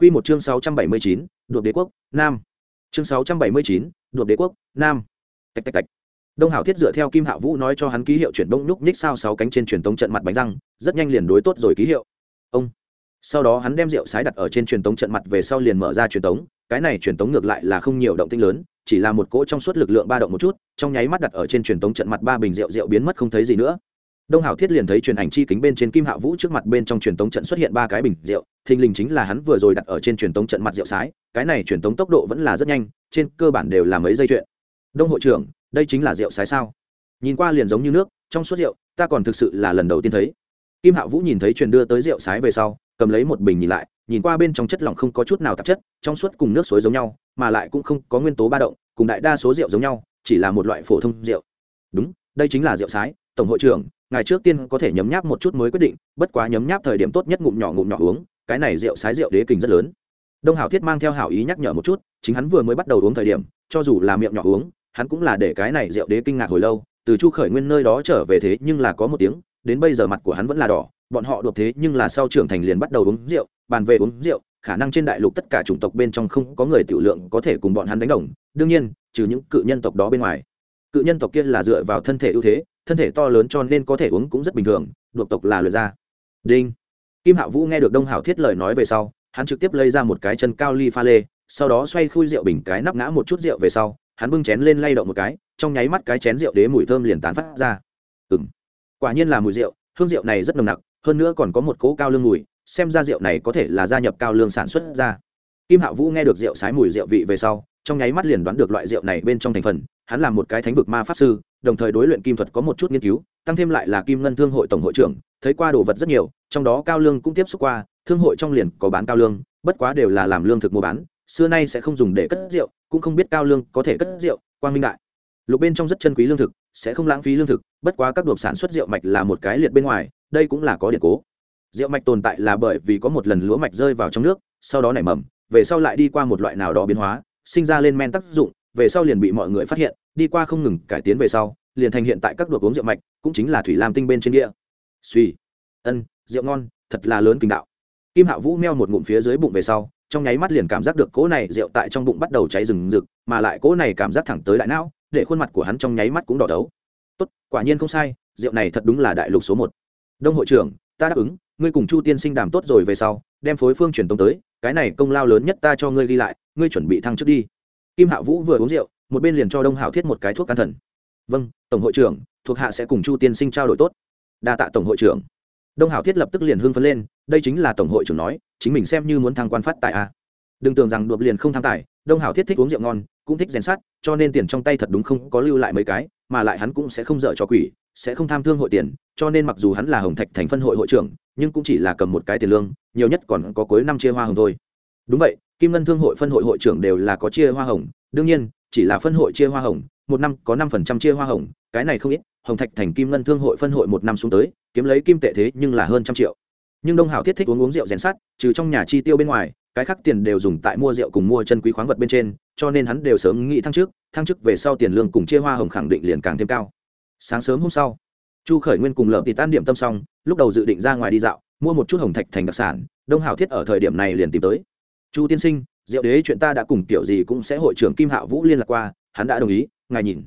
Quy một chương 679, Đột Đế quốc, Nam. Chương 679, Đột Đế quốc, Nam. Tạch tạch tạch. Đông Hảo Thiết dựa theo Kim Hạo Vũ nói cho hắn ký hiệu chuyển bông lúc nhích sao sáu cánh trên truyền tống trận mặt bánh răng, rất nhanh liền đối tốt rồi ký hiệu. Ông. Sau đó hắn đem rượu sái đặt ở trên truyền tống trận mặt về sau liền mở ra truyền tống, cái này truyền tống ngược lại là không nhiều động tĩnh lớn, chỉ là một cỗ trong suốt lực lượng ba động một chút, trong nháy mắt đặt ở trên truyền tống trận mặt ba bình rượu rượu biến mất không thấy gì nữa đông hảo thiết liền thấy truyền ảnh chi kính bên trên kim hạ vũ trước mặt bên trong truyền tống trận xuất hiện ba cái bình rượu, thình lình chính là hắn vừa rồi đặt ở trên truyền tống trận mặt rượu sái, cái này truyền tống tốc độ vẫn là rất nhanh, trên cơ bản đều là mấy giây chuyện. Đông hội trưởng, đây chính là rượu sái sao? Nhìn qua liền giống như nước, trong suốt rượu, ta còn thực sự là lần đầu tiên thấy. Kim hạ vũ nhìn thấy truyền đưa tới rượu sái về sau, cầm lấy một bình nhìn lại, nhìn qua bên trong chất lỏng không có chút nào tạp chất, trong suốt cùng nước suối giống nhau, mà lại cũng không có nguyên tố ba động, cùng đại đa số rượu giống nhau, chỉ là một loại phổ thông rượu. Đúng, đây chính là rượu sái, tổng hội trưởng ngài trước tiên có thể nhấm nháp một chút mới quyết định, bất quá nhấm nháp thời điểm tốt nhất ngụm nhỏ ngụm nhỏ uống, cái này rượu sái rượu đế kình rất lớn. Đông hảo thiết mang theo hảo ý nhắc nhở một chút, chính hắn vừa mới bắt đầu uống thời điểm, cho dù là miệng nhỏ uống, hắn cũng là để cái này rượu đế kinh ngạc hồi lâu, từ chu khởi nguyên nơi đó trở về thế nhưng là có một tiếng, đến bây giờ mặt của hắn vẫn là đỏ, bọn họ đột thế nhưng là sau trưởng thành liền bắt đầu uống rượu, bàn về uống rượu, khả năng trên đại lục tất cả chủng tộc bên trong không có người tiểu lượng có thể cùng bọn hắn đánh đồng, đương nhiên, trừ những cự nhân tộc đó bên ngoài. Cự nhân tộc kia là dựa vào thân thể ưu thế thân thể to lớn cho nên có thể uống cũng rất bình thường đột tộc là lượt ra đinh. Kim hạo vũ nghe được đông hảo thiết lời nói về sau, hắn trực tiếp lấy ra một cái chân cao ly pha lê, sau đó xoay khui rượu bình cái nắp ngã một chút rượu về sau, hắn bưng chén lên lay động một cái, trong nháy mắt cái chén rượu đế mùi thơm liền tán phát ra. Ừng quả nhiên là mùi rượu, hương rượu này rất nồng nặc, hơn nữa còn có một cỗ cao lương mùi, xem ra rượu này có thể là gia nhập cao lương sản xuất ra. Kim hạo vũ nghe được rượu sái mùi rượu vị về sau, trong nháy mắt liền đoán được loại rượu này bên trong thành phần hắn là một cái thánh vực ma pháp sư, đồng thời đối luyện kim thuật có một chút nghiên cứu, tăng thêm lại là kim ngân thương hội tổng hội trưởng, thấy qua đồ vật rất nhiều, trong đó cao lương cũng tiếp xúc qua, thương hội trong liền có bán cao lương, bất quá đều là làm lương thực mua bán, xưa nay sẽ không dùng để cất rượu, cũng không biết cao lương có thể cất rượu, quang minh đại. Lục bên trong rất chân quý lương thực, sẽ không lãng phí lương thực, bất quá các đột sản xuất rượu mạch là một cái liệt bên ngoài, đây cũng là có điện cố. Rượu mạch tồn tại là bởi vì có một lần lúa mạch rơi vào trong nước, sau đó nảy mầm, về sau lại đi qua một loại nào đó biến hóa, sinh ra lên men tác dụng về sau liền bị mọi người phát hiện, đi qua không ngừng cải tiến về sau, liền thành hiện tại các đột uống rượu mạch, cũng chính là thủy lam tinh bên trên địa suy ân, rượu ngon, thật là lớn kinh đạo. Kim hạ vũ meo một ngụm phía dưới bụng về sau, trong nháy mắt liền cảm giác được cỗ này rượu tại trong bụng bắt đầu cháy rừng rực, mà lại cỗ này cảm giác thẳng tới đại não, để khuôn mặt của hắn trong nháy mắt cũng đỏ đấu tốt, quả nhiên không sai, rượu này thật đúng là đại lục số một. Đông hội trưởng, ta đáp ứng, ngươi cùng chu tiên sinh đàm tốt rồi về sau, đem phối phương truyền tống tới, cái này công lao lớn nhất ta cho ngươi ghi lại, ngươi chuẩn bị thăng trước đi kim hạ vũ vừa uống rượu, một bên liền cho đông hảo thiết một cái thuốc can thần. Vâng tổng hội trưởng, thuộc hạ sẽ cùng chu tiên sinh trao đổi tốt. Đa tạ tổng hội trưởng. Đông hảo thiết lập tức liền hưng phấn lên, đây chính là tổng hội trưởng nói, chính mình xem như muốn thăng quan phát tại a à. đừng tưởng rằng đột liền không tham tài, đông hảo thiết thích uống rượu ngon, cũng thích rèn sát cho nên tiền trong tay thật đúng không có lưu lại mấy cái, mà lại hắn cũng sẽ không dở cho quỷ, sẽ không tham thương hội tiền, cho nên mặc dù hắn là hồng thạch thành phân hội hội trưởng, nhưng cũng chỉ là cầm một cái tiền lương, nhiều nhất còn có cuối năm chia hoa hồng thôi đúng vậy, kim ngân thương hội phân hội hội trưởng đều là có chia hoa hồng, đương nhiên, chỉ là phân hội chia hoa hồng, một năm có năm phần trăm chia hoa hồng, cái này không ít, hồng thạch thành kim ngân thương hội phân hội một năm xuống tới, kiếm lấy kim tệ thế nhưng là hơn trăm triệu. Nhưng đông hảo thiết thích uống uống rượu rèn sắt, trừ trong nhà chi tiêu bên ngoài, cái khác tiền đều dùng tại mua rượu cùng mua chân quý khoáng vật bên trên, cho nên hắn đều sớm nghĩ thăng trước thăng chức về sau tiền lương cùng chia hoa hồng khẳng định liền càng thêm cao. Sáng sớm hôm sau, chu khởi nguyên cùng lợp thì tan điểm tâm xong, lúc đầu dự định ra ngoài đi dạo, mua một chút hồng thạch thành đặc sản, đông hảo thiết ở thời điểm này liền tìm tới chu tiên sinh, diệu đế chuyện ta đã cùng kiểu gì cũng sẽ hội trưởng kim hạo vũ liên lạc qua, hắn đã đồng ý, ngài nhìn.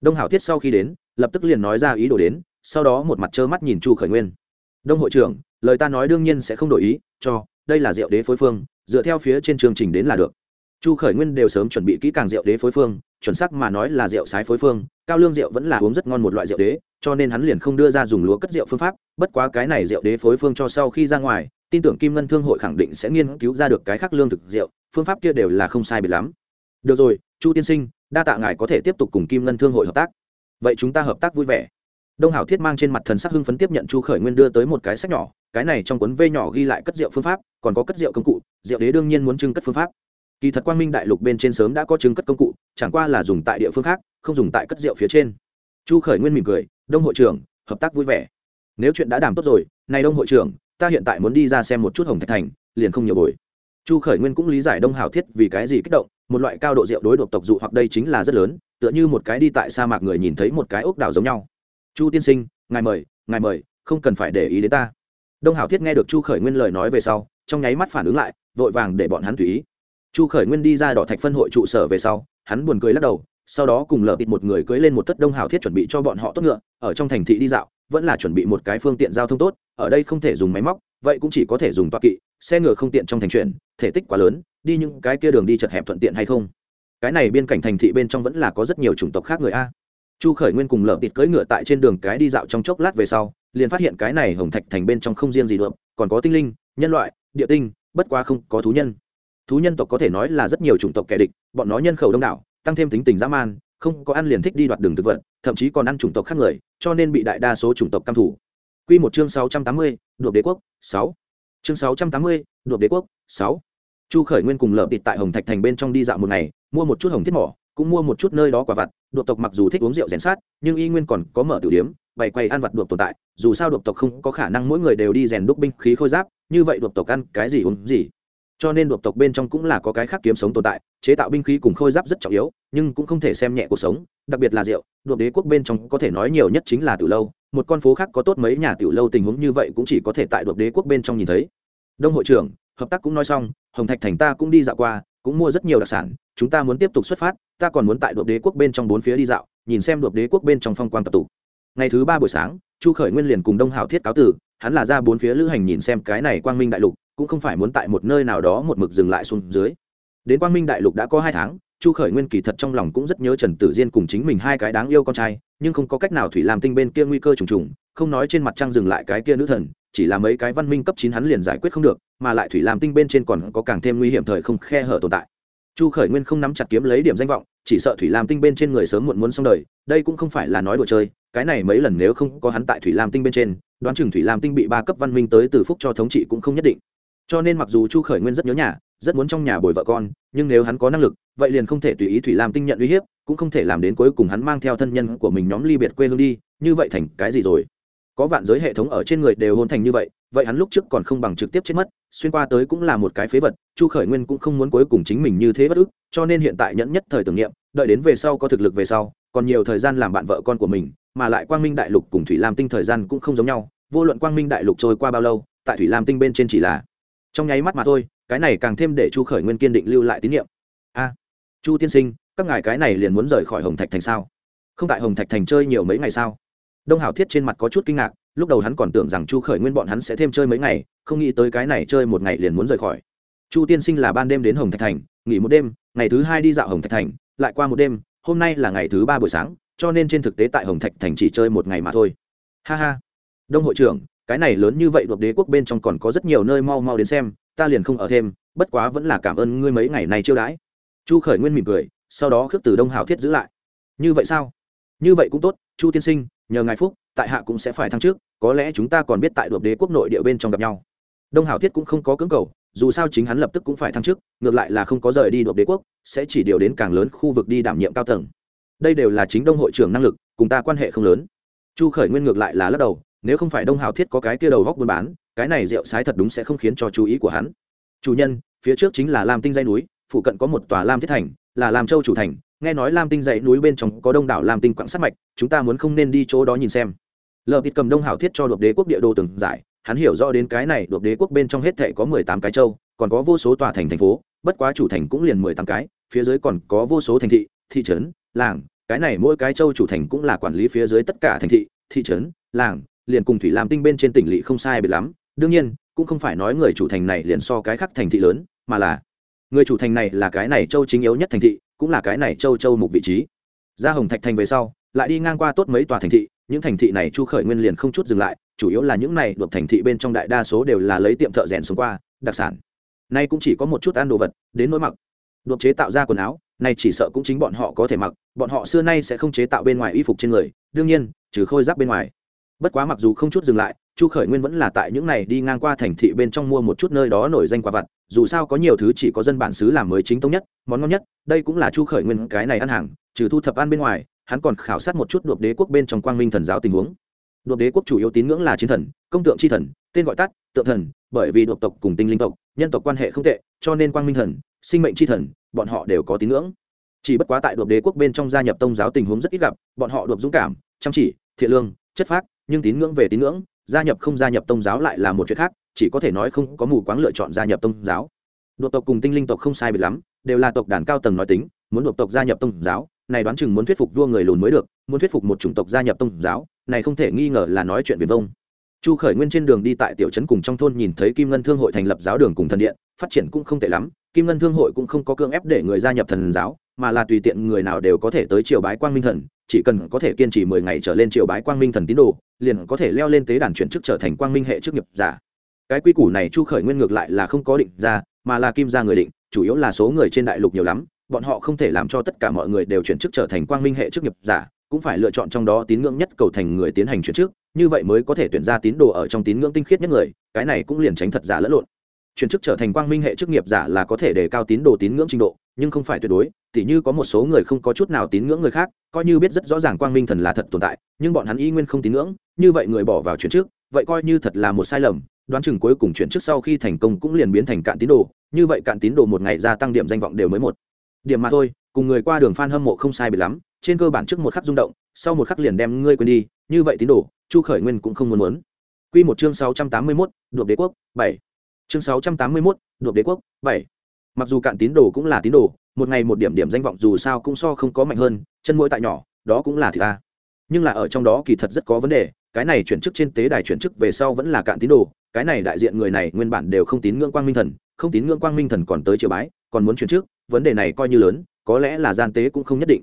Đông hảo thiết sau khi đến, lập tức liền nói ra ý đồ đến, sau đó một mặt trơ mắt nhìn chu khởi nguyên. Đông hội trưởng, lời ta nói đương nhiên sẽ không đổi ý, cho, đây là diệu đế phối phương, dựa theo phía trên chương trình đến là được. Chu khởi nguyên đều sớm chuẩn bị kỹ càng rượu đế phối phương, chuẩn xác mà nói là rượu sái phối phương, cao lương rượu vẫn là uống rất ngon một loại rượu đế, cho nên hắn liền không đưa ra dùng lúa cất rượu phương pháp, bất quá cái này rượu đế phối phương cho sau khi ra ngoài tin tưởng kim ngân thương hội khẳng định sẽ nghiên cứu ra được cái khác lương thực rượu, phương pháp kia đều là không sai biệt lắm. Được rồi, chu tiên sinh, đa tạ ngài có thể tiếp tục cùng kim ngân thương hội hợp tác. Vậy chúng ta hợp tác vui vẻ. Đông hảo thiết mang trên mặt thần sắc hưng phấn tiếp nhận chu khởi nguyên đưa tới một cái sách nhỏ, cái này trong cuốn v nhỏ ghi lại cất rượu phương pháp, còn có cất rượu công cụ, rượu đế đương nhiên muốn trưng cất phương pháp. Kỳ thật quang minh đại lục bên trên sớm đã có trưng cất công cụ, chẳng qua là dùng tại địa phương khác, không dùng tại cất rượu phía trên. Chu khởi nguyên mỉm cười, đông hội trưởng, hợp tác vui vẻ. Nếu chuyện đã đảm tốt rồi, này đông hội trưởng ta hiện tại muốn đi ra xem một chút hồng thạch thành, liền không nhiều buổi chu khởi nguyên cũng lý giải đông hảo thiết vì cái gì kích động, một loại cao độ rượu đối độc tộc dụ hoặc đây chính là rất lớn, tựa như một cái đi tại sa mạc người nhìn thấy một cái ốc đảo giống nhau. Chu tiên sinh, ngài mời ngài mời, không cần phải để ý đến ta. Đông hảo thiết nghe được chu khởi nguyên lời nói về sau, trong nháy mắt phản ứng lại, vội vàng để bọn hắn tùy ý. Chu khởi nguyên đi ra đỏ thạch phân hội trụ sở về sau, hắn buồn cười lắc đầu sau đó cùng lờ bịt một người cưới lên một tất đông hào thiết chuẩn bị cho bọn họ tốt ngựa, ở trong thành thị đi dạo, vẫn là chuẩn bị một cái phương tiện giao thông tốt, ở đây không thể dùng máy móc, vậy cũng chỉ có thể dùng toa kỵ, xe ngựa không tiện trong thành chuyển thể tích quá lớn, đi những cái kia đường đi chật hẹp thuận tiện hay không? Cái này biên cảnh thành thị bên trong vẫn là có rất nhiều chủng tộc khác người a. Chu khởi nguyên cùng lợm tịt cưỡi ngựa tại trên đường cái đi dạo trong chốc lát về sau, liền phát hiện cái này hồng thạch thành bên trong không riêng gì được, còn có tinh linh, nhân loại, địa tinh, bất quá không có thú nhân. Thú nhân tộc có thể nói là rất nhiều chủng tộc kẻ địch, bọn nó nhân khẩu đông đảo tăng thêm tính tình dã man không có ăn liền thích đi đoạt đường thực vật thậm chí còn ăn chủng tộc khác người cho nên bị đại đa số chủng tộc căm thủ Quy một chương 680, Đột Đế quốc, 6. Chương 680, Đột Đế quốc, 6. Chu Khởi Nguyên cùng Lợp Tịt tại Hồng Thạch thành bên trong đi dạo một ngày, mua một chút hồng thiết mỏ, cũng mua một chút nơi đó quả vặt, đột tộc mặc dù thích uống rượu rèn sát, nhưng y nguyên còn có mở tiểu điếm, bày quầy ăn vặt đột tồn tại, dù sao đột tộc không có khả năng mỗi người đều đi rèn đúc binh khí khôi giáp, như vậy đột tộc ăn cái gì uống gì. Cho nên đột tộc bên trong cũng là có cái khác kiếm sống tồn tại, chế tạo binh khí cùng khôi giáp rất trọng yếu, nhưng cũng không thể xem nhẹ cuộc sống, đặc biệt là rượu, đột đế quốc bên trong có thể nói nhiều nhất chính là tiểu lâu, một con phố khác có tốt mấy nhà tiểu lâu tình huống như vậy cũng chỉ có thể tại đột đế quốc bên trong nhìn thấy. Đông hội trưởng, hợp tác cũng nói xong, Hồng Thạch thành ta cũng đi dạo qua, cũng mua rất nhiều đặc sản, chúng ta muốn tiếp tục xuất phát, ta còn muốn tại đột đế quốc bên trong bốn phía đi dạo, nhìn xem đột đế quốc bên trong phong quang tập tụ. Ngày thứ ba buổi sáng, Chu Khởi Nguyên liền cùng Đông Hạo Thiết cáo tử, hắn là ra bốn phía lữ hành nhìn xem cái này quang minh đại lục, cũng không phải muốn tại một nơi nào đó một mực dừng lại xuống dưới. Đến quang minh đại lục đã có hai tháng, chu khởi nguyên kỳ thật trong lòng cũng rất nhớ trần tử diên cùng chính mình hai cái đáng yêu con trai nhưng không có cách nào thủy làm tinh bên kia nguy cơ trùng trùng không nói trên mặt trăng dừng lại cái kia nữ thần chỉ là mấy cái văn minh cấp chín hắn liền giải quyết không được mà lại thủy làm tinh bên trên còn có càng thêm nguy hiểm thời không khe hở tồn tại chu khởi nguyên không nắm chặt kiếm lấy điểm danh vọng chỉ sợ thủy lam tinh bên trên người sớm muộn muốn xong đời đây cũng không phải là nói đùa chơi cái này mấy lần nếu không có hắn tại thủy lam tinh bên trên đoán chừng thủy lam tinh bị ba cấp văn minh tới từ phúc cho thống trị cũng không nhất định cho nên mặc dù chu khởi nguyên rất nhớ nhà, rất muốn trong nhà bồi vợ con, nhưng nếu hắn có năng lực, vậy liền không thể tùy ý thủy lam tinh nhận uy hiếp, cũng không thể làm đến cuối cùng hắn mang theo thân nhân của mình nhóm ly biệt quê hương đi, như vậy thành cái gì rồi? Có vạn giới hệ thống ở trên người đều hôn thành như vậy vậy hắn lúc trước còn không bằng trực tiếp chết mất, xuyên qua tới cũng là một cái phế vật, chu khởi nguyên cũng không muốn cuối cùng chính mình như thế bất ức, cho nên hiện tại nhẫn nhất thời tưởng niệm, đợi đến về sau có thực lực về sau, còn nhiều thời gian làm bạn vợ con của mình, mà lại quang minh đại lục cùng thủy lam tinh thời gian cũng không giống nhau, vô luận quang minh đại lục trôi qua bao lâu, tại thủy lam tinh bên trên chỉ là trong nháy mắt mà thôi, cái này càng thêm để chu khởi nguyên kiên định lưu lại tín nhiệm. A, chu tiên sinh, các ngài cái này liền muốn rời khỏi hồng thạch thành sao? Không tại hồng thạch thành chơi nhiều mấy ngày sao? Đông hảo thiết trên mặt có chút kinh ngạc, lúc đầu hắn còn tưởng rằng chu khởi nguyên bọn hắn sẽ thêm chơi mấy ngày, không nghĩ tới cái này chơi một ngày liền muốn rời khỏi. Chu tiên sinh là ban đêm đến hồng thạch thành, nghỉ một đêm, ngày thứ hai đi dạo hồng thạch thành, lại qua một đêm, hôm nay là ngày thứ ba buổi sáng, cho nên trên thực tế tại hồng thạch thành chỉ chơi một ngày mà thôi. Ha ha. Đông hội trưởng cái này lớn như vậy đột đế quốc bên trong còn có rất nhiều nơi mau mau đến xem, ta liền không ở thêm, bất quá vẫn là cảm ơn ngươi mấy ngày này chiêu đãi. Chu khởi nguyên mỉm cười, sau đó khước từ đông hảo thiết giữ lại. Như vậy sao? Như vậy cũng tốt, chu tiên sinh, nhờ ngài phúc, tại hạ cũng sẽ phải thăng trước có lẽ chúng ta còn biết tại đột đế quốc nội địa bên trong gặp nhau. Đông hảo thiết cũng không có cưỡng cầu, dù sao chính hắn lập tức cũng phải thăng chức, ngược lại là không có rời đi đột đế quốc, sẽ chỉ điều đến càng lớn khu vực đi đảm nhiệm cao tầng. Đây đều là chính đông hội trưởng năng lực, cùng ta quan hệ không lớn. Chu khởi nguyên ngược lại là lắc đầu nếu không phải đông hảo thiết có cái kia đầu góc buôn bán, cái này rượu sái thật đúng sẽ không khiến cho chú ý của hắn. Chủ nhân, phía trước chính là lam tinh dây núi, phụ cận có một tòa lam thiết thành, là lam châu chủ thành, nghe nói lam tinh dãy núi bên trong có đông đảo lam tinh quặng sắt mạch, chúng ta muốn không nên đi chỗ đó nhìn xem. Lờ thịt cầm đông hảo thiết cho đột đế quốc địa đồ từng giải, hắn hiểu rõ đến cái này đột đế quốc bên trong hết thệ có mười tám cái châu, còn có vô số tòa thành thành phố, bất quá chủ thành cũng liền mười tám cái, phía dưới còn có vô số thành thị thị trấn, làng, cái này mỗi cái châu chủ thành cũng là quản lý phía dưới tất cả thành thị thị trấn, làng liền cùng thủy lam tinh bên trên tỉnh lỵ không sai biệt lắm. Đương nhiên, cũng không phải nói người chủ thành này liền so cái khác thành thị lớn, mà là người chủ thành này là cái này châu chính yếu nhất thành thị, cũng là cái này châu châu mục vị trí. Ra hồng thạch thành về sau, lại đi ngang qua tốt mấy tòa thành thị, những thành thị này chu khởi nguyên liền không chút dừng lại, chủ yếu là những này đột thành thị bên trong đại đa số đều là lấy tiệm thợ rèn xuống qua, đặc sản. Nay cũng chỉ có một chút ăn đồ vật, đến nỗi mặc. Đột chế tạo ra quần áo, nay chỉ sợ cũng chính bọn họ có thể mặc, bọn họ xưa nay sẽ không chế tạo bên ngoài y phục trên người, đương nhiên, trừ khôi giáp bên ngoài bất quá mặc dù không chút dừng lại, chu khởi nguyên vẫn là tại những này đi ngang qua thành thị bên trong mua một chút nơi đó nổi danh quả vặt, dù sao có nhiều thứ chỉ có dân bản xứ làm mới chính thống nhất, món ngon nhất, đây cũng là chu khởi nguyên cái này ăn hàng, trừ thu thập ăn bên ngoài, hắn còn khảo sát một chút đột đế quốc bên trong quang minh thần giáo tình huống. Đột đế quốc chủ yếu tín ngưỡng là chiến thần, công tượng c h i thần, tên gọi tắt, tượng thần, bởi vì đột tộc cùng tinh linh tộc, nhân tộc quan hệ không tệ, cho nên quang minh thần, sinh mệnh c h i thần, bọn họ đều có tín ngưỡng. Chỉ bất quá tại đột đế quốc bên trong gia nhập tông giáo tình huống rất ít gặp, bọn họ đột dũng cảm, chăm chỉ, thiện lương, chất phác nhưng tín ngưỡng về tín ngưỡng, gia nhập không gia nhập tôn giáo lại là một chuyện khác, chỉ có thể nói không có mù quáng lựa chọn gia nhập tôn giáo. Đột tộc cùng tinh linh tộc không sai biệt lắm, đều là tộc đàn cao tầng nói tính, muốn đột tộc gia nhập tôn giáo, này đoán chừng muốn thuyết phục vua người lùn mới được, muốn thuyết phục một chủng tộc gia nhập tôn giáo, này không thể nghi ngờ là nói chuyện viền vông. Chu khởi nguyên trên đường đi tại tiểu trấn cùng trong thôn nhìn thấy kim ngân thương hội thành lập giáo đường cùng thần điện, phát triển cũng không tệ lắm, kim ngân thương hội cũng không có cưỡng ép để người gia nhập thần giáo, mà là tùy tiện người nào đều có thể tới triều bái quang minh thần chỉ cần có thể kiên trì mười ngày trở lên triều bái quang minh thần tín đồ, liền có thể leo lên tế đàn chuyển chức trở thành quang minh hệ chức nghiệp giả. Cái quy củ này chu khởi nguyên ngược lại là không có định ra, mà là kim gia người định, chủ yếu là số người trên đại lục nhiều lắm, bọn họ không thể làm cho tất cả mọi người đều chuyển chức trở thành quang minh hệ chức nghiệp giả, cũng phải lựa chọn trong đó tín ngưỡng nhất cầu thành người tiến hành chuyển chức, như vậy mới có thể tuyển ra tín đồ ở trong tín ngưỡng tinh khiết nhất người, cái này cũng liền tránh thật giả lẫn lộn. Chuyển chức trở thành quang minh hệ chức nghiệp giả là có thể đề cao tín đồ tín ngưỡng trình độ nhưng không phải tuyệt đối tỉ như có một số người không có chút nào tín ngưỡng người khác coi như biết rất rõ ràng quang minh thần là thật tồn tại nhưng bọn hắn y nguyên không tín ngưỡng như vậy người bỏ vào chuyển trước, vậy coi như thật là một sai lầm đoán chừng cuối cùng chuyển trước sau khi thành công cũng liền biến thành cạn tín đồ như vậy cạn tín đồ một ngày gia tăng điểm danh vọng đều mới một. Điểm mà thôi cùng người qua đường f a n hâm mộ không sai bị lắm trên cơ bản trước một khắc rung động sau một khắc liền đem ngươi quên đi như vậy tín đồ chu khởi nguyên cũng không muốn muốn. Q một chương sáu trăm tám mươi mốt đột đế quốc bảy. Chương sáu trăm tám mươi mốt đột đế quốc bảy mặc dù cạn tín đồ cũng là tín đồ, một ngày một điểm điểm danh vọng dù sao cũng so không có mạnh hơn, chân mũi tại nhỏ, đó cũng là thì ta nhưng là ở trong đó kỳ thật rất có vấn đề, cái này chuyển chức trên tế đài chuyển chức về sau vẫn là cạn tín đồ, cái này đại diện người này nguyên bản đều không tín ngưỡng quang minh thần, không tín ngưỡng quang minh thần còn tới triều bái, còn muốn chuyển chức, vấn đề này coi như lớn, có lẽ là gian tế cũng không nhất định.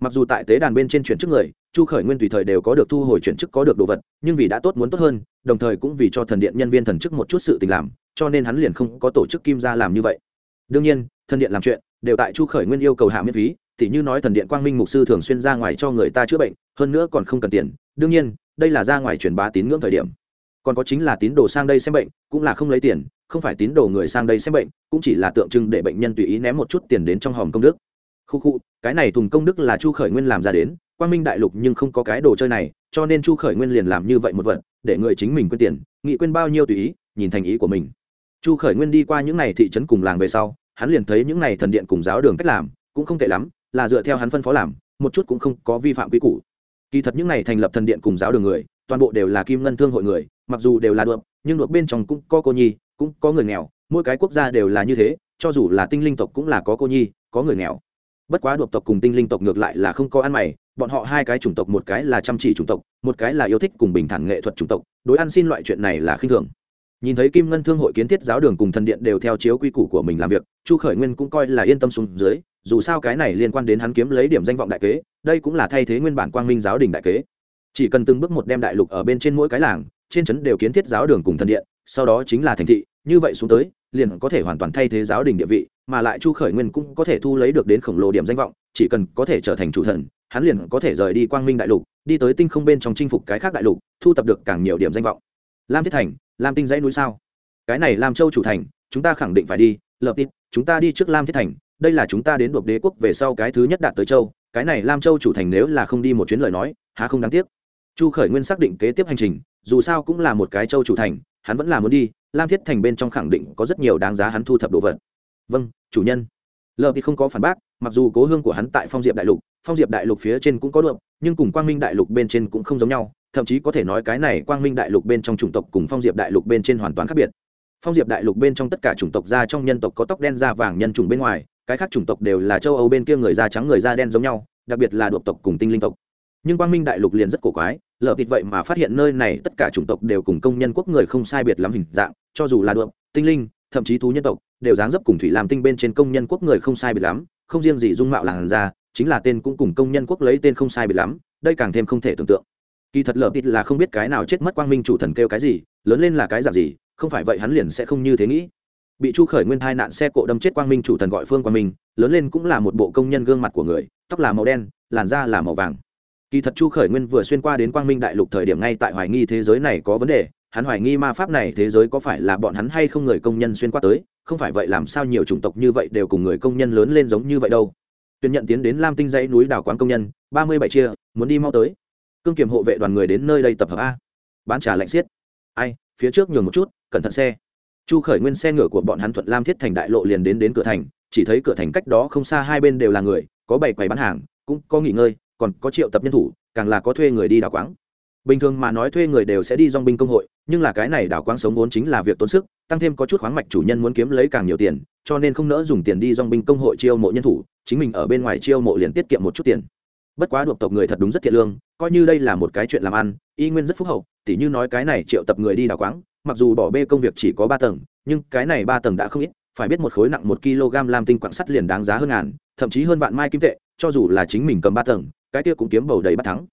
Mặc dù tại tế đàn bên trên chuyển chức người, chu khởi nguyên tùy thời đều có được thu hồi chuyển chức có được đồ vật, nhưng vì đã tốt muốn tốt hơn, đồng thời cũng vì cho thần điện nhân viên thần chức một chút sự tình làm, cho nên hắn liền không có tổ chức kim ra làm như vậy đương nhiên, thần điện làm chuyện, đều tại chu khởi nguyên yêu cầu hạ miễn phí, tỉ như nói thần điện quang minh mục sư thường xuyên ra ngoài cho người ta chữa bệnh, hơn nữa còn không cần tiền. Đương nhiên, đây là ra ngoài truyền bá tín ngưỡng thời điểm. Còn có chính là tín đồ sang đây xem bệnh, cũng là không lấy tiền, không phải tín đồ người sang đây xem bệnh, cũng chỉ là tượng trưng để bệnh nhân tùy ý ném một chút tiền đến trong hòm công đức. Khu khu, cái này thùng công đức là chu khởi nguyên làm ra đến, quang minh đại lục nhưng không có cái đồ chơi này, cho nên chu khởi nguyên liền làm như vậy một vật, để người chính mình quên tiền, nghị quên bao nhiêu tùy ý, nhìn thành ý của mình. Chu khởi nguyên đi qua những n à y thị trấn cùng làng về sau hắn liền thấy những này thần điện cùng giáo đường cách làm, cũng không tệ lắm, là dựa theo hắn phân phó làm, một chút cũng không có vi phạm quy củ. Kỳ thật những này thành lập thần điện cùng giáo đường người, toàn bộ đều là kim ngân thương hội người, mặc dù đều là đuộm nhưng đuộm bên trong cũng có cô nhi, cũng có người nghèo, mỗi cái quốc gia đều là như thế, cho dù là tinh linh tộc cũng là có cô nhi, có người nghèo. Bất quá đuộm tộc cùng tinh linh tộc ngược lại là không có ăn mày, bọn họ hai cái chủng tộc, một cái là chăm chỉ chủng tộc, một cái là yêu thích cùng bình thản nghệ thuật chủng tộc, đối ăn xin loại chuyện này là khinh thường nhìn thấy kim ngân thương hội kiến thiết giáo đường cùng thần điện đều theo chiếu quy củ của mình làm việc, chu khởi nguyên cũng coi là yên tâm xuống dưới, dù sao cái này liên quan đến hắn kiếm lấy điểm danh vọng đại kế, đây cũng là thay thế nguyên bản quang minh giáo đình đại kế. Chỉ cần từng bước một đem đại lục ở bên trên mỗi cái làng, trên trấn đều kiến thiết giáo đường cùng thần điện, sau đó chính là thành thị, như vậy xuống tới, liền có thể hoàn toàn thay thế giáo đình địa vị, mà lại chu khởi nguyên cũng có thể thu lấy được đến khổng lồ điểm danh vọng, chỉ cần có thể trở thành chủ thần, hắn liền có thể rời đi quang minh đại lục, đi tới tinh không bên trong chinh phục cái khác đại lục, thu tập được càng nhiều điểm danh vọng. Lam thiết thành lam tinh dãy núi sao? Cái này Lam châu chủ thành, chúng ta khẳng định phải đi. Lập tin chúng ta đi trước lam thiết thành. Đây là chúng ta đến đột đế quốc về sau cái thứ nhất đạt tới châu. Cái này lam châu chủ thành nếu là không đi một chuyến lời nói, há không đáng tiếc. Chu khởi nguyên xác định kế tiếp hành trình, dù sao cũng là một cái châu chủ thành, hắn vẫn là muốn đi. Lam thiết thành bên trong khẳng định có rất nhiều đáng giá hắn thu thập đồ vật. Vâng chủ nhân. Lợp thì không có phản bác, mặc dù cố hương của hắn tại phong diệp đại lục, phong diệp đại lục phía trên cũng có được nhưng cùng quang minh đại lục bên trên cũng không giống nhau thậm chí có thể nói cái này quang minh đại lục bên trong chủng tộc cùng phong diệp đại lục bên trên hoàn toàn khác biệt. Phong diệp đại lục bên trong tất cả chủng tộc da trong nhân tộc có tóc đen da vàng nhân chủng bên ngoài, cái khác chủng tộc đều là châu âu bên kia người da trắng người da đen giống nhau, đặc biệt là độc tộc cùng tinh linh tộc. Nhưng quang minh đại lục liền rất cổ quái lợp thịt vậy mà phát hiện nơi này tất cả chủng tộc đều cùng công nhân quốc người không sai biệt lắm hình dạng, cho dù là đuộm tinh linh, thậm chí thú nhân tộc, đều dáng dấp cùng thủy làm tinh bên trên công nhân quốc người không sai biệt lắm, không riêng gì dung mạo làn da, chính là tên cũng cùng công nhân quốc lấy tên không sai biệt lắm, đây càng thêm không thể tưởng tượng kỳ thật lợp thịt là không biết cái nào chết mất quang minh chủ thần kêu cái gì, lớn lên là cái dạng gì, không phải vậy hắn liền sẽ không như thế nghĩ. Bị chu khởi nguyên hai nạn xe cộ đâm chết quang minh chủ thần gọi phương quang minh, lớn lên cũng là một bộ công nhân gương mặt của người, tóc là màu đen, làn da là màu vàng. Kỳ thật chu khởi nguyên vừa xuyên qua đến quang minh đại lục thời điểm ngay tại hoài nghi thế giới này có vấn đề, hắn hoài nghi ma pháp này thế giới có phải là bọn hắn hay không người công nhân xuyên qua tới, không phải vậy làm sao nhiều chủng tộc như vậy đều cùng người công nhân lớn lên giống như vậy đâu. Tuyển nhận tiến đến lam tinh dãy núi đảo quán công nhân, ba mươi bảy chia, muốn đi mau tới cương kiểm hộ vệ đoàn người đến nơi đây tập hợp a. Bán trả lạnh xiết. Ai, phía trước nhường một chút, cẩn thận xe. Chu khởi nguyên xe ngựa của bọn hắn thuận lam thiết thành đại lộ liền đến đến cửa thành, chỉ thấy cửa thành cách đó không xa hai bên đều là người, có bảy quầy bán hàng, cũng có nghỉ ngơi, còn có triệu tập nhân thủ, càng là có thuê người đi đào quáng. Bình thường mà nói thuê người đều sẽ đi dong binh công hội, nhưng là cái này đảo quáng sống vốn chính là việc tốn sức, tăng thêm có chút khoáng mạch chủ nhân muốn kiếm lấy càng nhiều tiền, cho nên không nỡ dùng tiền đi dong binh công hội chiêu mộ nhân thủ, chính mình ở bên ngoài chiêu mộ liền tiết kiệm một chút tiền bất quá đột tộc người thật đúng rất thiện lương, coi như đây là một cái chuyện làm ăn, y nguyên rất phúc hậu, tỉ như nói cái này triệu tập người đi đào quáng, mặc dù bỏ bê công việc chỉ có ba tầng, nhưng cái này ba tầng đã không ít, phải biết một khối nặng một kg lam tinh quạng sắt liền đáng giá hơn ngàn, thậm chí hơn vạn mai kim tệ, cho dù là chính mình cầm ba tầng, cái kia cũng kiếm bầu đầy bắt thắng.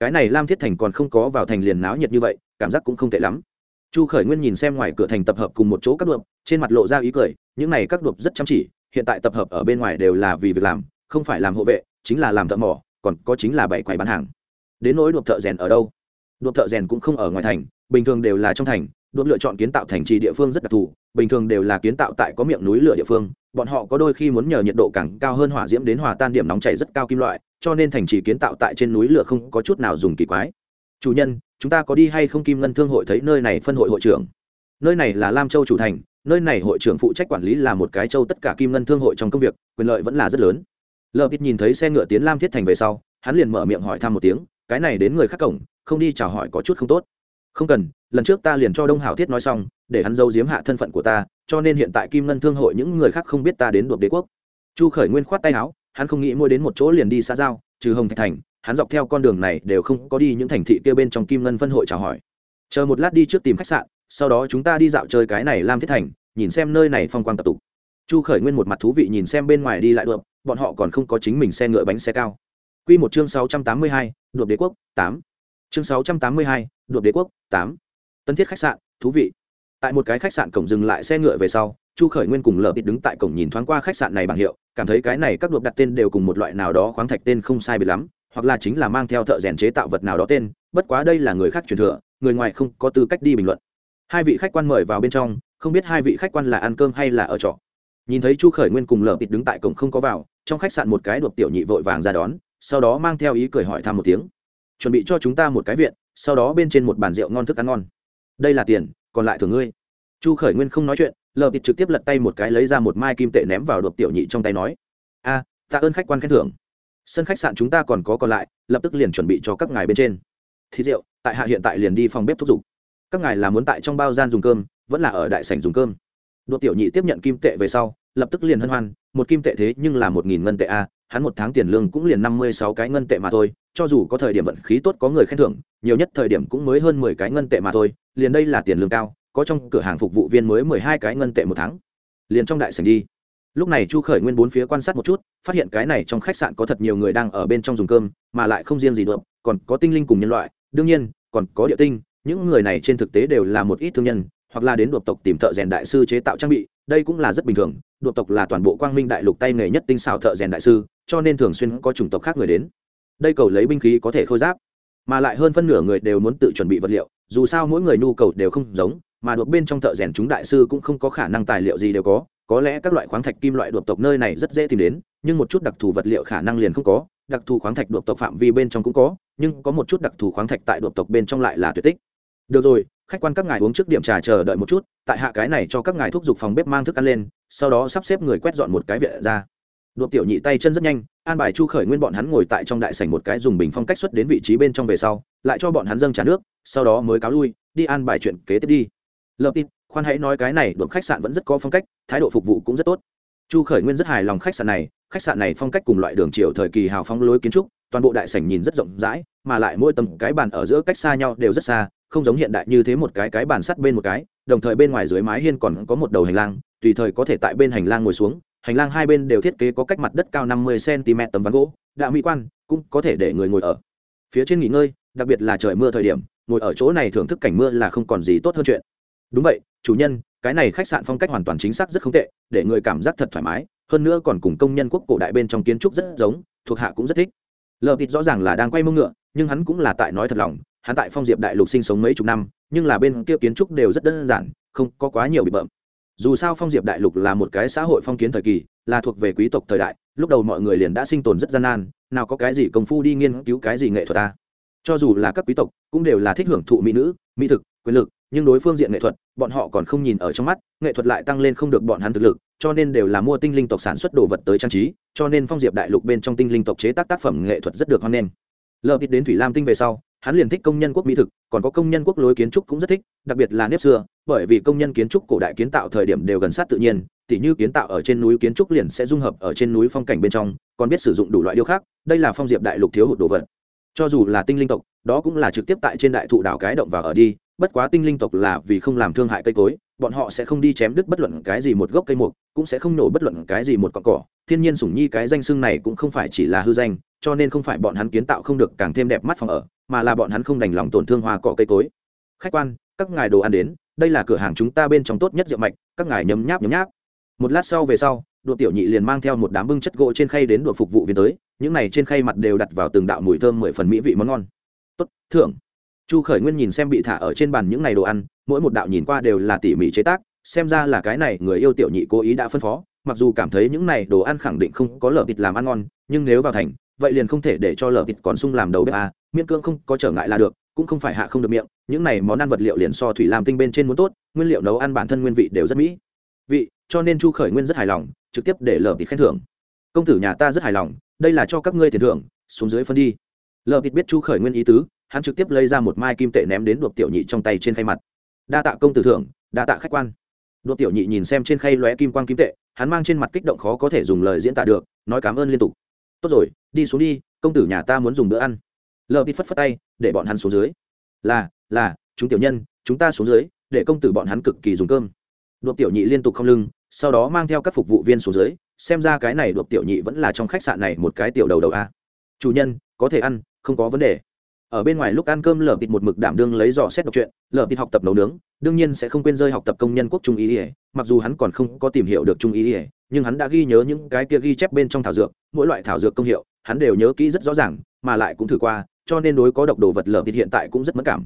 Cái này lam thiết thành còn không có vào thành liền náo nhiệt như vậy, cảm giác cũng không tệ lắm. Chu khởi nguyên nhìn xem ngoài cửa thành tập hợp cùng một chỗ các đuộm trên mặt lộ ra ý cười, những này các đuộm rất chăm chỉ, hiện tại tập hợp ở bên ngoài đều là vì việc làm, không phải làm hộ vệ, chính là làm thợ mỏ còn có chính là bảy quầy bán hàng. Đến nỗi đột thợ rèn ở đâu? Đột thợ rèn cũng không ở ngoài thành, bình thường đều là trong thành đột lựa chọn kiến tạo thành trì địa phương rất đặc thù, bình thường đều là kiến tạo tại có miệng núi lửa địa phương, bọn họ có đôi khi muốn nhờ nhiệt độ càng cao hơn hỏa diễm đến hòa tan điểm nóng chảy rất cao kim loại, cho nên thành trì kiến tạo tại trên núi lửa không có chút nào dùng kỳ quái. Chủ nhân, chúng ta có đi hay không kim ngân thương hội thấy nơi này phân hội hội trưởng? Nơi này là lam châu chủ thành, nơi này hội trưởng phụ trách quản lý là một cái châu tất cả kim ngân thương hội trong công việc, quyền lợi vẫn là rất lớn lờ ít nhìn thấy xe ngựa tiến lam thiết thành về sau, hắn liền mở miệng hỏi thăm một tiếng, cái này đến người khác cổng, không đi chào hỏi có chút không tốt. Không cần, lần trước ta liền cho đông hảo thiết nói xong, để hắn giấu giếm hạ thân phận của ta, cho nên hiện tại kim ngân thương hội những người khác không biết ta đến đột đế quốc. Chu khởi nguyên khoát tay áo, hắn không nghĩ mua đến một chỗ liền đi xa giao, trừ hồng thạch thành, hắn dọc theo con đường này đều không có đi những thành thị kia bên trong kim ngân phân hội chào hỏi. Chờ một lát đi trước tìm khách sạn, sau đó chúng ta đi dạo chơi cái này lam thiết thành, nhìn xem nơi này phong quang tập tục. Chu khởi nguyên một mặt thú vị nhìn xem bên ngoài đi lại đượm bọn họ còn không có chính mình xe ngựa bánh xe cao. Q một chương sáu trăm tám mươi hai đuộp đế quốc, tám. Chương sáu trăm tám mươi hai đuộp đế quốc, tám. Tân thiết khách sạn, thú vị. Tại một cái khách sạn cổng dừng lại xe ngựa về sau, chu khởi nguyên cùng lờ bịt đứng tại cổng nhìn thoáng qua khách sạn này bằng hiệu, cảm thấy cái này các đột đặt tên đều cùng một loại nào đó khoáng thạch tên không sai biệt lắm, hoặc là chính là mang theo thợ rèn chế tạo vật nào đó tên, bất quá đây là người khác truyền thừa, người ngoài không có tư cách đi bình luận. Hai vị khách quan mời vào bên trong, không biết hai vị khách quan là ăn cơm hay là ở trọ. Nhìn thấy chu khởi nguyên cùng lờ bịt đứng tại cổng không có vào trong khách sạn một cái đột tiểu nhị vội vàng ra đón, sau đó mang theo ý cười hỏi thăm một tiếng. Chuẩn bị cho chúng ta một cái viện, sau đó bên trên một bàn rượu ngon thức ăn ngon. Đây là tiền, còn lại thường ngươi. Chu khởi nguyên không nói chuyện, lờ bịt trực tiếp lật tay một cái lấy ra một mai kim tệ ném vào đột tiểu nhị trong tay nói, a, tạ ơn khách quan khen thưởng. Sân khách sạn chúng ta còn có còn lại, lập tức liền chuẩn bị cho các ngài bên trên. Thịt rượu, tại hạ hiện tại liền đi phòng bếp thúc giục. Các ngài là muốn tại trong bao gian dùng cơm, vẫn là ở đại sảnh dùng cơm. Đột tiểu nhị tiếp nhận kim tệ về sau, lập tức liền hân hoan một kim tệ thế nhưng là một nghìn ngân tệ a, hắn một tháng tiền lương cũng liền năm mươi sáu cái ngân tệ mà thôi, cho dù có thời điểm vận khí tốt có người khen thưởng, nhiều nhất thời điểm cũng mới hơn mười cái ngân tệ mà thôi, liền đây là tiền lương cao, có trong cửa hàng phục vụ viên mới mười hai cái ngân tệ một tháng. Liền trong đại sảnh đi. Lúc này chu khởi nguyên bốn phía quan sát một chút, phát hiện cái này trong khách sạn có thật nhiều người đang ở bên trong dùng cơm, mà lại không riêng gì được còn có tinh linh cùng nhân loại, đương nhiên, còn có địa tinh, những người này trên thực tế đều là một ít thương nhân hoặc là đến đột tộc tìm thợ rèn đại sư chế tạo trang bị, đây cũng là rất bình thường, đột tộc là toàn bộ quang minh đại lục tay nghề nhất tinh xào thợ rèn đại sư, cho nên thường xuyên có chủng tộc khác người đến. Đây cầu lấy binh khí có thể khôi giáp, mà lại hơn phân nửa người đều muốn tự chuẩn bị vật liệu, dù sao mỗi người nhu cầu đều không giống, mà đột bên trong thợ rèn chúng đại sư cũng không có khả năng tài liệu gì đều có có lẽ các loại khoáng thạch kim loại đột tộc nơi này rất dễ tìm đến, nhưng một chút đặc thù vật liệu khả năng liền không có, đặc thù khoáng thạch đột tộc phạm vi bên trong cũng có, nhưng có một chút đặc thù khoáng thạch tại đột tộc bên trong lại là tuyệt tích. Được rồi khách quan các ngài uống trước điểm trà chờ đợi một chút, tại hạ cái này cho các ngài thúc giục phòng bếp mang thức ăn lên, sau đó sắp xếp người quét dọn một cái viện ra. Đột tiểu nhị tay chân rất nhanh, an bài chu khởi nguyên bọn hắn ngồi tại trong đại sảnh một cái dùng bình phong cách xuất đến vị trí bên trong về sau, lại cho bọn hắn dâng trà nước, sau đó mới cáo lui, đi an bài chuyện kế tiếp đi. Lập tin khoan hãy nói cái này, đột khách sạn vẫn rất có phong cách, thái độ phục vụ cũng rất tốt. Chu khởi nguyên rất hài lòng khách sạn này, khách sạn này phong cách cùng loại đường triều thời kỳ hào phong lối kiến trúc, toàn bộ đại sảnh nhìn rất rộng rãi, mà lại mỗi tầm cái bàn ở giữa cách xa nhau đều rất xa không giống hiện đại như thế một cái cái bàn sắt bên một cái, đồng thời bên ngoài dưới mái hiên còn có một đầu hành lang, tùy thời có thể tại bên hành lang ngồi xuống. Hành lang hai bên đều thiết kế có cách mặt đất cao năm mươi cm tấm ván gỗ đạ mỹ quan cũng có thể để người ngồi ở. Phía trên nghỉ ngơi, đặc biệt là trời mưa thời điểm, ngồi ở chỗ này thưởng thức cảnh mưa là không còn gì tốt hơn chuyện. Đúng vậy, chủ nhân, cái này khách sạn phong cách hoàn toàn chính xác rất không tệ, để người cảm giác thật thoải mái, hơn nữa còn cùng công nhân quốc cổ đại bên trong kiến trúc rất giống, thuộc hạ cũng rất thích. Lờ thịt rõ ràng là đang quay mông ngựa, nhưng hắn cũng là tại nói thật lòng hắn tại phong diệp đại lục sinh sống mấy chục năm, nhưng là bên kia kiến trúc đều rất đơn giản, không có quá nhiều bị bợm. Dù sao phong diệp đại lục là một cái xã hội phong kiến thời kỳ, là thuộc về quý tộc thời đại, lúc đầu mọi người liền đã sinh tồn rất gian nan, nào có cái gì công phu đi nghiên cứu cái gì nghệ thuật ta. Cho dù là các quý tộc, cũng đều là thích hưởng thụ mỹ nữ, mỹ thực, quyền lực, nhưng đối phương diện nghệ thuật, bọn họ còn không nhìn ở trong mắt, nghệ thuật lại tăng lên không được bọn hắn thực lực, cho nên đều là mua tinh linh tộc sản xuất đồ vật tới trang trí, cho nên phong diệp đại lục bên trong tinh linh tộc chế tác tác phẩm nghệ thuật rất được hoan nghênh. Lờ ít đến thủy lam tinh về sau hắn liền thích công nhân quốc mỹ thực, còn có công nhân quốc lối kiến trúc cũng rất thích, đặc biệt là nếp xưa, bởi vì công nhân kiến trúc cổ đại kiến tạo thời điểm đều gần sát tự nhiên, tỉ như kiến tạo ở trên núi kiến trúc liền sẽ dung hợp ở trên núi phong cảnh bên trong, còn biết sử dụng đủ loại điêu khác đây là phong diệp đại lục thiếu hụt đồ vật. Cho dù là tinh linh tộc, đó cũng là trực tiếp tại trên đại thụ đảo cái động và ở đi, bất quá tinh linh tộc là vì không làm thương hại cây cối, bọn họ sẽ không đi chém đứt bất luận cái gì một gốc cây mục, cũng sẽ không nổ bất luận cái gì một con cỏ. Thiên nhiên sủng nhi cái danh xưng này cũng không phải chỉ là hư danh, cho nên không phải bọn hắn kiến tạo không được càng thêm đẹp mắt phòng ở mà là bọn hắn không đành lòng tổn thương hoa cỏ cây cối. Khách quan các ngài đồ ăn đến đây là cửa hàng chúng ta bên trong tốt nhất rượu mạch các ngài nhấm nháp nhấm nháp. Một lát sau về sau đội tiểu nhị liền mang theo một đám bưng chất gỗ trên khay đến đội phục vụ viên tới những này trên khay mặt đều đặt vào từng đạo mùi thơm mười phần mỹ vị món ngon. Tốt thưởng. Chu khởi nguyên nhìn xem bị thả ở trên bàn những này đồ ăn mỗi một đạo nhìn qua đều là tỉ mỉ chế tác xem ra là cái này người yêu tiểu nhị cố ý đã phân phó mặc dù cảm thấy những này đồ ăn khẳng định không có lợp thịt làm ăn ngon nhưng nếu vào thành vậy liền không thể để cho lợp thịt còn sung làm đầu bếp à, miễn cưỡng không có trở ngại là được, cũng không phải hạ không được miệng, những này món ăn vật liệu liền so thủy làm tinh bên trên muốn tốt, nguyên liệu nấu ăn bản thân nguyên vị đều rất mỹ. Vị, cho nên chu khởi nguyên rất hài lòng, trực tiếp để lờ bịt khen thưởng. Công tử nhà ta rất hài lòng, đây là cho các ngươi tiền thưởng, xuống dưới phân đi. Lờ bịt biết chu khởi nguyên ý tứ, hắn trực tiếp lấy ra một mai kim tệ ném đến đột tiểu nhị trong tay trên khay mặt. Đa tạ công tử thưởng, đa tạ khách quan. Đột tiểu nhị nhìn xem trên khay lóe kim quang kim tệ, hắn mang trên mặt kích động khó có thể dùng lời diễn tả được, nói cảm ơn liên tục. Tốt rồi, đi xuống đi, công tử nhà ta muốn dùng bữa ăn lờ vịt phất phất tay, để bọn hắn xuống dưới. Là là, chúng tiểu nhân, chúng ta xuống dưới, để công tử bọn hắn cực kỳ dùng cơm. Đột tiểu nhị liên tục không lưng, sau đó mang theo các phục vụ viên xuống dưới, xem ra cái này đột tiểu nhị vẫn là trong khách sạn này một cái tiểu đầu đầu a. Chủ nhân, có thể ăn, không có vấn đề. Ở bên ngoài lúc ăn cơm, lờ thịt một mực đảm đương lấy dò xét đọc chuyện lờ thịt học tập nấu nướng, đương nhiên sẽ không quên rơi học tập công nhân quốc trung ý ỉa mặc dù hắn còn không có tìm hiểu được trung ý ỉa nhưng hắn đã ghi nhớ những cái kia ghi chép bên trong thảo dược. Mỗi loại thảo dược công hiệu, hắn đều nhớ kỹ rất rõ ràng, mà lại cũng thử qua cho nên đối có độc đồ vật lở bịt hiện tại cũng rất mất cảm.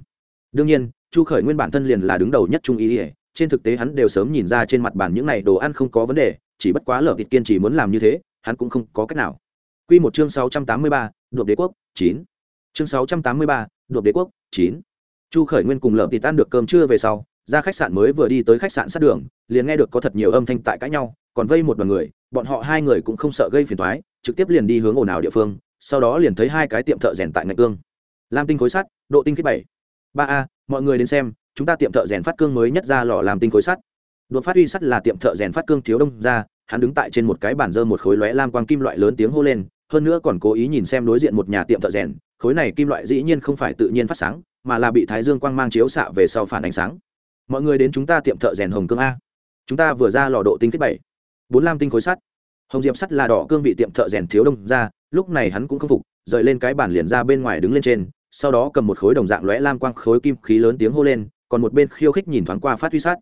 Đương nhiên chu khởi nguyên bản thân liền là đứng đầu nhất trung ý ỉa trên thực tế hắn đều sớm nhìn ra trên mặt bàn những này đồ ăn không có vấn đề chỉ bất quá lở bịt kiên trì muốn làm như thế hắn cũng không có cách nào. Quy một chương 683, Đột đế quốc, 9 chương sáu trăm tám mươi ba đột đế quốc chín. Chu khởi nguyên cùng lợm thì tan được cơm trưa về sau ra khách sạn mới vừa đi tới khách sạn sát đường liền nghe được có thật nhiều âm thanh tại cãi nhau còn vây một đoàn người bọn họ hai người cũng không sợ gây phiền toái trực tiếp liền đi hướng ồn ào địa phương sau đó liền thấy hai cái tiệm thợ rèn tại ngạch cương. Lam tinh khối sắt, độ tinh khí bảy. Ba a, mọi người đến xem, chúng ta tiệm thợ rèn phát cương mới nhất ra lò làm tinh khối sắt. Đột phát uy sắt là tiệm thợ rèn phát cương thiếu đông ra, hắn đứng tại trên một cái bàn dơ một khối lóe lam quang kim loại lớn tiếng hô lên, hơn nữa còn cố ý nhìn xem đối diện một nhà tiệm thợ rèn, khối này kim loại dĩ nhiên không phải tự nhiên phát sáng, mà là bị thái dương quang mang chiếu xạ về sau phản ánh sáng. Mọi người đến chúng ta tiệm thợ rèn hồng cương a. Chúng ta vừa ra lò độ tinh kết bảy. Bốn lam tinh khối sắt hồng diệp sắt là đỏ cương vị tiệm thợ rèn thiếu đông ra, lúc này hắn cũng khâm phục, rời lên cái bàn liền ra bên ngoài đứng lên trên, sau đó cầm một khối đồng dạng lóe lam quang khối kim khí lớn tiếng hô lên, còn một bên khiêu khích nhìn thoáng qua phát huy sát.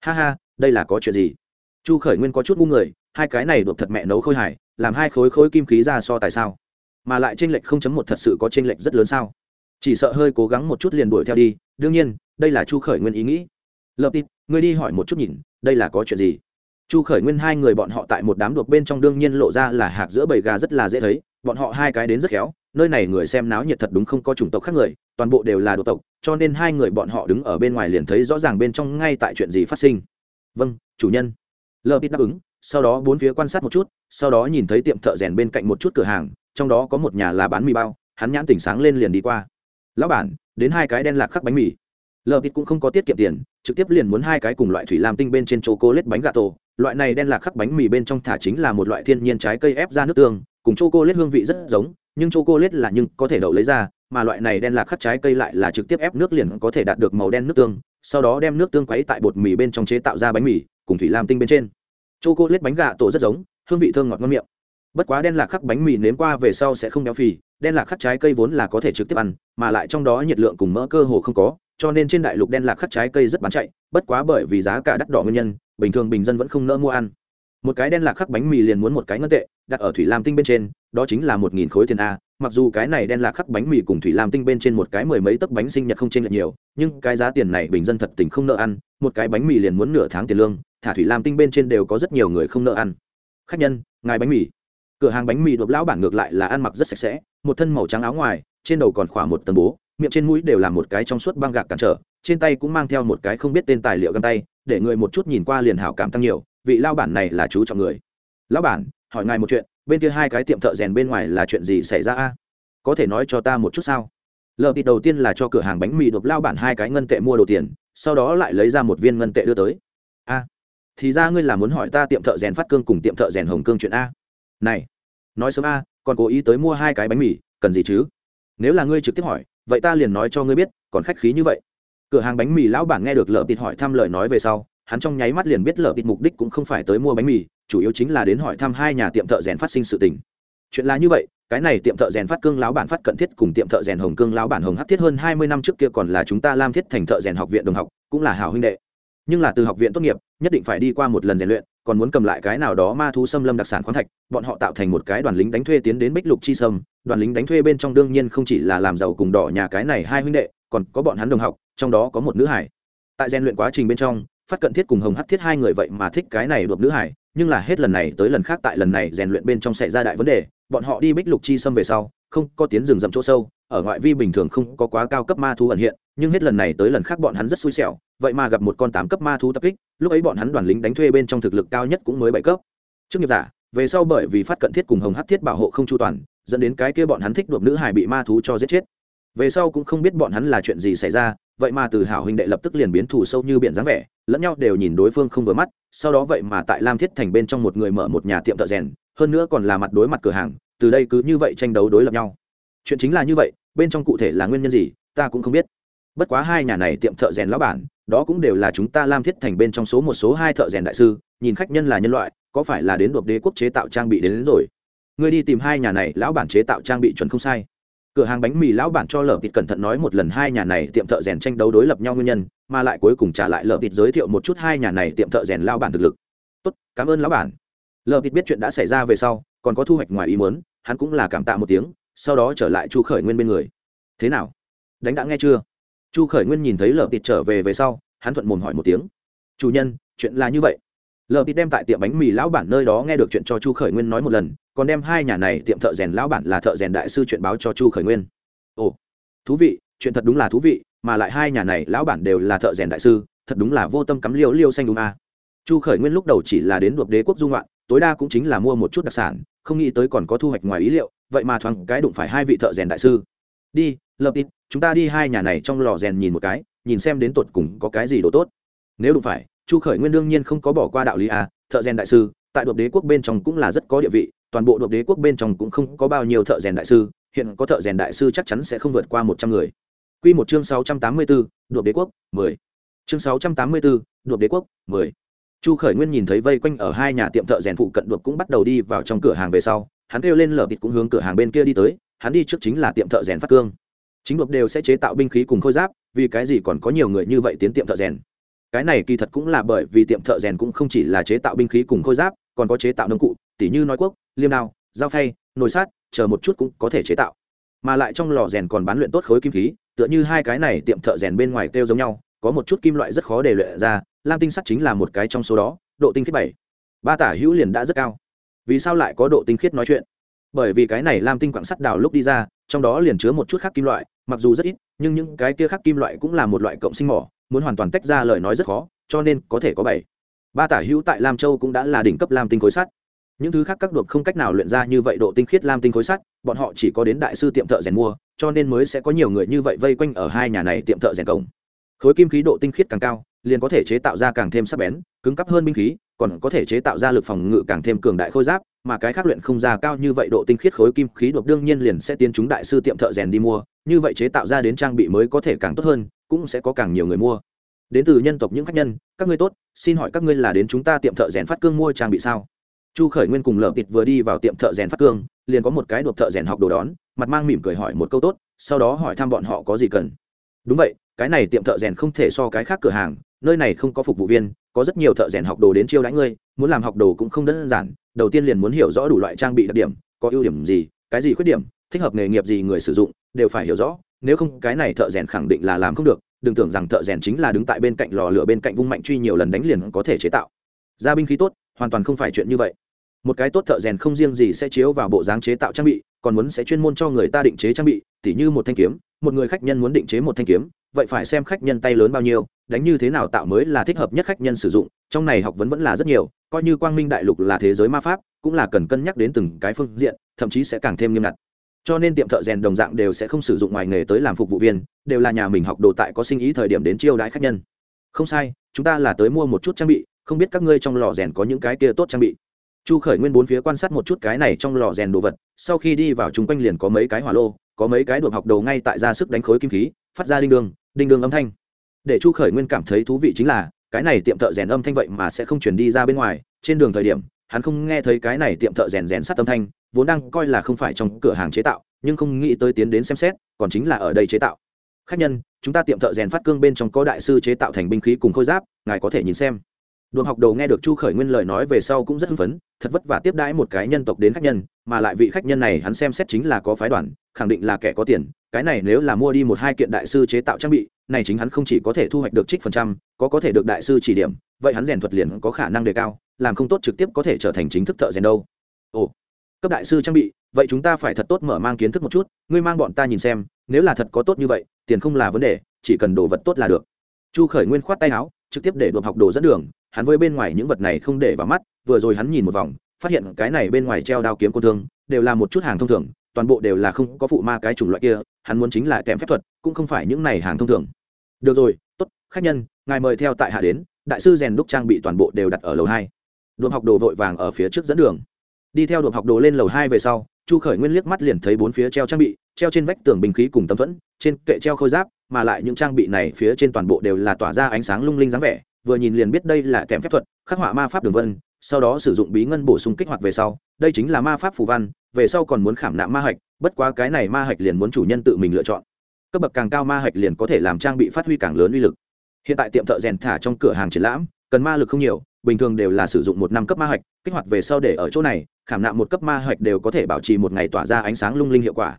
Ha ha, đây là có chuyện gì? Chu khởi nguyên có chút ngu người, hai cái này đột thật mẹ nấu khôi hải làm hai khối khối kim khí ra so tại sao? Mà lại tranh lệch không chấm một thật sự có tranh lệch rất lớn sao? Chỉ sợ hơi cố gắng một chút liền đuổi theo đi, đương nhiên, đây là chu khởi nguyên ý nghĩ. Lập tít người đi hỏi một chút nhìn, đây là có chuyện gì? Chu khởi nguyên hai người bọn họ tại một đám đột bên trong đương nhiên lộ ra là hạc giữa bầy gà rất là dễ thấy, bọn họ hai cái đến rất khéo, nơi này người xem náo nhiệt thật đúng không có chủng tộc khác người, toàn bộ đều là đồ tộc, cho nên hai người bọn họ đứng ở bên ngoài liền thấy rõ ràng bên trong ngay tại chuyện gì phát sinh. Vâng chủ nhân. Lơ lờ đáp ứng, sau đó bốn phía quan sát một chút, sau đó nhìn thấy tiệm thợ rèn bên cạnh một chút cửa hàng, trong đó có một nhà là bán mì bao, hắn nhãn tỉnh sáng lên liền đi qua. Lão bản, đến hai cái đen lạc khắc bánh mì. Lờ vịt cũng không có tiết kiệm tiền, trực tiếp liền muốn hai cái cùng loại thủy làm tinh bên trên chỗ cô lết bánh gà tổ loại này đen lạc khắc bánh mì bên trong thả chính là một loại thiên nhiên trái cây ép ra nước tương, cùng c h lết hương vị rất giống, nhưng c h lết là nhưng có thể đậu lấy ra, mà loại này đen lạc khắc trái cây lại là trực tiếp ép nước liền có thể đạt được màu đen nước tương, sau đó đem nước tương quấy tại bột mì bên trong chế tạo ra bánh mì, cùng thủy lam tinh bên trên. C h lết bánh gà tổ rất giống, hương vị thơm ngọt ngon miệng. Bất quá đen lạc khắc bánh mì nếm qua về sau sẽ không béo phì, đen lạc khắc trái cây vốn là có thể trực tiếp ăn, mà lại trong đó nhiệt lượng cùng mỡ cơ hồ không có cho nên trên đại lục đen lạc khắc trái cây rất bán chạy, bất quá bởi vì giá cả đắt đỏ nguyên nhân, bình thường bình dân vẫn không nỡ mua ăn. Một cái đen lạc khắc bánh mì liền muốn một cái ngân tệ, đặt ở thủy lam tinh bên trên, đó chính là một nghìn khối tiền a, mặc dù cái này đen lạc khắc bánh mì cùng thủy lam tinh bên trên một cái mười mấy tấc bánh sinh nhật không chênh lệch nhiều, nhưng cái giá tiền này bình dân thật tình không nợ ăn, một cái bánh mì liền muốn nửa tháng tiền lương, thả thủy lam tinh bên trên đều có rất nhiều người không nợ ăn. Khách nhân, ngài bánh mì. Cửa hàng bánh mì đột lão bản ngược lại là ăn mặc rất sạch sẽ, một thân màu trắng áo ngoài, trên đầu còn khỏa một tầng bố miệng trên mũi đều là một cái trong suốt băng gạc cản trở, trên tay cũng mang theo một cái không biết tên tài liệu găng tay, để người một chút nhìn qua liền hảo cảm tăng nhiều, vị lao bản này là chú trọng người. Lão bản, hỏi ngài một chuyện, bên kia hai cái tiệm thợ rèn bên ngoài là chuyện gì xảy ra a? Có thể nói cho ta một chút sao? Lờ thịt đầu tiên là cho cửa hàng bánh mì đột lao bản hai cái ngân tệ mua đồ tiền, sau đó lại lấy ra một viên ngân tệ đưa tới. A, thì ra ngươi là muốn hỏi ta tiệm thợ rèn phát cương cùng tiệm thợ rèn hồng cương chuyện a? Này, nói sớm a, còn cố ý tới mua hai cái bánh mì, cần gì chứ? Nếu là ngươi trực tiếp hỏi vậy ta liền nói cho ngươi biết, còn khách khí như vậy. Cửa hàng bánh mì lão bản nghe được lợ tịt hỏi thăm lời nói về sau, hắn trong nháy mắt liền biết lợ tịt mục đích cũng không phải tới mua bánh mì, chủ yếu chính là đến hỏi thăm hai nhà tiệm thợ rèn phát sinh sự tình. Chuyện là như vậy, cái này tiệm thợ rèn phát cương lão bản phát cận thiết cùng tiệm thợ rèn hồng cương lão bản hồng hắc thiết hơn hai mươi năm trước kia còn là chúng ta lam thiết thành thợ rèn học viện đồng học, cũng là hảo huynh đệ. Nhưng là từ học viện tốt nghiệp, nhất định phải đi qua một lần rèn luyện, còn muốn cầm lại cái nào đó ma thú xâm lâm đặc sản khoáng thạch, bọn họ tạo thành một cái đoàn lính đánh thuê tiến đến bích lục chi sâm đoàn lính đánh thuê bên trong đương nhiên không chỉ là làm giàu cùng đỏ nhà cái này hai huynh đệ, còn có bọn hắn đồng học, trong đó có một nữ hải. Tại rèn luyện quá trình bên trong, phát cận thiết cùng hồng hắt thiết hai người vậy mà thích cái này đột nữ hải, nhưng là hết lần này tới lần khác tại lần này rèn luyện bên trong xảy ra đại vấn đề, bọn họ đi bích lục chi xâm về sau, không có tiến rừng rậm chỗ sâu, ở ngoại vi bình thường không có quá cao cấp ma thú ẩn hiện, nhưng hết lần này tới lần khác bọn hắn rất xui xẻo, vậy mà gặp một con tám cấp ma thú tập kích, lúc ấy bọn hắn đoàn lính đánh thuê bên trong thực lực cao nhất cũng mới bảy cấp. Trước nghiệp giả, về sau bởi vì phát cận thiết cùng hồng hắc thiết bảo hộ không chu toàn dẫn đến cái kia bọn hắn thích đuộc nữ hải bị ma thú cho giết chết. Về sau cũng không biết bọn hắn là chuyện gì xảy ra vậy mà từ hảo huynh đệ lập tức liền biến thù sâu như biển dáng vẻ lẫn nhau đều nhìn đối phương không vừa mắt sau đó vậy mà tại lam thiết thành bên trong một người mở một nhà tiệm thợ rèn hơn nữa còn là mặt đối mặt cửa hàng từ đây cứ như vậy tranh đấu đối lập nhau. Chuyện chính là như vậy bên trong cụ thể là nguyên nhân gì ta cũng không biết. Bất quá hai nhà này tiệm thợ rèn lão bản đó cũng đều là chúng ta lam thiết thành bên trong số một số hai thợ rèn đại sư nhìn khách nhân là nhân loại có phải là đến đột đế quốc chế tạo trang bị đến, đến rồi? Ngươi đi tìm hai nhà này, lão bản chế tạo trang bị chuẩn không sai. Cửa hàng bánh mì lão bản cho lở thịt cẩn thận nói một lần hai nhà này tiệm thợ rèn tranh đấu đối lập nhau nguyên nhân, mà lại cuối cùng trả lại lở thịt giới thiệu một chút hai nhà này tiệm thợ rèn lao bản thực lực. Tốt, cảm ơn lão bản. Lở thịt biết chuyện đã xảy ra về sau, còn có thu hoạch ngoài ý muốn, hắn cũng là cảm tạ một tiếng, sau đó trở lại chu khởi nguyên bên người. Thế nào? Đánh đã nghe chưa? Chu khởi nguyên nhìn thấy lở thịt trở về về sau, hắn thuận mồm hỏi một tiếng. Chủ nhân, chuyện là như vậy lờ tít đem tại tiệm bánh mì lão bản nơi đó nghe được chuyện cho chu khởi nguyên nói một lần, còn đem hai nhà này tiệm thợ rèn lão bản là thợ rèn đại sư chuyện báo cho chu khởi nguyên. Ồ, thú vị, chuyện thật đúng là thú vị, mà lại hai nhà này lão bản đều là thợ rèn đại sư, thật đúng là vô tâm cắm liêu liêu xanh đúng à. chu khởi nguyên lúc đầu chỉ là đến đột đế quốc dung loạn tối đa cũng chính là mua một chút đặc sản, không nghĩ tới còn có thu hoạch ngoài ý liệu, vậy mà thoáng cái đụng phải hai vị thợ rèn đại sư. Đi lập tít, chúng ta đi hai nhà này trong lò rèn nhìn một cái, nhìn xem đến tột cùng có cái gì đồ tốt. Nếu đụng phải chu khởi nguyên đương nhiên không có bỏ qua đạo lý à thợ rèn đại sư, tại đột đế quốc bên trong cũng là rất có địa vị, toàn bộ đột đế quốc bên trong cũng không có bao nhiêu thợ rèn đại sư, hiện có thợ rèn đại sư chắc chắn sẽ không vượt qua một trăm người. Q một chương sáu trăm tám mươi bốn đột đế quốc, mười. Chương sáu trăm tám mươi bốn đột đế quốc, mười. Chu khởi nguyên nhìn thấy vây quanh ở hai nhà tiệm thợ rèn phụ cận đột cũng bắt đầu đi vào trong cửa hàng về sau, hắn kêu lên lở bịt cũng hướng cửa hàng bên kia đi tới, hắn đi trước chính là tiệm thợ rèn phát cương. Chính đột đều sẽ chế tạo binh khí cùng khôi giáp, vì cái gì còn có nhiều người như vậy tiến tiệm thợ rèn? Cái này kỳ thật cũng là bởi vì tiệm thợ rèn cũng không chỉ là chế tạo binh khí cùng khôi giáp, còn có chế tạo nông cụ, tỉ như nói quốc, liêm đao, dao phay, nồi sát chờ một chút cũng có thể chế tạo. Mà lại trong lò rèn còn bán luyện tốt khối kim khí, tựa như hai cái này tiệm thợ rèn bên ngoài kêu giống nhau, có một chút kim loại rất khó để luyện ra, lam tinh sắt chính là một cái trong số đó, độ tinh khiết bảy. Ba tả hữu liền đã rất cao. Vì sao lại có độ tinh khiết nói chuyện? Bởi vì cái này lam tinh quặng sắt đào lúc đi ra, trong đó liền chứa một chút khác kim loại, mặc dù rất ít, nhưng những cái kia khác kim loại cũng là một loại cộng sinh mỏ muốn hoàn toàn tách ra lời nói rất khó, cho nên có thể có bảy. Ba tả hữu tại lam châu cũng đã là đỉnh cấp lam tinh khối sắt. Những thứ khác các đột không cách nào luyện ra như vậy độ tinh khiết lam tinh khối sắt, bọn họ chỉ có đến đại sư tiệm thợ rèn mua, cho nên mới sẽ có nhiều người như vậy vây quanh ở hai nhà này tiệm thợ rèn cổng. Khối kim khí độ tinh khiết càng cao, liền có thể chế tạo ra càng thêm sắc bén, cứng cắp hơn binh khí, còn có thể chế tạo ra lực phòng ngự càng thêm cường đại khôi giáp, mà cái khác luyện không ra cao như vậy độ tinh khiết khối kim khí đột đương nhiên liền sẽ tiến chúng đại sư tiệm thợ rèn đi mua, như vậy chế tạo ra đến trang bị mới có thể càng tốt hơn cũng sẽ có càng nhiều người mua. Đến từ nhân tộc những khách nhân, các ngươi tốt, xin hỏi các ngươi là đến chúng ta tiệm thợ rèn phát cương mua trang bị sao? Chu khởi nguyên cùng lợp thịt vừa đi vào tiệm thợ rèn phát cương, liền có một cái đột thợ rèn học đồ đón, mặt mang mỉm cười hỏi một câu tốt, sau đó hỏi thăm bọn họ có gì cần. Đúng vậy, cái này tiệm thợ rèn không thể so cái khác cửa hàng, nơi này không có phục vụ viên, có rất nhiều thợ rèn học đồ đến chiêu đãi ngươi, muốn làm học đồ cũng không đơn giản, đầu tiên liền muốn hiểu rõ đủ loại trang bị đặc điểm, có ưu điểm gì, cái gì khuyết điểm, thích hợp nghề nghiệp gì người sử dụng, đều phải hiểu rõ nếu không, cái này thợ rèn khẳng định là làm không được, đừng tưởng rằng thợ rèn chính là đứng tại bên cạnh lò lửa bên cạnh vung mạnh truy nhiều lần đánh liền có thể chế tạo. Ra binh khí tốt, hoàn toàn không phải chuyện như vậy. Một cái tốt thợ rèn không riêng gì sẽ chiếu vào bộ dáng chế tạo trang bị, còn muốn sẽ chuyên môn cho người ta định chế trang bị, tỉ như một thanh kiếm, một người khách nhân muốn định chế một thanh kiếm, vậy phải xem khách nhân tay lớn bao nhiêu, đánh như thế nào tạo mới là thích hợp nhất khách nhân sử dụng, trong này học vấn vẫn là rất nhiều, coi như quang minh đại lục là thế giới ma pháp, cũng là cần cân nhắc đến từng cái phương diện, thậm chí sẽ càng thêm nghiêm ngặt cho nên tiệm thợ rèn đồng dạng đều sẽ không sử dụng ngoài nghề tới làm phục vụ viên, đều là nhà mình học đồ tại có sinh ý thời điểm đến chiêu đãi khách nhân. Không sai, chúng ta là tới mua một chút trang bị, không biết các ngươi trong lò rèn có những cái kia tốt trang bị. Chu khởi nguyên bốn phía quan sát một chút cái này trong lò rèn đồ vật, sau khi đi vào chung quanh liền có mấy cái hỏa lô, có mấy cái đuộc học đồ ngay tại ra sức đánh khối kim khí, phát ra đinh đường đinh đường âm thanh. Để chu khởi nguyên cảm thấy thú vị chính là, cái này tiệm thợ rèn âm thanh vậy mà sẽ không chuyển đi ra bên ngoài. Trên đường thời điểm, hắn không nghe thấy cái này tiệm thợ rèn rèn sát âm thanh vốn đang coi là không phải trong cửa hàng chế tạo, nhưng không nghĩ tới tiến đến xem xét, còn chính là ở đây chế tạo. Khách nhân, chúng ta tiệm thợ rèn phát cương bên trong có đại sư chế tạo thành binh khí cùng khôi giáp, ngài có thể nhìn xem. Đồn học đầu nghe được chu khởi nguyên lời nói về sau cũng rất hưng phấn, thật vất vả tiếp đãi một cái nhân tộc đến khách nhân, mà lại vị khách nhân này hắn xem xét chính là có phái đoàn, khẳng định là kẻ có tiền, cái này nếu là mua đi một hai kiện đại sư chế tạo trang bị, này chính hắn không chỉ có thể thu hoạch được trích phần trăm, có có thể được đại sư chỉ điểm, vậy hắn rèn thuật liền có khả năng đề cao, làm không tốt trực tiếp có thể trở thành chính thức thợ rèn đâu. Ồ cấp đại sư trang bị, vậy chúng ta phải thật tốt mở mang kiến thức một chút, ngươi mang bọn ta nhìn xem, nếu là thật có tốt như vậy, tiền không là vấn đề, chỉ cần đồ vật tốt là được. Chu khởi nguyên khoát tay áo, trực tiếp để đột học đồ dẫn đường, hắn với bên ngoài những vật này không để vào mắt, vừa rồi hắn nhìn một vòng, phát hiện cái này bên ngoài treo đao kiếm cô thương, đều là một chút hàng thông thường, toàn bộ đều là không có phụ ma cái chủng loại kia, hắn muốn chính là kèm phép thuật, cũng không phải những này hàng thông thường. Được rồi, tốt, khách nhân, ngài mời theo tại hạ đến, đại sư rèn đúc trang bị toàn bộ đều đặt ở lầu hai. Đột học đồ vội vàng ở phía trước dẫn đường đi theo đột học đồ lên lầu hai về sau, chu khởi nguyên liếc mắt liền thấy bốn phía treo trang bị, treo trên vách tường bình khí cùng tấm thuẫn, trên kệ treo khôi giáp, mà lại những trang bị này phía trên toàn bộ đều là tỏa ra ánh sáng lung linh dáng vẻ, vừa nhìn liền biết đây là kèm phép thuật, khắc họa ma pháp đường vân, sau đó sử dụng bí ngân bổ sung kích hoạt về sau, đây chính là ma pháp phù văn, về sau còn muốn khảm nạm ma hạch, bất quá cái này ma hạch liền muốn chủ nhân tự mình lựa chọn. Cấp bậc càng cao ma hạch liền có thể làm trang bị phát huy càng lớn uy lực. Hiện tại tiệm thợ rèn thả trong cửa hàng triển lãm, cần ma lực không nhiều, bình thường đều là sử dụng một năm cấp ma hạch, kích hoạt về sau để ở chỗ này khảm nạm một cấp ma hạch đều có thể bảo trì một ngày tỏa ra ánh sáng lung linh hiệu quả.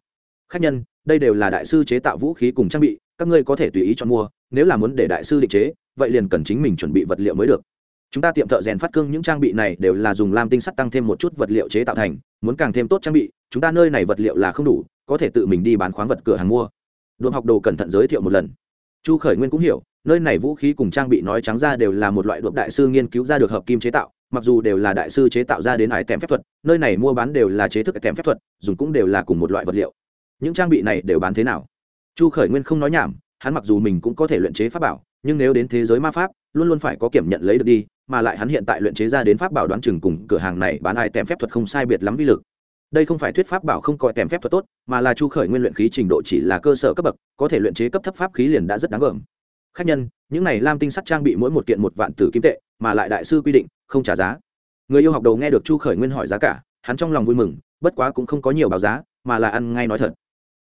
Khách nhân, đây đều là đại sư chế tạo vũ khí cùng trang bị, các ngươi có thể tùy ý chọn mua, nếu là muốn để đại sư định chế, vậy liền cần chính mình chuẩn bị vật liệu mới được. Chúng ta tiệm thợ rèn phát cương những trang bị này đều là dùng lam tinh sắt tăng thêm một chút vật liệu chế tạo thành, muốn càng thêm tốt trang bị, chúng ta nơi này vật liệu là không đủ, có thể tự mình đi bán khoáng vật cửa hàng mua. Đồn học đồ cẩn thận giới thiệu một lần. Chu khởi nguyên cũng hiểu, nơi này vũ khí cùng trang bị nói trắng ra đều là một loại đột đại sư nghiên cứu ra được hợp kim chế tạo mặc dù đều là đại sư chế tạo ra đến ải tèm phép thuật, nơi này mua bán đều là chế thức tèm phép thuật, dùng cũng đều là cùng một loại vật liệu. Những trang bị này đều bán thế nào? Chu khởi nguyên không nói nhảm, hắn mặc dù mình cũng có thể luyện chế pháp bảo, nhưng nếu đến thế giới ma pháp, luôn luôn phải có kiểm nhận lấy được đi, mà lại hắn hiện tại luyện chế ra đến pháp bảo đoán chừng cùng cửa hàng này bán ai tèm phép thuật không sai biệt lắm vi lực. Đây không phải thuyết pháp bảo không coi tèm phép thuật tốt, mà là chu khởi nguyên luyện khí trình độ chỉ là cơ sở cấp bậc, có thể luyện chế cấp thấp pháp khí liền đã rất đáng gờm khách nhân, những này lam tinh sắt trang bị mỗi một kiện một vạn tử kim tệ mà lại đại sư quy định không trả giá. Người yêu học đầu nghe được chu khởi nguyên hỏi giá cả hắn trong lòng vui mừng bất quá cũng không có nhiều báo giá mà là ăn ngay nói thật.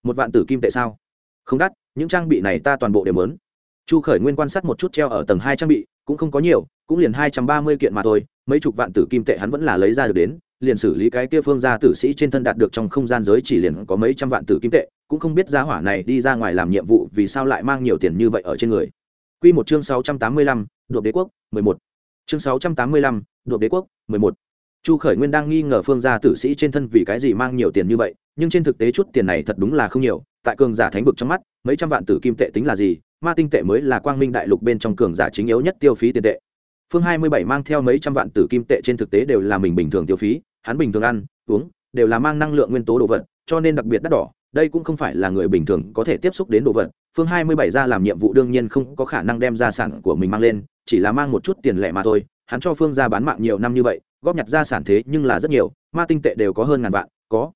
Một vạn tử kim tệ sao? Không đắt những trang bị này ta toàn bộ đều lớn chu khởi nguyên quan sát một chút treo ở tầng hai trang bị cũng không có nhiều cũng liền hai trăm ba mươi kiện mà thôi mấy chục vạn tử kim tệ hắn vẫn là lấy ra được đến liền xử lý cái kia phương gia tử sĩ trên thân đạt được trong không gian giới chỉ liền có mấy trăm vạn tử kim tệ cũng không biết giá hỏa này đi ra ngoài làm nhiệm vụ vì sao lại mang nhiều tiền như vậy ở trên người. Quy một chương sáu trăm tám mươi lăm, Đột Đế quốc, mười một. Chương sáu trăm tám mươi lăm, Đột Đế quốc, mười một. Chu Khởi Nguyên đang nghi ngờ Phương gia tử sĩ trên thân vì cái gì mang nhiều tiền như vậy, nhưng trên thực tế chút tiền này thật đúng là không nhiều, tại cường giả thánh vực trong mắt, mấy trăm vạn tử kim tệ tính là gì, ma tinh tệ mới là quang minh đại lục bên trong cường giả chính yếu nhất tiêu phí tiền tệ phương hai mươi bảy mang theo mấy trăm vạn tử kim tệ trên thực tế đều là mình bình thường tiêu phí hắn bình thường ăn uống đều là mang năng lượng nguyên tố đồ vật cho nên đặc biệt đắt đỏ đây cũng không phải là người bình thường có thể tiếp xúc đến đồ vật phương hai mươi bảy ra làm nhiệm vụ đương nhiên không có khả năng đem gia sản của mình mang lên, chỉ là mang một chút tiền lẻ mà thôi. Hắn cho phương ra bán mạng nhiều năm như vậy, góp nhặt gia sản thế nhưng là rất nhiều, ma tinh tệ đều có hơn ngàn vạn, có.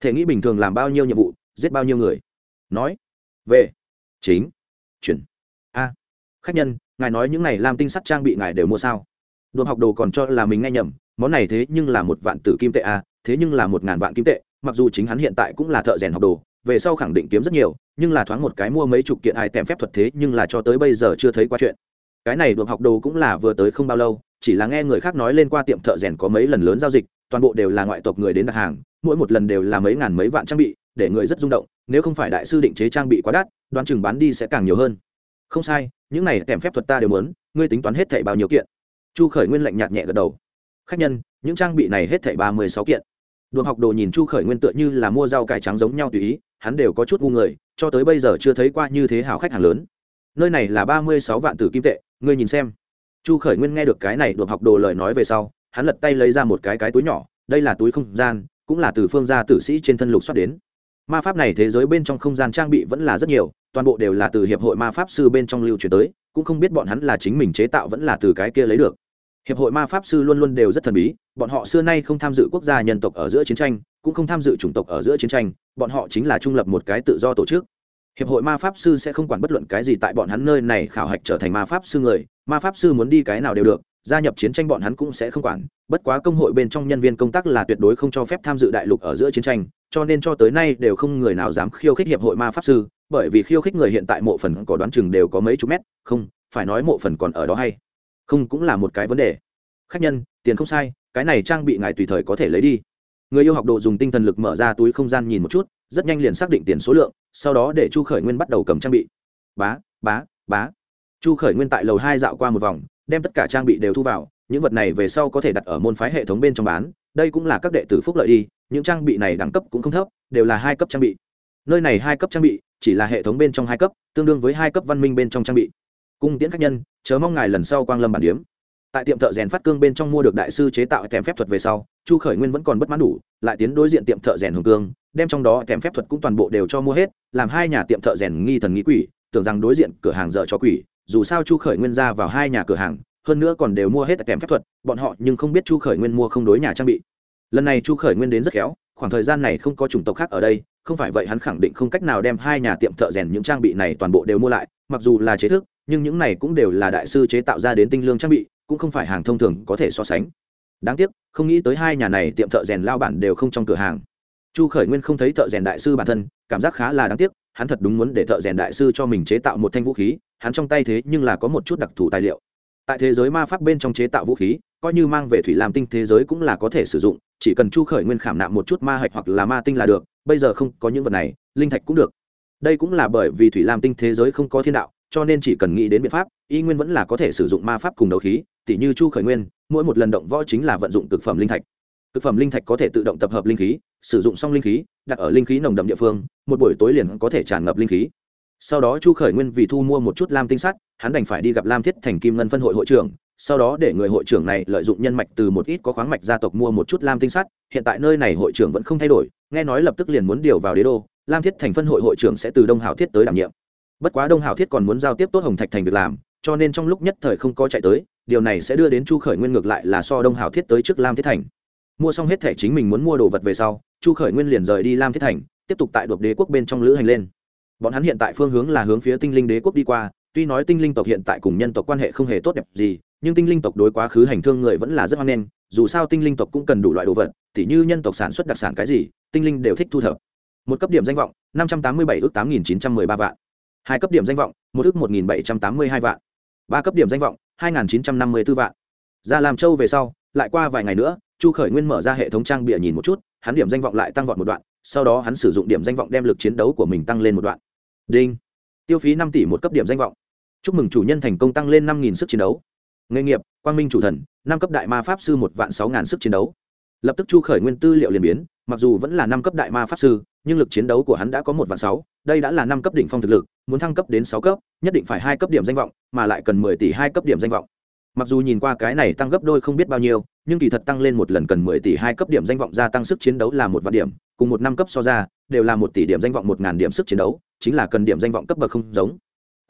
Thể nghĩ bình thường làm bao nhiêu nhiệm vụ, giết bao nhiêu người? Nói. Về. Chính. Chuyển. A. Khách nhân, ngài nói những này làm tinh sắt trang bị ngài đều mua sao? Đồn học đồ còn cho là mình nghe nhầm, món này thế nhưng là một vạn tử kim tệ a thế nhưng là một ngàn vạn kim tệ, mặc dù chính hắn hiện tại cũng là thợ rèn học đồ về sau khẳng định kiếm rất nhiều, nhưng là thoáng một cái mua mấy chục kiện ai tèm phép thuật thế nhưng là cho tới bây giờ chưa thấy qua chuyện. Cái này đồn học đồ cũng là vừa tới không bao lâu, chỉ là nghe người khác nói lên qua tiệm thợ rèn có mấy lần lớn giao dịch, toàn bộ đều là ngoại tộc người đến đặt hàng, mỗi một lần đều là mấy ngàn mấy vạn trang bị, để người rất rung động, nếu không phải đại sư định chế trang bị quá đắt, đoán chừng bán đi sẽ càng nhiều hơn. Không sai, những này tèm phép thuật ta đều muốn, ngươi tính toán hết thảy bao nhiêu kiện? Chu khởi nguyên lạnh nhạt nhẹ gật đầu. Khách nhân, những trang bị này hết thảy ba mươi sáu kiện. Đồn học đồ nhìn chu khởi nguyên tựa như là mua rau cải trắng giống nhau tùy ý hắn đều có chút ngu người, cho tới bây giờ chưa thấy qua như thế hảo khách hàng lớn. Nơi này là ba mươi sáu vạn tử kim tệ, ngươi nhìn xem. Chu khởi nguyên nghe được cái này đồn học đồ lời nói về sau, hắn lật tay lấy ra một cái cái túi nhỏ, đây là túi không gian, cũng là từ phương gia tử sĩ trên thân lục xuất đến. Ma pháp này thế giới bên trong không gian trang bị vẫn là rất nhiều, toàn bộ đều là từ hiệp hội ma pháp sư bên trong lưu truyền tới, cũng không biết bọn hắn là chính mình chế tạo vẫn là từ cái kia lấy được hiệp hội ma pháp sư luôn luôn đều rất thần bí, bọn họ xưa nay không tham dự quốc gia nhân tộc ở giữa chiến tranh, cũng không tham dự chủng tộc ở giữa chiến tranh, bọn họ chính là trung lập một cái tự do tổ chức. Hiệp hội ma pháp sư sẽ không quản bất luận cái gì tại bọn hắn nơi này khảo hạch trở thành ma pháp sư người, ma pháp sư muốn đi cái nào đều được, gia nhập chiến tranh bọn hắn cũng sẽ không quản, bất quá công hội bên trong nhân viên công tác là tuyệt đối không cho phép tham dự đại lục ở giữa chiến tranh, cho nên cho tới nay đều không người nào dám khiêu khích hiệp hội ma pháp sư, bởi vì khiêu khích người hiện tại mộ phần có đoán chừng đều có mấy chục mét, không, phải nói mộ phần còn ở đó hay không cũng là một cái vấn đề. Khách nhân, tiền không sai, cái này trang bị ngài tùy thời có thể lấy đi. Người yêu học đồ dùng tinh thần lực mở ra túi không gian nhìn một chút, rất nhanh liền xác định tiền số lượng, sau đó để chu khởi nguyên bắt đầu cầm trang bị. Bá bá bá. Chu khởi nguyên tại lầu hai dạo qua một vòng, đem tất cả trang bị đều thu vào, những vật này về sau có thể đặt ở môn phái hệ thống bên trong bán, đây cũng là các đệ tử phúc lợi đi, những trang bị này đẳng cấp cũng không thấp, đều là hai cấp trang bị. Nơi này hai cấp trang bị, chỉ là hệ thống bên trong hai cấp, tương đương với hai cấp văn minh bên trong trang bị cung tiễn khách nhân, chớ mong ngài lần sau quang lâm bản điếm. Tại tiệm thợ rèn phát cương bên trong mua được đại sư chế tạo kèm phép thuật về sau, chu khởi nguyên vẫn còn bất mãn đủ, lại tiến đối diện tiệm thợ rèn hồng cương, đem trong đó kèm phép thuật cũng toàn bộ đều cho mua hết, làm hai nhà tiệm thợ rèn nghi thần nghĩ quỷ, tưởng rằng đối diện cửa hàng dở cho quỷ, dù sao chu khởi nguyên ra vào hai nhà cửa hàng, hơn nữa còn đều mua hết kèm phép thuật, bọn họ nhưng không biết chu khởi nguyên mua không đối nhà trang bị. Lần này chu khởi nguyên đến rất khéo, khoảng thời gian này không có chủng tộc khác ở đây, không phải vậy hắn khẳng định không cách nào đem hai nhà tiệm thợ rèn những trang bị này toàn bộ đều mua lại, mặc dù là chế thức nhưng những này cũng đều là đại sư chế tạo ra đến tinh lương trang bị, cũng không phải hàng thông thường có thể so sánh. Đáng tiếc, không nghĩ tới hai nhà này tiệm thợ rèn lao bản đều không trong cửa hàng. Chu khởi nguyên không thấy thợ rèn đại sư bản thân, cảm giác khá là đáng tiếc, hắn thật đúng muốn để thợ rèn đại sư cho mình chế tạo một thanh vũ khí, hắn trong tay thế nhưng là có một chút đặc thù tài liệu. Tại thế giới ma pháp bên trong chế tạo vũ khí, coi như mang về thủy lam tinh thế giới cũng là có thể sử dụng, chỉ cần chu khởi nguyên khảm nạm một chút ma hạch hoặc là ma tinh là được, bây giờ không có những vật này, linh thạch cũng được. Đây cũng là bởi vì thủy lam tinh thế giới không có thiên đạo cho nên chỉ cần nghĩ đến biện pháp, y nguyên vẫn là có thể sử dụng ma pháp cùng đấu khí, tỉ như chu khởi nguyên, mỗi một lần động võ chính là vận dụng thực phẩm linh thạch. Thực phẩm linh thạch có thể tự động tập hợp linh khí, sử dụng xong linh khí, đặt ở linh khí nồng đậm địa phương, một buổi tối liền có thể tràn ngập linh khí. Sau đó chu khởi nguyên vì thu mua một chút lam tinh sắt, hắn đành phải đi gặp lam thiết thành kim ngân phân hội hội trưởng, sau đó để người hội trưởng này lợi dụng nhân mạch từ một ít có khoáng mạch gia tộc mua một chút lam tinh sắt, hiện tại nơi này hội trưởng vẫn không thay đổi, nghe nói lập tức liền muốn điều vào đế đô, lam thiết thành phân hội hội trưởng sẽ từ đông hảo thiết tới đảm nhiệm bất quá đông hảo thiết còn muốn giao tiếp tốt hồng thạch thành việc làm, cho nên trong lúc nhất thời không có chạy tới, điều này sẽ đưa đến chu khởi nguyên ngược lại là so đông hảo thiết tới trước lam thiết thành. Mua xong hết thẻ chính mình muốn mua đồ vật về sau, chu khởi nguyên liền rời đi lam thiết thành, tiếp tục tại đột đế quốc bên trong lữ hành lên. Bọn hắn hiện tại phương hướng là hướng phía tinh linh đế quốc đi qua, tuy nói tinh linh tộc hiện tại cùng nhân tộc quan hệ không hề tốt đẹp gì, nhưng tinh linh tộc đối quá khứ hành thương người vẫn là rất hoan nghênh, dù sao tinh linh tộc cũng cần đủ loại đồ vật, tỉ như nhân tộc sản xuất đặc sản cái gì, tinh linh đều thích thu thập. Một cấp điểm danh vọng, năm trăm tám mươi bảy ước tám nghìn chín trăm mười ba vạn hai cấp điểm danh vọng, một ước một nghìn bảy trăm tám mươi hai vạn. Ba cấp điểm danh vọng, hai nghìn chín trăm năm mươi b ố vạn. Ra làm châu về sau, lại qua vài ngày nữa, chu khởi nguyên mở ra hệ thống trang bịa nhìn một chút, hắn điểm danh vọng lại tăng vọt một đoạn, sau đó hắn sử dụng điểm danh vọng đem lực chiến đấu của mình tăng lên một đoạn. Đinh. Tiêu phí năm tỷ một cấp điểm danh vọng. Chúc mừng chủ nhân thành công tăng lên năm sức chiến đấu. Nghề nghiệp, quang minh chủ thần, năm cấp đại ma pháp sư một vạn sáu ngàn sức chiến đấu. Lập tức chu khởi nguyên tư liệu liền biến, mặc dù vẫn là năm cấp đại ma pháp sư nhưng lực chiến đấu của hắn đã có một vạn sáu, đây đã là năm cấp đỉnh phong thực lực, muốn thăng cấp đến sáu cấp, nhất định phải hai cấp điểm danh vọng, mà lại cần mười tỷ hai cấp điểm danh vọng. Mặc dù nhìn qua cái này tăng gấp đôi không biết bao nhiêu, nhưng kỳ thật tăng lên một lần cần mười tỷ hai cấp điểm danh vọng gia tăng sức chiến đấu là một vạn điểm, cùng một năm cấp so ra, đều là một tỷ điểm danh vọng một ngàn điểm sức chiến đấu, chính là cần điểm danh vọng cấp bậc không giống.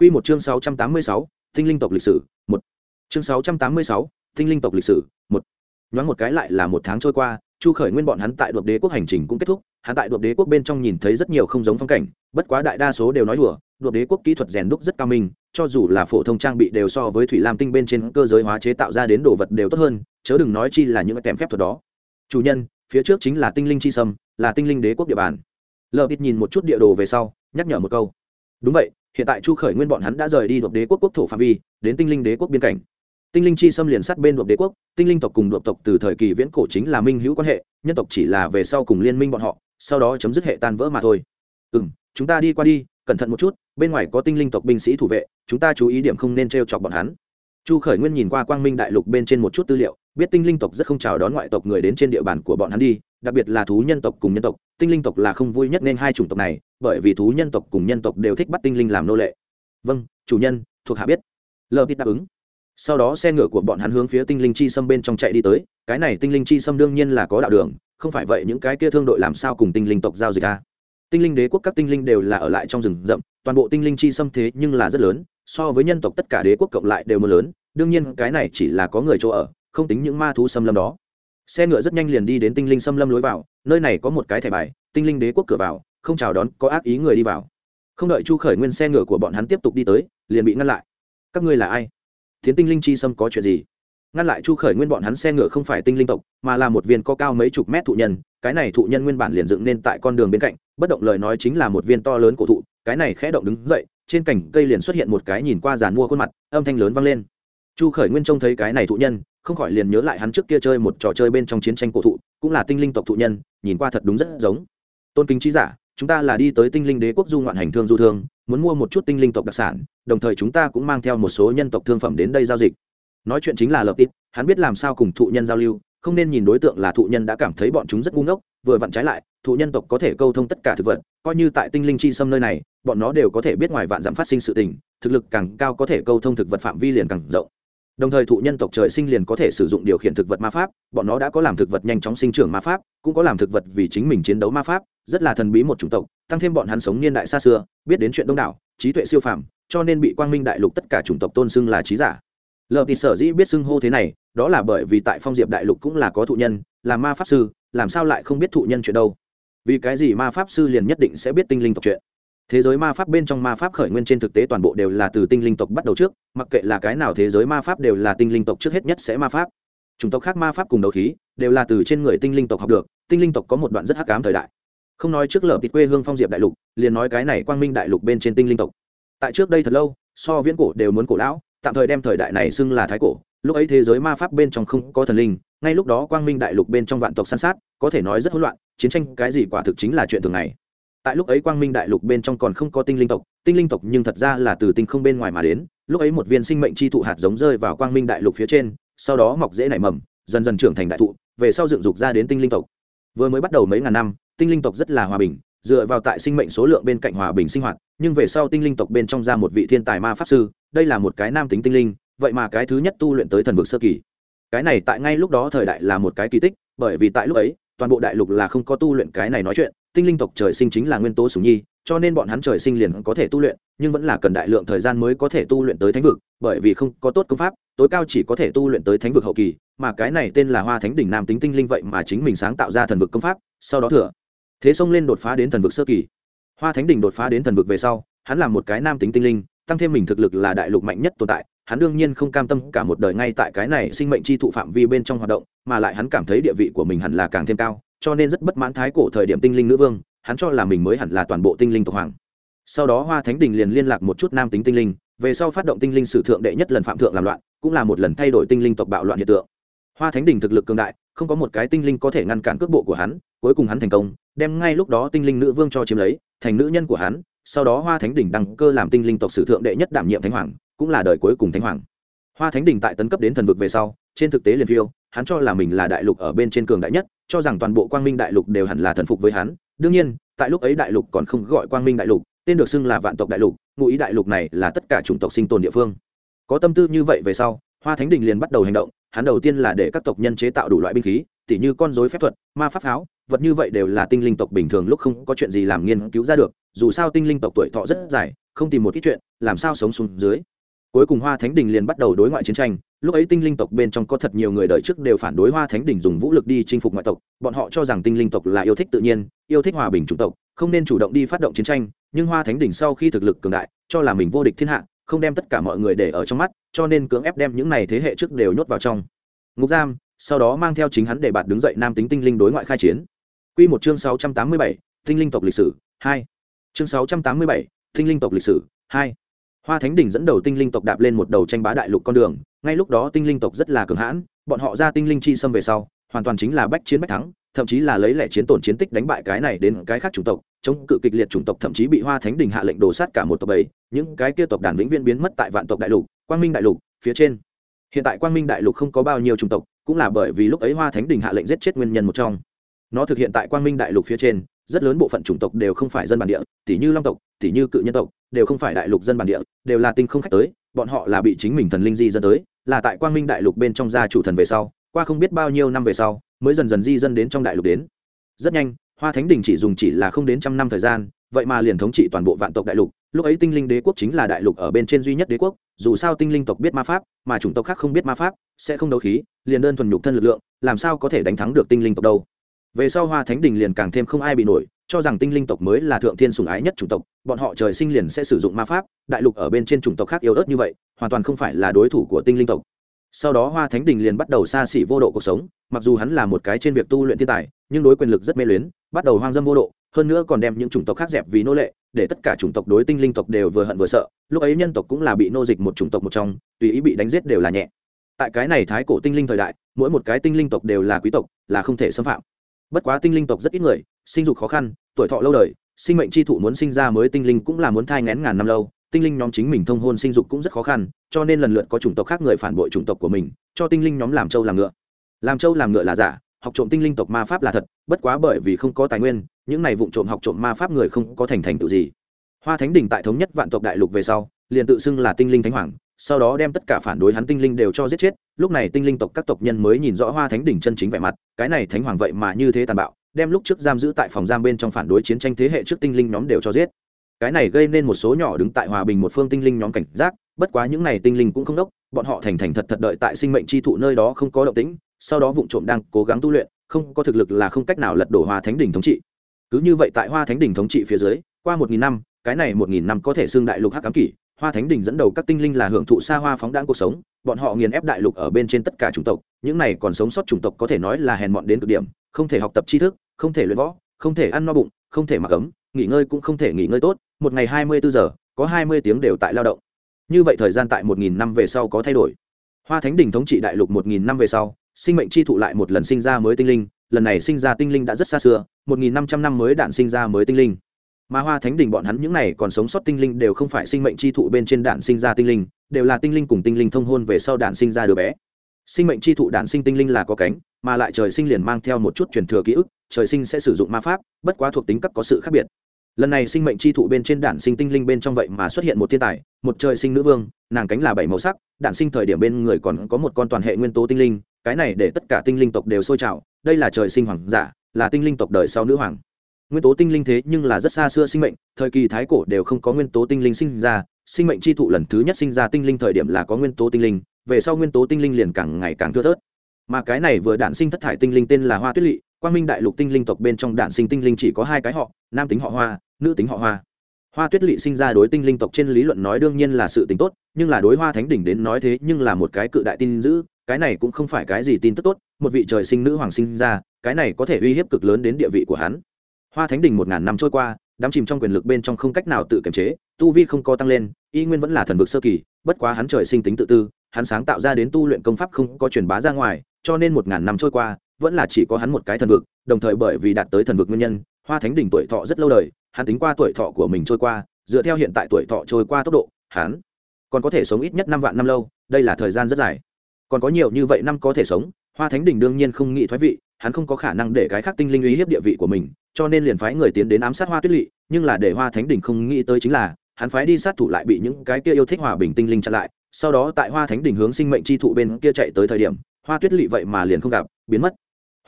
Quy một chương sáu trăm tám mươi sáu, tinh linh tộc lịch sử, một. Chương sáu trăm tám mươi sáu, tinh linh tộc lịch sử, một. Nhoáng một cái lại là một tháng trôi qua, chu khởi nguyên bọn hắn tại đột đế quốc hành trình cũng kết thúc hắn tại đột đế quốc bên trong nhìn thấy rất nhiều không giống phong cảnh, bất quá đại đa số đều nói đùa, đột đế quốc kỹ thuật rèn đúc rất cao minh, cho dù là phổ thông trang bị đều so với thủy lam tinh bên trên cơ giới hóa chế tạo ra đến đồ vật đều tốt hơn, chớ đừng nói chi là những kèm phép thuật đó. Chủ nhân, phía trước chính là tinh linh chi sâm, là tinh linh đế quốc địa bàn. Lờ bịt nhìn một chút địa đồ về sau, nhắc nhở một câu. Đúng vậy, hiện tại chu khởi nguyên bọn hắn đã rời đi đột đế quốc quốc thổ phạm vi, đến tinh linh đế quốc biên cảnh. Tinh linh chi xâm liền sát bên đột đế quốc, tinh linh tộc cùng đột tộc từ thời kỳ viễn cổ chính là minh hữu quan hệ, nhân tộc chỉ là về sau cùng liên minh bọn họ sau đó chấm dứt hệ tan vỡ mà thôi. Ừ m chúng ta đi qua đi, cẩn thận một chút, bên ngoài có tinh linh tộc binh sĩ thủ vệ, chúng ta chú ý điểm không nên t r e o chọc bọn hắn. Chu khởi nguyên nhìn qua quang minh đại lục bên trên một chút tư liệu, biết tinh linh tộc rất không chào đón ngoại tộc người đến trên địa bàn của bọn hắn đi, đặc biệt là thú nhân tộc cùng nhân tộc, tinh linh tộc là không vui nhất nên hai chủng tộc này, bởi vì thú nhân tộc cùng nhân tộc đều thích bắt tinh linh làm nô lệ. Vâng chủ nhân, thuộc hạ biết. Lờ biết đáp ứng sau đó xe ngựa của bọn hắn hướng phía tinh linh chi xâm bên trong chạy đi tới, cái này tinh linh chi xâm đương nhiên là có đạo đường, không phải vậy những cái kia thương đội làm sao cùng tinh linh tộc giao dịch a tinh linh đế quốc các tinh linh đều là ở lại trong rừng rậm, toàn bộ tinh linh chi xâm thế nhưng là rất lớn, so với nhân tộc tất cả đế quốc cộng lại đều mưa lớn, đương nhiên cái này chỉ là có người chỗ ở, không tính những ma thú xâm lâm đó. Xe ngựa rất nhanh liền đi đến tinh linh xâm lâm lối vào, nơi này có một cái thẻ bài, tinh linh đế quốc cửa vào, không chào đón, có ác ý người đi vào. Không đợi chu khởi nguyên xe ngựa của bọn hắn tiếp tục đi tới, liền bị ngăn lại. Các ngươi là ai? Thiến tinh linh chi xâm có chuyện gì? Ngăn lại chu khởi nguyên bọn hắn xe ngựa không phải tinh linh tộc, mà là một viên có cao mấy chục mét thụ nhân. Cái này thụ nhân nguyên bản liền dựng nên tại con đường bên cạnh, bất động lời nói chính là một viên to lớn cổ thụ. Cái này khẽ động đứng dậy, trên cành cây liền xuất hiện một cái nhìn qua giàn mua khuôn mặt, âm thanh lớn vang lên. Chu khởi nguyên trông thấy cái này thụ nhân, không khỏi liền nhớ lại hắn trước kia chơi một trò chơi bên trong chiến tranh cổ thụ, cũng là tinh linh tộc thụ nhân, nhìn qua thật đúng rất giống. Tôn kính trí giả, chúng ta là đi tới tinh linh đế quốc du ngoạn hành thương du thương muốn mua một chút tinh linh tộc đặc sản, đồng thời chúng ta cũng mang theo một số nhân tộc thương phẩm đến đây giao dịch. Nói chuyện chính là lập ít hắn biết làm sao cùng thụ nhân giao lưu, không nên nhìn đối tượng là thụ nhân đã cảm thấy bọn chúng rất ngu ngốc, vừa vặn trái lại, thụ nhân tộc có thể câu thông tất cả thực vật, coi như tại tinh linh chi xâm nơi này, bọn nó đều có thể biết ngoài vạn giảm phát sinh sự tình, thực lực càng cao có thể câu thông thực vật phạm vi liền càng rộng. Đồng thời thụ nhân tộc trời sinh liền có thể sử dụng điều khiển thực vật ma pháp, bọn nó đã có làm thực vật nhanh chóng sinh trưởng ma pháp, cũng có làm thực vật vì chính mình chiến đấu ma pháp rất là thần bí một chủng tộc, tăng thêm bọn hắn sống niên đại xa xưa, biết đến chuyện đông đảo, trí tuệ siêu phàm, cho nên bị quang minh đại lục tất cả chủng tộc tôn xưng là trí giả. Lợi thì sở dĩ biết xưng hô thế này, đó là bởi vì tại phong diệp đại lục cũng là có thụ nhân, là ma pháp sư, làm sao lại không biết thụ nhân chuyện đâu? Vì cái gì ma pháp sư liền nhất định sẽ biết tinh linh tộc chuyện? Thế giới ma pháp bên trong ma pháp khởi nguyên trên thực tế toàn bộ đều là từ tinh linh tộc bắt đầu trước, mặc kệ là cái nào thế giới ma pháp đều là tinh linh tộc trước hết nhất sẽ ma pháp. Chủng tộc khác ma pháp cùng đấu khí, đều là từ trên người tinh linh tộc học được, tinh linh tộc có một đoạn rất hắc ám thời đại không nói trước lở tịt quê hương phong diệp đại lục, liền nói cái này quang minh đại lục bên trên tinh linh tộc. Tại trước đây thật lâu, so viễn cổ đều muốn cổ lão, tạm thời đem thời đại này xưng là thái cổ, lúc ấy thế giới ma pháp bên trong không có thần linh, ngay lúc đó quang minh đại lục bên trong vạn tộc san sát, có thể nói rất hỗn loạn, chiến tranh cái gì quả thực chính là chuyện thường ngày. Tại lúc ấy quang minh đại lục bên trong còn không có tinh linh tộc, tinh linh tộc nhưng thật ra là từ tinh không bên ngoài mà đến, lúc ấy một viên sinh mệnh chi thụ hạt giống rơi vào quang minh đại lục phía trên, sau đó mọc dễ nảy mầm, dần dần trưởng thành đại thụ, về sau dựng dục ra đến tinh linh tộc. Vừa mới bắt đầu mấy ngàn năm tinh linh tộc rất là hòa bình, dựa vào tại sinh mệnh số lượng bên cạnh hòa bình sinh hoạt, nhưng về sau tinh linh tộc bên trong ra một vị thiên tài ma pháp sư, đây là một cái nam tính tinh linh, vậy mà cái thứ nhất tu luyện tới thần vực sơ kỳ. Cái này tại ngay lúc đó thời đại là một cái kỳ tích, bởi vì tại lúc ấy, toàn bộ đại lục là không có tu luyện cái này nói chuyện, tinh linh tộc trời sinh chính là nguyên tố sủng nhi, cho nên bọn hắn trời sinh liền có thể tu luyện, nhưng vẫn là cần đại lượng thời gian mới có thể tu luyện tới thánh vực, bởi vì không có tốt công pháp, tối cao chỉ có thể tu luyện tới thánh vực hậu kỳ, mà cái này tên là hoa thánh đỉnh nam tính tinh linh vậy mà chính mình sáng tạo ra thần vực công pháp, sau đó thừa thế xông lên đột phá đến thần vực sơ kỳ. Hoa thánh Đình đột phá đến thần vực về sau, hắn là một cái nam tính tinh linh, tăng thêm mình thực lực là đại lục mạnh nhất tồn tại, hắn đương nhiên không cam tâm cả một đời ngay tại cái này sinh mệnh chi thụ phạm vi bên trong hoạt động, mà lại hắn cảm thấy địa vị của mình hẳn là càng thêm cao, cho nên rất bất mãn thái cổ thời điểm tinh linh nữ vương, hắn cho là mình mới hẳn là toàn bộ tinh linh tộc hoàng. Sau đó hoa thánh đình liền liên lạc một chút nam tính tinh linh, về sau phát động tinh linh sử thượng đệ nhất lần phạm thượng làm loạn, cũng là một lần thay đổi tinh linh tộc bạo loạn hiện tượng. Hoa thánh đình thực lực cường đại, không có một cái tinh linh có thể ngăn cản cước bộ của hắn, cuối cùng hắn thành công đem ngay lúc đó tinh linh nữ vương cho chiếm lấy, thành nữ nhân của hắn, sau đó hoa thánh đỉnh đăng cơ làm tinh linh tộc sử thượng đệ nhất đảm nhiệm thánh hoàng, cũng là đời cuối cùng thánh hoàng. Hoa thánh đỉnh tại tấn cấp đến thần vực về sau, trên thực tế liền phiêu, hắn cho là mình là đại lục ở bên trên cường đại nhất, cho rằng toàn bộ quang minh đại lục đều hẳn là thần phục với hắn. Đương nhiên, tại lúc ấy đại lục còn không gọi quang minh đại lục, tên được xưng là vạn tộc đại lục, ngụ ý đại lục này là tất cả chủng tộc sinh tồn địa phương. Có tâm tư như vậy về sau, hoa thánh đình liền bắt đầu hành động, hắn đầu tiên là để các tộc nhân chế tạo đủ loại binh khí tỉ như con dối phép thuật, ma pháp pháo, vật như vậy đều là tinh linh tộc bình thường lúc không có chuyện gì làm nghiên cứu ra được, dù sao tinh linh tộc tuổi thọ rất dài, không tìm một ít chuyện, làm sao sống xuống dưới. Cuối cùng hoa thánh đình liền bắt đầu đối ngoại chiến tranh, lúc ấy tinh linh tộc bên trong có thật nhiều người đời trước đều phản đối hoa thánh đình dùng vũ lực đi chinh phục ngoại tộc, bọn họ cho rằng tinh linh tộc là yêu thích tự nhiên, yêu thích hòa bình chủng tộc, không nên chủ động đi phát động chiến tranh, nhưng hoa thánh đình sau khi thực lực cường đại, cho là mình vô địch thiên hạ, không đem tất cả mọi người để ở trong mắt, cho nên cưỡng ép đem những này thế hệ trước đều nhốt vào trong. Ngục giam sau đó mang theo chính hắn để bạt đứng dậy nam tính tinh linh đối ngoại khai chiến. Quy một chương 687, tinh linh tộc lịch sử 2. Chương 687, tinh linh tộc lịch sử 2 hoa thánh đỉnh dẫn đầu tinh linh tộc đạp lên một đầu tranh bá đại lục con đường ngay lúc đó tinh linh tộc rất là cường hãn bọn họ ra tinh linh chi xâm về sau hoàn toàn chính là bách chiến bách thắng thậm chí là lấy lẻ chiến tổn chiến tích đánh bại cái này đến cái khác chủng tộc chống cự kịch liệt chủng tộc thậm chí bị hoa thánh đình hạ lệnh đổ sát cả một tộc bầy những cái kia tộc đàn vĩnh viễn biến mất tại vạn tộc đại lục quang minh đại lục phía trên. Hiện tại quang minh đại lục không có bao nhiêu chủng tộc cũng là bởi vì lúc ấy hoa thánh đình hạ lệnh giết chết nguyên nhân một trong. Nó thực hiện tại quang minh đại lục phía trên, rất lớn bộ phận chủng tộc đều không phải dân bản địa tỷ như long tộc tỷ như cự nhân tộc, đều không phải đại lục dân bản địa, đều là tinh không khách tới, bọn họ là bị chính mình thần linh di dân tới, là tại quang minh đại lục bên trong gia chủ thần về sau, qua không biết bao nhiêu năm về sau, mới dần dần di dân đến trong đại lục đến. Rất nhanh, hoa thánh đình chỉ dùng chỉ là không đến trăm năm thời gian, vậy mà liền thống trị toàn bộ vạn tộc đại lục lúc ấy tinh linh đế quốc chính là đại lục ở bên trên duy nhất đế quốc, dù sao tinh linh tộc biết ma pháp, mà chủng tộc khác không biết ma pháp, sẽ không đấu khí, liền đơn thuần nhục thân lực lượng, làm sao có thể đánh thắng được tinh linh tộc đâu. Về sau hoa thánh đình liền càng thêm không ai bị nổi, cho rằng tinh linh tộc mới là thượng thiên sùng ái nhất chủng tộc, bọn họ trời sinh liền sẽ sử dụng ma pháp, đại lục ở bên trên chủng tộc khác yếu ớt như vậy, hoàn toàn không phải là đối thủ của tinh linh tộc. Sau đó hoa thánh đình liền bắt đầu xa xỉ vô độ cuộc sống, mặc dù hắn là một cái trên việc tu luyện thiên tài, nhưng đối quyền lực rất mê luyến, bắt đầu hoang dâm vô độ hơn nữa còn đem những chủng tộc khác dẹp vì nô lệ, để tất cả chủng tộc đối tinh linh tộc đều vừa hận vừa sợ, lúc ấy nhân tộc cũng là bị nô dịch một chủng tộc một trong, tùy ý bị đánh giết đều là nhẹ. Tại cái này thái cổ tinh linh thời đại, mỗi một cái tinh linh tộc đều là quý tộc, là không thể xâm phạm. Bất quá tinh linh tộc rất ít người, sinh dục khó khăn, tuổi thọ lâu đời, sinh mệnh chi thụ muốn sinh ra mới tinh linh cũng là muốn thai ngén ngàn năm lâu, tinh linh nhóm chính mình thông hôn sinh dục cũng rất khó khăn, cho nên lần lượt có chủng tộc khác người phản bội chủng tộc của mình, cho tinh linh nhóm làm trâu làm ngựa. Làm trâu làm ngựa là giả học trộm tinh linh tộc ma pháp là thật, bất quá bởi vì không có tài nguyên, những này vụ trộm học trộm ma pháp người không có thành thành tựu gì. Hoa thánh đình tại thống nhất vạn tộc đại lục về sau, liền tự xưng là tinh linh thánh hoàng, sau đó đem tất cả phản đối hắn tinh linh đều cho giết chết. Lúc này tinh linh tộc các tộc nhân mới nhìn rõ hoa thánh đỉnh chân chính vẻ mặt, cái này thánh hoàng vậy mà như thế tàn bạo, đem lúc trước giam giữ tại phòng giam bên trong phản đối chiến tranh thế hệ trước tinh linh nhóm đều cho giết. Cái này gây nên một số nhỏ đứng tại hòa bình một phương tinh linh nhóm cảnh giác, bất quá những này tinh linh cũng không đốc, bọn họ thành thành thật thật đợi tại sinh mệnh chi thụ nơi đó không có động tĩnh sau đó vụ trộm đang cố gắng tu luyện, không có thực lực là không cách nào lật đổ hoa thánh đỉnh thống trị. Cứ như vậy tại hoa thánh đỉnh thống trị phía dưới, qua một nghìn năm, cái này một nghìn năm có thể xưng đại lục hắc ám kỷ, hoa thánh đỉnh dẫn đầu các tinh linh là hưởng thụ xa hoa phóng đãng cuộc sống, bọn họ nghiền ép đại lục ở bên trên tất cả chủng tộc, những này còn sống sót chủng tộc có thể nói là hèn mọn đến cực điểm, không thể học tập tri thức, không thể luyện võ, không thể ăn no bụng, không thể mặc ấm, nghỉ ngơi cũng không thể nghỉ ngơi tốt, một ngày hai mươi bốn giờ, có hai mươi tiếng đều tại lao động. Như vậy thời gian tại một nghìn năm về sau có thay đổi. Hoa thánh đỉnh thống trị đại lục một nghìn năm về sau sinh mệnh chi thụ lại một lần sinh ra mới tinh linh, lần này sinh ra tinh linh đã rất xa xưa, một nghìn năm trăm năm mới đạn sinh ra mới tinh linh. Mà hoa thánh đình bọn hắn những này còn sống sót tinh linh đều không phải sinh mệnh chi thụ bên trên đạn sinh ra tinh linh, đều là tinh linh cùng tinh linh thông hôn về sau đạn sinh ra đứa bé. Sinh mệnh chi thụ đạn sinh tinh linh là có cánh, mà lại trời sinh liền mang theo một chút truyền thừa ký ức, trời sinh sẽ sử dụng ma pháp, bất quá thuộc tính cấp có sự khác biệt. Lần này sinh mệnh chi thụ bên trên đạn sinh tinh linh bên trong vậy mà xuất hiện một thiên tài, một trời sinh nữ vương, nàng cánh là bảy màu sắc, đạn sinh thời điểm bên người còn có một con toàn hệ nguyên tố tinh linh cái này để tất cả tinh linh tộc đều sôi trào đây là trời sinh hoàng giả là tinh linh tộc đời sau nữ hoàng nguyên tố tinh linh thế nhưng là rất xa xưa sinh mệnh thời kỳ thái cổ đều không có nguyên tố tinh linh sinh ra sinh mệnh tri thụ lần thứ nhất sinh ra tinh linh thời điểm là có nguyên tố tinh linh về sau nguyên tố tinh linh liền càng ngày càng thưa thớt mà cái này vừa đản sinh thất thải tinh linh tên là hoa tuyết lỵ quang minh đại lục tinh linh tộc bên trong đản sinh tinh linh chỉ có hai cái họ nam tính họ hoa nữ tính họ hoa hoa tuyết lỵ sinh ra đối tinh linh tộc trên lý luận nói đương nhiên là sự tính tốt nhưng là đối hoa thánh đỉnh đến nói thế nhưng là một cái cự đại tin dữ cái này cũng không phải cái gì tin tức tốt, một vị trời sinh nữ hoàng sinh ra, cái này có thể uy hiếp cực lớn đến địa vị của hắn. Hoa thánh đình một ngàn năm trôi qua đắm chìm trong quyền lực bên trong không cách nào tự kiềm chế, tu vi không có tăng lên, y nguyên vẫn là thần vực sơ kỳ, bất quá hắn trời sinh tính tự tư, hắn sáng tạo ra đến tu luyện công pháp không có truyền bá ra ngoài, cho nên một ngàn năm trôi qua, vẫn là chỉ có hắn một cái thần vực, đồng thời bởi vì đạt tới thần vực nguyên nhân, hoa thánh đỉnh tuổi thọ rất lâu đời, hắn tính qua tuổi thọ của mình trôi qua, dựa theo hiện tại tuổi thọ trôi qua tốc độ, hắn còn có thể sống ít nhất năm vạn năm lâu, đây là thời gian rất dài còn có nhiều như vậy năm có thể sống, hoa thánh đình đương nhiên không nghĩ thoái vị, hắn không có khả năng để cái khác tinh linh uy hiếp địa vị của mình, cho nên liền phái người tiến đến ám sát hoa tuyết lỵ nhưng là để hoa thánh đình không nghĩ tới chính là, hắn phái đi sát thủ lại bị những cái kia yêu thích hòa bình tinh linh chặn lại, sau đó tại hoa thánh đình hướng sinh mệnh chi thụ bên kia chạy tới thời điểm, hoa tuyết lỵ vậy mà liền không gặp, biến mất.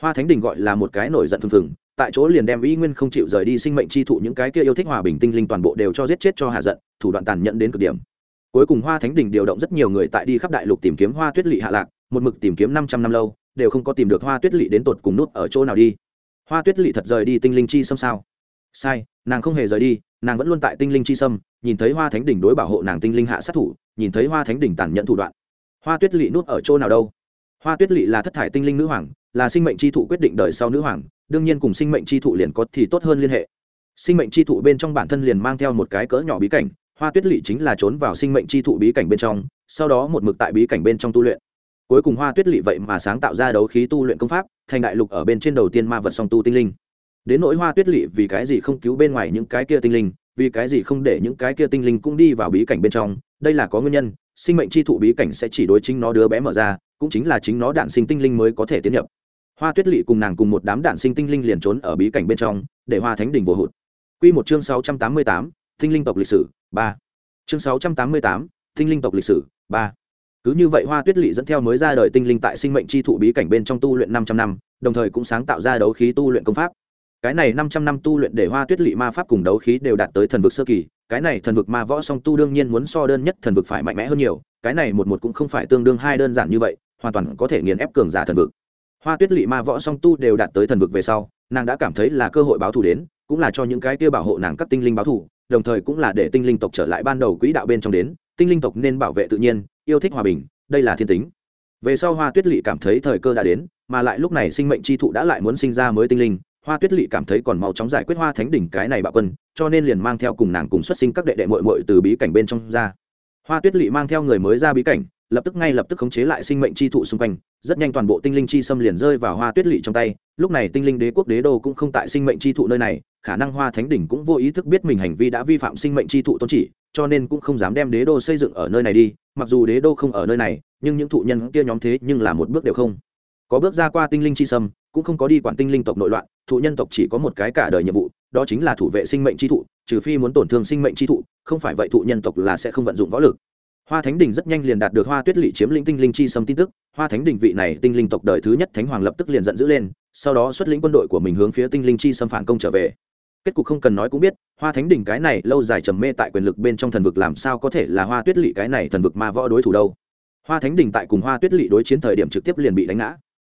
Hoa thánh đình gọi là một cái nổi giận phừng phừng, tại chỗ liền đem y nguyên không chịu rời đi sinh mệnh chi thụ những cái kia yêu thích hòa bình tinh linh toàn bộ đều cho giết chết cho hạ giận, thủ đoạn tàn nhẫn đến cực điểm cuối cùng hoa thánh đình điều động rất nhiều người tại đi khắp đại lục tìm kiếm hoa tuyết lỵ hạ lạc, một mực tìm kiếm năm trăm năm lâu, đều không có tìm được hoa tuyết lỵ đến tột cùng nút ở chỗ nào đi. Hoa tuyết lỵ thật rời đi tinh linh chi xâm sao? Sai, nàng không hề rời đi, nàng vẫn luôn tại tinh linh chi sâm, nhìn thấy hoa thánh đỉnh đối bảo hộ nàng tinh linh hạ sát thủ, nhìn thấy hoa thánh đỉnh tàn nhẫn thủ đoạn. Hoa tuyết lỵ nút ở chỗ nào đâu? Hoa tuyết lỵ là thất thải tinh linh nữ hoàng, là sinh mệnh chi thụ quyết định đời sau nữ hoàng, đương nhiên cùng sinh mệnh chi thụ liền có thì tốt hơn liên hệ. Sinh mệnh chi thụ bên trong bản thân liền mang theo một cái cỡ nhỏ bí cảnh hoa tuyết lỵ chính là trốn vào sinh mệnh chi thụ bí cảnh bên trong, sau đó một mực tại bí cảnh bên trong tu luyện. Cuối cùng hoa tuyết lỵ vậy mà sáng tạo ra đấu khí tu luyện công pháp, thành đại lục ở bên trên đầu tiên ma vật song tu tinh linh. Đến nỗi hoa tuyết lỵ vì cái gì không cứu bên ngoài những cái kia tinh linh, vì cái gì không để những cái kia tinh linh cũng đi vào bí cảnh bên trong, đây là có nguyên nhân, sinh mệnh chi thụ bí cảnh sẽ chỉ đối chính nó đứa bé mở ra, cũng chính là chính nó đạn sinh tinh linh mới có thể tiến nhập. Hoa tuyết lỵ cùng nàng cùng một đám đạn sinh tinh linh liền trốn ở bí cảnh bên trong, để hoa thánh đình vô hụt. Q một chương sáu trăm tám mươi tám, tinh linh tộc lịch sử ba. Chương sáu trăm tám mươi tám, tinh linh tộc lịch sử, ba. Cứ như vậy hoa tuyết lỵ dẫn theo mới ra đời tinh linh tại sinh mệnh chi thụ bí cảnh bên trong tu luyện năm trăm năm, đồng thời cũng sáng tạo ra đấu khí tu luyện công pháp. Cái này năm trăm năm tu luyện để hoa tuyết lỵ ma pháp cùng đấu khí đều đạt tới thần vực sơ kỳ, cái này thần vực ma võ song tu đương nhiên muốn so đơn nhất thần vực phải mạnh mẽ hơn nhiều, cái này một một cũng không phải tương đương hai đơn giản như vậy, hoàn toàn có thể nghiền ép cường giả thần vực. Hoa tuyết lỵ ma võ song tu đều đạt tới thần vực về sau, nàng đã cảm thấy là cơ hội báo thù đến, cũng là cho những cái kia bảo hộ nàng các tinh linh báo thù đồng thời cũng là để tinh linh tộc trở lại ban đầu quỹ đạo bên trong đến, tinh linh tộc nên bảo vệ tự nhiên, yêu thích hòa bình, đây là thiên tính. Về sau hoa tuyết lỵ cảm thấy thời cơ đã đến, mà lại lúc này sinh mệnh chi thụ đã lại muốn sinh ra mới tinh linh, hoa tuyết lỵ cảm thấy còn mau chóng giải quyết hoa thánh đỉnh cái này bạo quân, cho nên liền mang theo cùng nàng cùng xuất sinh các đệ đệ mội mội từ bí cảnh bên trong ra. Hoa tuyết lỵ mang theo người mới ra bí cảnh lập tức ngay lập tức khống chế lại sinh mệnh chi thụ xung quanh, rất nhanh toàn bộ tinh linh chi xâm liền rơi vào hoa tuyết lỵ trong tay, lúc này tinh linh đế quốc đế đô cũng không tại sinh mệnh chi thụ nơi này, khả năng hoa thánh đỉnh cũng vô ý thức biết mình hành vi đã vi phạm sinh mệnh chi thụ tôn chỉ, cho nên cũng không dám đem đế đô xây dựng ở nơi này đi, mặc dù đế đô không ở nơi này, nhưng những thụ nhân kia nhóm thế nhưng là một bước đều không. Có bước ra qua tinh linh chi sâm cũng không có đi quản tinh linh tộc nội loạn, thụ nhân tộc chỉ có một cái cả đời nhiệm vụ, đó chính là thủ vệ sinh mệnh chi thụ, trừ phi muốn tổn thương sinh mệnh chi thụ, không phải vậy thụ nhân tộc là sẽ không vận dụng võ lực hoa thánh đình rất nhanh liền đạt được hoa tuyết lỵ chiếm lĩnh tinh linh chi sâm tin tức. Hoa thánh đình vị này tinh linh tộc đời thứ nhất thánh hoàng lập tức liền giận dữ lên, sau đó xuất lĩnh quân đội của mình hướng phía tinh linh chi Sâm phản công trở về. Kết cục không cần nói cũng biết, hoa thánh Đình cái này lâu dài trầm mê tại quyền lực bên trong thần vực làm sao có thể là hoa tuyết lỵ cái này thần vực ma võ đối thủ đâu. Hoa thánh Đình tại cùng hoa tuyết lỵ đối chiến thời điểm trực tiếp liền bị đánh ngã.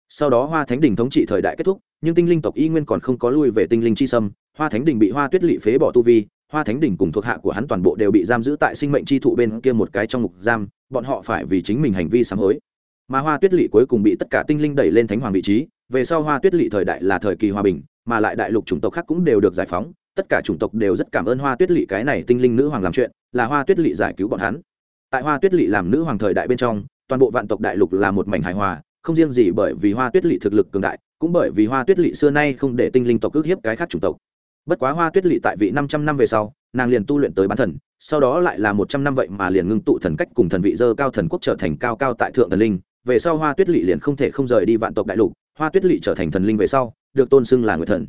Sau đó hoa thánh Đình thống trị thời đại kết thúc, nhưng tinh linh tộc y nguyên còn không có lui về tinh linh chi sâm. Hoa thánh Đình bị hoa tuyết lỵ phế bỏ tu vi hoa thánh đỉnh cùng thuộc hạ của hắn toàn bộ đều bị giam giữ tại sinh mệnh chi thụ bên kia một cái trong ngục giam, bọn họ phải vì chính mình hành vi sám hối. Mà hoa tuyết lỵ cuối cùng bị tất cả tinh linh đẩy lên thánh hoàng vị trí, về sau hoa tuyết lỵ thời đại là thời kỳ hòa bình, mà lại đại lục chủng tộc khác cũng đều được giải phóng, tất cả chủng tộc đều rất cảm ơn hoa tuyết lỵ cái này tinh linh nữ hoàng làm chuyện, là hoa tuyết lỵ giải cứu bọn hắn. Tại hoa tuyết lỵ làm nữ hoàng thời đại bên trong, toàn bộ vạn tộc đại lục là một mảnh hài hòa, không riêng gì bởi vì hoa tuyết lỵ thực lực cường đại, cũng bởi vì hoa tuyết lỵ xưa nay không để tinh linh tộc ước hiếp cái khác chủng tộc bất quá hoa tuyết lỵ tại vị năm trăm năm về sau, nàng liền tu luyện tới bán thần, sau đó lại là một trăm năm vậy mà liền ngưng tụ thần cách cùng thần vị dơ cao thần quốc trở thành cao cao tại thượng thần linh. Về sau hoa tuyết lỵ liền không thể không rời đi vạn tộc đại lục, hoa tuyết lỵ trở thành thần linh về sau, được tôn xưng là người thần.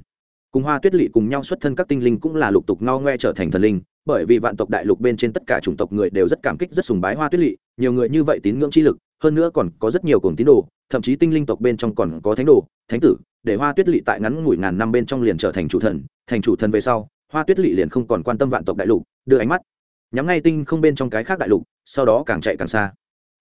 Cùng hoa tuyết lỵ cùng nhau xuất thân các tinh linh cũng là lục tục ngao ngoe trở thành thần linh, bởi vì vạn tộc đại lục bên trên tất cả chủng tộc người đều rất cảm kích rất sùng bái hoa tuyết lỵ nhiều người như vậy tín ngưỡng chi lực hơn nữa còn có rất nhiều cuồng tín đồ, thậm chí tinh linh tộc bên trong còn có thánh đồ, thánh tử, để hoa tuyết lỵ tại ngắn ngủi ngàn năm bên trong liền trở thành chủ thần, thành chủ thần về sau, hoa tuyết lỵ liền không còn quan tâm vạn tộc đại lục, đưa ánh mắt nhắm ngay tinh không bên trong cái khác đại lục, sau đó càng chạy càng xa.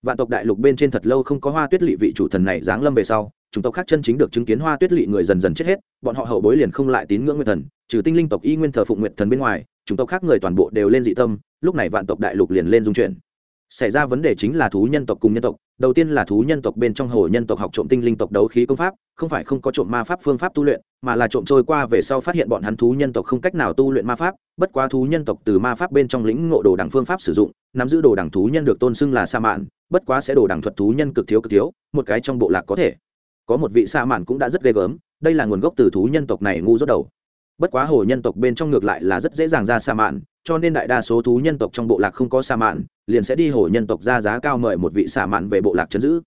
Vạn tộc đại lục bên trên thật lâu không có hoa tuyết lỵ vị chủ thần này giáng lâm về sau, chúng tộc khác chân chính được chứng kiến hoa tuyết lỵ người dần dần chết hết, bọn họ hậu bối liền không lại tín ngưỡng nguyệt thần, trừ tinh linh tộc y nguyên thờ phụng nguyệt thần bên ngoài, chúng tộc khác người toàn bộ đều lên dị tâm, lúc này vạn tộc đại lục liền lên dung chuyển xảy ra vấn đề chính là thú nhân tộc cùng nhân tộc. Đầu tiên là thú nhân tộc bên trong hồ nhân tộc học trộm tinh linh tộc đấu khí công pháp, không phải không có trộm ma pháp phương pháp tu luyện, mà là trộm trôi qua về sau phát hiện bọn hắn thú nhân tộc không cách nào tu luyện ma pháp, bất quá thú nhân tộc từ ma pháp bên trong lĩnh ngộ đồ đẳng phương pháp sử dụng, nắm giữ đồ đẳng thú nhân được tôn xưng là sa mạn, bất quá sẽ đồ đẳng thuật thú nhân cực thiếu cực thiếu, một cái trong bộ lạc có thể. Có một vị sa mạn cũng đã rất ghê gớm, đây là nguồn gốc từ thú nhân tộc này ngu rốt đầu. Bất quá hồ nhân tộc bên trong ngược lại là rất dễ dàng ra sa mạn cho nên đại đa số thú nhân tộc trong bộ lạc không có xa mạn, liền sẽ đi hồ nhân tộc ra giá cao mời một vị xa mạn về bộ lạc chấn giữ.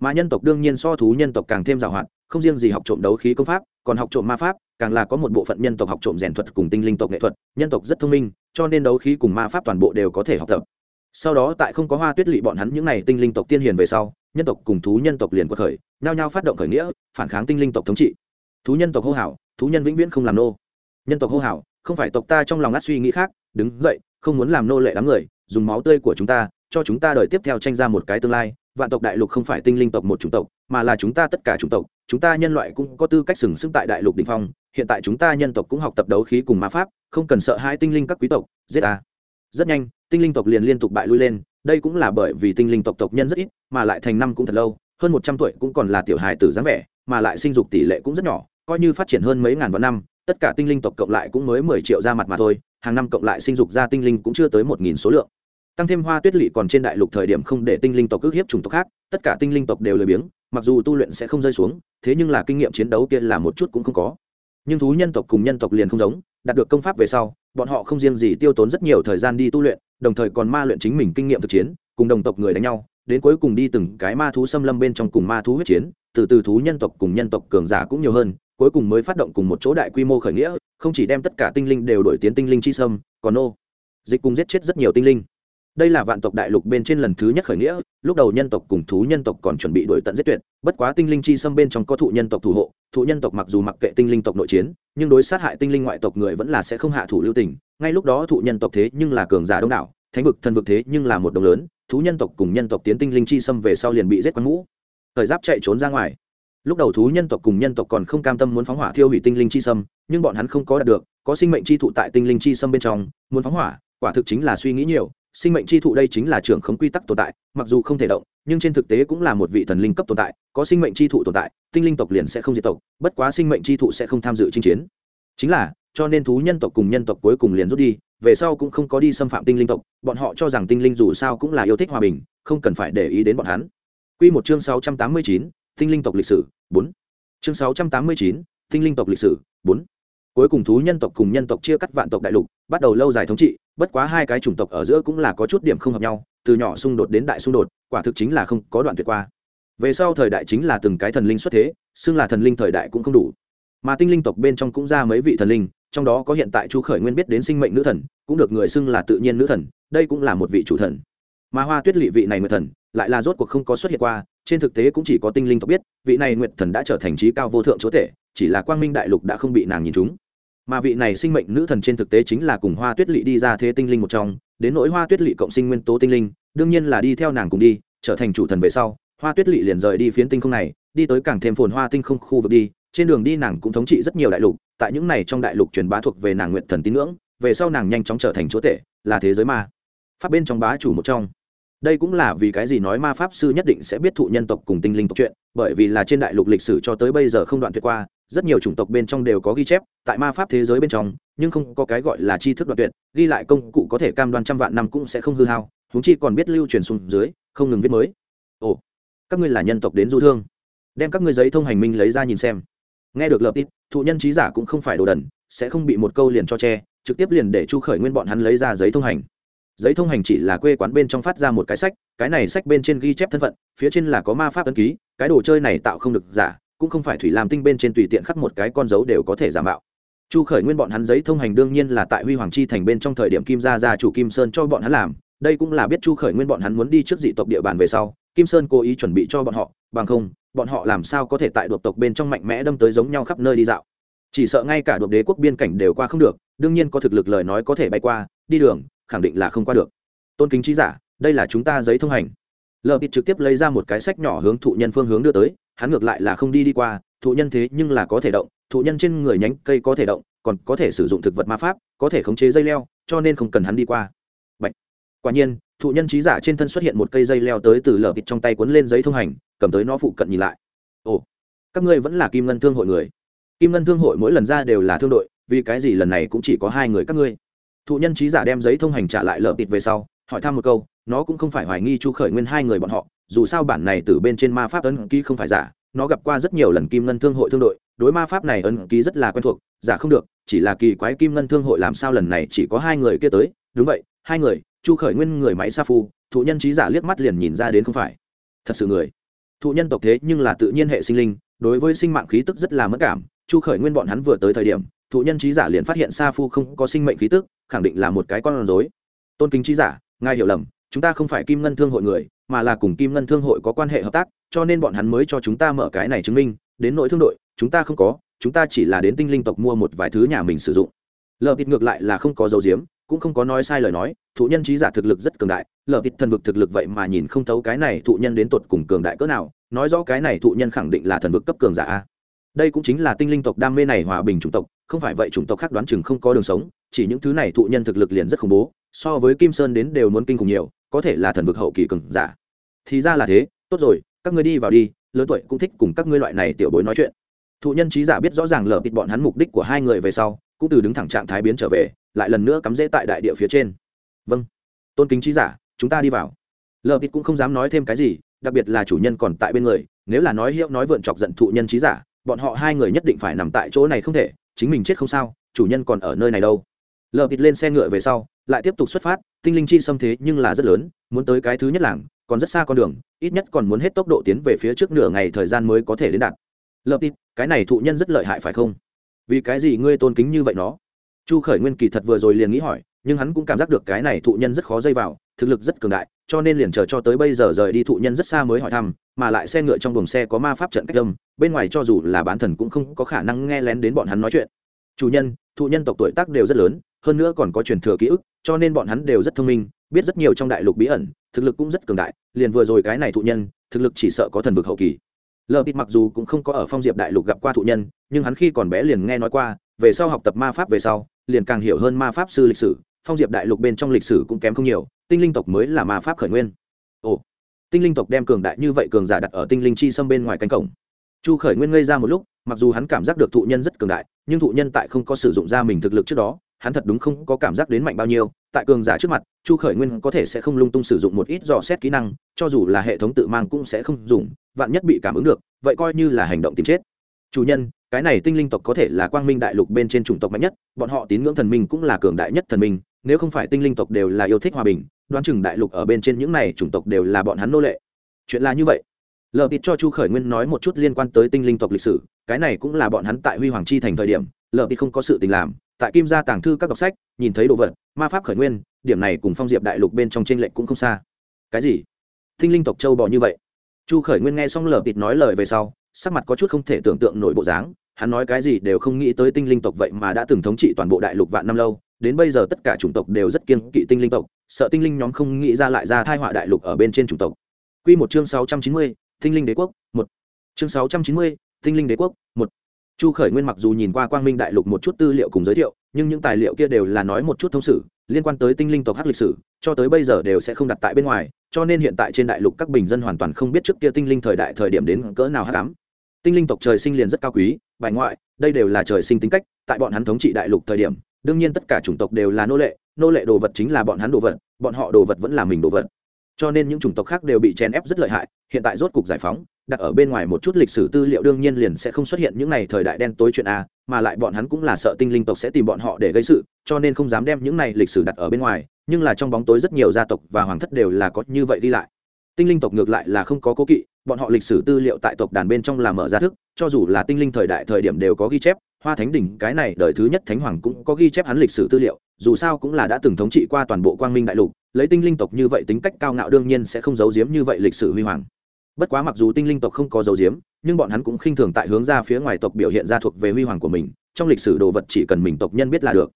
Mà nhân tộc đương nhiên so thú nhân tộc càng thêm giàu hoạt, không riêng gì học trộm đấu khí công pháp, còn học trộm ma pháp, càng là có một bộ phận nhân tộc học trộm rèn thuật cùng tinh linh tộc nghệ thuật, nhân tộc rất thông minh, cho nên đấu khí cùng ma pháp toàn bộ đều có thể học tập. Sau đó tại không có hoa tuyết lỵ bọn hắn những n à y tinh linh tộc tiên hiền về sau, nhân tộc cùng thú nhân tộc liền quật khởi, nhao nhao phát động khởi nghĩa, phản kháng tinh linh tộc thống trị. Thú nhân tộc hô hào, thú nhân vĩnh viễn không làm nô. Nhân tộc hô hào, không phải tộc ta trong lòng ngắt suy nghĩ khác đứng dậy, không muốn làm nô lệ đám người, dùng máu tươi của chúng ta, cho chúng ta đời tiếp theo tranh ra một cái tương lai. Vạn tộc đại lục không phải tinh linh tộc một chủng tộc, mà là chúng ta tất cả chủng tộc. Chúng ta nhân loại cũng có tư cách sừng sững tại đại lục đ ỉ n h phong. Hiện tại chúng ta nhân tộc cũng học tập đấu khí cùng ma pháp, không cần sợ hai tinh linh các quý tộc, giết ta. Rất nhanh, tinh linh tộc liền liên tục bại lui lên. Đây cũng là bởi vì tinh linh tộc tộc nhân rất ít, mà lại thành năm cũng thật lâu. Hơn một trăm tuổi cũng còn là tiểu hài tử dáng vẻ, mà lại sinh dục tỷ lệ cũng rất nhỏ, coi như phát triển hơn mấy ngàn vạn năm, tất cả tinh linh tộc cộng lại cũng mới mười triệu ra mặt mà thôi hàng năm cộng lại sinh dục ra tinh linh cũng chưa tới một nghìn số lượng. Tăng thêm hoa tuyết lỵ còn trên đại lục thời điểm không để tinh linh tộc ước hiếp chủng tộc khác, tất cả tinh linh tộc đều lười biếng, mặc dù tu luyện sẽ không rơi xuống, thế nhưng là kinh nghiệm chiến đấu kia là một chút cũng không có. Nhưng thú nhân tộc cùng nhân tộc liền không giống, đạt được công pháp về sau, bọn họ không riêng gì tiêu tốn rất nhiều thời gian đi tu luyện, đồng thời còn ma luyện chính mình kinh nghiệm thực chiến, cùng đồng tộc người đánh nhau, đến cuối cùng đi từng cái ma thú xâm lâm bên trong cùng ma thú huyết chiến, từ từ thú nhân tộc cùng nhân tộc cường giả cũng nhiều hơn, cuối cùng mới phát động cùng một chỗ đại quy mô khởi nghĩa không chỉ đem tất cả tinh linh đều đổi tiến tinh linh chi sâm, còn nô. Dịch cùng giết chết rất nhiều tinh linh. Đây là vạn tộc đại lục bên trên lần thứ nhất khởi nghĩa, lúc đầu nhân tộc cùng thú nhân tộc còn chuẩn bị đuổi tận giết tuyệt, bất quá tinh linh chi xâm bên trong có thụ nhân tộc thủ hộ, thụ nhân tộc mặc dù mặc kệ tinh linh tộc nội chiến, nhưng đối sát hại tinh linh ngoại tộc người vẫn là sẽ không hạ thủ lưu tình. Ngay lúc đó thụ nhân tộc thế nhưng là cường giả đông đảo, thánh vực thần vực thế nhưng là một đồng lớn, thú nhân tộc cùng nhân tộc tiến tinh linh chi xâm về sau liền bị giết quán ngũ thời giáp chạy trốn ra ngoài lúc đầu thú nhân tộc cùng nhân tộc còn không cam tâm muốn phóng hỏa thiêu hủy tinh linh chi sâm nhưng bọn hắn không có đạt được có sinh mệnh chi thụ tại tinh linh chi sâm bên trong muốn phóng hỏa quả thực chính là suy nghĩ nhiều sinh mệnh chi thụ đây chính là trưởng khống quy tắc tồn tại mặc dù không thể động nhưng trên thực tế cũng là một vị thần linh cấp tồn tại có sinh mệnh chi thụ tồn tại tinh linh tộc liền sẽ không diệt tộc bất quá sinh mệnh chi thụ sẽ không tham dự chinh chiến. Chính là cho nên thú nhân tộc cùng nhân tộc cuối cùng liền rút đi về sau cũng không có đi xâm phạm tinh linh tộc bọn họ cho rằng tinh linh dù sao cũng là yêu thích hòa bình không cần phải để ý đến bọn hắn. Quy một chương 689, tinh linh tộc lịch sử. 4. chương 689, tinh linh tộc lịch sử 4. cuối cùng thú nhân tộc cùng nhân tộc chia cắt vạn tộc đại lục bắt đầu lâu dài thống trị bất quá hai cái chủng tộc ở giữa cũng là có chút điểm không hợp nhau từ nhỏ xung đột đến đại xung đột quả thực chính là không có đoạn tuyệt qua về sau thời đại chính là từng cái thần linh xuất thế xưng là thần linh thời đại cũng không đủ mà tinh linh tộc bên trong cũng ra mấy vị thần linh trong đó có hiện tại chu khởi nguyên biết đến sinh mệnh nữ thần cũng được người xưng là tự nhiên nữ thần đây cũng là một vị chủ thần mà hoa tuyết lỵ vị này nữ thần lại là rốt cuộc không có xuất hiện qua, trên thực tế cũng chỉ có tinh linh tộc biết, vị này nguyệt thần đã trở thành trí cao vô thượng chúa tể, chỉ là quang minh đại lục đã không bị nàng nhìn chúng mà vị này sinh mệnh nữ thần trên thực tế chính là cùng hoa tuyết lỵ đi ra thế tinh linh một trong, đến nỗi hoa tuyết lỵ cộng sinh nguyên tố tinh linh, đương nhiên là đi theo nàng cùng đi, trở thành chủ thần về sau, hoa tuyết lỵ liền rời đi phiến tinh không này, đi tới càng thêm phồn hoa tinh không khu vực đi, trên đường đi nàng cũng thống trị rất nhiều đại lục, tại những này trong đại lục truyền bá thuộc về nàng nguyện thần tín ngưỡng, về sau nàng nhanh chóng trở thành chúa tể, là thế giới ma. Pháp bên trong bá chủ một trong đây cũng là vì cái gì nói ma pháp sư nhất định sẽ biết thụ nhân tộc cùng tinh linh tộc chuyện, bởi vì là trên đại lục lịch sử cho tới bây giờ không đoạn tuyệt qua, rất nhiều chủng tộc bên trong đều có ghi chép, tại ma pháp thế giới bên trong, nhưng không có cái gọi là tri thức đoạn tuyệt, ghi lại công cụ có thể cam đoan trăm vạn năm cũng sẽ không hư hao húng chi còn biết lưu truyền xuống dưới, không ngừng viết mới. Ồ, các ngươi là nhân tộc đến du thương. Đem các ngươi giấy thông hành minh lấy ra nhìn xem. Nghe được lập ít, thụ nhân trí giả cũng không phải đồ đần, sẽ không bị một câu liền cho che, trực tiếp liền để chu khởi nguyên bọn hắn lấy ra giấy thông hành giấy thông hành chỉ là quê quán bên trong phát ra một cái sách, cái này sách bên trên ghi chép thân phận, phía trên là có ma pháp ấn ký, cái đồ chơi này tạo không được giả, cũng không phải thủy làm tinh bên trên tùy tiện khắc một cái con dấu đều có thể giả mạo. Chu khởi nguyên bọn hắn giấy thông hành đương nhiên là tại huy hoàng chi thành bên trong thời điểm kim gia gia chủ kim sơn cho bọn hắn làm, đây cũng là biết chu khởi nguyên bọn hắn muốn đi trước dị tộc địa bàn về sau, kim sơn cố ý chuẩn bị cho bọn họ, bằng không, bọn họ làm sao có thể tại đột tộc bên trong mạnh mẽ đâm tới giống nhau khắp nơi đi dạo. Chỉ sợ ngay cả đột đế quốc biên cảnh đều qua không được, đương nhiên có thực lực lời nói có thể bay qua, đi đường khẳng định là không qua được. Tôn kính trí giả, đây là chúng ta giấy thông hành. Lờ bịt trực tiếp lấy ra một cái sách nhỏ hướng thụ nhân phương hướng đưa tới, hắn ngược lại là không đi đi qua, thụ nhân thế nhưng là có thể động, thụ nhân trên người nhánh cây có thể động, còn có thể sử dụng thực vật ma pháp, có thể khống chế dây leo, cho nên không cần hắn đi qua. Bạch. quả nhiên, thụ nhân trí giả trên thân xuất hiện một cây dây leo tới từ lờ bịt trong tay cuốn lên giấy thông hành, cầm tới nó phụ cận nhìn lại. Ồ, các ngươi vẫn là kim ngân thương hội người. Kim ngân thương hội mỗi lần ra đều là thương đội, vì cái gì lần này cũng chỉ có hai người các ngươi? Thụ nhân trí giả đem giấy thông hành trả lại lợp tịt về sau, hỏi thăm một câu, nó cũng không phải hoài nghi chu khởi nguyên hai người bọn họ, dù sao bản này từ bên trên ma pháp ấn ký không phải giả, nó gặp qua rất nhiều lần kim ngân thương hội thương đội, đối ma pháp này ấn ký rất là quen thuộc, giả không được, chỉ là kỳ quái kim ngân thương hội làm sao lần này chỉ có hai người kia tới. Đúng vậy, hai người, chu khởi nguyên người máy sa phu, thụ nhân trí giả liếc mắt liền nhìn ra đến không phải. Thật sự người. Thụ nhân tộc thế nhưng là tự nhiên hệ sinh linh, đối với sinh mạng khí tức rất là mất cảm, chu khởi nguyên bọn hắn vừa tới thời điểm thụ nhân trí giả liền phát hiện sa phu không có sinh mệnh khí tức, khẳng định là một cái con rối. Tôn kính trí giả, ngài hiểu lầm, chúng ta không phải kim ngân thương hội người, mà là cùng kim ngân thương hội có quan hệ hợp tác, cho nên bọn hắn mới cho chúng ta mở cái này chứng minh, đến nội thương đội, chúng ta không có, chúng ta chỉ là đến tinh linh tộc mua một vài thứ nhà mình sử dụng. Lờ thịt ngược lại là không có dấu diếm cũng không có nói sai lời nói, thụ nhân trí giả thực lực rất cường đại, lờ thịt thần vực thực lực vậy mà nhìn không thấu cái này thụ nhân đến tột cùng cường đại cỡ nào, nói rõ cái này thụ nhân khẳng định là thần vực cấp cường giả đây cũng chính là tinh linh tộc đam mê này hòa bình chủng tộc không phải vậy chủng tộc khác đoán chừng không có đường sống, chỉ những thứ này thụ nhân thực lực liền rất khủng bố, so với kim sơn đến đều muốn kinh khủng nhiều, có thể là thần vực hậu kỳ cường giả. Thì ra là thế, tốt rồi, các ngươi đi vào đi, lớn tuổi cũng thích cùng các ngươi loại này tiểu bối nói chuyện. Thụ nhân trí giả biết rõ ràng lờ bịt bọn hắn mục đích của hai người về sau, cũng từ đứng thẳng trạng thái biến trở về, lại lần nữa cắm rễ tại đại địa phía trên. Vâng. Tôn kính trí giả, chúng ta đi vào. Lờ bịt cũng không dám nói thêm cái gì, đặc biệt là chủ nhân còn tại bên người, nếu là nói hiệu nói vượn chọc giận thụ nhân trí giả, bọn họ hai người nhất định phải nằm tại chỗ này không thể chính mình chết không sao chủ nhân còn ở nơi này đâu. Lờ bịt lên xe ngựa về sau lại tiếp tục xuất phát tinh linh chi xâm thế nhưng là rất lớn muốn tới cái thứ nhất làng còn rất xa con đường ít nhất còn muốn hết tốc độ tiến về phía trước nửa ngày thời gian mới có thể đến đạt. Lợp thịt, cái này thụ nhân rất lợi hại phải không? Vì cái gì ngươi tôn kính như vậy nó? Chu khởi nguyên kỳ thật vừa rồi liền nghĩ hỏi nhưng hắn cũng cảm giác được cái này thụ nhân rất khó dây vào thực lực rất cường đại, cho nên liền chờ cho tới bây giờ rời đi thụ nhân rất xa mới hỏi thăm, mà lại xe ngựa trong buồng xe có ma pháp trận cách âm, bên ngoài cho dù là bán thần cũng không có khả năng nghe lén đến bọn hắn nói chuyện. Chủ nhân, thụ nhân tộc tuổi tác đều rất lớn, hơn nữa còn có truyền thừa ký ức, cho nên bọn hắn đều rất thông minh, biết rất nhiều trong đại lục bí ẩn, thực lực cũng rất cường đại, liền vừa rồi cái này thụ nhân, thực lực chỉ sợ có thần vực hậu kỳ. Lờ bịt mặc dù cũng không có ở phong diệp đại lục gặp qua thụ nhân, nhưng hắn khi còn bé liền nghe nói qua, về sau học tập ma pháp về sau, liền càng hiểu hơn ma pháp sư lịch sử phong diệp đại lục bên trong lịch sử cũng kém không nhiều, tinh linh tộc mới là ma pháp khởi nguyên. Ồ, tinh linh tộc đem cường đại như vậy cường giả đặt ở tinh linh chi xâm bên ngoài cánh cổng. Chu khởi nguyên ngây ra một lúc, mặc dù hắn cảm giác được thụ nhân rất cường đại, nhưng thụ nhân tại không có sử dụng ra mình thực lực trước đó, hắn thật đúng không có cảm giác đến mạnh bao nhiêu. Tại cường giả trước mặt, chu khởi nguyên có thể sẽ không lung tung sử dụng một ít dò xét kỹ năng, cho dù là hệ thống tự mang cũng sẽ không dùng, vạn nhất bị cảm ứng được, vậy coi như là hành động tìm chết. Chủ nhân, cái này tinh linh tộc có thể là quang minh đại lục bên trên chủng tộc mạnh nhất, bọn họ tín ngưỡng thần minh cũng là cường đại nhất thần minh nếu không phải tinh linh tộc đều là yêu thích hòa bình, đoán chừng đại lục ở bên trên những này chủng tộc đều là bọn hắn nô lệ. Chuyện là như vậy. Lờ tịt cho chu khởi nguyên nói một chút liên quan tới tinh linh tộc lịch sử, cái này cũng là bọn hắn tại huy hoàng chi thành thời điểm, lờ tịt không có sự tình làm, tại kim gia tàng thư các đọc sách, nhìn thấy đồ vật, ma pháp khởi nguyên, điểm này cùng phong diệp đại lục bên trong t r ê n lệch cũng không xa. Cái gì? Tinh linh tộc châu bò như vậy. Chu khởi nguyên nghe xong lờ tịt nói lời về sau, sắc mặt có chút không thể tưởng tượng nổi bộ dáng, hắn nói cái gì đều không nghĩ tới tinh linh tộc vậy mà đã từng thống trị toàn bộ đại lục vạn năm lâu đến bây giờ tất cả chủng tộc đều rất kiên kỵ tinh linh tộc, sợ tinh linh nhóm không nghĩ ra lại ra thai họa đại lục ở bên trên chủng tộc. Quy một chương sáu trăm chín mươi, tinh linh đế quốc, một. Chương sáu trăm chín mươi, tinh linh đế quốc, một. Chu khởi nguyên mặc dù nhìn qua quang minh đại lục một chút tư liệu cùng giới thiệu, nhưng những tài liệu kia đều là nói một chút thông sử, liên quan tới tinh linh tộc hắc lịch sử, cho tới bây giờ đều sẽ không đặt tại bên ngoài, cho nên hiện tại trên đại lục các bình dân hoàn toàn không biết trước kia tinh linh thời đại thời điểm đến cỡ nào hắc ám. Tinh linh tộc trời sinh liền rất cao quý bài ngoại, đây đều là trời sinh tính cách, tại bọn hắn thống trị đại lục thời điểm đương nhiên tất cả chủng tộc đều là nô lệ nô lệ đồ vật chính là bọn hắn đồ vật, bọn họ đồ vật vẫn là mình đồ vật. Cho nên những chủng tộc khác đều bị chèn ép rất lợi hại, hiện tại rốt cục giải phóng, đặt ở bên ngoài một chút lịch sử tư liệu đương nhiên liền sẽ không xuất hiện những này thời đại đen tối chuyện a, mà lại bọn hắn cũng là sợ tinh linh tộc sẽ tìm bọn họ để gây sự, cho nên không dám đem những này lịch sử đặt ở bên ngoài, nhưng là trong bóng tối rất nhiều gia tộc và hoàng thất đều là có như vậy đi lại. Tinh linh tộc ngược lại là không có cố kỵ, bọn họ lịch sử tư liệu tại tộc đàn bên trong là mở ra thức, cho dù là tinh linh thời đại thời điểm đều có ghi chép hoa thánh đỉnh, cái này đời thứ nhất thánh hoàng cũng có ghi chép hắn lịch sử tư liệu, dù sao cũng là đã từng thống trị qua toàn bộ quang minh đại lục, lấy tinh linh tộc như vậy tính cách cao ngạo đương nhiên sẽ không giấu giếm như vậy lịch sử huy hoàng. Bất quá mặc dù tinh linh tộc không có dấu diếm nhưng bọn hắn cũng khinh thường tại hướng ra phía ngoài tộc biểu hiện ra thuộc về huy hoàng của mình, trong lịch sử đồ vật chỉ cần mình tộc nhân biết là được.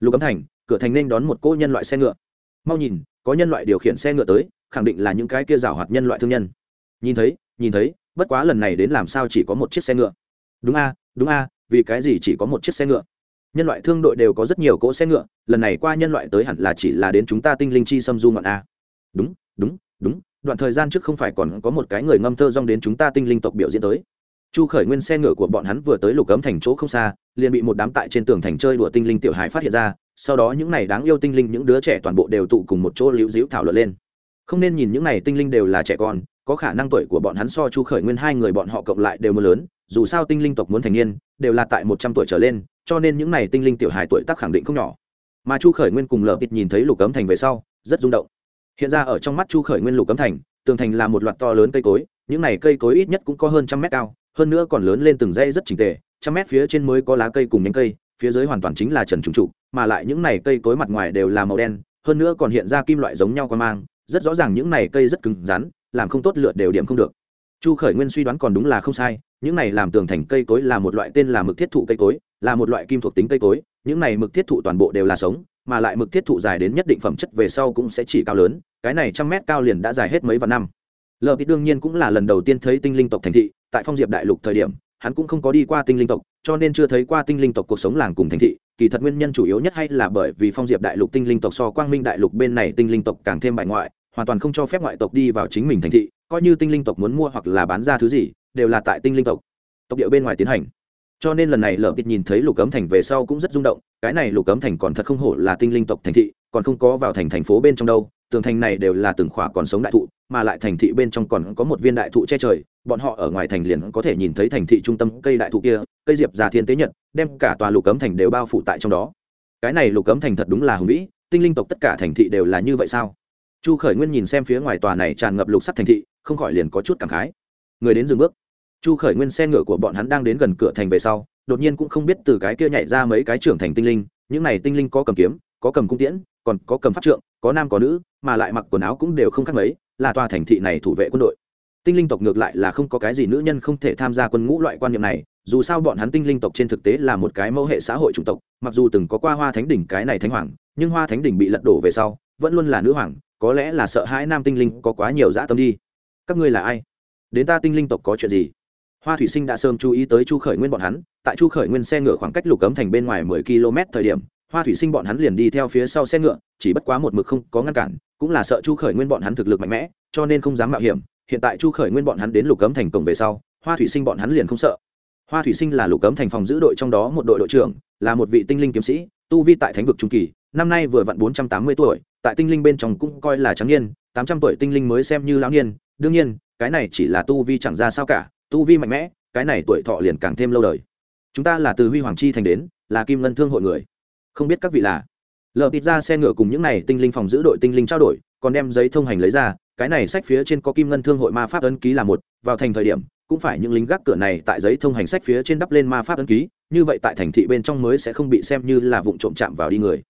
Lục cấm thành, cửa thành nên đón một cỗ nhân loại xe ngựa. Mau nhìn, có nhân loại điều khiển xe ngựa tới, khẳng định là những cái kia rào hoạt nhân loại thương nhân. Nhìn thấy nhìn thấy, bất quá lần này đến làm sao chỉ có một chiếc xe ngựa. Đúng a đúng a vì cái gì chỉ có một chiếc xe ngựa? Nhân loại thương đội đều có rất nhiều cỗ xe ngựa, lần này qua nhân loại tới hẳn là chỉ là đến chúng ta tinh linh chi xâm du ngọn a. Đúng đúng đúng, đoạn thời gian trước không phải còn có một cái người ngâm thơ rong đến chúng ta tinh linh tộc biểu diễn tới. Chu khởi nguyên xe ngựa của bọn hắn vừa tới lục cấm thành chỗ không xa, liền bị một đám tại trên tường thành chơi đùa tinh linh tiểu hải phát hiện ra, sau đó những này đáng yêu tinh linh, những đứa trẻ toàn bộ đều tụ cùng một chỗ liễu dĩu thảo luận lên. Không nên nhìn những này tinh linh đều là trẻ con, có khả năng tuổi của bọn hắn so chu khởi nguyên hai người bọn họ cộng lại đều mưa lớn dù sao tinh linh tộc muốn thành niên, đều là tại một trăm tuổi trở lên, cho nên những này tinh linh tiểu hài tuổi tác khẳng định không nhỏ. Mà chu khởi nguyên cùng lờ bịt nhìn thấy lục cấm thành về sau, rất rung động. Hiện ra ở trong mắt chu khởi nguyên lục cấm thành, tường thành là một loạt to lớn cây cối, những này cây cối ít nhất cũng có hơn trăm mét cao, hơn nữa còn lớn lên từng dây rất trình tề, trăm mét phía trên mới có lá cây cùng nhánh cây, phía dưới hoàn toàn chính là trần trùng trụ, mà lại những này cây cối mặt ngoài đều là màu đen, hơn nữa còn hiện ra kim loại giống nhau qua mang, rất rõ ràng những này cây rất cứng rắn, làm không tốt lượt đều điểm không được chu khởi nguyên suy đoán còn đúng là không sai, những này làm tường thành cây cối là một loại tên là mực thiết thụ cây cối, là một loại kim thuộc tính cây cối, những này mực thiết thụ toàn bộ đều là sống, mà lại mực thiết thụ dài đến nhất định phẩm chất về sau cũng sẽ chỉ cao lớn, cái này trăm mét cao liền đã dài hết mấy vạn năm. Lờ thì đương nhiên cũng là lần đầu tiên thấy tinh linh tộc thành thị, tại phong diệp đại lục thời điểm, hắn cũng không có đi qua tinh linh tộc, cho nên chưa thấy qua tinh linh tộc cuộc sống làng cùng thành thị, kỳ thật nguyên nhân chủ yếu nhất hay là bởi vì phong diệp đại lục tinh linh tộc so quang minh đại lục bên này tinh linh tộc càng thêm bại ngoại hoàn toàn không cho phép ngoại tộc đi vào chính mình thành thị, coi như tinh linh tộc muốn mua hoặc là bán ra thứ gì, đều là tại tinh linh tộc tộc địa bên ngoài tiến hành. Cho nên lần này lở kịch nhìn thấy lục cấm thành về sau cũng rất rung động, cái này lục cấm thành còn thật không hổ là tinh linh tộc thành thị, còn không có vào thành thành phố bên trong đâu, tường thành này đều là từng khỏa còn sống đại thụ, mà lại thành thị bên trong còn có một viên đại thụ che trời, bọn họ ở ngoài thành liền có thể nhìn thấy thành thị trung tâm cây đại thụ kia, cây diệp già thiên tế nhật, đem cả tòa lục cấm thành đều bao phủ tại trong đó. Cái này lục cấm thành thật đúng là hùng vĩ, tinh linh tộc tất cả thành thị đều là như vậy sao? Chu khởi nguyên nhìn xem phía ngoài tòa này tràn ngập lục sắc thành thị, không khỏi liền có chút cảm khái. Người đến dừng bước. Chu khởi nguyên xe ngựa của bọn hắn đang đến gần cửa thành về sau, đột nhiên cũng không biết từ cái kia nhảy ra mấy cái trưởng thành tinh linh, những này tinh linh có cầm kiếm, có cầm cung tiễn, còn có cầm pháp trượng, có nam có nữ, mà lại mặc quần áo cũng đều không khác mấy, là tòa thành thị này thủ vệ quân đội. Tinh linh tộc ngược lại là không có cái gì nữ nhân không thể tham gia quân ngũ loại quan niệm này, dù sao bọn hắn tinh linh tộc trên thực tế là một cái mẫu hệ xã hội chủng tộc, mặc dù từng có qua hoa thánh đỉnh cái này thánh hoàng, nhưng hoa thánh đỉnh bị lật đổ về sau, vẫn luôn là nữ hoàng có lẽ là sợ hãi nam tinh linh có quá nhiều dã tâm đi. Các ngươi là ai? Đến ta tinh linh tộc có chuyện gì? Hoa thủy sinh đã sớm chú ý tới chu khởi nguyên bọn hắn. Tại chu khởi nguyên xe ngựa khoảng cách lục cấm thành bên ngoài mười km thời điểm, hoa thủy sinh bọn hắn liền đi theo phía sau xe ngựa, chỉ bất quá một mực không có ngăn cản, cũng là sợ chu khởi nguyên bọn hắn thực lực mạnh mẽ, cho nên không dám mạo hiểm. Hiện tại chu khởi nguyên bọn hắn đến lục cấm thành cổng về sau, hoa thủy sinh bọn hắn liền không sợ. Hoa thủy sinh là lục cấm thành phòng giữ đội trong đó một đội đội trưởng, là một vị tinh linh kiếm sĩ, tu vi tại thánh vực trung kỳ năm nay vừa vặn bốn trăm tám mươi tuổi, tại tinh linh bên trong cũng coi là trắng niên, tám trăm tuổi tinh linh mới xem như lão niên. Đương nhiên, cái này chỉ là tu vi chẳng ra sao cả, tu vi mạnh mẽ, cái này tuổi thọ liền càng thêm lâu đời. Chúng ta là từ huy hoàng chi thành đến, là kim ngân thương hội người. Không biết các vị là? Lờ tít ra xe ngựa cùng những này tinh linh phòng giữ đội tinh linh trao đổi, còn đem giấy thông hành lấy ra, cái này sách phía trên có kim ngân thương hội ma pháp ấn ký là một, vào thành thời điểm, cũng phải những lính gác cửa này tại giấy thông hành sách phía trên đắp lên ma pháp ấn ký, như vậy tại thành thị bên trong mới sẽ không bị xem như là vụ trộm chạm vào đi người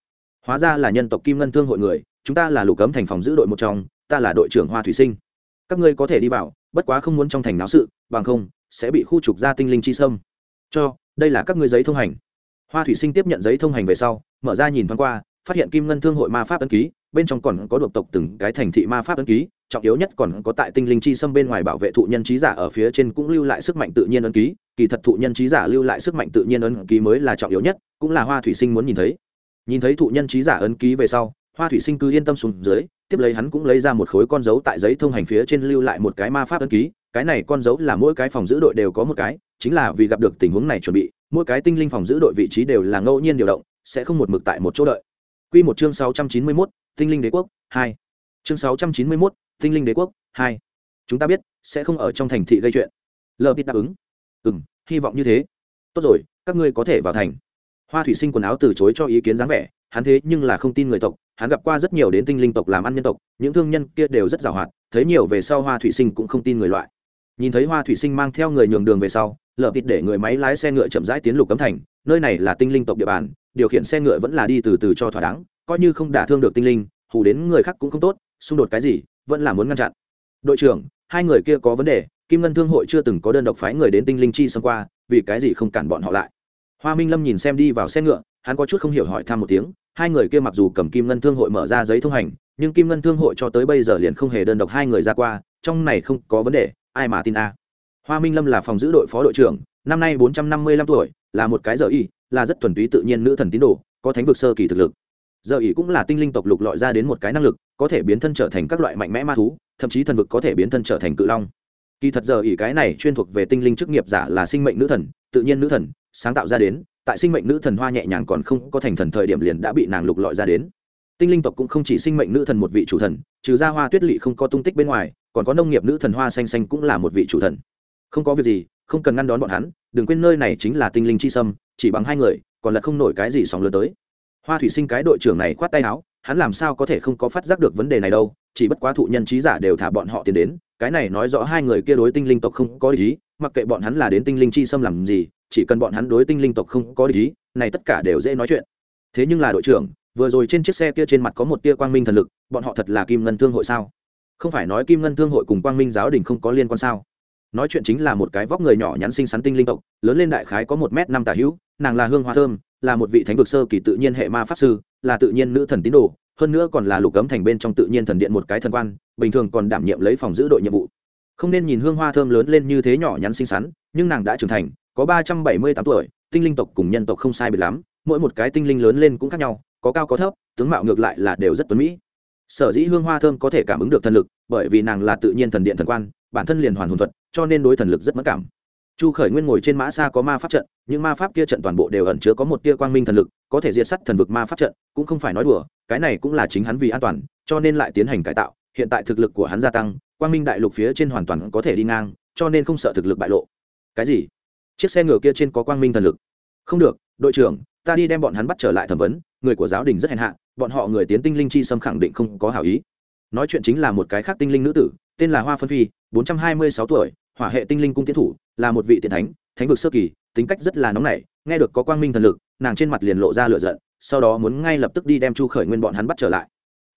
hóa ra là nhân tộc kim ngân thương hội người, chúng ta là lục cấm thành phòng giữ đội một trong, ta là đội trưởng hoa thủy sinh. Các ngươi có thể đi vào, bất quá không muốn trong thành náo sự, bằng không, sẽ bị khu trục ra tinh linh chi sâm. Cho, đây là các ngươi giấy thông hành. Hoa thủy sinh tiếp nhận giấy thông hành về sau, mở ra nhìn thoáng qua, phát hiện kim ngân thương hội ma pháp ấn ký, bên trong còn có độc tộc từng cái thành thị ma pháp ấn ký, trọng yếu nhất còn có tại tinh linh chi xâm bên ngoài bảo vệ thụ nhân trí giả ở phía trên cũng lưu lại sức mạnh tự nhiên ấn ký, kỳ thật thụ nhân trí giả lưu lại sức mạnh tự nhiên ấn ký mới là trọng yếu nhất, cũng là hoa thủy sinh muốn nhìn thấy nhìn thấy thụ nhân trí giả ấn ký về sau hoa thủy sinh cứ yên tâm xuống dưới tiếp lấy hắn cũng lấy ra một khối con dấu tại giấy thông hành phía trên lưu lại một cái ma pháp ấn ký cái này con dấu là mỗi cái phòng giữ đội đều có một cái chính là vì gặp được tình huống này chuẩn bị mỗi cái tinh linh phòng giữ đội vị trí đều là ngẫu nhiên điều động sẽ không một mực tại một chỗ đợi Quy một chương 691, Tinh linh đế quốc 2. Chương 691, Tinh linh đế quốc 2. Chúng ta biết, sẽ không ở trong thành thị gây chuyện. Lờ Pít đáp ứng. Ừm, hy vọng như thế. Tốt rồi, các ngươi có thể vào thành. Hoa Thủy Sinh quần áo từ chối cho ý kiến dáng vẻ, hắn thế nhưng là không tin người tộc, hắn gặp qua rất nhiều đến tinh linh tộc làm ăn nhân tộc, những thương nhân kia đều rất giàu hoạt, thấy nhiều về sau Hoa Thủy Sinh cũng không tin người loại. Nhìn thấy Hoa Thủy Sinh mang theo người nhường đường về sau, lợp thịt để người máy lái xe ngựa chậm rãi tiến lục cấm thành, nơi này là tinh linh tộc địa bàn, điều khiển xe ngựa vẫn là đi từ từ cho thỏa đáng coi như không đả thương được tinh linh hù đến người khác cũng không tốt xung đột cái gì vẫn là muốn ngăn chặn đội trưởng hai người kia có vấn đề kim ngân thương hội chưa từng có đơn độc phái người đến tinh linh chi xông qua vì cái gì không cản bọn họ lại hoa minh lâm nhìn xem đi vào xe ngựa, hắn có chút không hiểu hỏi thăm một tiếng, hai người kia mặc dù cầm kim ngân thương hội mở ra giấy thông hành, nhưng kim ngân thương hội cho tới bây giờ liền không hề đơn độc hai người ra qua, trong này không có vấn đề, ai mà tin a? Hoa minh lâm là phòng giữ đội phó đội trưởng, năm nay bốn trăm năm mươi lăm tuổi, là một cái giờ y, là rất thuần túy tự nhiên nữ thần tín đồ, có thánh vực sơ kỳ thực lực. Giờ ỉ cũng là tinh linh tộc lục lọi ra đến một cái năng lực, có thể biến thân trở thành các loại mạnh mẽ ma thú, thậm chí thần vực có thể biến thân trở thành cự long. Kỳ thật giờ ỉ cái này chuyên thuộc về tinh linh chức nghiệp giả là sinh mệnh nữ thần, tự nhiên nữ thần sáng tạo ra đến, tại sinh mệnh nữ thần hoa nhẹ nhàng còn không có thành thần thời điểm liền đã bị nàng lục lọi ra đến. Tinh linh tộc cũng không chỉ sinh mệnh nữ thần một vị chủ thần, trừ ra hoa tuyết lỵ không có tung tích bên ngoài, còn có nông nghiệp nữ thần hoa xanh xanh cũng là một vị chủ thần. Không có việc gì, không cần ngăn đón bọn hắn, đừng quên nơi này chính là tinh linh chi sâm, chỉ bằng hai người, còn là không nổi cái gì sóng lớn tới. Hoa thủy sinh cái đội trưởng này khoát tay áo, hắn làm sao có thể không có phát giác được vấn đề này đâu, chỉ bất quá thụ nhân trí giả đều thả bọn họ tiền đến, cái này nói rõ hai người kia đối tinh linh tộc không có ý, mặc kệ bọn hắn là đến tinh linh chi xâm làm gì chỉ cần bọn hắn đối tinh linh tộc không có ý, này tất cả đều dễ nói chuyện. Thế nhưng là đội trưởng, vừa rồi trên chiếc xe kia trên mặt có một tia quang minh thần lực, bọn họ thật là kim ngân thương hội sao? Không phải nói kim ngân thương hội cùng quang minh giáo đình không có liên quan sao? Nói chuyện chính là một cái vóc người nhỏ nhắn xinh xắn tinh linh tộc, lớn lên đại khái có một m năm tả hữu, nàng là hương hoa thơm, là một vị thánh vực sơ kỳ tự nhiên hệ ma pháp sư, là tự nhiên nữ thần tín đồ, hơn nữa còn là lục cấm thành bên trong tự nhiên thần điện một cái thần quan, bình thường còn đảm nhiệm lấy phòng giữ đội nhiệm vụ. Không nên nhìn hương hoa thơm lớn lên như thế nhỏ nhắn xinh xắn, nhưng nàng đã trưởng thành có ba trăm bảy mươi tám tuổi, tinh linh tộc cùng nhân tộc không sai biệt lắm, mỗi một cái tinh linh lớn lên cũng khác nhau, có cao có thấp, tướng mạo ngược lại là đều rất tuấn mỹ. Sở dĩ hương hoa thơm có thể cảm ứng được thần lực, bởi vì nàng là tự nhiên thần điện thần quan, bản thân liền hoàn hồn thuật, cho nên đối thần lực rất mất cảm. Chu khởi nguyên ngồi trên mã xa có ma pháp trận, những ma pháp kia trận toàn bộ đều ẩn chứa có một tia quang minh thần lực, có thể diệt sắt thần vực ma pháp trận, cũng không phải nói đùa, cái này cũng là chính hắn vì an toàn, cho nên lại tiến hành cải tạo, hiện tại thực lực của hắn gia tăng, quang minh đại lục phía trên hoàn toàn có thể đi ngang, cho nên không sợ thực lực bại lộ. Cái gì? Chiếc xe ngựa kia trên có quang minh thần lực. Không được, đội trưởng, ta đi đem bọn hắn bắt trở lại thẩm vấn, người của giáo đình rất hèn hạ, bọn họ người tiến tinh linh chi xâm khẳng định không có hảo ý. Nói chuyện chính là một cái khác tinh linh nữ tử, tên là hoa phân phi, bốn trăm hai mươi sáu tuổi, hỏa hệ tinh linh cung tiến thủ, là một vị tiện thánh thánh vực sơ kỳ, tính cách rất là nóng nảy, nghe được có quang minh thần lực, nàng trên mặt liền lộ ra lửa giận, sau đó muốn ngay lập tức đi đem chu khởi nguyên bọn hắn bắt trở lại.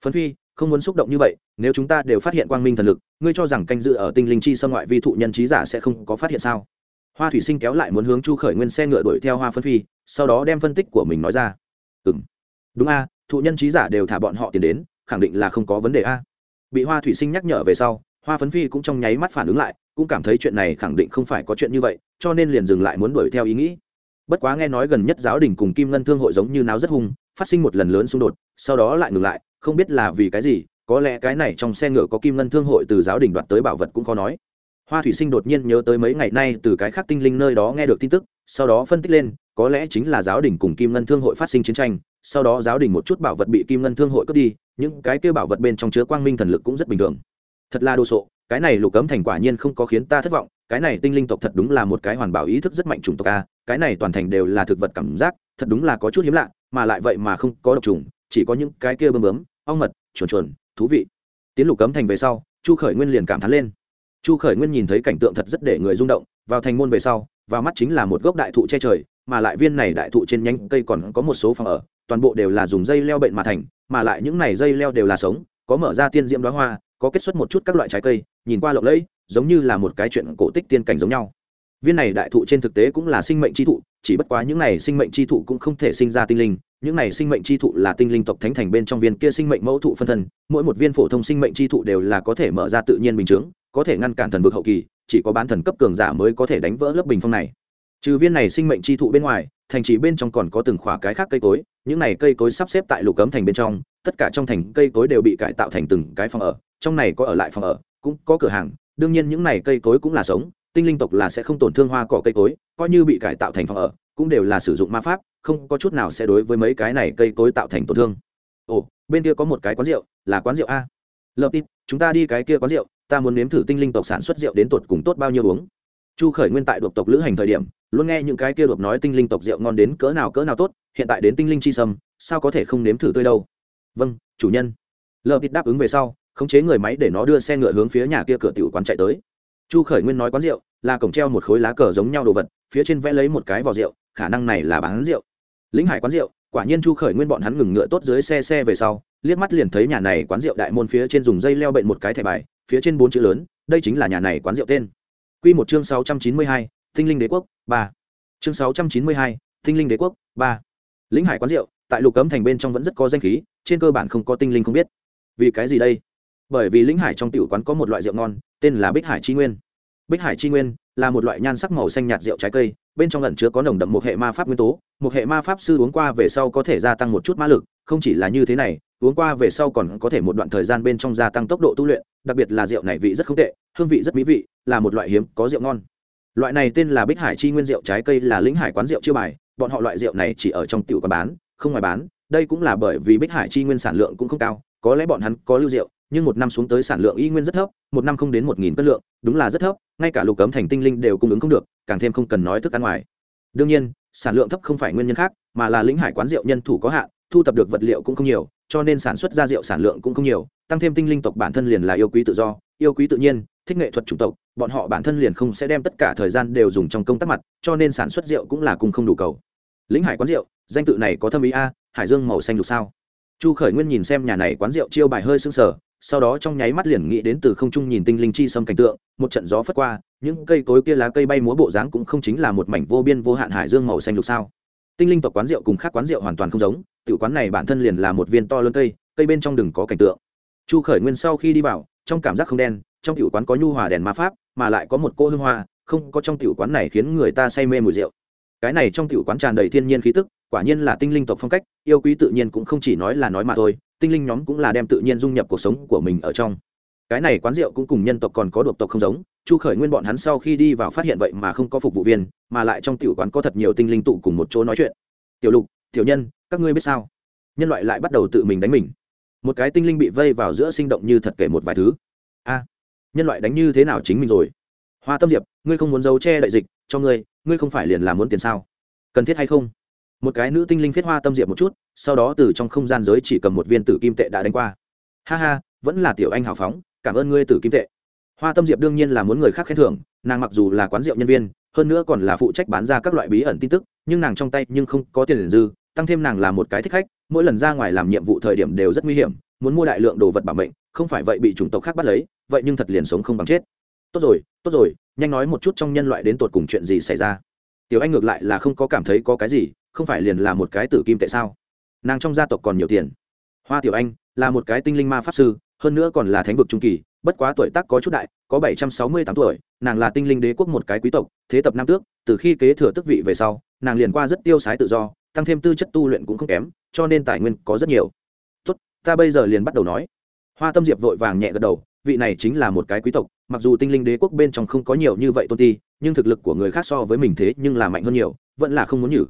Phân phi, không muốn xúc động như vậy, nếu chúng ta đều phát hiện quang minh thần lực, ngươi cho rằng canh dự ở tinh linh chi xâm ngoại vi thụ nhân trí giả sẽ không có phát hiện sao? Hoa thủy sinh kéo lại muốn hướng chu khởi nguyên xe ngựa đuổi theo hoa phân phi, sau đó đem phân tích của mình nói ra. Ừ m đúng a, thụ nhân trí giả đều thả bọn họ tiền đến, khẳng định là không có vấn đề a. Bị hoa thủy sinh nhắc nhở về sau, hoa phấn phi cũng trong nháy mắt phản ứng lại, cũng cảm thấy chuyện này khẳng định không phải có chuyện như vậy, cho nên liền dừng lại muốn đuổi theo ý nghĩ. Bất quá nghe nói gần nhất giáo đình cùng kim ngân thương hội giống như náo rất hung, phát sinh một lần lớn xung đột, sau đó lại ngừng lại, không biết là vì cái gì, có lẽ cái này trong xe ngựa có kim ngân thương hội từ giáo đình đoạt tới bảo vật cũng khó nói hoa thủy sinh đột nhiên nhớ tới mấy ngày nay từ cái khác tinh linh nơi đó nghe được tin tức, sau đó phân tích lên, có lẽ chính là giáo đình cùng kim ngân thương hội phát sinh chiến tranh, sau đó giáo đình một chút bảo vật bị kim ngân thương hội cướp đi, những cái kêu bảo vật bên trong chứa quang minh thần lực cũng rất bình thường. Thật là đồ sộ, cái này lục cấm thành quả nhiên không có khiến ta thất vọng, cái này tinh linh tộc thật đúng là một cái hoàn bảo ý thức rất mạnh chủng tộc a, cái này toàn thành đều là thực vật cảm giác, thật đúng là có chút hiếm lạ, mà lại vậy mà không có độc trùng chỉ có những cái kia bơm bướm, ong mật, chuồn chuồn, thú vị. Tiến lục cấm thành về sau, chu khởi nguyên liền cảm thán lên chu khởi nguyên nhìn thấy cảnh tượng thật rất để người rung động, vào thành môn về sau và mắt chính là một gốc đại thụ che trời, mà lại viên này đại thụ trên nhánh cây còn có một số phòng ở, toàn bộ đều là dùng dây leo bệnh mà thành, mà lại những này dây leo đều là sống, có mở ra tiên diễm đoá hoa, có kết xuất một chút các loại trái cây, nhìn qua lộng lẫy, giống như là một cái chuyện cổ tích tiên cảnh giống nhau. Viên này đại thụ trên thực tế cũng là sinh mệnh chi thụ, chỉ bất quá những này sinh mệnh chi thụ cũng không thể sinh ra tinh linh, những này sinh mệnh chi thụ là tinh linh tộc thánh thành bên trong viên kia sinh mệnh mẫu thụ phân thân, mỗi một viên phổ thông sinh mệnh chi thụ đều là có thể mở ra tự nhiên bình chướng có thể ngăn cản thần vực hậu kỳ, chỉ có bán thần cấp cường giả mới có thể đánh vỡ lớp bình phong này. Trừ viên này sinh mệnh chi thụ bên ngoài, thành trì bên trong còn có từng khỏa cái khác cây cối, những này cây cối sắp xếp tại lục cấm thành bên trong, tất cả trong thành cây cối đều bị cải tạo thành từng cái phòng ở, trong này có ở lại phòng ở, cũng có cửa hàng, đương nhiên những này cây cối cũng là sống, tinh linh tộc là sẽ không tổn thương hoa cỏ cây cối, coi như bị cải tạo thành phòng ở, cũng đều là sử dụng ma pháp, không có chút nào sẽ đối với mấy cái này cây cối tạo thành tổn thương. Ồ, bên kia có một cái quán rượu, là quán rượu a. Lợp tít, chúng ta đi cái kia quán rượu ta muốn nếm thử tinh linh tộc sản xuất rượu đến tột cùng tốt bao nhiêu uống. Chu khởi nguyên tại độc tộc lữ hành thời điểm, luôn nghe những cái kia đột nói tinh linh tộc rượu ngon đến cỡ nào cỡ nào tốt, hiện tại đến tinh linh chi sâm, sao có thể không nếm thử tươi đâu? Vâng chủ nhân. Lờ vịt đáp ứng về sau, khống chế người máy để nó đưa xe ngựa hướng phía nhà kia cửa tiểu quán chạy tới. Chu khởi nguyên nói quán rượu là cổng treo một khối lá cờ giống nhau đồ vật, phía trên vẽ lấy một cái vỏ rượu, khả năng này là bán rượu. Lĩnh hải quán rượu, quả nhiên chu khởi nguyên bọn hắn ngừng ngựa tốt dưới xe xe về sau, liếc mắt liền thấy nhà này quán rượu đại môn phía trên dùng dây leo bệnh một cái thẻ bài phía trên bốn chữ lớn, đây chính là nhà này quán rượu tên. Quy một chương sáu trăm chín mươi hai, tinh linh đế quốc, ba. Chương sáu trăm chín mươi hai, tinh linh đế quốc, ba. Lĩnh hải quán rượu, tại lục cấm thành bên trong vẫn rất có danh khí, trên cơ bản không có tinh linh không biết. Vì cái gì đây? Bởi vì lĩnh hải trong tiểu quán có một loại rượu ngon, tên là bích hải chi nguyên bích hải chi nguyên là một loại nhan sắc màu xanh nhạt rượu trái cây, bên trong lẩn chứa có nồng đậm một hệ ma pháp nguyên tố, một hệ ma pháp sư uống qua về sau có thể gia tăng một chút ma lực, không chỉ là như thế này, uống qua về sau còn có thể một đoạn thời gian bên trong gia tăng tốc độ tu luyện, đặc biệt là rượu này vị rất không tệ, hương vị rất mỹ vị, là một loại hiếm có rượu ngon. Loại này tên là bích hải chi nguyên rượu trái cây là lĩnh hải quán rượu chưa bài, bọn họ loại rượu này chỉ ở trong tiểu quán bán, không ngoài bán, đây cũng là bởi vì bích hải chi nguyên sản lượng cũng không cao, có lẽ bọn hắn có lưu rượu, nhưng một năm xuống tới sản lượng y nguyên rất thấp, một năm không đến một nghìn cân lượng, đúng là rất thấp ngay cả lục cấm thành tinh linh đều cung ứng không được, càng thêm không cần nói thức ăn ngoài. Đương nhiên, sản lượng thấp không phải nguyên nhân khác, mà là lĩnh hải quán rượu nhân thủ có hạn, thu thập được vật liệu cũng không nhiều, cho nên sản xuất ra rượu sản lượng cũng không nhiều, tăng thêm tinh linh tộc bản thân liền là yêu quý tự do, yêu quý tự nhiên, thích nghệ thuật chủng tộc, bọn họ bản thân liền không sẽ đem tất cả thời gian đều dùng trong công tác mặt, cho nên sản xuất rượu cũng là cùng không đủ cầu. Lĩnh hải quán rượu, danh tự này có thâm ý a, hải dương màu xanh lục sao? Chu khởi nguyên nhìn xem nhà này quán rượu chiêu bài hơi sưng sở sau đó trong nháy mắt liền nghĩ đến từ không trung nhìn tinh linh chi sâm cảnh tượng, một trận gió phất qua, những cây cối kia lá cây bay múa bộ dáng cũng không chính là một mảnh vô biên vô hạn hải dương màu xanh lục sao. Tinh linh tộc quán rượu cùng khác quán rượu hoàn toàn không giống, tiểu quán này bản thân liền là một viên to lớn cây cây bên trong đừng có cảnh tượng. Chu khởi nguyên sau khi đi vào, trong cảm giác không đen, trong tiểu quán có nhu hòa đèn ma pháp, mà lại có một cô hương hoa, không có trong tiểu quán này khiến người ta say mê mùi rượu. Cái này trong tiểu quán tràn đầy thiên nhiên khí tức, quả nhiên là tinh linh tộc phong cách, yêu quý tự nhiên cũng không chỉ nói là nói mà thôi tinh linh nhóm cũng là đem tự nhiên dung nhập cuộc sống của mình ở trong. Cái này quán rượu cũng cùng nhân tộc còn có độc tộc không giống, chu khởi nguyên bọn hắn sau khi đi vào phát hiện vậy mà không có phục vụ viên, mà lại trong tiểu quán có thật nhiều tinh linh tụ cùng một chỗ nói chuyện. Tiểu lục, tiểu nhân, các ngươi biết sao? Nhân loại lại bắt đầu tự mình đánh mình. Một cái tinh linh bị vây vào giữa sinh động như thật kể một vài thứ. A, nhân loại đánh như thế nào chính mình rồi? Hoa tâm diệp, ngươi không muốn giấu che đại dịch cho ngươi ngươi không phải liền làm muốn tiền sao? Cần thiết hay không? Một cái nữ tinh linh phết hoa tâm diệp một chút sau đó từ trong không gian giới chỉ cầm một viên tử kim tệ đã đánh qua. Ha ha, vẫn là tiểu anh hào phóng, cảm ơn ngươi tử kim tệ. Hoa tâm diệp đương nhiên là muốn người khác khen thưởng, nàng mặc dù là quán rượu nhân viên, hơn nữa còn là phụ trách bán ra các loại bí ẩn tin tức, nhưng nàng trong tay nhưng không có tiền dư, tăng thêm nàng là một cái thích khách, mỗi lần ra ngoài làm nhiệm vụ thời điểm đều rất nguy hiểm, muốn mua đại lượng đồ vật bảo mệnh, không phải vậy bị chủng tộc khác bắt lấy, vậy nhưng thật liền sống không bằng chết. Tốt rồi tốt rồi, nhanh nói một chút trong nhân loại đến tột cùng chuyện gì xảy ra. Tiểu anh ngược lại là không có cảm thấy có cái gì, không phải liền là một cái tử kim tệ sao? Nàng trong gia tộc còn nhiều tiền. Hoa tiểu anh là một cái tinh linh ma pháp sư, hơn nữa còn là thánh vực trung kỳ, bất quá tuổi tác có chút đại, có bảy trăm sáu mươi tám tuổi, nàng là tinh linh đế quốc một cái quý tộc, thế tập nam tước, từ khi kế thừa tước vị về sau, nàng liền qua rất tiêu sái tự do, tăng thêm tư chất tu luyện cũng không kém, cho nên tài nguyên có rất nhiều. Tốt, ta bây giờ liền bắt đầu nói. Hoa tâm diệp vội vàng nhẹ gật đầu, vị này chính là một cái quý tộc, mặc dù tinh linh đế quốc bên trong không có nhiều như vậy tôn ti, nhưng thực lực của người khác so với mình thế nhưng là mạnh hơn nhiều, vẫn là không muốn nhử.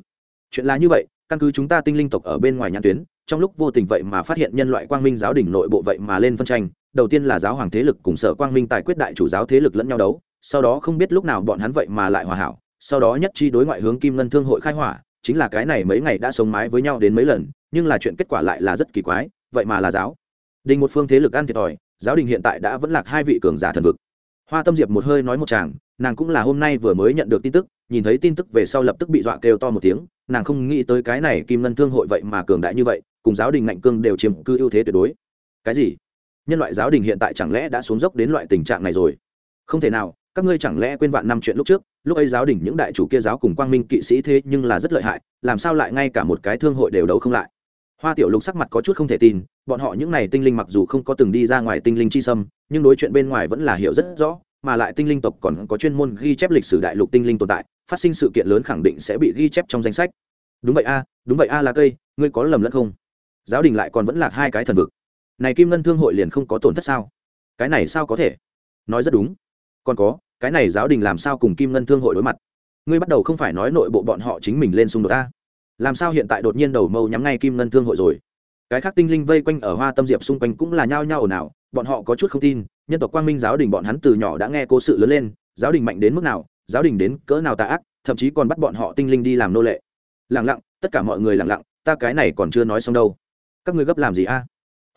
Chuyện là như vậy căn cứ chúng ta tinh linh tộc ở bên ngoài nhãn tuyến, trong lúc vô tình vậy mà phát hiện nhân loại quang minh giáo đình nội bộ vậy mà lên phân tranh, đầu tiên là giáo hoàng thế lực cùng sở quang minh tài quyết đại chủ giáo thế lực lẫn nhau đấu, sau đó không biết lúc nào bọn hắn vậy mà lại hòa hảo, sau đó nhất chi đối ngoại hướng kim ngân thương hội khai hỏa, chính là cái này mấy ngày đã sống mái với nhau đến mấy lần, nhưng là chuyện kết quả lại là rất kỳ quái, vậy mà là giáo. Đình một phương thế lực ăn thiệt thòi, giáo đình hiện tại đã vẫn lạc hai vị cường giả thần vực. Hoa tâm diệp một hơi nói một chàng nàng cũng là hôm nay vừa mới nhận được tin tức, nhìn thấy tin tức về sau lập tức bị dọa kêu to một tiếng nàng không nghĩ tới cái này kim ngân thương hội vậy mà cường đại như vậy, cùng giáo đình ngạnh cương đều chiếm cư ưu thế tuyệt đối. Cái gì? Nhân loại giáo đình hiện tại chẳng lẽ đã xuống dốc đến loại tình trạng này rồi? Không thể nào, các ngươi chẳng lẽ quên vạn năm chuyện lúc trước, lúc ấy giáo đình những đại chủ kia giáo cùng quang minh kỵ sĩ thế nhưng là rất lợi hại, làm sao lại ngay cả một cái thương hội đều đấu không lại? Hoa tiểu lục sắc mặt có chút không thể tin, bọn họ những n à y tinh linh mặc dù không có từng đi ra ngoài tinh linh chi sâm, nhưng đối chuyện bên ngoài vẫn là hiểu rất rõ mà lại tinh linh tộc còn có chuyên môn ghi chép lịch sử đại lục tinh linh tồn tại, phát sinh sự kiện lớn khẳng định sẽ bị ghi chép trong danh sách. Đúng vậy a, đúng vậy a là cây, ngươi có lầm lẫn không? Giáo đình lại còn vẫn là hai cái thần vực. Này kim ngân thương hội liền không có tổn thất sao? Cái này sao có thể? Nói rất đúng. Còn có, cái này giáo đình làm sao cùng kim ngân thương hội đối mặt? Ngươi bắt đầu không phải nói nội bộ bọn họ chính mình lên xung đột ta làm sao hiện tại đột nhiên đầu mâu nhắm ngay kim ngân thương hội rồi? Cái khác tinh linh vây quanh ở hoa tâm diệp xung quanh cũng là nhao nhao ồn ào, bọn họ có chút không tin nhân tộc quang minh giáo đình bọn hắn từ nhỏ đã nghe cố sự lớn lên, giáo đình mạnh đến mức nào, giáo đình đến cỡ nào tà ác, thậm chí còn bắt bọn họ tinh linh đi làm nô lệ. Lẳng lặng, tất cả mọi người lẳng lặng, ta cái này còn chưa nói xong đâu. Các ngươi gấp làm gì a?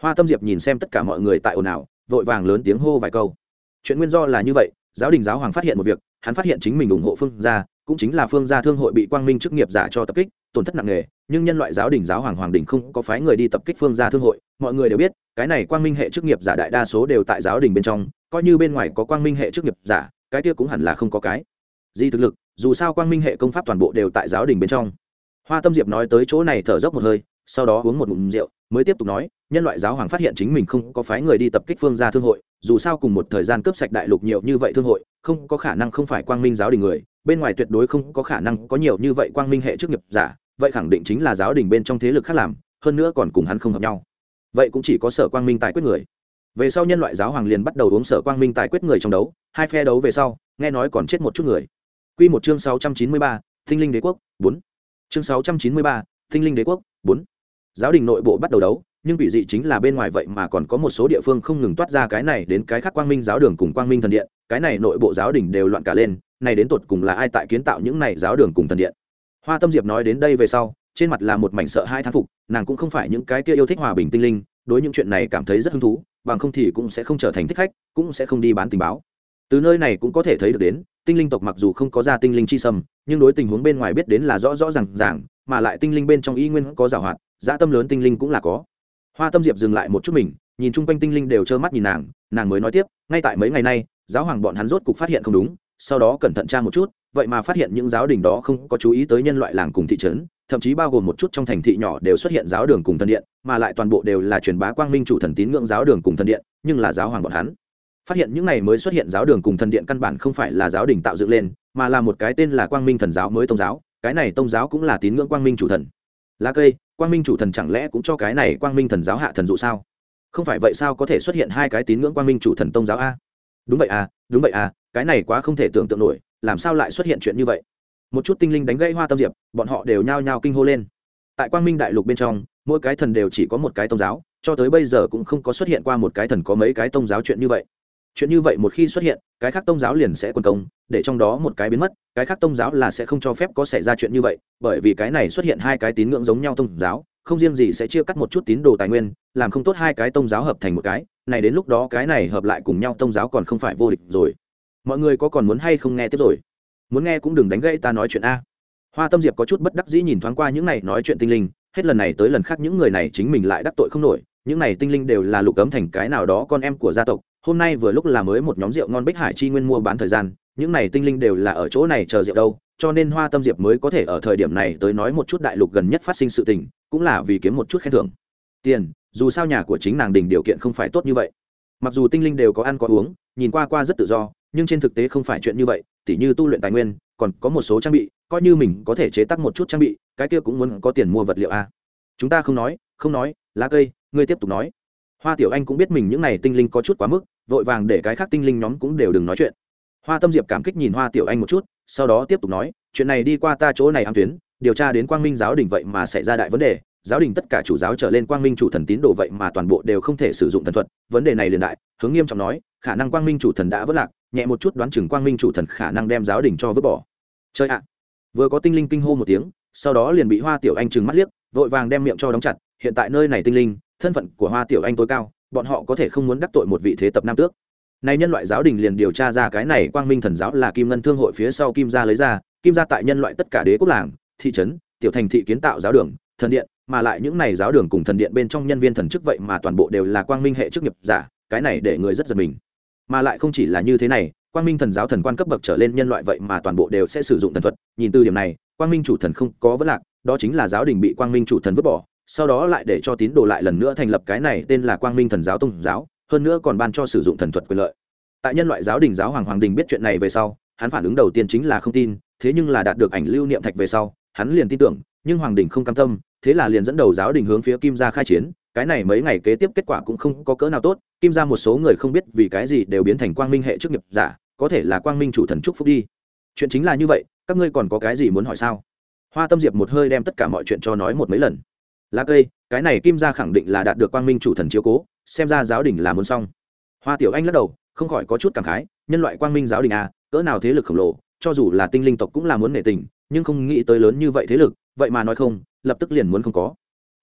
Hoa tâm diệp nhìn xem tất cả mọi người tại ồn ào, vội vàng lớn tiếng hô vài câu. Chuyện nguyên do là như vậy, giáo đình giáo hoàng phát hiện một việc, hắn phát hiện chính mình ủng hộ phương gia, cũng chính là phương gia thương hội bị quang minh chức nghiệp giả cho tập kích tổn thất nặng nề, nhưng nhân loại giáo đình giáo hoàng hoàng đình không có phái người đi tập kích phương gia thương hội, mọi người đều biết, cái này quang minh hệ chức nghiệp giả đại đa số đều tại giáo đình bên trong, coi như bên ngoài có quang minh hệ chức nghiệp giả, cái kia cũng hẳn là không có cái gì thực lực, dù sao quang minh hệ công pháp toàn bộ đều tại giáo đình bên trong. Hoa tâm diệp nói tới chỗ này thở dốc một hơi, sau đó uống một ngụm rượu, mới tiếp tục nói, nhân loại giáo hoàng phát hiện chính mình không có phái người đi tập kích phương gia thương hội, dù sao cùng một thời gian cướp sạch đại lục nhiều như vậy thương hội, không có khả năng không phải quang minh giáo đình người, bên ngoài tuyệt đối không có khả năng có nhiều như vậy quang minh hệ chức nghiệp giả vậy khẳng định chính là giáo đình bên trong thế lực khác làm, hơn nữa còn cùng hắn không hợp nhau. Vậy cũng chỉ có sở quang minh tài quyết người. Về sau nhân loại giáo hoàng liền bắt đầu uống sở quang minh tài quyết người trong đấu, hai phe đấu về sau, nghe nói còn chết một chút người. Q một chương sáu trăm chín mươi ba, thinh linh đế quốc, bốn. Chương sáu trăm chín mươi ba, thinh linh đế quốc, bốn. Giáo đình nội bộ bắt đầu đấu, nhưng bị dị chính là bên ngoài vậy mà còn có một số địa phương không ngừng toát ra cái này đến cái khác quang minh giáo đường cùng quang minh thần điện, cái này nội bộ giáo đình đều loạn cả lên, này đến tột cùng là ai tại kiến tạo những này giáo đường cùng thần điện? Hoa tâm diệp nói đến đây về sau, trên mặt là một mảnh sợ hai thán phục, nàng cũng không phải những cái kia yêu thích hòa bình tinh linh, đối những chuyện này cảm thấy rất hứng thú, bằng không thì cũng sẽ không trở thành thích khách, cũng sẽ không đi bán tình báo. Từ nơi này cũng có thể thấy được đến, tinh linh tộc mặc dù không có ra tinh linh chi sâm, nhưng đối tình huống bên ngoài biết đến là rõ rõ r à n g ràng, mà lại tinh linh bên trong y nguyên có giảo hoạt, dã tâm lớn tinh linh cũng là có. Hoa tâm diệp dừng lại một chút mình, nhìn chung quanh tinh linh đều trơ mắt nhìn nàng nàng mới nói tiếp, ngay tại mấy ngày nay, giáo hoàng bọn hắn rốt cục phát hiện không đúng, sau đó cẩn thận tra một chút vậy mà phát hiện những giáo đình đó không có chú ý tới nhân loại làng cùng thị trấn, thậm chí bao gồm một chút trong thành thị nhỏ đều xuất hiện giáo đường cùng thần điện, mà lại toàn bộ đều là truyền bá quang minh chủ thần tín ngưỡng giáo đường cùng thần điện, nhưng là giáo hoàng bọn hắn. Phát hiện những này mới xuất hiện giáo đường cùng thần điện căn bản không phải là giáo đình tạo dựng lên, mà là một cái tên là quang minh thần giáo mới tôn giáo, cái này tôn giáo cũng là tín ngưỡng quang minh chủ thần. Lá cây, quang minh chủ thần chẳng lẽ cũng cho cái này quang minh thần giáo hạ thần dụ sao? Không phải vậy sao có thể xuất hiện hai cái tín ngưỡng quang minh chủ thần tôn giáo a? Đúng vậy à đúng vậy à cái này quá không thể tưởng tượng nổi làm sao lại xuất hiện chuyện như vậy? Một chút tinh linh đánh gãy hoa tâm diệp, bọn họ đều nhao nhao kinh hô lên. Tại quang minh đại lục bên trong, mỗi cái thần đều chỉ có một cái tôn giáo, cho tới bây giờ cũng không có xuất hiện qua một cái thần có mấy cái tôn giáo chuyện như vậy. Chuyện như vậy một khi xuất hiện, cái khác tôn giáo liền sẽ quân công, để trong đó một cái biến mất, cái khác tôn giáo là sẽ không cho phép có xảy ra chuyện như vậy, bởi vì cái này xuất hiện hai cái tín ngưỡng giống nhau tôn giáo, không riêng gì sẽ chia cắt một chút tín đồ tài nguyên, làm không tốt hai cái tôn giáo hợp thành một cái, này đến lúc đó cái này hợp lại cùng nhau tôn giáo còn không phải vô địch rồi mọi người có còn muốn hay không nghe tiếp rồi? Muốn nghe cũng đừng đánh gãy ta nói chuyện a. Hoa tâm diệp có chút bất đắc dĩ nhìn thoáng qua những này nói chuyện tinh linh, hết lần này tới lần khác những người này chính mình lại đắc tội không nổi, những này tinh linh đều là lục cấm thành cái nào đó con em của gia tộc, hôm nay vừa lúc là mới một nhóm rượu ngon bích hải chi nguyên mua bán thời gian, những này tinh linh đều là ở chỗ này chờ rượu đâu, cho nên hoa tâm diệp mới có thể ở thời điểm này tới nói một chút đại lục gần nhất phát sinh sự tình, cũng là vì kiếm một chút khen thưởng. Tiền, dù sao nhà của chính nàng đình điều kiện không phải tốt như vậy. Mặc dù tinh linh đều có ăn có uống, nhìn qua qua rất tự do nhưng trên thực tế không phải chuyện như vậy, tỉ như tu luyện tài nguyên, còn có một số trang bị, coi như mình có thể chế tác một chút trang bị, cái kia cũng muốn có tiền mua vật liệu a à. chúng ta không nói không nói, lá cây, ngươi tiếp tục nói hoa tiểu anh cũng biết mình những n à y tinh linh có chút quá mức, vội vàng để cái khác tinh linh nhóm cũng đều đừng nói chuyện hoa tâm diệp cảm kích nhìn hoa tiểu anh một chút, sau đó tiếp tục nói, chuyện này đi qua ta chỗ này ám tuyến, điều tra đến quang minh giáo đình vậy mà xảy ra đại vấn đề, giáo đình tất cả chủ giáo trở lên quang minh chủ thần tín đồ vậy mà toàn bộ đều không thể sử dụng thần thuật, vấn đề này liền đại, hướng nghiêm trọng nói, khả năng quang minh chủ thần đã vất lạc nhẹ một chút đoán chừng quang minh chủ thần khả năng đem giáo đình cho vứt bỏ. Chơi ạ. Vừa có tinh linh kinh hô một tiếng, sau đó liền bị hoa tiểu anh trừng mắt liếc, vội vàng đem miệng cho đóng chặt, hiện tại nơi này tinh linh, thân phận của hoa tiểu anh tối cao, bọn họ có thể không muốn đắc tội một vị thế tập nam tước. Nay nhân loại giáo đình liền điều tra ra cái này quang minh thần giáo là kim ngân thương hội phía sau kim gia lấy ra, kim gia tại nhân loại tất cả đế quốc làng, thị trấn, tiểu thành thị kiến tạo giáo đường, thần điện, mà lại những này giáo đường cùng thần điện bên trong nhân viên thần chức vậy mà toàn bộ đều là quang minh hệ chức nghiệp giả, cái này để người rất giật mình mà lại không chỉ là như thế này, quang minh thần giáo thần quan cấp bậc trở lên nhân loại vậy mà toàn bộ đều sẽ sử dụng thần thuật. Nhìn từ điểm này, quang minh chủ thần không có vấn lạc, đó chính là giáo đình bị quang minh chủ thần vứt bỏ, sau đó lại để cho tín đồ lại lần nữa thành lập cái này tên là quang minh thần giáo tôn giáo, hơn nữa còn ban cho sử dụng thần thuật quyền lợi. Tại nhân loại giáo đình giáo hoàng hoàng đình biết chuyện này về sau, hắn phản ứng đầu tiên chính là không tin, thế nhưng là đạt được ảnh lưu niệm thạch về sau, hắn liền tin tưởng, nhưng hoàng đình không cam tâm, thế là liền dẫn đầu giáo đình hướng phía kim gia khai chiến cái này mấy ngày kế tiếp kết quả cũng không có cỡ nào tốt, kim ra một số người không biết vì cái gì đều biến thành quang minh hệ chức nghiệp giả, có thể là quang minh chủ thần trúc phúc đi. Chuyện chính là như vậy, các ngươi còn có cái gì muốn hỏi sao? Hoa tâm diệp một hơi đem tất cả mọi chuyện cho nói một mấy lần. Lá cây, cái này kim ra khẳng định là đạt được quang minh chủ thần chiếu cố, xem ra giáo đình là muốn xong. Hoa tiểu anh lắc đầu, không khỏi có chút cảm khái, nhân loại quang minh giáo đình à cỡ nào thế lực khổng lồ, cho dù là tinh linh tộc cũng là muốn nể tình, nhưng không nghĩ tới lớn như vậy thế lực, vậy mà nói không, lập tức liền muốn không có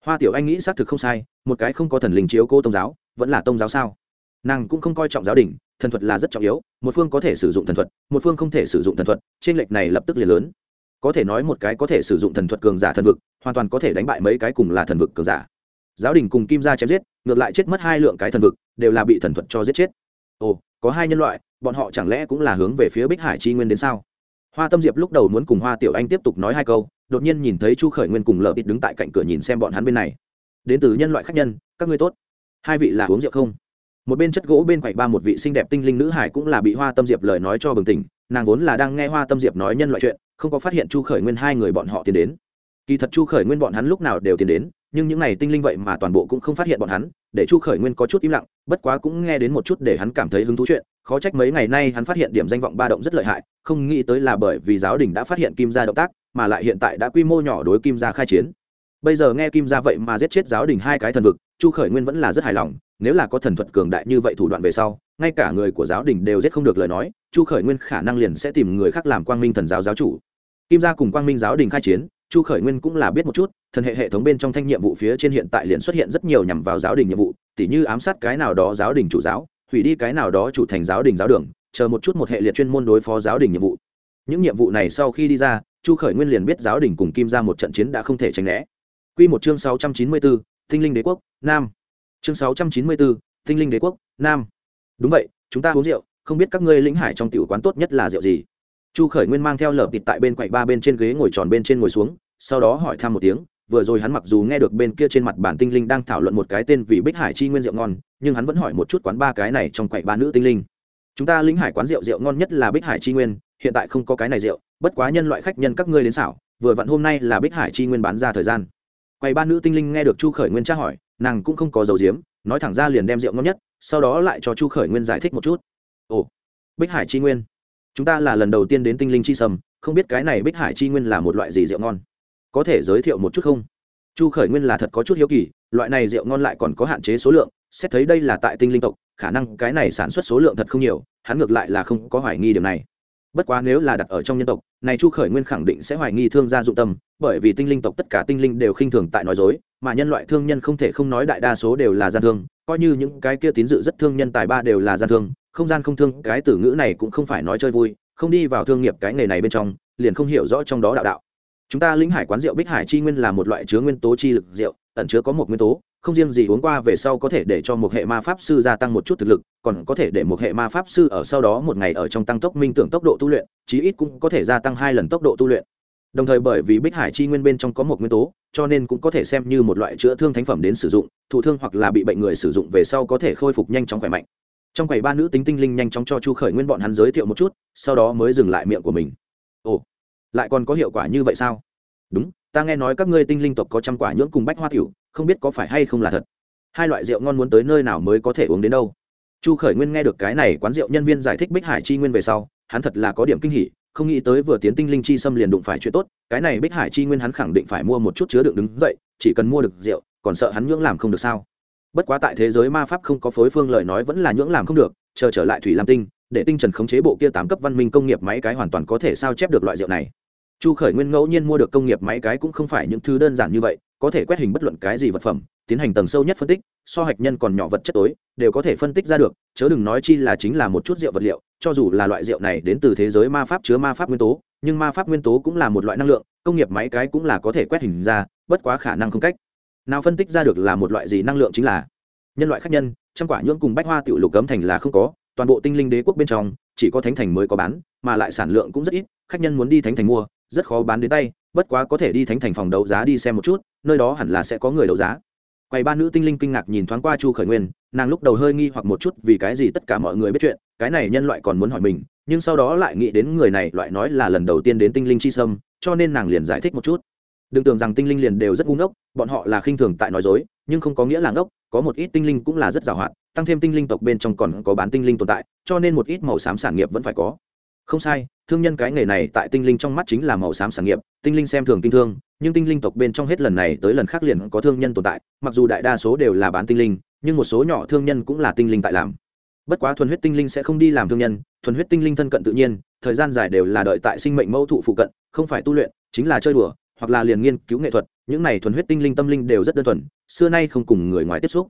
hoa tiểu anh nghĩ xác thực không sai, một cái không có thần linh chiếu cô tôn giáo, vẫn là tôn giáo sao? Nàng cũng không coi trọng giáo đình, thần thuật là rất trọng yếu, một phương có thể sử dụng thần thuật, một phương không thể sử dụng thần thuật, trên lệch này lập tức liền lớn. Có thể nói một cái có thể sử dụng thần thuật cường giả thần vực, hoàn toàn có thể đánh bại mấy cái cùng là thần vực cường giả. Giáo đình cùng kim gia chém giết, ngược lại chết mất hai lượng cái thần vực, đều là bị thần thuật cho giết chết. Ồ, có hai nhân loại, bọn họ chẳng lẽ cũng là hướng về phía bích hải chi nguyên đến sao? Hoa tâm diệp lúc đầu muốn cùng hoa tiểu anh tiếp tục nói hai câu đột nhiên nhìn thấy chu khởi nguyên cùng lờ bịt đứng tại cạnh cửa nhìn xem bọn hắn bên này. Đến từ nhân loại khách nhân, các ngươi tốt. Hai vị là uống rượu không? Một bên chất gỗ bên quầy ba một vị xinh đẹp tinh linh nữ hải cũng là bị hoa tâm diệp lời nói cho bừng tỉnh. Nàng vốn là đang nghe hoa tâm diệp nói nhân loại chuyện, không có phát hiện chu khởi nguyên hai người bọn họ tiến đến. Kỳ thật chu khởi nguyên bọn hắn lúc nào đều tiến đến, nhưng những n à y tinh linh vậy mà toàn bộ cũng không phát hiện bọn hắn, để chu khởi nguyên có chút im lặng, bất quá cũng nghe đến một chút để hắn cảm thấy hứng thú chuyện. Khó trách mấy ngày nay hắn phát hiện điểm danh vọng ba động rất lợi hại, không nghĩ tới là bởi vì giáo đình đã phát hiện kim gia động tác mà lại hiện tại đã quy mô nhỏ đối kim gia khai chiến. Bây giờ nghe kim gia vậy mà giết chết giáo đình hai cái thần vực, chu khởi nguyên vẫn là rất hài lòng, nếu là có thần thuật cường đại như vậy thủ đoạn về sau, ngay cả người của giáo đình đều giết không được lời nói, chu khởi nguyên khả năng liền sẽ tìm người khác làm quang minh thần giáo giáo chủ. Kim gia cùng quang minh giáo đình khai chiến, chu khởi nguyên cũng là biết một chút, thần hệ hệ thống bên trong thanh nhiệm vụ phía trên hiện tại liền xuất hiện rất nhiều nhằm vào giáo đình nhiệm vụ, tỉ như ám sát cái nào đó giáo đình chủ giáo, hủy đi cái nào đó chủ thành giáo đình giáo đường, chờ một chút một hệ liệt chuyên môn đối phó giáo đình nhiệm vụ. Những nhiệm vụ này sau khi đi ra chu khởi nguyên liền biết giáo đình cùng kim ra một trận chiến đã không thể tránh né. Q một chương sáu trăm chín mươi bốn tinh linh đế quốc, nam. Chương sáu trăm chín mươi bốn tinh linh đế quốc, nam. Đúng vậy, chúng ta uống rượu, không biết các ngươi lĩnh hải trong tiểu quán tốt nhất là rượu gì? Chu khởi nguyên mang theo lở tịt tại bên quậy ba bên trên ghế ngồi tròn bên trên ngồi xuống, sau đó hỏi thăm một tiếng, vừa rồi hắn mặc dù nghe được bên kia trên mặt bản tinh linh đang thảo luận một cái tên vì bích hải chi nguyên rượu ngon, nhưng hắn vẫn hỏi một chút quán ba cái này trong quậy ba nữ tinh linh. Chúng ta lĩnh hải quán rượu rượu ngon nhất là bích hải chi nguyên, hiện tại không có cái này rượu bất quá nhân loại khách nhân các ngươi đến xảo, vừa vặn hôm nay là bích hải chi nguyên bán ra thời gian. Quầy ba nữ tinh linh nghe được chu khởi nguyên tra hỏi, nàng cũng không có dầu diếm nói thẳng ra liền đem rượu ngon nhất, sau đó lại cho chu khởi nguyên giải thích một chút. Ồ, bích hải chi nguyên. Chúng ta là lần đầu tiên đến tinh linh chi sầm, không biết cái này bích hải chi nguyên là một loại gì rượu ngon? Có thể giới thiệu một chút không? Chu khởi nguyên là thật có chút hiếu kỳ, loại này rượu ngon lại còn có hạn chế số lượng, xét thấy đây là tại tinh linh tộc, khả năng cái này sản xuất số lượng thật không nhiều, hắn ngược lại là không có hoài nghi điểm này bất quá nếu là đặt ở trong nhân tộc, này chu khởi nguyên khẳng định sẽ hoài nghi thương gia dụng tâm, bởi vì tinh linh tộc tất cả tinh linh đều khinh thường tại nói dối, mà nhân loại thương nhân không thể không nói đại đa số đều là gian thương, coi như những cái kia tín dự rất thương nhân tài ba đều là gian thương, không gian không thương, cái từ ngữ này cũng không phải nói chơi vui, không đi vào thương nghiệp cái nghề này bên trong, liền không hiểu rõ trong đó đạo đạo. Chúng ta lĩnh hải quán rượu bích hải chi nguyên là một loại chứa nguyên tố chi lực rượu, ẩn chứa có một nguyên tố không riêng gì uống qua về sau có thể để cho một hệ ma pháp sư gia tăng một chút thực lực, còn có thể để một hệ ma pháp sư ở sau đó một ngày ở trong tăng tốc minh tưởng tốc độ tu luyện, chí ít cũng có thể gia tăng hai lần tốc độ tu luyện. Đồng thời bởi vì bích hải chi nguyên bên trong có một nguyên tố, cho nên cũng có thể xem như một loại chữa thương thánh phẩm đến sử dụng, thụ thương hoặc là bị bệnh người sử dụng về sau có thể khôi phục nhanh chóng khỏe mạnh. Trong quầy ba nữ tính tinh linh nhanh chóng cho chu khởi nguyên bọn hắn giới thiệu một chút, sau đó mới dừng lại miệng của mình. Ồ, lại còn có hiệu quả như vậy sao? Đúng ta nghe nói các ngươi tinh linh tộc có trăm quả nhưỡng cùng bách hoa tiểu không biết có phải hay không là thật. Hai loại rượu ngon muốn tới nơi nào mới có thể uống đến đâu? Chu khởi nguyên nghe được cái này quán rượu nhân viên giải thích bích hải chi nguyên về sau, hắn thật là có điểm kinh hỉ, không nghĩ tới vừa tiến tinh linh chi xâm liền đụng phải chuyện tốt, cái này bích hải chi nguyên hắn khẳng định phải mua một chút chứa đựng đứng dậy, chỉ cần mua được rượu, còn sợ hắn nhưỡng làm không được sao? Bất quá tại thế giới ma pháp không có phối phương lời nói vẫn là nhưỡng làm không được, chờ trở lại thủy lam tinh, để tinh trần khống chế bộ kia tám cấp văn minh công nghiệp máy cái hoàn toàn có thể sao chép được loại rượu này chu khởi nguyên ngẫu nhiên mua được công nghiệp máy cái cũng không phải những thứ đơn giản như vậy, có thể quét hình bất luận cái gì vật phẩm, tiến hành tầng sâu nhất phân tích, so hạch nhân còn nhỏ vật chất tối, đều có thể phân tích ra được, chớ đừng nói chi là chính là một chút rượu vật liệu, cho dù là loại rượu này đến từ thế giới ma pháp chứa ma pháp nguyên tố, nhưng ma pháp nguyên tố cũng là một loại năng lượng, công nghiệp máy cái cũng là có thể quét hình ra, bất quá khả năng không cách nào phân tích ra được là một loại gì năng lượng chính là nhân loại khác nhân, trăm quả nhưỡng cùng bách hoa tiểu lục cấm thành là không có, toàn bộ tinh linh đế quốc bên trong, chỉ có thánh thành mới có bán, mà lại sản lượng cũng rất ít khách nhân muốn đi thánh thành mua rất khó bán đến tay, bất quá có thể đi thánh thành phòng đấu giá đi xem một chút, nơi đó hẳn là sẽ có người đấu giá. Quầy ba nữ tinh linh kinh ngạc nhìn thoáng qua chu khởi nguyên, nàng lúc đầu hơi nghi hoặc một chút vì cái gì tất cả mọi người biết chuyện, cái này nhân loại còn muốn hỏi mình, nhưng sau đó lại nghĩ đến người này loại nói là lần đầu tiên đến tinh linh chi sâm, cho nên nàng liền giải thích một chút. Đừng tưởng rằng tinh linh liền đều rất ngu ngốc, bọn họ là khinh thường tại nói dối, nhưng không có nghĩa là ngốc, có một ít tinh linh cũng là rất giàu hạn, tăng thêm tinh linh tộc bên trong còn có bán tinh linh tồn tại, cho nên một ít màu xám sản nghiệp vẫn phải có không sai, thương nhân cái nghề này tại tinh linh trong mắt chính là màu xám sản nghiệp, tinh linh xem thường kinh thương, nhưng tinh linh tộc bên trong hết lần này tới lần khác liền có thương nhân tồn tại, mặc dù đại đa số đều là bán tinh linh, nhưng một số nhỏ thương nhân cũng là tinh linh tại làm. Bất quá thuần huyết tinh linh sẽ không đi làm thương nhân, thuần huyết tinh linh thân cận tự nhiên, thời gian dài đều là đợi tại sinh mệnh mẫu thụ phụ cận, không phải tu luyện, chính là chơi đùa, hoặc là liền nghiên cứu nghệ thuật, những này thuần huyết tinh linh tâm linh đều rất đơn thuần, xưa nay không cùng người ngoài tiếp xúc.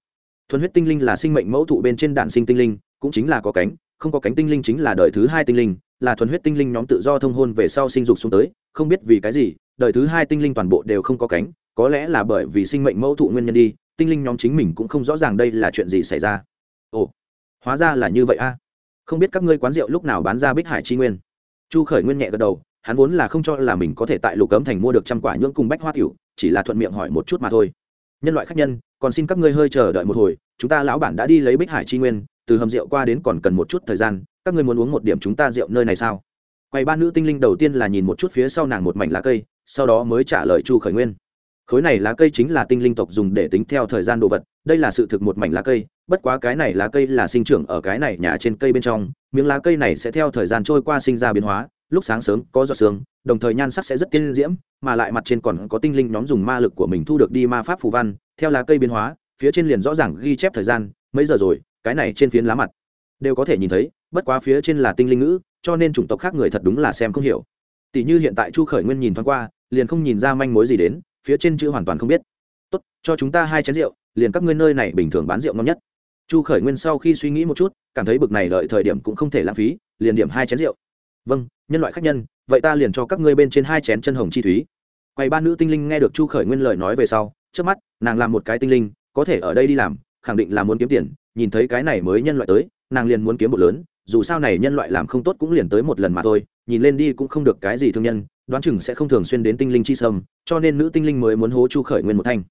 Thuần huyết tinh linh là sinh mệnh mẫu thụ bên trên đạn sinh tinh linh, cũng chính là có cánh, không có cánh tinh linh chính là đời thứ hai tinh linh là thuần huyết tinh linh nhóm tự do thông hôn về sau sinh dục xuống tới, không biết vì cái gì, đời thứ hai tinh linh toàn bộ đều không có cánh, có lẽ là bởi vì sinh mệnh mẫu thụ nguyên nhân đi, tinh linh nhóm chính mình cũng không rõ ràng đây là chuyện gì xảy ra. Ồ, hóa ra là như vậy a. Không biết các ngươi quán rượu lúc nào bán ra bích hải chi nguyên? Chu khởi nguyên nhẹ gật đầu, hắn vốn là không cho là mình có thể tại lục cấm thành mua được trăm quả nhưỡng cùng bách hoa tiểu chỉ là thuận miệng hỏi một chút mà thôi. Nhân loại khách nhân, còn xin các ngươi hơi chờ đợi một hồi, chúng ta lão bản đã đi lấy bích hải chi nguyên, từ hầm rượu qua đến còn cần một chút thời gian các ngươi muốn uống một điểm chúng ta rượu nơi này sao? Quầy ba nữ tinh linh đầu tiên là nhìn một chút phía sau nàng một mảnh lá cây, sau đó mới trả lời chu khởi nguyên. Khối này lá cây chính là tinh linh tộc dùng để tính theo thời gian đồ vật, đây là sự thực một mảnh lá cây, bất quá cái này lá cây là sinh trưởng ở cái này nhà trên cây bên trong, miếng lá cây này sẽ theo thời gian trôi qua sinh ra biến hóa, lúc sáng sớm có giọt sương, đồng thời nhan sắc sẽ rất tiên diễm, mà lại mặt trên còn có tinh linh nhóm dùng ma lực của mình thu được đi ma pháp phù văn, theo lá cây biến hóa, phía trên liền rõ ràng ghi chép thời gian, mấy giờ rồi, cái này trên phiến lá mặt. Đều có thể nhìn thấy bất quá phía trên là tinh linh ngữ, cho nên chủng tộc khác người thật đúng là xem không hiểu. Tỷ như hiện tại chu khởi nguyên nhìn thoáng qua, liền không nhìn ra manh mối gì đến, phía trên chữ hoàn toàn không biết. Tốt, cho chúng ta hai chén rượu, liền các ngươi nơi này bình thường bán rượu ngon nhất. Chu khởi nguyên sau khi suy nghĩ một chút, cảm thấy bực này lợi thời điểm cũng không thể lãng phí, liền điểm hai chén rượu. Vâng nhân loại khách nhân, vậy ta liền cho các ngươi bên trên hai chén chân hồng chi thúy. Quầy ba nữ tinh linh nghe được chu khởi nguyên lời nói về sau trước mắt, nàng làm một cái tinh linh, có thể ở đây đi làm, khẳng định là muốn kiếm tiền, nhìn thấy cái này mới nhân loại tới, nàng liền muốn kiếm một lớn dù sao này nhân loại làm không tốt cũng liền tới một lần mà thôi, nhìn lên đi cũng không được cái gì thương nhân, đoán chừng sẽ không thường xuyên đến tinh linh chi sâm, cho nên nữ tinh linh mới muốn hố chu khởi nguyên một thanh.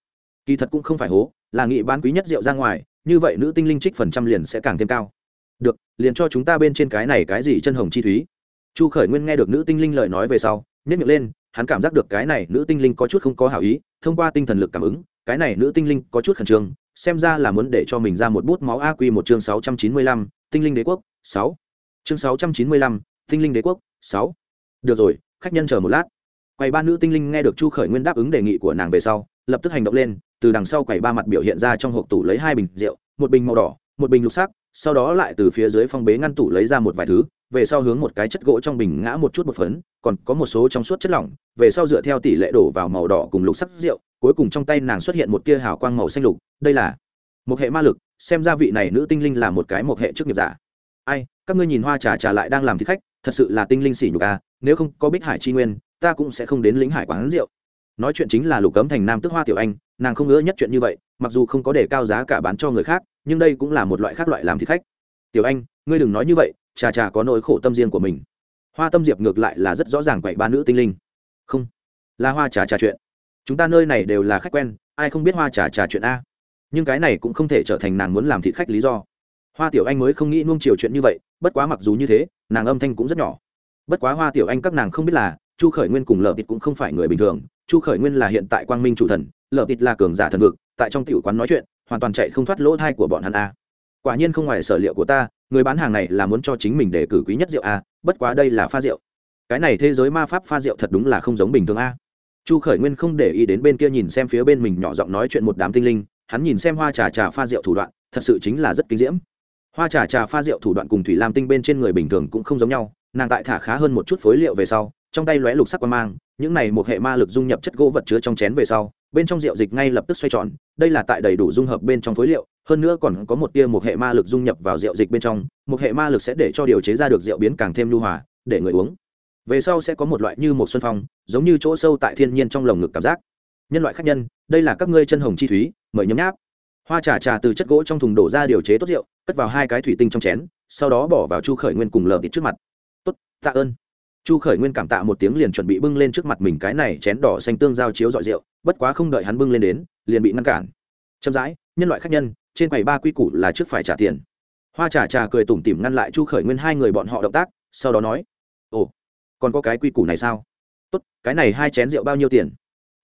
Kỳ thật cũng không phải hố, là nghị bán quý nhất rượu ra ngoài, như vậy nữ tinh linh trích phần trăm liền sẽ càng thêm cao. Được, liền cho chúng ta bên trên cái này cái gì chân hồng chi thúy. Chu khởi nguyên nghe được nữ tinh linh lời nói về sau nhét miệng lên, hắn cảm giác được cái này nữ tinh linh có chút không có hảo ý, thông qua tinh thần lực cảm ứng, cái này nữ tinh linh có chút khẩn trương, xem ra là muốn để cho mình ra một bút máu a quy một chương sáu trăm chín mươi lăm tinh linh đế quốc, sáu. Chương sáu trăm chín mươi lăm, tinh linh đế quốc, sáu. Được rồi, khách nhân chờ một lát. Quầy ba nữ tinh linh nghe được chu khởi nguyên đáp ứng đề nghị của nàng về sau, lập tức hành động lên, từ đằng sau quầy ba mặt biểu hiện ra trong hộp tủ lấy hai bình rượu, một bình màu đỏ, một bình lục sắc, sau đó lại từ phía dưới phong bế ngăn tủ lấy ra một vài thứ, về sau hướng một cái chất gỗ trong bình ngã một chút một phấn, còn có một số trong suốt chất lỏng, về sau dựa theo tỷ lệ đổ vào màu đỏ cùng lục sắc rượu, cuối cùng trong tay nàng xuất hiện một tia hào quang màu xanh lục, đây là một hệ ma lực xem ra vị này nữ tinh linh là một cái một hệ chức nghiệp giả. Ai, các ngươi nhìn hoa trà trà lại đang làm thích khách, thật sự là tinh linh xỉ nhục à nếu không có bích hải chi nguyên, ta cũng sẽ không đến lĩnh hải quán rượu. Nói chuyện chính là lục cấm thành nam tức hoa tiểu anh, nàng không ngỡ nhất chuyện như vậy, mặc dù không có để cao giá cả bán cho người khác, nhưng đây cũng là một loại khác loại làm thịt khách. Tiểu anh, ngươi đừng nói như vậy, trà trà có nỗi khổ tâm riêng của mình. Hoa tâm diệp ngược lại là rất rõ ràng quậy ba nữ tinh linh. Không, là hoa trà trà chuyện. Chúng ta nơi này đều là khách quen, ai không biết hoa trà trà chuyện a? Nhưng cái này cũng không thể trở thành nàng muốn làm thịt khách lý do. Hoa tiểu anh mới không nghĩ nuông chiều chuyện như vậy, bất quá mặc dù như thế, nàng âm thanh cũng rất nhỏ. Bất quá hoa tiểu anh các nàng không biết là, chu khởi nguyên cùng lợp thịt cũng không phải người bình thường. Chu khởi nguyên là hiện tại quang minh chủ thần, lợp thịt là cường giả thần vực, tại trong tiểu quán nói chuyện, hoàn toàn chạy không thoát lỗ thai của bọn hắn a. Quả nhiên không ngoài sở liệu của ta, người bán hàng này là muốn cho chính mình để cử quý nhất rượu a, bất quá đây là pha rượu. Cái này thế giới ma pháp pha rượu thật đúng là không giống bình thường a. Chu khởi nguyên không để ý đến bên kia nhìn xem phía bên mình nhỏ giọng nói chuyện một đám tinh linh hắn nhìn xem hoa trà trà pha rượu thủ đoạn, thật sự chính là rất kinh diễm. Hoa trà trà pha rượu thủ đoạn cùng thủy lam tinh bên trên người bình thường cũng không giống nhau, nàng tại thả khá hơn một chút phối liệu về sau, trong tay lóe lục sắc quan mang, những này một hệ ma lực dung nhập chất gỗ vật chứa trong chén về sau, bên trong rượu dịch ngay lập tức xoay tròn, đây là tại đầy đủ dung hợp bên trong phối liệu, hơn nữa còn có một tia một hệ ma lực dung nhập vào rượu dịch bên trong, một hệ ma lực sẽ để cho điều chế ra được rượu biến càng thêm lưu hòa, để người uống. Về sau sẽ có một loại như một xuân phong, giống như chỗ sâu tại thiên nhiên trong lồng ngực cảm giác nhân loại khách nhân, đây là các ngươi chân hồng chi thúy, mời nhấm nháp. Hoa trà trà từ chất gỗ trong thùng đổ ra điều chế tốt rượu, cất vào hai cái thủy tinh trong chén, sau đó bỏ vào chu khởi nguyên cùng lờ thịt trước mặt. Tốt, tạ ơn. Chu khởi nguyên cảm tạ một tiếng liền chuẩn bị bưng lên trước mặt mình cái này chén đỏ xanh tương giao chiếu dọi rượu, bất quá không đợi hắn bưng lên đến, liền bị ngăn cản. Chậm rãi, nhân loại khách nhân, trên quầy ba quy củ là trước phải trả tiền. Hoa trà trà cười tủm tỉm ngăn lại chu khởi nguyên hai người bọn họ động tác, sau đó nói, ồ, còn có cái quy củ này sao? Tốt, cái này hai chén rượu bao nhiêu tiền?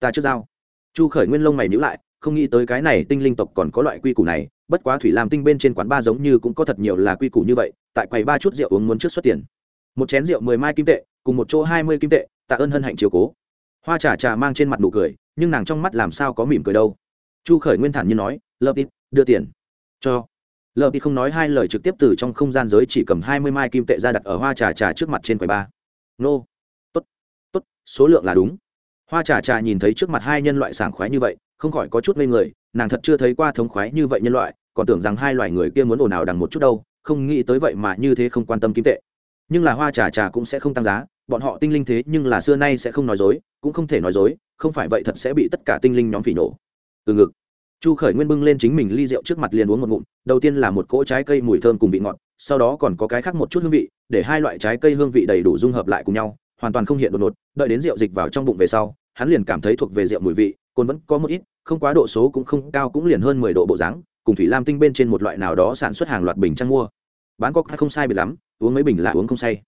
Ta chưa giao chu khởi nguyên lông mày nhữ lại, không nghĩ tới cái này tinh linh tộc còn có loại quy củ này, bất quá thủy làm tinh bên trên quán ba giống như cũng có thật nhiều là quy củ như vậy, tại quầy ba chút rượu uống muốn trước xuất tiền. Một chén rượu mười mai kim tệ, cùng một chỗ hai mươi kim tệ, tạ ơn hân hạnh chiều cố. Hoa trà trà mang trên mặt nụ cười, nhưng nàng trong mắt làm sao có mỉm cười đâu. Chu khởi nguyên thản như nói, lợp ít, đưa tiền. Cho. Lợp ít không nói hai lời trực tiếp từ trong không gian giới chỉ cầm hai mươi mai kim tệ ra đặt ở hoa trà trà trước mặt trên quầy ba. Nô. Tốt tốt, số lượng là đúng hoa trà trà nhìn thấy trước mặt hai nhân loại sảng khoái như vậy, không khỏi có chút ngây người, nàng thật chưa thấy qua thống khoái như vậy nhân loại, còn tưởng rằng hai loài người kia muốn ồn ào đằng một chút đâu, không nghĩ tới vậy mà như thế không quan tâm kim tệ. Nhưng là hoa trà trà cũng sẽ không tăng giá, bọn họ tinh linh thế nhưng là xưa nay sẽ không nói dối, cũng không thể nói dối, không phải vậy thật sẽ bị tất cả tinh linh nhóm phỉ nổ. Từ ngực, chu khởi nguyên bưng lên chính mình ly rượu trước mặt liền uống một ngụm, đầu tiên là một cỗ trái cây mùi thơm cùng vị ngọt, sau đó còn có cái khác một chút hương vị, để hai loại trái cây hương vị đầy đủ dung hợp lại cùng nhau hoàn toàn không hiện đột ngột, đợi đến rượu dịch vào trong bụng về sau, hắn liền cảm thấy thuộc về rượu mùi vị, cồn vẫn có một ít, không quá độ số cũng không cao cũng liền hơn mười độ bộ dáng, cùng thủy lam tinh bên trên một loại nào đó sản xuất hàng loạt bình trang mua. Bán có không sai bị lắm, uống mấy bình là uống không say.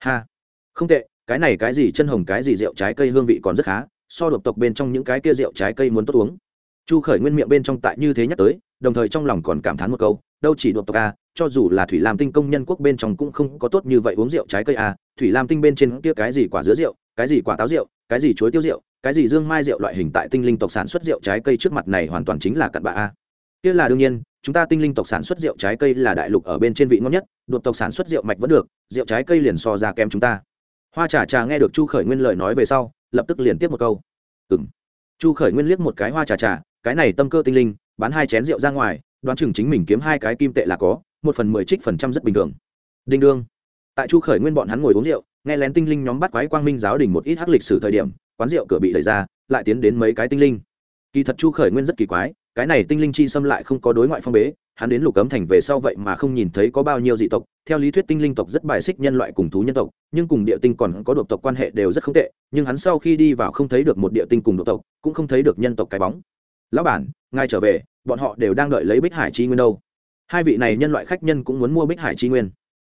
Ha, không tệ, cái này cái gì chân hồng cái gì rượu trái cây hương vị còn rất khá, so độc tộc bên trong những cái kia rượu trái cây muốn tốt uống. Chu khởi nguyên miệng bên trong tại như thế nhắc tới, đồng thời trong lòng còn cảm thán một câu, đâu chỉ độc tộc a cho dù là thủy lam tinh công nhân quốc bên trong cũng không có tốt như vậy uống rượu trái cây a thủy lam tinh bên trên kia cái gì quả dứa rượu, cái gì quả táo rượu, cái gì chuối tiêu rượu, cái gì dương mai rượu loại hình tại tinh linh tộc sản xuất rượu trái cây trước mặt này hoàn toàn chính là cặn bạ a. Kia là đương nhiên, chúng ta tinh linh tộc sản xuất rượu trái cây là đại lục ở bên trên vị ngon nhất, đột tộc sản xuất rượu mạch vẫn được, rượu trái cây liền so ra kém chúng ta. Hoa trà trà nghe được chu khởi nguyên lời nói về sau, lập tức liền tiếp một câu. Ừ m chu khởi nguyên liếc một cái hoa trà trà, cái này tâm cơ tinh linh, bán hai chén rượu ra ngoài, đoán chừng chính mình kiếm hai cái kim tệ là có, một phần mười trích phần trăm rất bình thường. Đinh đương tại chu khởi nguyên bọn hắn ngồi uống rượu, nghe lén tinh linh nhóm bắt quái quang minh giáo đình một ít hắc lịch sử thời điểm, quán rượu cửa bị đẩy ra, lại tiến đến mấy cái tinh linh. Kỳ thật chu khởi nguyên rất kỳ quái, cái này tinh linh chi xâm lại không có đối ngoại phong bế, hắn đến lục cấm thành về sau vậy mà không nhìn thấy có bao nhiêu dị tộc. Theo lý thuyết tinh linh tộc rất bài xích nhân loại cùng thú nhân tộc, nhưng cùng địa tinh còn có độc tộc quan hệ đều rất không tệ, nhưng hắn sau khi đi vào không thấy được một địa tinh cùng độc tộc, cũng không thấy được nhân tộc cái bóng. Lão bản ngay trở về, bọn họ đều đang đợi lấy bích hải chi nguyên đâu. Hai vị này nhân loại khách nhân cũng muốn mua bích hải chi nguyên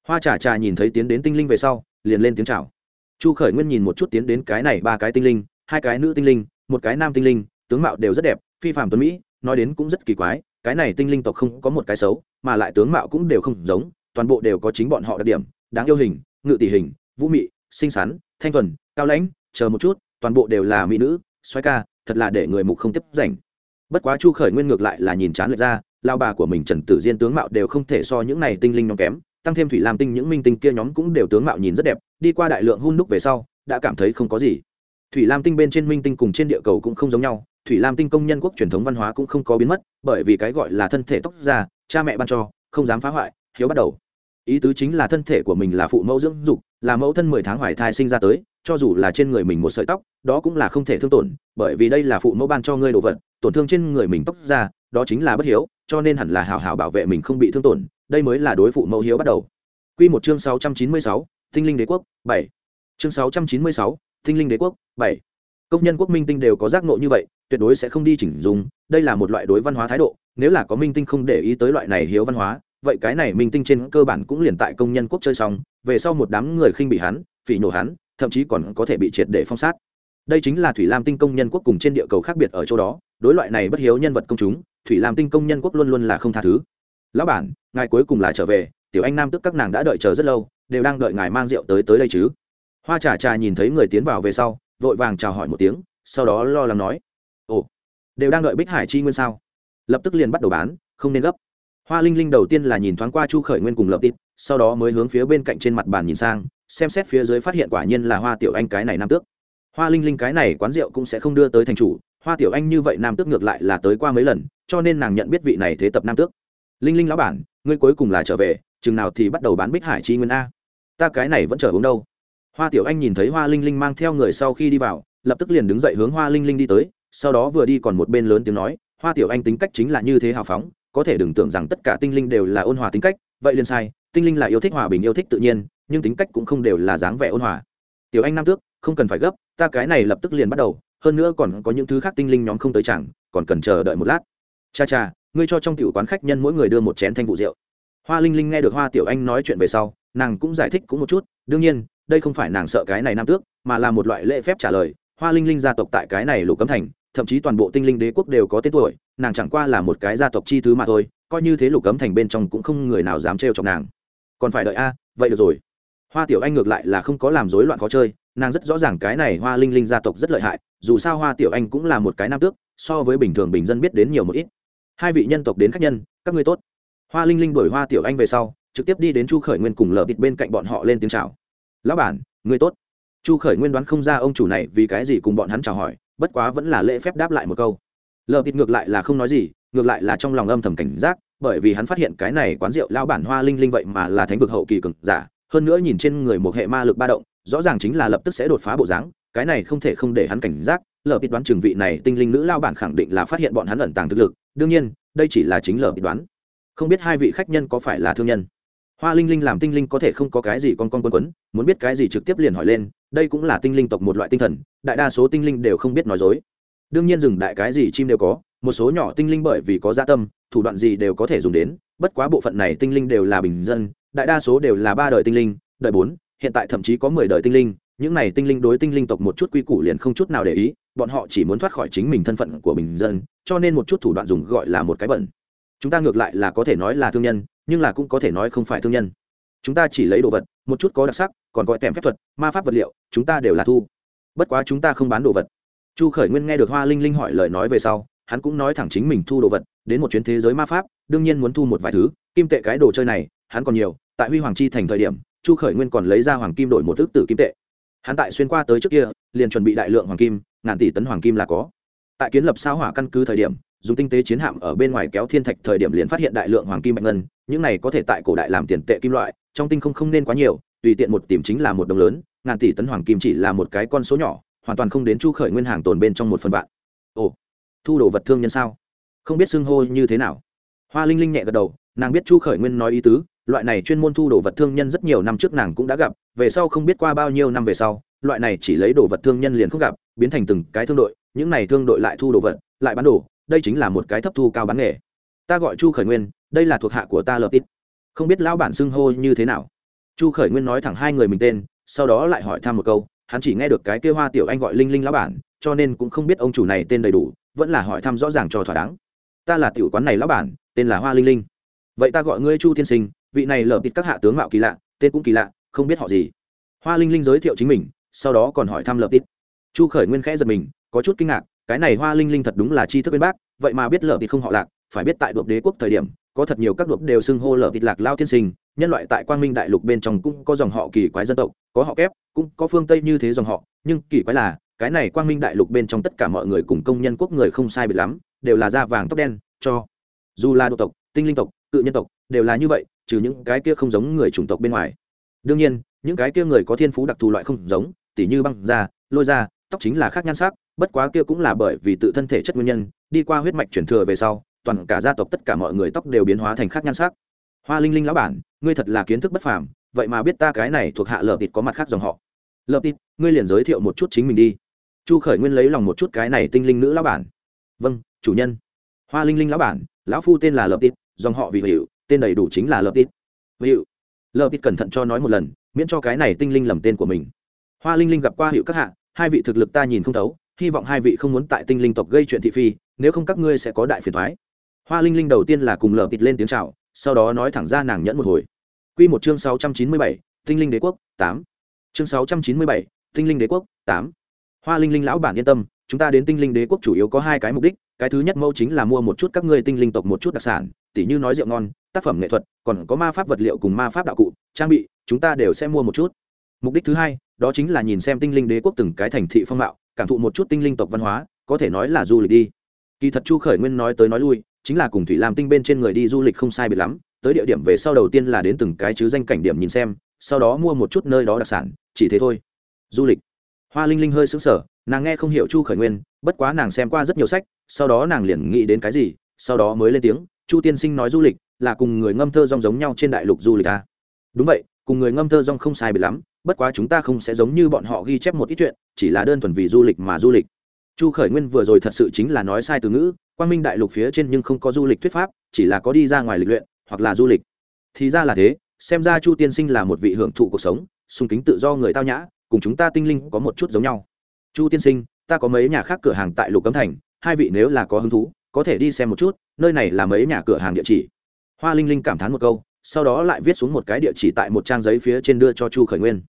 hoa trà trà nhìn thấy tiến đến tinh linh về sau, liền lên tiếng chào. Chu khởi nguyên nhìn một chút tiến đến cái này ba cái tinh linh, hai cái nữ tinh linh, một cái nam tinh linh, tướng mạo đều rất đẹp, phi phạm tuấn mỹ, nói đến cũng rất kỳ quái, cái này tinh linh tộc không có một cái xấu, mà lại tướng mạo cũng đều không giống, toàn bộ đều có chính bọn họ đặc điểm, đáng yêu hình, ngự tỷ hình, vũ mị, xinh xắn, thanh thuần, cao lãnh, chờ một chút, toàn bộ đều là mỹ nữ xoay ca, thật là để người mục không tiếp rảnh. Bất quá chu khởi nguyên ngược lại là nhìn chán lệch ra, lao bà của mình trần tử diên tướng mạo đều không thể so những này tinh linh nhóm kém tăng thêm thủy lam tinh những minh tinh kia nhóm cũng đều tướng mạo nhìn rất đẹp, đi qua đại lượng hun đúc về sau, đã cảm thấy không có gì. Thủy lam tinh bên trên minh tinh cùng trên địa cầu cũng không giống nhau, thủy lam tinh công nhân quốc truyền thống văn hóa cũng không có biến mất, bởi vì cái gọi là thân thể tóc già cha mẹ ban cho, không dám phá hoại, hiếu bắt đầu. Ý tứ chính là thân thể của mình là phụ mẫu dưỡng dục, là mẫu thân mười tháng hoài thai sinh ra tới, cho dù là trên người mình một sợi tóc, đó cũng là không thể thương tổn, bởi vì đây là phụ mẫu ban cho ngươi đồ vật, tổn thương trên người mình tóc ra đó chính là bất hiếu, cho nên hẳn là hào hào bảo vệ mình không bị thương tổn đây mới là đối phụ mẫu hiếu bắt đầu Quy một chương 696, Tinh linh đế quốc, 7. Chương 696, Tinh linh đế quốc, 7. Công nhân quốc minh tinh đều có giác ngộ như vậy, tuyệt đối sẽ không đi chỉnh dung, đây là một loại đối văn hóa thái độ, nếu là có minh tinh không để ý tới loại này hiếu văn hóa, vậy cái này minh tinh trên cơ bản cũng liền tại công nhân quốc chơi xong, về sau một đám người khinh bị hắn, phỉ nhổ hắn, thậm chí còn có thể bị triệt để phong sát. Đây chính là Thủy Lam Tinh công nhân quốc cùng trên địa cầu khác biệt ở chỗ đó, đối loại này bất hiếu nhân vật công chúng, Thủy Lam Tinh công nhân quốc luôn luôn là không tha thứ. Lão bản, ngài cuối cùng là trở về, tiểu anh nam tức các nàng đã đợi chờ rất lâu đều đang đợi ngài mang rượu tới tới đây chứ? Hoa trà trà nhìn thấy người tiến vào về sau vội vàng chào hỏi một tiếng sau đó lo lắng nói ồ đều đang đợi bích hải chi nguyên sao? Lập tức liền bắt đầu bán không nên gấp. Hoa linh linh đầu tiên là nhìn thoáng qua chu khởi nguyên cùng lập tít sau đó mới hướng phía bên cạnh trên mặt bàn nhìn sang xem xét phía dưới phát hiện quả nhiên là hoa tiểu anh cái này nam tước. Hoa linh linh cái này quán rượu cũng sẽ không đưa tới thành chủ hoa tiểu anh như vậy nam tước ngược lại là tới qua mấy lần cho nên nàng nhận biết vị này thế tập nam tước linh linh lão bản, ngươi cuối cùng là trở về, chừng nào thì bắt đầu bán bích hải chi nguyên a. Ta cái này vẫn chờ uống đâu. Hoa tiểu anh nhìn thấy hoa linh linh mang theo người sau khi đi vào, lập tức liền đứng dậy hướng hoa linh linh đi tới, sau đó vừa đi còn một bên lớn tiếng nói, hoa tiểu anh tính cách chính là như thế hào phóng, có thể đừng tưởng rằng tất cả tinh linh đều là ôn hòa tính cách, vậy liền sai, tinh linh là yêu thích hòa bình yêu thích tự nhiên, nhưng tính cách cũng không đều là dáng vẻ ôn hòa. Tiểu anh nam tước, không cần phải gấp, ta cái này lập tức liền bắt đầu, hơn nữa còn có những thứ khác tinh linh nhóm không tới chẳng, còn cần chờ đợi một lát. Cha cha ngươi cho trong tiểu quán khách nhân mỗi người đưa một chén thanh vụ rượu. Hoa linh linh nghe được hoa tiểu anh nói chuyện về sau, nàng cũng giải thích cũng một chút, đương nhiên, đây không phải nàng sợ cái này nam tước, mà là một loại lễ phép trả lời. Hoa linh linh gia tộc tại cái này lục cấm thành, thậm chí toàn bộ tinh linh đế quốc đều có tên tuổi, nàng chẳng qua là một cái gia tộc chi thứ mà thôi, coi như thế lục cấm thành bên trong cũng không người nào dám trêu chọc nàng. Còn phải đợi a, vậy được rồi. Hoa tiểu anh ngược lại là không có làm rối loạn khó chơi, nàng rất rõ ràng cái này hoa linh linh gia tộc rất lợi hại, dù sao hoa tiểu anh cũng là một cái nam tước, so với bình thường bình dân biết đến nhiều một ít hai vị nhân tộc đến khách nhân, các ngươi tốt. Hoa linh linh đuổi hoa tiểu anh về sau, trực tiếp đi đến chu khởi nguyên cùng lờ bịt bên cạnh bọn họ lên tiếng chào. Lão bản người tốt. Chu khởi nguyên đoán không ra ông chủ này vì cái gì cùng bọn hắn chào hỏi, bất quá vẫn là lễ phép đáp lại một câu. Lờ bịt ngược lại là không nói gì, ngược lại là trong lòng âm thầm cảnh giác, bởi vì hắn phát hiện cái này quán rượu lão bản hoa linh linh vậy mà là thánh vực hậu kỳ cực giả, hơn nữa nhìn trên người một hệ ma lực ba động, rõ ràng chính là lập tức sẽ đột phá bộ dáng, cái này không thể không để hắn cảnh giác. Lờ bịt đoán trường vị này tinh linh nữ lao bản khẳng định là phát hiện bọn hắn ẩn tàng thực lực đương nhiên, đây chỉ là chính lờ bị đoán. Không biết hai vị khách nhân có phải là thương nhân? Hoa linh linh làm tinh linh có thể không có cái gì con con quân quấn, muốn biết cái gì trực tiếp liền hỏi lên, đây cũng là tinh linh tộc một loại tinh thần, đại đa số tinh linh đều không biết nói dối. Đương nhiên rừng đại cái gì chim đều có, một số nhỏ tinh linh bởi vì có gia tâm, thủ đoạn gì đều có thể dùng đến, bất quá bộ phận này tinh linh đều là bình dân, đại đa số đều là ba đời tinh linh đời bốn, hiện tại thậm chí có mười đời tinh linh, những này tinh linh đối tinh linh tộc một chút quy củ liền không chút nào để ý bọn họ chỉ muốn thoát khỏi chính mình thân phận của bình dân, cho nên một chút thủ đoạn dùng gọi là một cái bẩn. Chúng ta ngược lại là có thể nói là thương nhân, nhưng là cũng có thể nói không phải thương nhân. Chúng ta chỉ lấy đồ vật, một chút có đặc sắc, còn gọi tèm phép thuật, ma pháp vật liệu, chúng ta đều là thu. Bất quá chúng ta không bán đồ vật. Chu khởi nguyên nghe được hoa linh linh hỏi lời nói về sau, hắn cũng nói thẳng chính mình thu đồ vật, đến một chuyến thế giới ma pháp, đương nhiên muốn thu một vài thứ, kim tệ cái đồ chơi này, hắn còn nhiều, tại huy hoàng chi thành thời điểm, chu khởi nguyên còn lấy ra hoàng kim đổi một thức tử kim tệ. Hắn tại xuyên qua tới trước kia, liền chuẩn bị đại lượng hoàng kim ngàn tỷ tấn hoàng kim là có. Tại kiến lập sao hỏa căn cứ thời điểm, dùng tinh tế chiến hạm ở bên ngoài kéo thiên thạch thời điểm liền phát hiện đại lượng hoàng kim bạch ngân, những này có thể tại cổ đại làm tiền tệ kim loại, trong tinh không không nên quá nhiều, tùy tiện một tìm chính là một đồng lớn, ngàn tỷ tấn hoàng kim chỉ là một cái con số nhỏ, hoàn toàn không đến chu khởi nguyên hàng tồn bên trong một phần vạn. Ồ, thu đồ vật thương nhân sao? Không biết xưng hô như thế nào. Hoa linh linh nhẹ gật đầu, nàng biết chu khởi nguyên nói ý tứ, loại này chuyên môn thu đồ vật thương nhân rất nhiều năm trước nàng cũng đã gặp, về sau không biết qua bao nhiêu năm về sau loại này chỉ lấy đồ vật thương nhân liền không gặp, biến thành từng cái thương đội, những này thương đội lại thu đồ vật, lại bán đồ, đây chính là một cái thấp thu cao bán nghề. Ta gọi chu khởi nguyên, đây là thuộc hạ của ta lập ít. Không biết lão bản xưng hô như thế nào. Chu khởi nguyên nói thẳng hai người mình tên, sau đó lại hỏi thăm một câu, hắn chỉ nghe được cái kêu hoa tiểu anh gọi linh linh lão bản, cho nên cũng không biết ông chủ này tên đầy đủ, vẫn là hỏi thăm rõ ràng cho thỏa đáng. Ta là tiểu quán này lão bản, tên là hoa linh linh. Vậy ta gọi ngươi chu tiên sinh, vị này lợp tít các hạ tướng mạo kỳ lạ, tên cũng kỳ lạ, không biết họ gì. Hoa linh linh giới thiệu chính mình sau đó còn hỏi thăm lợp tít chu khởi nguyên khẽ giật mình, có chút kinh ngạc, cái này hoa linh linh thật đúng là chi thức bên bác, vậy mà biết lợp tít không họ lạc, phải biết tại đột đế quốc thời điểm, có thật nhiều các đột đều xưng hô lợp tít lạc lao tiên sinh, nhân loại tại quang minh đại lục bên trong cũng có dòng họ kỳ quái dân tộc, có họ kép, cũng có phương tây như thế dòng họ, nhưng kỳ quái là, cái này quang minh đại lục bên trong tất cả mọi người cùng công nhân quốc người không sai biệt lắm, đều là da vàng tóc đen, cho dù là độ tộc, tinh linh tộc, cự nhân tộc, đều là như vậy, trừ những cái kia không giống người chủng tộc bên ngoài. Đương nhiên, những cái kia người có thiên phú đặc thù loại không giống tỉ như băng da, lôi da, tóc chính là khác nhan sắc, bất quá kia cũng là bởi vì tự thân thể chất nguyên nhân, đi qua huyết mạch chuyển thừa về sau, toàn cả gia tộc tất cả mọi người tóc đều biến hóa thành khác nhan sắc. Hoa linh linh lão bản, ngươi thật là kiến thức bất phàm, vậy mà biết ta cái này thuộc hạ lợp tịt có mặt khác dòng họ. Lợp tịt, ngươi liền giới thiệu một chút chính mình đi. Chu khởi nguyên lấy lòng một chút cái này tinh linh nữ lão bản. Vâng chủ nhân. Hoa linh linh lão bản, lão phu tên là lợp tịt, dòng họ vì hiệu tên đầy đủ chính là lợp tịt. Hiệu lợp tịt cẩn thận cho nói một lần, miễn cho cái này tinh linh lầm tên của mình hoa linh linh gặp qua hiệu các hạ, hai vị thực lực ta nhìn không thấu, hy vọng hai vị không muốn tại tinh linh tộc gây chuyện thị phi, nếu không các ngươi sẽ có đại phiền thoái. Hoa linh linh đầu tiên là cùng lờ bịt lên tiếng c h à o sau đó nói thẳng ra nàng nhẫn một hồi. Q một chương sáu trăm chín mươi bảy, tinh linh đế quốc, tám. Chương sáu trăm chín mươi bảy, tinh linh đế quốc, tám. Hoa linh linh lão bản yên tâm, chúng ta đến tinh linh đế quốc chủ yếu có hai cái mục đích, cái thứ nhất mẫu chính là mua một chút các ngươi tinh linh tộc một chút đặc sản, tỉ như nói rượu ngon, tác phẩm nghệ thuật, còn có ma pháp vật liệu cùng ma pháp đạo cụ, trang bị, chúng ta đều sẽ mua một chút mục đích thứ hai, đó chính là nhìn xem tinh linh đế quốc từng cái thành thị phong mạo, cảm thụ một chút tinh linh tộc văn hóa, có thể nói là du lịch đi. Kỳ thật chu khởi nguyên nói tới nói lui, chính là cùng thủy làm tinh bên trên người đi du lịch không sai biệt lắm, tới địa điểm về sau đầu tiên là đến từng cái chứ danh cảnh điểm nhìn xem, sau đó mua một chút nơi đó đặc sản, chỉ thế thôi. Du lịch. Hoa linh linh hơi xứng sở nàng nghe không hiểu chu khởi nguyên, bất quá nàng xem qua rất nhiều sách, sau đó nàng liền nghĩ đến cái gì, sau đó mới lên tiếng, chu tiên sinh nói du lịch là cùng người ngâm thơ rong giống nhau trên đại lục du lịch à. đúng vậy, cùng người ngâm thơ rong không sai biệt lắm bất quá chúng ta không sẽ giống như bọn họ ghi chép một ít chuyện, chỉ là đơn thuần vì du lịch mà du lịch. Chu khởi nguyên vừa rồi thật sự chính là nói sai từ ngữ, quang minh đại lục phía trên nhưng không có du lịch thuyết pháp, chỉ là có đi ra ngoài lịch luyện, hoặc là du lịch. Thì ra là thế, xem ra chu tiên sinh là một vị hưởng thụ cuộc sống, sung kính tự do người tao nhã, cùng chúng ta tinh linh có một chút giống nhau. Chu tiên sinh, ta có mấy nhà khác cửa hàng tại lục cấm thành, hai vị nếu là có hứng thú, có thể đi xem một chút, nơi này là mấy nhà cửa hàng địa chỉ. Hoa linh linh cảm thán một câu, sau đó lại viết xuống một cái địa chỉ tại một trang giấy phía trên đưa cho chu khởi nguyên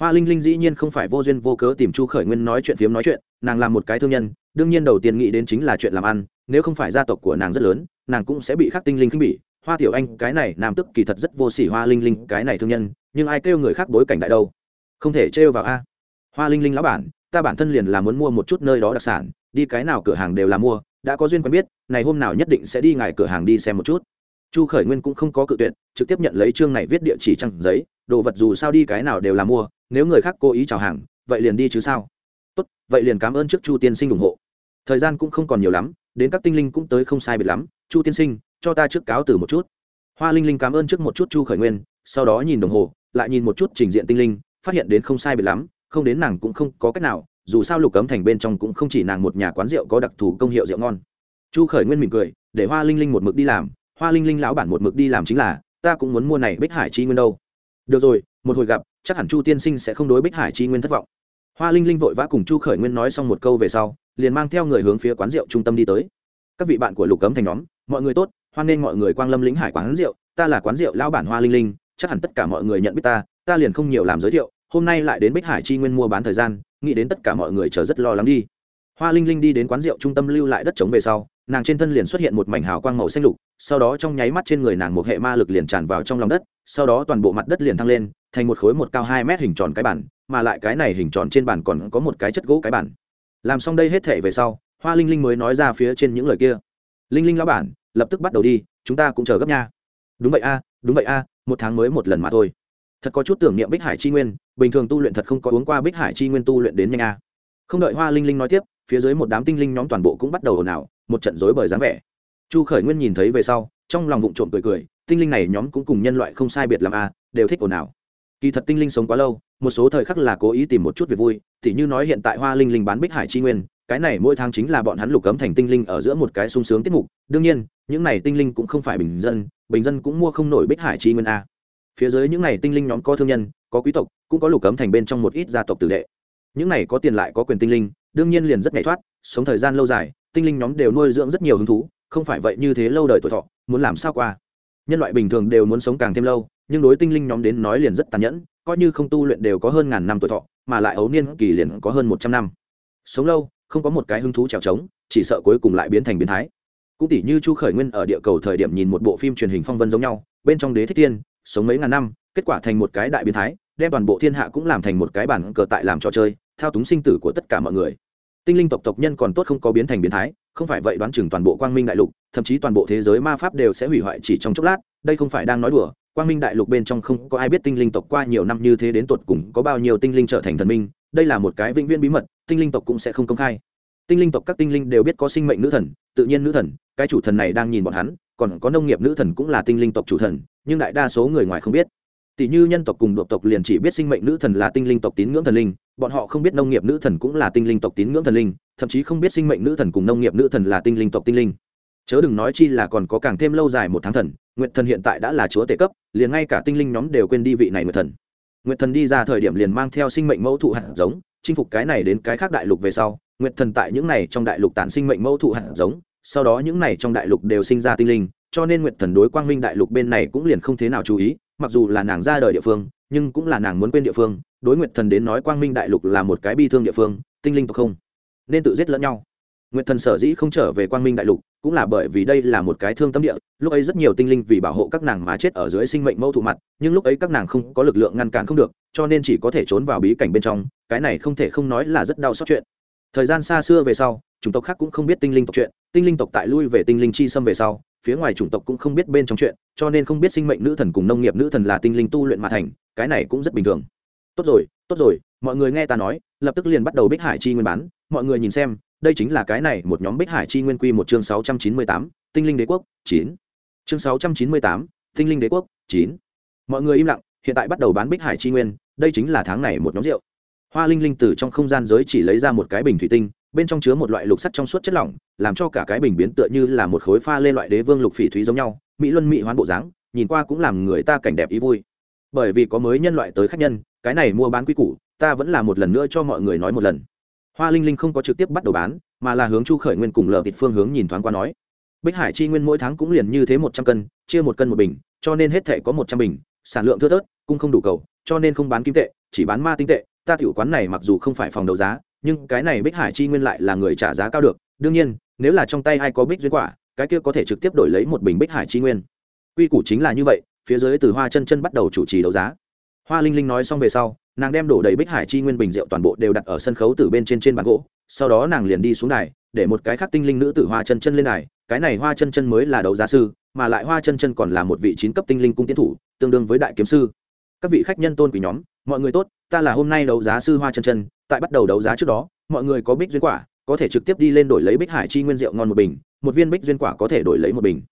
hoa linh linh dĩ nhiên không phải vô duyên vô cớ tìm chu khởi nguyên nói chuyện phiếm nói chuyện, nàng là một cái thương nhân, đương nhiên đầu tiên nghĩ đến chính là chuyện làm ăn, nếu không phải gia tộc của nàng rất lớn, nàng cũng sẽ bị khắc tinh linh khinh bỉ. Hoa tiểu anh, cái này nam tức kỳ thật rất vô sỉ hoa linh linh, cái này thương nhân, nhưng ai kêu người khác bối cảnh đại đâu? Không thể trêu vào a. Hoa linh linh lão bản, ta bản thân liền là muốn mua một chút nơi đó đặc sản, đi cái nào cửa hàng đều là mua, đã có duyên quen biết này hôm nào nhất định sẽ đi ngài cửa hàng đi xem một chút. Chu khởi nguyên cũng không có cự tuyệt, trực tiếp nhận lấy chương này viết địa chỉ trăng giấy đồ vật dù sao đi cái nào đều là mua, nếu người khác cố ý chào hàng, vậy liền đi chứ sao? Tốt, vậy liền cảm ơn trước chu tiên sinh ủng hộ. Thời gian cũng không còn nhiều lắm, đến các tinh linh cũng tới không sai biệt lắm. Chu tiên sinh, cho ta trước cáo từ một chút. Hoa linh linh cảm ơn trước một chút chu khởi nguyên, sau đó nhìn đồng hồ, lại nhìn một chút trình diện tinh linh, phát hiện đến không sai biệt lắm, không đến nàng cũng không có cách nào, dù sao lục cấm thành bên trong cũng không chỉ nàng một nhà quán rượu có đặc thù công hiệu rượu ngon. Chu khởi nguyên mỉm cười, để hoa linh linh một mực đi làm, hoa linh linh lão bản một mực đi làm chính là, ta cũng muốn mua này bích hải chi nguyên đâu được rồi, một hồi gặp, chắc hẳn chu tiên sinh sẽ không đối bích hải chi nguyên thất vọng. Hoa linh linh vội vã cùng chu khởi nguyên nói xong một câu về sau, liền mang theo người hướng phía quán rượu trung tâm đi tới. Các vị bạn của lục cấm thành nhóm, mọi người tốt, hoan nghênh mọi người quang lâm lĩnh hải quán rượu, ta là quán rượu lao bản hoa linh linh, chắc hẳn tất cả mọi người nhận biết ta ta liền không nhiều làm giới thiệu, hôm nay lại đến bích hải chi nguyên mua bán thời gian, nghĩ đến tất cả mọi người chờ rất lo lắng đi. Hoa linh linh đi đến quán rượu trung tâm lưu lại đất trống về sau nàng trên thân liền xuất hiện một mảnh hào quang màu xanh lục, sau đó trong nháy mắt trên người nàng một hệ ma lực liền tràn vào trong lòng đất, sau đó toàn bộ mặt đất liền thăng lên, thành một khối một cao hai mét hình tròn cái bản, mà lại cái này hình tròn trên bản còn có một cái chất gỗ cái bản. Làm xong đây hết thể về sau, hoa linh linh mới nói ra phía trên những lời kia. Linh linh lão bản, lập tức bắt đầu đi, chúng ta cũng chờ gấp nha. Đúng vậy a, đúng vậy a, một tháng mới một lần mà thôi. Thật có chút tưởng niệm bích hải chi nguyên, bình thường tu luyện thật không có uống qua bích hải chi nguyên tu luyện đến nhanh a. Không đợi hoa linh linh nói tiếp, phía dưới một đám tinh linh nhóm toàn bộ cũng bắt đầu ồn ào một trận rối bời dáng vẻ. Chu khởi nguyên nhìn thấy về sau, trong lòng vụng trộm cười cười, tinh linh này nhóm cũng cùng nhân loại không sai biệt làm a à, đều thích ồn ào. Kỳ thật tinh linh sống quá lâu, một số thời khắc là cố ý tìm một chút việc vui t h như nói hiện tại hoa linh linh bán bích hải chi nguyên, cái này mỗi tháng chính là bọn hắn lục cấm thành tinh linh ở giữa một cái sung sướng tiết mục, đương nhiên, những này tinh linh cũng không phải bình dân bình dân cũng mua không nổi bích hải chi nguyên a phía dưới những này tinh linh nhóm có thương nhân, có quý tộc, cũng có lục cấm thành bên trong một ít gia tộc tử đệ. Những này có tiền lại có quyền tinh linh đương nhiên liền rất nhảy thoát, sống thời gian lâu dài, tinh linh nhóm đều nuôi dưỡng rất nhiều hứng thú, không phải vậy như thế lâu đời tuổi thọ, muốn làm sao qua? Nhân loại bình thường đều muốn sống càng thêm lâu, nhưng đối tinh linh nhóm đến nói liền rất tàn nhẫn, coi như không tu luyện đều có hơn ngàn năm tuổi thọ, mà lại ấu niên kỳ liền có hơn một trăm năm. Sống lâu, không có một cái hứng thú trèo trống, chỉ sợ cuối cùng lại biến thành biến thái. Cũng tỷ như chu khởi nguyên ở địa cầu thời điểm nhìn một bộ phim truyền hình phong vân giống nhau, bên trong đế thích tiên, sống mấy ngàn năm, kết quả thành một cái đại biến thái, đem toàn bộ thiên hạ cũng làm thành một cái bản cờ tại làm trò chơi, thao túng sinh tử của tất cả mọi người tinh linh tộc tộc nhân còn tốt không có biến thành biến thái, không phải vậy đoán chừng toàn bộ quang minh đại lục, thậm chí toàn bộ thế giới ma pháp đều sẽ hủy hoại chỉ trong chốc lát, đây không phải đang nói đùa, quang minh đại lục bên trong không có ai biết tinh linh tộc qua nhiều năm như thế đến tột cùng có bao nhiêu tinh linh trở thành thần minh, đây là một cái vĩnh viễn bí mật, tinh linh tộc cũng sẽ không công khai. Tinh linh tộc các tinh linh đều biết có sinh mệnh nữ thần, tự nhiên nữ thần, cái chủ thần này đang nhìn bọn hắn, còn có nông nghiệp nữ thần cũng là tinh linh tộc chủ thần, nhưng đại đa số người ngoài không biết. Tỷ như nhân tộc cùng độc tộc liền chỉ biết sinh mệnh nữ thần là tinh linh tộc tín ngưỡng thần linh bọn họ không biết nông nghiệp nữ thần cũng là tinh linh tộc tín ngưỡng thần linh, thậm chí không biết sinh mệnh nữ thần cùng nông nghiệp nữ thần là tinh linh tộc tinh linh. Chớ đừng nói chi là còn có càng thêm lâu dài một tháng thần nguyện thần hiện tại đã là chúa tể cấp, liền ngay cả tinh linh nhóm đều quên đi vị này nguyện thần. Nguyện thần đi ra thời điểm liền mang theo sinh mệnh mẫu thụ hạt giống, chinh phục cái này đến cái khác đại lục về sau nguyện thần tại những này trong đại lục tản sinh mệnh mẫu thụ hạt giống, sau đó những này trong đại lục đều sinh ra tinh linh, cho nên nguyện thần đối quang minh đại lục bên này cũng liền không thế nào chú ý, mặc dù là nàng ra đời địa phương nhưng cũng là nàng muốn quên địa phương, đối nguyện thần đến nói quang minh đại lục là một cái bi thương địa phương, tinh linh tộc không? Nên tự giết lẫn nhau. Nguyện thần sở dĩ không trở về quang minh đại lục, cũng là bởi vì đây là một cái thương tâm địa, lúc ấy rất nhiều tinh linh vì bảo hộ các nàng mà chết ở dưới sinh mệnh mẫu thụ mặt, nhưng lúc ấy các nàng không có lực lượng ngăn cản không được, cho nên chỉ có thể trốn vào bí cảnh bên trong, cái này không thể không nói là rất đau xót chuyện. Thời gian xa xưa về sau, chủng tộc khác cũng không biết tinh linh tộc chuyện, tinh linh tộc tại lui về tinh linh chi xâm về sau, phía ngoài chủng tộc cũng không biết bên trong chuyện, cho nên không biết sinh mệnh nữ thần cùng nông nghiệp nữ thần là tinh linh tu luyện mà thành cái này cũng rất bình thường. Tốt rồi tốt rồi, mọi người nghe ta nói, lập tức liền bắt đầu bích hải chi nguyên bán. Mọi người nhìn xem, đây chính là cái này một nhóm bích hải chi nguyên quy một chương sáu trăm chín mươi tám, tinh linh đế quốc, chín. Chương sáu trăm chín mươi tám, tinh linh đế quốc, chín. Mọi người im lặng, hiện tại bắt đầu bán bích hải chi nguyên, đây chính là tháng này một nhóm rượu. Hoa linh linh từ trong không gian giới chỉ lấy ra một cái bình thủy tinh, bên trong chứa một loại lục sắt trong suốt chất lỏng, làm cho cả cái bình biến tựa như là một khối pha lên loại đế vương lục phỉ thúy giống nhau, mỹ luân mỹ hoán bộ dáng, nhìn qua cũng làm người ta cảnh đẹp ý vui bởi vì có mới nhân loại tới khách nhân, cái này mua bán quy củ, ta vẫn là một lần nữa cho mọi người nói một lần. Hoa linh linh không có trực tiếp bắt đầu bán, mà là hướng chu khởi nguyên cùng lờ vịt phương hướng nhìn thoáng qua nói. Bích hải chi nguyên mỗi tháng cũng liền như thế một trăm cân, chia một cân một bình, cho nên hết thể có một trăm bình, sản lượng thưa thớt, cũng không đủ cầu, cho nên không bán kim tệ, chỉ bán ma tinh tệ. Ta tiểu quán này mặc dù không phải phòng đấu giá, nhưng cái này bích hải chi nguyên lại là người trả giá cao được. Đương nhiên, nếu là trong tay ai có bích duyên quả, cái kia có thể trực tiếp đổi lấy một bình bích hải chi nguyên. Quy củ chính là như vậy phía dưới từ hoa chân chân bắt đầu chủ trì đấu giá. Hoa linh linh nói xong về sau, nàng đem đổ đầy bích hải chi nguyên bình rượu toàn bộ đều đặt ở sân khấu từ bên trên trên bàn gỗ, sau đó nàng liền đi xuống đài, để một cái khác tinh linh nữ tử hoa chân chân lên đài. Cái này hoa chân chân mới là đấu giá sư, mà lại hoa chân chân còn là một vị chín cấp tinh linh cung tiến thủ, tương đương với đại kiếm sư. Các vị khách nhân tôn quý nhóm, mọi người tốt, ta là hôm nay đấu giá sư hoa chân chân, tại bắt đầu đấu giá trước đó, mọi người có bích duyên quả, có thể trực tiếp đi lên đổi lấy bích hải chi nguyên rượu ngon một bình, một viên bích duyên quả có thể đổi lấy một bình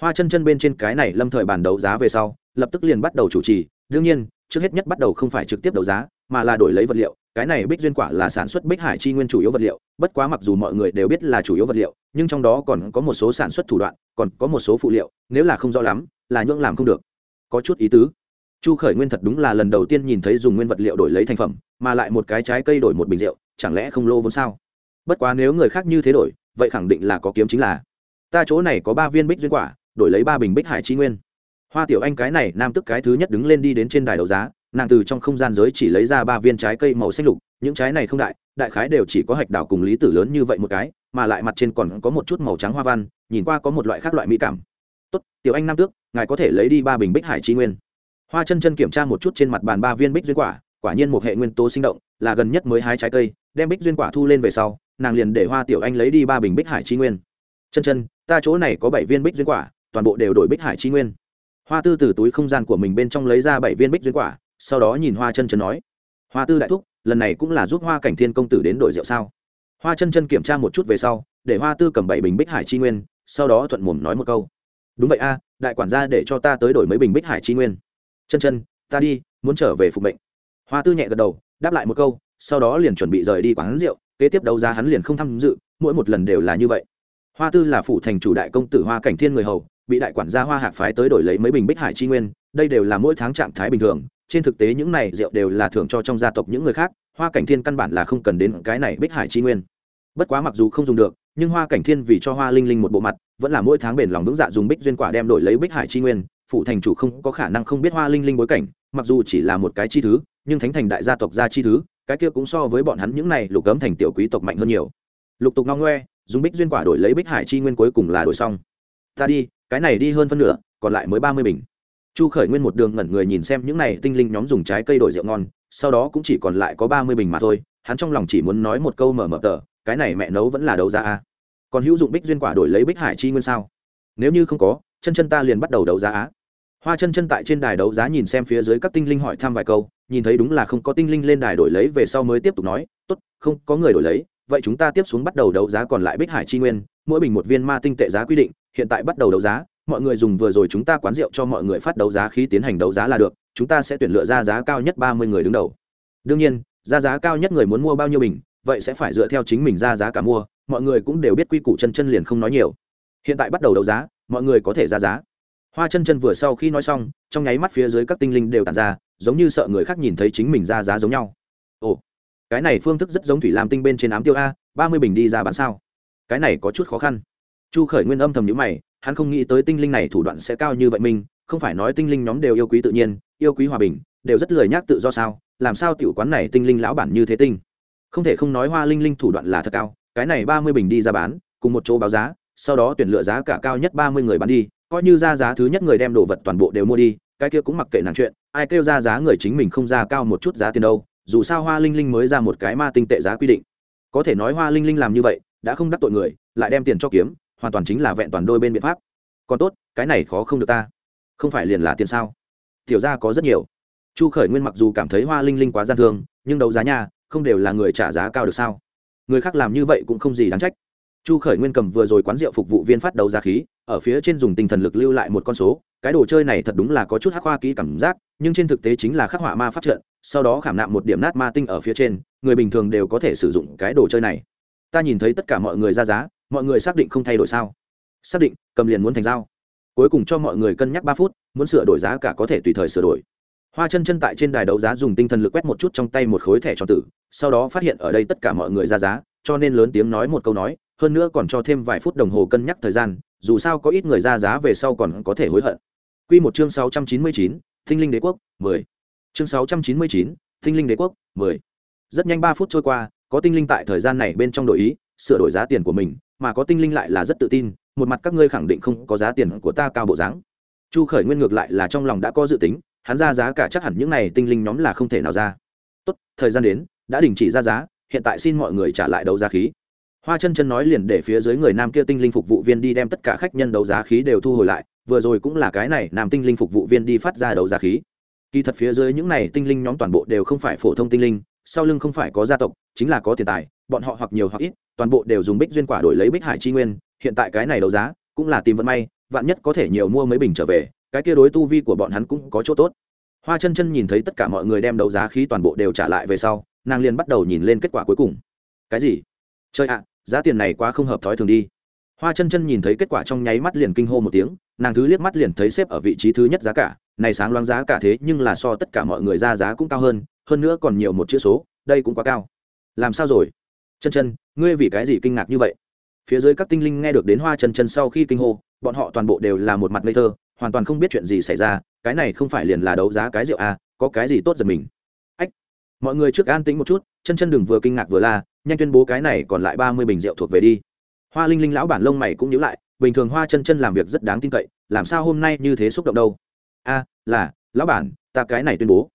hoa chân chân bên trên cái này lâm thời bàn đấu giá về sau, lập tức liền bắt đầu chủ trì. Đương nhiên, trước hết nhất bắt đầu không phải trực tiếp đấu giá, mà là đổi lấy vật liệu. Cái này bích duyên quả là sản xuất bích hải chi nguyên chủ yếu vật liệu. Bất quá mặc dù mọi người đều biết là chủ yếu vật liệu, nhưng trong đó còn có một số sản xuất thủ đoạn, còn có một số phụ liệu, nếu là không rõ lắm, là nhưỡng làm không được. Có chút ý tứ. Chu khởi nguyên thật đúng là lần đầu tiên nhìn thấy dùng nguyên vật liệu đổi lấy thành phẩm, mà lại một cái trái cây đổi một bình rượu, chẳng lẽ không lô vốn sao? Bất quá nếu người khác như thế đổi, vậy khẳng định là có kiếm chính là. Ta chỗ này có ba viên bích duyên quả đổi lấy ba bình bích hải chi nguyên. Hoa tiểu anh cái này, nam tức cái thứ nhất đứng lên đi đến trên đài đấu giá, nàng từ trong không gian giới chỉ lấy ra ba viên trái cây màu xanh lục, những trái này không đại đại khái đều chỉ có hạch đảo cùng lý tử lớn như vậy một cái, mà lại mặt trên còn có một chút màu trắng hoa văn, nhìn qua có một loại khác loại mỹ cảm. Tốt, tiểu anh nam tước, ngài có thể lấy đi ba bình bích hải chi nguyên. Hoa chân chân kiểm tra một chút trên mặt bàn ba viên bích duyên quả quả nhiên một hệ nguyên tố sinh động, là gần nhất mới hái trái cây, đem bích duyên quả thu lên về sau, nàng liền để hoa tiểu anh lấy đi ba bình bích hải chi nguyên. Chân chân, ta chỗ này có bảy viên bích duyên quả toàn bộ đều đổi bích hải chi nguyên. Hoa tư từ túi không gian của mình bên trong lấy ra bảy viên bích duyên quả, sau đó nhìn hoa chân chân nói, hoa tư đại thúc, lần này cũng là giúp hoa cảnh thiên công tử đến đổi rượu sao? Hoa chân chân kiểm tra một chút về sau, để hoa tư cầm bảy bình bích hải chi nguyên, sau đó thuận mồm nói một câu, đúng vậy a, đại quản gia để cho ta tới đổi mấy bình bích hải chi nguyên. Chân chân, ta đi, muốn trở về phục mệnh. Hoa tư nhẹ gật đầu, đáp lại một câu, sau đó liền chuẩn bị rời đi quán rượu, kế tiếp đấu giá hắn liền không tham dự, mỗi một lần đều là như vậy. Hoa tư là phủ thành chủ đại công tử hoa cảnh thiên người hầu bị đại quản gia hoa hạc phái tới đổi lấy mấy bình bích hải chi nguyên, đây đều là mỗi tháng trạng thái bình thường, trên thực tế những này rượu đều là thưởng cho trong gia tộc những người khác, hoa cảnh thiên căn bản là không cần đến cái này bích hải chi nguyên. Bất quá mặc dù không dùng được, nhưng hoa cảnh thiên vì cho hoa linh linh một bộ mặt, vẫn là mỗi tháng bền lòng vững dạ dùng bích duyên quả đem đổi lấy bích hải chi nguyên, phủ thành chủ không có khả năng không biết hoa linh linh bối cảnh, mặc dù chỉ là một cái chi thứ, nhưng thánh thành đại gia tộc gia chi thứ, cái kia cũng so với bọn hắn những này lục cấm thành tiểu quý tộc mạnh hơn nhiều. Lục tục ngong ngoe, dùng bích duyên quả đổi lấy bích hải chi nguyên cuối cùng là đổi xong. Ta đi cái này đi hơn phân nửa, còn lại mới ba mươi bình. Chu khởi nguyên một đường ngẩn người nhìn xem những này tinh linh nhóm dùng trái cây đổi rượu ngon, sau đó cũng chỉ còn lại có ba mươi bình mà thôi, hắn trong lòng chỉ muốn nói một câu mở mở tờ, cái này mẹ nấu vẫn là đấu giá a. Còn hữu dụng bích duyên quả đổi lấy bích hải chi nguyên sao? Nếu như không có, chân chân ta liền bắt đầu đấu giá á. Hoa chân chân tại trên đài đấu giá nhìn xem phía dưới các tinh linh hỏi thăm vài câu, nhìn thấy đúng là không có tinh linh lên đài đổi lấy về sau mới tiếp tục nói, tốt, không, có người đổi lấy vậy chúng ta tiếp xuống bắt đầu đấu giá còn lại bích hải chi nguyên, mỗi bình một viên ma tinh tệ giá quy định, hiện tại bắt đầu đấu giá, mọi người dùng vừa rồi chúng ta quán rượu cho mọi người phát đấu giá khi tiến hành đấu giá là được, chúng ta sẽ tuyển lựa ra giá cao nhất ba mươi người đứng đầu. Đương nhiên, ra giá cao nhất người muốn mua bao nhiêu bình, vậy sẽ phải dựa theo chính mình ra giá cả mua, mọi người cũng đều biết quy củ chân chân liền không nói nhiều. Hiện tại bắt đầu đấu giá, mọi người có thể ra giá. Hoa chân chân vừa sau khi nói xong, trong nháy mắt phía dưới các tinh linh đều tàn ra, giống như sợ người khác nhìn thấy chính mình ra giá giống nhau cái này phương thức rất giống thủy lam tinh bên trên ám tiêu a, ba mươi bình đi ra bán sao? Cái này có chút khó khăn. Chu khởi nguyên âm thầm nhữ mày, hắn không nghĩ tới tinh linh này thủ đoạn sẽ cao như vậy mình, không phải nói tinh linh nhóm đều yêu quý tự nhiên, yêu quý hòa bình, đều rất lười nhác tự do sao? Làm sao tiểu quán này tinh linh lão bản như thế tinh? Không thể không nói hoa linh linh thủ đoạn là thật cao, cái này ba mươi bình đi ra bán, cùng một chỗ báo giá, sau đó tuyển lựa giá cả cao nhất ba mươi người bán đi, coi như ra giá thứ nhất người đem đồ vật toàn bộ đều mua đi, cái kia cũng mặc kệ nàng chuyện, ai kêu ra giá người chính mình không ra cao một chút giá tiền đâu dù sao hoa linh linh mới ra một cái ma tinh tệ giá quy định. Có thể nói hoa linh linh làm như vậy, đã không đắc tội người, lại đem tiền cho kiếm, hoàn toàn chính là vẹn toàn đôi bên biện pháp. Còn tốt, cái này khó không được ta. Không phải liền là tiền sao? Tiểu ra có rất nhiều. Chu khởi nguyên mặc dù cảm thấy hoa linh linh quá gian thương, nhưng đấu giá nhà, không đều là người trả giá cao được sao? Người khác làm như vậy cũng không gì đáng trách chu khởi nguyên cầm vừa rồi quán rượu phục vụ viên phát đầu giá khí, ở phía trên dùng tinh thần lực lưu lại một con số, cái đồ chơi này thật đúng là có chút hắc hoa kỹ cảm giác, nhưng trên thực tế chính là khắc họa ma pháp trận, sau đó khảm nạm một điểm nát ma tinh ở phía trên, người bình thường đều có thể sử dụng cái đồ chơi này. Ta nhìn thấy tất cả mọi người ra giá, mọi người xác định không thay đổi sao? Xác định, cầm liền muốn thành dao. cuối cùng cho mọi người cân nhắc ba phút, muốn sửa đổi giá cả có thể tùy thời sửa đổi. Hoa chân chân tại trên đài đấu giá dùng tinh thần lực quét một chút trong tay một khối thẻ tròn tử, sau đó phát hiện ở đây tất cả mọi người ra giá, cho nên lớn tiếng nói một câu nói hơn nữa còn cho thêm vài phút đồng hồ cân nhắc thời gian dù sao có ít người ra giá về sau còn có thể hối hận Quy một chương 699, Tinh linh đế quốc, 10. Chương 699, Tinh linh đế quốc, 10. Rất nhanh 3 phút trôi qua, có tinh linh tại thời gian này bên trong đổi ý, sửa đổi giá tiền của mình, mà có tinh linh lại là rất tự tin, một mặt các ngươi khẳng định không có giá tiền của ta cao bộ dáng. Chu Khởi Nguyên ngược lại là trong lòng đã có dự tính, hắn ra giá cả chắc hẳn những này tinh linh nhóm là không thể nào ra. Tốt, thời gian đến, đã đình chỉ ra giá, hiện tại xin mọi người trả lại đấu giá khí hoa chân chân nói liền để phía dưới người nam kia tinh linh phục vụ viên đi đem tất cả khách nhân đấu giá khí đều thu hồi lại, vừa rồi cũng là cái này, nam tinh linh phục vụ viên đi phát ra đấu giá khí. Kỳ thật phía dưới những này tinh linh nhóm toàn bộ đều không phải phổ thông tinh linh, sau lưng không phải có gia tộc, chính là có tiền tài, bọn họ hoặc nhiều hoặc ít, toàn bộ đều dùng bích duyên quả đổi lấy bích hải chi nguyên, hiện tại cái này đấu giá cũng là tìm vận may, vạn nhất có thể nhiều mua mấy bình trở về, cái kia đối tu vi của bọn hắn cũng có chỗ tốt. Hoa chân chân nhìn thấy tất cả mọi người đem đấu giá khí toàn bộ đều trả lại về sau, nàng liền bắt đầu nhìn lên kết quả cuối cùng. Cái gì? Chơi ạ giá tiền này quá không hợp thói thường đi. Hoa chân chân nhìn thấy kết quả trong nháy mắt liền kinh hô một tiếng nàng thứ liếc mắt liền thấy xếp ở vị trí thứ nhất giá cả này sáng loáng giá cả thế nhưng là so tất cả mọi người ra giá cũng cao hơn hơn nữa còn nhiều một chữ số đây cũng quá cao. Làm sao rồi? Chân chân ngươi vì cái gì kinh ngạc như vậy? Phía dưới các tinh linh nghe được đến hoa chân chân sau khi kinh hô bọn họ toàn bộ đều là một mặt ngây thơ hoàn toàn không biết chuyện gì xảy ra cái này không phải liền là đấu giá cái rượu à, có cái gì tốt giật mình. Ách mọi người trước an tĩnh một chút chân chân đừng vừa kinh ngạc vừa la nhanh tuyên bố cái này còn lại ba mươi bình rượu thuộc về đi. Hoa linh linh lão bản lông mày cũng nhíu lại, bình thường hoa chân chân làm việc rất đáng tin cậy, làm sao hôm nay như thế xúc động đâu? A, là, lão bản, ta cái này tuyên bố.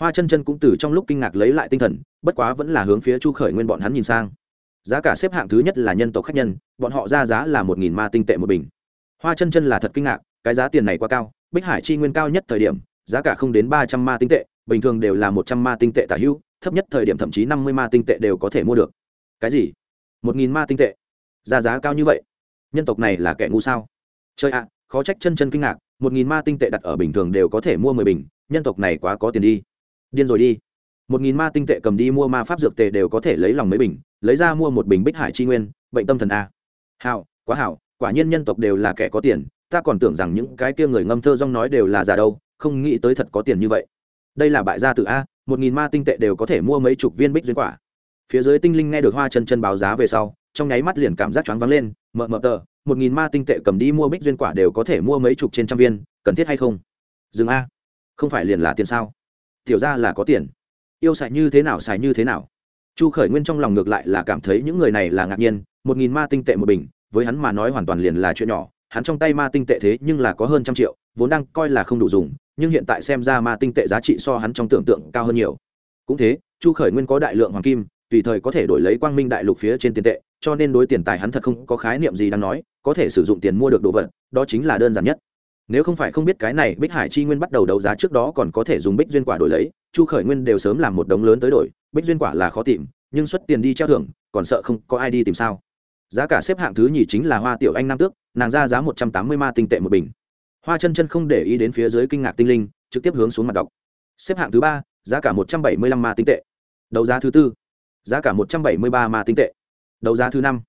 Hoa chân chân cũng từ trong lúc kinh ngạc lấy lại tinh thần, bất quá vẫn là hướng phía chu khởi nguyên bọn hắn nhìn sang. Giá cả xếp hạng thứ nhất là nhân tộc khách nhân, bọn họ ra giá là một nghìn ma tinh tệ một bình. Hoa chân chân là thật kinh ngạc, cái giá tiền này quá cao, bích hải chi nguyên cao nhất thời điểm, giá cả không đến ba trăm ma tinh tệ, bình thường đều là một trăm ma tinh tệ tả hữu thấp nhất thời điểm thậm chí năm mươi ma tinh tệ đều có thể mua được. Cái gì? Một nghìn ma tinh tệ? Giá giá cao như vậy? Nhân tộc này là kẻ ngu sao? Chơi ạ, khó trách chân chân kinh ngạc, một nghìn ma tinh tệ đặt ở bình thường đều có thể mua mười bình, nhân tộc này quá có tiền đi. Điên rồi đi. Một nghìn ma tinh tệ cầm đi mua ma pháp dược tệ đều có thể lấy lòng mấy bình, lấy ra mua một bình bích hải chi nguyên, bệnh tâm thần a. Hào quá hảo, quả nhiên nhân tộc đều là kẻ có tiền, ta còn tưởng rằng những cái kia người ngâm thơ rong nói đều là giả đâu, không nghĩ tới thật có tiền như vậy. Đây là bại gia tự a một nghìn ma tinh tệ đều có thể mua mấy chục viên bích duyên quả. Phía dưới tinh linh nghe được hoa chân chân báo giá về sau, trong nháy mắt liền cảm giác choáng vắng lên mờ mờ tờ, một nghìn ma tinh tệ cầm đi mua bích duyên quả đều có thể mua mấy chục trên trăm viên, cần thiết hay không? Dừng a. Không phải liền là tiền sao? Tiểu ra là có tiền. Yêu xài như thế nào xài như thế nào. Chu khởi nguyên trong lòng ngược lại là cảm thấy những người này là ngạc nhiên, một nghìn ma tinh tệ một bình, với hắn mà nói hoàn toàn liền là chuyện nhỏ, hắn trong tay ma tinh tệ thế nhưng là có hơn trăm triệu, vốn đang coi là không đủ dùng nhưng hiện tại xem ra ma tinh tệ giá trị so hắn trong tưởng tượng cao hơn nhiều. Cũng thế, chu khởi nguyên có đại lượng hoàng kim, tùy thời có thể đổi lấy quang minh đại lục phía trên tiền tệ, cho nên đối tiền tài hắn thật không có khái niệm gì đang nói, có thể sử dụng tiền mua được đồ vật, đó chính là đơn giản nhất. Nếu không phải không biết cái này, bích hải chi nguyên bắt đầu đấu giá trước đó còn có thể dùng bích duyên quả đổi lấy, chu khởi nguyên đều sớm làm một đống lớn tới đổi, bích duyên quả là khó tìm, nhưng xuất tiền đi treo thưởng, còn sợ không có ai đi tìm sao. Giá cả xếp hạng thứ nhì chính là hoa tiểu anh nam tước, nàng ra giá một trăm tám mươi ma tinh tệ một bình hoa chân chân không để ý đến phía dưới kinh ngạc tinh linh, trực tiếp hướng xuống mặt đọc. Xếp hạng thứ ba, giá cả một trăm bảy mươi lăm ma tinh tệ. Đấu giá thứ tư, giá cả một trăm bảy mươi ba ma tinh tệ. Đấu giá thứ năm,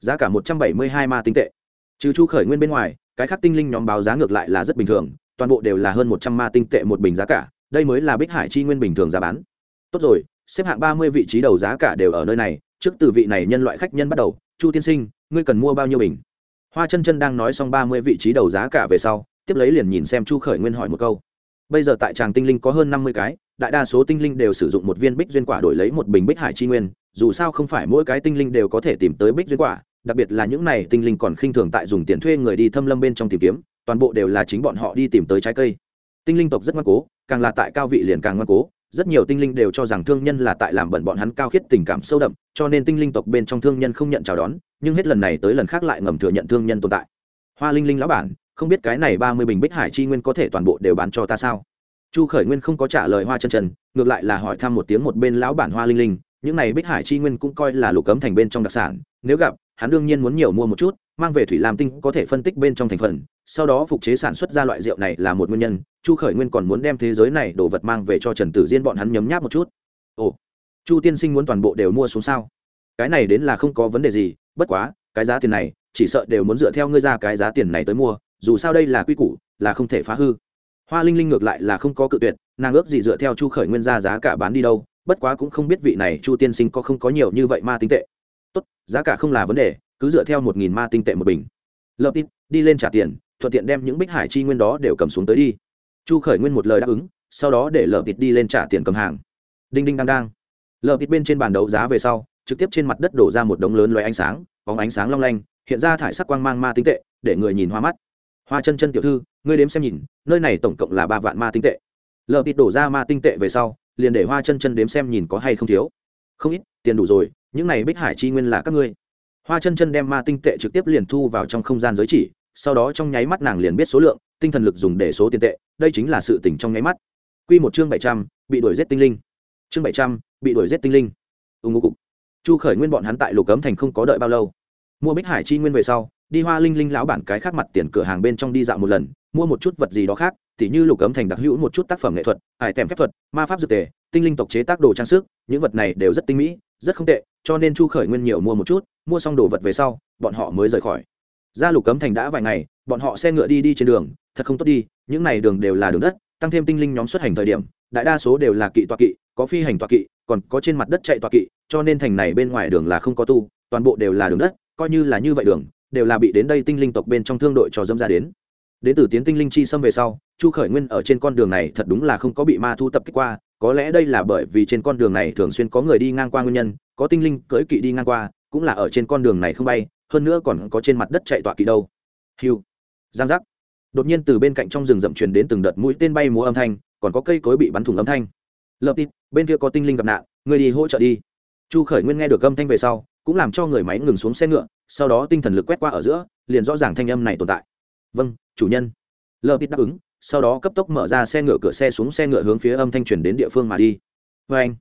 giá cả một trăm bảy mươi hai ma tinh tệ. Trừ chu khởi nguyên bên ngoài, cái khác tinh linh nhóm báo giá ngược lại là rất bình thường, toàn bộ đều là hơn một trăm ma tinh tệ một bình giá cả, đây mới là bích hải chi nguyên bình thường giá bán. Tốt rồi, xếp hạng ba mươi vị trí đầu giá cả đều ở nơi này, trước từ vị này nhân loại khách nhân bắt đầu, chu tiên sinh, ngươi cần mua bao nhiêu bình? Hoa chân chân đang nói xong ba mươi vị trí đầu giá cả về sau tiếp lấy liền nhìn xem chu khởi nguyên hỏi một câu. Bây giờ tại tràng tinh linh có hơn năm mươi cái, đại đa số tinh linh đều sử dụng một viên bích duyên quả đổi lấy một bình bích hải chi nguyên, dù sao không phải mỗi cái tinh linh đều có thể tìm tới bích duyên quả, đặc biệt là những này tinh linh còn khinh thường tại dùng tiền thuê người đi thâm lâm bên trong tìm kiếm, toàn bộ đều là chính bọn họ đi tìm tới trái cây. Tinh linh tộc rất ngoan cố, càng là tại cao vị liền càng ngoan cố, rất nhiều tinh linh đều cho rằng thương nhân là tại làm bẩn bọn hắn cao khiết tình cảm sâu đậm, cho nên tinh linh tộc bên trong thương nhân không nhận chào đón, nhưng hết lần này tới lần khác lại ngầm thừa nhận thương nhân tồn tại. Hoa linh linh lão bản không biết cái này ba mươi bình bích hải chi nguyên có thể toàn bộ đều bán cho ta sao? Chu khởi nguyên không có trả lời hoa chân trần, ngược lại là hỏi thăm một tiếng một bên lão bản hoa linh linh, những này bích hải chi nguyên cũng coi là lục cấm thành bên trong đặc sản, nếu gặp, hắn đương nhiên muốn nhiều mua một chút, mang về thủy làm tinh có thể phân tích bên trong thành phần, sau đó phục chế sản xuất ra loại rượu này là một nguyên nhân, chu khởi nguyên còn muốn đem thế giới này đồ vật mang về cho trần tử diên bọn hắn nhấm nháp một chút. Ồ, chu tiên sinh muốn toàn bộ đều mua xuống sao? Cái này đến là không có vấn đề gì, bất quá, cái giá tiền này, chỉ sợ đều muốn dựa theo ngươi ra cái giá tiền này tới mua dù sao đây là quy củ, là không thể phá hư. Hoa linh linh ngược lại là không có cự tuyệt, nàng ước gì dựa theo chu khởi nguyên ra giá cả bán đi đâu, bất quá cũng không biết vị này chu tiên sinh có không có nhiều như vậy ma tinh tệ. Tốt, giá cả không là vấn đề, cứ dựa theo một nghìn ma tinh tệ một bình. Lập tin đi lên trả tiền, thuận tiện đem những bích hải chi nguyên đó đều cầm xuống tới đi. Chu khởi nguyên một lời đáp ứng, sau đó để lợp thịt đi lên trả tiền cầm hàng. Đinh đinh đang đang. Lợp thịt bên trên bàn đấu giá về sau, trực tiếp trên mặt đất đổ ra một đống lớn loài ánh sáng, bóng ánh sáng long lanh, hiện ra thải sắc quang mang ma tinh tệ, để người nhìn hoa mắt hoa chân chân tiểu thư, ngươi đếm xem nhìn, nơi này tổng cộng là ba vạn ma tinh tệ. Lờ thịt đổ ra ma tinh tệ về sau, liền để hoa chân chân đếm xem nhìn có hay không thiếu. Không ít, tiền đủ rồi, những này bích hải chi nguyên là các ngươi. Hoa chân chân đem ma tinh tệ trực tiếp liền thu vào trong không gian giới chỉ, sau đó trong nháy mắt nàng liền biết số lượng, tinh thần lực dùng để số tiền tệ, đây chính là sự tỉnh trong nháy mắt. Q một chương bảy trăm, bị đuổi giết tinh linh. Chương bảy trăm, bị đuổi giết tinh linh. Ưng ngô cục. Chu khởi nguyên bọn hắn tại lục cấm thành không có đợi bao lâu mua bích hải chi nguyên về sau, đi hoa linh linh lão bản cái khác mặt tiền cửa hàng bên trong đi dạo một lần, mua một chút vật gì đó khác, tỉ như lục cấm thành đặc hữu một chút tác phẩm nghệ thuật hải tèm phép thuật, ma pháp dược tề, tinh linh tộc chế tác đồ trang sức, những vật này đều rất tinh mỹ, rất không tệ, cho nên chu khởi nguyên nhiều mua một chút, mua xong đồ vật về sau, bọn họ mới rời khỏi. Ra lục cấm thành đã vài ngày, bọn họ xe ngựa đi đi trên đường, thật không tốt đi, những này đường đều là đường đất, tăng thêm tinh linh nhóm xuất hành thời điểm, đại đa số đều là kỵ toa kỵ, có phi hành toa kỵ, còn có trên mặt đất chạy toa kỵ, cho nên thành này bên ngoài đường là không có tu, toàn bộ đều là đường đất coi như là như vậy đường, đều là bị đến đây tinh linh tộc bên trong thương đội cho dâm ra đến. Đến từ tiến tinh linh chi xâm về sau, chu khởi nguyên ở trên con đường này thật đúng là không có bị ma thu tập kích qua, có lẽ đây là bởi vì trên con đường này thường xuyên có người đi ngang qua nguyên nhân, có tinh linh cưỡi kỵ đi ngang qua, cũng là ở trên con đường này không bay, hơn nữa còn có trên mặt đất chạy tọa kỵ đâu. Hiu giang giác. Đột nhiên từ bên cạnh trong rừng rậm truyền đến từng đợt mũi tên bay múa âm thanh, còn có cây cối bị bắn thủng âm thanh. Lập tít, bên kia có tinh linh gặp nạn người đi hỗ trợ đi. Chu khởi nguyên nghe được âm thanh về sau cũng làm cho người máy ngừng xuống xe ngựa, sau đó tinh thần lực quét qua ở giữa, liền rõ ràng thanh âm này tồn tại. Vâng chủ nhân. Lập bít đáp ứng, sau đó cấp tốc mở ra xe ngựa, cửa xe xuống xe ngựa hướng phía âm thanh truyền đến địa phương mà đi. Vê anh.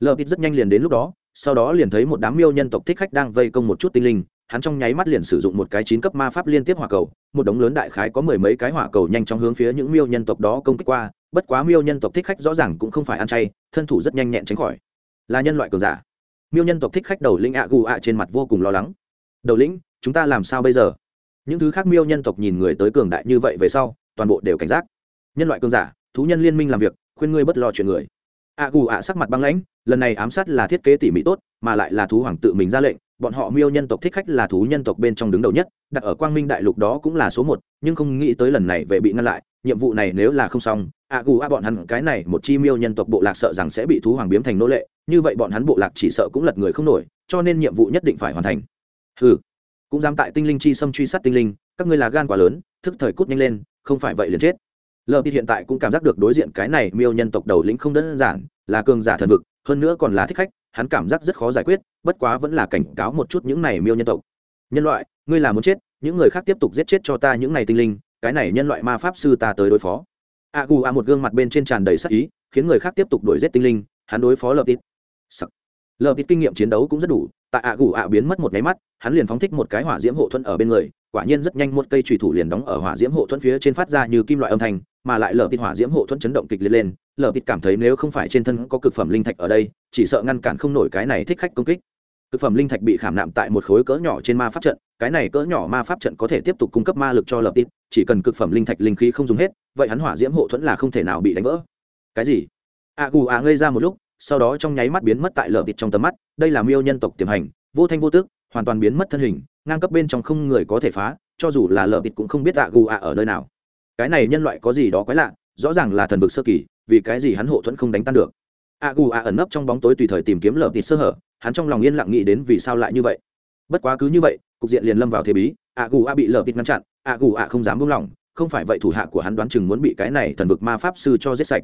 Lập bít rất nhanh liền đến lúc đó, sau đó liền thấy một đám miêu nhân tộc thích khách đang vây công một chút tinh linh, hắn trong nháy mắt liền sử dụng một cái chín cấp ma pháp liên tiếp hỏa cầu, một đống lớn đại khái có mười mấy cái hỏa cầu nhanh chóng hướng phía những miêu nhân tộc đó công kích qua, bất quá miêu nhân tộc thích khách rõ ràng cũng không phải ăn chay, thân thủ rất nhanh nhẹn tránh khỏi. Là nhân loại cường giả miêu nhân tộc thích khách đầu lĩnh ạ gù ạ trên mặt vô cùng lo lắng. Đầu lĩnh, chúng ta làm sao bây giờ? Những thứ khác miêu nhân tộc nhìn người tới cường đại như vậy về sau, toàn bộ đều cảnh giác. Nhân loại cường giả, thú nhân liên minh làm việc, khuyên ngươi bất lo chuyện người. Ạ gù ạ sắc mặt băng lãnh, lần này ám sát là thiết kế tỉ mỉ tốt, mà lại là thú hoàng tự mình ra lệnh, bọn họ miêu nhân tộc thích khách là thú nhân tộc bên trong đứng đầu nhất, đặt ở quang minh đại lục đó cũng là số một, nhưng không nghĩ tới lần này về bị ngăn lại, nhiệm vụ này nếu là không xong a gù a, bọn hắn, cái này, một chi miêu nhân tộc bộ lạc sợ rằng sẽ bị thú hoàng biếm thành nô lệ. Như vậy bọn hắn bộ lạc chỉ sợ cũng lật người không nổi, cho nên nhiệm vụ nhất định phải hoàn thành. Ừ cũng dám tại tinh linh chi xâm truy sát tinh linh, các ngươi là gan quá lớn, thức thời cút nhanh lên, không phải vậy liền chết. Lờ bị hiện tại cũng cảm giác được đối diện cái này miêu nhân tộc đầu lĩnh không đơn giản, là cường giả thần vực, hơn nữa còn là thích khách, hắn cảm giác rất khó giải quyết, bất quá vẫn là cảnh cáo một chút những này miêu nhân tộc. Nhân loại, ngươi là muốn chết, những người khác tiếp tục giết chết cho ta những này tinh linh, cái này nhân loại ma pháp sư ta tới đối phó a gu a một gương mặt bên trên tràn đầy sắc ý, khiến người khác tiếp tục đuổi giết tinh linh, hắn đối phó lập ít lợp ít kinh nghiệm chiến đấu cũng rất đủ, tại a gù a biến mất một nháy mắt, hắn liền phóng thích một cái hỏa diễm hộ thuẫn ở bên người, quả nhiên rất nhanh một cây trùy thủ liền đóng ở hỏa diễm hộ thuẫn phía trên phát ra như kim loại âm thanh, mà lại lợp ít hỏa diễm hộ thuẫn chấn động kịch liệt lên lợp ít cảm thấy nếu không phải trên thân có cực phẩm linh thạch ở đây, chỉ sợ ngăn cản không nổi cái này thích khách công kích cực phẩm linh thạch bị khảm nạm tại một khối cỡ nhỏ trên ma pháp trận, cái này cỡ nhỏ ma pháp trận có thể tiếp tục cung cấp ma lực cho lập tít, chỉ cần cực phẩm linh thạch linh khí không dùng hết, vậy hắn hỏa diễm hộ thuẫn là không thể nào bị đánh vỡ. Cái gì? A gù a ngây ra một lúc, sau đó trong nháy mắt biến mất tại lở thịt trong tầm mắt, đây là miêu nhân tộc tiềm hành, vô thanh vô tước hoàn toàn biến mất thân hình, ngang cấp bên trong không người có thể phá, cho dù là lở thịt cũng không biết a gù a ở nơi nào. Cái này nhân loại có gì đó quái lạ, rõ ràng là thần vực sơ kỳ, vì cái gì hắn hộ thuẫn không đánh tan được? A gù a ẩn nấp trong bóng tối tùy thời tìm kiếm lở thịt sơ hở hắn trong lòng yên lặng nghĩ đến vì sao lại như vậy. Bất quá cứ như vậy, cục diện liền lâm vào thế bí, ạ gù ạ bị lờ bịt ngăn chặn, ạ gù ạ không dám buông lỏng, không phải vậy thủ hạ của hắn đoán chừng muốn bị cái này thần vực ma pháp sư cho giết sạch.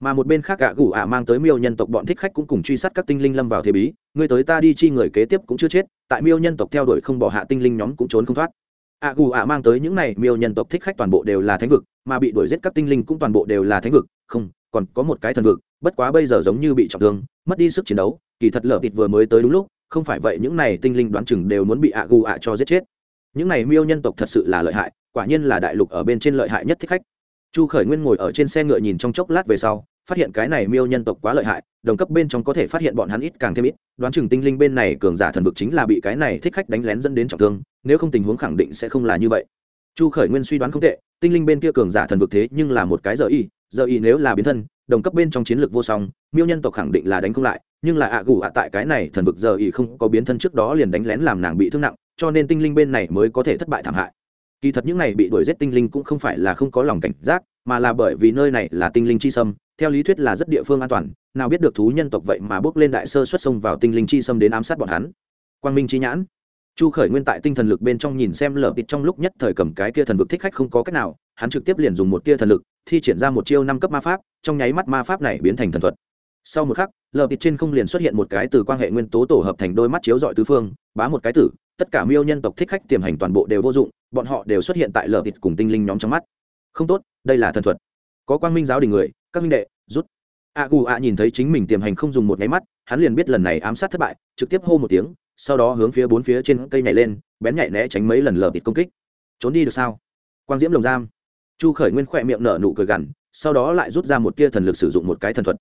Mà một bên khác gạ gù ạ mang tới miêu nhân tộc bọn thích khách cũng cùng truy sát các tinh linh lâm vào thế bí người tới ta đi chi người kế tiếp cũng chưa chết, tại miêu nhân tộc theo đuổi không bỏ hạ tinh linh nhóm cũng trốn không thoát. Ạ gù ạ mang tới những này miêu nhân tộc thích khách toàn bộ đều là thánh vực, mà bị đuổi giết các tinh linh cũng toàn bộ đều là thánh vực, không còn có một cái thần vực, bất quá bây giờ giống như bị trọng thương, mất đi sức chiến đấu, kỳ thật lở thịt vừa mới tới đúng lúc, không phải vậy những này tinh linh đoán chừng đều muốn bị ạ gù ạ cho giết chết. Những này miêu nhân tộc thật sự là lợi hại, quả nhiên là đại lục ở bên trên lợi hại nhất thích khách. Chu khởi nguyên ngồi ở trên xe ngựa nhìn trong chốc lát về sau, phát hiện cái này miêu nhân tộc quá lợi hại, đồng cấp bên trong có thể phát hiện bọn hắn ít càng thêm ít, đoán chừng tinh linh bên này cường giả thần vực chính là bị cái này thích khách đánh lén dẫn đến trọng thương, nếu không tình huống khẳng định sẽ không là như vậy. Chu khởi nguyên suy đoán không tệ, tinh linh bên kia cường giả thần vực thế nhưng là một cái giờ y giờ y nếu là biến thân, đồng cấp bên trong chiến lược vô song, miêu nhân tộc khẳng định là đánh không lại, nhưng là ạ à gù ạ tại cái này thần vực giờ y không có biến thân trước đó liền đánh lén làm nàng bị thương nặng, cho nên tinh linh bên này mới có thể thất bại thảm hại. Kỳ thật những này bị đuổi giết tinh linh cũng không phải là không có lòng cảnh giác, mà là bởi vì nơi này là tinh linh chi sâm, theo lý thuyết là rất địa phương an toàn, nào biết được thú nhân tộc vậy mà bước lên đại sơ xuất sông vào tinh linh chi sâm đến ám sát bọn hắn. Quang minh chi nhãn. Chu khởi nguyên tại tinh thần lực bên trong nhìn xem lở tịt trong lúc nhất thời cầm cái kia thần vực thích khách không có cách nào, hắn trực tiếp liền dùng một tia thần lực thi triển ra một chiêu năm cấp ma pháp, trong nháy mắt ma pháp này biến thành thần thuật. Sau một khắc lở thịt trên không liền xuất hiện một cái từ quan hệ nguyên tố tổ hợp thành đôi mắt chiếu dọi tứ phương, bá một cái tử, tất cả miêu nhân tộc thích khách tiềm hành toàn bộ đều vô dụng, bọn họ đều xuất hiện tại lở thịt cùng tinh linh nhóm trong mắt. Không tốt, đây là thần thuật. Có quang minh giáo đình người, các minh đệ, rút. A gù a nhìn thấy chính mình tiềm hành không dùng một nháy mắt, hắn liền biết lần này ám sát thất bại, trực tiếp hô một tiếng, sau đó hướng phía bốn phía trên cây nhảy lên, bén nhảy né tránh mấy lần lờ thịt công kích. Trốn đi được sao? Quang diễm lồng giam chu khởi nguyên khỏe miệng nở nụ cười gằn, sau đó lại rút ra một tia thần lực sử dụng một cái thần thuật.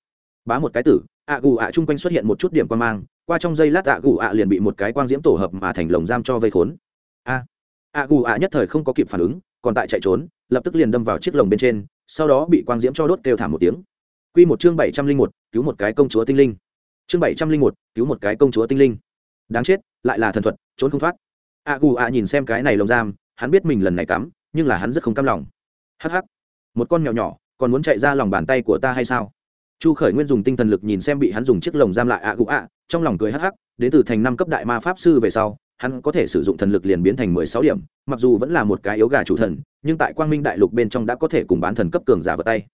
Bá một cái tử, ạ gù ạ chung quanh xuất hiện một chút điểm quan mang, qua trong giây lát ạ gù ạ liền bị một cái quang diễm tổ hợp mà thành lồng giam cho vây khốn. A, ạ gù ạ nhất thời không có kịp phản ứng, còn tại chạy trốn, lập tức liền đâm vào chiếc lồng bên trên, sau đó bị quang diễm cho đốt kêu thảm một tiếng. Quy một chương bảy trăm linh một, cứu một cái công chúa tinh linh. Chương bảy trăm linh một, cứu một cái công chúa tinh linh. Đáng chết, lại là thần thuật, trốn không thoát. A gù a nhìn xem cái này lồng giam, hắn biết mình lần này cắm, nhưng là hắn rất không cam lòng hh một con mèo nhỏ, còn muốn chạy ra lòng bàn tay của ta hay sao? Chu khởi nguyên dùng tinh thần lực nhìn xem bị hắn dùng chiếc lồng giam lại ạ gù ạ. trong lòng cười hh đến từ thành năm cấp đại ma pháp sư về sau, hắn có thể sử dụng thần lực liền biến thành mười sáu điểm, mặc dù vẫn là một cái yếu gà chủ thần, nhưng tại quang minh đại lục bên trong đã có thể cùng bán thần cấp cường giả vào tay.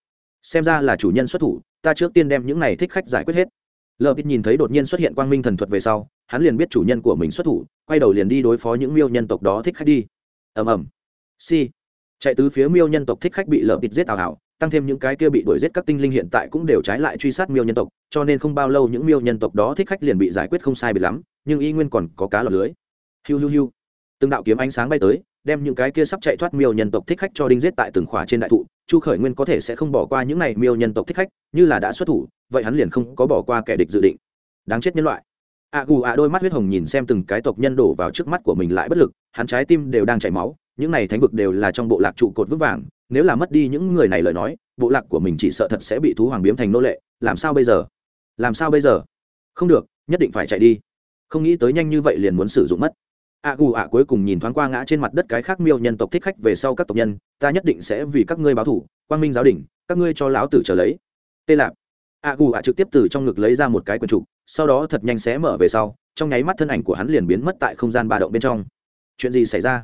Xem ra là chủ nhân xuất thủ, ta trước tiên đem những này thích khách giải quyết hết. Lờ bít nhìn thấy đột nhiên xuất hiện quang minh thần thuật về sau, hắn liền biết chủ nhân của mình xuất thủ, quay đầu liền đi đối phó những miêu nhân tộc đó thích khách đi. Ầm ầm. Si chạy tứ phía miêu nhân tộc thích khách bị lở bịt giết ảo ảo tăng thêm những cái kia bị đuổi giết các tinh linh hiện tại cũng đều trái lại truy sát miêu nhân tộc, cho nên không bao lâu những miêu nhân tộc đó thích khách liền bị giải quyết không sai biệt lắm, nhưng y nguyên còn có cá lọt lưới. Hiu hiu hiu. Từng đạo kiếm ánh sáng bay tới, đem những cái kia sắp chạy thoát miêu nhân tộc thích khách cho đinh giết tại từng khỏa trên đại thụ, chu khởi nguyên có thể sẽ không bỏ qua những này miêu nhân tộc thích khách, như là đã xuất thủ, vậy hắn liền không có bỏ qua kẻ địch dự định. Đáng chết nhân loại. A gù a đôi mắt huyết hồng nhìn xem từng cái tộc nhân đổ vào trước mắt của mình lại bất lực, hắn trái tim đều đang chảy máu những này thánh vực đều là trong bộ lạc trụ cột vững vàng, nếu là mất đi những người này lời nói, bộ lạc của mình chỉ sợ thật sẽ bị thú hoàng biếm thành nô lệ, làm sao bây giờ? Làm sao bây giờ? Không được, nhất định phải chạy đi. Không nghĩ tới nhanh như vậy liền muốn sử dụng mất. A gù ạ cuối cùng nhìn thoáng qua ngã trên mặt đất cái khác miêu nhân tộc thích khách về sau các tộc nhân, ta nhất định sẽ vì các ngươi báo thủ quang minh giáo đình các ngươi cho lão tử trở lấy. Tê lạp. A gù ạ trực tiếp từ trong ngực lấy ra một cái quần trục, sau đó thật nhanh xé mở về sau, trong nháy mắt thân ảnh của hắn liền biến mất tại không gian ba động bên trong. Chuyện gì xảy ra?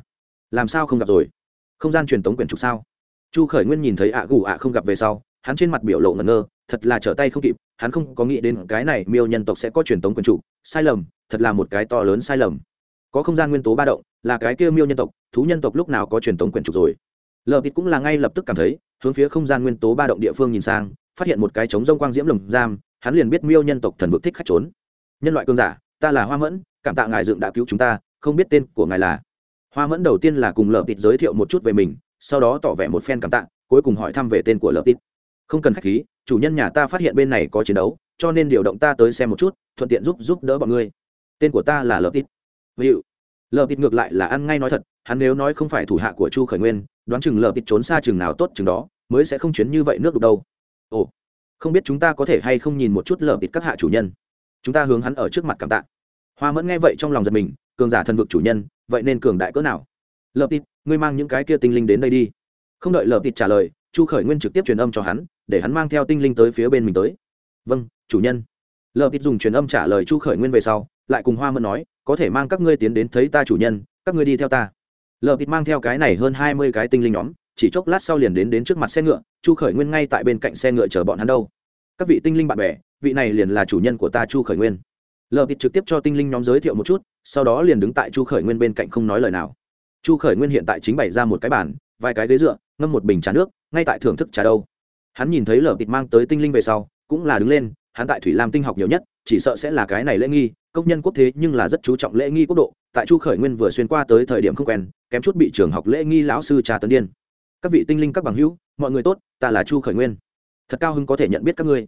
Làm sao không gặp rồi? Không gian truyền tống quyển trục sao? Chu khởi nguyên nhìn thấy ạ gù ạ không gặp về sau, hắn trên mặt biểu lộ ngẩn ngơ, thật là trở tay không kịp, hắn không có nghĩ đến cái này miêu nhân tộc sẽ có truyền tống quyển trục, sai lầm, thật là một cái to lớn sai lầm. Có không gian nguyên tố ba động, là cái kia miêu nhân tộc, thú nhân tộc lúc nào có truyền tống quyển trục rồi? Lờ bịt cũng là ngay lập tức cảm thấy, hướng phía không gian nguyên tố ba động địa phương nhìn sang, phát hiện một cái trống rông quang diễm lồng giam, hắn liền biết miêu nhân tộc thần vực thích khách trốn. Nhân loại cương giả, ta là hoa mẫn, cảm tạ ngài dựng đã cứu chúng ta, không biết tên của ngài là hoa mẫn đầu tiên là cùng lợp tịt giới thiệu một chút về mình, sau đó tỏ vẻ một phen cảm tạ, cuối cùng hỏi thăm về tên của lợp tịt. Không cần khách khí, chủ nhân nhà ta phát hiện bên này có chiến đấu, cho nên điều động ta tới xem một chút, thuận tiện giúp giúp đỡ bọn ngươi. Tên của ta là lợp tịt. Ví dụ lợp tịt ngược lại là ăn ngay nói thật, hắn nếu nói không phải thủ hạ của chu khởi nguyên, đoán chừng lợp tịt trốn xa chừng nào tốt chừng đó, mới sẽ không chuyến như vậy nước đục đâu. Ồ, không biết chúng ta có thể hay không nhìn một chút lợp tịt các hạ chủ nhân. Chúng ta hướng hắn ở trước mặt cảm tạ. Hoa mẫn nghe vậy trong lòng giật mình, cường giả thần vực chủ nhân vậy nên cường đại cỡ nào? Lợp tịt, ngươi mang những cái kia tinh linh đến đây đi. Không đợi lợp tịt trả lời, chu khởi nguyên trực tiếp truyền âm cho hắn, để hắn mang theo tinh linh tới phía bên mình tới. Vâng chủ nhân. Lợp tịt dùng truyền âm trả lời chu khởi nguyên về sau, lại cùng hoa mẫn nói, có thể mang các ngươi tiến đến thấy ta chủ nhân, các ngươi đi theo ta. Lợp tịt mang theo cái này hơn hai mươi cái tinh linh nhóm, chỉ chốc lát sau liền đến đến trước mặt xe ngựa, chu khởi nguyên ngay tại bên cạnh xe ngựa chờ bọn hắn đâu. Các vị tinh linh bạn bè, vị này liền là chủ nhân của ta chu khởi nguyên lờ bịt trực tiếp cho tinh linh nhóm giới thiệu một chút, sau đó liền đứng tại chu khởi nguyên bên cạnh không nói lời nào. Chu khởi nguyên hiện tại chính bày ra một cái bàn, vài cái ghế dựa, ngâm một bình trà nước, ngay tại thưởng thức trà đâu. Hắn nhìn thấy lờ bịt mang tới tinh linh về sau, cũng là đứng lên, hắn tại thủy lam tinh học nhiều nhất, chỉ sợ sẽ là cái này lễ nghi, công nhân quốc thế nhưng là rất chú trọng lễ nghi quốc độ, tại chu khởi nguyên vừa xuyên qua tới thời điểm không quen, kém chút bị trường học lễ nghi lão sư trà tấn điên. Các vị tinh linh các bằng hữu, mọi người tốt, ta là chu khởi nguyên. Thật cao hưng có thể nhận biết các ngươi.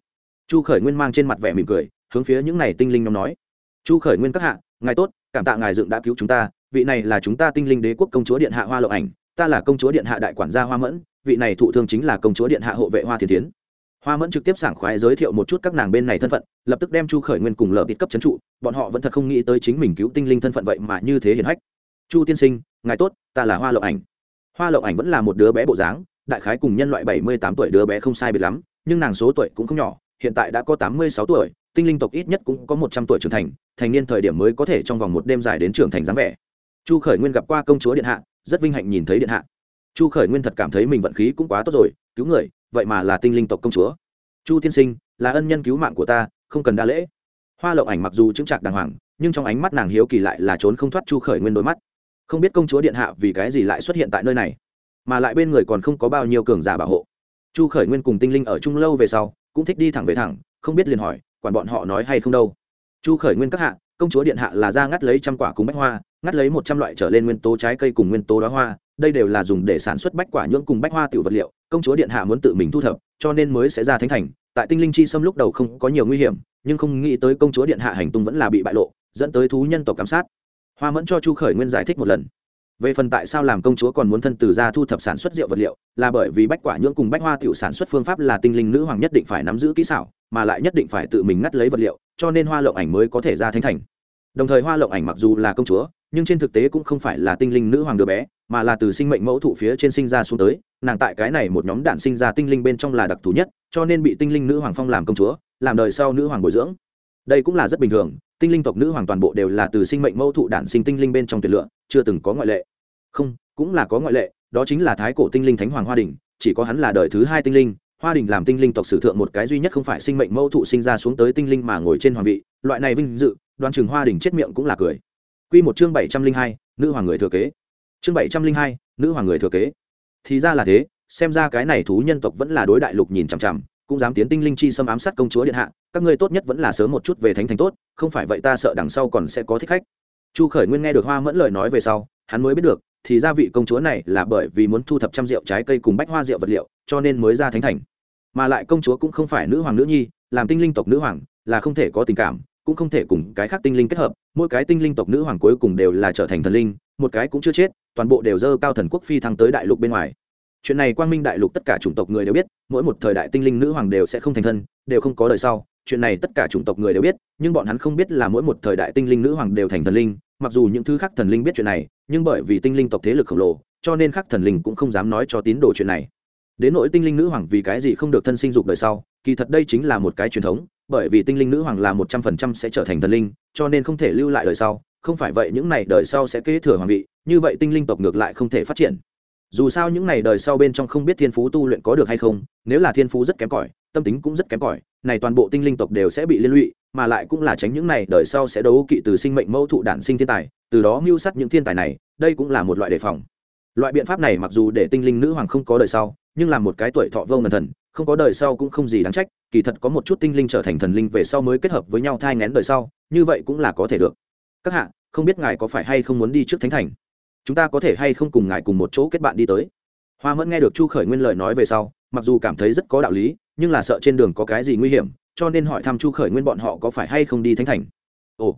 Chu khởi nguyên mang trên mặt vẻ mỉm cười hướng phía những này tinh linh nhóm nói. Chu khởi nguyên các hạ, ngài tốt, cảm tạ ngài dựng đã cứu chúng ta, vị này là chúng ta tinh linh đế quốc công chúa điện hạ hoa lộ ảnh, ta là công chúa điện hạ đại quản gia hoa mẫn, vị này thụ thương chính là công chúa điện hạ hộ vệ hoa thiên tiến hoa mẫn trực tiếp sảng khoái giới thiệu một chút các nàng bên này thân phận, lập tức đem chu khởi nguyên cùng lờ bịt cấp c trụ, bọn họ vẫn thật không nghĩ tới chính mình cứu tinh linh thân phận vậy mà như thế hiển hách. Chu tiên sinh, ngài tốt, ta là hoa lộ ảnh. Hoa lộ ảnh vẫn là một đứa bé bộ dáng, đại khái cùng nhân loại bảy mươi tám tuổi đứa bé không sai biệt lắm, nhưng nàng số tuổi cũng không nhỏ, hiện tại đã có tám mươi sáu tuổi tinh linh tộc ít nhất cũng có một trăm tuổi trưởng thành thành niên thời điểm mới có thể trong vòng một đêm dài đến trưởng thành dáng vẻ. Chu khởi nguyên gặp qua công chúa điện hạ, rất vinh hạnh nhìn thấy điện hạ. Chu khởi nguyên thật cảm thấy mình vận khí cũng quá tốt rồi, cứu người, vậy mà là tinh linh tộc công chúa. Chu tiên sinh, là ân nhân cứu mạng của ta, không cần đa lễ. Hoa lộng ảnh mặc dù chứng trạc đàng hoàng, nhưng trong ánh mắt nàng hiếu kỳ lại là trốn không thoát chu khởi nguyên đôi mắt. Không biết công chúa điện hạ vì cái gì lại xuất hiện tại nơi này, mà lại bên người còn không có bao nhiêu cường giả bảo hộ. Chu khởi nguyên cùng tinh linh ở chung lâu về sau, cũng thích đi thẳng về thẳng, không biết liền hỏi quản bọn họ nói hay không đâu. Chu khởi nguyên các hạ, công chúa điện hạ là ra ngắt lấy trăm quả cùng bách hoa, ngắt lấy một trăm loại trở lên nguyên tố trái cây cùng nguyên tố đóa hoa, đây đều là dùng để sản xuất bách quả nhưỡng cùng bách hoa tiểu vật liệu, công chúa điện hạ muốn tự mình thu thập, cho nên mới sẽ ra thánh thành. Tại tinh linh chi xâm lúc đầu không có nhiều nguy hiểm, nhưng không nghĩ tới công chúa điện hạ hành tung vẫn là bị bại lộ, dẫn tới thú nhân tộc giám sát. Hoa mẫn cho chu khởi nguyên giải thích một lần. Về phần tại sao làm công chúa còn muốn thân từ ra thu thập sản xuất rượu vật liệu, là bởi vì bách quả nhưỡng cùng bách hoa tiểu sản xuất phương pháp là tinh linh nữ hoàng nhất định phải nắm giữ kỹ xảo mà lại nhất định phải tự mình ngắt lấy vật liệu cho nên hoa lộng ảnh mới có thể ra thánh thành. Đồng thời hoa lộng ảnh mặc dù là công chúa nhưng trên thực tế cũng không phải là tinh linh nữ hoàng đứa bé mà là từ sinh mệnh mẫu thụ phía trên sinh ra xuống tới nàng tại cái này một nhóm đạn sinh ra tinh linh bên trong là đặc thù nhất cho nên bị tinh linh nữ hoàng phong làm công chúa làm đời sau nữ hoàng bồi dưỡng. Đây cũng là rất bình thường tinh linh tộc nữ hoàng toàn bộ đều là từ sinh mệnh mẫu thụ đản sinh tinh linh bên trong tuyệt lựa, chưa từng có ngoại lệ. Không cũng là có ngoại lệ đó chính là thái cổ tinh linh thánh hoàng hoa đình chỉ có hắn là đời thứ hai tinh linh hoa đình làm tinh linh tộc sử thượng một cái duy nhất không phải sinh mệnh mẫu thụ sinh ra xuống tới tinh linh mà ngồi trên hoàng vị, loại này vinh dự, đoan chừng hoa đình chết miệng cũng là cười. Quy một chương bảy trăm linh hai, nữ hoàng người thừa kế. Chương bảy trăm linh hai, nữ hoàng người thừa kế. Thì ra là thế, xem ra cái này thú nhân tộc vẫn là đối đại lục nhìn chằm chằm, cũng dám tiến tinh linh chi xâm ám sát công chúa điện hạ, các ngươi tốt nhất vẫn là sớm một chút về thánh thành tốt, không phải vậy ta sợ đằng sau còn sẽ có thích khách. Chu khởi nguyên nghe được hoa mẫn lời nói về sau, hắn mới biết được, thì ra vị công chúa này là bởi vì muốn thu thập trăm rượu trái cây cùng bách hoa rượu vật liệu, cho nên mới ra thánh thành mà lại công chúa cũng không phải nữ hoàng nữ nhi, làm tinh linh tộc nữ hoàng là không thể có tình cảm, cũng không thể cùng cái khác tinh linh kết hợp. Mỗi cái tinh linh tộc nữ hoàng cuối cùng đều là trở thành thần linh, một cái cũng chưa chết, toàn bộ đều dơ cao thần quốc phi thăng tới đại lục bên ngoài. Chuyện này quang minh đại lục tất cả chủng tộc người đều biết, mỗi một thời đại tinh linh nữ hoàng đều sẽ không thành thân, đều không có đời sau. Chuyện này tất cả chủng tộc người đều biết, nhưng bọn hắn không biết là mỗi một thời đại tinh linh nữ hoàng đều thành thần linh. Mặc dù những thứ khác thần linh biết chuyện này, nhưng bởi vì tinh linh tộc thế lực khổng lồ, cho nên khác thần linh cũng không dám nói cho tín đồ chuyện này đến nỗi tinh linh nữ hoàng vì cái gì không được thân sinh dục đời sau, kỳ thật đây chính là một cái truyền thống, bởi vì tinh linh nữ hoàng là một trăm phần trăm sẽ trở thành thần linh, cho nên không thể lưu lại đời sau, không phải vậy những n à y đời sau sẽ kế thừa hoàng vị, như vậy tinh linh tộc ngược lại không thể phát triển. Dù sao những n à y đời sau bên trong không biết thiên phú tu luyện có được hay không, nếu là thiên phú rất kém cỏi, tâm tính cũng rất kém cỏi, này toàn bộ tinh linh tộc đều sẽ bị liên lụy, mà lại cũng là tránh những này đời sau sẽ đấu kỵ từ sinh mệnh mẫu thụ đản sinh thiên tài, từ đó mưu sát những thiên tài này, đây cũng là một loại đề phòng loại biện pháp này mặc dù để tinh linh nữ hoàng không có đời sau, nhưng là một cái tuổi thọ vô ngần thần, không có đời sau cũng không gì đáng trách, kỳ thật có một chút tinh linh trở thành thần linh về sau mới kết hợp với nhau thai ngén đời sau, như vậy cũng là có thể được. Các hạ, không biết ngài có phải hay không muốn đi trước thánh thành? Chúng ta có thể hay không cùng ngài cùng một chỗ kết bạn đi tới? Hoa mẫn nghe được chu khởi nguyên lời nói về sau, mặc dù cảm thấy rất có đạo lý, nhưng là sợ trên đường có cái gì nguy hiểm, cho nên hỏi thăm chu khởi nguyên bọn họ có phải hay không đi thánh thành. Ồ,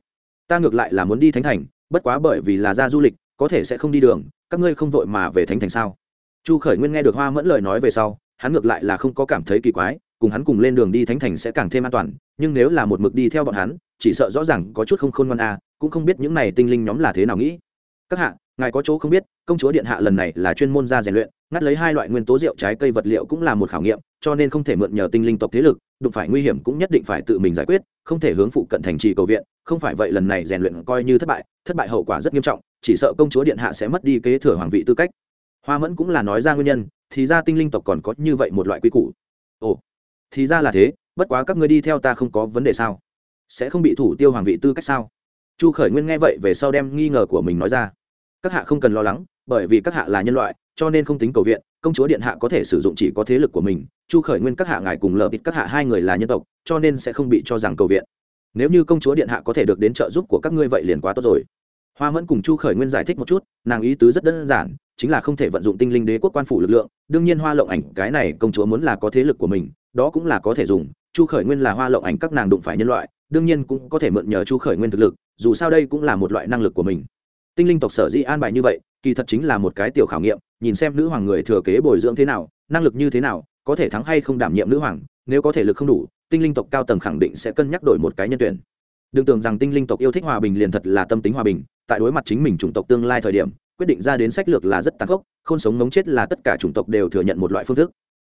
ta ngược lại là muốn đi thánh thành, bất quá bởi vì là ra du lịch có thể sẽ không đi đường các ngươi không vội mà về thánh thành sao? Chu khởi nguyên nghe được hoa mẫn lời nói về sau hắn ngược lại là không có cảm thấy kỳ quái cùng hắn cùng lên đường đi thánh thành sẽ càng thêm an toàn nhưng nếu là một mực đi theo bọn hắn chỉ sợ rõ ràng có chút không khôn ngoan a à, cũng không biết những này tinh linh nhóm là thế nào nghĩ. Các hạ ngài có chỗ không biết công chúa điện hạ lần này là chuyên môn ra rèn luyện ngắt lấy hai loại nguyên tố rượu trái cây vật liệu cũng là một khảo nghiệm cho nên không thể mượn nhờ tinh linh tộc thế lực đụng phải nguy hiểm cũng nhất định phải tự mình giải quyết không thể hướng phụ cận thành trì cầu viện không phải vậy lần này rèn luyện coi như thất bại thất bại hậu quả rất nghiêm trọng chỉ sợ công chúa điện hạ sẽ mất đi kế thừa hoàng vị tư cách. Hoa mẫn cũng là nói ra nguyên nhân, thì ra tinh linh tộc còn có như vậy một loại quy củ. Ồ, thì ra là thế, bất quá các ngươi đi theo ta không có vấn đề sao? Sẽ không bị thủ tiêu hoàng vị tư cách sao? Chu khởi nguyên nghe vậy về sau đem nghi ngờ của mình nói ra. Các hạ không cần lo lắng, bởi vì các hạ là nhân loại, cho nên không tính cầu viện, công chúa điện hạ có thể sử dụng chỉ có thế lực của mình. Chu khởi nguyên các hạ ngài cùng lờ bịt các hạ hai người là nhân tộc, cho nên sẽ không bị cho rằng cầu viện. Nếu như công chúa điện hạ có thể được đến trợ giúp của các ngươi vậy liền quá tốt rồi hoa mẫn cùng chu khởi nguyên giải thích một chút, nàng ý tứ rất đơn giản, chính là không thể vận dụng tinh linh đế quốc quan phủ lực lượng, đương nhiên hoa lộng ảnh cái này công chúa muốn là có thế lực của mình, đó cũng là có thể dùng, chu khởi nguyên là hoa lộng ảnh các nàng đụng phải nhân loại, đương nhiên cũng có thể mượn nhờ chu khởi nguyên thực lực, dù sao đây cũng là một loại năng lực của mình. Tinh linh tộc sở dĩ an bài như vậy, kỳ thật chính là một cái tiểu khảo nghiệm, nhìn xem nữ hoàng người thừa kế bồi dưỡng thế nào, năng lực như thế nào, có thể thắng hay không đảm nhiệm nữ hoàng, nếu có thể lực không đủ, tinh linh tộc cao tầng khẳng định sẽ cân nhắc đổi một cái nhân tuyển đừng tưởng rằng tinh linh tộc yêu thích hòa bình liền thật là tâm tính hòa bình, tại đối mặt chính mình chủng tộc tương lai thời điểm, quyết định ra đến sách lược là rất tàn khốc không sống ngống chết là tất cả chủng tộc đều thừa nhận một loại phương thức.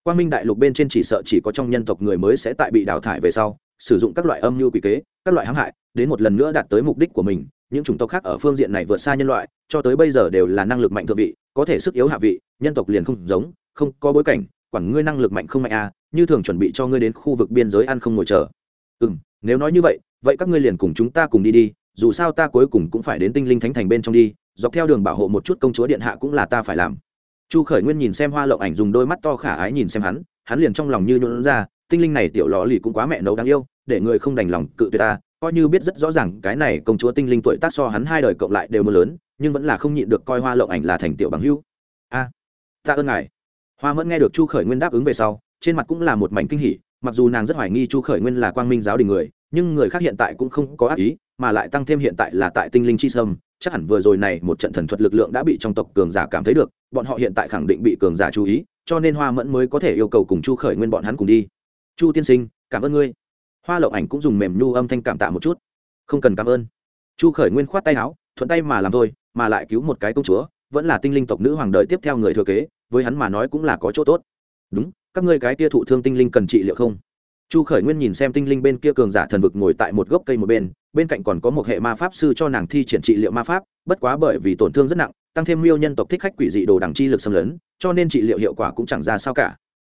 Quang minh đại lục bên trên chỉ sợ chỉ có trong nhân tộc người mới sẽ tại bị đào thải về sau, sử dụng các loại âm mưu quỷ kế, các loại hãm hại, đến một lần nữa đạt tới mục đích của mình, những chủng tộc khác ở phương diện này vượt xa nhân loại, cho tới bây giờ đều là năng lực mạnh thượng vị, có thể sức yếu hạ vị, nhân tộc liền không giống, không có bối cảnh quản ngươi năng lực mạnh không mạnh à như thường chuẩn bị cho ngươi đến khu vực biên giới ăn không ngồi chờ. Ừ m nếu nói như vậy vậy các ngươi liền cùng chúng ta cùng đi đi dù sao ta cuối cùng cũng phải đến tinh linh thánh thành bên trong đi dọc theo đường bảo hộ một chút công chúa điện hạ cũng là ta phải làm. Chu khởi nguyên nhìn xem hoa lộng ảnh dùng đôi mắt to khả ái nhìn xem hắn hắn liền trong lòng như nhuận ra tinh linh này tiểu lò lì cũng quá mẹ nấu đáng yêu để người không đành lòng cự tuyệt ta coi như biết rất rõ ràng cái này công chúa tinh linh tuổi tác so hắn hai đời cộng lại đều mưa lớn nhưng vẫn là không nhịn được coi hoa lộng ảnh là thành tiểu bằng hữu. A à, ta ơn ngài. Hoa mẫn nghe được chu khởi nguyên đáp ứng về sau trên mặt cũng là một mảnh kinh hỉ mặc dù nàng rất hoài nghi chu khởi nguyên là quang minh giáo đình người nhưng người khác hiện tại cũng không có ác ý, mà lại tăng thêm hiện tại là tại tinh linh chi sâm, chắc hẳn vừa rồi này một trận thần thuật lực lượng đã bị trong tộc cường giả cảm thấy được, bọn họ hiện tại khẳng định bị cường giả chú ý, cho nên hoa mẫn mới có thể yêu cầu cùng chu khởi nguyên bọn hắn cùng đi. Chu tiên sinh, cảm ơn ngươi. Hoa lộng ảnh cũng dùng mềm nhu âm thanh cảm tạ một chút. Không cần cảm ơn. Chu khởi nguyên khoát tay áo, thuận tay mà làm thôi, mà lại cứu một cái công chúa, vẫn là tinh linh tộc nữ hoàng đời tiếp theo người thừa kế, với hắn mà nói cũng là có chỗ tốt. Đúng, các ngươi cái tia thụ thương tinh linh cần trị liệu không? Chu khởi nguyên nhìn xem tinh linh bên kia cường giả thần vực ngồi tại một gốc cây một bên bên cạnh còn có một hệ ma pháp sư cho nàng thi triển trị liệu ma pháp, bất quá bởi vì tổn thương rất nặng, tăng thêm miêu nhân tộc thích khách quỷ dị đồ đằng chi lực xâm lấn, cho nên trị liệu hiệu quả cũng chẳng ra sao cả.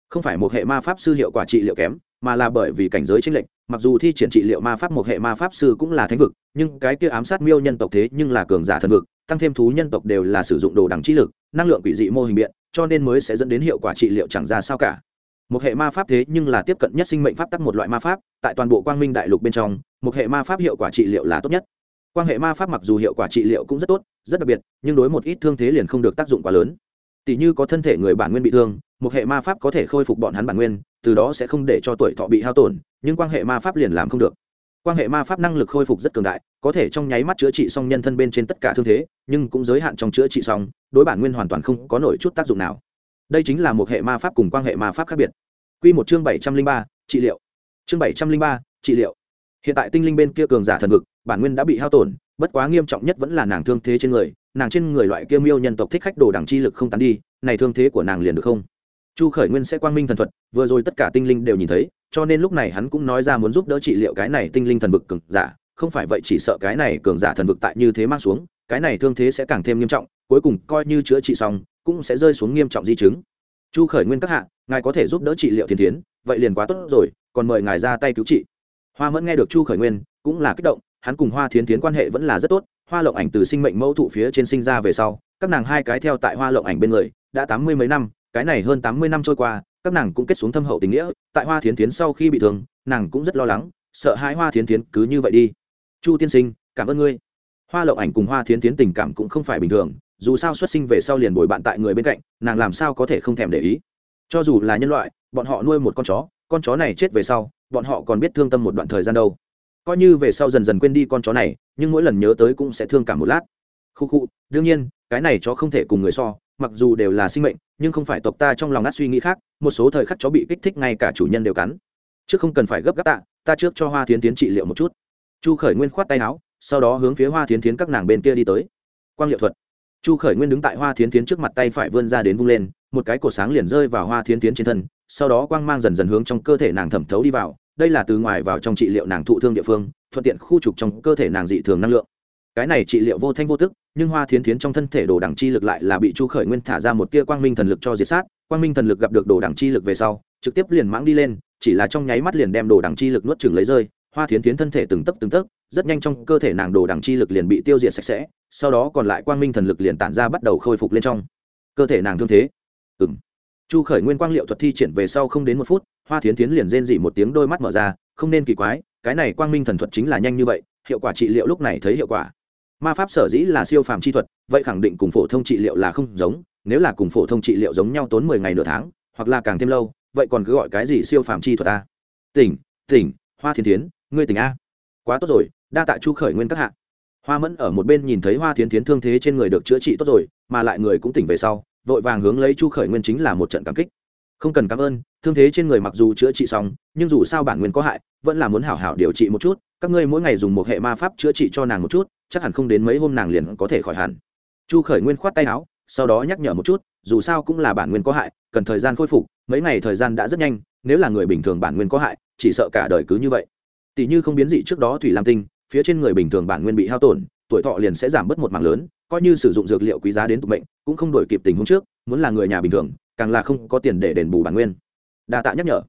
Không phải một hệ ma pháp sư hiệu quả trị liệu kém, mà là bởi vì cảnh giới chênh lệch, mặc dù thi triển trị liệu ma pháp một hệ ma pháp sư cũng là thánh vực, nhưng cái kia ám sát miêu nhân tộc thế nhưng là cường giả thần vực, tăng thêm thú nhân tộc đều là sử dụng đồ đằng chi lực, năng lượng quỷ dị mô hình biện, cho nên mới sẽ dẫn đến hiệu quả trị liệu chẳng ra sao cả một hệ ma pháp thế nhưng là tiếp cận nhất sinh mệnh pháp tắc một loại ma pháp, tại toàn bộ quang minh đại lục bên trong, một hệ ma pháp hiệu quả trị liệu là tốt nhất. Quan hệ ma pháp mặc dù hiệu quả trị liệu cũng rất tốt, rất đặc biệt, nhưng đối một ít thương thế liền không được tác dụng quá lớn. Tỷ như có thân thể người bản nguyên bị thương, một hệ ma pháp có thể khôi phục bọn hắn bản nguyên, từ đó sẽ không để cho tuổi thọ bị hao tổn, nhưng quan hệ ma pháp liền làm không được. Quan hệ ma pháp năng lực khôi phục rất cường đại, có thể trong nháy mắt chữa trị xong nhân thân bên trên tất cả thương thế, nhưng cũng giới hạn trong chữa trị xong, đối bản nguyên hoàn toàn không có nổi chút tác dụng nào. Đây chính là một hệ ma pháp cùng quan hệ ma pháp khác biệt. Quy một chương bảy trăm linh ba, trị liệu. Chương bảy trăm linh ba, trị liệu. Hiện tại tinh linh bên kia cường giả thần vực, bản nguyên đã bị hao tổn, bất quá nghiêm trọng nhất vẫn là nàng thương thế trên người, nàng trên người loại kia miêu nhân tộc thích khách đồ đẳng chi lực không tán đi, này thương thế của nàng liền được không? Chu khởi nguyên sẽ quang minh thần thuật, vừa rồi tất cả tinh linh đều nhìn thấy, cho nên lúc này hắn cũng nói ra muốn giúp đỡ trị liệu cái này tinh linh thần vực cường giả. Không phải vậy chỉ sợ cái này cường giả thần vực tại như thế mang xuống, cái này thương thế sẽ càng thêm nghiêm trọng, cuối cùng coi như chữa trị xong, cũng sẽ rơi xuống nghiêm trọng di chứng. Chu khởi nguyên các hạ ngài có thể giúp đỡ trị liệu thiên tiến vậy liền quá tốt rồi, còn mời ngài ra tay cứu trị. Hoa mẫn nghe được chu khởi nguyên cũng là kích động, hắn cùng hoa thiến tiến quan hệ vẫn là rất tốt, hoa lộng ảnh từ sinh mệnh mẫu thụ phía trên sinh ra về sau, các nàng hai cái theo tại hoa lộng ảnh bên người, đã tám mươi mấy năm, cái này hơn tám mươi năm trôi qua, các nàng cũng kết xuống thâm hậu tình nghĩa, tại hoa thiến tiến sau khi bị thương, nàng cũng rất lo lắng, sợ hãi hoa thiến tiến cứ như vậy đi. Chu tiên sinh, cảm ơn ngươi. Hoa lộng ảnh cùng hoa thiến tiến tình cảm cũng không phải bình thường, dù sao xuất sinh về sau liền bồi bạn tại người bên cạnh, nàng làm sao có thể không thèm để ý cho dù là nhân loại, bọn họ nuôi một con chó con chó này chết về sau, bọn họ còn biết thương tâm một đoạn thời gian đâu. Coi như về sau dần dần quên đi con chó này, nhưng mỗi lần nhớ tới cũng sẽ thương cả một lát. Khu khu, đương nhiên, cái này chó không thể cùng người so, mặc dù đều là sinh mệnh, nhưng không phải tộc ta trong lòng ngắt suy nghĩ khác, một số thời khắc chó bị kích thích ngay cả chủ nhân đều cắn. Chứ không cần phải gấp gáp tạ, ta trước cho hoa thiến tiến trị liệu một chút. Chu khởi nguyên khoát tay áo, sau đó hướng phía hoa thiến tiến các nàng bên kia đi tới. Quang liệu thuật. Chu khởi nguyên đứng tại hoa thiến tiến trước mặt tay phải vươn ra đến vung lên một cái cột sáng liền rơi vào hoa thiến tiến trên thân, sau đó quang mang dần dần hướng trong cơ thể nàng thẩm thấu đi vào, đây là từ ngoài vào trong trị liệu nàng thụ thương địa phương, thuận tiện khu trục trong cơ thể nàng dị thường năng lượng. Cái này trị liệu vô thanh vô tức, nhưng hoa thiến thiến trong thân thể đồ đẳng chi lực lại là bị chu khởi nguyên thả ra một tia quang minh thần lực cho diệt sát, quang minh thần lực gặp được đồ đẳng chi lực về sau, trực tiếp liền mãng đi lên, chỉ là trong nháy mắt liền đem đồ đẳng chi lực nuốt chừng lấy rơi, hoa thiến thiến thân thể từng tấc từng tấc, rất nhanh trong cơ thể nàng đồ đẳng chi lực liền bị tiêu diệt sạch sẽ, sau đó còn lại quang minh thần lực liền tản ra bắt đầu khôi phục lên trong cơ thể nàng thương thế ừ m chu khởi nguyên quang liệu thuật thi triển về sau không đến một phút, hoa thiến thiến liền rên dỉ một tiếng đôi mắt mở ra, không nên kỳ quái, cái này quang minh thần thuật chính là nhanh như vậy, hiệu quả trị liệu lúc này thấy hiệu quả. Ma pháp sở dĩ là siêu phàm chi thuật, vậy khẳng định cùng phổ thông trị liệu là không giống, nếu là cùng phổ thông trị liệu giống nhau tốn mười ngày nửa tháng, hoặc là càng thêm lâu, vậy còn cứ gọi cái gì siêu phàm chi thuật ta tỉnh tỉnh, hoa thiên tiến ngươi tỉnh a. Quá tốt rồi, đa tạ chu khởi nguyên các hạ. Hoa mẫn ở một bên nhìn thấy hoa thiên tiến thương thế trên người được chữa trị tốt rồi, mà lại người cũng tỉnh về sau vội vàng hướng lấy chu khởi nguyên chính là một trận cảm kích. Không cần cảm ơn, thương thế trên người mặc dù chữa trị xong, nhưng dù sao bản nguyên có hại, vẫn là muốn hảo hảo điều trị một chút, các ngươi mỗi ngày dùng một hệ ma pháp chữa trị cho nàng một chút, chắc hẳn không đến mấy hôm nàng liền có thể khỏi hẳn. Chu khởi nguyên khoát tay áo, sau đó nhắc nhở một chút, dù sao cũng là bản nguyên có hại, cần thời gian khôi phục, mấy ngày thời gian đã rất nhanh, nếu là người bình thường bản nguyên có hại, chỉ sợ cả đời cứ như vậy. Tỷ như không biến dị trước đó thủy lam tinh, phía trên người bình thường bản nguyên bị hao tổn, tuổi thọ liền sẽ giảm bớt một mảng lớn coi như sử dụng dược liệu quý giá đến tục mệnh, cũng không đổi kịp tình huống trước, muốn là người nhà bình thường, càng là không có tiền để đền bù bản nguyên. Đa tạ nhắc nhở.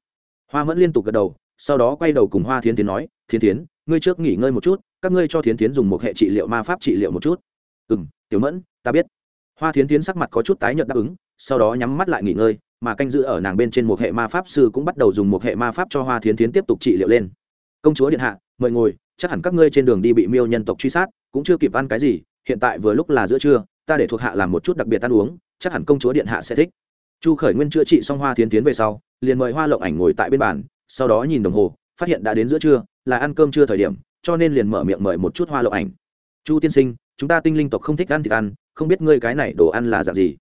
Hoa mẫn liên tục gật đầu, sau đó quay đầu cùng hoa thiên tiến nói thiên tiến ngươi trước nghỉ ngơi một chút, các ngươi cho thiến tiến dùng một hệ trị liệu ma pháp trị liệu một chút. Ừ m tiểu mẫn, ta biết. Hoa thiến tiến sắc mặt có chút tái nhợt đáp ứng, sau đó nhắm mắt lại nghỉ ngơi, mà canh giữ ở nàng bên trên một hệ ma pháp sư cũng bắt đầu dùng một hệ ma pháp cho hoa thiến tiến tiếp tục trị liệu lên. Công chúa điện hạ, mời ngồi, chắc hẳn các ngươi trên đường đi bị miêu nhân tộc truy sát, cũng chưa kịp ăn cái gì hiện tại vừa lúc là giữa trưa, ta để thuộc hạ làm một chút đặc biệt ăn uống, chắc hẳn công chúa điện hạ sẽ thích. Chu khởi nguyên chữa trị xong hoa thiến tiến về sau, liền mời hoa lộng ảnh ngồi tại bên bàn, sau đó nhìn đồng hồ, phát hiện đã đến giữa trưa, là ăn cơm trưa thời điểm, cho nên liền mở miệng mời một chút hoa lộng ảnh. Chu tiên sinh, chúng ta tinh linh tộc không thích ăn thịt ăn, không biết ngươi cái này đồ ăn là dạng gì?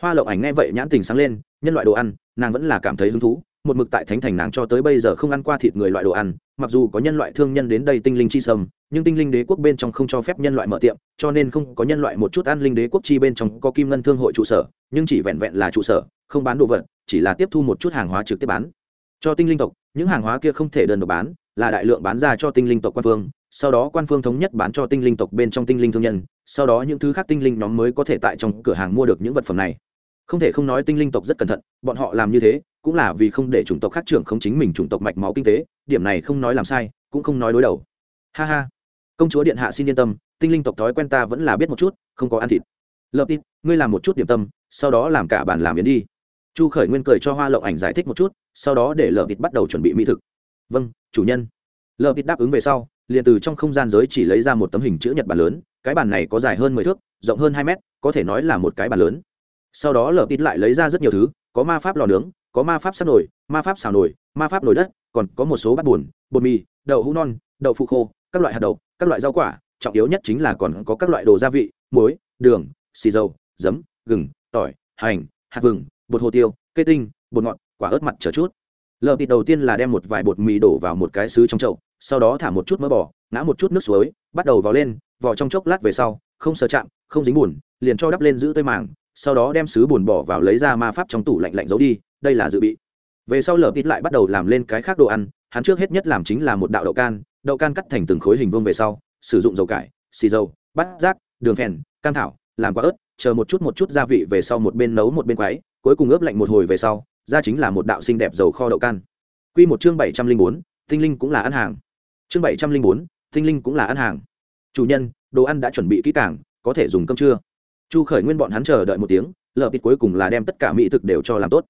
Hoa lộng ảnh nghe vậy nhãn tình sáng lên, nhân loại đồ ăn, nàng vẫn là cảm thấy hứng thú một mực tại thánh thành nàng cho tới bây giờ không ăn qua thịt người loại đồ ăn, mặc dù có nhân loại thương nhân đến đây tinh linh chi sâm, nhưng tinh linh đế quốc bên trong không cho phép nhân loại mở tiệm, cho nên không có nhân loại một chút ăn linh đế quốc chi bên trong có kim ngân thương hội trụ sở, nhưng chỉ vẹn vẹn là trụ sở, không bán đồ vật, chỉ là tiếp thu một chút hàng hóa trực tiếp bán. Cho tinh linh tộc, những hàng hóa kia không thể đơn độc bán, là đại lượng bán ra cho tinh linh tộc quan phương, sau đó quan phương thống nhất bán cho tinh linh tộc bên trong tinh linh thương nhân, sau đó những thứ khác tinh linh nhóm mới có thể tại trong cửa hàng mua được những vật phẩm này. Không thể không nói tinh linh tộc rất cẩn thận, bọn họ làm như thế cũng là vì không để chủng tộc khác trưởng không chính mình chủng tộc mạch máu kinh tế, điểm này không nói làm sai, cũng không nói đối đầu. Ha ha. Công chúa điện hạ xin yên tâm, tinh linh tộc thói quen ta vẫn là biết một chút, không có ăn thịt. Lập tin ngươi làm một chút điểm tâm, sau đó làm cả bàn làm yến đi. Chu khởi nguyên cười cho hoa lộng ảnh giải thích một chút, sau đó để lợp thịt bắt đầu chuẩn bị mỹ thực. Vâng chủ nhân. Lợp thịt đáp ứng về sau, liền từ trong không gian giới chỉ lấy ra một tấm hình chữ nhật bản lớn, cái bàn này có dài hơn mười thước, rộng hơn hai mét, có thể nói là một cái bàn lớn. Sau đó lợp thịt lại lấy ra rất nhiều thứ, có ma pháp lò nướng có ma pháp sắp nổi ma pháp xào nổi, ma pháp nổi đất còn có một số bát bùn bột mì đậu hũ non đậu phụ khô các loại hạt đậu các loại rau quả trọng yếu nhất chính là còn có các loại đồ gia vị muối đường xì dầu giấm gừng tỏi hành hạt vừng bột hồ tiêu cây tinh bột ngọt quả ớt mặt chờ chút. Lợp thịt đầu tiên là đem một vài bột mì đổ vào một cái xứ trong chậu sau đó thả một chút mỡ bò ngã một chút nước suối bắt đầu vào lên vò trong chốc lát về sau không sờ chạm không dính bùn liền cho đắp lên giữ tơi màng sau đó đem sứ bùn bỏ vào lấy ra ma pháp trong tủ lạnh lạnh giấu đi, đây là dự bị. Về sau lờ tít lại bắt đầu làm lên cái khác đồ ăn, hắn trước hết nhất làm chính là một đạo đậu can đậu can cắt thành từng khối hình vuông về sau, sử dụng dầu cải, xì dầu, bát rác đường phèn, cam thảo, làm quả ớt, chờ một chút một chút gia vị về sau một bên nấu một bên quáy cuối cùng ướp lạnh một hồi về sau, ra chính là một đạo xinh đẹp dầu kho đậu can. Quy một chương bảy trăm linh bốn, tinh linh cũng là ăn hàng. Chương bảy trăm linh bốn, tinh linh cũng là ăn hàng. Chủ nhân, đồ ăn đã chuẩn bị kỹ càng, có thể dùng cơm trưa chu khởi nguyên bọn hắn chờ đợi một tiếng lợp thịt cuối cùng là đem tất cả mỹ thực đều cho làm tốt.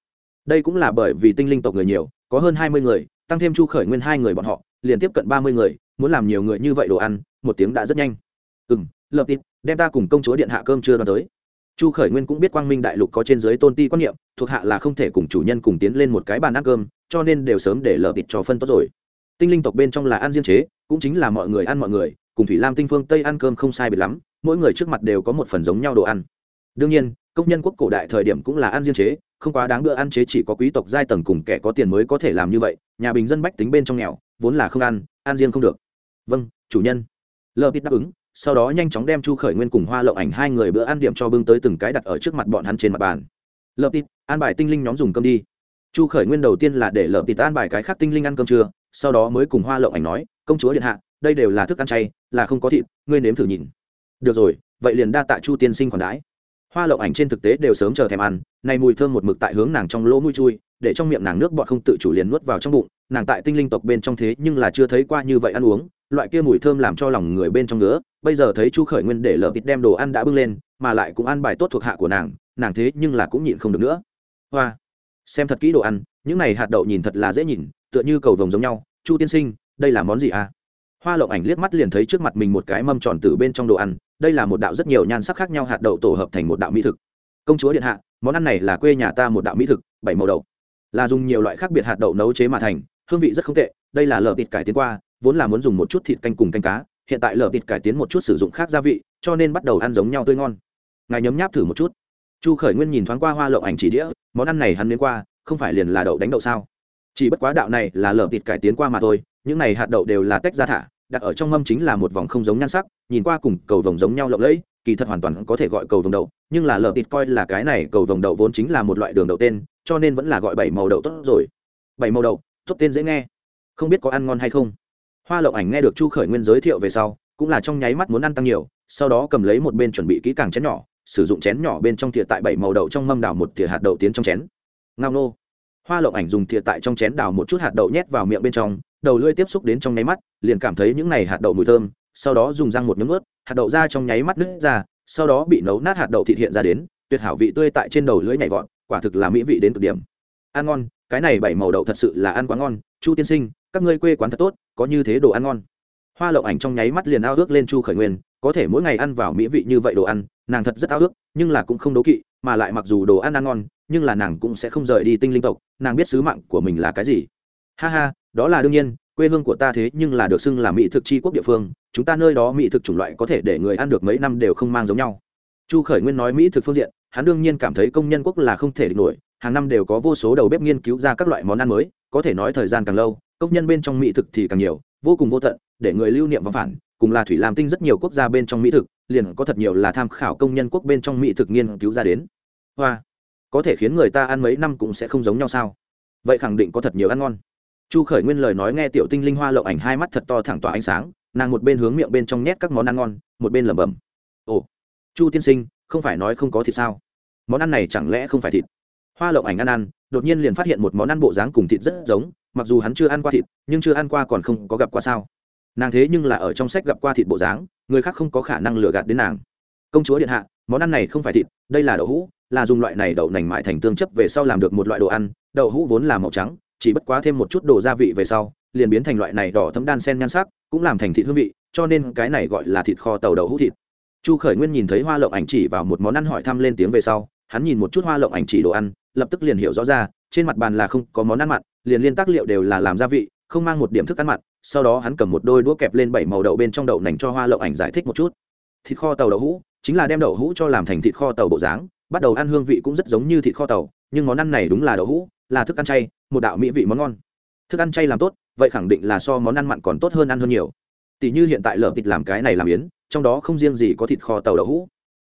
Đây cũng là bởi vì tinh linh tộc người nhiều, có hơn hai mươi người, tăng thêm chu khởi nguyên hai người bọn họ, liền tiếp cận ba mươi người, muốn làm nhiều người như vậy đồ ăn, một tiếng đã rất nhanh. Ừ m lập tít đem ta cùng công chúa điện hạ cơm chưa đoán tới. Chu khởi nguyên cũng biết quang minh đại lục có trên dưới tôn ti quan niệm, thuộc hạ là không thể cùng chủ nhân cùng tiến lên một cái bàn ăn cơm, cho nên đều sớm để lợp thịt cho phân tốt rồi. Tinh linh tộc bên trong là ăn riêng chế, cũng chính là mọi người ăn mọi người, cùng thủy lam tinh phương tây ăn cơm không sai biệt lắm mỗi người trước mặt đều có một phần giống nhau đồ ăn. Đương nhiên, công nhân quốc cổ đại thời điểm cũng là ăn riêng chế, không quá đáng bữa ăn chế chỉ có quý tộc giai tầng cùng kẻ có tiền mới có thể làm như vậy, nhà bình dân bách tính bên trong nghèo, vốn là không ăn ăn riêng không được. Vâng chủ nhân. Lợp pít đáp ứng, sau đó nhanh chóng đem chu khởi nguyên cùng hoa lậu ảnh hai người bữa ăn điểm cho bưng tới từng cái đặt ở trước mặt bọn hắn trên mặt bàn. Lợp pít an bài tinh linh nhóm dùng cơm đi. Chu khởi nguyên đầu tiên là để lợp pít an bài cái khác tinh linh ăn cơm trưa, sau đó mới cùng hoa lậu ảnh nói, công chúa điện hạ, đây đều là thức ăn chay, là không có thịt, ngươi nếm thử nhìn được rồi, vậy liền đa tạ chu tiên sinh còn đãi. Hoa lộng ảnh trên thực tế đều sớm chờ thèm ăn, nay mùi thơm một mực tại hướng nàng trong lỗ mũi chui, để trong miệng nàng nước bọt không tự chủ liền nuốt vào trong bụng, nàng tại tinh linh tộc bên trong thế nhưng là chưa thấy qua như vậy ăn uống, loại kia mùi thơm làm cho lòng người bên trong nữa bây giờ thấy chu khởi nguyên để lợp thịt đem đồ ăn đã bưng lên, mà lại cũng ăn bài tốt thuộc hạ của nàng nàng thế nhưng là cũng nhịn không được nữa. Hoa, xem thật kỹ đồ ăn, những này hạt đậu nhìn thật là dễ nhìn, tựa như cầu vồng giống nhau, chu tiên sinh, đây là món gì à? Hoa lộng ảnh liếc mắt liền thấy trước mặt mình một cái mâm tròn từ bên trong đồ ăn đây là một đạo rất nhiều nhan sắc khác nhau hạt đậu tổ hợp thành một đạo mỹ thực. Công chúa điện hạ, món ăn này là quê nhà ta một đạo mỹ thực, bảy màu đậu. Là dùng nhiều loại khác biệt hạt đậu nấu chế mà thành, hương vị rất không tệ, đây là lợp thịt cải tiến qua, vốn là muốn dùng một chút thịt canh cùng canh cá, hiện tại lợp thịt cải tiến một chút sử dụng khác gia vị, cho nên bắt đầu ăn giống nhau tươi ngon. Ngài nhấm nháp thử một chút. Chu khởi nguyên nhìn thoáng qua hoa lộng ảnh chỉ đĩa, món ăn này hắn đến qua, không phải liền là đậu đánh đậu sao? Chỉ bất quá đạo này là lợp thịt cải tiến qua mà thôi, những này hạt đậu đều là tách ra thả đặt ở trong mâm chính là một vòng không giống nhan sắc, nhìn qua cùng cầu vồng giống nhau lộng lẫy, kỳ thật hoàn toàn có thể gọi cầu vồng đậu, nhưng là lợp thịt coi là cái này cầu vồng đậu vốn chính là một loại đường đậu tên, cho nên vẫn là gọi bảy màu đậu tốt rồi. Bảy màu đậu, tốt tên dễ nghe. Không biết có ăn ngon hay không. Hoa lộng ảnh nghe được chu khởi nguyên giới thiệu về sau, cũng là trong nháy mắt muốn ăn tăng nhiều, sau đó cầm lấy một bên chuẩn bị kỹ càng chén nhỏ, sử dụng chén nhỏ bên trong thìa tại bảy màu đậu trong mâm đảo một thìa hạt đậu tiến trong chén. Ngao nô. Hoa lộng ảnh dùng thìa tại trong chén đào một chút hạt đậu nhét vào miệng bên trong đầu lưỡi tiếp xúc đến trong nháy mắt, liền cảm thấy những này hạt đậu mùi thơm, sau đó dùng răng một nhấm ướt hạt đậu ra trong nháy mắt nứt ra, sau đó bị nấu nát hạt đậu thịt hiện ra đến, tuyệt hảo vị tươi tại trên đầu lưỡi nhảy vọt, quả thực là mỹ vị đến cực điểm. Ăn ngon, cái này bảy màu đậu thật sự là ăn quá ngon, chu tiên sinh, các ngươi quê quán thật tốt, có như thế đồ ăn ngon. Hoa lậu ảnh trong nháy mắt liền ao ước lên chu khởi nguyên, có thể mỗi ngày ăn vào mỹ vị như vậy đồ ăn, nàng thật rất ao ước, nhưng là cũng không đố kỵ, mà lại mặc dù đồ ăn ăn ngon, nhưng là nàng cũng sẽ không rời đi tinh linh tộc, nàng biết sứ mạng của mình là cái gì ha ha, đó là đương nhiên, quê hương của ta thế nhưng là được xưng là mỹ thực tri quốc địa phương, chúng ta nơi đó mỹ thực chủng loại có thể để người ăn được mấy năm đều không mang giống nhau. Chu khởi nguyên nói mỹ thực phương diện, hắn đương nhiên cảm thấy công nhân quốc là không thể địch nổi, hàng năm đều có vô số đầu bếp nghiên cứu ra các loại món ăn mới, có thể nói thời gian càng lâu, công nhân bên trong mỹ thực thì càng nhiều, vô cùng vô tận, để người lưu niệm và phản, cùng là thủy làm tinh rất nhiều quốc gia bên trong mỹ thực, liền có thật nhiều là tham khảo công nhân quốc bên trong mỹ thực nghiên cứu ra đến. Hoa, có thể khiến người ta ăn mấy năm cũng sẽ không giống nhau sao? Vậy khẳng định có thật nhiều ăn ngon chu khởi nguyên lời nói nghe tiểu tinh linh hoa lậu ảnh hai mắt thật to thẳng tỏa ánh sáng, nàng một bên hướng miệng bên trong nhét các món ăn ngon, một bên lẩm bẩm. Ồ, chu tiên sinh, không phải nói không có thịt sao? Món ăn này chẳng lẽ không phải thịt? Hoa lậu ảnh ăn ăn, đột nhiên liền phát hiện một món ăn bộ dáng cùng thịt rất giống, mặc dù hắn chưa ăn qua thịt, nhưng chưa ăn qua còn không có gặp qua sao. Nàng thế nhưng là ở trong sách gặp qua thịt bộ dáng, người khác không có khả năng lừa gạt đến nàng. Công chúa điện hạ, món ăn này không phải thịt, đây là đậu hũ, là dùng loại này đậu nành mại thành tương chấp về sau làm được một loại đồ ăn, đậu hũ vốn là màu trắng chỉ bất quá thêm một chút đồ gia vị về sau, liền biến thành loại này đỏ thấm đan sen nhan sắc, cũng làm thành thịt hương vị, cho nên cái này gọi là thịt kho tàu đậu hũ thịt. Chu khởi nguyên nhìn thấy hoa lộng ảnh chỉ vào một món ăn hỏi thăm lên tiếng về sau, hắn nhìn một chút hoa lộng ảnh chỉ đồ ăn, lập tức liền hiểu rõ ra, trên mặt bàn là không có món ăn mặn, liền liên tác liệu đều là làm gia vị, không mang một điểm thức ăn mặn, sau đó hắn cầm một đôi đũa kẹp lên bảy màu đậu bên trong đậu nành cho hoa lộng ảnh giải thích một chút. Thịt kho tàu đậu hũ, chính là đem đậu hũ cho làm thành thịt kho tàu bộ dáng, bắt đầu ăn hương vị cũng rất giống như thịt kho tàu, nhưng món ăn này đúng là đậu hũ là thức ăn chay, một đạo mỹ vị món ngon. Thức ăn chay làm tốt, vậy khẳng định là so món ăn mặn còn tốt hơn ăn hơn nhiều. Tỷ như hiện tại lở thịt làm cái này làm yến, trong đó không riêng gì có thịt kho tàu đậu hũ,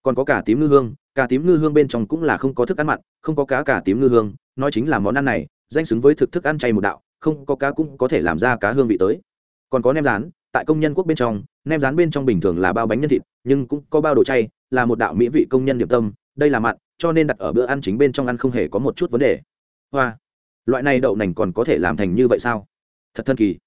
còn có cả tím ngư hương, cả tím ngư hương bên trong cũng là không có thức ăn mặn, không có cá cả tím ngư hương, nói chính là món ăn này, danh xứng với thực thức ăn chay một đạo, không có cá cũng có thể làm ra cá hương vị tới. Còn có nem rán, tại công nhân quốc bên trong, nem rán bên trong bình thường là bao bánh nhân thịt, nhưng cũng có bao đồ chay, là một đạo mỹ vị công nhân điểm tâm, đây là mặn, cho nên đặt ở bữa ăn chính bên trong ăn không hề có một chút vấn đề hoa. Loại này đậu nành còn có thể làm thành như vậy sao? Thật thân kỳ.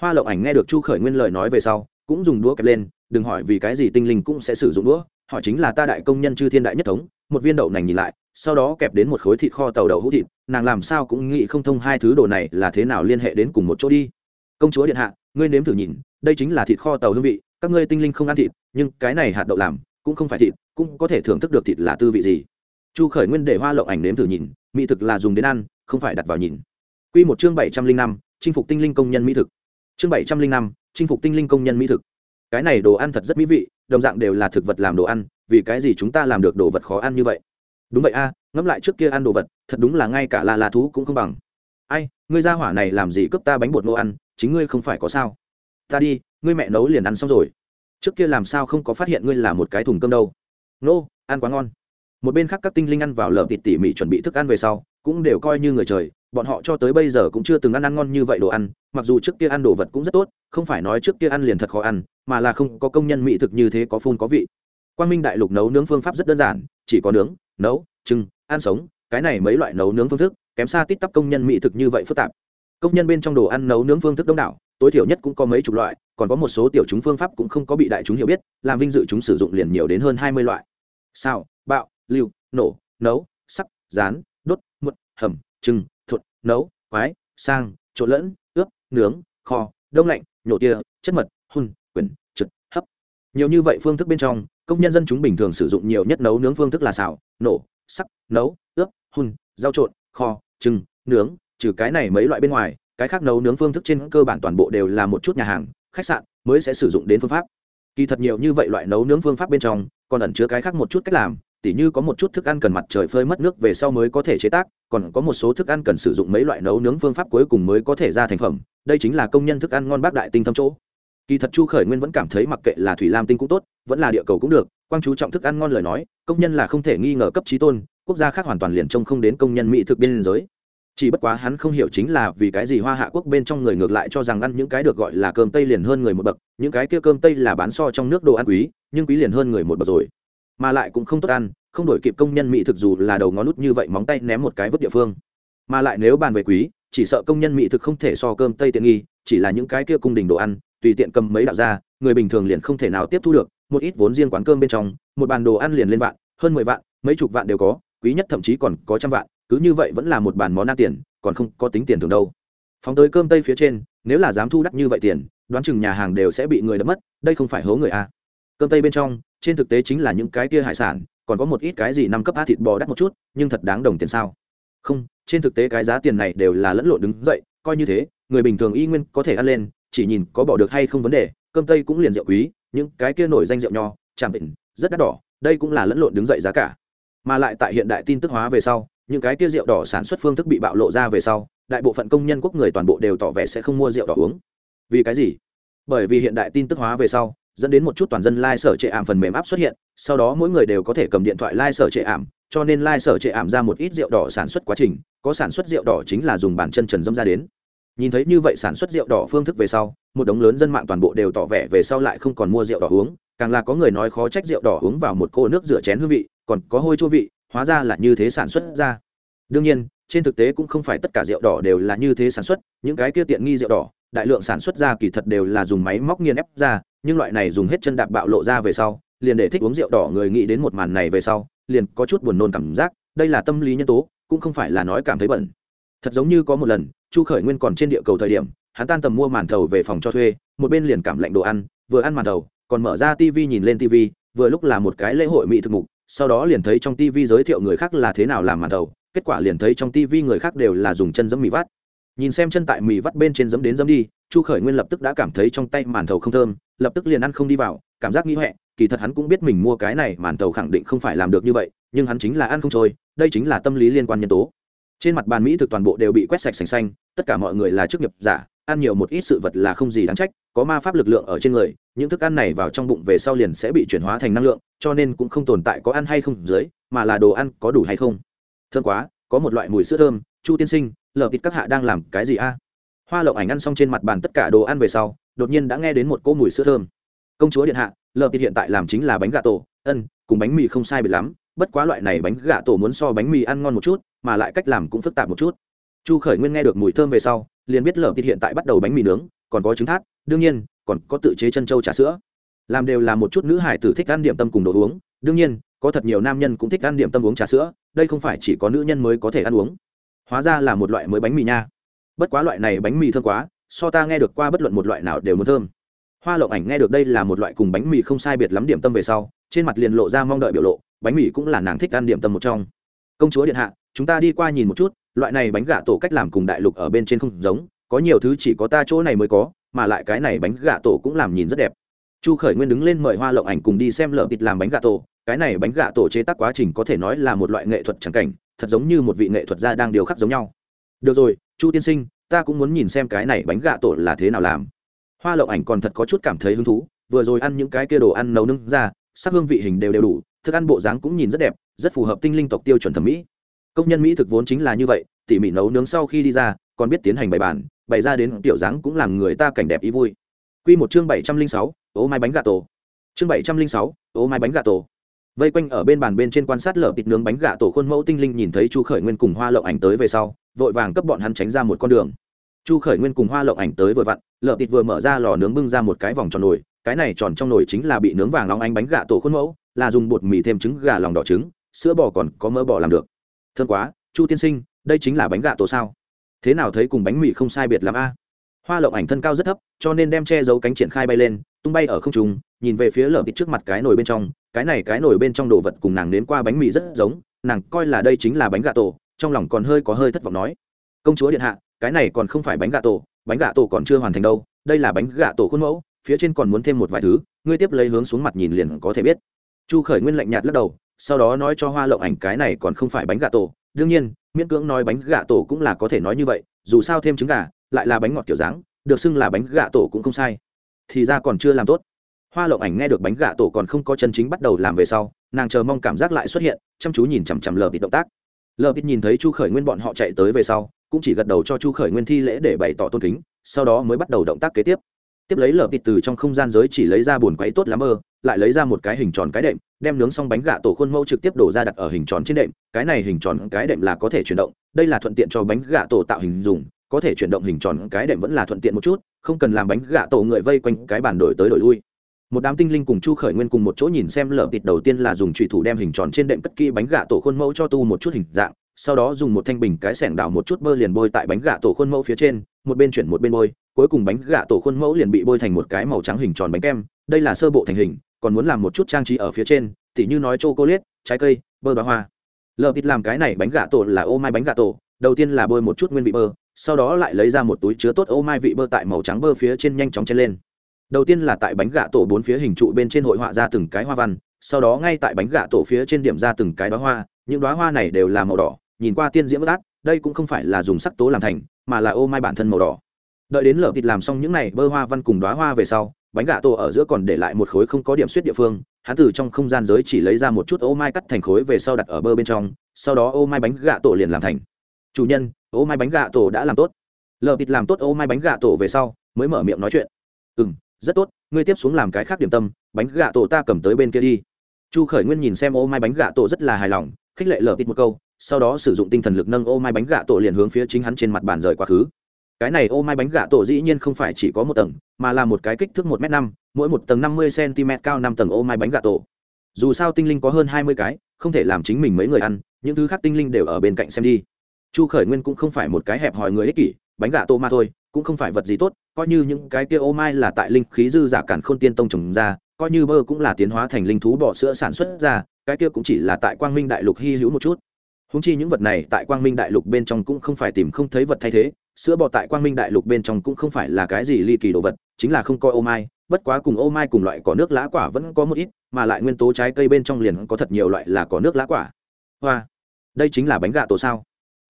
Hoa lậu ảnh nghe được chu khởi nguyên lời nói về sau, cũng dùng đũa kẹp lên, đừng hỏi vì cái gì tinh linh cũng sẽ sử dụng đũa, hỏi chính là ta đại công nhân chư thiên đại nhất thống, một viên đậu nành nhìn lại, sau đó kẹp đến một khối thịt kho tàu đậu hũ thịt, nàng làm sao cũng nghĩ không thông hai thứ đồ này là thế nào liên hệ đến cùng một chỗ đi. Công chúa điện hạ, ngươi nếm thử nhìn, đây chính là thịt kho tàu hương vị, các ngươi tinh linh không ăn thịt, nhưng cái này hạt đậu làm, cũng không phải thịt, cũng có thể thưởng thức được thịt là tư vị gì. Chu khởi nguyên để hoa lậu ảnh nếm thử nhìn mỹ thực là dùng đến ăn không phải đặt vào nhìn. Q một chương bảy trăm linh năm chinh phục tinh linh công nhân mỹ thực. Chương bảy trăm linh năm chinh phục tinh linh công nhân mỹ thực. Cái này đồ ăn thật rất mỹ vị đồng dạng đều là thực vật làm đồ ăn vì cái gì chúng ta làm được đồ vật khó ăn như vậy? Đúng vậy a à, ngẫm lại trước kia ăn đồ vật thật đúng là ngay cả là là thú cũng không bằng. Ai ngươi ra hỏa này làm gì cướp ta bánh bột nô ăn chính ngươi không phải có sao? Ta đi ngươi mẹ nấu liền ăn xong rồi. Trước kia làm sao không có phát hiện ngươi là một cái thùng cơm đâu? Nô ăn quá ngon một bên khác các tinh linh ăn vào lợp thịt tỉ mỉ chuẩn bị thức ăn về sau, cũng đều coi như người trời, bọn họ cho tới bây giờ cũng chưa từng ăn ăn ngon như vậy đồ ăn, mặc dù trước kia ăn đồ vật cũng rất tốt, không phải nói trước kia ăn liền thật khó ăn, mà là không có công nhân mỹ thực như thế có phun có vị. Quan minh đại lục nấu nướng phương pháp rất đơn giản, chỉ có nướng, nấu trưng ăn sống, cái này mấy loại nấu nướng phương thức, kém xa tít tắp công nhân mỹ thực như vậy phức tạp. Công nhân bên trong đồ ăn nấu nướng phương thức đông đảo, tối thiểu nhất cũng có mấy chục loại, còn có một số tiểu chúng phương pháp cũng không có bị đại chúng hiểu biết, làm vinh dự chúng sử dụng liền nhiều đến hơn hai mươi loại. Sao bạo lưu nổ nấu sắc rán đốt mượn hầm trưng thuật, nấu quái sang trộn lẫn ướp nướng kho đông lạnh nhổ tia chất mật hun quyển trực hấp. Nhiều như vậy phương thức bên trong công nhân dân chúng bình thường sử dụng nhiều nhất nấu nướng phương thức là xào nổ sắc nấu ướp hun rau trộn kho trưng nướng. Trừ cái này mấy loại bên ngoài cái khác nấu nướng phương thức trên cơ bản toàn bộ đều là một chút nhà hàng khách sạn mới sẽ sử dụng đến phương pháp. Kỳ thật nhiều như vậy loại nấu nướng phương pháp bên trong còn ẩn chứa cái khác một chút cách làm tỉ như có một chút thức ăn cần mặt trời phơi mất nước về sau mới có thể chế tác, còn có một số thức ăn cần sử dụng mấy loại nấu nướng phương pháp cuối cùng mới có thể ra thành phẩm, đây chính là công nhân thức ăn ngon bác đại tinh thâm chỗ. Kỳ thật chu khởi nguyên vẫn cảm thấy mặc kệ là thủy lam tinh cũng tốt, vẫn là địa cầu cũng được, quang chú trọng thức ăn ngon lời nói, công nhân là không thể nghi ngờ cấp trí tôn, quốc gia khác hoàn toàn liền trông không đến công nhân mỹ thực biên giới. Chỉ bất quá hắn không hiểu chính là vì cái gì hoa hạ quốc bên trong người ngược lại cho rằng ăn những cái được gọi là cơm tây liền hơn người một bậc, những cái kia cơm tây là bán so trong nước đồ ăn quý, nhưng quý liền hơn người một bậc rồi mà lại cũng không tốt ăn, không đổi kịp công nhân mỹ thực dù là đầu ngón nút như vậy móng tay ném một cái vứt địa phương mà lại nếu bàn về quý, chỉ sợ công nhân mỹ thực không thể so cơm tây tiện nghi, chỉ là những cái kia cung đình đồ ăn, tùy tiện cầm mấy đạo ra, người bình thường liền không thể nào tiếp thu được, một ít vốn riêng quán cơm bên trong, một bàn đồ ăn liền lên vạn, hơn mười vạn, mấy chục vạn đều có, quý nhất thậm chí còn có trăm vạn, cứ như vậy vẫn là một bàn món ăn tiền, còn không có tính tiền thường đâu phóng tới cơm tây phía trên, nếu là dám thu đắt như vậy tiền, đoán chừng nhà hàng đều sẽ bị người đập mất, đây không phải hố người a à. cơm tây bên trong trên thực tế chính là những cái kia hải sản, còn có một ít cái gì năm cấp a thịt bò đắt một chút, nhưng thật đáng đồng tiền sao? Không, trên thực tế cái giá tiền này đều là lẫn lộn đứng dậy, coi như thế, người bình thường y nguyên có thể ăn lên, chỉ nhìn có bỏ được hay không vấn đề, cơm tây cũng liền rượu quý, những cái kia nổi danh rượu nho tràm bệnh rất đắt đỏ, đây cũng là lẫn lộn đứng dậy giá cả. Mà lại tại hiện đại tin tức hóa về sau, những cái kia rượu đỏ sản xuất phương thức bị bạo lộ ra về sau, đại bộ phận công nhân quốc người toàn bộ đều tỏ vẻ sẽ không mua rượu đỏ uống. Vì cái gì? Bởi vì hiện đại tin tức hóa về sau dẫn đến một chút toàn dân lai、like、sở trệ ảm phần mềm áp xuất hiện, sau đó mỗi người đều có thể cầm điện thoại lai、like、sở trệ ảm, cho nên lai、like、sở trệ ảm ra một ít rượu đỏ sản xuất quá trình, có sản xuất rượu đỏ chính là dùng bàn chân trần dâm ra đến. Nhìn thấy như vậy sản xuất rượu đỏ phương thức về sau, một đống lớn dân mạng toàn bộ đều tỏ vẻ về sau lại không còn mua rượu đỏ uống, càng là có người nói khó trách rượu đỏ uống vào một cô nước rửa chén hương vị, còn có hôi chua vị, hóa ra là như thế sản xuất ra. Đương nhiên, trên thực tế cũng không phải tất cả rượu đỏ đều là như thế sản xuất, những cái kia tiện nghi rượu đỏ, đại lượng sản xuất ra kỳ thật đều là dùng máy móc nghiền ép ra nhưng loại này dùng hết chân đạp bạo lộ ra về sau, liền để thích uống rượu đỏ người nghĩ đến một màn này về sau, liền có chút buồn nôn cảm giác, đây là tâm lý nhân tố, cũng không phải là nói cảm thấy bẩn. Thật giống như có một lần, chu khởi nguyên còn trên địa cầu thời điểm, hắn tan tầm mua màn thầu về phòng cho thuê, một bên liền cảm lạnh đồ ăn, vừa ăn màn thầu, còn mở ra tv nhìn lên tv vừa lúc là một cái lễ hội mỹ thực mục, sau đó liền thấy trong tv giới thiệu người khác là thế nào làm màn thầu, kết quả liền thấy trong tv người khác đều là dùng chân giấm mì vắt. Nhìn xem chân tại mì vắt bên trên giấm đến giấm đi chu khởi nguyên lập tức đã cảm thấy trong tay màn thầu không thơm, lập tức liền ăn không đi vào, cảm giác nghĩ huệ kỳ thật hắn cũng biết mình mua cái này màn thầu khẳng định không phải làm được như vậy, nhưng hắn chính là ăn không trôi, đây chính là tâm lý liên quan nhân tố. Trên mặt bàn mỹ thực toàn bộ đều bị quét sạch sành xanh, tất cả mọi người là chức nghiệp giả, ăn nhiều một ít sự vật là không gì đáng trách, có ma pháp lực lượng ở trên người, những thức ăn này vào trong bụng về sau liền sẽ bị chuyển hóa thành năng lượng, cho nên cũng không tồn tại có ăn hay không dưới, mà là đồ ăn có đủ hay không. Thơm quá, có một loại mùi sữa thơm, chu tiên sinh, lờ thịt các hạ đang làm cái gì a? Hoa lộng ảnh ăn xong trên mặt bàn tất cả đồ ăn về sau, đột nhiên đã nghe đến một cỗ mùi sữa thơm. Công chúa điện hạ, lờ thịt hiện tại làm chính là bánh gà tổ, ân, cùng bánh mì không sai biệt lắm, bất quá loại này bánh gà tổ muốn so bánh mì ăn ngon một chút, mà lại cách làm cũng phức tạp một chút. Chu khởi nguyên nghe được mùi thơm về sau, liền biết lờ thịt hiện tại bắt đầu bánh mì nướng, còn có trứng thát, đương nhiên, còn có tự chế chân trâu trà sữa. Làm đều là một chút nữ hải tử thích ăn điểm tâm cùng đồ uống, đương nhiên, có thật nhiều nam nhân cũng thích ăn điểm tâm uống trà sữa, đây không phải chỉ có nữ nhân mới có thể ăn uống. Hóa ra là một loại mới bánh mì nha bất quá loại này bánh mì thơm quá, so ta nghe được qua bất luận một loại nào đều muốn thơm. Hoa lộng ảnh nghe được đây là một loại cùng bánh mì không sai biệt lắm điểm tâm về sau, trên mặt liền lộ ra mong đợi biểu lộ, bánh mì cũng là nàng thích ăn điểm tâm một trong. Công chúa điện hạ, chúng ta đi qua nhìn một chút, loại này bánh gà tổ cách làm cùng đại lục ở bên trên không giống, có nhiều thứ chỉ có ta chỗ này mới có, mà lại cái này bánh gà tổ cũng làm nhìn rất đẹp. Chu khởi nguyên đứng lên mời hoa lộng ảnh cùng đi xem lợn thịt làm bánh gà tổ, cái này bánh gà tổ chế tác quá trình có thể nói là một loại nghệ thuật trắng cảnh, thật giống như một vị nghệ thuật gia đang điều khắc giống nhau được rồi chu tiên sinh ta cũng muốn nhìn xem cái này bánh gà tổ là thế nào làm hoa Lậu ảnh còn thật có chút cảm thấy hứng thú vừa rồi ăn những cái kia đồ ăn nấu nưng ra sắc hương vị hình đều đều đủ thức ăn bộ dáng cũng nhìn rất đẹp rất phù hợp tinh linh tộc tiêu chuẩn thẩm mỹ công nhân mỹ thực vốn chính là như vậy tỉ mỉ nấu nướng sau khi đi ra còn biết tiến hành bày bản bày ra đến tiểu dáng cũng làm người ta cảnh đẹp ý vui Quy một chương bảy trăm linh sáu, ố mai bánh gà tổ. Chương bảy trăm linh sáu, ố mai bánh gà tổ. Vây quanh ở bên bàn bên trên quan sát lở thịt nướng bánh gà tổ khuôn mẫu tinh linh nhìn thấy Chu Khởi Nguyên cùng Hoa Lậu Ảnh tới về sau, vội vàng cấp bọn hắn tránh ra một con đường. Chu Khởi Nguyên cùng Hoa Lộng Ảnh tới vừa vặn, lợp thịt vừa mở ra lò nướng bưng ra một cái vòng tròn nồi, cái này tròn trong nồi chính là bị nướng vàng nóng ánh bánh gà tổ khuôn mẫu, là dùng bột mì thêm trứng gà lòng đỏ trứng, sữa bò còn có mỡ bò làm được. Thơm quá, Chu tiên sinh, đây chính là bánh gà tổ sao? Thế nào thấy cùng bánh mì không sai biệt lắm a? hoa lộng ảnh thân cao rất thấp cho nên đem che giấu cánh triển khai bay lên tung bay ở không trung nhìn về phía lợp thịt trước mặt cái nồi bên trong cái này cái nồi bên trong đồ vật cùng nàng nếm qua bánh mì rất giống nàng coi là đây chính là bánh gà tổ trong lòng còn hơi có hơi thất vọng nói, công chúa điện hạ, cái này còn không phải bánh gà tổ, bánh gà tổ còn chưa hoàn thành đâu, đây là bánh gà tổ khuôn mẫu, phía trên còn muốn thêm một vài thứ, ngươi tiếp lấy hướng xuống mặt nhìn liền có thể biết. Chu khởi nguyên lạnh nhạt lắc đầu, sau đó nói cho hoa lộng ảnh cái này còn không phải bánh gà tổ, đương nhiên, miễn cưỡng nói bánh gà tổ cũng là có thể nói như vậy, dù sao thêm trứng gà, lại là bánh ngọt kiểu dáng, được xưng là bánh gà tổ cũng không sai. Thì ra còn chưa làm tốt. Hoa lộng ảnh nghe được bánh gà tổ còn không có chân chính bắt đầu làm về sau, nàng chờ mong cảm giác lại xuất hiện, chăm chú nhìn chằm chằm lờ bị động tác lờ bịt nhìn thấy chu khởi nguyên bọn họ chạy tới về sau cũng chỉ gật đầu cho chu khởi nguyên thi lễ để bày tỏ tôn kính sau đó mới bắt đầu động tác kế tiếp. Tiếp lấy lờ bịt từ trong không gian giới chỉ lấy ra bùn quấy tốt lắm ơ, lại lấy ra một cái hình tròn cái đệm đem nướng xong bánh gà tổ khuôn mẫu trực tiếp đổ ra đặt ở hình tròn trên đệm. Cái này hình tròn cái đệm là có thể chuyển động đây là thuận tiện cho bánh gà tổ tạo hình dùng có thể chuyển động hình tròn cái đệm vẫn là thuận tiện một chút không cần làm bánh gà tổ người vây quanh cái bàn đổi tới đổi lui một đám tinh linh cùng chu khởi nguyên cùng một chỗ nhìn xem lở thịt đầu tiên là dùng trụy thủ đem hình tròn trên đệm cất kỹ bánh gà tổ khuôn mẫu cho tu một chút hình dạng, sau đó dùng một thanh bình cái sẻng đảo một chút bơ liền bôi tại bánh gà tổ khuôn mẫu phía trên, một bên chuyển một bên bôi, cuối cùng bánh gà tổ khuôn mẫu liền bị bôi thành một cái màu trắng hình tròn bánh kem, đây là sơ bộ thành hình, còn muốn làm một chút trang trí ở phía trên, tỉ như nói chô cô liết trái cây, bơ bá hoa. Lờ thịt làm cái này bánh gà tổ là ô mai bánh gà tổ, đầu tiên là bôi một chút nguyên vị bơ, sau đó lại lấy ra một túi chứa tốt ô mai vị bơ tại màu trắng bơ phía trên nhanh chóng chen lên đầu tiên là tại bánh gạ tổ bốn phía hình trụ bên trên hội họa ra từng cái hoa văn, sau đó ngay tại bánh gạ tổ phía trên điểm ra từng cái đoá hoa, những đoá hoa này đều là màu đỏ, nhìn qua tiên diễm bất át, đây cũng không phải là dùng sắc tố làm thành, mà là ô mai bản thân màu đỏ. Đợi đến lở thịt làm xong những này bơ hoa văn cùng đoá hoa về sau, bánh gà tổ ở giữa còn để lại một khối không có điểm suyết địa phương, hắn từ trong không gian giới chỉ lấy ra một chút ô mai cắt thành khối về sau đặt ở bơ bên trong, sau đó ô mai bánh gà tổ liền làm thành. Chủ nhân, ô mai bánh gà tổ đã làm tốt. Lờ thịt làm tốt ô mai bánh gà tổ về sau, mới mở miệng nói chuyện. Ừ m rất tốt, ngươi tiếp xuống làm cái khác điểm tâm, bánh gà tổ ta cầm tới bên kia đi. Chu khởi nguyên nhìn xem ô mai bánh gà tổ rất là hài lòng, khích lệ lở ít một câu, sau đó sử dụng tinh thần lực nâng ô mai bánh gà tổ liền hướng phía chính hắn trên mặt bàn rời quá khứ. Cái này ô mai bánh gà tổ dĩ nhiên không phải chỉ có một tầng, mà là một cái kích thước một m năm, mỗi một tầng năm mươi cm cao năm tầng ô mai bánh gà tổ. Dù sao tinh linh có hơn hai mươi cái, không thể làm chính mình mấy người ăn, những thứ khác tinh linh đều ở bên cạnh xem đi. Chu khởi nguyên cũng không phải một cái hẹp hòi người ích kỷ bánh gà tô ma thôi, cũng không phải vật gì tốt, coi như những cái kia ô mai là tại linh khí dư giả cản khôn tiên tông trồng ra, coi như bơ cũng là tiến hóa thành linh thú bỏ sữa sản xuất ra, cái kia cũng chỉ là tại quang minh đại lục hy hữu một chút. Húng chi những vật này tại quang minh đại lục bên trong cũng không phải tìm không thấy vật thay thế, sữa bò tại quang minh đại lục bên trong cũng không phải là cái gì ly kỳ đồ vật, chính là không coi ô mai, bất quá cùng ô mai cùng loại cỏ nước lá quả vẫn có một ít, mà lại nguyên tố trái cây bên trong liền có thật nhiều loại là cỏ nước lá quả. Hoa, đây chính là bánh gà tổ sao?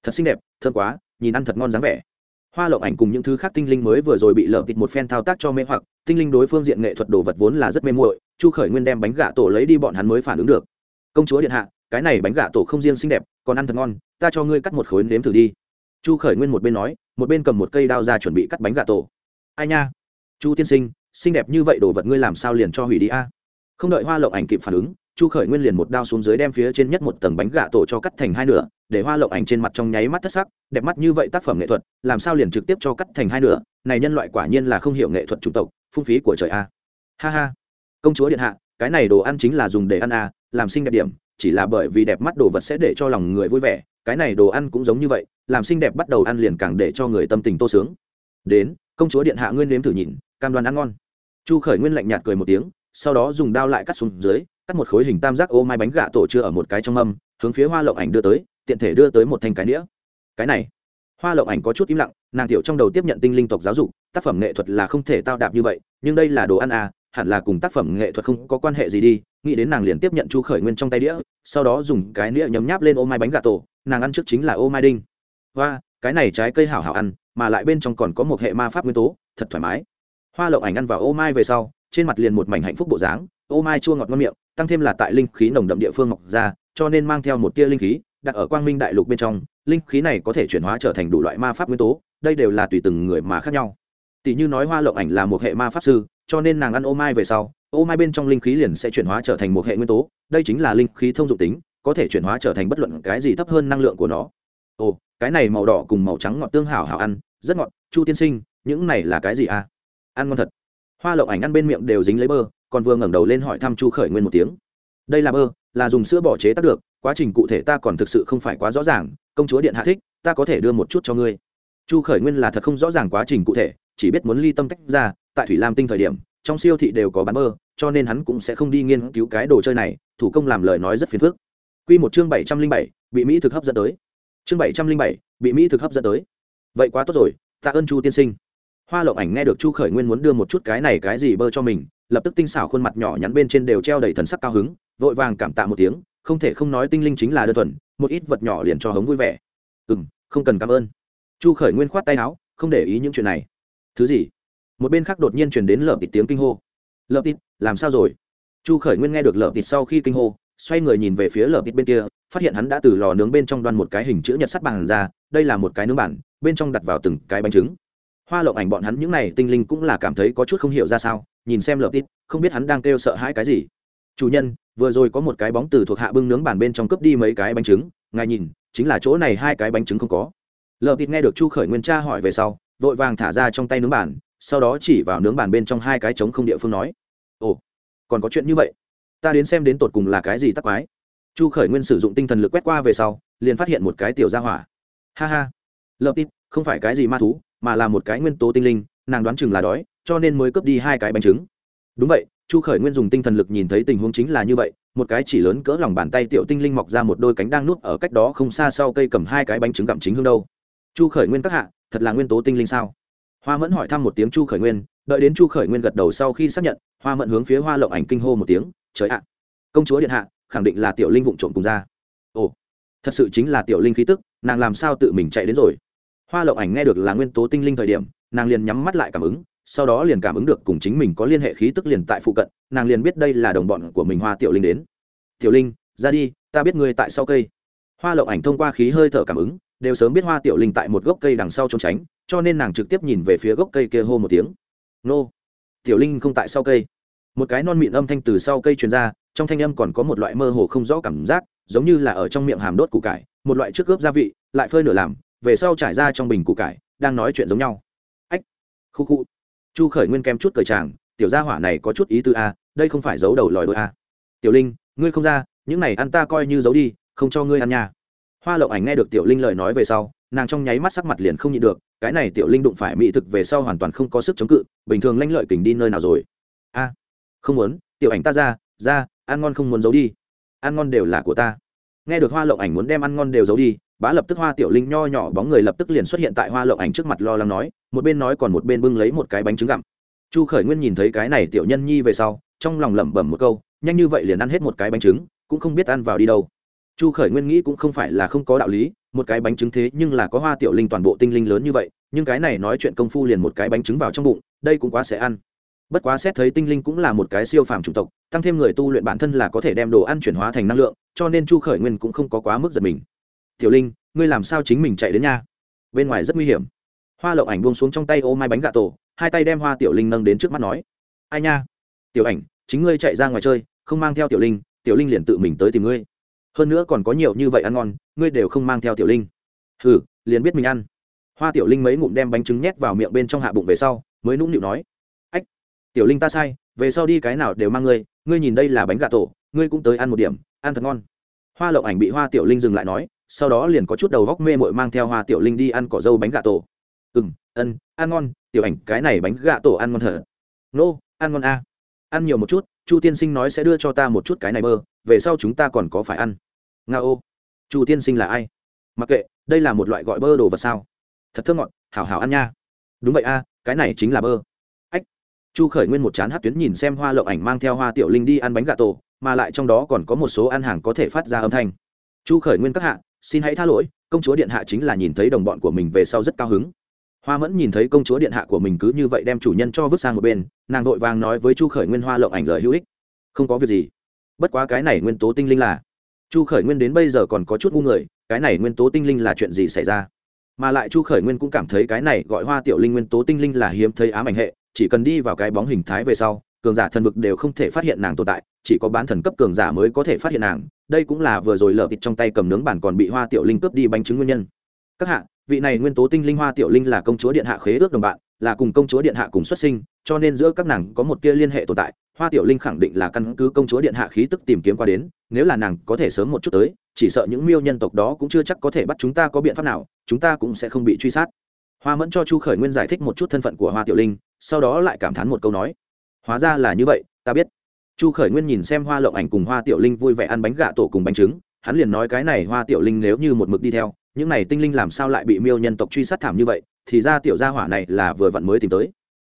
Thật xinh đẹp, thơm quá, nhìn ăn thật ngon dáng vẻ hoa lộng ảnh cùng những thứ khác tinh linh mới vừa rồi bị lợp thịt một phen thao tác cho mê hoặc, tinh linh đối phương diện nghệ thuật đồ vật vốn là rất mê muội, chu khởi nguyên đem bánh gà tổ lấy đi bọn hắn mới phản ứng được. Công chúa điện hạ, cái này bánh gà tổ không riêng xinh đẹp, còn ăn thật ngon, ta cho ngươi cắt một khối nếm thử đi. Chu khởi nguyên một bên nói, một bên cầm một cây đao ra chuẩn bị cắt bánh gà tổ. Ai nha, chu tiên sinh, xinh đẹp như vậy đồ vật ngươi làm sao liền cho hủy đi a? Không đợi hoa lộng ảnh kịp phản ứng, chu khởi nguyên liền một đao xuống dưới đem phía trên nhất một tầng bánh gà tổ cho cắt thành hai nửa để hoa lộng ảnh trên mặt trong nháy mắt thất sắc, đẹp mắt như vậy tác phẩm nghệ thuật, làm sao liền trực tiếp cho cắt thành hai nửa, này nhân loại quả nhiên là không hiểu nghệ thuật chủng tộc, phung phí của trời a. Ha ha. Công chúa điện hạ, cái này đồ ăn chính là dùng để ăn a, làm xinh đẹp điểm, chỉ là bởi vì đẹp mắt đồ vật sẽ để cho lòng người vui vẻ, cái này đồ ăn cũng giống như vậy, làm xinh đẹp bắt đầu ăn liền càng để cho người tâm tình tô sướng. Đến, công chúa điện hạ nguyên nếm thử nhìn, cam đoan ăn ngon. Chu khởi nguyên lạnh nhạt cười một tiếng, sau đó dùng đao lại cắt xuống dưới, cắt một khối hình tam giác ô mai bánh gạ tổ chưa ở một cái trong mâm, hướng phía hoa lộng ảnh đưa tới tiện thể đưa tới một thanh cái đĩa. Cái này, hoa lộng ảnh có chút im lặng, nàng tiểu trong đầu tiếp nhận tinh linh tộc giáo dục, tác phẩm nghệ thuật là không thể tao đạp như vậy, nhưng đây là đồ ăn à hẳn là cùng tác phẩm nghệ thuật không có quan hệ gì đi. Nghĩ đến nàng liền tiếp nhận chu khởi nguyên trong tay đĩa, sau đó dùng cái đĩa nhấm nháp lên ô mai bánh gà tổ, nàng ăn trước chính là ô mai đinh. Và cái này trái cây hảo hảo ăn, mà lại bên trong còn có một hệ ma pháp nguyên tố, thật thoải mái. Hoa lộng ảnh ăn vào ô mai về sau, trên mặt liền một mảnh hạnh phúc bộ dáng, ô mai chua ngọt ngon miệng, tăng thêm là tại linh khí nồng đậm địa phương ngọc ra, cho nên mang theo một tia linh khí đặt ở quang minh đại lục bên trong, linh khí này có thể chuyển hóa trở thành đủ loại ma pháp nguyên tố, đây đều là tùy từng người mà khác nhau. Tỷ như nói hoa lộng ảnh là một hệ ma pháp sư, cho nên nàng ăn ô mai về sau, ô mai bên trong linh khí liền sẽ chuyển hóa trở thành một hệ nguyên tố, đây chính là linh khí thông dụng tính, có thể chuyển hóa trở thành bất luận cái gì thấp hơn năng lượng của nó. Ồ, cái này màu đỏ cùng màu trắng ngọt tương hảo hảo ăn, rất ngọt, chu tiên sinh, những này là cái gì à? Ăn ngon thật. Hoa lộng ảnh ăn bên miệng đều dính lấy bơ, còn vừa ngẩng đầu lên hỏi thăm chu khởi nguyên một tiếng. Đây là bơ, là dùng sữa bỏ chế tác được quá trình cụ thể ta còn thực sự không phải quá rõ ràng, công chúa điện hạ thích, ta có thể đưa một chút cho ngươi. Chu khởi nguyên là thật không rõ ràng quá trình cụ thể, chỉ biết muốn ly tâm tách ra, tại thủy lam tinh thời điểm, trong siêu thị đều có bán bơ cho nên hắn cũng sẽ không đi nghiên cứu cái đồ chơi này, thủ công làm lời nói rất phiền phức. Quy một chương bảy trăm linh bảy, bị mỹ thực hấp dẫn tới. Chương bảy trăm linh bảy, bị mỹ thực hấp dẫn tới. Vậy quá tốt rồi, tạ ơn chu tiên sinh. Hoa lộng ảnh nghe được chu khởi nguyên muốn đưa một chút cái này cái gì bơ cho mình, lập tức tinh xảo khuôn mặt nhỏ nhắn bên trên đều treo đầy thần sắc cao hứng, vội vàng cảm tạ một tiếng không thể không nói tinh linh chính là đơn thuần một ít vật nhỏ liền cho hống vui vẻ. Ừ m không cần cảm ơn. Chu khởi nguyên khoát tay áo không để ý những chuyện này. Thứ gì? Một bên khác đột nhiên chuyển đến lợp tịt tiếng kinh hô. Lợp tịt làm sao rồi? Chu khởi nguyên nghe được lợp tịt sau khi kinh hô xoay người nhìn về phía lợp thịt bên kia phát hiện hắn đã từ lò nướng bên trong đoan một cái hình chữ nhật sắt bàn ra đây là một cái nướng bản bên trong đặt vào từng cái bánh trứng. Hoa lộng ảnh bọn hắn những n à y tinh linh cũng là cảm thấy có chút không hiểu ra sao nhìn xem lợp thịt, không biết hắn đang kêu sợ hãi cái gì chủ nhân, vừa rồi có một cái bóng từ thuộc hạ bưng nướng bàn bên trong cướp đi mấy cái bánh trứng, ngài nhìn, chính là chỗ này hai cái bánh trứng không có. Lợp thịt nghe được chu khởi nguyên tra hỏi về sau, vội vàng thả ra trong tay nướng bàn, sau đó chỉ vào nướng bàn bên trong hai cái trống không địa phương nói, ồ, còn có chuyện như vậy? Ta đến xem đến tột cùng là cái gì tắc quái? Chu khởi nguyên sử dụng tinh thần lực quét qua về sau, liền phát hiện một cái tiểu gia hỏa. Ha ha, lợp tít không phải cái gì ma thú, mà là một cái nguyên tố tinh linh, nàng đoán chừng là đói, cho nên mới cướp đi hai cái bánh trứng. Đúng vậy chu khởi nguyên dùng tinh thần lực nhìn thấy tình huống chính là như vậy, một cái chỉ lớn cỡ lòng bàn tay tiểu tinh linh mọc ra một đôi cánh đang nuốt ở cách đó không xa sau cây cầm hai cái bánh trứng gặm chính hương đâu. Chu khởi nguyên các hạ, thật là nguyên tố tinh linh sao? Hoa mẫn hỏi thăm một tiếng chu khởi nguyên, đợi đến chu khởi nguyên gật đầu sau khi xác nhận, hoa mẫn hướng phía hoa lộng ảnh kinh hô một tiếng, trời ạ, công chúa điện hạ, khẳng định là tiểu linh vụng trộm cùng ra. Ồ, thật sự chính là tiểu linh khí tức, nàng làm sao tự mình chạy đến rồi? Hoa lộng ảnh nghe được là nguyên tố tinh linh thời điểm, nàng liền nhắm mắt lại cảm ứng sau đó liền cảm ứng được cùng chính mình có liên hệ khí tức liền tại phụ cận, nàng liền biết đây là đồng bọn của mình hoa tiểu linh đến. Tiểu linh, ra đi, ta biết ngươi tại sau cây. Hoa lộng ảnh thông qua khí hơi thở cảm ứng, đều sớm biết hoa tiểu linh tại một gốc cây đằng sau trốn tránh, cho nên nàng trực tiếp nhìn về phía gốc cây kia hô một tiếng. Nô, tiểu linh không tại sau cây. Một cái non mịn âm thanh từ sau cây truyền ra, trong thanh âm còn có một loại mơ hồ không rõ cảm giác, giống như là ở trong miệng hàm đốt củ cải, một loại trước ướp gia vị, lại phơi nửa làm, về sau trải ra trong bình củ cải, đang nói chuyện giống nhau. Ách, khu khu chu khởi nguyên kem chút cởi tràng tiểu gia hỏa này có chút ý tư a, đây không phải giấu đầu lòi đôi a. Tiểu linh, ngươi không ra, những này ăn ta coi như giấu đi, không cho ngươi ăn nha. Hoa lộng ảnh nghe được tiểu linh lời nói về sau, nàng trong nháy mắt sắc mặt liền không nhịn được, cái này tiểu linh đụng phải mỹ thực về sau hoàn toàn không có sức chống cự, bình thường lanh lợi kình đi nơi nào rồi? A, không muốn, tiểu ảnh ta ra ra, ăn ngon không muốn giấu đi, ăn ngon đều là của ta nghe được hoa lộng ảnh muốn đem ăn ngon đều giấu đi, bá lập tức hoa tiểu linh nho nhỏ bóng người lập tức liền xuất hiện tại hoa lộng ảnh trước mặt lo lắng nói, một bên nói còn một bên bưng lấy một cái bánh trứng gặm. Chu khởi nguyên nhìn thấy cái này tiểu nhân nhi về sau, trong lòng lẩm bẩm một câu, nhanh như vậy liền ăn hết một cái bánh trứng, cũng không biết ăn vào đi đâu. Chu khởi nguyên nghĩ cũng không phải là không có đạo lý, một cái bánh trứng thế nhưng là có hoa tiểu linh toàn bộ tinh linh lớn như vậy, nhưng cái này nói chuyện công phu liền một cái bánh trứng vào trong bụng, đây cũng quá sẽ ăn bất quá xét thấy tinh linh cũng là một cái siêu phàm chủng tộc, tăng thêm người tu luyện bản thân là có thể đem đồ ăn chuyển hóa thành năng lượng, cho nên chu khởi nguyên cũng không có quá mức giật mình. Tiểu linh, ngươi làm sao chính mình chạy đến nha bên ngoài rất nguy hiểm. Hoa lậu ảnh buông xuống trong tay ô mai bánh gà tổ, hai tay đem hoa tiểu linh nâng đến trước mắt nói, ai nha? Tiểu ảnh, chính ngươi chạy ra ngoài chơi, không mang theo tiểu linh tiểu linh liền tự mình tới tìm ngươi. Hơn nữa còn có nhiều như vậy ăn ngon, ngươi đều không mang theo tiểu linh. Hừ, liền biết mình ăn. Hoa tiểu linh mấy ngụm đem bánh trứng nhét vào miệng bên trong hạ bụng về sau, mới nũng nịu nói tiểu linh ta sai, về sau đi cái nào đều mang ngươi ngươi nhìn đây là bánh gà tổ, ngươi cũng tới ăn một điểm, ăn thật ngon. Hoa lộng ảnh bị hoa tiểu linh dừng lại nói, sau đó liền có chút đầu góc mê mội mang theo hoa tiểu linh đi ăn cỏ dâu bánh gà tổ. Ừ m ân, ăn ngon, tiểu ảnh, cái này bánh gà tổ ăn ngon thật. Nô, ăn ngon a. À. ăn nhiều một chút, chu tiên sinh nói sẽ đưa cho ta một chút cái này bơ, về sau chúng ta còn có phải ăn. Nga ô. Chu tiên sinh là ai? Mặc kệ, đây là một loại gọi bơ đồ vật sao? Thật thơ ngọt, hảo hảo ăn nha. Đúng vậy a, cái này chính là bơ chu khởi nguyên một chán hát tuyến nhìn xem hoa lộng ảnh mang theo hoa tiểu linh đi ăn bánh gà tổ, mà lại trong đó còn có một số ăn hàng có thể phát ra âm thanh. Chu khởi nguyên các hạ, xin hãy tha lỗi, công chúa điện hạ chính là nhìn thấy đồng bọn của mình về sau rất cao hứng. Hoa mẫn nhìn thấy công chúa điện hạ của mình cứ như vậy đem chủ nhân cho vứt sang một bên, nàng vội vàng nói với chu khởi nguyên hoa lộng ảnh lời hữu ích. Không có việc gì. Bất quá cái này nguyên tố tinh linh là. Chu khởi nguyên đến bây giờ còn có chút ngu người, cái này nguyên tố tinh linh là chuyện gì xảy ra? Mà lại chu khởi nguyên cũng cảm thấy cái này gọi hoa tiểu linh nguyên tố tinh linh là hiếm thấy ám ảnh hệ chỉ cần đi vào cái bóng hình thái về sau, cường giả thần vực đều không thể phát hiện nàng tồn tại, chỉ có bán thần cấp cường giả mới có thể phát hiện nàng. Đây cũng là vừa rồi lở thịt trong tay cầm nướng bản còn bị hoa tiểu linh cướp đi bánh trứng nguyên nhân. Các hạ, vị này nguyên tố tinh linh hoa tiểu linh là công chúa điện hạ khế ước đồng bạn, là cùng công chúa điện hạ cùng xuất sinh, cho nên giữa các nàng có một tia liên hệ tồn tại. Hoa tiểu linh khẳng định là căn cứ công chúa điện hạ khí tức tìm kiếm qua đến, nếu là nàng có thể sớm một chút tới, chỉ sợ những miêu nhân tộc đó cũng chưa chắc có thể bắt chúng ta có biện pháp nào, chúng ta cũng sẽ không bị truy sát. Hoa mẫn cho chu khởi nguyên giải thích một chút thân phận của hoa tiểu linh sau đó lại cảm thán một câu nói. Hóa ra là như vậy, ta biết. Chu khởi nguyên nhìn xem hoa lộng ảnh cùng hoa tiểu linh vui vẻ ăn bánh gà tổ cùng bánh trứng, hắn liền nói cái này hoa tiểu linh nếu như một mực đi theo, những này tinh linh làm sao lại bị miêu nhân tộc truy sát thảm như vậy, thì ra tiểu gia hỏa này là vừa vặn mới tìm tới.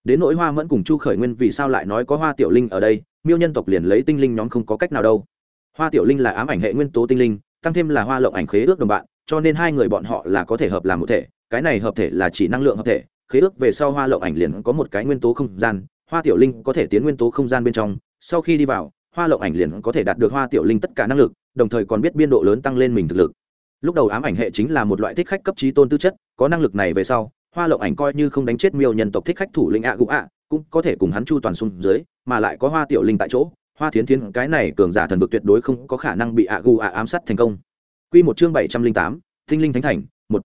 Đến nỗi hoa mẫn cùng chu khởi nguyên vì sao lại nói có hoa tiểu linh ở đây, miêu nhân tộc liền lấy tinh linh nhóm không có cách nào đâu. Hoa tiểu linh là ám ảnh hệ nguyên tố tinh linh, tăng thêm là hoa lộng ảnh khế ước đồng bạn, cho nên hai người bọn họ là có thể hợp làm một thể, cái này hợp thể là chỉ năng lượng hợp thể khế ước về sau hoa lộng ảnh liền có một cái nguyên tố không gian, hoa tiểu linh có thể tiến nguyên tố không gian bên trong, sau khi đi vào, hoa lộng ảnh liền có thể đạt được hoa tiểu linh tất cả năng lực, đồng thời còn biết biên độ lớn tăng lên mình thực lực. Lúc đầu ám ảnh hệ chính là một loại thích khách cấp trí tôn tư chất, có năng lực này về sau, hoa lộng ảnh coi như không đánh chết miêu nhân tộc thích khách thủ lĩnh ạ gũ ạ, cũng có thể cùng hắn chu toàn xung dưới, mà lại có hoa tiểu linh tại chỗ, hoa thiến thiến, cái này cường giả thần vực tuyệt đối không có khả năng bị ạ gù ạ ám sát thành công. Quy một chương bảy trăm linh tám, tinh linh thánh thành, một.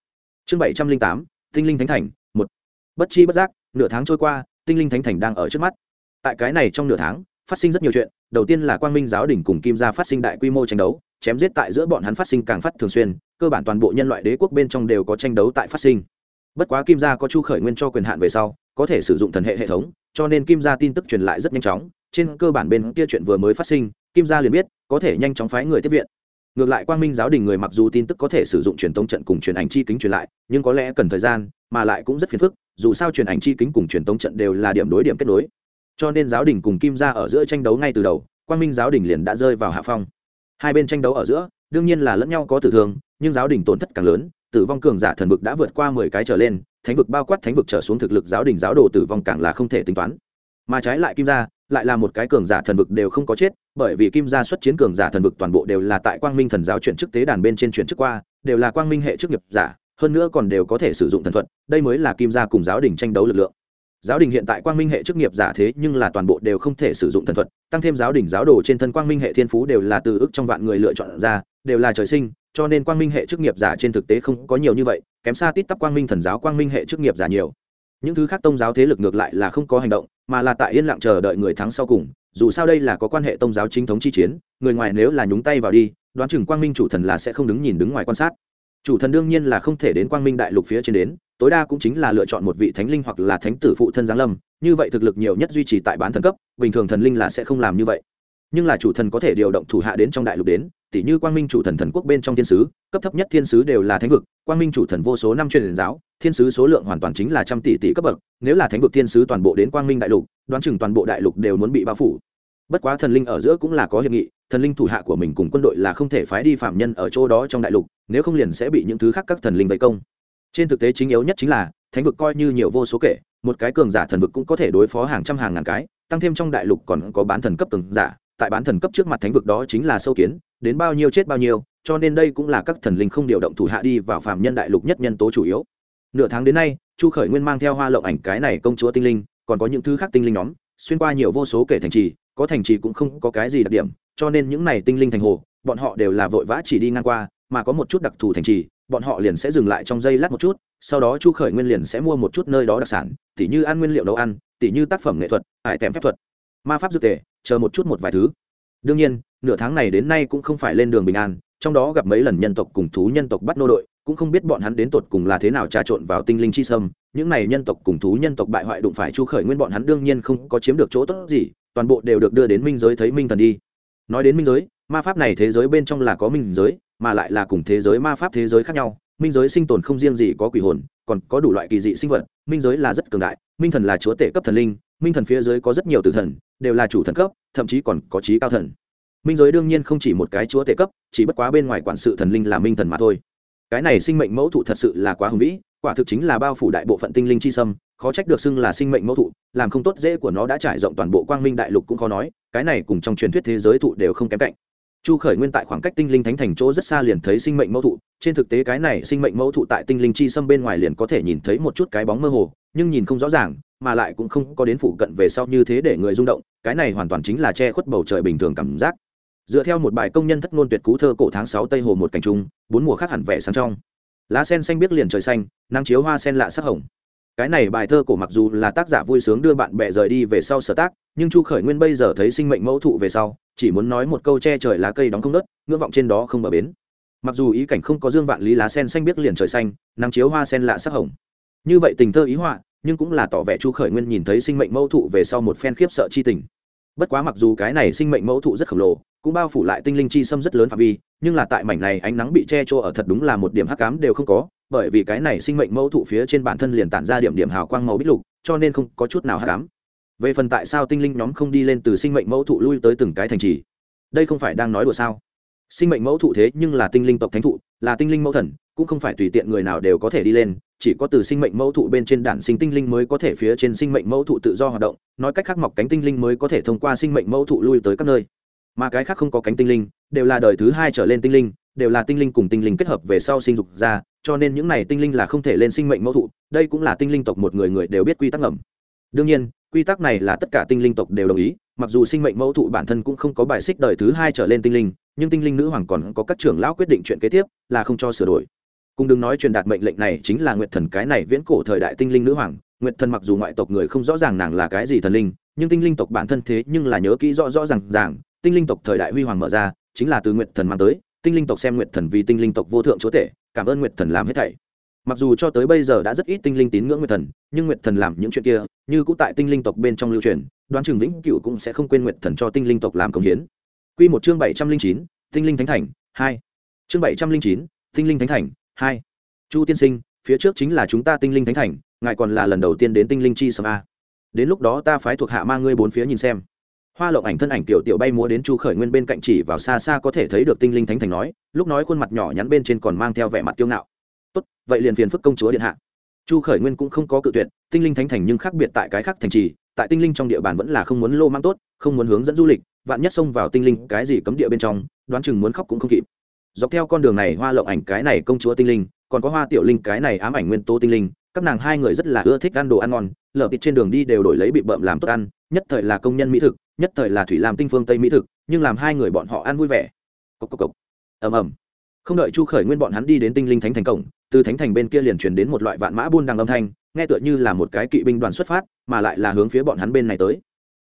Chương bảy trăm linh tám, tinh linh thánh thành bất chi bất giác, nửa tháng trôi qua, tinh linh thánh thành đang ở trước mắt. Tại cái này trong nửa tháng, phát sinh rất nhiều chuyện. Đầu tiên là quang minh giáo đình cùng kim gia phát sinh đại quy mô tranh đấu, chém giết tại giữa bọn hắn phát sinh càng phát thường xuyên, cơ bản toàn bộ nhân loại đế quốc bên trong đều có tranh đấu tại phát sinh. Bất quá kim gia có chu khởi nguyên cho quyền hạn về sau, có thể sử dụng thần hệ hệ thống, cho nên kim gia tin tức truyền lại rất nhanh chóng. Trên cơ bản bên kia chuyện vừa mới phát sinh, kim gia liền biết, có thể nhanh chóng phái người tiếp viện. Ngược lại quang minh giáo đình người mặc dù tin tức có thể sử dụng truyền tống trận cùng truyền ảnh chi kính truyền lại, nhưng có lẽ cần thời gian mà lại cũng rất phiền phức, dù sao truyền ảnh chi kính cùng truyền tống trận đều là điểm đối điểm kết nối. Cho nên giáo đình cùng kim gia ở giữa tranh đấu ngay từ đầu, quang minh giáo đình liền đã rơi vào hạ phong. Hai bên tranh đấu ở giữa, đương nhiên là lẫn nhau có tử thương, nhưng giáo đình tổn thất càng lớn, tử vong cường giả thần vực đã vượt qua mười cái trở lên, thánh vực bao quát thánh vực trở xuống thực lực giáo đình giáo đồ tử vong càng là không thể tính toán. Mà trái lại kim gia, lại là một cái cường giả thần vực đều không có chết, bởi vì kim gia xuất chiến cường giả thần vực toàn bộ đều là tại quang minh thần giáo chuyển chức tế đàn bên trên chuyển chức qua, đều là quang minh hệ chức nghiệp giả hơn nữa còn đều có thể sử dụng thần thuật, đây mới là kim gia cùng giáo đình tranh đấu lực lượng. Giáo đình hiện tại quang minh hệ chức nghiệp giả thế nhưng là toàn bộ đều không thể sử dụng thần thuật, tăng thêm giáo đình giáo đồ trên thân quang minh hệ thiên phú đều là từ ức trong vạn người lựa chọn ra, đều là trời sinh, cho nên quang minh hệ chức nghiệp giả trên thực tế không có nhiều như vậy, kém xa tít tắp quang minh thần giáo, quang minh hệ chức nghiệp giả nhiều. Những thứ khác tôn giáo thế lực ngược lại là không có hành động, mà là tại yên lặng chờ đợi người thắng sau cùng, dù sao đây là có quan hệ tôn giáo chính thống chi chiến, người ngoài nếu là nhúng tay vào đi, đoán chừng quang minh chủ thần là sẽ không đứng nhìn đứng ngoài quan sát chủ thần đương nhiên là không thể đến quang minh đại lục phía trên đến, tối đa cũng chính là lựa chọn một vị thánh linh hoặc là thánh tử phụ thân giáng lâm, như vậy thực lực nhiều nhất duy trì tại bán thần cấp, bình thường thần linh là sẽ không làm như vậy. Nhưng là chủ thần có thể điều động thủ hạ đến trong đại lục đến tỷ như quang minh chủ thần thần quốc bên trong thiên sứ, cấp thấp nhất thiên sứ đều là thánh vực, quang minh chủ thần vô số năm truyền giáo, thiên sứ số lượng hoàn toàn chính là trăm tỷ tỷ cấp bậc, nếu là thánh vực thiên sứ toàn bộ đến quang minh đại lục, đoán chừng toàn bộ đại lục đều muốn bị bao phủ. Bất quá thần linh ở giữa cũng là có hiệp nghị thần linh thủ hạ của mình cùng quân đội là không thể phái đi phạm nhân ở chỗ đó trong đại lục, nếu không liền sẽ bị những thứ khác các thần linh vây công. Trên thực tế chính yếu nhất chính là, thánh vực coi như nhiều vô số kể, một cái cường giả thần vực cũng có thể đối phó hàng trăm hàng ngàn cái, tăng thêm trong đại lục còn có bán thần cấp cường giả, tại bán thần cấp trước mặt thánh vực đó chính là sâu kiến, đến bao nhiêu chết bao nhiêu, cho nên đây cũng là các thần linh không điều động thủ hạ đi vào phạm nhân đại lục nhất nhân tố chủ yếu. Nửa tháng đến nay, chu khởi nguyên mang theo hoa lộng ảnh cái này công chúa tinh linh, còn có những thứ khác tinh linh nhóm, xuyên qua nhiều vô số kể thành trì, có thành trì cũng không có cái gì đặc điểm cho nên những này tinh linh thành hồ, bọn họ đều là vội vã chỉ đi ngang qua, mà có một chút đặc thù thành trì, bọn họ liền sẽ dừng lại trong giây lát một chút, sau đó chu khởi nguyên liền sẽ mua một chút nơi đó đặc sản, tỉ như ăn nguyên liệu nấu ăn, tỉ như tác phẩm nghệ thuật, ải tèm phép thuật, ma pháp dược tề, chờ một chút một vài thứ. Đương nhiên, nửa tháng này đến nay cũng không phải lên đường bình an, trong đó gặp mấy lần nhân tộc cùng thú nhân tộc bắt nô đội, cũng không biết bọn hắn đến tột cùng là thế nào trà trộn vào tinh linh chi sâm, những này nhân tộc cùng thú nhân tộc bại hoại đụng phải chu khởi nguyên bọn hắn đương nhiên không có chiếm được chỗ tốt gì, toàn bộ đều được đưa đến minh giới thấy minh thần đi nói đến minh giới, ma pháp này thế giới bên trong là có minh giới, mà lại là cùng thế giới ma pháp thế giới khác nhau. Minh giới sinh tồn không riêng gì có quỷ hồn, còn có đủ loại kỳ dị sinh vật. Minh giới là rất cường đại, minh thần là chúa tể cấp thần linh, minh thần phía dưới có rất nhiều tử thần, đều là chủ thần cấp, thậm chí còn có trí cao thần. Minh giới đương nhiên không chỉ một cái chúa tể cấp, chỉ bất quá bên ngoài quản sự thần linh là minh thần mà thôi. Cái này sinh mệnh mẫu thụ thật sự là quá hùng vĩ, quả thực chính là bao phủ đại bộ phận tinh linh chi sâm khó trách được xưng là sinh mệnh mẫu thụ, làm không tốt dễ của nó đã trải rộng toàn bộ quang minh đại lục cũng khó nói, cái này cùng trong truyền thuyết thế giới thụ đều không kém cạnh. Chu khởi nguyên tại khoảng cách tinh linh thánh thành chỗ rất xa liền thấy sinh mệnh mẫu thụ, trên thực tế cái này sinh mệnh mẫu thụ tại tinh linh chi xâm bên ngoài liền có thể nhìn thấy một chút cái bóng mơ hồ, nhưng nhìn không rõ ràng, mà lại cũng không có đến phụ cận về sau như thế để người rung động, cái này hoàn toàn chính là che khuất bầu trời bình thường cảm giác. Dựa theo một bài công nhân thất ngôn tuyệt cú thơ cổ tháng sáu tây hồ một cảnh trung, bốn mùa khác hẳn vẻ sáng trong. Lá sen xanh biết liền trời xanh, nắng chiếu hoa sen lạ sắc hồng cái này bài thơ cổ mặc dù là tác giả vui sướng đưa bạn bè rời đi về sau sở tác, nhưng chu khởi nguyên bây giờ thấy sinh mệnh mẫu thụ về sau, chỉ muốn nói một câu che trời lá cây đóng không đất ngưỡng vọng trên đó không bờ bến. Mặc dù ý cảnh không có dương vạn lý lá sen xanh biết liền trời xanh, nắng chiếu hoa sen lạ sắc hồng. Như vậy tình thơ ý họa, nhưng cũng là tỏ vẻ chu khởi nguyên nhìn thấy sinh mệnh mẫu thụ về sau một phen khiếp sợ chi tình. Bất quá mặc dù cái này sinh mệnh mẫu thụ rất khổng lồ, cũng bao phủ lại tinh linh chi xâm rất lớn phạm vi, nhưng là tại mảnh này ánh nắng bị che chỗ ở thật đúng là một điểm hắc cám đều không có bởi vì cái này sinh mệnh mẫu thụ phía trên bản thân liền tản ra điểm điểm hào quang màu bích lục, cho nên không có chút nào hắc cám về phần tại sao tinh linh nhóm không đi lên từ sinh mệnh mẫu thụ lui tới từng cái thành trì, đây không phải đang nói đùa sao? Sinh mệnh mẫu thụ thế nhưng là tinh linh tộc thánh thụ, là tinh linh mẫu thần, cũng không phải tùy tiện người nào đều có thể đi lên, chỉ có từ sinh mệnh mẫu thụ bên trên đản sinh tinh linh mới có thể phía trên sinh mệnh mẫu thụ tự do hoạt động, nói cách khác mọc cánh tinh linh mới có thể thông qua sinh mệnh mẫu thụ lui tới các nơi. Mà cái khác không có cánh tinh linh, đều là đời thứ hai trở lên tinh linh đều là tinh linh cùng tinh linh kết hợp về sau sinh dục ra, cho nên những này tinh linh là không thể lên sinh mệnh mẫu thụ, đây cũng là tinh linh tộc một người người đều biết quy tắc ngầm. Đương nhiên, quy tắc này là tất cả tinh linh tộc đều đồng ý, mặc dù sinh mệnh mẫu thụ bản thân cũng không có bài xích đời thứ hai trở lên tinh linh, nhưng tinh linh nữ hoàng còn có các trưởng lão quyết định chuyện kế tiếp, là không cho sửa đổi. Cùng đừng nói truyền đạt mệnh lệnh này chính là nguyệt thần cái này viễn cổ thời đại tinh linh nữ hoàng, nguyệt thần mặc dù ngoại tộc người không rõ ràng nàng là cái gì thần linh, nhưng tinh linh tộc bản thân thế nhưng là nhớ kỹ rõ rõ ràng ràng, tinh linh tộc thời đại huy hoàng mở ra, chính là từ nguyệt thần mang tới tinh linh tộc xem nguyệt thần vì tinh linh tộc vô thượng chúa tể, cảm ơn nguyệt thần làm hết thảy. Mặc dù cho tới bây giờ đã rất ít tinh linh tín ngưỡng nguyệt thần, nhưng nguyệt thần làm những chuyện kia, như cũng tại tinh linh tộc bên trong lưu truyền, đoán chừng vĩnh cửu cũng sẽ không quên nguyệt thần cho tinh linh tộc làm công hiến. Quy một chương bảy trăm linh chín, tinh linh thánh thành, hai. Chương bảy trăm linh chín, tinh linh thánh thành, hai. Chu tiên sinh, phía trước chính là chúng ta tinh linh thánh thành, ngài còn là lần đầu tiên đến tinh linh chi sâm a. Đến lúc đó ta phái thuộc hạ mang ngươi bốn phía nhìn xem hoa lộng ảnh thân ảnh tiểu tiểu bay múa đến chu khởi nguyên bên cạnh chỉ vào xa xa có thể thấy được tinh linh thánh thành nói, lúc nói khuôn mặt nhỏ nhắn bên trên còn mang theo vẻ mặt kiêu ngạo. Tốt, vậy liền phiền phức công chúa điện hạ. Chu khởi nguyên cũng không có cự tuyệt, tinh linh thánh thành nhưng khác biệt tại cái khác thành trì, tại tinh linh trong địa bàn vẫn là không muốn lô mang tốt, không muốn hướng dẫn du lịch, vạn nhất xông vào tinh linh cái gì cấm địa bên trong, đoán chừng muốn khóc cũng không kịp. Dọc theo con đường này, hoa lộng ảnh cái này công chúa tinh linh, còn có hoa tiểu linh cái này ám ảnh nguyên tố tinh linh, các nàng hai người rất là ưa thích ăn đồ ăn ngon, lở thịt trên đường đi đều đổi lấy bị bợm làm tốt ăn, nhất thời là công nhân mỹ thực nhất thời là thủy làm tinh phương tây mỹ thực, nhưng làm hai người bọn họ ăn vui vẻ. Cốc cốc cốc. ầm ầm. Không đợi chu khởi nguyên bọn hắn đi đến tinh linh thánh thành cổng, từ thánh thành bên kia liền truyền đến một loại vạn mã buôn đằng âm thanh, nghe tựa như là một cái kỵ binh đoàn xuất phát, mà lại là hướng phía bọn hắn bên này tới.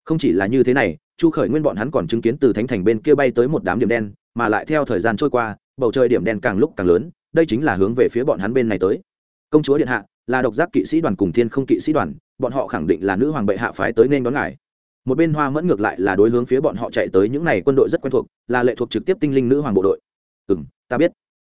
Không chỉ là như thế này, chu khởi nguyên bọn hắn còn chứng kiến từ thánh thành bên kia bay tới một đám điểm đen, mà lại theo thời gian trôi qua, bầu trời điểm đen càng lúc càng lớn, đây chính là hướng về phía bọn hắn bên này tới. Công chúa điện hạ, là độc giác kỵ sĩ đoàn cùng thiên không kỵ sĩ đoàn, bọn họ khẳng định là nữ hoàng bệ hạ phái tới nên đón ngài một bên hoa mẫn ngược lại là đối hướng phía bọn họ chạy tới những n à y quân đội rất quen thuộc, là lệ thuộc trực tiếp tinh linh nữ hoàng bộ đội. Ừ m ta biết.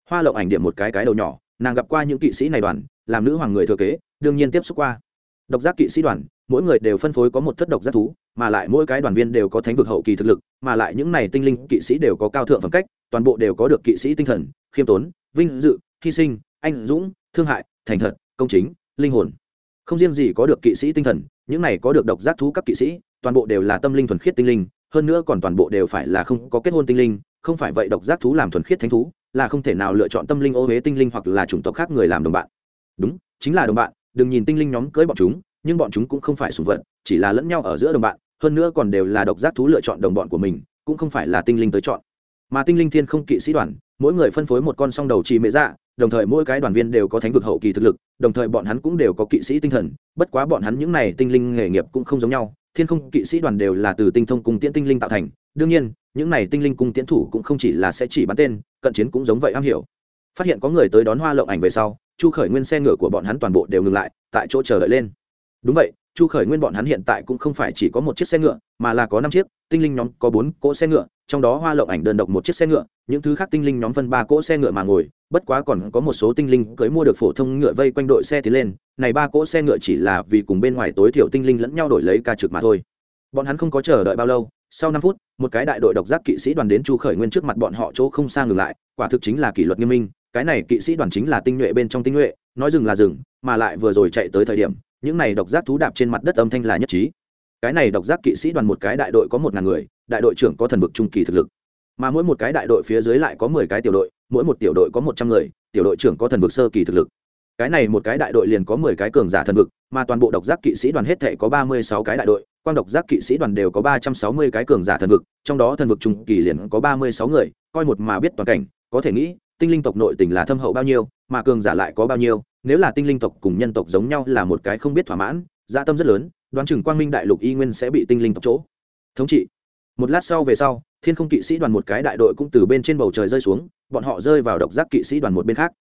Hoa lộng ảnh điểm một cái cái đầu nhỏ, nàng gặp qua những kỵ sĩ này đoàn, làm nữ hoàng người thừa kế, đương nhiên tiếp xúc qua. Độc giác kỵ sĩ đoàn, mỗi người đều phân phối có một thất độc giác thú, mà lại mỗi cái đoàn viên đều có thánh vực hậu kỳ thực lực, mà lại những này tinh linh kỵ sĩ đều có cao thượng phẩm cách, toàn bộ đều có được kỵ sĩ tinh thần, khiêm tốn, vinh dự, hy sinh, anh dũng, thương hại, thành thật, công chính, linh hồn. Không riêng gì có được kỵ sĩ tinh thần, những này có được độc giác thú các kỵ sĩ toàn bộ đều là tâm linh thuần khiết tinh linh, hơn nữa còn toàn bộ đều phải là không có kết hôn tinh linh, không phải vậy độc giác thú làm thuần khiết thánh thú, là không thể nào lựa chọn tâm linh ô huế tinh linh hoặc là chủng tộc khác người làm đồng bạn. Đúng, chính là đồng bạn, đừng nhìn tinh linh nhóm cưới bọn chúng, nhưng bọn chúng cũng không phải sùng vật, chỉ là lẫn nhau ở giữa đồng bạn, hơn nữa còn đều là độc giác thú lựa chọn đồng bọn của mình, cũng không phải là tinh linh tới chọn. Mà tinh linh thiên không kỵ sĩ đoàn, mỗi người phân phối một con song đầu trì mệ dạ đồng thời mỗi cái đoàn viên đều có thánh vực hậu kỳ thực lực, đồng thời bọn hắn cũng đều có kỵ sĩ tinh thần, bất quá bọn hắn những này tinh linh nghề nghiệp cũng không giống nhau thiên không kỵ sĩ đoàn đều là từ tinh thông cung tiễn tinh linh tạo thành. Đương nhiên, những này tinh linh cung tiến thủ cũng không chỉ là sẽ chỉ bắn tên, cận chiến cũng giống vậy am hiểu. Phát hiện có người tới đón hoa lộng ảnh về sau, chu khởi nguyên xe ngựa của bọn hắn toàn bộ đều ngừng lại, tại chỗ chờ đợi lên. Đúng vậy, chu khởi nguyên bọn hắn hiện tại cũng không phải chỉ có một chiếc xe ngựa, mà là có năm chiếc, tinh linh nhóm có bốn cỗ xe ngựa, trong đó hoa lộng ảnh đơn độc một chiếc xe ngựa những thứ khác tinh linh nhóm phân ba cỗ xe ngựa mà ngồi, bất quá còn có một số tinh linh cưới mua được phổ thông ngựa vây quanh đội xe tiến lên, này ba cỗ xe ngựa chỉ là vì cùng bên ngoài tối thiểu tinh linh lẫn nhau đổi lấy ca trực mà thôi. Bọn hắn không có chờ đợi bao lâu, sau năm phút, một cái đại đội độc giác kỵ sĩ đoàn đến chu khởi nguyên trước mặt bọn họ chỗ không xa ngừng lại, quả thực chính là kỷ luật nghiêm minh, cái này kỵ sĩ đoàn chính là tinh nhuệ bên trong tinh nhuệ, nói dừng là dừng, mà lại vừa rồi chạy tới thời điểm, những này độc giác thú đạp trên mặt đất âm thanh là nhất trí. Cái này độc giác kỵ sĩ đoàn một cái đại đội có một ngàn người, đại đội trưởng có thần vực trung kỳ thực lực mà mỗi một cái đại đội phía dưới lại có mười cái tiểu đội, mỗi một tiểu đội có một trăm người, tiểu đội trưởng có thần vực sơ kỳ thực lực. Cái này một cái đại đội liền có mười cái cường giả thần vực, mà toàn bộ độc giác kỵ sĩ đoàn hết thể có ba mươi sáu cái đại đội, quang độc giác kỵ sĩ đoàn đều có ba trăm sáu mươi cái cường giả thần vực, trong đó thần vực trung kỳ liền có ba mươi sáu người, coi một mà biết toàn cảnh, có thể nghĩ, tinh linh tộc nội tình là thâm hậu bao nhiêu, mà cường giả lại có bao nhiêu, nếu là tinh linh tộc cùng nhân tộc giống nhau là một cái không biết thỏa mãn gia dạ tâm rất lớn, đoán chừng quang minh đại lục y nguyên sẽ bị tinh linh tộc chỗ thống trị. Một lát sau về sau thiên không kỵ sĩ đoàn một cái đại đội cũng từ bên trên bầu trời rơi xuống, bọn họ rơi vào độc giác kỵ sĩ đoàn một bên khác.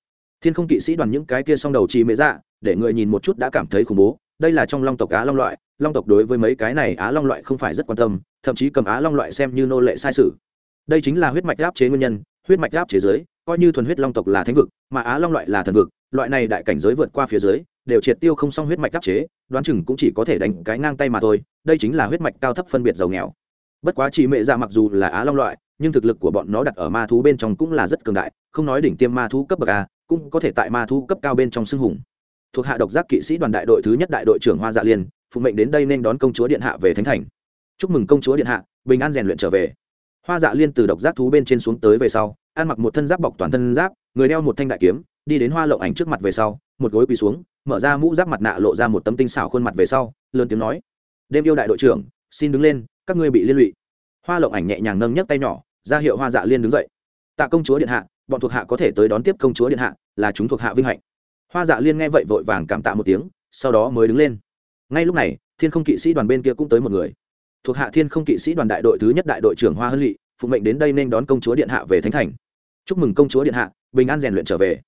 Thiên không kỵ sĩ đoàn những cái kia s o n g đầu trì mễ dạ để người nhìn một chút đã cảm thấy khủng bố. Đây là trong long tộc á long loại, long tộc đối với mấy cái này á long loại không phải rất quan tâm, thậm chí cầm á long loại xem như nô lệ sai sự. Đây chính là huyết mạch áp chế nguyên nhân, huyết mạch áp chế giới, coi như thuần huyết long tộc là thánh vực, mà á long loại là thần vực, loại này đại cảnh giới vượt qua phía dưới, đều triệt tiêu không xong huyết mạch áp chế, đoán chừng cũng chỉ có thể đánh cái ngang tay mà thôi. Đây chính là huyết mạch cao thấp phân biệt giàu nghèo bất quá chỉ mệ dạ mặc dù là á long loại, nhưng thực lực của bọn nó đặt ở ma thú bên trong cũng là rất cường đại, không nói đỉnh tiêm ma thú cấp bậc a, cũng có thể tại ma thú cấp cao bên trong xưng hùng. Thuộc hạ độc giác kỵ sĩ đoàn đại đội thứ nhất đại đội trưởng hoa dạ liên, phụ mệnh đến đây nên đón công chúa điện hạ về thánh thành. Chúc mừng công chúa điện hạ, bình an rèn luyện trở về. Hoa dạ liên từ độc giác thú bên trên xuống tới về sau, ăn mặc một thân giáp bọc toàn thân giáp, người đeo một thanh đại kiếm, đi đến hoa lộng ảnh trước mặt về sau, một gối quỳ xuống, mở ra mũ giáp mặt nạ lộ ra một tấm tinh xảo khuôn mặt về sau, lớn tiếng nói, đêm yêu đại đội trưởng, xin đứng lên các ngươi bị liên lụy. Hoa lộng ảnh nhẹ nhàng nâng nhấc tay nhỏ, ra hiệu hoa dạ liên đứng dậy. Tạ công chúa điện hạ, bọn thuộc hạ có thể tới đón tiếp công chúa điện hạ, là chúng thuộc hạ vinh hạnh. Hoa dạ liên nghe vậy vội vàng cảm tạ một tiếng, sau đó mới đứng lên. Ngay lúc này, thiên không kỵ sĩ đoàn bên kia cũng tới một người. Thuộc hạ thiên không kỵ sĩ đoàn đại đội thứ nhất đại đội trưởng hoa hân lỵ phụ mệnh đến đây nên đón công chúa điện hạ về thánh thành. Chúc mừng công chúa điện hạ, bình an rèn luyện trở về.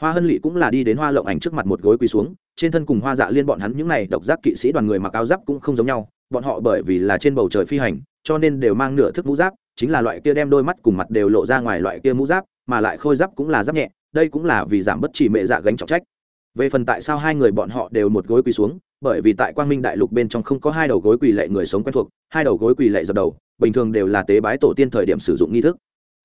Hoa hân lỵ cũng là đi đến hoa lộng ảnh trước mặt một gối quỳ xuống trên thân cùng hoa dạ liên bọn hắn những này độc giác kỵ sĩ đoàn người mặc áo giáp cũng không giống nhau, bọn họ bởi vì là trên bầu trời phi hành, cho nên đều mang nửa thức mũ giáp, chính là loại kia đem đôi mắt cùng mặt đều lộ ra ngoài loại kia mũ giáp, mà lại khôi giáp cũng là giáp nhẹ, đây cũng là vì giảm bất chỉ mệ dạ gánh trọng trách. Về phần tại sao hai người bọn họ đều một gối quỳ xuống, bởi vì tại quang minh đại lục bên trong không có hai đầu gối quỳ lệ người sống quen thuộc, hai đầu gối quỳ lệ dập đầu, bình thường đều là tế bái tổ tiên thời điểm sử dụng nghi thức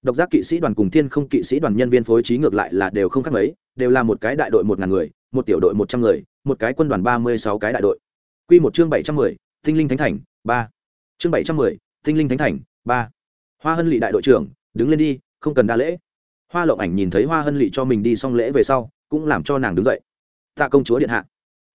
độc giác kỵ sĩ đoàn cùng thiên không kỵ sĩ đoàn nhân viên phối trí ngược lại là đều không khác mấy, đều là một cái đại đội một ngàn người, một tiểu đội một trăm người, một cái quân đoàn ba mươi sáu cái đại đội. Q một chương bảy trăm mười, tinh linh thánh thành, ba. Chương bảy trăm mười, tinh linh thánh thành, ba. Hoa hân lị đại đội trưởng, đứng lên đi, không cần đa lễ. Hoa lộng ảnh nhìn thấy hoa hân lị cho mình đi xong lễ về sau, cũng làm cho nàng đứng dậy. Tạ công chúa điện hạ.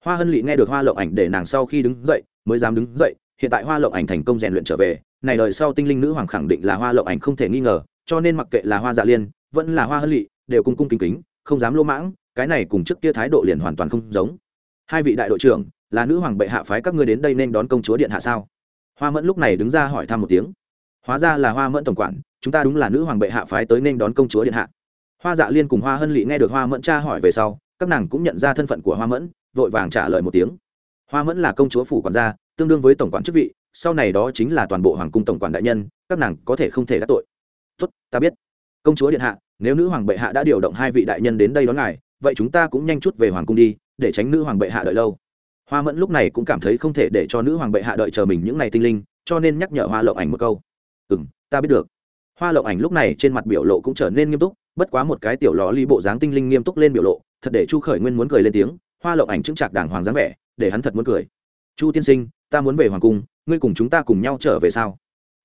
Hoa hân lị nghe được hoa lộng ảnh để nàng sau khi đứng dậy, mới dám đứng dậy, hiện tại hoa lộng ảnh thành công rèn luyện trở về. Này đời sau tinh linh nữ hoàng khẳng định là hoa lộng ảnh không thể nghi ngờ cho nên mặc kệ là hoa dạ liên, vẫn là hoa hân lị, đều cung cung kính kính, không dám lỗ mãng, cái này cùng trước kia thái độ liền hoàn toàn không giống. Hai vị đại đội trưởng, là nữ hoàng bệ hạ phái các ngươi đến đây nên đón công chúa điện hạ sao? Hoa mẫn lúc này đứng ra hỏi thăm một tiếng. Hóa ra là hoa mẫn tổng quản, chúng ta đúng là nữ hoàng bệ hạ phái tới nên đón công chúa điện hạ. Hoa dạ liên cùng hoa hân lị nghe được hoa mẫn cha hỏi về sau, các nàng cũng nhận ra thân phận của hoa mẫn, vội vàng trả lời một tiếng. Hoa mẫn là công chúa phủ quản gia, tương đương với tổng quản chức vị, sau này đó chính là toàn bộ hoàng cung tổng quản đại nhân, các nàng có thể không thể đắc tội tốt, ta biết. Công chúa điện hạ, nếu nữ hoàng bệ hạ đã điều động hai vị đại nhân đến đây đón ngài, vậy chúng ta cũng nhanh chút về hoàng cung đi, để tránh nữ hoàng bệ hạ đợi lâu. Hoa mẫn lúc này cũng cảm thấy không thể để cho nữ hoàng bệ hạ đợi chờ mình những ngày tinh linh, cho nên nhắc nhở hoa lộng ảnh một câu. Ừ m ta biết được. Hoa lộng ảnh lúc này trên mặt biểu lộ cũng trở nên nghiêm túc, bất quá một cái tiểu ló ly bộ dáng tinh linh nghiêm túc lên biểu lộ, thật để chu khởi nguyên muốn cười lên tiếng, hoa lộng ảnh chững chạc đàng hoàng dáng vẻ, để hắn thật muốn cười. Chu tiên sinh, ta muốn về hoàng cung, ngươi cùng chúng ta cùng nhau trở về sao?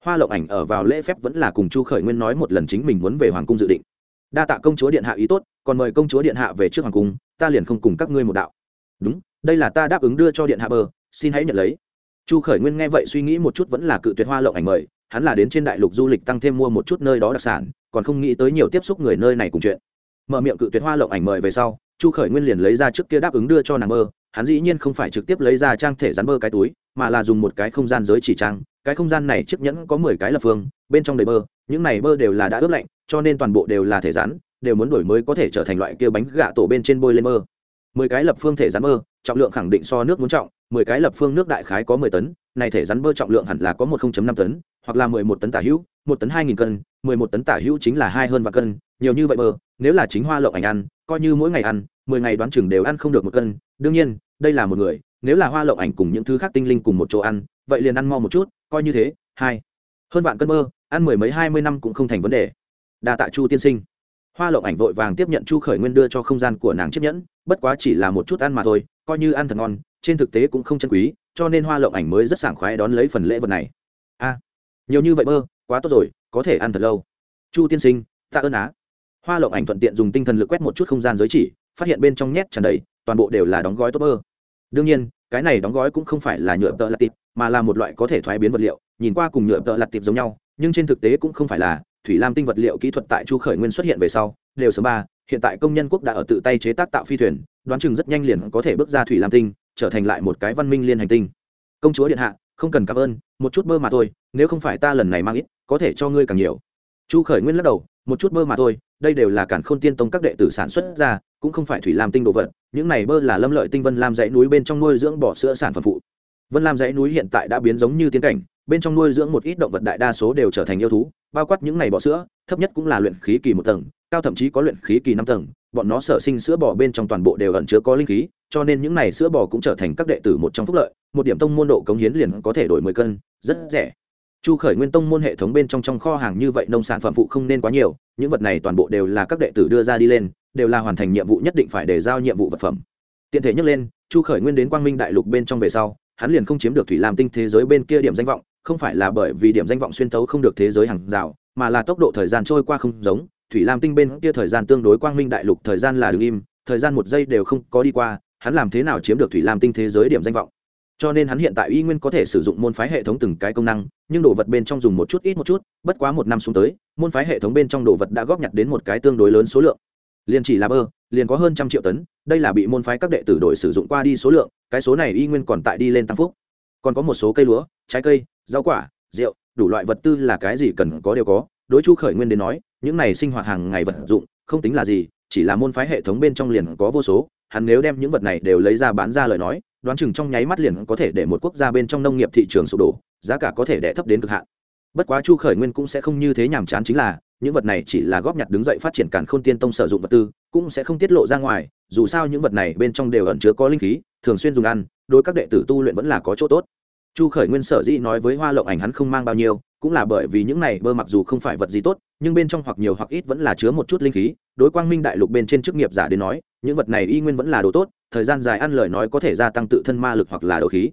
Hoa lộng ảnh ở vào lễ phép vẫn là cùng chu khởi nguyên nói một lần chính mình muốn về hoàng cung dự định. Đa tạ công chúa điện hạ ý tốt, còn mời công chúa điện hạ về trước hoàng cung, ta liền không cùng các ngươi một đạo. Đúng, đây là ta đáp ứng đưa cho điện hạ bờ, xin hãy nhận lấy. Chu khởi nguyên nghe vậy suy nghĩ một chút vẫn là cự tuyệt hoa lộng ảnh mời, hắn là đến trên đại lục du lịch tăng thêm mua một chút nơi đó đặc sản, còn không nghĩ tới nhiều tiếp xúc người nơi này cùng chuyện. Mở miệng cự tuyệt hoa lộng ảnh mời về sau, chu khởi nguyên liền lấy ra trước kia đáp ứng đưa cho nàng mơ hắn dĩ nhiên không phải trực tiếp lấy ra trang thể rắn bơ cái túi mà là dùng một cái không gian giới chỉ trang. Cái không gian này chiếc nhẫn có mười cái lập phương bên trong đầy bơ những này bơ đều là đã ướp lạnh cho nên toàn bộ đều là thể rắn đều muốn đổi mới có thể trở thành loại kia bánh gạ tổ bên trên bôi lên mơ mười cái lập phương thể rắn bơ, trọng lượng khẳng định so nước muốn trọng mười cái lập phương nước đại khái có mười tấn này thể rắn bơ trọng lượng hẳn là có một năm tấn hoặc là mười một tấn tả hữu một tấn hai nghìn cân mười một tấn tả hữu chính là hai hơn và cân nhiều như vậy bơ nếu là chính hoa lộng ảnh ăn coi như mỗi ngày ăn mười ngày đoán chừng đều ăn không được một cân. Đương nhiên đây là một người nếu là hoa lộng ảnh cùng những thứ khác tinh linh cùng một chỗ ăn vậy liền ăn mo một chút coi như thế. Hai hơn vạn cân mơ, ăn mười mấy hai mươi năm cũng không thành vấn đề. Đa tạ chu tiên sinh. Hoa lộng ảnh vội vàng tiếp nhận chu khởi nguyên đưa cho không gian của nàng chiếc nhẫn bất quá chỉ là một chút ăn mà thôi coi như ăn thật ngon trên thực tế cũng không chân quý cho nên hoa lộng ảnh mới rất sảng khoái đón lấy phần lễ vật này. A nhiều như vậy mơ, quá tốt rồi có thể ăn thật lâu. Chu tiên sinh tạ ơn á. Hoa lộng ảnh thuận tiện dùng tinh thần lực quét một chút không gian giới chỉ phát hiện bên trong nhét tràn đầy, toàn bộ đều là đóng gói tốt bơ đương nhiên, cái này đóng gói cũng không phải là nhựa tợ lặt tịp, mà là một loại có thể thoái biến vật liệu, nhìn qua cùng nhựa tợ lặt tịp giống nhau, nhưng trên thực tế cũng không phải là, thủy lam tinh vật liệu kỹ thuật tại chu khởi nguyên xuất hiện về sau, đều sớm ba, hiện tại công nhân quốc đã ở tự tay chế tác tạo phi thuyền, đoán chừng rất nhanh liền có thể bước ra thủy lam tinh, trở thành lại một cái văn minh liên hành tinh. Công chúa điện hạ, không cần cảm ơn, một chút bơ mà thôi, nếu không phải ta lần này mang ít, có thể cho ngươi càng nhiều. Chu khởi nguyên lắc đầu, một chút bơ mà thôi, đây đều là cản khôn tiên tông các đệ tử sản xuất ra cũng không phải thủy lam tinh đồ vật, những này bơ là lâm lợi tinh vân lam dãy núi bên trong nuôi dưỡng bỏ sữa sản phẩm phụ. Vân lam dãy núi hiện tại đã biến giống như tiến cảnh, bên trong nuôi dưỡng một ít động vật đại đa số đều trở thành yêu thú, bao quát những này bọ sữa, thấp nhất cũng là luyện khí kỳ một tầng, cao thậm chí có luyện khí kỳ năm tầng, bọn nó sở sinh sữa bò bên trong toàn bộ đều ẩn chứa có linh khí, cho nên những này sữa bò cũng trở thành các đệ tử một trong phúc lợi, một điểm tông môn độ cống hiến liền có thể đổi mười cân, rất rẻ. Chu khởi nguyên tông môn hệ thống bên trong trong kho hàng như vậy nông sản phẩm phụ không nên quá nhiều, những vật này toàn bộ đều là các đệ tử đưa ra đi lên đều là hoàn thành nhiệm vụ nhất định phải để giao nhiệm vụ vật phẩm. Tiện thể nhắc lên, chu khởi nguyên đến quang minh đại lục bên trong về sau, hắn liền không chiếm được thủy lam tinh thế giới bên kia điểm danh vọng, không phải là bởi vì điểm danh vọng xuyên tấu không được thế giới hàng rào, mà là tốc độ thời gian trôi qua không giống, thủy lam tinh bên kia thời gian tương đối quang minh đại lục thời gian là đ ứ n g im, thời gian một giây đều không có đi qua, hắn làm thế nào chiếm được thủy lam tinh thế giới điểm danh vọng? Cho nên hắn hiện tại y nguyên có thể sử dụng môn phái hệ thống từng cái công năng, nhưng đồ vật bên trong dùng một chút ít một chút, bất quá một năm xuống tới, môn phái hệ thống bên trong đồ vật đã góp nhặt đến một cái tương đối lớn số lượng liền chỉ là bơ, liền có hơn trăm triệu tấn, đây là bị môn phái các đệ tử đội sử dụng qua đi số lượng, cái số này y nguyên còn tại đi lên tăng phúc. Còn có một số cây lúa, trái cây, rau quả, rượu, đủ loại vật tư là cái gì cần có đều có. Đối chu khởi nguyên đến nói, những này sinh hoạt hàng ngày vật dụng, không tính là gì, chỉ là môn phái hệ thống bên trong liền có vô số. Hắn nếu đem những vật này đều lấy ra bán ra lời nói, đoán chừng trong nháy mắt liền có thể để một quốc gia bên trong nông nghiệp thị trường sụp đổ, giá cả có thể đẻ thấp đến cực hạn. Bất quá chu khởi nguyên cũng sẽ không như thế nhàm chán chính là những vật này chỉ là góp nhặt đứng dậy phát triển càn khôn tiên tông sử dụng vật tư, cũng sẽ không tiết lộ ra ngoài, dù sao những vật này bên trong đều ẩn chứa có linh khí, thường xuyên dùng ăn, đối các đệ tử tu luyện vẫn là có chỗ tốt. Chu khởi nguyên sở dĩ nói với hoa lộng ảnh hắn không mang bao nhiêu, cũng là bởi vì những này bơ mặc dù không phải vật gì tốt, nhưng bên trong hoặc nhiều hoặc ít vẫn là chứa một chút linh khí, đối quang minh đại lục bên trên chức nghiệp giả đến nói, những vật này y nguyên vẫn là đồ tốt, thời gian dài ăn lời nói có thể gia tăng tự thân ma lực hoặc là đồ khí.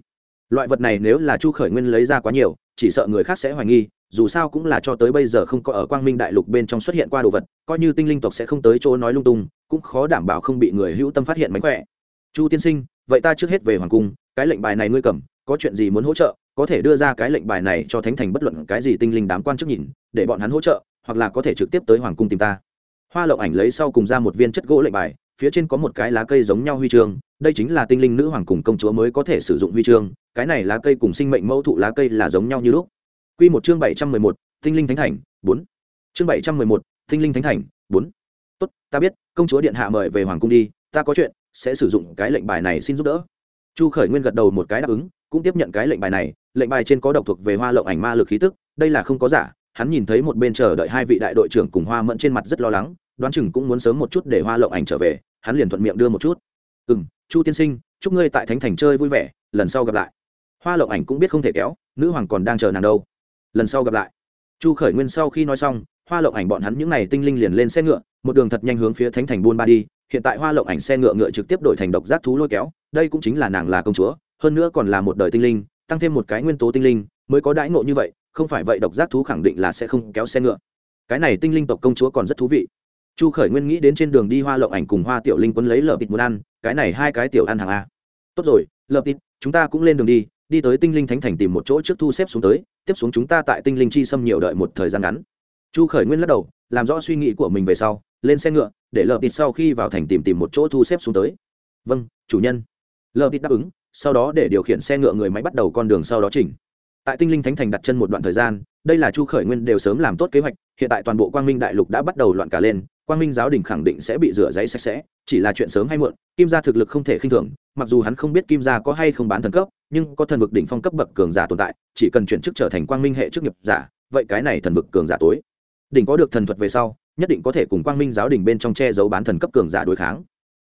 Loại vật này nếu là chu khởi nguyên lấy ra quá nhiều, chỉ sợ người khác sẽ hoài nghi dù sao cũng là cho tới bây giờ không có ở quang minh đại lục bên trong xuất hiện qua đồ vật, coi như tinh linh tộc sẽ không tới chỗ nói lung tung, cũng khó đảm bảo không bị người hữu tâm phát hiện mánh khỏe. Chu tiên sinh, vậy ta trước hết về hoàng cung, cái lệnh bài này ngươi cầm, có chuyện gì muốn hỗ trợ, có thể đưa ra cái lệnh bài này cho thánh thành bất luận cái gì tinh linh đám quan trước nhìn, để bọn hắn hỗ trợ, hoặc là có thể trực tiếp tới hoàng cung tìm ta. Hoa lộng ảnh lấy sau cùng ra một viên chất gỗ lệnh bài, phía trên có một cái lá cây giống nhau huy chương, đây chính là tinh linh nữ hoàng cùng công chúa mới có thể sử dụng huy chương, cái này lá cây cùng sinh mệnh mẫu thụ lá cây là giống nhau như lúc. Quy một chương 711, Tinh linh thánh thành, 4. Chương 711, Tinh linh thánh thành, 4. Tốt, ta biết, công chúa điện hạ mời về hoàng cung đi, ta có chuyện, sẽ sử dụng cái lệnh bài này xin giúp đỡ. Chu Khởi Nguyên gật đầu một cái đáp ứng, cũng tiếp nhận cái lệnh bài này, lệnh bài trên có độc thuộc về Hoa Lộng ảnh ma lực khí tức, đây là không có giả, hắn nhìn thấy một bên chờ đợi hai vị đại đội trưởng cùng Hoa Mẫn trên mặt rất lo lắng, đoán chừng cũng muốn sớm một chút để Hoa Lộng ảnh trở về, hắn liền thuận miệng đưa một chút. "Ừm, Chu tiên sinh, chúc ngươi tại Thánh thành chơi vui vẻ, lần sau gặp lại." Hoa Lộng ảnh cũng biết không thể kéo, nữ hoàng còn đang chờ nàng đâu lần sau gặp lại. Chu khởi nguyên sau khi nói xong, hoa lộng ảnh bọn hắn những n à y tinh linh liền lên xe ngựa, một đường thật nhanh hướng phía thánh thành buôn ba đi. Hiện tại hoa lộng ảnh xe ngựa ngựa trực tiếp đổi thành độc giác thú lôi kéo, đây cũng chính là nàng là công chúa, hơn nữa còn là một đời tinh linh, tăng thêm một cái nguyên tố tinh linh, mới có đãi ngộ như vậy, không phải vậy độc giác thú khẳng định là sẽ không kéo xe ngựa. Cái này tinh linh tộc công chúa còn rất thú vị. Chu khởi nguyên nghĩ đến trên đường đi hoa lộng ảnh cùng hoa tiểu linh quân lấy lợp thịt muốn ăn, cái này hai cái tiểu ăn hàng a. Tốt rồi, lợp thịt, chúng ta cũng lên đường đi đi tới tinh linh thánh thành tìm một chỗ trước thu xếp xuống tới tiếp xuống chúng ta tại tinh linh chi xâm nhiều đợi một thời gian ngắn. Chu khởi nguyên lắc đầu, làm rõ suy nghĩ của mình về sau, lên xe ngựa, để lợp thịt sau khi vào thành tìm tìm một chỗ thu xếp xuống tới. Vâng chủ nhân. Lợp thịt đáp ứng, sau đó để điều khiển xe ngựa người máy bắt đầu con đường sau đó chỉnh. Tại tinh linh thánh thành đặt chân một đoạn thời gian, đây là chu khởi nguyên đều sớm làm tốt kế hoạch, hiện tại toàn bộ quang minh đại lục đã bắt đầu loạn cả lên, quang minh giáo đình khẳng định sẽ bị rửa giấy sạch sẽ, chỉ là chuyện sớm hay muộn, kim gia thực lực không thể khinh thường, mặc dù hắn không biết kim gia có hay không bán thần cấp nhưng có thần vực đỉnh phong cấp bậc cường giả tồn tại, chỉ cần chuyển chức trở thành quang minh hệ chức nghiệp giả, vậy cái này thần vực cường giả tối. Đỉnh có được thần thuật về sau, nhất định có thể cùng quang minh giáo đình bên trong che giấu bán thần cấp cường giả đối kháng.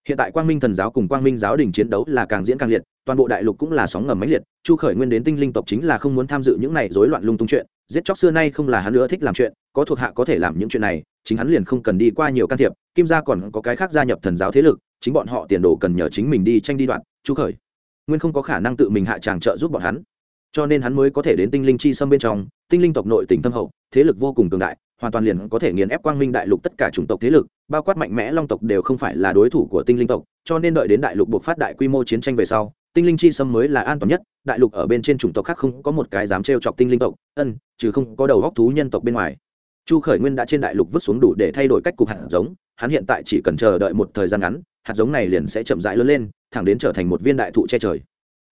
Hiện tại quang minh thần giáo cùng quang minh giáo đình chiến đấu là càng diễn càng liệt, toàn bộ đại lục cũng là sóng ngầm mãnh liệt, chu khởi nguyên đến tinh linh tộc chính là không muốn tham dự những này rối loạn lung tung chuyện, giết chóc xưa nay không là hắn nữa thích làm chuyện, có thuộc hạ có thể làm những chuyện này, chính hắn liền không cần đi qua nhiều can thiệp, kim gia còn có cái khác gia nhập thần giáo thế lực, chính bọn họ tiền đồ cần nhờ chính mình đi tranh đi đoạn, chu khởi nguyên không có khả năng tự mình hạ tràng trợ giúp bọn hắn. Cho nên hắn mới có thể đến tinh linh chi xâm bên trong, tinh linh tộc nội tỉnh thâm hậu, thế lực vô cùng cường đại, hoàn toàn liền có thể nghiền ép quang minh đại lục tất cả chủng tộc thế lực, bao quát mạnh mẽ long tộc đều không phải là đối thủ của tinh linh tộc, cho nên đợi đến đại lục buộc phát đại quy mô chiến tranh về sau, tinh linh chi xâm mới là an toàn nhất, đại lục ở bên trên chủng tộc khác không có một cái dám trêu chọc tinh linh tộc, ân, trừ không có đầu góc thú nhân tộc bên ngoài chu khởi nguyên đã trên đại lục vứt xuống đủ để thay đổi cách cục hạt giống, hắn hiện tại chỉ cần chờ đợi một thời gian ngắn, hạt giống này liền sẽ chậm rãi lớn lên, thẳng đến trở thành một viên đại thụ che trời.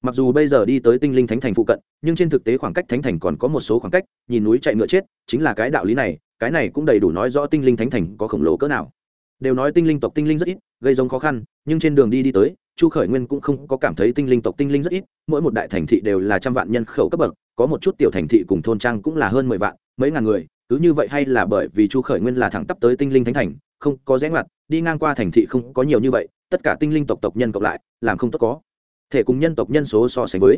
Mặc dù bây giờ đi tới tinh linh thánh thành phụ cận, nhưng trên thực tế khoảng cách thánh thành còn có một số khoảng cách, nhìn núi chạy ngựa chết, chính là cái đạo lý này, cái này cũng đầy đủ nói rõ tinh linh thánh thành có khổng lồ cỡ nào. Đều nói tinh linh tộc tinh linh rất ít, gây giống khó khăn, nhưng trên đường đi đi tới, chu khởi nguyên cũng không có cảm thấy tinh linh tộc tinh linh rất ít, mỗi một đại thành thị đều là trăm vạn nhân khẩu cấp bậc, có một chút tiểu thành thị cùng thôn trang cũng là hơn mười vạn, mấy ngàn người cứ như vậy hay là bởi vì chu khởi nguyên là thẳng tắp tới tinh linh thánh thành, không có rẽ ngoặt, đi ngang qua thành thị không có nhiều như vậy, tất cả tinh linh tộc tộc nhân cộng lại, làm không tốt có. Thể cùng nhân tộc nhân số so sánh với.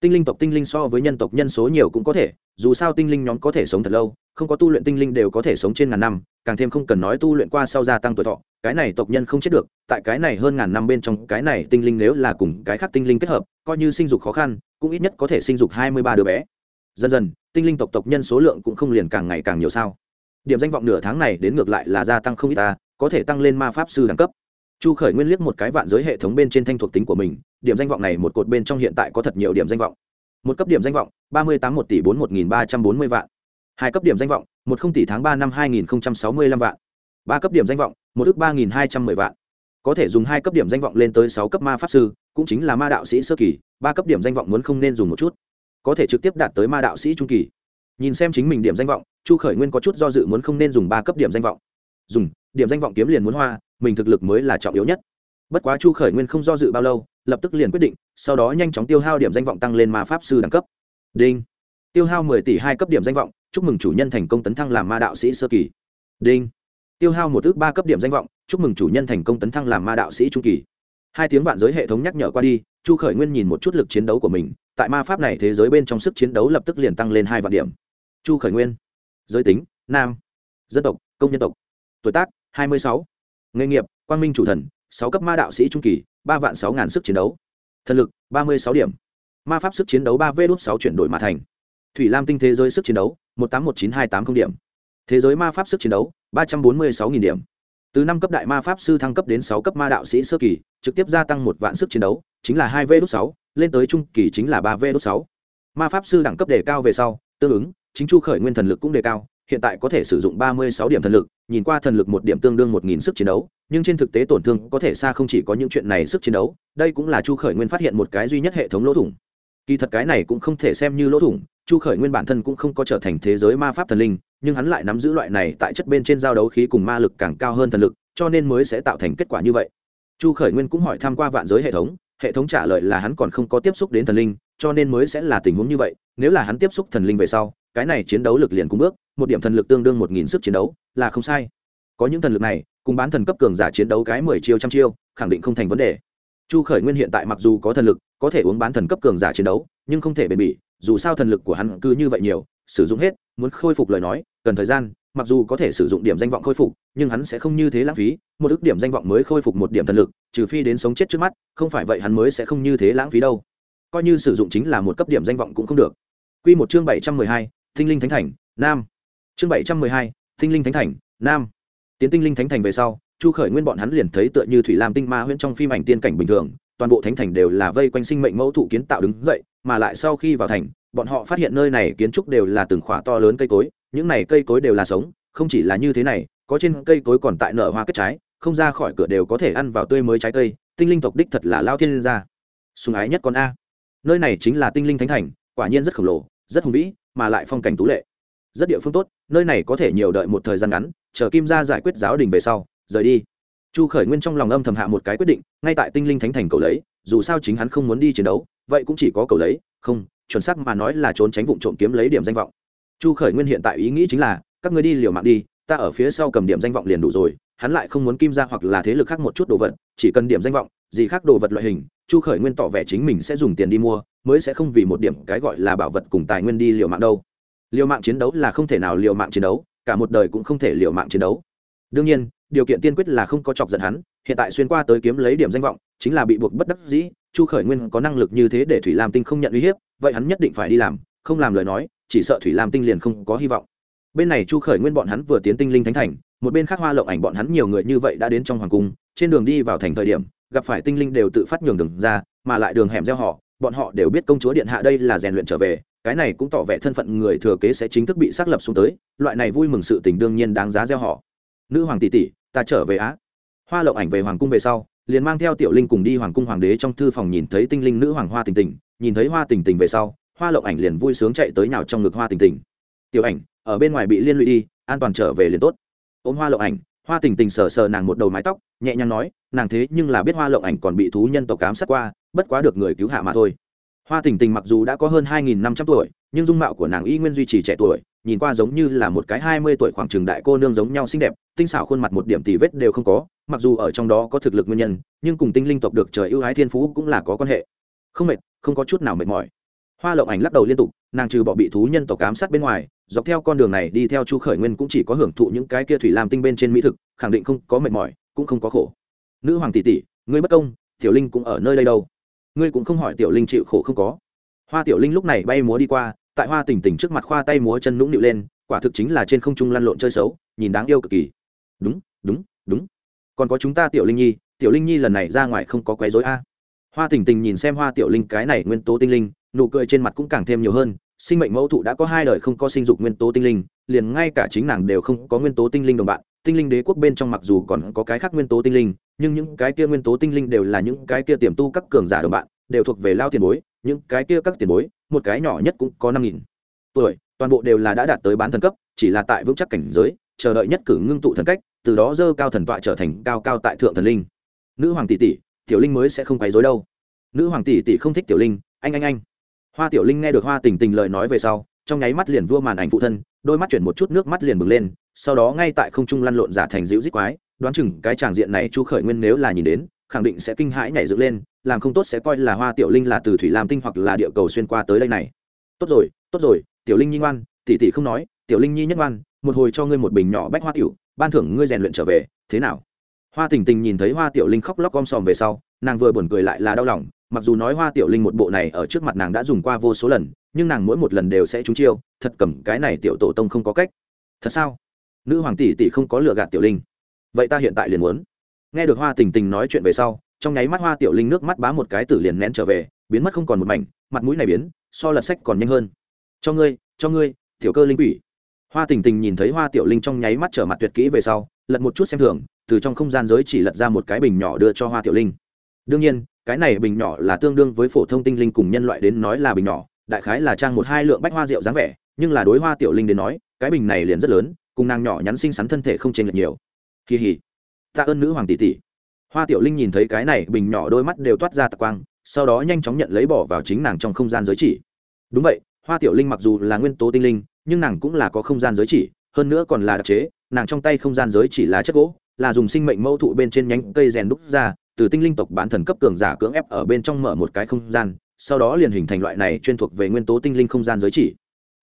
Tinh linh tộc tinh linh so với nhân tộc nhân số nhiều cũng có thể, dù sao tinh linh nhóm có thể sống thật lâu, không có tu luyện tinh linh đều có thể sống trên ngàn năm, càng thêm không cần nói tu luyện qua sau gia tăng tuổi thọ, cái này tộc nhân không chết được, tại cái này hơn ngàn năm bên trong, cái này tinh linh nếu là cùng cái khác tinh linh kết hợp, coi như sinh dục khó khăn, cũng ít nhất có thể sinh dục hai mươi ba đứa bé. Dần dần tinh linh tộc tộc nhân số lượng cũng không liền càng ngày càng nhiều sao? Điểm danh vọng nửa tháng này đến ngược lại là gia tăng không ít ta, có thể tăng lên ma pháp sư đẳng cấp. Chu khởi nguyên liếc một cái vạn giới hệ thống bên trên thanh thuộc tính của mình, điểm danh vọng này một cột bên trong hiện tại có thật nhiều điểm danh vọng. Một cấp điểm danh vọng, ba mươi tám một tỷ bốn một nghìn ba trăm bốn mươi vạn. Hai cấp điểm danh vọng, một không tỷ tháng ba năm hai nghìn sáu mươi lăm vạn. Ba cấp điểm danh vọng, một ước ba nghìn hai trăm mười vạn. Có thể dùng hai cấp điểm danh vọng lên tới sáu cấp ma pháp sư, cũng chính là ma đạo sĩ sơ kỳ, ba cấp điểm danh vọng muốn không nên dùng một chút có thể trực tiếp đạt tới ma đạo sĩ trung kỳ. Nhìn xem chính mình điểm danh vọng, chu khởi nguyên có chút do dự muốn không nên dùng ba cấp điểm danh vọng. Dùng, điểm danh vọng kiếm liền muốn hoa, mình thực lực mới là trọng yếu nhất. Bất quá chu khởi nguyên không do dự bao lâu, lập tức liền quyết định, sau đó nhanh chóng tiêu hao điểm danh vọng tăng lên ma pháp sư đẳng cấp. Đinh. Tiêu hao mười tỷ hai cấp điểm danh vọng, chúc mừng chủ nhân thành công tấn thăng làm ma đạo sĩ sơ kỳ. Đinh. Tiêu hao một ước ba cấp điểm danh vọng, chúc mừng chủ nhân thành công tấn thăng làm ma đạo sĩ trung kỳ. Hai tiếng vạn giới hệ thống nhắc nhở qua đi, chu khởi nguyên nhìn một chút lực chiến đấu của mình tại ma pháp này thế giới bên trong sức chiến đấu lập tức liền tăng lên hai vạn điểm. Chu khởi nguyên, giới tính, nam, dân tộc, công nhân tộc, tuổi tác, hai mươi sáu, nghề nghiệp, quang minh chủ thần, sáu cấp ma đạo sĩ trung kỳ, ba vạn sáu ngàn sức chiến đấu. Thần lực, ba mươi sáu điểm. Ma pháp sức chiến đấu ba v đốt sáu chuyển đổi mà thành. Thủy lam tinh thế giới sức chiến đấu, một tám một chín hai tám không điểm. Thế giới ma pháp sức chiến đấu, ba trăm bốn mươi sáu nghìn điểm từ năm cấp đại ma pháp sư thăng cấp đến sáu cấp ma đạo sĩ sơ kỳ, trực tiếp gia tăng một vạn sức chiến đấu, chính là hai v đốt sáu, lên tới trung kỳ chính là ba v đốt sáu. Ma pháp sư đẳng cấp đề cao về sau, tương ứng, chính chu khởi nguyên thần lực cũng đề cao, hiện tại có thể sử dụng ba mươi sáu điểm thần lực, nhìn qua thần lực một điểm tương đương một nghìn sức chiến đấu, nhưng trên thực tế tổn thương có thể xa không chỉ có những chuyện này sức chiến đấu, đây cũng là chu khởi nguyên phát hiện một cái duy nhất hệ thống lỗ thủng. Kỳ thật cái này cũng không thể xem như lỗ thủng chu khởi nguyên bản thân cũng không có trở thành thế giới ma pháp thần linh, nhưng hắn lại nắm giữ loại này tại chất bên trên giao đấu khí cùng ma lực càng cao hơn thần lực, cho nên mới sẽ tạo thành kết quả như vậy. Chu khởi nguyên cũng hỏi tham q u a vạn giới hệ thống hệ thống trả lời là hắn còn không có tiếp xúc đến thần linh, cho nên mới sẽ là tình huống như vậy. Nếu là hắn tiếp xúc thần linh về sau, cái này chiến đấu lực liền cũng bước, một điểm thần lực tương đương một nghìn sức chiến đấu, là không sai. Có những thần lực này, cùng bán thần cấp cường giả chiến đấu cái mười chiêu trăm chiêu, khẳng định không thành vấn đề. Chu khởi nguyên hiện tại mặc dù có thần lực, có thể uống bán thần cấp cường giả chiến đấu nhưng không thể bền bỉ, dù sao thần lực của hắn cứ như vậy nhiều, sử dụng hết, muốn khôi phục lời nói, cần thời gian, mặc dù có thể sử dụng điểm danh vọng khôi phục, nhưng hắn sẽ không như thế lãng phí, một ước điểm danh vọng mới khôi phục một điểm thần lực, trừ phi đến sống chết trước mắt, không phải vậy hắn mới sẽ không như thế lãng phí đâu. Coi như sử dụng chính là một cấp điểm danh vọng cũng không được. Quy một chương bảy trăm mười hai, tinh linh thánh thành, nam. Chương bảy trăm mười hai, tinh linh thánh thành, nam. Tiến tinh linh thánh thành về sau, chu khởi nguyên bọn hắn liền thấy tựa như thủy lam tinh ma huyễn trong phim ảnh tiên cảnh bình thường toàn bộ thánh thành đều là vây quanh sinh mệnh mẫu thụ kiến tạo đứng dậy mà lại sau khi vào thành bọn họ phát hiện nơi này kiến trúc đều là từng khỏa to lớn cây cối những này cây cối đều là sống không chỉ là như thế này có trên cây cối còn tại nở hoa kết trái không ra khỏi cửa đều có thể ăn vào tươi mới trái cây tinh linh tộc đích thật là lao thiên ra, sùng ái nhất con a. Nơi này chính là tinh linh thánh thành quả nhiên rất khổng lồ rất hùng vĩ mà lại phong cảnh tú lệ. Rất địa phương tốt nơi này có thể nhiều đợi một thời gian ngắn chờ kim ra giải quyết giáo đình về sau rời đi chu khởi nguyên trong lòng âm thầm hạ một cái quyết định, ngay tại tinh linh thánh thành cầu lấy, dù sao chính hắn không muốn đi chiến đấu, vậy cũng chỉ có cầu lấy, không, chuẩn xác mà nói là trốn tránh vụ trộm kiếm lấy điểm danh vọng. Chu khởi nguyên hiện tại ý nghĩ chính là, các người đi liều mạng đi, ta ở phía sau cầm điểm danh vọng liền đủ rồi, hắn lại không muốn kim ra hoặc là thế lực khác một chút đồ vật, chỉ cần điểm danh vọng, gì khác đồ vật loại hình, chu khởi nguyên tỏ vẻ chính mình sẽ dùng tiền đi mua, mới sẽ không vì một điểm cái gọi là bảo vật cùng tài nguyên đi liều mạng đâu. Liều mạng chiến đấu là không thể nào liều mạng chiến đấu, cả một đời cũng không thể liều mạng chiến đấu đương nhiên, điều kiện tiên quyết là không có chọc giận hắn, hiện tại xuyên qua tới kiếm lấy điểm danh vọng, chính là bị buộc bất đắc dĩ, chu khởi nguyên có năng lực như thế để thủy lam tinh không nhận uy hiếp, vậy hắn nhất định phải đi làm, không làm lời nói, chỉ sợ thủy lam tinh liền không có hy vọng. Bên này chu khởi nguyên bọn hắn vừa tiến tinh linh thánh thành, một bên khác hoa lộng ảnh bọn hắn nhiều người như vậy đã đến trong hoàng cung, trên đường đi vào thành thời điểm, gặp phải tinh linh đều tự phát nhường đường ra, mà lại đường hẻm gieo họ, bọn họ đều biết công chúa điện hạ đây là rèn luyện trở về, cái này cũng tỏ vẻ thân phận người thừa kế sẽ chính thức bị xác lập xuống tới, loại này vui mừng sự tình đương nhiên đáng giá gieo họ nữ hoàng tỷ tỷ, ta trở về á. Hoa lộng ảnh về hoàng cung về sau, liền mang theo tiểu linh cùng đi hoàng cung hoàng đế trong thư phòng nhìn thấy tinh linh nữ hoàng hoa tình tình. Nhìn thấy hoa tình tình về sau, hoa lộng ảnh liền vui sướng chạy tới nào trong ngực hoa tình tình. Tiểu ảnh, ở bên ngoài bị liên lụy đi, an toàn trở về liền tốt. Ôm hoa lộng ảnh, hoa tình tình sờ sờ nàng một đầu mái tóc, nhẹ nhàng nói, nàng thế nhưng là biết hoa lộng ảnh còn bị thú nhân tộc cám sát qua, bất quá được người cứu hạ mà thôi. Hoa tình tình mặc dù đã có hơn hai nghìn năm trăm tuổi, nhưng dung mạo của nàng y nguyên duy trì trẻ tuổi nhìn qua giống như là một cái hai mươi tuổi khoảng trường đại cô nương giống nhau xinh đẹp, tinh xảo khuôn mặt một điểm tì vết đều không có, mặc dù ở trong đó có thực lực nguyên nhân, nhưng cùng tinh linh tộc được trời ưu ái thiên phú cũng là có quan hệ. Không mệt, không có chút nào mệt mỏi. Hoa lộng ảnh lắc đầu liên tục, nàng trừ bỏ bị thú nhân tộc cám sát bên ngoài, dọc theo con đường này đi theo chu khởi nguyên cũng chỉ có hưởng thụ những cái kia thủy làm tinh bên trên mỹ thực, khẳng định không có mệt mỏi, cũng không có khổ. Nữ hoàng tỷ tỷ, ngươi bất công, tiểu linh cũng ở nơi đây đâu? Ngươi cũng không hỏi tiểu linh chịu khổ không có. Hoa tiểu linh lúc này bay múa đi qua tại hoa tỉnh tỉnh trước mặt khoa tay múa chân nũng nịu lên, quả thực chính là trên không trung lăn lộn chơi xấu, nhìn đáng yêu cực kỳ. Đúng đúng đúng. Còn có chúng ta tiểu linh nhi, tiểu linh nhi lần này ra ngoài không có quấy dối a. Hoa tỉnh tình nhìn xem hoa tiểu linh cái này nguyên tố tinh linh, nụ cười trên mặt cũng càng thêm nhiều hơn. Sinh mệnh mẫu thụ đã có hai đời không có sinh dục nguyên tố tinh linh, liền ngay cả chính nàng đều không có nguyên tố tinh linh đồng bạn. Tinh linh đế quốc bên trong mặc dù còn có cái khác nguyên tố tinh linh, nhưng những cái kia nguyên tố tinh linh đều là những cái kia tiềm tu các cường giả đồng bạn, đều thuộc về lao tiền bối những cái kia các tiền bối, một cái nhỏ nhất cũng có năm nghìn. Tuổi, toàn bộ đều là đã đạt tới bán thần cấp, chỉ là tại vững chắc cảnh giới, chờ đợi nhất cử ngưng tụ thần cách, từ đó dơ cao thần tọa trở thành cao cao tại thượng thần linh. Nữ hoàng tỷ tỷ, tiểu linh mới sẽ không quấy dối đâu. Nữ hoàng tỷ tỷ không thích tiểu linh, anh anh anh. Hoa tiểu linh nghe được hoa tình tình lời nói về sau, trong nháy mắt liền vua màn ảnh phụ thân, đôi mắt chuyển một chút nước mắt liền bừng lên, sau đó ngay tại không trung lăn lộn giả thành dịu dít quái, đoán chừng cái tràng diện này chu khởi nguyên nếu là nhìn đến khẳng định sẽ kinh hãi nhảy dựng lên, làm không tốt sẽ coi là hoa tiểu linh là từ thủy lam tinh hoặc là địa cầu xuyên qua tới đây này. Tốt rồi tốt rồi, tiểu linh nhi ngoan, tỷ tỷ không nói, tiểu linh nhi nhất ngoan, một hồi cho ngươi một bình nhỏ bách hoa tiểu, ban thưởng ngươi rèn luyện trở về, thế nào? Hoa tình tình nhìn thấy hoa tiểu linh khóc lóc om sòm về sau, nàng vừa buồn cười lại là đau lòng, mặc dù nói hoa tiểu linh một bộ này ở trước mặt nàng đã dùng qua vô số lần, nhưng nàng mỗi một lần đều sẽ trúng chiêu, thật cầm cái này tiểu tổ tông không có cách. Thật sao? Nữ hoàng tỷ tỷ không có lừa gạt tiểu linh. Vậy ta hiện tại liền muốn nghe được hoa tình tình nói chuyện về sau, trong nháy mắt hoa tiểu linh nước mắt bá một cái tử liền nén trở về, biến mất không còn một mảnh, mặt mũi này biến, so lật sách còn nhanh hơn. Cho ngươi cho ngươi, tiểu cơ linh quỷ. Hoa tình tình nhìn thấy hoa tiểu linh trong nháy mắt trở mặt tuyệt kỹ về sau, lật một chút xem thường, từ trong không gian giới chỉ lật ra một cái bình nhỏ đưa cho hoa tiểu linh. Đương nhiên, cái này bình nhỏ là tương đương với phổ thông tinh linh cùng nhân loại đến nói là bình nhỏ, đại khái là trang một hai lượng bách hoa rượu dáng vẻ, nhưng là đối hoa tiểu linh đến nói, cái bình này liền rất lớn, cùng nàng nhỏ nhắn xinh xắn thân thể không chênh lệch nhiều. Kỳ hỉ tạ ơn nữ hoàng tỷ tỷ. Hoa tiểu linh nhìn thấy cái này bình nhỏ đôi mắt đều toát ra tạc quang, sau đó nhanh chóng nhận lấy bỏ vào chính nàng trong không gian giới chỉ. Đúng vậy, hoa tiểu linh mặc dù là nguyên tố tinh linh, nhưng nàng cũng là có không gian giới chỉ, hơn nữa còn là đặc chế, nàng trong tay không gian giới chỉ là chất gỗ, là dùng sinh mệnh mẫu thụ bên trên nhánh cây rèn đúc ra, từ tinh linh tộc bán thần cấp cường giả cưỡng ép ở bên trong mở một cái không gian, sau đó liền hình thành loại này chuyên thuộc về nguyên tố tinh linh không gian giới chỉ.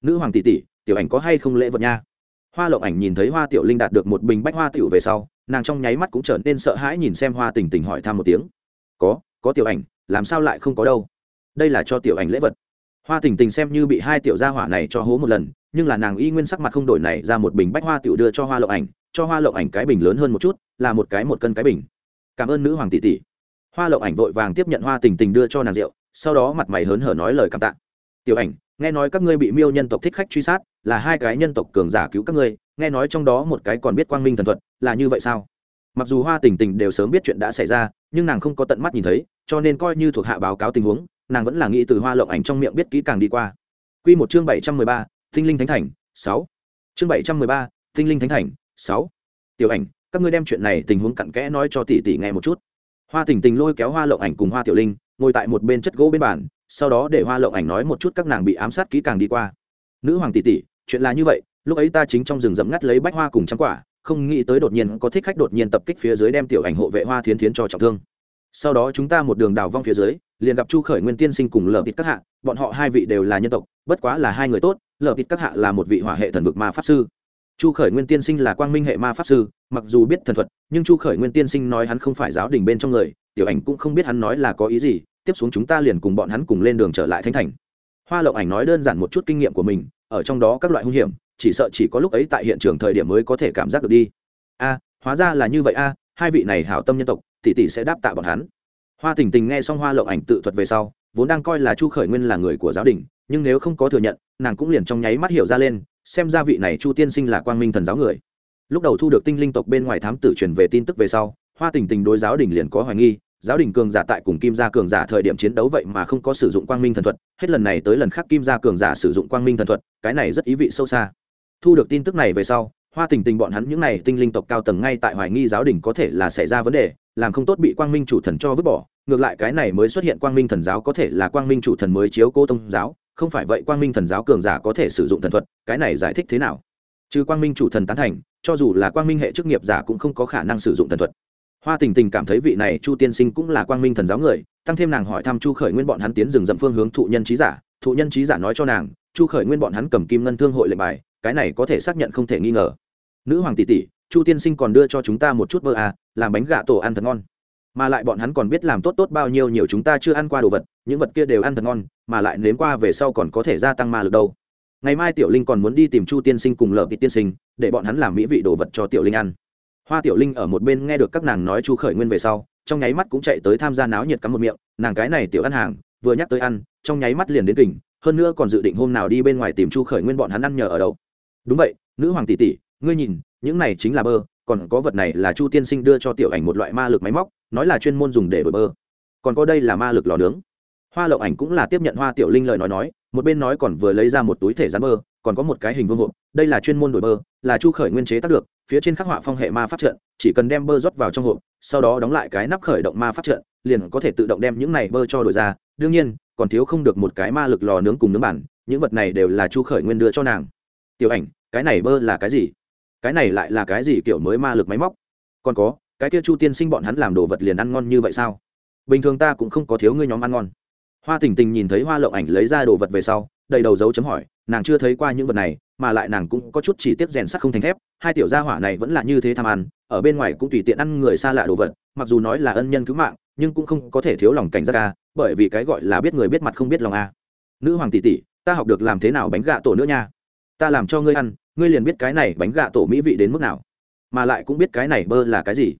Nữ hoàng tỷ tỷ, tiểu ảnh có hay không lễ vật nha? Hoa lộng ảnh nhìn thấy hoa tiểu linh đạt được một bình bách hoa tiểu về sau nàng trong nháy mắt cũng trở nên sợ hãi nhìn xem hoa tình tình hỏi thăm một tiếng. Có có tiểu ảnh, làm sao lại không có đâu? Đây là cho tiểu ảnh lễ vật. Hoa tình tình xem như bị hai tiểu gia hỏa này cho hố một lần, nhưng là nàng y nguyên sắc mặt không đổi này ra một bình bách hoa tiểu đưa cho hoa lộng ảnh, cho hoa lộng ảnh cái bình lớn hơn một chút, là một cái một cân cái bình. Cảm ơn nữ hoàng tỷ tỷ. Hoa lộng ảnh vội vàng tiếp nhận hoa tình tình đưa cho nàng rượu, sau đó mặt mày hớn hở nói lời cảm tạ. Tiểu ảnh, nghe nói các ngươi bị miêu nhân tộc thích khách truy sát, là hai cái nhân tộc cường giả cứu các ngươi, nghe nói trong đó một cái còn biết quang minh thần thuật là như vậy sao? Mặc dù hoa tình tình đều sớm biết chuyện đã xảy ra, nhưng nàng không có tận mắt nhìn thấy, cho nên coi như thuộc hạ báo cáo tình huống, nàng vẫn là nghĩ từ hoa lộng ảnh trong miệng biết kỹ càng đi qua. Quy một chương bảy trăm mười ba, tinh linh thánh thành, sáu. Chương bảy trăm mười ba, tinh linh thánh thành, sáu. Tiểu ảnh, các ngươi đem chuyện này tình huống cặn kẽ nói cho tỷ tỷ nghe một chút. Hoa tình tình lôi kéo hoa lộng ảnh cùng hoa tiểu linh, ngồi tại một bên chất gỗ bên bàn, sau đó để hoa lộng ảnh nói một chút các nàng bị ám sát kỹ càng đi qua. Nữ hoàng tỷ tỷ, chuyện là như vậy, lúc ấy ta chính trong rừng rậm ngắt lấy bách hoa cùng trắng quả không nghĩ tới đột nhiên có thích khách đột nhiên tập kích phía dưới đem tiểu ảnh hộ vệ hoa thiến thiến cho trọng thương. Sau đó chúng ta một đường đào vong phía dưới, liền gặp chu khởi nguyên tiên sinh cùng lờ thịt các hạ, bọn họ hai vị đều là nhân tộc, bất quá là hai người tốt lờ thịt các hạ là một vị hỏa hệ thần vực ma pháp sư. Chu khởi nguyên tiên sinh là quang minh hệ ma pháp sư, mặc dù biết thần thuật, nhưng chu khởi nguyên tiên sinh nói hắn không phải giáo đình bên trong người, tiểu ảnh cũng không biết hắn nói là có ý gì, tiếp xuống chúng ta liền cùng bọn hắn cùng lên đường trở lại thánh thành. Hoa lộng ảnh nói đơn giản một chút kinh nghiệm của mình, ở trong đó các loại hung hiểm chỉ sợ chỉ có lúc ấy tại hiện trường thời điểm mới có thể cảm giác được đi. A, hóa ra là như vậy a, hai vị này hảo tâm nhân tộc, tỷ tỷ sẽ đáp tạ bọn hắn. Hoa tình tình nghe xong hoa lộng ảnh tự thuật về sau, vốn đang coi là chu khởi nguyên là người của giáo đình, nhưng nếu không có thừa nhận, nàng cũng liền trong nháy mắt hiểu ra lên, xem ra vị này chu tiên sinh là quang minh thần giáo người. Lúc đầu thu được tinh linh tộc bên ngoài thám tử truyền về tin tức về sau, hoa tình tình đối giáo đình liền có hoài nghi, giáo đình cường giả tại cùng kim gia cường giả thời điểm chiến đấu vậy mà không có sử dụng quang minh thần thuật, hết lần này tới lần khác kim gia cường giả sử dụng quang minh thần thuật, cái này rất ý vị sâu xa thu được tin tức này về sau, hoa tình tình bọn hắn những n à y tinh linh tộc cao tầng ngay tại hoài nghi giáo đình có thể là xảy ra vấn đề, làm không tốt bị quang minh chủ thần cho vứt bỏ. Ngược lại cái này mới xuất hiện quang minh thần giáo có thể là quang minh chủ thần mới chiếu cô tông giáo, không phải vậy quang minh thần giáo cường giả có thể sử dụng thần thuật, cái này giải thích thế nào? Trừ quang minh chủ thần tán thành, cho dù là quang minh hệ chức nghiệp giả cũng không có khả năng sử dụng thần thuật. Hoa tình tình cảm thấy vị này chu tiên sinh cũng là quang minh thần giáo người, tăng thêm nàng hỏi thăm chu khởi nguyên bọn hắn tiến rừng dậm phương hướng thụ nhân trí giả, thụ nhân trí giả nói cho nàng, chu khởi nguyên bọn hắn cầm kim ngân thương hội lệnh bài cái này có thể xác nhận không thể nghi ngờ. Nữ hoàng tỷ tỷ, chu tiên sinh còn đưa cho chúng ta một chút bơ à làm bánh gà tổ ăn thật ngon. Mà lại bọn hắn còn biết làm tốt tốt bao nhiêu nhiều chúng ta chưa ăn qua đồ vật, những vật kia đều ăn thật ngon, mà lại nếm qua về sau còn có thể gia tăng ma lực đâu. Ngày mai tiểu linh còn muốn đi tìm chu tiên sinh cùng lợp tiên sinh, để bọn hắn làm mỹ vị đồ vật cho tiểu linh ăn. Hoa tiểu linh ở một bên nghe được các nàng nói chu khởi nguyên về sau, trong nháy mắt cũng chạy tới tham gia náo nhiệt cắm một miệng, nàng cái này tiểu ăn hàng, vừa nhắc tới ăn, trong nháy mắt liền đến kình hơn nữa còn dự định hôm nào đi bên ngoài tìm chu khởi nguyên bọn hắn ăn nhờ ở đâu đúng vậy, nữ hoàng tỷ tỷ, ngươi nhìn, những này chính là bơ, còn có vật này là chu tiên sinh đưa cho tiểu ảnh một loại ma lực máy móc, nói là chuyên môn dùng để đổi bơ. Còn có đây là ma lực lò nướng. Hoa lậu ảnh cũng là tiếp nhận hoa tiểu linh lời nói nói, một bên nói còn vừa lấy ra một túi thể rán bơ, còn có một cái hình vương hộp, đây là chuyên môn đổi bơ, là chu khởi nguyên chế tác được, phía trên khắc họa phong hệ ma pháp trận, chỉ cần đem bơ rót vào trong hộp, sau đó đóng lại cái nắp khởi động ma pháp trận, liền có thể tự động đem những này bơ cho đổi ra. Đương nhiên, còn thiếu không được một cái ma lực lò nướng cùng nướng bản, những vật này đều là chu khởi nguyên đưa cho nàng tiểu ảnh, cái này bơ là cái gì? Cái này lại là cái gì kiểu mới ma lực máy móc? Còn có, cái kia chu tiên sinh bọn hắn làm đồ vật liền ăn ngon như vậy sao? Bình thường ta cũng không có thiếu ngươi nhóm ăn ngon. Hoa tình tình nhìn thấy hoa lộng ảnh lấy ra đồ vật về sau, đầy đầu dấu chấm hỏi, nàng chưa thấy qua những vật này, mà lại nàng cũng có chút chỉ tiết rèn sắt không thành thép, hai tiểu gia hỏa này vẫn là như thế tham ăn, ở bên ngoài cũng tùy tiện ăn người xa lạ đồ vật, mặc dù nói là ân nhân cứu mạng, nhưng cũng không có thể thiếu lòng cảnh giác ca bởi vì cái gọi là biết người biết mặt không biết lòng a. Nữ hoàng tỷ tỷ, ta học được làm thế nào bánh gạ tổ nữa nha ta làm cho ngươi ăn, ngươi liền biết cái này bánh gạ tổ mỹ vị đến mức nào. Mà lại cũng biết cái này bơ là cái gì.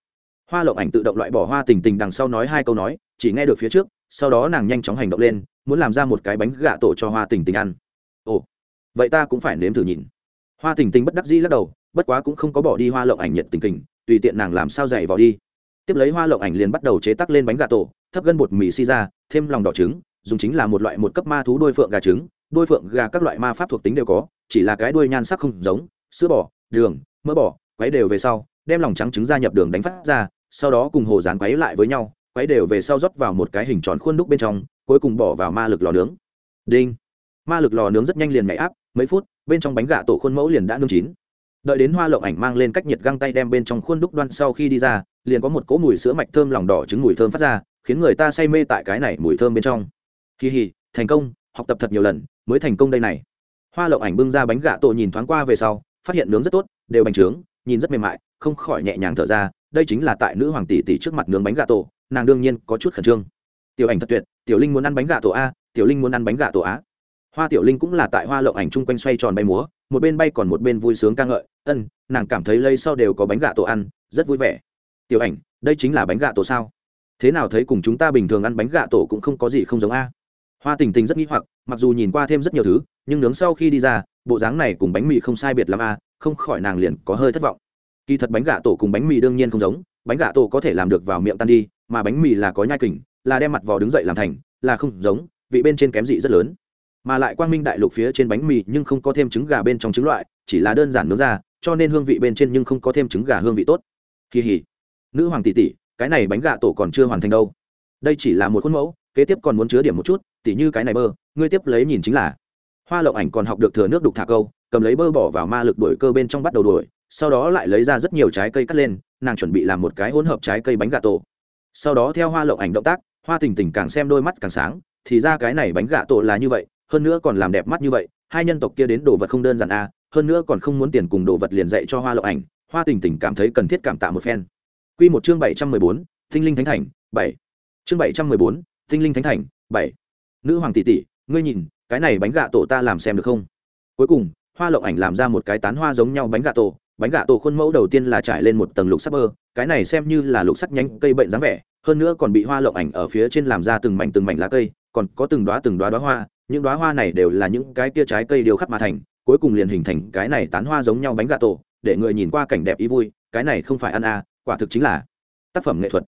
Hoa lộng ảnh tự động loại bỏ hoa tình tình đằng sau nói hai câu nói, chỉ nghe được phía trước, sau đó nàng nhanh chóng hành động lên, muốn làm ra một cái bánh gạ tổ cho hoa tình tình ăn. Ồ, vậy ta cũng phải nếm thử nhìn. Hoa tình tình bất đắc dĩ lắc đầu, bất quá cũng không có bỏ đi hoa lộng ảnh nhiệt tình tình tùy tiện nàng làm sao dạy vào đi. Tiếp lấy hoa lộng ảnh liền bắt đầu chế tắc lên bánh gà tổ, thấp gân bột mì si ra, thêm lòng đỏ trứng, dùng chính là một loại một cấp ma thú đôi phượng gà trứng, đôi phượng gà các loại ma pháp thuộc tính đều có chỉ là cái đuôi nhan sắc không giống, sữa bò, đường, mỡ bò, quấy đều về sau, đem lòng trắng trứng gia nhập đường đánh phát ra, sau đó cùng hồ dán quấy lại với nhau, quấy đều về sau rót vào một cái hình tròn khuôn đúc bên trong, cuối cùng bỏ vào ma lực lò nướng. Đinh. Ma lực lò nướng rất nhanh liền nhảy áp, mấy phút, bên trong bánh gà tổ khuôn mẫu liền đã nướng chín. Đợi đến hoa lộng ảnh mang lên cách nhiệt găng tay đem bên trong khuôn đúc đoan sau khi đi ra, liền có một cỗ mùi sữa mạch thơm lòng đỏ trứng mùi thơm phát ra, khiến người ta say mê tại cái này mùi thơm bên trong. Kỳ hì, thành công, học tập thật nhiều lần, mới thành công đây này hoa lộng ảnh bưng ra bánh gà tổ nhìn thoáng qua về sau, phát hiện nướng rất tốt, đều bánh trướng, nhìn rất mềm mại, không khỏi nhẹ nhàng thở ra, đây chính là tại nữ hoàng tỷ tỷ trước mặt nướng bánh gà tổ, nàng đương nhiên có chút khẩn trương. Tiểu ảnh thật tuyệt, tiểu linh muốn ăn bánh gà tổ a, tiểu linh muốn ăn bánh gà tổ á hoa tiểu linh cũng là tại hoa lộng ảnh chung quanh xoay tròn bay múa, một bên bay còn một bên vui sướng ca ngợi, ân, nàng cảm thấy lây sau đều có bánh gà tổ ăn, rất vui vẻ. Tiểu ảnh, đây chính là bánh gà tổ sao? Thế nào thấy cùng chúng ta bình thường ăn bánh gà tổ cũng không có gì không giống a? Hoa tình tình rất nghĩ hoặc, mặc dù nhìn qua thêm rất nhiều thứ, nhưng nướng sau khi đi ra, bộ dáng này cùng bánh mì không sai biệt l à? không khỏi nàng liền có hơi thất vọng. Kỳ thật bánh gà tổ cùng bánh mì đương nhiên không giống, bánh gà tổ có thể làm được vào miệng tan đi, mà bánh mì là có nhai kình, là đem mặt vò đứng dậy làm thành, là không giống, vị bên trên kém dị rất lớn. Mà lại quang minh đại lục phía trên bánh mì nhưng không có thêm trứng gà bên trong trứng loại, chỉ là đơn giản nướng ra, cho nên hương vị bên trên nhưng không có thêm trứng gà hương vị tốt. Kỳ hỉ. Nữ hoàng tỷ tỷ, cái này bánh gà tổ còn chưa hoàn thành đâu. Đây chỉ là một khuôn mẫu, kế tiếp còn muốn chứa điểm một chút tỉ như cái này bơ, ngươi tiếp lấy nhìn chính là. Hoa lộng ảnh còn học được thừa nước đục thả câu, cầm lấy bơ bỏ vào ma lực đổi cơ bên trong bắt đầu đuổi, sau đó lại lấy ra rất nhiều trái cây cắt lên, nàng chuẩn bị làm một cái hỗn hợp trái cây bánh gà tổ. Sau đó theo hoa lộng ảnh động tác, hoa tình tình càng xem đôi mắt càng sáng, thì ra cái này bánh gà tổ là như vậy, hơn nữa còn làm đẹp mắt như vậy, hai nhân tộc kia đến đồ vật không đơn giản a hơn nữa còn không muốn tiền cùng đồ vật liền dạy cho hoa lộng ảnh, hoa tình tình cảm thấy cần thiết cảm tạ một phen. Quy một chương bảy trăm mười bốn tinh linh thánh thành, bảy. Chương bảy trăm mười bốn tinh linh thánh thành, bảy nữ hoàng tỷ tỷ, ngươi nhìn, cái này bánh gà tổ ta làm xem được không? Cuối cùng, hoa lộng ảnh làm ra một cái tán hoa giống nhau bánh gà tổ. Bánh gà tổ khuôn mẫu đầu tiên là trải lên một tầng lục sắc bơ, cái này xem như là lục sắc nhánh cây bệnh dáng vẻ, hơn nữa còn bị hoa lộng ảnh ở phía trên làm ra từng mảnh từng mảnh lá cây, còn có từng đoá từng đoá đoá hoa, những đoá hoa này đều là những cái kia trái cây điều khắc mà thành, cuối cùng liền hình thành cái này tán hoa giống nhau bánh gà tổ, để người nhìn qua cảnh đẹp ý vui, cái này không phải ăn à quả thực chính là tác phẩm nghệ thuật.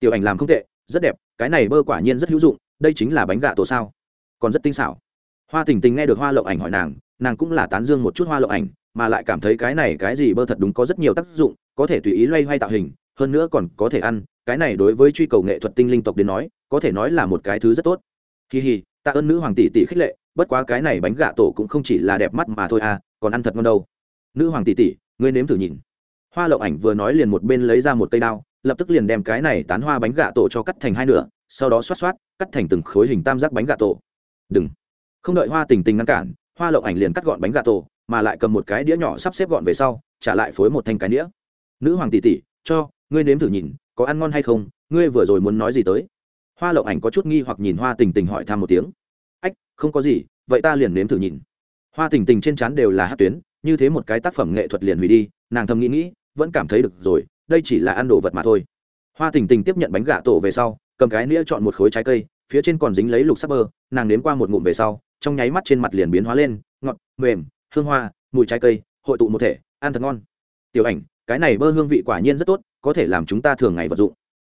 Tiểu ảnh làm không tệ, rất đẹp, cái này bơ quả nhiên rất hữu dụng đây chính là bánh gà tổ sao? Còn rất tinh xảo. Hoa tình tình nghe được hoa lộng ảnh hỏi nàng nàng cũng là tán dương một chút hoa lộng ảnh, mà lại cảm thấy cái này cái gì bơ thật đúng có rất nhiều tác dụng, có thể tùy ý loay hoay tạo hình, hơn nữa còn có thể ăn, cái này đối với truy cầu nghệ thuật tinh linh tộc đến nói, có thể nói là một cái thứ rất tốt. Kỳ hì tạ ơn nữ hoàng tỷ tỷ khích lệ, bất quá cái này bánh gà tổ cũng không chỉ là đẹp mắt mà thôi à còn ăn thật ngon đâu. Nữ hoàng tỷ tỷ, ngươi nếm thử nhìn. Hoa lộng ảnh vừa nói liền một bên lấy ra một cây đao, lập tức liền đem cái này tán hoa bánh gà tổ cho cắt thành hai nửa sau đó xoát xoát, cắt thành từng khối hình tam giác bánh gà tổ. Đừng. Không đợi hoa tình tình ngăn cản, hoa lộng ảnh liền cắt gọn bánh gà tổ, mà lại cầm một cái đĩa nhỏ sắp xếp gọn về sau, trả lại phối một thanh cái đĩa nữ hoàng tỷ tỷ, cho, ngươi nếm thử nhìn, có ăn ngon hay không, ngươi vừa rồi muốn nói gì tới? Hoa lộng ảnh có chút nghi hoặc nhìn hoa tình tình hỏi thăm một tiếng. Ách, không có gì, vậy ta liền nếm thử nhìn. Hoa tình tình trên trán đều là hát tuyến, như thế một cái tác phẩm nghệ thuật liền hủy đi, nàng thầm nghĩ nghĩ, vẫn cảm thấy được rồi, đây chỉ là ăn đồ vật mà thôi. Hoa tình tình tiếp nhận bánh gà tổ về sau cầm cái nĩa chọn một khối trái cây, phía trên còn dính lấy lục sắc bơ, nàng nếm qua một ngụm về sau, trong nháy mắt trên mặt liền biến hóa lên, ngọt, mềm, hương hoa, mùi trái cây, hội tụ một thể, ăn thật ngon. Tiểu ảnh, cái này bơ hương vị quả nhiên rất tốt, có thể làm chúng ta thường ngày vật dụng.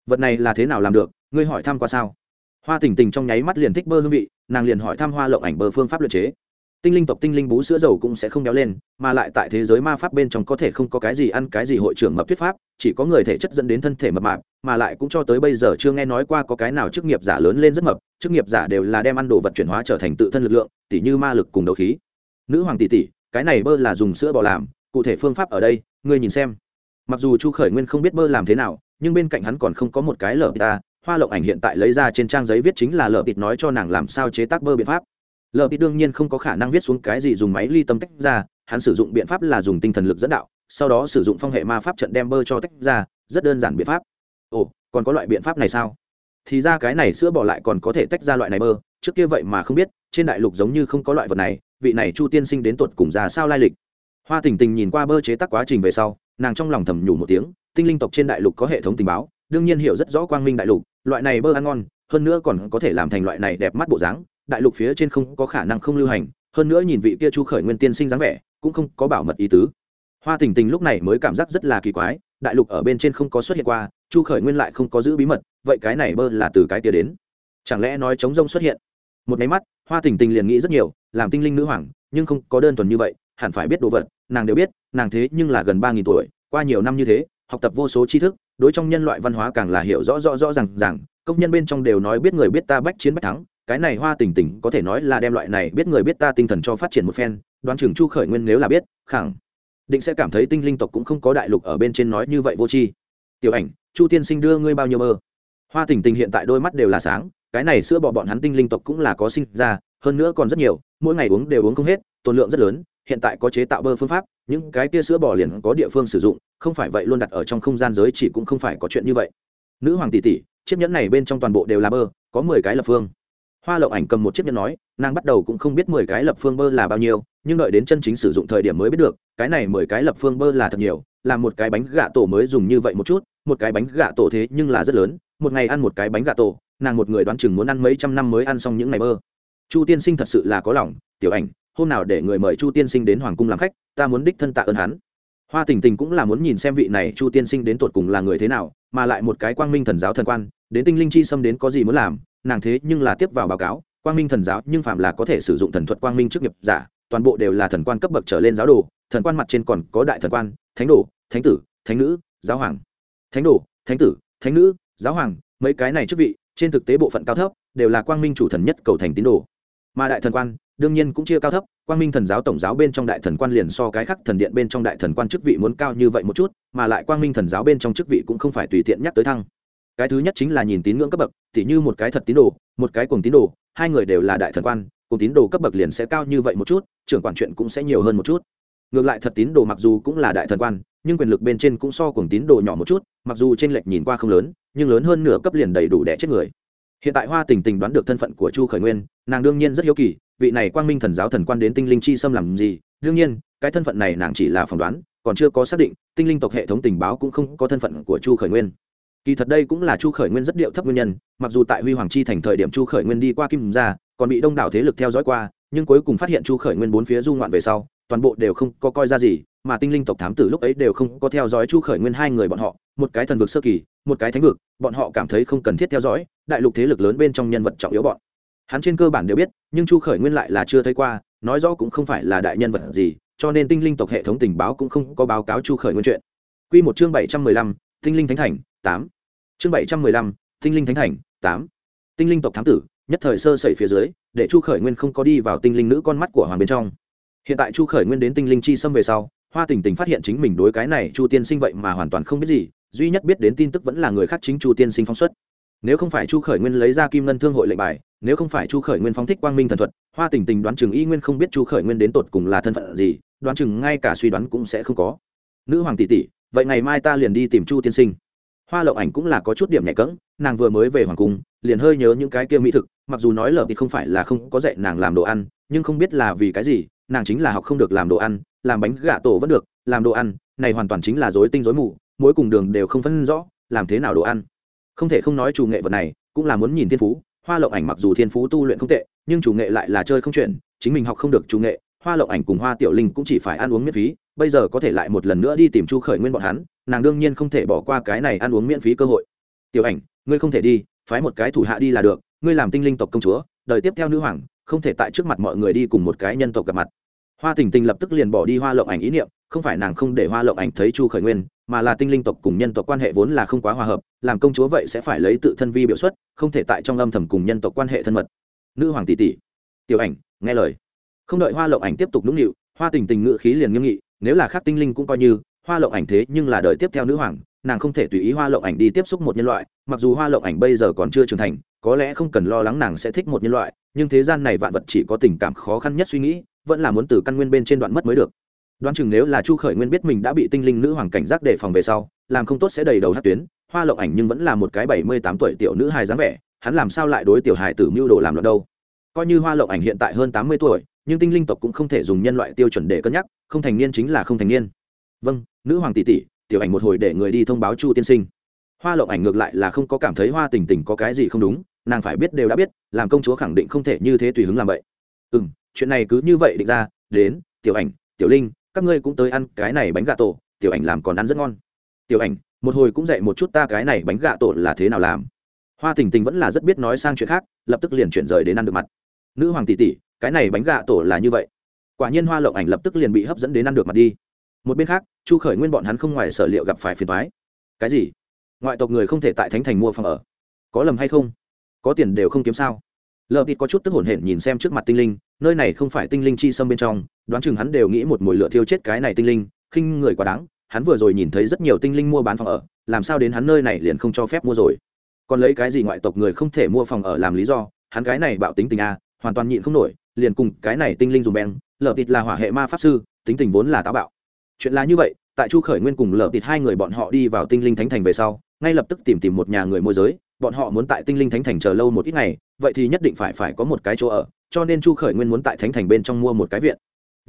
Vật này là thế nào làm được, ngươi hỏi thăm qua sao? Hoa tình tình trong nháy mắt liền thích bơ hương vị, nàng liền hỏi thăm hoa lộng ảnh bơ phương pháp luyện chế tinh linh tộc tinh linh bú sữa dầu cũng sẽ không béo lên, mà lại tại thế giới ma pháp bên trong có thể không có cái gì ăn cái gì hội trưởng mập thuyết pháp, chỉ có người thể chất dẫn đến thân thể mập mạp, mà lại cũng cho tới bây giờ chưa nghe nói qua có cái nào chức nghiệp giả lớn lên rất mập, chức nghiệp giả đều là đem ăn đồ vật chuyển hóa trở thành tự thân lực lượng, tỉ như ma lực cùng đấu khí. Nữ hoàng tỷ tỷ, cái này bơ là dùng sữa bò làm, cụ thể phương pháp ở đây, ngươi nhìn xem. Mặc dù chu khởi nguyên không biết bơ làm thế nào, nhưng bên cạnh hắn còn không có một cái lở ta, hoa lộng ảnh hiện tại lấy ra trên trang giấy viết chính là lở tịt nói cho nàng làm sao chế tác bơ biện pháp lờ tịt đương nhiên không có khả năng viết xuống cái gì dùng máy ly tâm tách ra, hắn sử dụng biện pháp là dùng tinh thần lực dẫn đạo, sau đó sử dụng phong hệ ma pháp trận đem bơ cho tách ra, rất đơn giản biện pháp. Ồ, còn có loại biện pháp này sao? Thì ra cái này sữa bỏ lại còn có thể tách ra loại này bơ, trước kia vậy mà không biết, trên đại lục giống như không có loại vật này, vị này chu tiên sinh đến tuột cùng ra sao lai lịch? Hoa tình tình nhìn qua bơ chế tác quá trình về sau, nàng trong lòng thầm nhủ một tiếng, tinh linh tộc trên đại lục có hệ thống tình báo, đương nhiên hiểu rất rõ quang minh đại lục, loại này bơ ăn ngon, hơn nữa còn có thể làm thành loại này đẹp mắt bộ dáng đại lục phía trên không có khả năng không lưu hành, hơn nữa nhìn vị kia chu khởi nguyên tiên sinh dáng vẻ, cũng không có bảo mật ý tứ. Hoa tình tình lúc này mới cảm giác rất là kỳ quái, đại lục ở bên trên không có xuất hiện qua, chu khởi nguyên lại không có giữ bí mật, vậy cái này bơ là từ cái kia đến? Chẳng lẽ nói chống rông xuất hiện? Một máy mắt, hoa tình tình liền nghĩ rất nhiều, làm tinh linh nữ hoàng, nhưng không có đơn thuần như vậy, hẳn phải biết đồ vật, nàng đều biết, nàng thế nhưng là gần ba nghìn tuổi, qua nhiều năm như thế, học tập vô số tri thức, đối trong nhân loại văn hóa càng là hiểu rõ rõ rõ rằng rằng công nhân bên trong đều nói biết người biết ta bách chiến bách thắng cái này hoa tình tình có thể nói là đem loại này biết người biết ta tinh thần cho phát triển một phen, đoán chừng chu khởi nguyên nếu là biết, khẳng định sẽ cảm thấy tinh linh tộc cũng không có đại lục ở bên trên nói như vậy vô tri. Tiểu ảnh, chu tiên sinh đưa ngươi bao nhiêu mơ? Hoa tình tình hiện tại đôi mắt đều là sáng, cái này sữa bỏ bọn hắn tinh linh tộc cũng là có sinh ra, hơn nữa còn rất nhiều, mỗi ngày uống đều uống không hết, tồn lượng rất lớn, hiện tại có chế tạo bơ phương pháp, những cái kia sữa bò liền có địa phương sử dụng, không phải vậy luôn đặt ở trong không gian giới chỉ cũng không phải có chuyện như vậy. Nữ hoàng tỷ tỷ, chiếc nhẫn này bên trong toàn bộ đều là bơ, có mười cái lập phương hoa lậu ảnh cầm một chiếc nhẫn nói, nàng bắt đầu cũng không biết mười cái lập phương bơ là bao nhiêu, nhưng đợi đến chân chính sử dụng thời điểm mới biết được, cái này mười cái lập phương bơ là thật nhiều, là một cái bánh gà tổ mới dùng như vậy một chút, một cái bánh gà tổ thế nhưng là rất lớn, một ngày ăn một cái bánh gà tổ, nàng một người đoán chừng muốn ăn mấy trăm năm mới ăn xong những ngày bơ. Chu tiên sinh thật sự là có lòng, tiểu ảnh, hôm nào để người mời chu tiên sinh đến hoàng cung làm khách, ta muốn đích thân tạ ơn hắn. Hoa tình tình cũng là muốn nhìn xem vị này chu tiên sinh đến tột cùng là người thế nào, mà lại một cái quang minh thần giáo thần quan, đến tinh linh chi xâm đến có gì muốn làm nàng thế nhưng là tiếp vào báo cáo, quang minh thần giáo nhưng phạm là có thể sử dụng thần thuật quang minh chức nghiệp giả, toàn bộ đều là thần quan cấp bậc trở lên giáo đồ, thần quan mặt trên còn có đại thần quan, thánh đồ, thánh tử, thánh nữ, giáo hoàng. Thánh đồ, thánh tử, thánh nữ, giáo hoàng, mấy cái này chức vị, trên thực tế bộ phận cao thấp, đều là quang minh chủ thần nhất cầu thành tín đồ. Mà đại thần quan, đương nhiên cũng chia cao thấp, quang minh thần giáo tổng giáo bên trong đại thần quan liền so cái khác thần điện bên trong đại thần quan chức vị muốn cao như vậy một chút, mà lại quang minh thần giáo bên trong chức vị cũng không phải tùy tiện nhắc tới thăng cái thứ nhất chính là nhìn tín ngưỡng cấp bậc, tỉ như một cái thật tín đồ, một cái cùng tín đồ, hai người đều là đại thần quan cùng tín đồ cấp bậc liền sẽ cao như vậy một chút, trưởng quản chuyện cũng sẽ nhiều hơn một chút. Ngược lại thật tín đồ mặc dù cũng là đại thần quan, nhưng quyền lực bên trên cũng so cùng tín đồ nhỏ một chút, mặc dù t r ê n lệch nhìn qua không lớn, nhưng lớn hơn nửa cấp liền đầy đủ đẻ chết người. Hiện tại hoa tình tình đoán được thân phận của chu khởi nguyên, nàng đương nhiên rất hiếu kỳ, vị này quang minh thần giáo thần quan đến tinh linh chi xâm làm gì? Đương nhiên, cái thân phận này nàng chỉ là phỏng đoán, còn chưa có xác định, tinh linh tộc hệ thống tình báo cũng không có thân phận của chu khởi nguyên kỳ thật đây cũng là chu khởi nguyên rất điệu thấp nguyên nhân, mặc dù tại huy hoàng chi thành thời điểm chu khởi nguyên đi qua kim gia, còn bị đông đảo thế lực theo dõi qua, nhưng cuối cùng phát hiện chu khởi nguyên bốn phía du ngoạn về sau, toàn bộ đều không có coi ra gì, mà tinh linh tộc thám tử lúc ấy đều không có theo dõi chu khởi nguyên hai người bọn họ, một cái thần vực sơ kỳ, một cái thánh vực, bọn họ cảm thấy không cần thiết theo dõi, đại lục thế lực lớn bên trong nhân vật trọng yếu bọn. Hắn trên cơ bản đều biết, nhưng chu khởi nguyên lại là chưa thấy qua, nói rõ cũng không phải là đại nhân vật gì, cho nên tinh linh tộc hệ thống tình báo cũng không có báo cáo chu khởi nguyên chuyện. Quy một chương bảy trăm mười lăm tinh linh thánh thành, tám. Chương bảy trăm mười lăm, tinh linh thánh thành, tám. Tinh linh tộc thám tử, nhất thời sơ sẩy phía dưới, để chu khởi nguyên không có đi vào tinh linh nữ con mắt của hoàng bên trong. Hiện tại chu khởi nguyên đến tinh linh chi xâm về sau, hoa tình tình phát hiện chính mình đối cái này chu tiên sinh vậy mà hoàn toàn không biết gì, duy nhất biết đến tin tức vẫn là người khác chính chu tiên sinh phóng xuất. Nếu không phải chu khởi nguyên lấy ra kim ngân thương hội lệnh bài, nếu không phải chu khởi nguyên phóng thích quang minh thần thuật, hoa tình tình đoán chừng y nguyên không biết chu khởi nguyên đến tột cùng là thân phận gì, đoán chừng ngay cả suy đoán cũng sẽ không có. Nữ hoàng tỷ tỷ vậy ngày mai ta liền đi tìm chu tiên sinh. Hoa lậu ảnh cũng là có chút điểm nhẹ cỡng nàng vừa mới về hoàng cung, liền hơi nhớ những cái kia mỹ thực, mặc dù nói lờ thì không phải là không có dạy nàng làm đồ ăn, nhưng không biết là vì cái gì, nàng chính là học không được làm đồ ăn, làm bánh gà tổ vẫn được, làm đồ ăn, này hoàn toàn chính là dối tinh dối mù, mỗi cùng đường đều không phân rõ, làm thế nào đồ ăn. Không thể không nói chủ nghệ vật này, cũng là muốn nhìn thiên phú. Hoa lậu ảnh mặc dù thiên phú tu luyện không tệ, nhưng chủ nghệ lại là chơi không chuyện chính mình học không được chủ nghệ, hoa lậu ảnh cùng hoa tiểu linh cũng chỉ phải ăn uống miễn phí bây giờ có thể lại một lần nữa đi tìm chu khởi nguyên bọn hắn, nàng đương nhiên không thể bỏ qua cái này ăn uống miễn phí cơ hội. Tiểu ảnh, ngươi không thể đi, phái một cái thủ hạ đi là được, ngươi làm tinh linh tộc công chúa, đời tiếp theo nữ hoàng, không thể tại trước mặt mọi người đi cùng một cái nhân tộc gặp mặt. Hoa tình tình lập tức liền bỏ đi hoa lộng ảnh ý niệm, không phải nàng không để hoa lộng ảnh thấy chu khởi nguyên, mà là tinh linh tộc cùng nhân tộc quan hệ vốn là không quá hòa hợp, làm công chúa vậy sẽ phải lấy tự thân vi biểu xuất, không thể tại trong âm thầm cùng nhân tộc quan hệ thân mật. Nữ hoàng tỷ tỷ. Tiểu ảnh, nghe lời. Không đợi hoa lộng ảnh tiếp tục nũng nịu, hoa tình tình ngự khí liền nghiêm nghị nếu là khác tinh linh cũng coi như, hoa lộng ảnh thế nhưng là đời tiếp theo nữ hoàng, nàng không thể tùy ý hoa lộng ảnh đi tiếp xúc một nhân loại, mặc dù hoa lộng ảnh bây giờ còn chưa trưởng thành, có lẽ không cần lo lắng nàng sẽ thích một nhân loại, nhưng thế gian này vạn vật chỉ có tình cảm khó khăn nhất suy nghĩ, vẫn là muốn từ căn nguyên bên trên đoạn mất mới được. Đoán chừng nếu là chu khởi nguyên biết mình đã bị tinh linh nữ hoàng cảnh giác đề phòng về sau, làm không tốt sẽ đầy đầu hát tuyến, hoa lộng ảnh nhưng vẫn là một cái bảy mươi tám tuổi tiểu nữ hài dáng vẻ, hắn làm sao lại đối tiểu hài tử mưu đồ làm loạn đâu? Coi như hoa lộng ảnh hiện tại hơn tám mươi tuổi, nhưng tinh linh tộc cũng không thể dùng nhân loại tiêu chuẩn để cân nhắc không thành niên chính là không thành niên. Vâng nữ hoàng tỷ tỷ, tiểu ảnh một hồi để người đi thông báo chu tiên sinh. Hoa lộng ảnh ngược lại là không có cảm thấy hoa tình tình có cái gì không đúng, nàng phải biết đều đã biết, làm công chúa khẳng định không thể như thế tùy hứng làm vậy. Ừ m chuyện này cứ như vậy định ra, đến, tiểu ảnh, tiểu linh, các ngươi cũng tới ăn cái này bánh gà tổ, tiểu ảnh làm còn ăn rất ngon. Tiểu ảnh, một hồi cũng dạy một chút ta cái này bánh gà tổ là thế nào làm. Hoa tình tình vẫn là rất biết nói sang chuyện khác, lập tức liền chuyển rời đến ăn được mặt. Nữ hoàng tỷ tỷ, cái này bánh gà tổ là như vậy quả nhiên hoa lộng ảnh lập tức liền bị hấp dẫn đến ăn được mặt đi. Một bên khác, chu khởi nguyên bọn hắn không ngoài sở liệu gặp phải phiền thoái cái gì? Ngoại tộc người không thể tại thánh thành mua phòng ở. Có lầm hay không? Có tiền đều không kiếm sao? Lợp ít có chút tức hổn hển nhìn xem trước mặt tinh linh, nơi này không phải tinh linh chi xâm bên trong, đoán chừng hắn đều nghĩ một mồi lửa thiêu chết cái này tinh linh, khinh người quá đáng, hắn vừa rồi nhìn thấy rất nhiều tinh linh mua bán phòng ở, làm sao đến hắn nơi này liền không cho phép mua rồi? Còn lấy cái gì ngoại tộc người không thể mua phòng ở làm lý do, hắn cái này bạo tính tình a, hoàn toàn nhịn không nổi, liền cùng cái này tinh linh dùng beng Lở Tịt là hỏa hệ ma pháp sư, tính tình vốn là táo bạo. Chuyện là như vậy, tại chu khởi nguyên cùng Lở Tịt hai người bọn họ đi vào tinh linh thánh thành về sau, ngay lập tức tìm tìm một nhà người môi giới, bọn họ muốn tại tinh linh thánh thành chờ lâu một ít ngày, vậy thì nhất định phải phải có một cái chỗ ở, cho nên chu khởi nguyên muốn tại thánh thành bên trong mua một cái viện.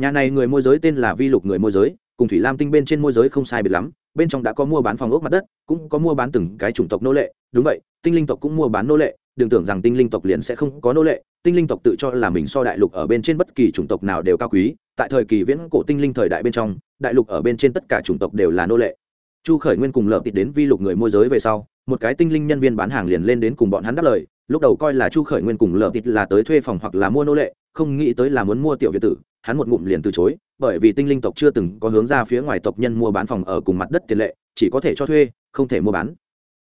Nhà này người môi giới tên là vi lục người môi giới, cùng thủy lam tinh bên trên môi giới không sai biệt lắm, bên trong đã có mua bán phòng ốc mặt đất, cũng có mua bán từng cái chủng tộc nô lệ, đúng vậy, tinh linh tộc cũng mua bán nô lệ đừng tưởng rằng tinh linh tộc liền sẽ không có nô lệ tinh linh tộc tự cho là mình so đại lục ở bên trên bất kỳ chủng tộc nào đều cao quý tại thời kỳ viễn cổ tinh linh thời đại bên trong đại lục ở bên trên tất cả chủng tộc đều là nô lệ. Chu khởi nguyên cùng lợp tịt đến vi lục người môi giới về sau một cái tinh linh nhân viên bán hàng liền lên đến cùng bọn hắn đáp lời lúc đầu coi là chu khởi nguyên cùng lợp tịt là tới thuê phòng hoặc là mua nô lệ không nghĩ tới là muốn mua tiểu việt tử hắn một ngụm liền từ chối bởi vì tinh linh tộc chưa từng có hướng ra phía ngoài tộc nhân mua bán phòng ở cùng mặt đất tiền lệ chỉ có thể cho thuê không thể mua bán.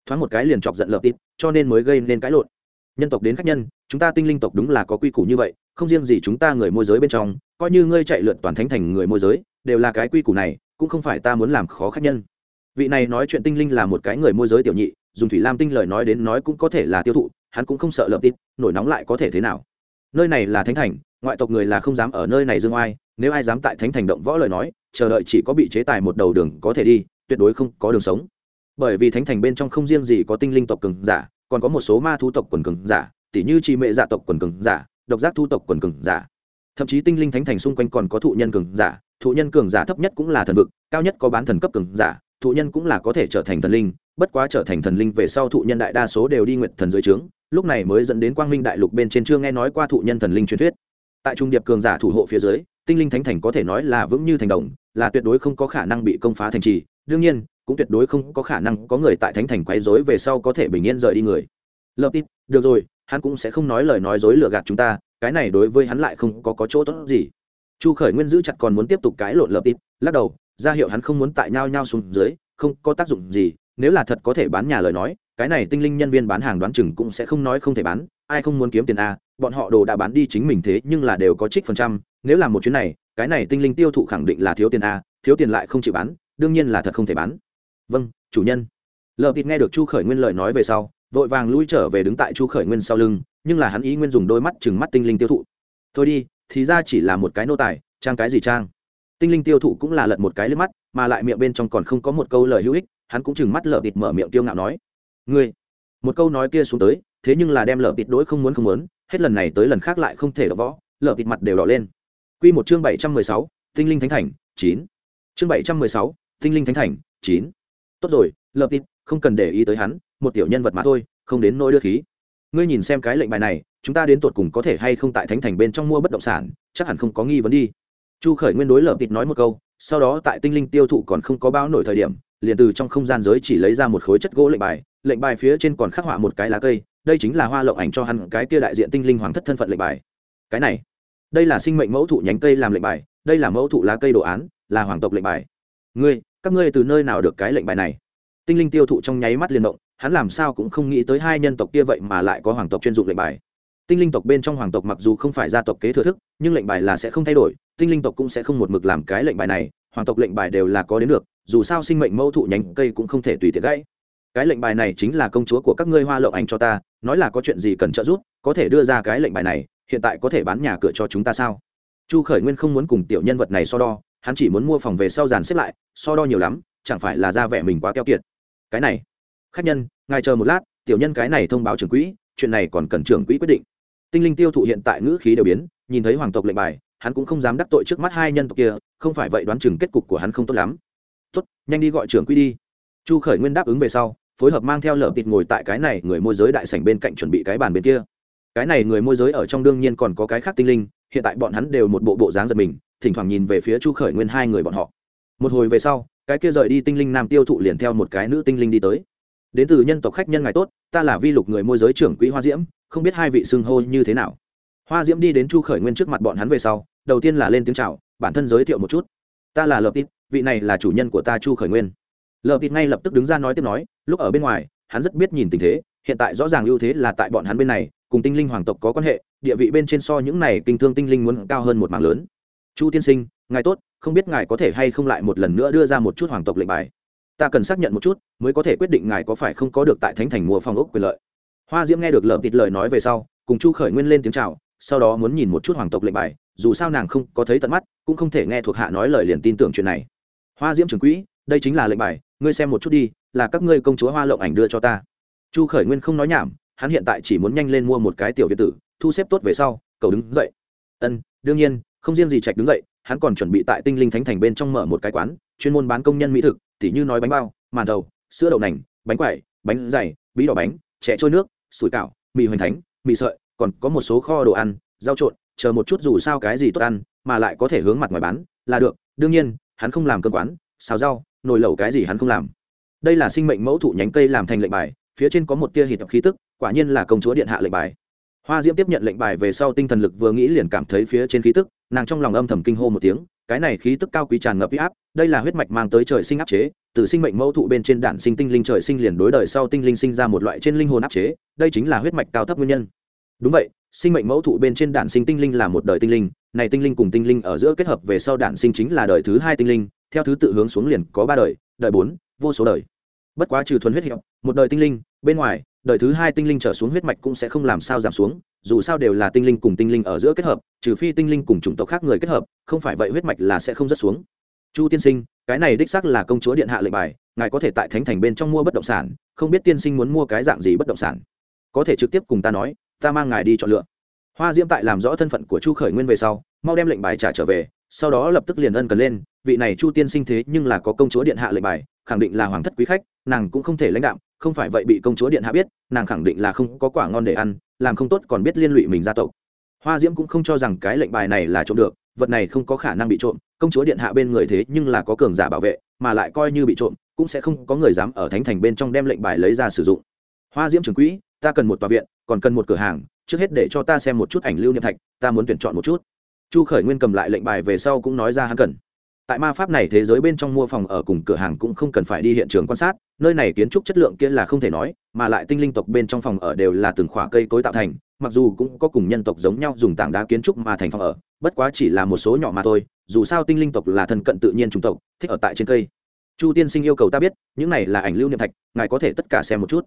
Thoáng một cái liền chọc giận lợp tịt, cho nên mới gây nên cãi lộn nhân tộc đến khách nhân, chúng ta tinh linh tộc đúng là có quy củ như vậy, không riêng gì chúng ta người môi giới bên trong, coi như ngươi chạy lượn toàn thánh thành người môi giới, đều là cái quy củ này, cũng không phải ta muốn làm khó khách nhân. Vị này nói chuyện tinh linh là một cái người môi giới tiểu nhị, dùng thủy lam tinh lời nói đến nói cũng có thể là tiêu thụ, hắn cũng không sợ lợp tít nổi nóng lại có thể thế nào. Nơi này là thánh thành, ngoại tộc người là không dám ở nơi này dương oai, nếu ai dám tại thánh thành động võ lời nói, chờ đợi chỉ có bị chế tài một đầu đường có thể đi, tuyệt đối không có đường sống. Bởi vì thánh thành bên trong không riêng gì có tinh linh tộc cường giả còn có một số ma thu tộc quần cường giả, tỉ như trì mệ dạ tộc quần cường giả, độc giác thu tộc quần cường giả. Thậm chí tinh linh thánh thành xung quanh còn có thụ nhân cường giả, thụ nhân cường giả thấp nhất cũng là thần vực, cao nhất có bán thần cấp cường giả, thụ nhân cũng là có thể trở thành thần linh, bất quá trở thành thần linh về sau thụ nhân đại đa số đều đi nguyện thần dưới trướng, lúc này mới dẫn đến quang minh đại lục bên trên chưa nghe nói qua thụ nhân thần linh truyền thuyết. Tại trung điệp cường giả thủ hộ phía dưới, tinh linh thánh thành có thể nói là vững như thành đồng, là tuyệt đối không có khả năng bị công phá thành trì. Đương nhiên cũng tuyệt đối không có khả năng có người tại thánh thành quấy rối về sau có thể bình yên rời đi người. Lập ít được rồi hắn cũng sẽ không nói lời nói dối lừa gạt chúng ta cái này đối với hắn lại không có, có chỗ tốt gì. Chu khởi nguyên giữ chặt còn muốn tiếp tục cái lộn lập ít lắc đầu ra hiệu hắn không muốn tại nhau nhau xuống dưới không có tác dụng gì nếu là thật có thể bán nhà lời nói cái này tinh linh nhân viên bán hàng đoán chừng cũng sẽ không nói không thể bán ai không muốn kiếm tiền a bọn họ đồ đã bán đi chính mình thế nhưng là đều có trích phần trăm nếu làm một chuyến này cái này tinh linh tiêu thụ khẳng định là thiếu tiền a thiếu tiền lại không chịu bán đương nhiên là thật không thể bán vâng chủ nhân. Lờ thịt nghe được chu khởi nguyên lời nói về sau, vội vàng lui trở về đứng tại chu khởi nguyên sau lưng, nhưng là hắn ý nguyên dùng đôi mắt chừng mắt tinh linh tiêu thụ. Thôi đi, thì ra chỉ là một cái nô tài, trang cái gì trang? Tinh linh tiêu thụ cũng là lật một cái lên mắt, mà lại miệng bên trong còn không có một câu lời hữu ích, hắn cũng chừng mắt lờ thịt mở miệng tiêu ngạo nói. Ngươi, một câu nói kia xuống tới, thế nhưng là đem lờ thịt đỗi không muốn không muốn, hết lần này tới lần khác lại không thể đỡ võ, lờ thịt mặt đều đỏ lên. Quy một chương bảy trăm mười sáu, tinh linh thánh thành, chín. Chương bảy trăm mười sáu, tinh linh thánh thành, chín tốt rồi lợp tít, không cần để ý tới hắn, một tiểu nhân vật mà thôi, không đến nỗi đưa khí. Ngươi nhìn xem cái lệnh bài này, chúng ta đến tột cùng có thể hay không tại thánh thành bên trong mua bất động sản, chắc hẳn không có nghi vấn đi. Chu khởi nguyên đối lợp tít nói một câu, sau đó tại tinh linh tiêu thụ còn không có báo nổi thời điểm, liền từ trong không gian giới chỉ lấy ra một khối chất gỗ lệnh bài lệnh bài phía trên còn khắc họa một cái lá cây, đây chính là hoa lộng ảnh cho hắn cái kia đại diện tinh linh hoàng thất thân phận lệnh bài. Cái này, đây là sinh mệnh mẫu thụ nhánh cây làm lệnh bài, đây là mẫu thụ lá cây đồ án, là hoàng tộc lệnh bài. Ngươi các ngươi từ nơi nào được cái lệnh bài này? Tinh linh tiêu thụ trong nháy mắt liên động, hắn làm sao cũng không nghĩ tới hai nhân tộc kia vậy mà lại có hoàng tộc chuyên dụng lệnh bài. Tinh linh tộc bên trong hoàng tộc mặc dù không phải gia tộc kế thừa thức, nhưng lệnh bài là sẽ không thay đổi, tinh linh tộc cũng sẽ không một mực làm cái lệnh bài này, hoàng tộc lệnh bài đều là có đến được, dù sao sinh mệnh mẫu thụ nhánh cây cũng không thể tùy tiện gãy. Cái lệnh bài này chính là công chúa của các ngươi hoa lộng ảnh cho ta, nói là có chuyện gì cần trợ giúp, có thể đưa ra cái lệnh bài này, hiện tại có thể bán nhà cửa cho chúng ta sao? Chu khởi nguyên không muốn cùng tiểu nhân vật này so đo hắn chỉ muốn mua phòng về sau dàn xếp lại, so đo nhiều lắm, chẳng phải là ra vẻ mình quá keo kiệt. Cái này, khách nhân, ngài chờ một lát, tiểu nhân cái này thông báo trưởng quỹ, chuyện này còn cần trưởng quỹ quyết định. Tinh linh tiêu thụ hiện tại ngữ khí đều biến, nhìn thấy hoàng tộc lệnh bài, hắn cũng không dám đắc tội trước mắt hai nhân tộc kia, không phải vậy đoán chừng kết cục của hắn không tốt lắm. Tốt, nhanh đi gọi trưởng quỹ đi. Chu khởi nguyên đáp ứng về sau, phối hợp mang theo lở tịt ngồi tại cái này người môi giới đại sảnh bên cạnh chuẩn bị cái bàn bên kia. Cái này người môi giới ở trong đương nhiên còn có cái khác tinh linh, hiện tại bọn hắn đều một bộ bộ dáng giật mình thỉnh thoảng nhìn về phía chu khởi nguyên hai người bọn họ. Một hồi về sau, cái kia rời đi tinh linh nam tiêu thụ liền theo một cái nữ tinh linh đi tới. Đến từ nhân tộc khách nhân ngài tốt, ta là vi lục người môi giới trưởng quỹ hoa diễm, không biết hai vị xưng hô như thế nào. Hoa diễm đi đến chu khởi nguyên trước mặt bọn hắn về sau, đầu tiên là lên tiếng c h à o bản thân giới thiệu một chút. Ta là lợp tít vị này là chủ nhân của ta chu khởi nguyên. Lợp tít ngay lập tức đứng ra nói tiếp nói, lúc ở bên ngoài, hắn rất biết nhìn tình thế, hiện tại rõ ràng ưu thế là tại bọn hắn bên này, cùng tinh linh hoàng tộc có quan hệ, địa vị bên trên so những này kinh thương tinh linh muốn cao hơn một mảng lớn chu tiên sinh, ngài tốt, không biết ngài có thể hay không lại một lần nữa đưa ra một chút hoàng tộc lệnh bài. Ta cần xác nhận một chút, mới có thể quyết định ngài có phải không có được tại thánh thành mua phòng ốc quyền lợi. Hoa diễm nghe được lợm tịt lời nói về sau, cùng chu khởi nguyên lên tiếng c h à o sau đó muốn nhìn một chút hoàng tộc lệnh bài, dù sao nàng không có thấy tận mắt, cũng không thể nghe thuộc hạ nói lời liền tin tưởng chuyện này. Hoa diễm trưởng quỹ, đây chính là lệnh bài, ngươi xem một chút đi, là các ngươi công chúa hoa lộng ảnh đưa cho ta. Chu khởi nguyên không nói nhảm, hắn hiện tại chỉ muốn nhanh lên mua một cái tiểu việt tử, thu xếp tốt về sau cầu đứng dậy. Ân, đương nhiên không riêng gì trạch đứng dậy, hắn còn chuẩn bị tại tinh linh thánh thành bên trong mở một cái quán, chuyên môn bán công nhân mỹ thực, tỉ như nói bánh bao, màn đầu sữa đậu nành, bánh quẩy, bánh dày, bí đỏ bánh, chè trôi nước, sủi cảo, mì hoành thánh, mì sợi, còn có một số kho đồ ăn, rau trộn, chờ một chút dù sao cái gì tốt ăn, mà lại có thể hướng mặt ngoài bán, là được. Đương nhiên, hắn không làm cơm quán, xào rau, nồi lẩu cái gì hắn không làm. Đây là sinh mệnh mẫu thụ nhánh cây làm thành lệnh bài, phía trên có một tia hít khí tức, quả nhiên là công chúa điện hạ lệnh bài. Hoa diễm tiếp nhận lệnh bài về sau tinh thần lực vừa nghĩ liền cảm thấy phía trên khí tức nàng trong lòng âm thầm kinh hô một tiếng, cái này khí tức cao quý tràn ngập huy áp, đây là huyết mạch mang tới trời sinh áp chế, từ sinh mệnh mẫu thụ bên trên đản sinh tinh linh trời sinh liền đối đời sau tinh linh sinh ra một loại trên linh hồn áp chế, đây chính là huyết mạch cao thấp nguyên nhân. Đúng vậy, sinh mệnh mẫu thụ bên trên đản sinh tinh linh là một đời tinh linh, này tinh linh cùng tinh linh ở giữa kết hợp về sau đản sinh chính là đời thứ hai tinh linh, theo thứ tự hướng xuống liền có ba đời đời bốn, vô số đời. Bất quá trừ thuần huyết hiệu, một đời tinh linh, bên ngoài đời thứ hai tinh linh trở xuống huyết mạch cũng sẽ không làm sao giảm xuống, dù sao đều là tinh linh cùng tinh linh ở giữa kết hợp, trừ phi tinh linh cùng chủng tộc khác người kết hợp, không phải vậy huyết mạch là sẽ không rất xuống. Chu tiên sinh, cái này đích xác là công chúa điện hạ lệnh bài, ngài có thể tại thánh thành bên trong mua bất động sản, không biết tiên sinh muốn mua cái dạng gì bất động sản. Có thể trực tiếp cùng ta nói, ta mang ngài đi chọn lựa. Hoa diễm tại làm rõ thân phận của chu khởi nguyên về sau, mau đem lệnh bài trả trở về, sau đó lập tức liền ân cần lên, vị này chu tiên sinh thế nhưng là có công chúa điện hạ lệnh bài, khẳng định là hoàng thất quý khách, nàng cũng không thể lãnh đạo không phải vậy bị công chúa điện hạ biết, nàng khẳng định là không có quả ngon để ăn, làm không tốt còn biết liên lụy mình gia tộc. Hoa diễm cũng không cho rằng cái lệnh bài này là trộm được, vật này không có khả năng bị trộm, công chúa điện hạ bên người thế nhưng là có cường giả bảo vệ, mà lại coi như bị trộm, cũng sẽ không có người dám ở thánh thành bên trong đem lệnh bài lấy ra sử dụng. Hoa diễm trường quỹ, ta cần một tòa viện, còn cần một cửa hàng, trước hết để cho ta xem một chút ảnh lưu niệm thạch, ta muốn tuyển chọn một chút. Chu khởi nguyên cầm lại lệnh bài về sau cũng nói ra hắn cần tại ma pháp này thế giới bên trong mua phòng ở cùng cửa hàng cũng không cần phải đi hiện trường quan sát, nơi này kiến trúc chất lượng kia là không thể nói, mà lại tinh linh tộc bên trong phòng ở đều là từng khỏa cây cối tạo thành, mặc dù cũng có cùng nhân tộc giống nhau dùng tảng đá kiến trúc mà thành phòng ở, bất quá chỉ là một số nhỏ mà thôi, dù sao tinh linh tộc là thân cận tự nhiên chủng tộc, thích ở tại trên cây. Chu tiên sinh yêu cầu ta biết, những này là ảnh lưu niệm thạch, ngài có thể tất cả xem một chút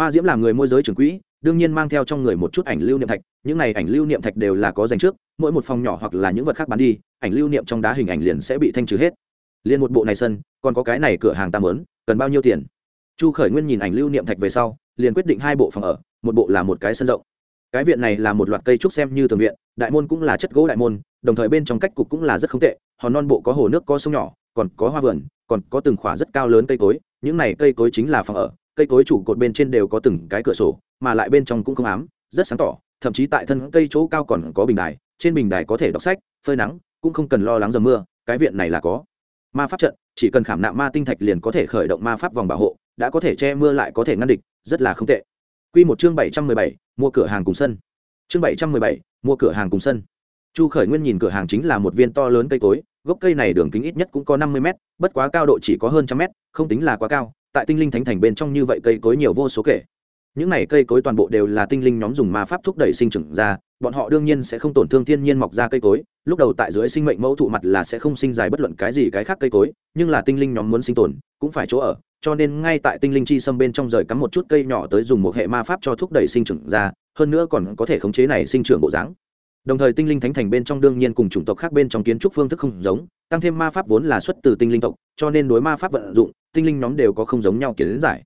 hoa diễm là người môi giới trưởng quỹ, đương nhiên mang theo trong người một chút ảnh lưu niệm thạch, những này ảnh lưu niệm thạch đều là có dành trước, mỗi một phòng nhỏ hoặc là những vật khác bán đi, ảnh lưu niệm trong đá hình ảnh liền sẽ bị thanh trừ hết. Liền một bộ này sân, còn có cái này cửa hàng tam lớn cần bao nhiêu tiền? Chu khởi nguyên nhìn ảnh lưu niệm thạch về sau, liền quyết định hai bộ phòng ở, một bộ là một cái sân rộng. Cái viện này là một loạt cây trúc xem như tường viện, đại môn cũng là chất gỗ đại môn, đồng thời bên trong cách cục cũng là rất không tệ, hòn non bộ có hồ nước có sông nhỏ, còn có hoa vườn, còn có từng khỏa rất cao lớn cây cối, những này cây cối chính là phòng ở cây cối chủ cột bên trên đều có từng cái cửa sổ, mà lại bên trong cũng không ám, rất sáng tỏ, thậm chí tại thân cây chỗ cao còn có bình đài, trên bình đài có thể đọc sách, phơi nắng, cũng không cần lo lắng dầm mưa, cái viện này là có. Ma pháp trận, chỉ cần khảm nạm ma tinh thạch liền có thể khởi động ma pháp vòng bảo hộ, đã có thể che mưa lại có thể ngăn địch, rất là không tệ. Quy một chương bảy trăm mười bảy, mua cửa hàng cùng sân. Chương bảy trăm mười bảy, mua cửa hàng cùng sân. Chu khởi nguyên nhìn cửa hàng chính là một viên to lớn cây cối, gốc cây này đường kính ít nhất cũng có năm mươi mét, bất quá cao độ chỉ có hơn trăm mét, không tính là quá cao tại tinh linh thánh thành bên trong như vậy cây cối nhiều vô số kể. Những này cây cối toàn bộ đều là tinh linh nhóm dùng ma pháp thúc đẩy sinh trưởng ra, bọn họ đương nhiên sẽ không tổn thương thiên nhiên mọc ra cây cối, lúc đầu tại dưới sinh mệnh mẫu thụ mặt là sẽ không sinh dài bất luận cái gì cái khác cây cối, nhưng là tinh linh nhóm muốn sinh tồn, cũng phải chỗ ở, cho nên ngay tại tinh linh chi xâm bên trong rời cắm một chút cây nhỏ tới dùng một hệ ma pháp cho thúc đẩy sinh trưởng ra, hơn nữa còn có thể khống chế này sinh trưởng bộ dáng. Đồng thời tinh linh thánh thành bên trong đương nhiên cùng chủng tộc khác bên trong kiến trúc phương thức không giống, tăng thêm ma pháp vốn là xuất từ tinh linh tộc, cho nên đối ma pháp vận dụng tinh linh nhóm đều có không giống nhau kiến giải.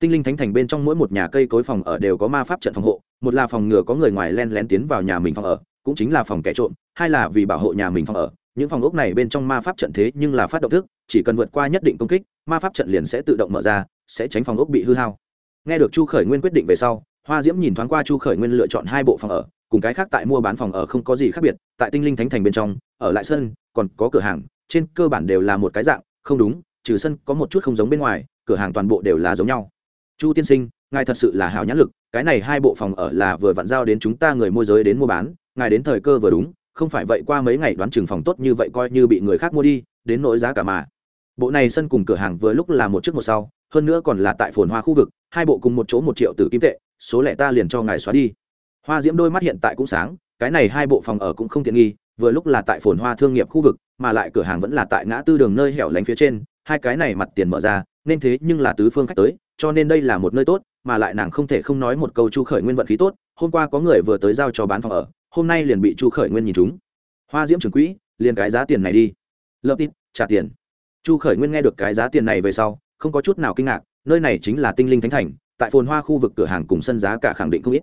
Tinh linh thánh thành bên trong mỗi một nhà cây cối phòng ở đều có ma pháp trận phòng hộ, một là phòng ngừa có người ngoài len lén tiến vào nhà mình phòng ở, cũng chính là phòng kẻ trộm, hai là vì bảo hộ nhà mình phòng ở. Những phòng ốc này bên trong ma pháp trận thế nhưng là phát động thức, chỉ cần vượt qua nhất định công kích, ma pháp trận liền sẽ tự động mở ra, sẽ tránh phòng ốc bị hư hao. Nghe được chu khởi nguyên quyết định về sau, hoa diễm nhìn thoáng qua chu khởi nguyên lựa chọn hai bộ phòng ở, cùng cái khác tại mua bán phòng ở không có gì khác biệt, tại tinh linh thánh thành bên trong, ở lại sân, còn có cửa hàng, trên cơ bản đều là một cái dạng, không đúng trừ sân có một chút không giống bên ngoài, cửa hàng toàn bộ đều là giống nhau. Chu tiên sinh, ngài thật sự là hào nhãn lực, cái này hai bộ phòng ở là vừa vặn giao đến chúng ta người môi giới đến mua bán, ngài đến thời cơ vừa đúng, không phải vậy qua mấy ngày đoán chừng phòng tốt như vậy coi như bị người khác mua đi, đến nỗi giá cả mà. Bộ này sân cùng cửa hàng vừa lúc là một trước một sau, hơn nữa còn là tại phồn hoa khu vực, hai bộ cùng một chỗ một triệu tử kim tệ, số lẻ ta liền cho ngài xóa đi. Hoa diễm đôi mắt hiện tại cũng sáng, cái này hai bộ phòng ở cũng không tiện nghi, vừa lúc là tại phồn hoa thương nghiệp khu vực, mà lại cửa hàng vẫn là tại ngã tư đường nơi hẻo lánh phía trên hai cái này mặt tiền mở ra, nên thế nhưng là tứ phương khách tới, cho nên đây là một nơi tốt, mà lại nàng không thể không nói một câu chu khởi nguyên vận khí tốt, hôm qua có người vừa tới giao cho bán phòng ở, hôm nay liền bị chu khởi nguyên nhìn chúng. Hoa diễm trưởng quỹ, liền cái giá tiền này đi. Lập tin trả tiền. Chu khởi nguyên nghe được cái giá tiền này về sau, không có chút nào kinh ngạc, nơi này chính là tinh linh thánh thành, tại phồn hoa khu vực cửa hàng cùng sân giá cả khẳng định không ít.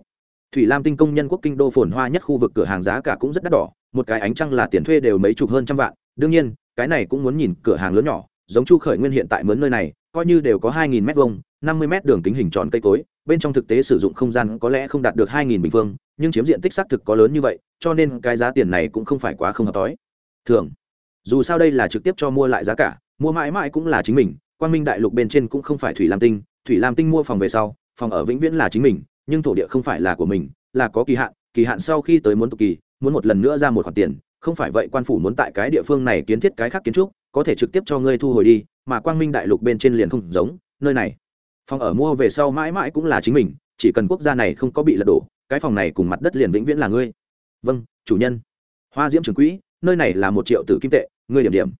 Thủy lam tinh công nhân quốc kinh đô phồn hoa nhất khu vực cửa hàng giá cả cũng rất đắt đỏ, một cái ánh trăng là tiền thuê đều mấy chục hơn trăm vạn. Đương nhiên, cái này cũng muốn nhìn cửa hàng lớn nhỏ giống chu khởi nguyên hiện tại mướn nơi này, coi như đều có hai nghìn m vông năm mươi m đường kính hình tròn cây cối, bên trong thực tế sử dụng không gian có lẽ không đạt được hai nghìn bình phương, nhưng chiếm diện tích xác thực có lớn như vậy, cho nên cái giá tiền này cũng không phải quá không hợp tối thường, dù sao đây là trực tiếp cho mua lại giá cả, mua mãi mãi cũng là chính mình quan minh đại lục bên trên cũng không phải thủy lam tinh, thủy lam tinh mua phòng về sau, phòng ở vĩnh viễn là chính mình, nhưng thổ địa không phải là của mình, là có kỳ hạn kỳ hạn sau khi tới muốn tục kỳ, muốn một lần nữa ra một khoản tiền, không phải vậy quan phủ muốn tại cái địa phương này kiến thiết cái khác kiến trúc có thể trực tiếp cho ngươi thu hồi đi, mà quang minh đại lục bên trên liền không giống, nơi này. Phòng ở mua về sau mãi mãi cũng là chính mình, chỉ cần quốc gia này không có bị lật đổ, cái phòng này cùng mặt đất liền vĩnh viễn là ngươi. Vâng chủ nhân. Hoa diễm trường quỹ, nơi này là một triệu tử kim tệ, ngươi điểm điểm.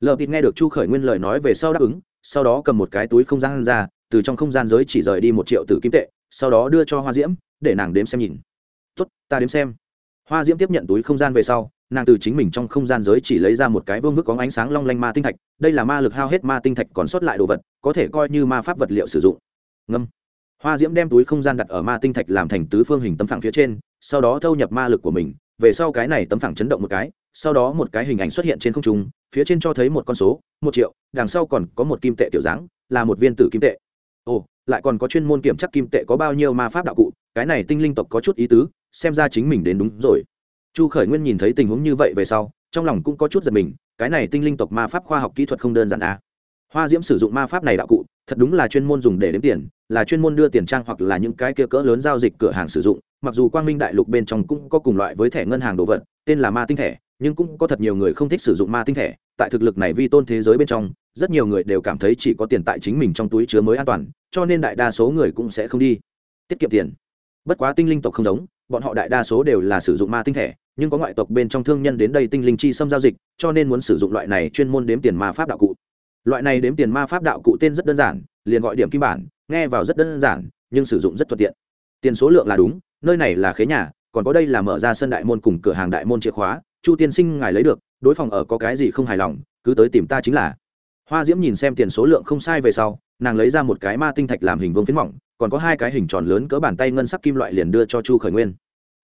Lợp thịt nghe được chu khởi nguyên lời nói về sau đáp ứng, sau đó cầm một cái túi không gian ra, từ trong không gian giới chỉ rời đi một triệu tử kim tệ, sau đó đưa cho hoa diễm, để nàng đếm xem nhìn. Tốt, ta đếm xem. Hoa diễm tiếp nhận túi không gian về sau nàng từ chính mình trong không gian giới chỉ lấy ra một cái vương vức có ánh sáng long lanh ma tinh thạch, đây là ma lực hao hết ma tinh thạch còn sót lại đồ vật, có thể coi như ma pháp vật liệu sử dụng. Ngâm. Hoa diễm đem túi không gian đặt ở ma tinh thạch làm thành tứ phương hình tấm phẳng phía trên, sau đó thâu nhập ma lực của mình, về sau cái này tấm phẳng chấn động một cái, sau đó một cái hình ảnh xuất hiện trên không trung, phía trên cho thấy một con số, một triệu, đằng sau còn có một kim tệ tiểu dáng, là một viên tử kim tệ. Ồ, lại còn có chuyên môn kiểm chắc kim tệ có bao nhiêu ma pháp đạo cụ, cái này tinh linh tộc có chút ý tứ, xem ra chính mình đến đúng rồi chu khởi nguyên nhìn thấy tình huống như vậy về sau, trong lòng cũng có chút giật mình, cái này tinh linh tộc ma pháp khoa học kỹ thuật không đơn giản à. hoa diễm sử dụng ma pháp này đạo cụ, thật đúng là chuyên môn dùng để đếm tiền, là chuyên môn đưa tiền trang hoặc là những cái kia cỡ lớn giao dịch cửa hàng sử dụng, mặc dù quang minh đại lục bên trong cũng có cùng loại với thẻ ngân hàng đồ vật, tên là ma tinh thẻ, nhưng cũng có thật nhiều người không thích sử dụng ma tinh thẻ, tại thực lực này vi tôn thế giới bên trong, rất nhiều người đều cảm thấy chỉ có tiền tại chính mình trong túi chứa mới an toàn, cho nên đại đa số người cũng sẽ không đi tiết kiệm tiền bất quá tinh linh tộc không giống bọn họ đại đa số đều là sử dụng ma tinh thẻ nhưng có ngoại tộc bên trong thương nhân đến đây tinh linh chi xâm giao dịch, cho nên muốn sử dụng loại này chuyên môn đếm tiền ma pháp đạo cụ. Loại này đếm tiền ma pháp đạo cụ tên rất đơn giản, liền gọi điểm kim bản, nghe vào rất đơn giản, nhưng sử dụng rất thuận tiện. Tiền số lượng là đúng, nơi này là khế nhà, còn có đây là mở ra sân đại môn cùng cửa hàng đại môn chìa khóa, chu tiên sinh ngài lấy được, đối phòng ở có cái gì không hài lòng, cứ tới tìm ta chính là. Hoa diễm nhìn xem tiền số lượng không sai về sau, nàng lấy ra một cái ma tinh thạch làm hình vương phiến mỏng còn có hai cái hình tròn lớn cỡ bàn tay ngân sắc kim loại liền đưa cho chu khởi nguyên.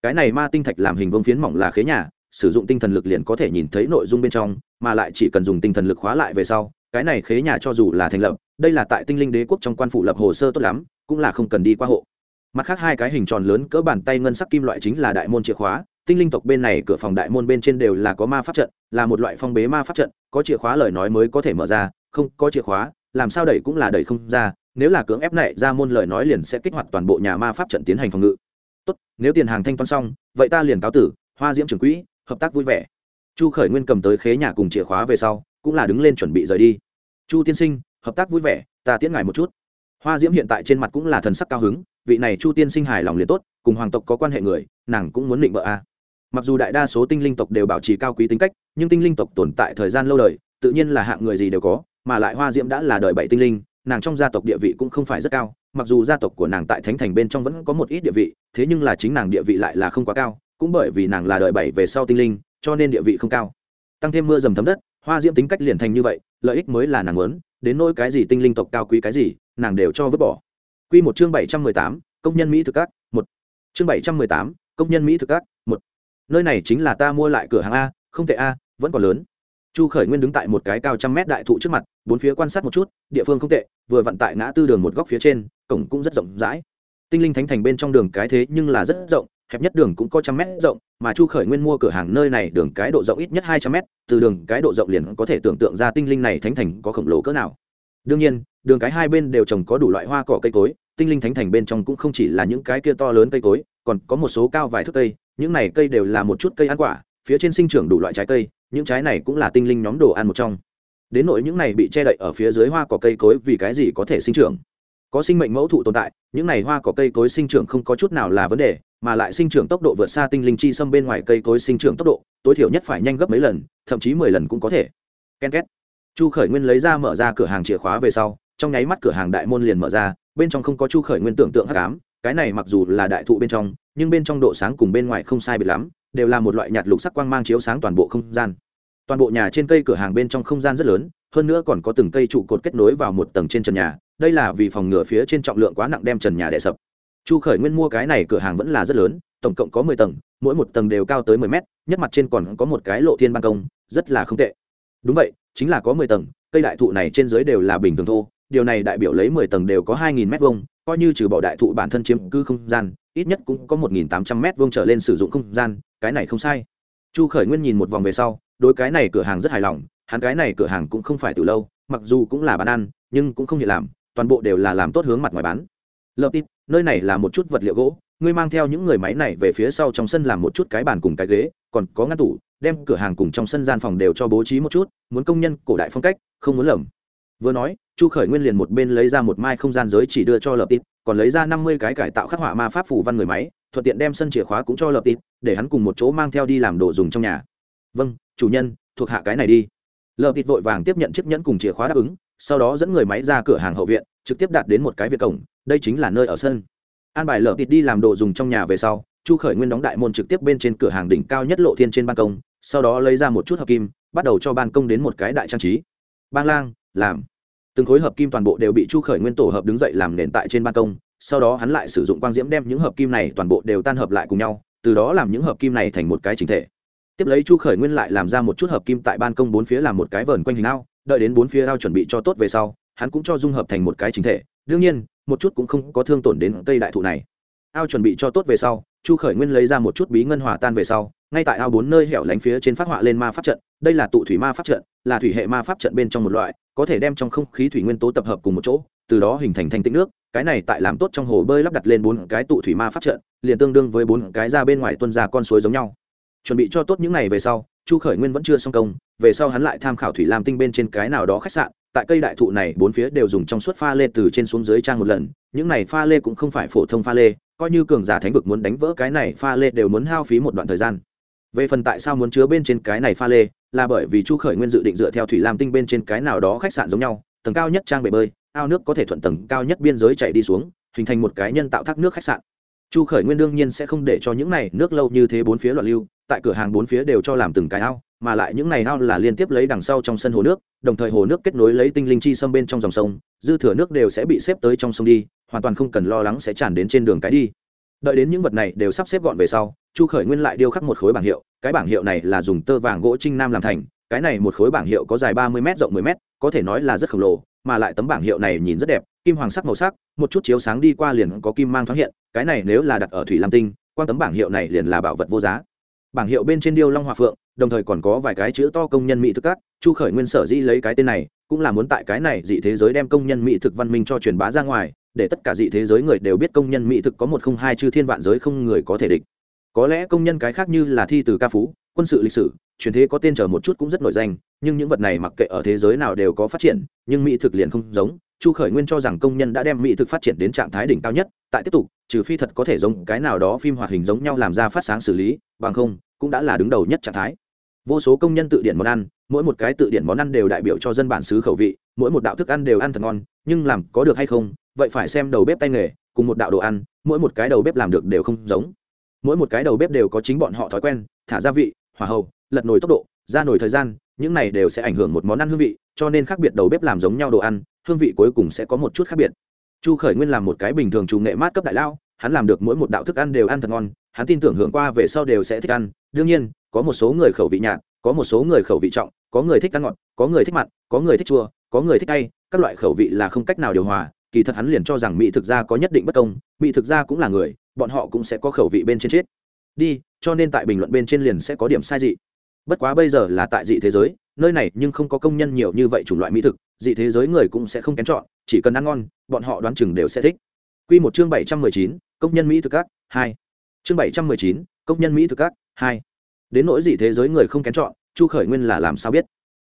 Cái này ma tinh thạch làm hình vương phiến mỏng là khế nhà, sử dụng tinh thần lực liền có thể nhìn thấy nội dung bên trong, mà lại chỉ cần dùng tinh thần lực khóa lại về sau, cái này khế nhà cho dù là thành lập, đây là tại tinh linh đế quốc trong quan phủ lập hồ sơ tốt lắm, cũng là không cần đi qua hộ. Mặt khác hai cái hình tròn lớn cỡ bàn tay ngân sắc kim loại chính là đại môn chìa khóa, tinh linh tộc bên này cửa phòng đại môn bên trên đều là có ma pháp trận, là một loại phong bế ma pháp trận, có chìa khóa lời nói mới có thể mở ra, không có chìa khóa làm sao đẩy cũng là đẩy không ra, nếu là cưỡng ép này ra môn lời nói liền sẽ kích hoạt toàn bộ nhà ma pháp trận tiến hành phòng ngự. Tốt, nếu tiền hàng thanh toán xong, vậy ta liền cáo tử, hoa diễm trưởng quỹ, hợp tác vui vẻ. Chu khởi nguyên cầm tới khế nhà cùng chìa khóa về sau, cũng là đứng lên chuẩn bị rời đi. Chu tiên sinh, hợp tác vui vẻ, ta tiễn ngài một chút. Hoa diễm hiện tại trên mặt cũng là thần sắc cao hứng, vị này chu tiên sinh hài lòng liền tốt, cùng hoàng tộc có quan hệ người, nàng cũng muốn định vợ a. Mặc dù đại đa số tinh linh tộc đều bảo trì cao quý tính cách, nhưng tinh linh tộc tồn tại thời gian lâu đời, tự nhiên là hạng người gì đều có mà lại hoa diễm đã là đời bảy tinh linh, nàng trong gia tộc địa vị cũng không phải rất cao, mặc dù gia tộc của nàng tại thánh thành bên trong vẫn có một ít địa vị, thế nhưng là chính nàng địa vị lại là không quá cao, cũng bởi vì nàng là đời bảy về sau tinh linh, cho nên địa vị không cao. Tăng thêm mưa dầm thấm đất, hoa diễm tính cách liền thành như vậy, lợi ích mới là nàng muốn, đến nỗi cái gì tinh linh tộc cao quý cái gì, nàng đều cho vứt bỏ. Quy một chương bảy trăm mười tám, công nhân mỹ thực các một. Chương bảy trăm mười tám, công nhân mỹ thực các một. Nơi này chính là ta mua lại cửa hàng a, không tệ a, vẫn còn lớn chu khởi nguyên đứng tại một cái cao trăm mét đại thụ trước mặt, bốn phía quan sát một chút, địa phương không tệ, vừa vận tại ngã tư đường một góc phía trên, cổng cũng rất rộng rãi. Tinh linh thánh thành bên trong đường cái thế nhưng là rất rộng, hẹp nhất đường cũng có trăm mét rộng, mà chu khởi nguyên mua cửa hàng nơi này đường cái độ rộng ít nhất hai trăm mét, từ đường cái độ rộng liền có thể tưởng tượng ra tinh linh này thánh thành có khổng lồ cỡ nào. Đương nhiên, đường cái hai bên đều trồng có đủ loại hoa cỏ cây cối, tinh linh thánh thành bên trong cũng không chỉ là những cái kia to lớn cây cối, còn có một số cao vài thước cây, những này cây đều là một chút cây ăn quả, phía trên sinh trưởng đủ loại trái cây những trái này cũng là tinh linh nhóm đồ ăn một trong. Đến nỗi những này bị che đậy ở phía dưới hoa cỏ cây cối vì cái gì có thể sinh trưởng? Có sinh mệnh mẫu thụ tồn tại, những này hoa cỏ cây cối sinh trưởng không có chút nào là vấn đề, mà lại sinh trưởng tốc độ vượt xa tinh linh chi xâm bên ngoài cây cối sinh trưởng tốc độ, tối thiểu nhất phải nhanh gấp mấy lần, thậm chí mười lần cũng có thể. Ken két. Chu khởi nguyên lấy ra mở ra cửa hàng chìa khóa về sau, trong nháy mắt cửa hàng đại môn liền mở ra, bên trong không có chu khởi nguyên tưởng tượng hắc ám, cái này mặc dù là đại thụ bên trong, nhưng bên trong độ sáng cùng bên ngoài không sai biệt lắm đều là một loại nhạt lục sắc quang mang chiếu sáng toàn bộ không gian. Toàn bộ nhà trên cây cửa hàng bên trong không gian rất lớn, hơn nữa còn có từng cây trụ cột kết nối vào một tầng trên trần nhà, đây là vì phòng ngừa phía trên trọng lượng quá nặng đem trần nhà đè sập. Chu khởi nguyên mua cái này cửa hàng vẫn là rất lớn, tổng cộng có mười tầng, mỗi một tầng đều cao tới mười mét, nhất mặt trên còn có một cái lộ thiên ban công, rất là không tệ. Đúng vậy, chính là có mười tầng, cây đại thụ này trên dưới đều là bình thường thô, điều này đại biểu lấy mười tầng đều có hai nghìn mét vuông coi như trừ bỏ đại thụ bản thân chiếm cư không gian, ít nhất cũng có một nghìn tám trăm mét vuông trở lên sử dụng không gian, cái này không sai. Chu khởi nguyên nhìn một vòng về sau, đối cái này cửa hàng rất hài lòng, hắn cái này cửa hàng cũng không phải từ lâu, mặc dù cũng là bán ăn, nhưng cũng không hiện làm, toàn bộ đều là làm tốt hướng mặt ngoài bán. Lợp tít nơi này là một chút vật liệu gỗ, ngươi mang theo những người máy này về phía sau trong sân làm một chút cái bàn cùng cái ghế, còn có ngăn tủ, đem cửa hàng cùng trong sân gian phòng đều cho bố trí một chút, muốn công nhân cổ đại phong cách, không muốn lầm. Vừa nói chu khởi nguyên liền một bên lấy ra một mai không gian giới chỉ đưa cho lợp tít, còn lấy ra năm mươi cái cải tạo khắc họa ma pháp phủ văn người máy, thuận tiện đem sân chìa khóa cũng cho lợp tít, để hắn cùng một chỗ mang theo đi làm đồ dùng trong nhà. Vâng chủ nhân, thuộc hạ cái này đi. Lợp tít vội vàng tiếp nhận chiếc nhẫn cùng chìa khóa đáp ứng, sau đó dẫn người máy ra cửa hàng hậu viện, trực tiếp đạt đến một cái việt cổng, đây chính là nơi ở sân. An bài lợp tít đi làm đồ dùng trong nhà về sau, chu khởi nguyên đóng đại môn trực tiếp bên trên cửa hàng đỉnh cao nhất lộ thiên trên ban công, sau đó lấy ra một chút hợp kim, bắt đầu cho ban công đến một cái đại trang trí. Bang lang, làm từng khối hợp kim toàn bộ đều bị chu khởi nguyên tổ hợp đứng dậy làm nền tại trên ban công, sau đó hắn lại sử dụng quang diễm đem những hợp kim này toàn bộ đều tan hợp lại cùng nhau, từ đó làm những hợp kim này thành một cái chính thể. Tiếp lấy chu khởi nguyên lại làm ra một chút hợp kim tại ban công bốn phía làm một cái vờn quanh hình ao, đợi đến bốn phía ao chuẩn bị cho tốt về sau, hắn cũng cho dung hợp thành một cái chính thể. Đương nhiên, một chút cũng không có thương tổn đến cây đại thụ này. Ao chuẩn bị cho tốt về sau, chu khởi nguyên lấy ra một chút bí ngân hòa tan về sau, ngay tại ao bốn nơi hẻo lánh phía trên phát họa lên ma pháp trận. Đây là tụ thủy ma pháp trận, là thủy hệ ma pháp trận bên trong một loại có thể đem trong không khí thủy nguyên tố tập hợp cùng một chỗ, từ đó hình thành thanh tĩnh nước, cái này tại làm tốt trong hồ bơi lắp đặt lên bốn cái tụ thủy ma pháp trận, liền tương đương với bốn cái ra bên ngoài tuân ra con suối giống nhau. Chuẩn bị cho tốt những này về sau, chu khởi nguyên vẫn chưa xong công, về sau hắn lại tham khảo thủy lam tinh bên trên cái nào đó khách sạn, tại cây đại thụ này bốn phía đều dùng trong suốt pha lê từ trên xuống dưới trang một lần, những này pha lê cũng không phải phổ thông pha lê, coi như cường giả thánh vực muốn đánh vỡ cái này pha lê đều muốn hao phí một đoạn thời gian. Về phần tại sao muốn chứa bên trên cái này pha lê là bởi vì chu khởi nguyên dự định dựa theo thủy lam tinh bên trên cái nào đó khách sạn giống nhau, tầng cao nhất trang bể bơi, ao nước có thể thuận tầng cao nhất biên giới chạy đi xuống, hình thành một cái nhân tạo thác nước khách sạn. Chu khởi nguyên đương nhiên sẽ không để cho những này nước lâu như thế bốn phía loạn lưu, tại cửa hàng bốn phía đều cho làm từng cái ao, mà lại những này ao là liên tiếp lấy đằng sau trong sân hồ nước, đồng thời hồ nước kết nối lấy tinh linh chi xâm bên trong dòng sông, dư thừa nước đều sẽ bị xếp tới trong sông đi, hoàn toàn không cần lo lắng sẽ tràn đến trên đường cái đi đợi đến những vật này đều sắp xếp gọn về sau, chu khởi nguyên lại điêu khắc một khối bảng hiệu, cái bảng hiệu này là dùng tơ vàng gỗ trinh nam làm thành, cái này một khối bảng hiệu có dài ba mươi m rộng mười m có thể nói là rất khổng lồ, mà lại tấm bảng hiệu này nhìn rất đẹp, kim hoàng sắc màu sắc, một chút chiếu sáng đi qua liền có kim mang thoáng hiện, cái này nếu là đặt ở thủy lam tinh, quan tấm bảng hiệu này liền là bảo vật vô giá. Bảng hiệu bên trên điêu long hòa phượng, đồng thời còn có vài cái chữ to công nhân mỹ thực các, chu khởi nguyên sở dĩ lấy cái tên này, cũng là muốn tại cái này dị thế giới đem công nhân mỹ thực văn minh cho truyền bá ra ngoài để tất cả dị thế giới người đều biết công nhân mỹ thực có một không hai chư thiên vạn giới không người có thể địch. Có lẽ công nhân cái khác như là thi từ ca phú, quân sự lịch sử, truyền thế có tên chờ một chút cũng rất nổi danh, nhưng những vật này mặc kệ ở thế giới nào đều có phát triển, nhưng mỹ thực liền không giống. Chu khởi nguyên cho rằng công nhân đã đem mỹ thực phát triển đến trạng thái đỉnh cao nhất, tại tiếp tục, trừ phi thật có thể giống cái nào đó phim hoạt hình giống nhau làm ra phát sáng xử lý, bằng không, cũng đã là đứng đầu nhất trạng thái. Vô số công nhân tự điển món ăn, mỗi một cái tự điển món ăn đều đại biểu cho dân bản xứ khẩu vị, mỗi một đạo thức ăn đều ăn thật ngon, nhưng làm có được hay không vậy phải xem đầu bếp tay nghề, cùng một đạo đồ ăn, mỗi một cái đầu bếp làm được đều không giống. Mỗi một cái đầu bếp đều có chính bọn họ thói quen, thả gia vị, hỏa hầu, lật nồi tốc độ, ra nồi thời gian, những này đều sẽ ảnh hưởng một món ăn hương vị, cho nên khác biệt đầu bếp làm giống nhau đồ ăn, hương vị cuối cùng sẽ có một chút khác biệt. Chu khởi nguyên làm một cái bình thường chủ nghệ mát cấp đại lao, hắn làm được mỗi một đạo thức ăn đều ăn thật ngon, hắn tin tưởng hưởng qua về sau đều sẽ thích ăn. Đương nhiên, có một số người khẩu vị nhạt, có một số người khẩu vị trọng, có người thích ăn ngọt, có người thích mặn, có người thích chua, có người thích cay, các loại khẩu vị là không cách nào điều hòa kỳ thật hắn liền cho rằng mỹ thực gia có nhất định bất công, mỹ thực gia cũng là người, bọn họ cũng sẽ có khẩu vị bên trên chết. Đi, cho nên tại bình luận bên trên liền sẽ có điểm sai dị. Bất quá bây giờ là tại dị thế giới, nơi này nhưng không có công nhân nhiều như vậy chủng loại mỹ thực, dị thế giới người cũng sẽ không kén chọn, chỉ cần ăn ngon, bọn họ đoán chừng đều sẽ thích. Quy một chương bảy trăm mười chín, công nhân mỹ thực các hai. Chương bảy trăm mười chín, công nhân mỹ thực các hai. Đến nỗi dị thế giới người không kén chọn, chu khởi nguyên là làm sao biết?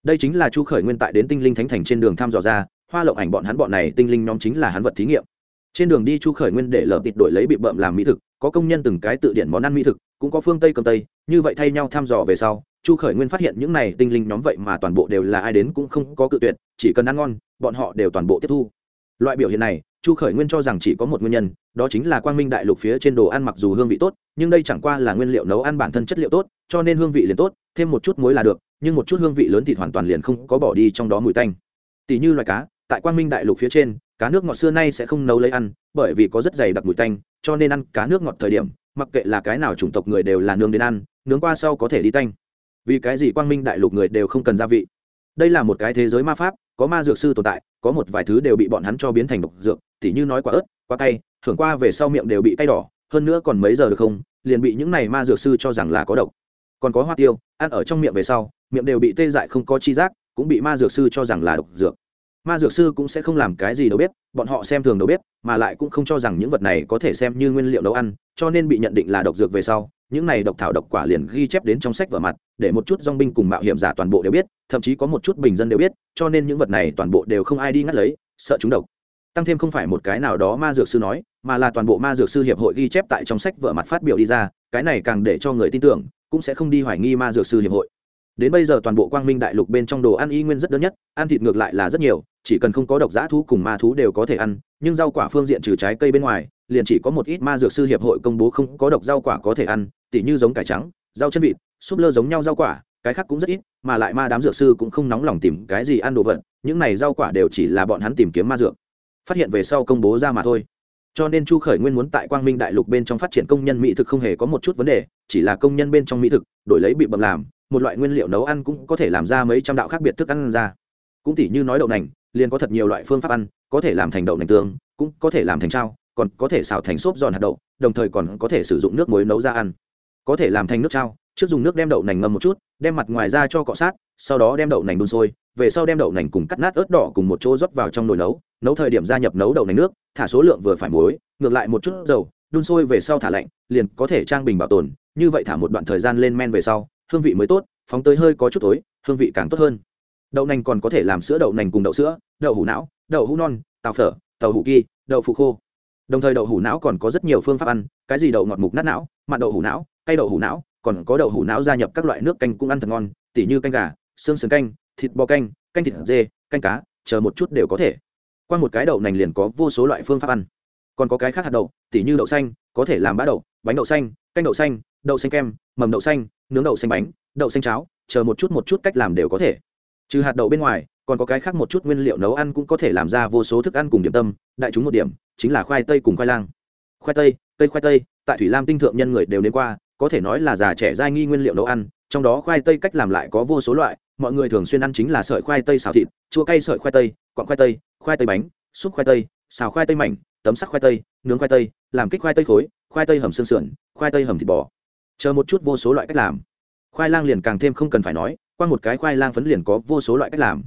Đây chính là chu khởi nguyên tại đến tinh linh thánh thành trên đường thăm dò ra hoa lộng ảnh bọn hắn bọn này tinh linh nhóm chính là hắn vật thí nghiệm. Trên đường đi chu khởi nguyên để lợp thịt đổi lấy bị bợm làm mỹ thực, có công nhân từng cái tự điện món ăn mỹ thực, cũng có phương tây cầm tây, như vậy thay nhau thăm dò về sau, chu khởi nguyên phát hiện những này tinh linh nhóm vậy mà toàn bộ đều là ai đến cũng không có cự tuyệt, chỉ cần ăn ngon, bọn họ đều toàn bộ tiếp thu. Loại biểu hiện này, chu khởi nguyên cho rằng chỉ có một nguyên nhân, đó chính là quang minh đại lục phía trên đồ ăn mặc dù hương vị tốt, nhưng đây chẳng qua là nguyên liệu nấu ăn bản thân chất liệu tốt, cho nên hương vị liền tốt, thêm một chút muối là được, nhưng một chút hương vị lớn thì hoàn toàn liền không có bỏ đi trong đó mùi tanh. Tỷ như loài cá tại quang minh đại lục phía trên, cá nước ngọt xưa nay sẽ không nấu lấy ăn, bởi vì có rất dày đặc mùi tanh, cho nên ăn cá nước ngọt thời điểm, mặc kệ là cái nào chủng tộc người đều là nướng đến ăn, nướng qua sau có thể đi tanh. Vì cái gì quang minh đại lục người đều không cần gia vị? Đây là một cái thế giới ma pháp, có ma dược sư tồn tại, có một vài thứ đều bị bọn hắn cho biến thành độc dược, tỉ như nói quả ớt, quả cay, thưởng qua về sau miệng đều bị cay đỏ, hơn nữa còn mấy giờ được không, liền bị những này ma dược sư cho rằng là có độc. Còn có hoa tiêu, ăn ở trong miệng về sau, miệng đều bị tê dại không có chi giác, cũng bị ma dược sư cho rằng là độc dược ma dược sư cũng sẽ không làm cái gì đầu bếp, bọn họ xem thường đầu bếp, mà lại cũng không cho rằng những vật này có thể xem như nguyên liệu nấu ăn, cho nên bị nhận định là độc dược về sau, những này độc thảo độc quả liền ghi chép đến trong sách vở mặt, để một chút dong binh cùng mạo hiểm giả toàn bộ đều biết, thậm chí có một chút bình dân đều biết, cho nên những vật này toàn bộ đều không ai đi ngắt lấy, sợ chúng độc. Tăng thêm không phải một cái nào đó ma dược sư nói, mà là toàn bộ ma dược sư hiệp hội ghi chép tại trong sách vở mặt phát biểu đi ra, cái này càng để cho người tin tưởng, cũng sẽ không đi hoài nghi ma dược sư hiệp hội đến bây giờ toàn bộ quang minh đại lục bên trong đồ ăn y nguyên rất đơn nhất, ăn thịt ngược lại là rất nhiều, chỉ cần không có độc giã thú cùng ma thú đều có thể ăn, nhưng rau quả phương diện trừ trái cây bên ngoài, liền chỉ có một ít ma dược sư hiệp hội công bố không có độc rau quả có thể ăn, tỉ như giống cải trắng, rau chân vịt, súp lơ giống nhau rau quả, cái khác cũng rất ít, mà lại ma đám dược sư cũng không nóng lòng tìm cái gì ăn đồ vật, những này rau quả đều chỉ là bọn hắn tìm kiếm ma dược, phát hiện về sau công bố ra mà thôi. Cho nên chu khởi nguyên muốn tại quang minh đại lục bên trong phát triển công nhân mỹ thực không hề có một chút vấn đề, chỉ là công nhân bên trong mỹ thực, đổi lấy bị bậm làm một loại nguyên liệu nấu ăn cũng có thể làm ra mấy trăm đạo khác biệt thức ăn ra. Cũng tỉ như nói đậu nành, liền có thật nhiều loại phương pháp ăn, có thể làm thành đậu nành tương, cũng có thể làm thành trao còn có thể xào thành xốp giòn hạt đậu, đồng thời còn có thể sử dụng nước muối nấu ra ăn. Có thể làm thành nước trao trước dùng nước đem đậu nành ngâm một chút, đem mặt ngoài ra cho cọ sát, sau đó đem đậu nành đun sôi, về sau đem đậu nành cùng cắt nát ớt đỏ cùng một chỗ rót vào trong nồi nấu nấu thời điểm gia nhập nấu đậu nành nước, thả số lượng vừa phải muối, ngược lại một chút dầu, đun sôi về sau thả lạnh, liền có thể trang bình bảo tồn, như vậy thả một đoạn thời gian lên men về sau hương vị mới tốt, phóng tới hơi có chút tối, hương vị càng tốt hơn. Đậu nành còn có thể làm sữa đậu nành cùng đậu sữa, đậu hủ não, đậu hũ non, tàu phở, tàu hủ kỳ đậu phụ khô. Đồng thời đậu hủ não còn có rất nhiều phương pháp ăn, cái gì đậu ngọt mục nát não, mặn đậu hủ não, cay đậu hủ não, còn có đậu hủ não gia nhập các loại nước canh cũng ăn thật ngon, tỉ như canh gà, xương sườn canh, thịt bò canh canh thịt dê, canh cá, chờ một chút đều có thể. Qua một cái đậu nành liền có vô số loại phương pháp ăn. Còn có cái khác hạt đậu, tỉ như đậu xanh, có thể làm bã đậu, bánh đậu xanh, canh đậu xanh đậu xanh kem, mầm đậu xanh nướng đậu xanh bánh, đậu xanh cháo, chờ một chút một chút cách làm đều có thể. Trừ hạt đậu bên ngoài, còn có cái khác một chút nguyên liệu nấu ăn cũng có thể làm ra vô số thức ăn cùng điểm tâm, đại chúng một điểm, chính là khoai tây cùng khoai lang. Khoai tây, cây khoai tây, tại thủy lam tinh thượng nhân người đều đến qua, có thể nói là già trẻ dai nghi nguyên liệu nấu ăn, trong đó khoai tây cách làm lại có vô số loại, mọi người thường xuyên ăn chính là sợi khoai tây xào thịt, chua cay sợi khoai tây, quặng khoai tây khoai tây bánh xúc khoai tây, xào khoai tây mảnh, tấm sắc khoai tây, nướng khoai tây, làm kích khoai tây khối, khoai tây hầm xương sườn, khoai tây hầm thịt bò chờ một chút vô số loại cách làm. Khoai lang liền càng thêm không cần phải nói, qua một cái khoai lang phấn liền có vô số loại cách làm.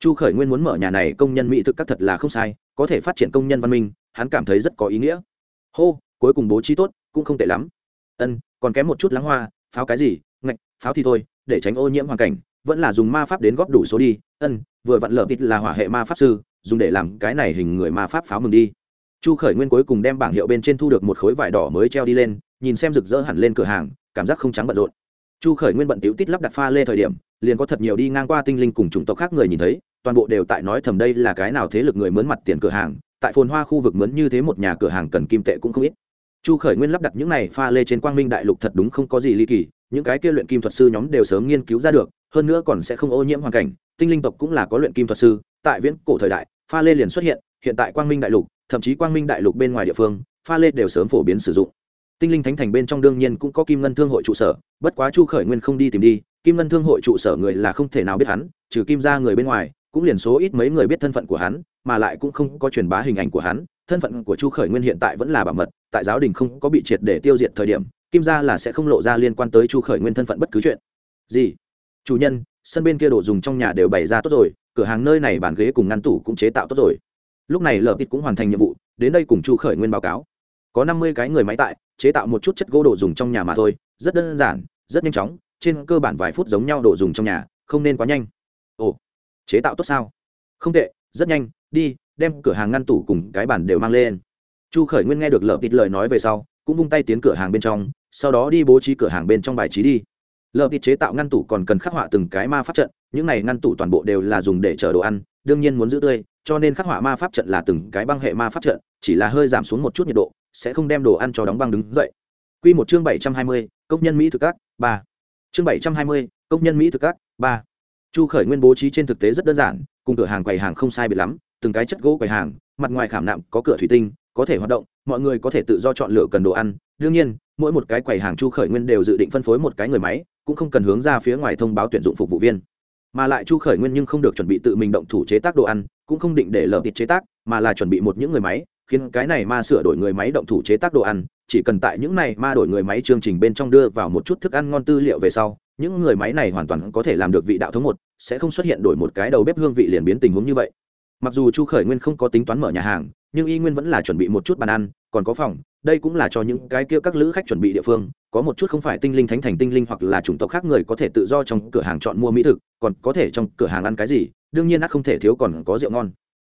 Chu khởi nguyên muốn mở nhà này công nhân mỹ thực các thật là không sai, có thể phát triển công nhân văn minh, hắn cảm thấy rất có ý nghĩa. Hô, cuối cùng bố trí tốt, cũng không tệ lắm. Ân, còn kém một chút lắng hoa, pháo cái gì, ngạch, pháo thì thôi, để tránh ô nhiễm hoàn cảnh, vẫn là dùng ma pháp đến góp đủ số đi. Ân, vừa vặn lợp ít là hỏa hệ ma pháp sư, dùng để làm cái này hình người ma pháp pháo mừng đi. Chu khởi nguyên cuối cùng đem bảng hiệu bên trên thu được một khối vải đỏ mới treo đi lên nhìn xem rực rỡ hẳn lên cửa hàng, cảm giác không trắng bận rộn. Chu khởi nguyên bận tiểu tít lắp đặt pha lê thời điểm, liền có thật nhiều đi ngang qua tinh linh cùng chủng tộc khác người nhìn thấy, toàn bộ đều tại nói thầm đây là cái nào thế lực người mướn mặt tiền cửa hàng, tại phồn hoa khu vực mướn như thế một nhà cửa hàng cần kim tệ cũng không ít. Chu khởi nguyên lắp đặt những này pha lê trên quang minh đại lục thật đúng không có gì ly kỳ, những cái kia luyện kim thuật sư nhóm đều sớm nghiên cứu ra được, hơn nữa còn sẽ không ô nhiễm hoàn cảnh, tinh linh tộc cũng là có luyện kim thuật sư, tại viễn cổ thời đại, pha lê liền xuất hiện hiện tại quang minh đại lục, thậm chí quang minh đại lục bên ngoài địa phương, pha lê đều sớm phổ biến sử dụng tinh linh thánh thành bên trong đương nhiên cũng có kim ngân thương hội trụ sở, bất quá chu khởi nguyên không đi tìm đi, kim ngân thương hội trụ sở người là không thể nào biết hắn, trừ kim ra người bên ngoài, cũng liền số ít mấy người biết thân phận của hắn, mà lại cũng không có truyền bá hình ảnh của hắn. Thân phận của chu khởi nguyên hiện tại vẫn là bảo mật, tại giáo đình không có bị triệt để tiêu diệt thời điểm, kim ra là sẽ không lộ ra liên quan tới chu khởi nguyên thân phận bất cứ chuyện. Gì? Chủ nhân, sân bên kia đồ dùng trong nhà đều bày ra tốt rồi, cửa hàng nơi này bàn ghế cùng ngăn tủ cũng chế tạo tốt rồi. Lúc này lờ ít cũng hoàn thành nhiệm vụ, đến đây cùng chu khởi nguyên báo cáo có năm mươi cái người máy tại, chế tạo một chút chất gỗ đồ dùng trong nhà mà thôi, rất đơn giản, rất nhanh chóng, trên cơ bản vài phút giống nhau đồ dùng trong nhà, không nên quá nhanh. Ồ, chế tạo tốt sao? Không tệ, rất nhanh, đi, đem cửa hàng ngăn tủ cùng cái bản đều mang lên. Chu khởi nguyên nghe được lợp tịt lời nói về sau, cũng vung tay tiến cửa hàng bên trong, sau đó đi bố trí cửa hàng bên trong bài trí đi. Lợp tịt chế tạo ngăn tủ còn cần khắc họa từng cái ma pháp trận, những này ngăn tủ toàn bộ đều là dùng để chở đồ ăn, đương nhiên muốn giữ tươi, cho nên khắc họa ma pháp trận là từng cái băng hệ ma pháp trận, chỉ là hơi giảm xuống một chút nhiệt độ sẽ không đem đồ ăn cho đóng băng đứng dậy Quy một chương bảy trăm hai mươi, công nhân Mỹ thực các, ba. Chương bảy trăm hai mươi, công nhân Mỹ thực các, ba. Chu Khởi Nguyên bố trí trên thực tế rất đơn giản, cùng cửa hàng quầy hàng không sai biệt lắm, từng cái chất gỗ quầy hàng, mặt ngoài khảm nạm có cửa thủy tinh, có thể hoạt động, mọi người có thể tự do chọn lựa cần đồ ăn. Đương nhiên, mỗi một cái quầy hàng Chu Khởi Nguyên đều dự định phân phối một cái người máy, cũng không cần hướng ra phía ngoài thông báo tuyển dụng phục vụ viên. Mà lại Chu Khởi Nguyên nhưng không được chuẩn bị tự mình động thủ chế tác đồ ăn, cũng không định để lợp thịt chế tác, mà là chuẩn bị một những người máy, khiến cái này ma sửa đổi người máy động thủ chế tác đồ ăn, chỉ cần tại những này ma đổi người máy chương trình bên trong đưa vào một chút thức ăn ngon tư liệu về sau, những người máy này hoàn toàn có thể làm được vị đạo thống một, sẽ không xuất hiện đổi một cái đầu bếp hương vị liền biến tình huống như vậy. Mặc dù chu khởi nguyên không có tính toán mở nhà hàng, nhưng y nguyên vẫn là chuẩn bị một chút bàn ăn, còn có phòng, đây cũng là cho những cái kia các lữ khách chuẩn bị địa phương, có một chút không phải tinh linh thánh thành tinh linh hoặc là chủng tộc khác người có thể tự do trong cửa hàng chọn mua mỹ thực, còn có thể trong cửa hàng ăn cái gì, đương nhiên ắt không thể thiếu còn có rượu ngon.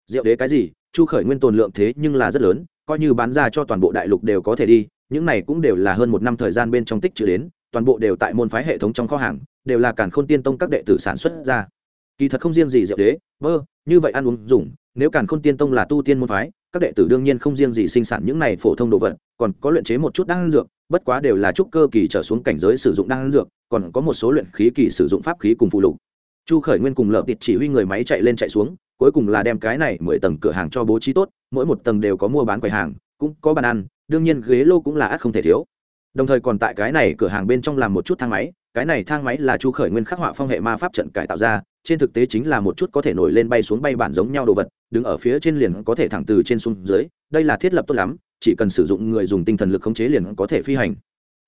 Rượu đế cái gì chu khởi nguyên tồn lượng thế nhưng là rất lớn, coi như bán ra cho toàn bộ đại lục đều có thể đi, những này cũng đều là hơn một năm thời gian bên trong tích trữ đến, toàn bộ đều tại môn phái hệ thống trong kho hàng, đều là cản khôn tiên tông các đệ tử sản xuất ra. Kỳ thật không riêng gì Diệu đế vơ như vậy ăn uống, dùng, nếu cản khôn tiên tông là tu tiên môn phái, các đệ tử đương nhiên không riêng gì sinh sản những này phổ thông đồ vật, còn có luyện chế một chút đan dược, bất quá đều là trúc cơ kỳ trở xuống cảnh giới sử dụng đan dược, còn có một số luyện khí kỳ sử dụng pháp khí cùng phụ lục. Chu khởi nguyên cùng lợp thịt chỉ huy người máy chạy lên chạy xuống cuối cùng là đem cái này mười tầng cửa hàng cho bố trí tốt, mỗi một tầng đều có mua bán quầy hàng, cũng có bàn ăn, đương nhiên ghế lô cũng là ắt không thể thiếu. Đồng thời còn tại cái này cửa hàng bên trong làm một chút thang máy, cái này thang máy là chu khởi nguyên khắc họa phong hệ ma pháp trận cải tạo ra, trên thực tế chính là một chút có thể nổi lên bay xuống bay bản giống nhau đồ vật, đứng ở phía trên liền có thể thẳng từ trên xuống dưới, đây là thiết lập tốt lắm, chỉ cần sử dụng người dùng tinh thần lực khống chế liền có thể phi hành.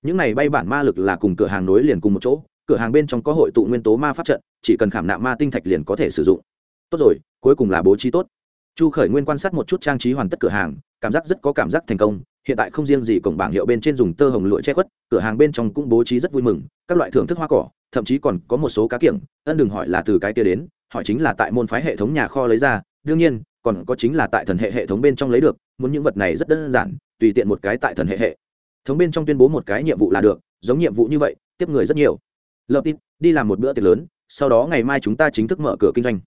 Những này bay bản ma lực là cùng cửa hàng nối liền cùng một chỗ, cửa hàng bên trong có hội tụ nguyên tố ma pháp trận, chỉ cần khảm nạm ma tinh thạch liền có thể sử dụng. Tốt rồi cuối cùng là bố trí tốt. Chu khởi nguyên quan sát một chút trang trí hoàn tất cửa hàng, cảm giác rất có cảm giác thành công, hiện tại không riêng gì cổng bảng hiệu bên trên dùng tơ hồng lụa che khuất, cửa hàng bên trong cũng bố trí rất vui mừng, các loại thưởng thức hoa cỏ, thậm chí còn có một số cá kiểng, ân đừng hỏi là từ cái kia đến, hỏi chính là tại môn phái hệ thống nhà kho lấy ra, đương nhiên, còn có chính là tại thần hệ hệ thống bên trong lấy được, muốn những vật này rất đơn giản, tùy tiện một cái tại thần hệ hệ. Thống bên trong tuyên bố một cái nhiệm vụ là được, giống nhiệm vụ như vậy, tiếp người rất nhiều. Lập tin đi làm một bữa tiệc lớn, sau đó ngày mai chúng ta chính thức mở cửa kinh doanh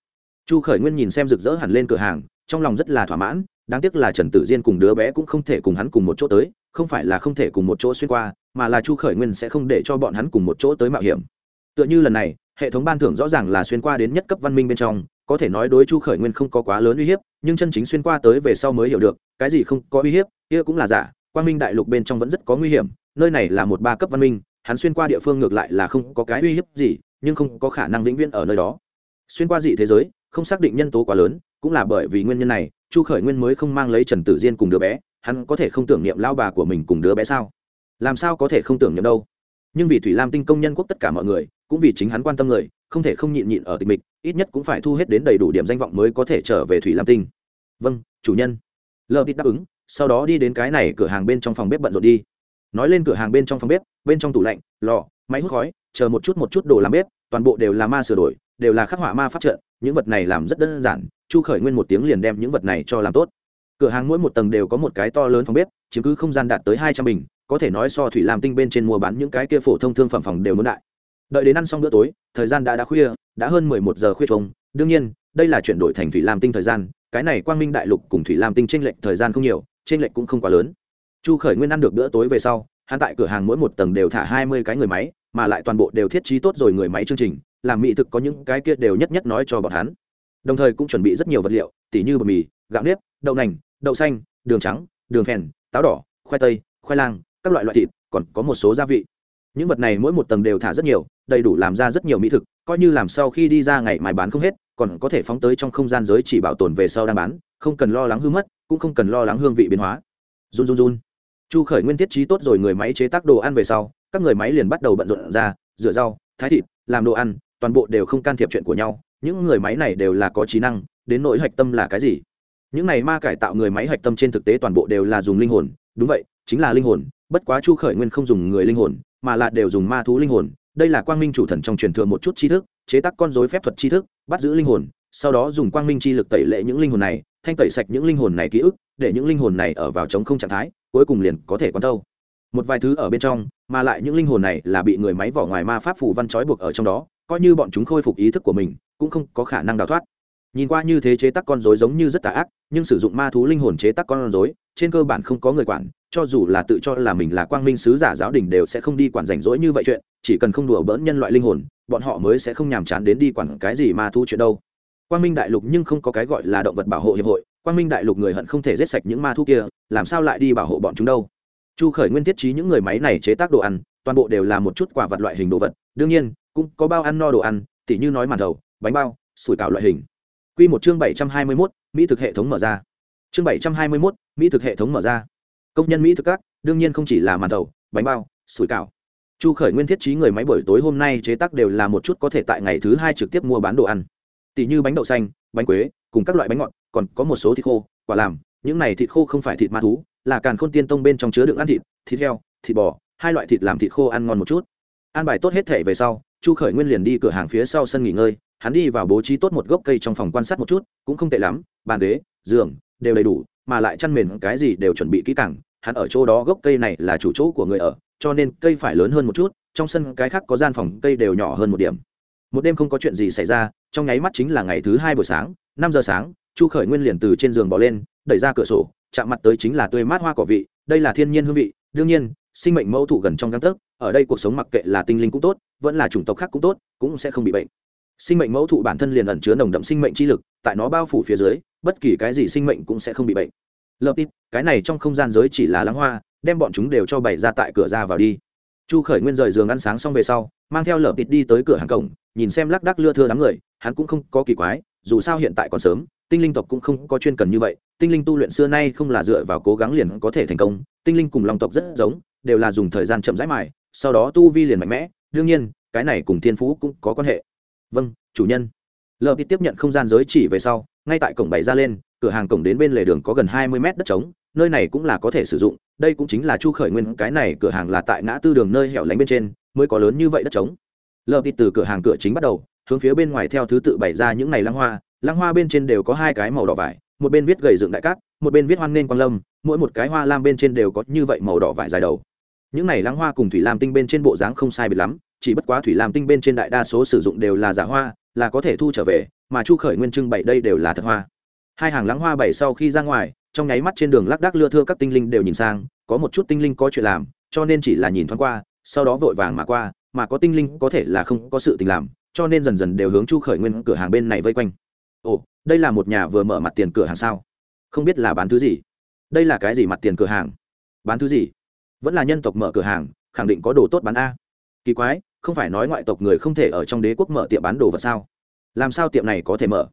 chu khởi nguyên nhìn xem rực rỡ hẳn lên cửa hàng, trong lòng rất là thỏa mãn, đáng tiếc là trần tử diên cùng đứa bé cũng không thể cùng hắn cùng một chỗ tới, không phải là không thể cùng một chỗ xuyên qua, mà là chu khởi nguyên sẽ không để cho bọn hắn cùng một chỗ tới mạo hiểm. Tựa như lần này, hệ thống ban thưởng rõ ràng là xuyên qua đến nhất cấp văn minh bên trong, có thể nói đối chu khởi nguyên không có quá lớn uy hiếp, nhưng chân chính xuyên qua tới về sau mới hiểu được, cái gì không có uy hiếp, kia cũng là giả, quang minh đại lục bên trong vẫn rất có nguy hiểm, nơi này là một ba cấp văn minh, hắn xuyên qua địa phương ngược lại là không có cái uy hiếp gì, nhưng không có khả năng vĩnh viễn ở nơi đó. Xuyên qua dị thế giới không xác định nhân tố quá lớn, cũng là bởi vì nguyên nhân này, chu khởi nguyên mới không mang lấy trần tử diên cùng đứa bé, hắn có thể không tưởng niệm lao bà của mình cùng đứa bé sao? Làm sao có thể không tưởng niệm đâu? Nhưng vì thủy lam tinh công nhân quốc tất cả mọi người, cũng vì chính hắn quan tâm người, không thể không nhịn nhịn ở tịch mịch, ít nhất cũng phải thu hết đến đầy đủ điểm danh vọng mới có thể trở về thủy lam tinh. Vâng chủ nhân. Lờ tít đáp ứng, sau đó đi đến cái này cửa hàng bên trong phòng bếp bận rộn đi. Nói lên cửa hàng bên trong phòng bếp, bên trong tủ lạnh, lò, máy hút khói, chờ một chút một chút đồ làm bếp, toàn bộ đều là ma sửa đổi, đều là khắc họa ma pháp trận những vật này làm rất đơn giản, chu khởi nguyên một tiếng liền đem những vật này cho làm tốt. Cửa hàng mỗi một tầng đều có một cái to lớn phòng bếp, chiếm cứ không gian đạt tới hai trăm bình, có thể nói so thủy làm tinh bên trên mua bán những cái kia phổ thông thương phẩm phòng đều muốn đại. Đợi đến ăn xong bữa tối, thời gian đã đã khuya, đã hơn mười một giờ khuya trông. Đương nhiên, đây là chuyển đổi thành thủy lam tinh thời gian, cái này quang minh đại lục cùng thủy lam tinh t r ê n lệch thời gian không nhiều t r ê n lệch cũng không quá lớn. Chu khởi nguyên ăn được bữa tối về sau, hắn tại cửa hàng mỗi một tầng đều thả hai mươi cái người máy, mà lại toàn bộ đều thiết trí tốt rồi người máy chương trình làm mỹ thực có những cái kia đều nhất nhất nói cho bọn hắn. Đồng thời cũng chuẩn bị rất nhiều vật liệu, tỉ như bột mì, gạo nếp, đậu nành, đậu xanh, đường trắng, đường phèn, táo đỏ, khoai tây, khoai lang, các loại loại thịt, còn có một số gia vị. Những vật này mỗi một tầng đều thả rất nhiều, đầy đủ làm ra rất nhiều mỹ thực, coi như làm sau khi đi ra ngày mai bán không hết, còn có thể phóng tới trong không gian giới chỉ bảo tồn về sau đang bán, không cần lo lắng hư mất, cũng không cần lo lắng hương vị biến hóa. Run run run. Chu khởi nguyên thiết trí tốt rồi người máy chế tác đồ ăn về sau, các người máy liền bắt đầu bận rộn ra, rửa rau, thái thịt, làm đồ ăn toàn bộ đều không can thiệp chuyện của nhau, những người máy này đều là có trí năng, đến nỗi hạch tâm là cái gì? Những này ma cải tạo người máy hạch tâm trên thực tế toàn bộ đều là dùng linh hồn, đúng vậy, chính là linh hồn, bất quá chu khởi nguyên không dùng người linh hồn, mà là đều dùng ma thú linh hồn, đây là quang minh chủ thần trong truyền thừa một chút tri thức, chế tác con dối phép thuật tri thức, bắt giữ linh hồn, sau đó dùng quang minh chi lực tẩy lệ những linh hồn này, thanh tẩy sạch những linh hồn này ký ức, để những linh hồn này ở vào chống không trạng thái, cuối cùng liền có thể quán tâu một vài thứ ở bên trong, mà lại những linh hồn này là bị người máy vỏ ngoài ma pháp phủ văn trói buộc ở trong đó coi như bọn chúng khôi phục ý thức của mình, cũng không có khả năng đào thoát. Nhìn qua như thế chế tác con dối giống như rất tà ác, nhưng sử dụng ma thú linh hồn chế tác con dối trên cơ bản không có người quản, cho dù là tự cho là mình là quang minh sứ giả giáo đình đều sẽ không đi quản rảnh rỗi như vậy chuyện, chỉ cần không đùa bỡn nhân loại linh hồn, bọn họ mới sẽ không nhàm chán đến đi quản cái gì ma thú chuyện đâu. Quang minh đại lục nhưng không có cái gọi là động vật bảo hộ hiệp hội, quang minh đại lục người hận không thể giết sạch những ma thú kia, làm sao lại đi bảo hộ bọn chúng đâu? Chu khởi nguyên thiết trí những người máy này chế tác đồ ăn, toàn bộ đều là một chút quả vật loại hình đồ vật, đương nhiên cũng có bao ăn no đồ ăn tỉ như nói màn thầu bánh bao sủi cảo loại hình. Quy một chương bảy trăm hai mươi 721, mỹ thực hệ thống mở ra. Chương bảy trăm hai mươi 721, mỹ thực hệ thống mở ra. Công nhân mỹ thực các đương nhiên không chỉ là màn thầu bánh bao sủi cảo. Chu khởi nguyên thiết trí người máy buổi tối hôm nay chế tác đều là một chút có thể tại ngày thứ hai trực tiếp mua bán đồ ăn. Tỷ như bánh đậu xanh bánh quế cùng các loại bánh ngọt còn có một số thịt khô quả làm. Những này thịt khô không phải thịt ma thú là càn khôn tiên tông bên trong chứa đựng ăn thịt thịt heo thịt bò hai loại thịt làm thịt khô ăn ngon một chút. An bài tốt hết thể về sau chu khởi nguyên liền đi cửa hàng phía sau sân nghỉ ngơi, hắn đi vào bố trí tốt một gốc cây trong phòng quan sát một chút, cũng không tệ lắm, bàn ghế, giường đều đầy đủ, mà lại chăn mền cái gì đều chuẩn bị kỹ càng, hắn ở chỗ đó gốc cây này là chủ chỗ của người ở, cho nên cây phải lớn hơn một chút, trong sân cái khác có gian phòng cây đều nhỏ hơn một điểm. Một đêm không có chuyện gì xảy ra, trong nháy mắt chính là ngày thứ hai buổi sáng, năm giờ sáng, chu khởi nguyên liền từ trên giường bỏ lên, đẩy ra cửa sổ, chạm mặt tới chính là tươi mát hoa cỏ vị, đây là thiên nhiên hương vị, đương nhiên sinh mệnh mẫu thụ gần trong găng tấc, ở đây cuộc sống mặc kệ là tinh linh cũng tốt, vẫn là chủng tộc khác cũng tốt, cũng sẽ không bị bệnh. Sinh mệnh mẫu thụ bản thân liền ẩn chứa nồng đậm sinh mệnh chi lực, tại nó bao phủ phía dưới, bất kỳ cái gì sinh mệnh cũng sẽ không bị bệnh. Lợp ít cái này trong không gian giới chỉ là lắng hoa, đem bọn chúng đều cho bày ra tại cửa ra vào đi. Chu khởi nguyên rời giường ăn sáng xong về sau, mang theo lợp ít đi tới cửa hàng cổng, nhìn xem lác đác lưa thưa đám người, hắn cũng không có kỳ quái, dù sao hiện tại còn sớm, tinh linh tộc cũng không có chuyên cần như vậy, tinh linh tu luyện xưa nay không là dựa vào cố gắng liền có thể thành công, tinh linh cùng long tộc rất giống đều là dùng thời gian chậm rãi mài, sau đó tu vi liền mạnh mẽ. Đương nhiên, cái này cùng thiên phú cũng có quan hệ. Vâng chủ nhân. Lờ đi tiếp nhận không gian giới chỉ về sau, ngay tại cổng bày ra lên, cửa hàng cổng đến bên lề đường có gần hai mươi mét đất trống, nơi này cũng là có thể sử dụng. Đây cũng chính là chu khởi nguyên, cái này cửa hàng là tại ngã tư đường nơi hẻo lánh bên trên, mới có lớn như vậy đất trống. Lờ đi từ cửa hàng cửa chính bắt đầu, hướng phía bên ngoài theo thứ tự bày ra những này lăng hoa. Lăng hoa bên trên đều có hai cái màu đỏ vải, một bên viết gầy dựng đại cát, một bên viết hoan nên quan lâm mỗi một cái hoa lam bên trên đều có như vậy màu đỏ vải dài đầu. Những này lăng hoa cùng thủy lam tinh bên trên bộ dáng không sai biệt lắm, chỉ bất quá thủy lam tinh bên trên đại đa số sử dụng đều là giả hoa, là có thể thu trở về, mà chu khởi nguyên trưng bày đây đều là thật hoa. Hai hàng lăng hoa bày sau khi ra ngoài, trong nháy mắt trên đường lác đác lưa thưa các tinh linh đều nhìn sang, có một chút tinh linh có chuyện làm, cho nên chỉ là nhìn thoáng qua, sau đó vội vàng mà qua, mà có tinh linh có thể là không có sự tình làm, cho nên dần dần đều hướng chu khởi nguyên cửa hàng bên này vây quanh. Ồ, đây là một nhà vừa mở mặt tiền cửa hàng sao? Không biết là bán thứ gì? Đây là cái gì mặt tiền cửa hàng? Bán thứ gì? Vẫn là nhân tộc mở cửa hàng, khẳng định có đồ tốt bán a. Kỳ quái, không phải nói ngoại tộc người không thể ở trong đế quốc mở tiệm bán đồ vật sao? Làm sao tiệm này có thể mở?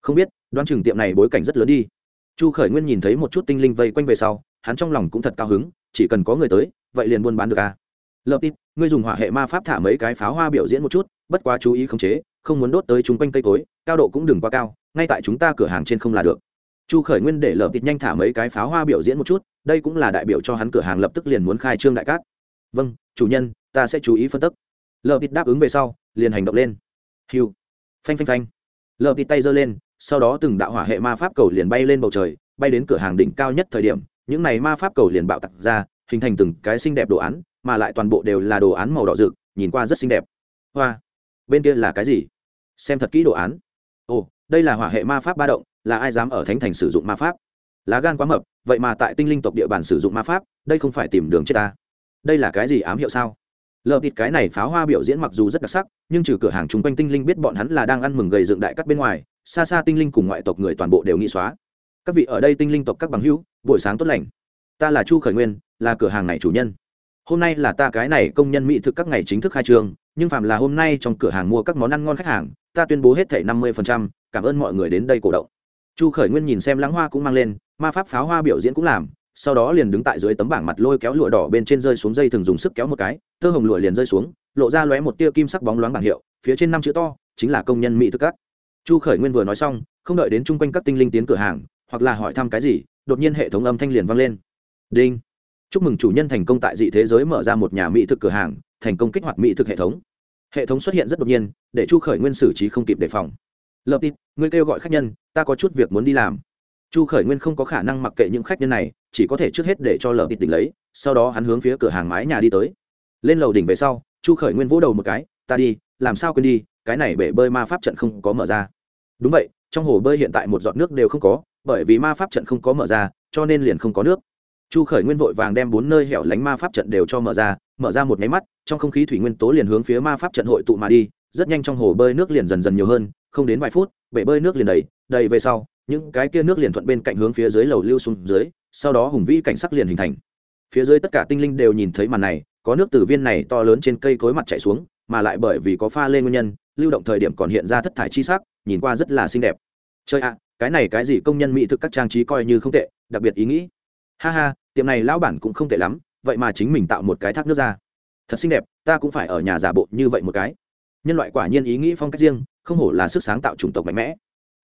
Không biết, đoán chừng tiệm này bối cảnh rất lớn đi. Chu khởi nguyên nhìn thấy một chút tinh linh vây quanh về sau, hắn trong lòng cũng thật cao hứng, chỉ cần có người tới, vậy liền buôn bán được a. Lập ít ngươi dùng hỏa hệ ma pháp thả mấy cái pháo hoa biểu diễn một chút, bất quá chú ý khống chế, không muốn đốt tới chúng quanh cây cối, cao độ cũng đừng quá cao, ngay tại chúng ta cửa hàng trên không là được chu khởi nguyên để lợp thịt nhanh thả mấy cái pháo hoa biểu diễn một chút, đây cũng là đại biểu cho hắn cửa hàng lập tức liền muốn khai trương đại cát. Vâng chủ nhân, ta sẽ chú ý phân tích. Lợp thịt đáp ứng về sau, liền hành động lên. Hiu. Phanh phanh phanh. Lợp thịt tay giơ lên, sau đó từng đạo hỏa hệ ma pháp cầu liền bay lên bầu trời, bay đến cửa hàng đỉnh cao nhất thời điểm, những này ma pháp cầu liền bạo tặc ra, hình thành từng cái xinh đẹp đồ án, mà lại toàn bộ đều là đồ án màu đỏ rực, nhìn qua rất xinh đẹp. Hoa. Bên kia là cái gì? Xem thật kỹ đồ án. Ồ, đây là hỏa hệ ma pháp ba động là ai dám ở thánh thành sử dụng ma pháp? Lá gan quá mập, vậy mà tại tinh linh tộc địa bàn sử dụng ma pháp, đây không phải tìm đường chết ta. Đây là cái gì ám hiệu sao? Lợp thịt cái này pháo hoa biểu diễn mặc dù rất đặc sắc, nhưng trừ cửa hàng chung quanh tinh linh biết bọn hắn là đang ăn mừng gầy dựng đại cắt bên ngoài, xa xa tinh linh cùng ngoại tộc người toàn bộ đều nghĩ xóa. Các vị ở đây tinh linh tộc các bằng hữu, buổi sáng tốt lành. Ta là chu khởi nguyên, là cửa hàng này chủ nhân. Hôm nay là ta cái này công nhân mỹ thực các ngày chính thức khai trương, nhưng phạm là hôm nay trong cửa hàng mua các món ăn ngon khách hàng, ta tuyên bố hết thẻ năm mươi cảm ơn mọi người đến đây cổ động chu khởi nguyên nhìn xem lãng hoa cũng mang lên, ma pháp pháo hoa biểu diễn cũng làm, sau đó liền đứng tại dưới tấm bảng mặt lôi kéo lụa đỏ bên trên rơi xuống dây thường dùng sức kéo một cái, tơ hồng lụa liền rơi xuống, lộ ra lóe một tia kim sắc bóng loáng bảng hiệu, phía trên năm chữ to, chính là công nhân mỹ thực cắt chu khởi nguyên vừa nói xong, không đợi đến chung quanh các tinh linh tiến cửa hàng, hoặc là hỏi thăm cái gì, đột nhiên hệ thống âm thanh liền vang lên. Đinh. Chúc mừng chủ nhân thành công tại dị thế giới mở ra một nhà mỹ thực cửa hàng, thành công kích hoạt mỹ thực hệ thống. Hệ thống xuất hiện rất đột nhiên, để chu khởi nguyên xử trí không kịp đề phòng lập tít, ngươi kêu gọi khách nhân, ta có chút việc muốn đi làm. Chu khởi nguyên không có khả năng mặc kệ những khách nhân này, chỉ có thể trước hết để cho lờ tít đỉnh lấy, sau đó hắn hướng phía cửa hàng mái nhà đi tới. Lên lầu đỉnh về sau, chu khởi nguyên vỗ đầu một cái, ta đi, làm sao quên đi, cái này bể bơi ma pháp trận không có mở ra. Đúng vậy, trong hồ bơi hiện tại một giọt nước đều không có, bởi vì ma pháp trận không có mở ra, cho nên liền không có nước. Chu khởi nguyên vội vàng đem bốn nơi hẻo lánh ma pháp trận đều cho mở ra mở ra một nháy mắt, trong không khí thủy nguyên tố liền hướng phía ma pháp trận hội tụ mà đi, rất nhanh trong hồ bơi nước liền dần dần nhiều hơn không đến vài phút, bể bơi nước liền đầy đầy về sau, những cái kia nước liền thuận bên cạnh hướng phía dưới lầu lưu xuống dưới, sau đó hùng vĩ cảnh sắc liền hình thành. Phía dưới tất cả tinh linh đều nhìn thấy màn này, có nước từ viên này to lớn trên cây cối mặt chạy xuống, mà lại bởi vì có pha lên nguyên nhân, lưu động thời điểm còn hiện ra thất thải chi sắc, nhìn qua rất là xinh đẹp. Chơi ạ, cái này cái gì công nhân mỹ thực các trang trí coi như không tệ, đặc biệt ý nghĩ. Ha ha, tiệm này lão bản cũng không tệ lắm, vậy mà chính mình tạo một cái thác nước ra. Thật xinh đẹp, ta cũng phải ở nhà giả bộ như vậy một cái nhân loại quả nhiên ý nghĩ phong cách riêng không hổ là sức sáng tạo chủng tộc mạnh mẽ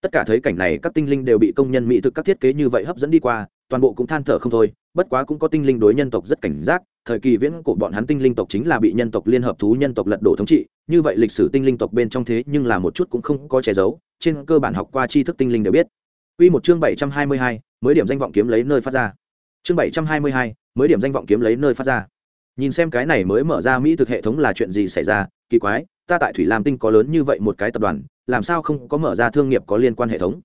tất cả thấy cảnh này các tinh linh đều bị công nhân mỹ thực các thiết kế như vậy hấp dẫn đi qua toàn bộ cũng than thở không thôi bất quá cũng có tinh linh đối nhân tộc rất cảnh giác thời kỳ viễn của bọn hắn tinh linh tộc chính là bị nhân tộc liên hợp thú nhân tộc lật đổ thống trị như vậy lịch sử tinh linh tộc bên trong thế nhưng là một chút cũng không có che giấu trên cơ bản học qua tri thức tinh linh đều biết Quy một chương 722, mới điểm danh vọng kiếm lấy nơi phát ra. Chương 722, mới điểm danh vọng kiếm lấy nơi phát ra. Nhìn xem cái này mới mở ra mỹ thực hệ thống là chuyện gì xảy ra, kỳ quái, ta tại Thủy Lam Tinh có lớn như vậy một cái tập đoàn, làm sao không có mở ra thương nghiệp có liên quan hệ thống?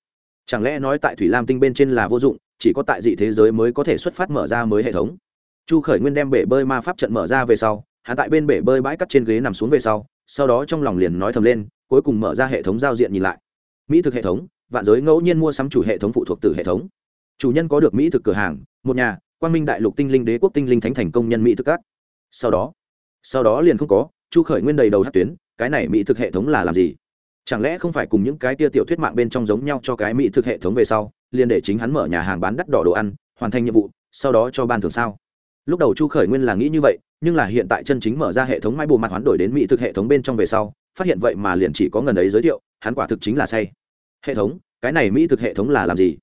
Chẳng lẽ nói tại Thủy Lam Tinh bên trên là vô dụng, chỉ có tại dị thế giới mới có thể xuất phát mở ra mới hệ thống? Chu Khởi Nguyên đem bể bơi ma pháp trận mở ra về sau, hắn tại bên bể bơi bãi cắt trên ghế nằm xuống về sau, sau đó trong lòng liền nói thầm lên, cuối cùng mở ra hệ thống giao diện nhìn lại. Mỹ thực hệ thống, vạn giới ngẫu nhiên mua sắm chủ hệ thống phụ thuộc từ hệ thống chủ nhân có được mỹ thực cửa hàng một nhà quan minh đại lục tinh linh đế quốc tinh linh thánh thành công nhân mỹ thực các sau đó sau đó liền không có, chu khởi nguyên đầy đầu hát tuyến, cái này mỹ thực hệ thống là làm gì? Chẳng lẽ không phải cùng những cái tia tiểu thuyết mạng bên trong giống nhau cho cái mỹ thực hệ thống về sau, liền để chính hắn mở nhà hàng bán đắt đỏ đồ ăn, hoàn thành nhiệm vụ, sau đó cho ban thường sao? Lúc đầu chu khởi nguyên là nghĩ như vậy, nhưng là hiện tại chân chính mở ra hệ thống mai bù mặt hoán đổi đến mỹ thực hệ thống bên trong về sau, phát hiện vậy mà liền chỉ có ngần ấy giới thiệu, hắn quả thực chính là say. Hệ thống, cái này mỹ thực hệ thống là làm gì?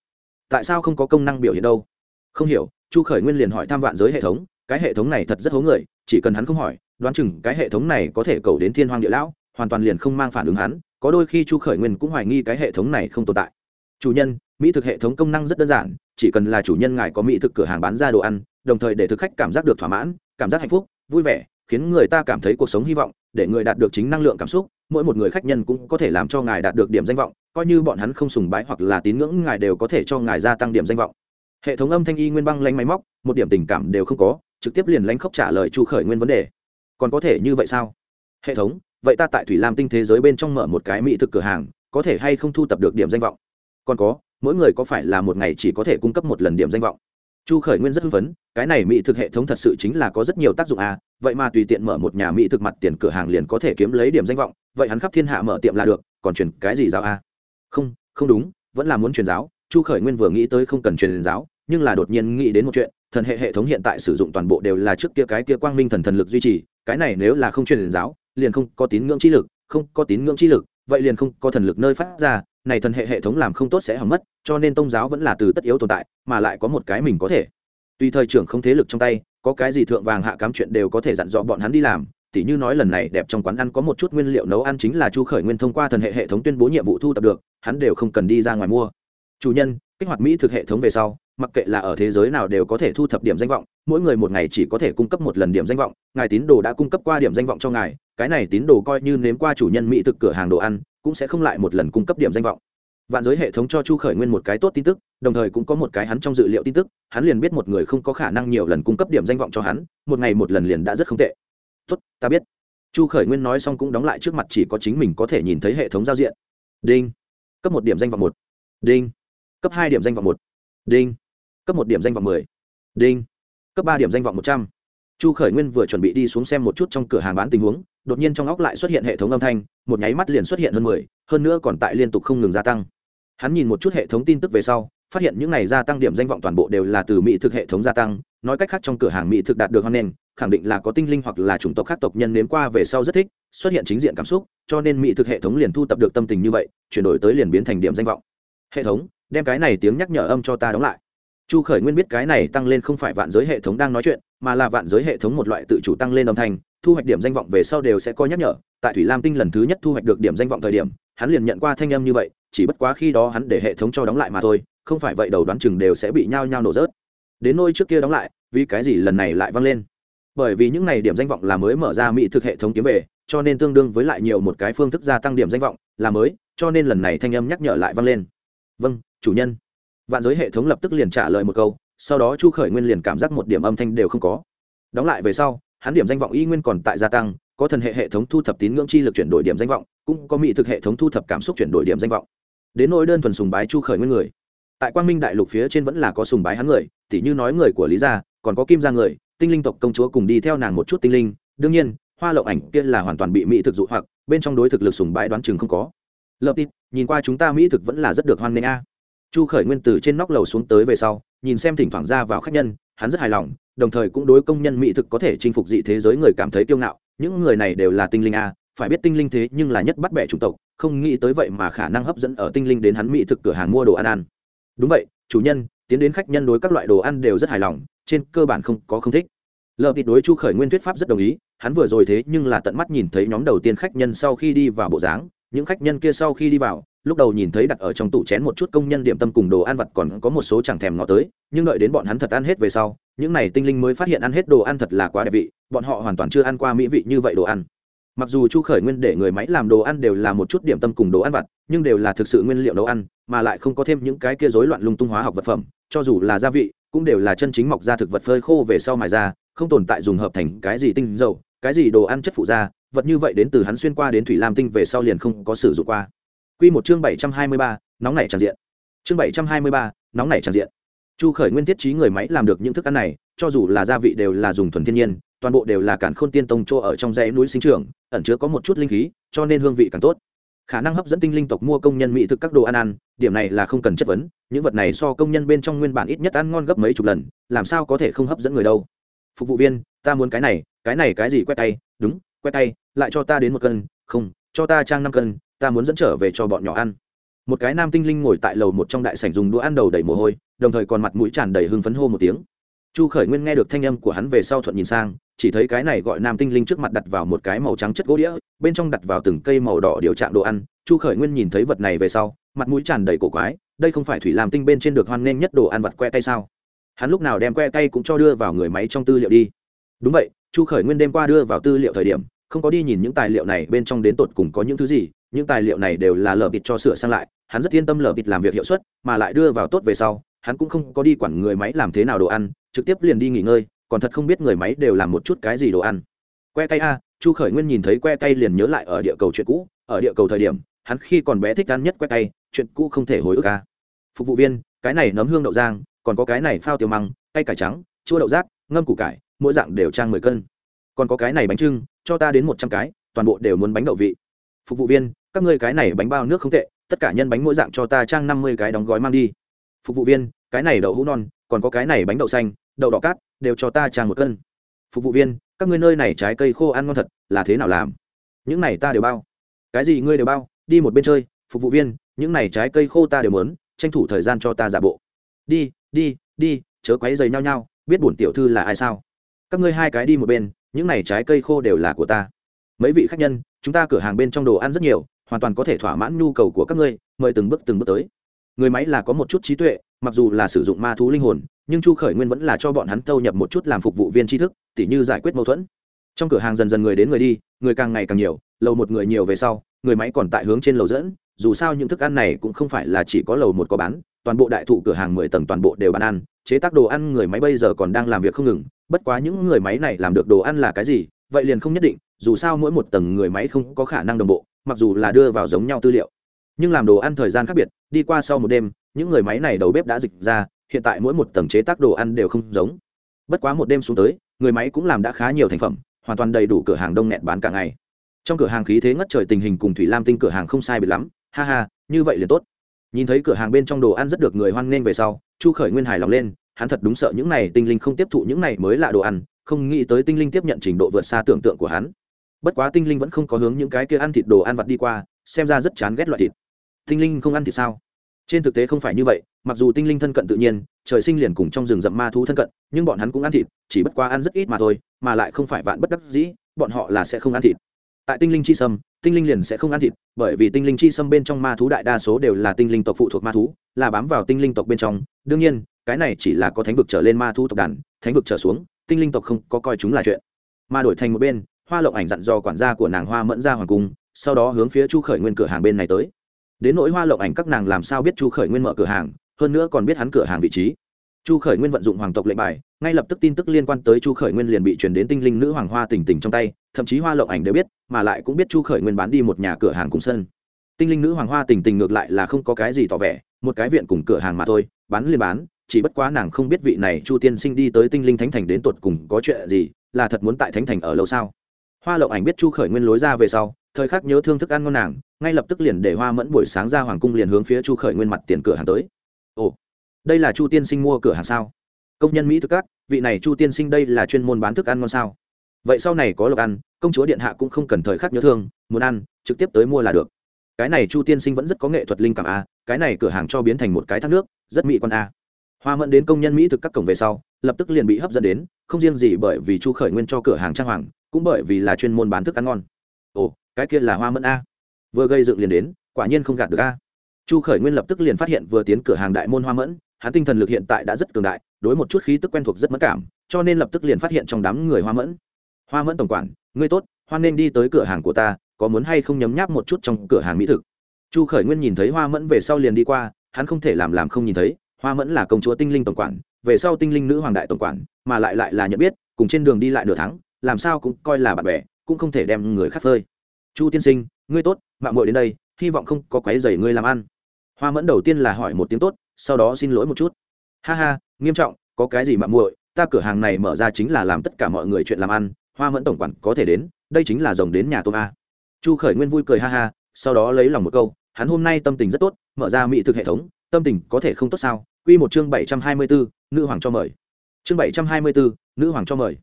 Tại sao không có công năng biểu hiện đâu? Không hiểu, chu khởi nguyên liền hỏi tham vạn giới hệ thống, cái hệ thống này thật rất hố người chỉ cần hắn không hỏi, đoán chừng cái hệ thống này có thể cầu đến thiên hoàng địa lão, hoàn toàn liền không mang phản ứng hắn, có đôi khi chu khởi nguyên cũng hoài nghi cái hệ thống này không tồn tại. Chủ nhân, mỹ thực hệ thống công năng rất đơn giản, chỉ cần là chủ nhân ngài có mỹ thực cửa hàng bán ra đồ ăn, đồng thời để thực khách cảm giác được thỏa mãn, cảm giác hạnh phúc, vui vẻ, khiến người ta cảm thấy cuộc sống hy vọng, để người đạt được chính năng lượng cảm xúc, mỗi một người khách nhân cũng có thể làm cho ngài đạt được điểm danh vọng, coi như bọn hắn không sùng bái hoặc là tín ngưỡng ngài đều có thể cho ngài gia tăng điểm danh vọng. Hệ thống âm thanh y nguyên băng lanh máy móc, một điểm tình cảm đều không có trực tiếp liền lánh khóc trả lời chu khởi nguyên vấn đề. Còn có thể như vậy sao? Hệ thống, vậy ta tại thủy lam tinh thế giới bên trong mở một cái mỹ thực cửa hàng, có thể hay không thu tập được điểm danh vọng? Còn có, mỗi người có phải là một ngày chỉ có thể cung cấp một lần điểm danh vọng? Chu khởi nguyên rất hưng phấn, cái này mỹ thực hệ thống thật sự chính là có rất nhiều tác dụng à vậy mà tùy tiện mở một nhà mỹ thực mặt tiền cửa hàng liền có thể kiếm lấy điểm danh vọng, vậy hắn khắp thiên hạ mở tiệm là được, còn truyền cái gì giáo à? Không không đúng, vẫn là muốn truyền giáo, chu khởi nguyên vừa nghĩ tới không cần truyền giáo, nhưng là đột nhiên nghĩ đến một chuyện thần hệ hệ thống hiện tại sử dụng toàn bộ đều là trước kia cái kia quang minh thần thần lực duy trì, cái này nếu là không truyền giáo, liền không có tín ngưỡng chi lực, không có tín ngưỡng chi lực, vậy liền không có thần lực nơi phát ra, này thần hệ hệ thống làm không tốt sẽ hỏng mất, cho nên tôn giáo vẫn là từ tất yếu tồn tại, mà lại có một cái mình có thể. Tuy thời trưởng không thế lực trong tay, có cái gì thượng vàng hạ cám chuyện đều có thể dặn dò bọn hắn đi làm, tỉ như nói lần này đẹp trong quán ăn có một chút nguyên liệu nấu ăn chính là chu khởi nguyên thông qua thần hệ hệ thống tuyên bố nhiệm vụ thu tập được, hắn đều không cần đi ra ngoài mua. Chủ nhân, kích hoạt mỹ thực hệ thống về sau mặc kệ là ở thế giới nào đều có thể thu thập điểm danh vọng, mỗi người một ngày chỉ có thể cung cấp một lần điểm danh vọng, ngài tín đồ đã cung cấp qua điểm danh vọng cho ngài, cái này tín đồ coi như nếm qua chủ nhân mỹ thực cửa hàng đồ ăn, cũng sẽ không lại một lần cung cấp điểm danh vọng. Vạn giới hệ thống cho chu khởi nguyên một cái tốt tin tức, đồng thời cũng có một cái hắn trong dự liệu tin tức, hắn liền biết một người không có khả năng nhiều lần cung cấp điểm danh vọng cho hắn, một ngày một lần liền đã rất không tệ. Tốt, ta biết. Chu khởi nguyên nói xong cũng đóng lại trước mặt chỉ có chính mình có thể nhìn thấy hệ thống giao diện. Đinh. Cấp một điểm danh vọng một. Đinh. Cấp hai điểm danh vọng một. Đinh cấp một điểm danh vọng mười. Đinh. Cấp ba điểm danh vọng một trăm. Chu khởi nguyên vừa chuẩn bị đi xuống xem một chút trong cửa hàng bán tình huống, đột nhiên trong óc lại xuất hiện hệ thống âm thanh, một nháy mắt liền xuất hiện hơn mười, hơn nữa còn tại liên tục không ngừng gia tăng. Hắn nhìn một chút hệ thống tin tức về sau, phát hiện những này gia tăng điểm danh vọng toàn bộ đều là từ mỹ thực hệ thống gia tăng, nói cách khác trong cửa hàng mỹ thực đạt được hoan nghênh, khẳng định là có tinh linh hoặc là chủng tộc khác tộc nhân nếm qua về sau rất thích, xuất hiện chính diện cảm xúc, cho nên mỹ thực hệ thống liền thu tập được tâm tình như vậy, chuyển đổi tới liền biến thành điểm danh vọng. Hệ thống, đem cái này tiếng nhắc nhở âm cho ta đóng lại chu khởi nguyên biết cái này tăng lên không phải vạn giới hệ thống đang nói chuyện, mà là vạn giới hệ thống một loại tự chủ tăng lên âm thanh, thu hoạch điểm danh vọng về sau đều sẽ có nhắc nhở. Tại thủy lam tinh lần thứ nhất thu hoạch được điểm danh vọng thời điểm, hắn liền nhận qua thanh âm như vậy, chỉ bất quá khi đó hắn để hệ thống cho đóng lại mà thôi, không phải vậy đầu đoán chừng đều sẽ bị nhao nhao nổ rớt. Đến nôi trước kia đóng lại, vì cái gì lần này lại vang lên? Bởi vì những này điểm danh vọng là mới mở ra mỹ thực hệ thống kiếm về, cho nên tương đương với lại nhiều một cái phương thức gia tăng điểm danh vọng là mới, cho nên lần này thanh âm nhắc nhở lại vang lên. Vâng chủ nhân vạn giới hệ thống lập tức liền trả lời một câu, sau đó chu khởi nguyên liền cảm giác một điểm âm thanh đều không có. Đóng lại về sau, hắn điểm danh vọng y nguyên còn tại gia tăng, có thần hệ hệ thống thu thập tín ngưỡng chi lực chuyển đổi điểm danh vọng, cũng có mỹ thực hệ thống thu thập cảm xúc chuyển đổi điểm danh vọng. Đến nỗi đơn thuần sùng bái chu khởi nguyên người. Tại quang minh đại lục phía trên vẫn là có sùng bái hắn người, tỉ như nói người của lý gia, còn có kim gia người, tinh linh tộc công chúa cùng đi theo nàng một chút tinh linh. Đương nhiên, hoa lộng ảnh kia là hoàn toàn bị mỹ thực dụ hoặc, bên trong đối thực lực sùng bái đoán chừng không có. Lập tít nhìn qua chúng ta mỹ thực vẫn là rất được hoan nghênh a chu khởi nguyên từ trên nóc lầu xuống tới về sau, nhìn xem thỉnh thoảng ra vào khách nhân, hắn rất hài lòng, đồng thời cũng đối công nhân mỹ thực có thể chinh phục dị thế giới người cảm thấy kiêu ngạo. Những người này đều là tinh linh a, phải biết tinh linh thế nhưng là nhất bắt bẻ chủng tộc, không nghĩ tới vậy mà khả năng hấp dẫn ở tinh linh đến hắn mỹ thực cửa hàng mua đồ ăn ăn. Đúng vậy, chủ nhân, tiến đến khách nhân đối các loại đồ ăn đều rất hài lòng, trên cơ bản không có không thích. Lợp thịt đối chu khởi nguyên thuyết pháp rất đồng ý, hắn vừa rồi thế nhưng là tận mắt nhìn thấy nhóm đầu tiên khách nhân sau khi đi vào bộ dáng, những khách nhân kia sau khi đi vào lúc đầu nhìn thấy đặt ở trong tủ chén một chút công nhân điểm tâm cùng đồ ăn vặt còn có một số chẳng thèm ngó tới, nhưng đợi đến bọn hắn thật ăn hết về sau, những n à y tinh linh mới phát hiện ăn hết đồ ăn thật là quá đẹp vị, bọn họ hoàn toàn chưa ăn qua mỹ vị như vậy đồ ăn. Mặc dù chu khởi nguyên để người máy làm đồ ăn đều là một chút điểm tâm cùng đồ ăn vặt, nhưng đều là thực sự nguyên liệu nấu ăn, mà lại không có thêm những cái kia rối loạn lung tung hóa học vật phẩm, cho dù là gia vị, cũng đều là chân chính mọc ra thực vật phơi khô về sau mài ra, không tồn tại dùng hợp thành cái gì tinh dầu, cái gì đồ ăn chất phụ da vật như vậy đến từ hắn xuyên qua đến thủy lam tinh về sau liền không có sử dụng qua. Quy một chương bảy trăm hai mươi ba, nóng nảy tràn diện. Chương bảy trăm hai mươi ba, nóng nảy tràn diện. Chu khởi nguyên thiết trí người máy làm được những thức ăn này, cho dù là gia vị đều là dùng thuần thiên nhiên, toàn bộ đều là cản khôn tiên tông chỗ ở trong dãy núi sinh trưởng, ẩn chứa có một chút linh khí, cho nên hương vị càng tốt. Khả năng hấp dẫn tinh linh tộc mua công nhân mỹ thực các đồ ăn ăn, điểm này là không cần chất vấn, những vật này so công nhân bên trong nguyên bản ít nhất ăn ngon gấp mấy chục lần, làm sao có thể không hấp dẫn người đâu. Phục vụ viên, ta muốn cái này cái này cái gì quét tay, đúng, quét tay, lại cho ta đến một cân, không, cho ta trang năm cân ta muốn dẫn trở về cho bọn nhỏ ăn. Một cái nam tinh linh ngồi tại lầu một trong đại sảnh dùng đũa ăn đầu đầy mồ hôi, đồng thời còn mặt mũi tràn đầy hưng phấn hô một tiếng. Chu khởi nguyên nghe được thanh âm của hắn về sau thuận nhìn sang, chỉ thấy cái này gọi nam tinh linh trước mặt đặt vào một cái màu trắng chất gỗ đĩa, bên trong đặt vào từng cây màu đỏ điều trạng đồ ăn. Chu khởi nguyên nhìn thấy vật này về sau, mặt mũi tràn đầy cổ quái, đây không phải thủy làm tinh bên trên được hoan nghênh nhất đồ ăn vặt que tay sao? Hắn lúc nào đem que tay cũng cho đưa vào người máy trong tư liệu đi. Đúng vậy, chu khởi nguyên đêm qua đưa vào tư liệu thời điểm, không có đi nhìn những tài liệu này bên trong đến tột cùng có những thứ gì những tài liệu này đều là lờ bịt cho sửa sang lại, hắn rất yên tâm lờ bịt làm việc hiệu suất, mà lại đưa vào tốt về sau, hắn cũng không có đi quản người máy làm thế nào đồ ăn, trực tiếp liền đi nghỉ ngơi, còn thật không biết người máy đều làm một chút cái gì đồ ăn. Que tay a, chu khởi nguyên nhìn thấy que tay liền nhớ lại ở địa cầu chuyện cũ, ở địa cầu thời điểm, hắn khi còn bé thích ăn nhất que tay chuyện cũ không thể hồi ức a. Phục vụ viên, cái này nấm hương đậu giang còn có cái này phao tiêu măng, cay cải trắng, chua đậu rác, ngâm củ cải, mỗi dạng đều trang mười cân. Còn có cái này bánh trưng, cho ta đến một trăm cái, toàn bộ đều muốn bánh đậu vị. Phục vụ viên các ngươi cái này bánh bao nước không tệ, tất cả nhân bánh mỗi dạng cho ta trang năm mươi cái đóng gói mang đi. Phục vụ viên, cái này đậu hũ non, còn có cái này bánh đậu xanh, đậu đỏ cát, đều cho ta trang một cân. Phục vụ viên, các ngươi nơi này trái cây khô ăn ngon thật, là thế nào làm? Những này ta đều bao. Cái gì ngươi đều bao, đi một bên chơi, phục vụ viên, những này trái cây khô ta đều muốn, tranh thủ thời gian cho ta giả bộ. Đi đi đi, chớ quấy giày nhau nhau, biết bổn tiểu thư là ai sao? Các ngươi hai cái đi một bên, những này trái cây khô đều là của ta. Mấy vị khách nhân, chúng ta cửa hàng bên trong đồ ăn rất nhiều hoàn toàn có thể thỏa mãn nhu cầu của các ngươi, mời từng bước từng bước tới. Người máy là có một chút trí tuệ, mặc dù là sử dụng ma thú linh hồn, nhưng chu khởi nguyên vẫn là cho bọn hắn thâu nhập một chút làm phục vụ viên tri thức, tỉ như giải quyết mâu thuẫn. Trong cửa hàng dần dần người đến người đi, người càng ngày càng nhiều, lầu một người nhiều về sau, người máy còn tại hướng trên lầu dẫn, dù sao những thức ăn này cũng không phải là chỉ có lầu một có bán, toàn bộ đại thụ cửa hàng mười tầng toàn bộ đều bán ăn, chế tác đồ ăn người máy bây giờ còn đang làm việc không ngừng, bất quá những người máy này làm được đồ ăn là cái gì, vậy liền không nhất định, dù sao mỗi một tầng người máy không có khả năng đồng bộ mặc dù là đưa vào giống nhau tư liệu, nhưng làm đồ ăn thời gian khác biệt, đi qua sau một đêm, những người máy này đầu bếp đã dịch ra, hiện tại mỗi một tầng chế tác đồ ăn đều không giống. Bất quá một đêm xuống tới, người máy cũng làm đã khá nhiều thành phẩm, hoàn toàn đầy đủ cửa hàng đông nghẹn bán cả ngày. Trong cửa hàng khí thế ngất trời tình hình cùng thủy lam tinh cửa hàng không sai biệt lắm, ha ha, như vậy liền tốt. Nhìn thấy cửa hàng bên trong đồ ăn rất được người hoan nghênh về sau, chu khởi nguyên hài lòng lên, hắn thật đúng sợ những này tinh linh không tiếp thụ những này mới lạ đồ ăn, không nghĩ tới tinh linh tiếp nhận trình độ vượt xa tưởng tượng của hắn bất quá tinh linh vẫn không có hướng những cái kia ăn thịt đồ ăn vặt đi qua, xem ra rất chán ghét loại thịt. Tinh linh không ăn thịt sao? Trên thực tế không phải như vậy, mặc dù tinh linh thân cận tự nhiên, trời sinh liền cùng trong rừng rậm ma thú thân cận, nhưng bọn hắn cũng ăn thịt, chỉ bất quá ăn rất ít mà thôi, mà lại không phải vạn bất đắc dĩ, bọn họ là sẽ không ăn thịt. Tại tinh linh chi sâm, tinh linh liền sẽ không ăn thịt, bởi vì tinh linh chi sâm bên trong ma thú đại đa số đều là tinh linh tộc phụ thuộc ma thú, là bám vào tinh linh tộc bên trong. Đương nhiên, cái này chỉ là có thánh vực trở lên ma thú tộc đàn, thánh vực trở xuống, tinh linh tộc không có coi chúng là chuyện. Mà đổi thành một bên hoa lộng ảnh dặn do quản gia của nàng hoa mẫn ra hoàng cung, sau đó hướng phía chu khởi nguyên cửa hàng bên này tới. Đến nỗi hoa lộng ảnh các nàng làm sao biết chu khởi nguyên mở cửa hàng, hơn nữa còn biết hắn cửa hàng vị trí. Chu khởi nguyên vận dụng hoàng tộc lệnh bài, ngay lập tức tin tức liên quan tới chu khởi nguyên liền bị truyền đến tinh linh nữ hoàng hoa tỉnh tỉnh trong tay, thậm chí hoa lộng ảnh đều biết, mà lại cũng biết chu khởi nguyên bán đi một nhà cửa hàng cùng sân. Tinh linh nữ hoàng hoa tỉnh tỉnh ngược lại là không có cái gì tỏ vẻ, một cái viện cùng cửa hàng mà thôi, bán liền bán, chỉ bất quá nàng không biết vị này chu tiên sinh đi tới tinh linh thánh thành đến tột cùng có chuyện gì, là thật muốn tại thánh thành ở lâu sao? Hoa lộng ảnh biết chu khởi nguyên lối ra về sau, thời khắc nhớ thương thức ăn ngon nàng, ngay lập tức liền để hoa mẫn buổi sáng ra hoàng cung liền hướng phía chu khởi nguyên mặt tiền cửa hàng tới. Ồ, đây là chu tiên sinh mua cửa hàng sao? Công nhân mỹ thức các, vị này chu tiên sinh đây là chuyên môn bán thức ăn ngon sao? Vậy sau này có lộc ăn, công chúa điện hạ cũng không cần thời khắc nhớ thương, muốn ăn, trực tiếp tới mua là được. Cái này chu tiên sinh vẫn rất có nghệ thuật linh cảm a, cái này cửa hàng cho biến thành một cái thác nước, rất mỹ quan a. Hoa mẫn đến công nhân mỹ thực các cổng về sau, lập tức liền bị hấp dẫn đến, không riêng gì bởi vì chu khởi nguyên cho cửa hàng trang hoàng cũng bởi vì là chuyên môn bán thức ăn ngon. Ồ, cái kia là hoa mẫn a. Vừa gây dựng liền đến, quả nhiên không gạt được a. Chu khởi nguyên lập tức liền phát hiện vừa tiến cửa hàng đại môn hoa mẫn, hắn tinh thần lực hiện tại đã rất cường đại, đối một chút khí tức quen thuộc rất mất cảm, cho nên lập tức liền phát hiện trong đám người hoa mẫn. Hoa mẫn tổng quản, ngươi tốt, hoan nên đi tới cửa hàng của ta, có muốn hay không nhấm nháp một chút trong cửa hàng mỹ thực? Chu khởi nguyên nhìn thấy hoa mẫn về sau liền đi qua, hắn không thể làm làm không nhìn thấy, hoa mẫn là công chúa tinh linh tổng quản, về sau tinh linh nữ hoàng đại tổng quản, mà lại lại là nhận biết, cùng trên đường đi lại nửa tháng làm sao cũng coi là bạn bè, cũng không thể đem người khác phơi. Chu tiên sinh, ngươi tốt, mạng muội đến đây, hy vọng không có quấy rầy ngươi làm ăn. Hoa mẫn đầu tiên là hỏi một tiếng tốt, sau đó xin lỗi một chút. Ha ha, nghiêm trọng, có cái gì mạng muội, ta cửa hàng này mở ra chính là làm tất cả mọi người chuyện làm ăn, hoa mẫn tổng quản có thể đến, đây chính là rồng đến nhà tôm a. Chu khởi nguyên vui cười ha ha, sau đó lấy lòng một câu, hắn hôm nay tâm tình rất tốt, mở ra mỹ thực hệ thống, tâm tình có thể không tốt sao? Quy một chương bảy trăm hai mươi bốn nữ hoàng cho mời. Chương bảy trăm hai mươi bốn nữ hoàng cho mời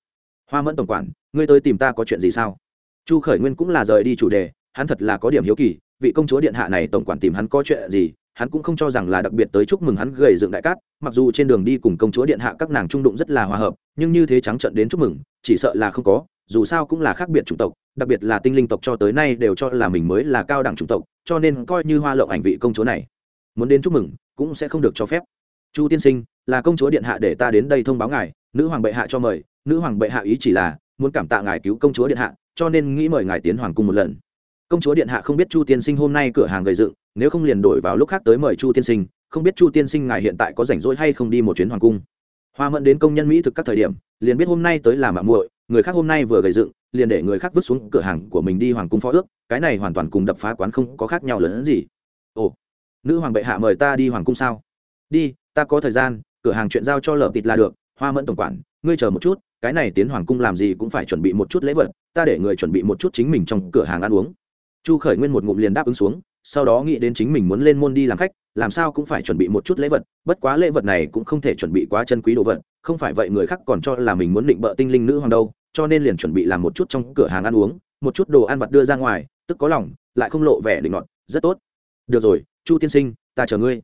hoa mẫn tổng quản, ngươi tới tìm ta có chuyện gì sao? Chu khởi nguyên cũng là rời đi chủ đề, hắn thật là có điểm hiếu kỳ, vị công chúa điện hạ này tổng quản tìm hắn có chuyện gì, hắn cũng không cho rằng là đặc biệt tới chúc mừng hắn gầy dựng đại cát, mặc dù trên đường đi cùng công chúa điện hạ các nàng trung đụng rất là hòa hợp, nhưng như thế trắng trận đến chúc mừng, chỉ sợ là không có, dù sao cũng là khác biệt chủng tộc, đặc biệt là tinh linh tộc cho tới nay đều cho là mình mới là cao đẳng chủng tộc, cho nên coi như hoa lộng ảnh vị công chúa này, muốn đến chúc mừng, cũng sẽ không được cho phép. Chu tiên sinh, là công chúa điện hạ để ta đến đây thông báo ngài, nữ hoàng bệ hạ cho mời nữ hoàng bệ hạ ý chỉ là muốn cảm tạ ngài cứu công chúa điện hạ, cho nên nghĩ mời ngài tiến hoàng cung một lần. Công chúa điện hạ không biết chu tiên sinh hôm nay cửa hàng gầy dựng, nếu không liền đổi vào lúc khác tới mời chu tiên sinh, không biết chu tiên sinh ngài hiện tại có rảnh rỗi hay không đi một chuyến hoàng cung. Hoa mẫn đến công nhân mỹ thực các thời điểm, liền biết hôm nay tới làm mạng muội, người khác hôm nay vừa gầy dựng, liền để người khác vứt xuống cửa hàng của mình đi hoàng cung phó ước, cái này hoàn toàn cùng đập phá quán không có khác nhau lớn hơn gì. Ồ, nữ hoàng bệ hạ mời ta đi hoàng cung sao? Đi, ta có thời gian, cửa hàng chuyện giao cho lở tịt là được, hoa mẫn tổng quản, ngươi chờ một chút cái này tiến hoàng cung làm gì cũng phải chuẩn bị một chút lễ vật, ta để người chuẩn bị một chút chính mình trong cửa hàng ăn uống. Chu khởi nguyên một ngụm liền đáp ứng xuống, sau đó nghĩ đến chính mình muốn lên môn đi làm khách, làm sao cũng phải chuẩn bị một chút lễ vật, bất quá lễ vật này cũng không thể chuẩn bị quá chân quý đồ vật, không phải vậy người khác còn cho là mình muốn định bợ tinh linh nữ hoàng đâu, cho nên liền chuẩn bị làm một chút trong cửa hàng ăn uống, một chút đồ ăn vặt đưa ra ngoài, tức có lòng, lại không lộ vẻ định ngọt rất tốt. Được rồi, chu tiên sinh, ta chờ ngươi.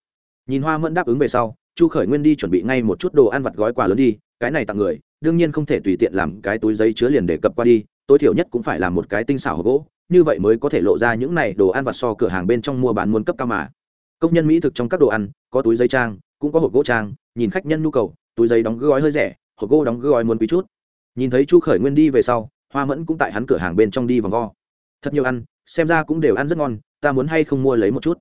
Nhìn hoa mẫn đáp ứng về sau, chu khởi nguyên đi chuẩn bị ngay một chút đồ ăn vặt gói quà lớn đi, cái này tặng người đương nhiên không thể tùy tiện làm cái túi giấy chứa liền để cập qua đi, tối thiểu nhất cũng phải là một cái tinh xảo hộp gỗ, như vậy mới có thể lộ ra những này đồ ăn vặt so cửa hàng bên trong mua bán muôn cấp cao mà. Công nhân mỹ thực trong các đồ ăn, có túi giấy trang, cũng có hộp gỗ trang, nhìn khách nhân nhu cầu, túi giấy đóng gói hơi rẻ, hộp gỗ đóng gói muốn quý chút. Nhìn thấy chu khởi nguyên đi về sau, hoa mẫn cũng tại hắn cửa hàng bên trong đi vòng vo. Thật nhiều ăn, xem ra cũng đều ăn rất ngon, ta muốn hay không mua lấy một chút?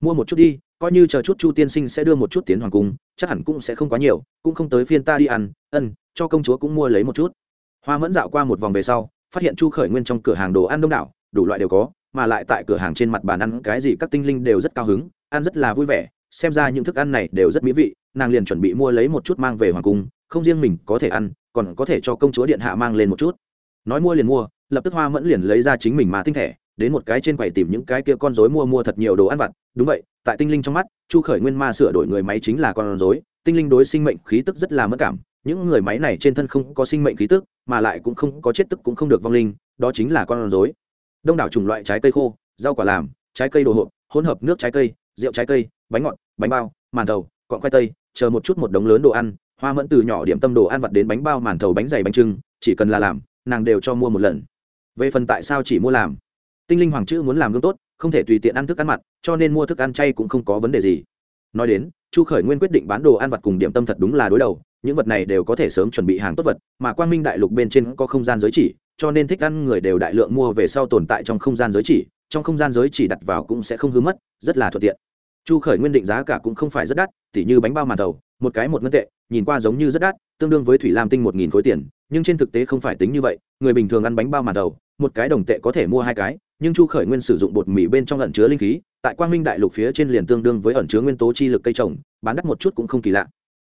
Mua một chút đi coi như chờ chút chu tiên sinh sẽ đưa một chút tiến hoàng cung, chắc hẳn cũng sẽ không quá nhiều, cũng không tới phiên ta đi ăn, ân, cho công chúa cũng mua lấy một chút. Hoa mẫn dạo qua một vòng về sau, phát hiện chu khởi nguyên trong cửa hàng đồ ăn đông đảo, đủ loại đều có, mà lại tại cửa hàng trên mặt bàn ăn cái gì các tinh linh đều rất cao hứng, ăn rất là vui vẻ, xem ra những thức ăn này đều rất mỹ vị, nàng liền chuẩn bị mua lấy một chút mang về hoàng cung, không riêng mình có thể ăn, còn có thể cho công chúa điện hạ mang lên một chút. Nói mua liền mua, lập tức hoa mẫn liền lấy ra chính mình mà tinh thể đến một cái trên quầy tìm những cái kia con rối mua mua thật nhiều đồ ăn vặt. Đúng vậy, tại tinh linh trong mắt, chu khởi nguyên ma sửa đổi người máy chính là con rối. Tinh linh đối sinh mệnh khí tức rất là mất cảm. Những người máy này trên thân không có sinh mệnh khí tức, mà lại cũng không có chết tức cũng không được vong linh, đó chính là con rối. Đông đảo chủng loại trái cây khô, rau quả làm, trái cây đồ hộp, hỗn hợp nước trái cây, rượu trái cây, bánh ngọt, bánh bao, màn thầu cọn khoai tây, chờ một chút một đống lớn đồ ăn, hoa mẫn từ nhỏ điểm tâm đồ ăn vặt đến bánh bao màn thầu bánh dày bánh trưng, chỉ cần là làm, nàng đều cho mua một lần. Về phần tại sao chỉ mua làm tinh linh hoàng chữ muốn làm gương tốt, không thể tùy tiện ăn thức ăn mặn, cho nên mua thức ăn chay cũng không có vấn đề gì. Nói đến, chu khởi nguyên quyết định bán đồ ăn vặt cùng điểm tâm thật đúng là đối đầu, những vật này đều có thể sớm chuẩn bị hàng tốt vật, mà quang minh đại lục bên trên có không gian giới chỉ, cho nên thích ăn người đều đại lượng mua về sau tồn tại trong không gian giới chỉ, trong không gian giới chỉ đặt vào cũng sẽ không hư mất, rất là thuận tiện. Chu khởi nguyên định giá cả cũng không phải rất đắt, tỉ như bánh bao màn tàu một cái một ngân tệ, nhìn qua giống như rất đắt, tương đương với thủy lam tinh một nghìn khối tiền, nhưng trên thực tế không phải tính như vậy, người bình thường ăn bánh bao màn tàu một cái đồng tệ có thể mua hai cái nhưng chu khởi nguyên sử dụng bột mì bên trong ẩn chứa linh khí, tại quang minh đại lục phía trên liền tương đương với ẩn chứa nguyên tố chi lực cây trồng, bán đắt một chút cũng không kỳ lạ.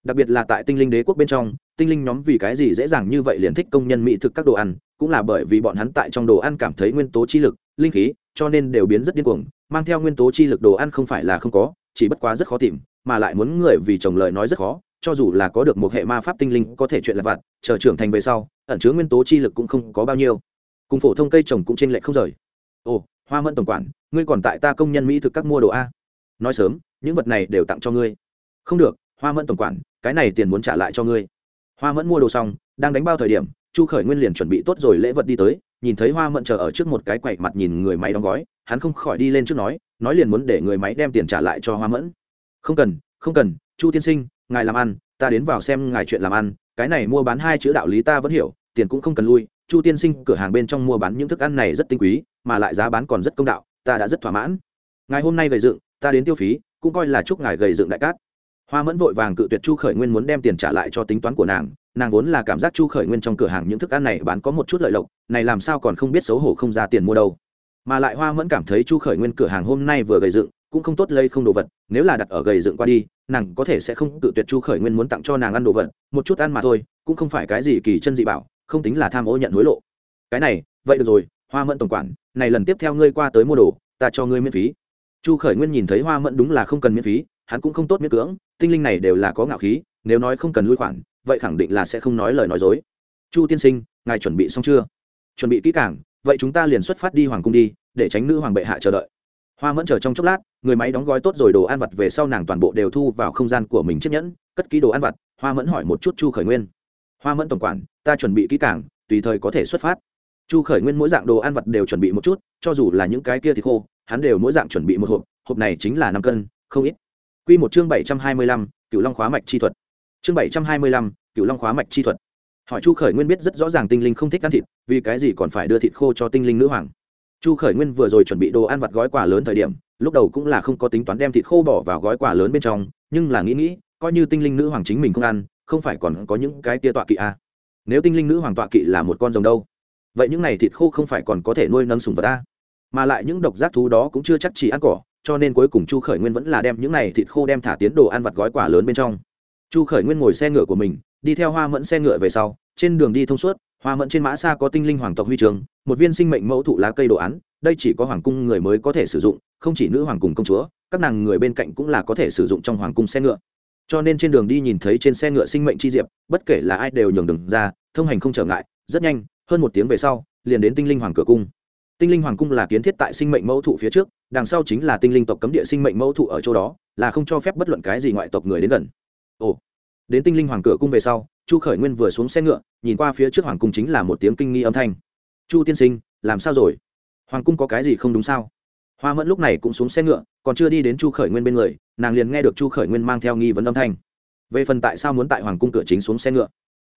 Đặc biệt là tại tinh linh đế quốc bên trong, tinh linh nhóm vì cái gì dễ dàng như vậy liền thích công nhân mỹ thực các đồ ăn, cũng là bởi vì bọn hắn tại trong đồ ăn cảm thấy nguyên tố chi lực, linh khí, cho nên đều biến rất điên cuồng, mang theo nguyên tố chi lực đồ ăn không phải là không có, chỉ bất quá rất khó tìm, mà lại muốn người vì trồng lời nói rất khó, cho dù là có được một hệ ma pháp tinh linh có thể chuyện là vặt, chờ trưởng thành về sau, ẩn chứa nguyên tố chi lực cũng không có bao nhiêu. Cùng phổ thông cây trồng cũng trên lệch không rời ồ, hoa mẫn tổng quản, ngươi còn tại ta công nhân mỹ thực các mua đồ a? Nói sớm, những vật này đều tặng cho ngươi. Không được, hoa mẫn tổng quản, cái này tiền muốn trả lại cho ngươi. Hoa mẫn mua đồ xong, đang đánh bao thời điểm, chu khởi nguyên liền chuẩn bị tốt rồi lễ vật đi tới, nhìn thấy hoa mẫn chờ ở trước một cái quậy mặt nhìn người máy đóng gói, hắn không khỏi đi lên trước nói nói liền muốn để người máy đem tiền trả lại cho hoa mẫn. Không cần không cần, chu tiên sinh, ngài làm ăn, ta đến vào xem ngài chuyện làm ăn, cái này mua bán hai chữ đạo lý ta vẫn hiểu, tiền cũng không cần lui chu tiên sinh, cửa hàng bên trong mua bán những thức ăn này rất tinh quý, mà lại giá bán còn rất công đạo, ta đã rất thỏa mãn. Ngày hôm nay gầy dựng, ta đến tiêu phí, cũng coi là chúc ngài gầy dựng đại cát. Hoa mẫn vội vàng cự tuyệt chu khởi nguyên muốn đem tiền trả lại cho tính toán của nàng nàng vốn là cảm giác chu khởi nguyên trong cửa hàng những thức ăn này bán có một chút lợi lộc, này làm sao còn không biết xấu hổ không ra tiền mua đâu. Mà lại hoa mẫn cảm thấy chu khởi nguyên cửa hàng hôm nay vừa gầy dựng, cũng không tốt lây không đồ vật, nếu là đặt ở gầy dựng qua đi, nàng có thể sẽ không tự tuyệt chu khởi nguyên muốn tặng cho nàng ăn đồ vật, một chút ăn mà thôi, cũng không phải cái gì kỳ chân dị bảo không tính là tham ô nhận hối lộ. Cái này, vậy được rồi, hoa mẫn tổng quản, này lần tiếp theo ngươi qua tới mua đồ, ta cho ngươi miễn phí. Chu khởi nguyên nhìn thấy hoa mẫn đúng là không cần miễn phí, hắn cũng không tốt miễn cưỡng, tinh linh này đều là có ngạo khí, nếu nói không cần lui khoản, vậy khẳng định là sẽ không nói lời nói dối. Chu tiên sinh, ngài chuẩn bị xong chưa? Chuẩn bị kỹ càng, vậy chúng ta liền xuất phát đi hoàng cung đi, để tránh nữ hoàng bệ hạ chờ đợi. Hoa mẫn chờ trong chốc lát, người máy đóng gói tốt rồi đồ ăn vặt về sau nàng toàn bộ đều thu vào không gian của mình chiếc nhẫn, cất ký đồ ăn vặt, hoa mẫn hỏi một chút chu khởi nguyên hoa mẫn tổng quản ta chuẩn bị kỹ càng tùy thời có thể xuất phát chu khởi nguyên mỗi dạng đồ ăn vặt đều chuẩn bị một chút cho dù là những cái kia thì khô hắn đều mỗi dạng chuẩn bị một hộp hộp này chính là năm cân không ít Quy một chương bảy trăm hai mươi lăm, Cửu Long khóa mạch chi thuật. Chương bảy trăm hai mươi lăm, Cửu Long khóa mạch chi thuật. Hỏi Chu Khởi Nguyên biết rất rõ ràng tinh linh không thích ăn thịt, vì cái gì còn phải đưa thịt khô cho tinh linh nữ hoàng? Chu Khởi Nguyên vừa rồi chuẩn bị đồ ăn vặt gói quà lớn thời điểm, lúc đầu cũng là không có tính toán đem thịt khô bỏ vào gói quà lớn bên trong, nhưng là nghĩ nghĩ, coi như tinh linh nữ hoàng chính mình không ăn, không phải còn có những cái tia tọa kỵ à? Nếu tinh linh nữ hoàng tọa kỵ là một con rồng đâu? Vậy những này thịt khô không phải còn có thể nuôi nấng sủng vật ta? Mà lại những độc giác thú đó cũng chưa chắc chỉ ăn cỏ, cho nên cuối cùng chu khởi nguyên vẫn là đem những này thịt khô đem thả tiến đồ ăn vặt gói quả lớn bên trong chu khởi nguyên ngồi xe ngựa của mình đi theo hoa mẫn xe ngựa về sau trên đường đi thông suốt hoa mẫn trên mã xa có tinh linh hoàng tộc huy trường một viên sinh mệnh mẫu thụ lá cây đồ án đây chỉ có hoàng cung người mới có thể sử dụng không chỉ nữ hoàng cùng công chúa các nàng người bên cạnh cũng là có thể sử dụng trong hoàng cung xe ngựa cho nên trên đường đi nhìn thấy trên xe ngựa sinh mệnh chi diệp, bất kể là ai đều nhường đường ra, thông hành không trở ngại, rất nhanh, hơn một tiếng về sau, liền đến tinh linh hoàng cửa cung. Tinh linh hoàng cung là kiến thiết tại sinh mệnh mẫu thụ phía trước, đằng sau chính là tinh linh tộc cấm địa sinh mệnh mẫu thụ ở chỗ đó, là không cho phép bất luận cái gì ngoại tộc người đến gần. Ồ. Đến tinh linh hoàng cửa cung về sau, chu khởi nguyên vừa xuống xe ngựa, nhìn qua phía trước hoàng cung chính là một tiếng kinh nghi âm thanh. Chu tiên sinh, làm sao rồi? Hoàng cung có cái gì không đúng sao? Hoa mẫn lúc này cũng xuống xe ngựa, còn chưa đi đến chu khởi nguyên bên người nàng liền nghe được chu khởi nguyên mang theo nghi vấn âm thanh về phần tại sao muốn tại hoàng cung cửa chính xuống xe ngựa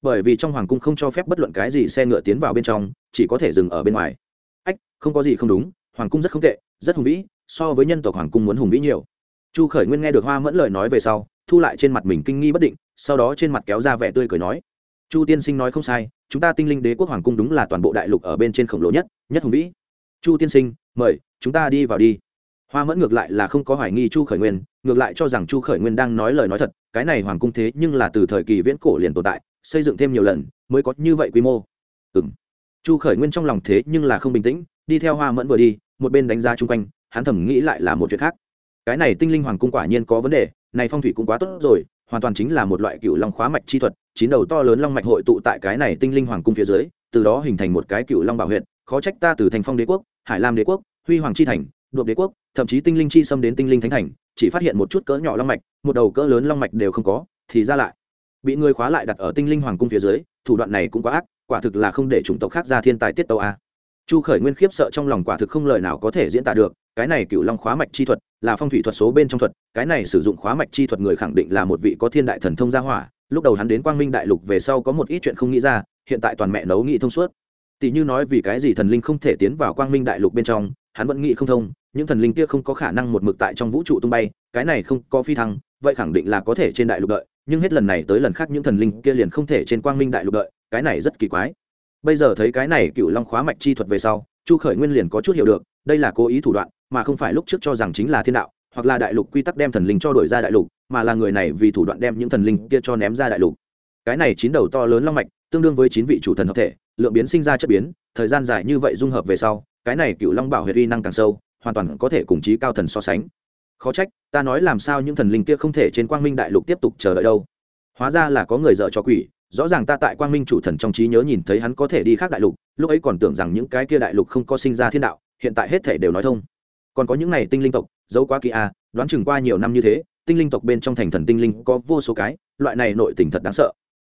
bởi vì trong hoàng cung không cho phép bất luận cái gì xe ngựa tiến vào bên trong chỉ có thể dừng ở bên ngoài ách không có gì không đúng hoàng cung rất không tệ rất hùng vĩ so với nhân tộc hoàng cung muốn hùng vĩ nhiều chu khởi nguyên nghe được hoa mẫn lời nói về sau thu lại trên mặt mình kinh nghi bất định sau đó trên mặt kéo ra vẻ tươi cười nói chu tiên sinh nói không sai chúng ta tinh linh đế quốc hoàng cung đúng là toàn bộ đại lục ở bên trên khổng lồ nhất nhất hùng vĩ chu tiên sinh mời chúng ta đi vào đi hoa mẫn ngược lại là không có hoài nghi chu khởi nguyên, ngược lại cho rằng chu khởi nguyên đang nói lời nói thật, cái này hoàng cung thế nhưng là từ thời kỳ viễn cổ liền tồn tại, xây dựng thêm nhiều lần, mới có như vậy quy mô. Ừ m chu khởi nguyên trong lòng thế nhưng là không bình tĩnh, đi theo hoa mẫn vừa đi, một bên đánh giá chung quanh, hắn thầm nghĩ lại là một chuyện khác. Cái này tinh linh hoàng cung quả nhiên có vấn đề, này phong thủy cũng quá tốt rồi, hoàn toàn chính là một loại cựu long khóa mạch chi thuật, chín đầu to lớn long mạch hội tụ tại cái này tinh linh hoàng cung phía dưới, từ đó hình thành một cái cựu long bảo huyện, khó trách ta từ thành phong đế quốc, hải lam đế quốc, huy hoàng chi thành đột đế quốc, thậm chí tinh linh chi xâm đến tinh linh thánh thành, chỉ phát hiện một chút cỡ nhỏ long mạch, một đầu cỡ lớn long mạch đều không có, thì ra lại. Bị người khóa lại đặt ở tinh linh hoàng cung phía dưới, thủ đoạn này cũng quá ác, quả thực là không để chủng tộc khác ra thiên tài tiết tàu a. Chu khởi nguyên khiếp sợ trong lòng quả thực không lời nào có thể diễn tả được, cái này cựu long khóa mạch chi thuật là phong thủy thuật số bên trong thuật, cái này sử dụng khóa mạch chi thuật người khẳng định là một vị có thiên đại thần thông gia hỏa, lúc đầu hắn đến quang minh đại lục về sau có một ít chuyện không nghĩ ra, hiện tại toàn mẹ nấu nghĩ thông suốt. Tỷ như nói vì cái gì thần linh không thể tiến vào quang minh đại lục bên trong hắn vẫn nghĩ không thông, những thần linh kia không có khả năng một mực tại trong vũ trụ tung bay, cái này không có phi thăng, vậy khẳng định là có thể trên đại lục đợi, nhưng hết lần này tới lần khác những thần linh kia liền không thể trên quang minh đại lục đợi, cái này rất kỳ quái. Bây giờ thấy cái này cựu long khóa mạch chi thuật về sau, chu khởi nguyên liền có chút hiểu được, đây là cố ý thủ đoạn, mà không phải lúc trước cho rằng chính là thiên đạo, hoặc là đại lục quy tắc đem thần linh cho đổi ra đại lục, mà là người này vì thủ đoạn đem những thần linh kia cho ném ra đại lục. Cái này chín đầu to lớn long mạch, tương đương với chín vị chủ thần hợp thể, lượng biến sinh ra chất biến, thời gian dài như vậy dung hợp về sau cái này cựu long bảo huyệt uy năng càng sâu hoàn toàn có thể cùng trí cao thần so sánh. Khó trách ta nói làm sao những thần linh kia không thể trên quang minh đại lục tiếp tục chờ đợi đâu. Hóa ra là có người dợ cho quỷ rõ ràng ta tại quang minh chủ thần trong trí nhớ nhìn thấy hắn có thể đi khác đại lục lúc ấy còn tưởng rằng những cái kia đại lục không có sinh ra thiên đạo hiện tại hết thể đều nói thông. Còn có những này tinh linh tộc dấu quá kỳ a à, đoán chừng qua nhiều năm như thế tinh linh tộc bên trong thành thần tinh linh có vô số cái loại này nội tình thật đáng sợ.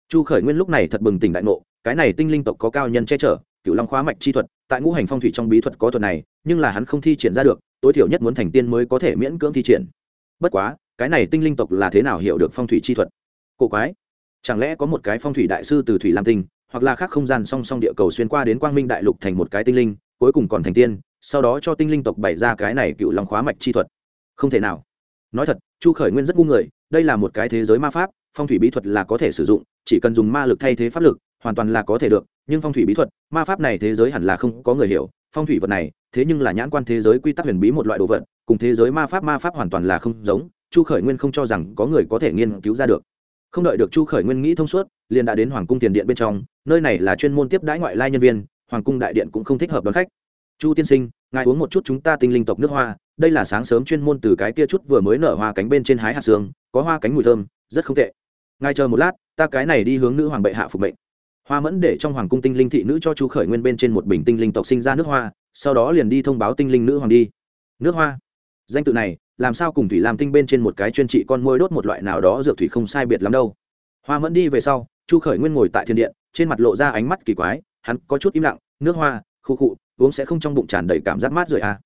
Chu khởi nguyên lúc này thật bừng tỉnh đại ngộ cái này tinh linh tộc có cao nhân che chở cựu long khóa mạch chi thuật tại ngũ hành phong thủy trong bí thuật có thuật này, nhưng là hắn không thi triển ra được, tối thiểu nhất muốn thành tiên mới có thể miễn cưỡng thi triển. Bất quá, cái này tinh linh tộc là thế nào hiểu được phong thủy chi thuật? Cổ quái. Chẳng lẽ có một cái phong thủy đại sư từ thủy lam tinh, hoặc là khác không gian song song địa cầu xuyên qua đến quang minh đại lục thành một cái tinh linh, cuối cùng còn thành tiên, sau đó cho tinh linh tộc bày ra cái này cựu long khóa mạch chi thuật? Không thể nào. Nói thật, chu khởi nguyên rất ngu người, đây là một cái thế giới ma pháp, phong thủy bí thuật là có thể sử dụng, chỉ cần dùng ma lực thay thế pháp lực, hoàn toàn là có thể được nhưng phong thủy bí thuật, ma pháp này thế giới hẳn là không có người hiểu. Phong thủy vật này, thế nhưng là nhãn quan thế giới quy tắc huyền bí một loại đồ vật, cùng thế giới ma pháp ma pháp hoàn toàn là không giống. Chu khởi nguyên không cho rằng có người có thể nghiên cứu ra được. Không đợi được chu khởi nguyên nghĩ thông suốt, liền đã đến hoàng cung tiền điện bên trong, nơi này là chuyên môn tiếp đãi ngoại lai nhân viên, hoàng cung đại điện cũng không thích hợp đón khách. Chu tiên sinh, ngài uống một chút chúng ta tinh linh tộc nước hoa, đây là sáng sớm chuyên môn từ cái kia chút vừa mới nở hoa cánh bên trên hái hạt xương, có hoa cánh mùi thơm, rất không tệ. Ngài chờ một lát, ta cái này đi hướng nữ hoàng bệ hạ phục mệnh hoa mẫn để trong hoàng cung tinh linh thị nữ cho chu khởi nguyên bên trên một bình tinh linh tộc sinh ra nước hoa, sau đó liền đi thông báo tinh linh nữ hoàng đi. Nước hoa. Danh tự này, làm sao cùng thủy làm tinh bên trên một cái chuyên trị con môi đốt một loại nào đó dược thủy không sai biệt lắm đâu. Hoa mẫn đi về sau, chu khởi nguyên ngồi tại thiên điện, trên mặt lộ ra ánh mắt kỳ quái, hắn có chút im lặng, nước hoa, khu khụ uống sẽ không trong bụng tràn đầy cảm giác mát rồi à.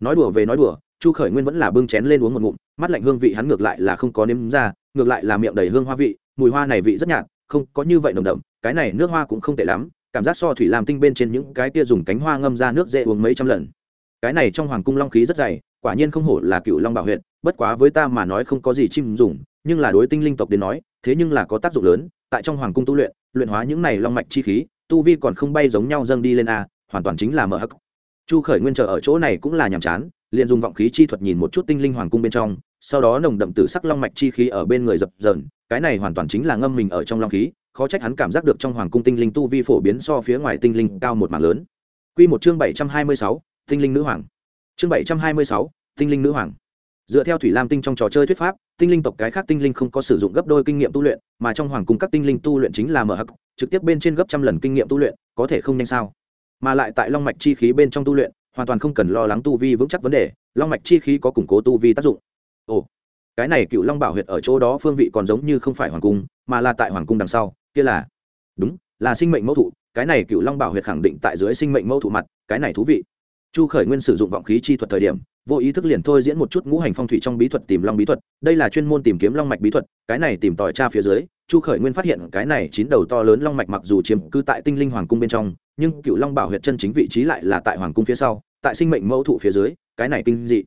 Nói đùa về nói đùa, chu khởi nguyên vẫn là bưng chén lên uống một ngụm, mắt lạnh hương vị hắn ngược lại là không có nếm ra, ngược lại là miệng đầy hương hoa vị, mùi hoa này vị rất nhạt, không có như vậy nồng đậm cái này nước hoa cũng không tệ lắm, cảm giác so thủy làm tinh bên trên những cái kia dùng cánh hoa ngâm ra nước dễ uống mấy trăm lần. Cái này trong hoàng cung long khí rất dày, quả nhiên không hổ là cựu long bảo huyện bất quá với ta mà nói không có gì chim dùng, nhưng là đối tinh linh tộc đến nói, thế nhưng là có tác dụng lớn, tại trong hoàng cung tu luyện luyện hóa những này long mạch chi khí, tu vi còn không bay giống nhau dâng đi lên a, hoàn toàn chính là mở hắc. Chu khởi nguyên chờ ở chỗ này cũng là nhàm chán, liền dùng vọng khí chi thuật nhìn một chút tinh linh hoàng cung bên trong, sau đó nồng đậm tử sắc long mạch chi khí ở bên người dập dờn, cái này hoàn toàn chính là ngâm mình ở trong long khí khó trách hắn cảm giác được trong hoàng cung tinh linh tu vi phổ biến so phía ngoài tinh linh cao một mảng lớn Quy một chương bảy trăm hai mươi sáu, tinh linh nữ hoàng. Chương bảy trăm hai mươi sáu, tinh linh nữ hoàng. Dựa theo Thủy Lam tinh trong trò chơi thuyết pháp, tinh linh tộc cái khác tinh linh không có sử dụng gấp đôi kinh nghiệm tu luyện, mà trong hoàng cung các tinh linh tu luyện chính là mở hắc, trực tiếp bên trên gấp trăm lần kinh nghiệm tu luyện, có thể không nhanh sao? Mà lại tại long mạch chi khí bên trong tu luyện, hoàn toàn không cần lo lắng tu vi vững chắc vấn đề, long mạch chi khí có củng cố tu vi tác dụng. Ồ, cái này cựu long bảo huyệt ở chỗ đó phương vị còn giống như không phải hoàng cung, mà là tại hoàng cung đằng sau, kia là, đúng, là sinh mệnh mẫu thụ, cái này cựu long bảo huyệt khẳng định tại dưới sinh mệnh mẫu thụ mặt, cái này thú vị. Chu khởi nguyên sử dụng vọng khí chi thuật thời điểm, vô ý thức liền thôi diễn một chút ngũ hành phong thủy trong bí thuật tìm long bí thuật, đây là chuyên môn tìm kiếm long mạch bí thuật, cái này tìm tòi tra phía dưới, chu khởi nguyên phát hiện cái này chín đầu to lớn long mạch mặc dù chiếm cứ tại tinh linh hoàng cung bên trong, nhưng cựu long bảo huyệt chân chính vị trí lại là tại hoàng cung phía sau, tại sinh mệnh mẫu thụ phía dưới, cái này kinh dị.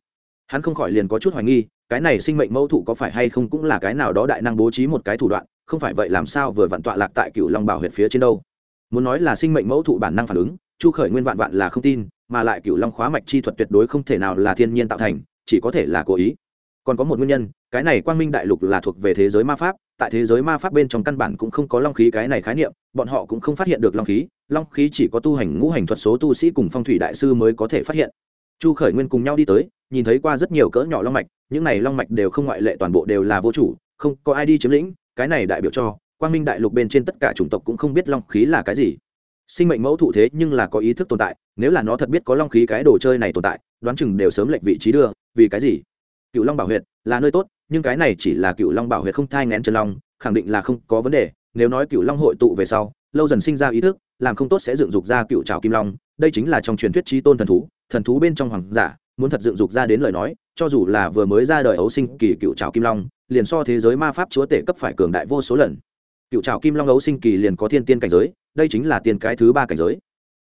Hắn không khỏi liền có chút hoài nghi, cái này sinh mệnh mẫu thụ có phải hay không cũng là cái nào đó đại năng bố trí một cái thủ đoạn không phải vậy làm sao vừa vặn tọa lạc tại cựu long bảo huyện phía trên đâu muốn nói là sinh mệnh mẫu thụ bản năng phản ứng chu khởi nguyên vạn vạn là không tin mà lại cựu long khóa mạch chi thuật tuyệt đối không thể nào là thiên nhiên tạo thành chỉ có thể là cố ý còn có một nguyên nhân cái này quang minh đại lục là thuộc về thế giới ma pháp tại thế giới ma pháp bên trong căn bản cũng không có long khí cái này khái niệm bọn họ cũng không phát hiện được long khí long khí chỉ có tu hành ngũ hành thuật số tu sĩ cùng phong thủy đại sư mới có thể phát hiện chu khởi nguyên cùng nhau đi tới nhìn thấy qua rất nhiều cỡ nhỏ long mạch những này long mạch đều không ngoại lệ toàn bộ đều là vô chủ không có ai đi chiếm lĩnh cái này đại biểu cho, quang minh đại lục bên trên tất cả chủng tộc cũng không biết long khí là cái gì. Sinh mệnh mẫu thụ thế nhưng là có ý thức tồn tại, nếu là nó thật biết có long khí cái đồ chơi này tồn tại, đoán chừng đều sớm lệnh vị trí đưa, vì cái gì? Cựu long bảo huyệt là nơi tốt, nhưng cái này chỉ là cựu long bảo huyệt không thai ngén chân long, khẳng định là không có vấn đề, nếu nói cựu long hội tụ về sau, lâu dần sinh ra ý thức, làm không tốt sẽ dựng dục ra cựu trào kim long, đây chính là trong truyền thuyết trí tôn thần thú thần thú bên trong hoàng giả muốn thật dựng dục ra đến lời nói, cho dù là vừa mới ra đời ấu sinh kỳ cựu trào kim long, liền so thế giới ma pháp chúa tể cấp phải cường đại vô số lần. Cựu trào kim long ấu sinh kỳ liền có thiên tiên cảnh giới, đây chính là tiền cái thứ ba cảnh giới.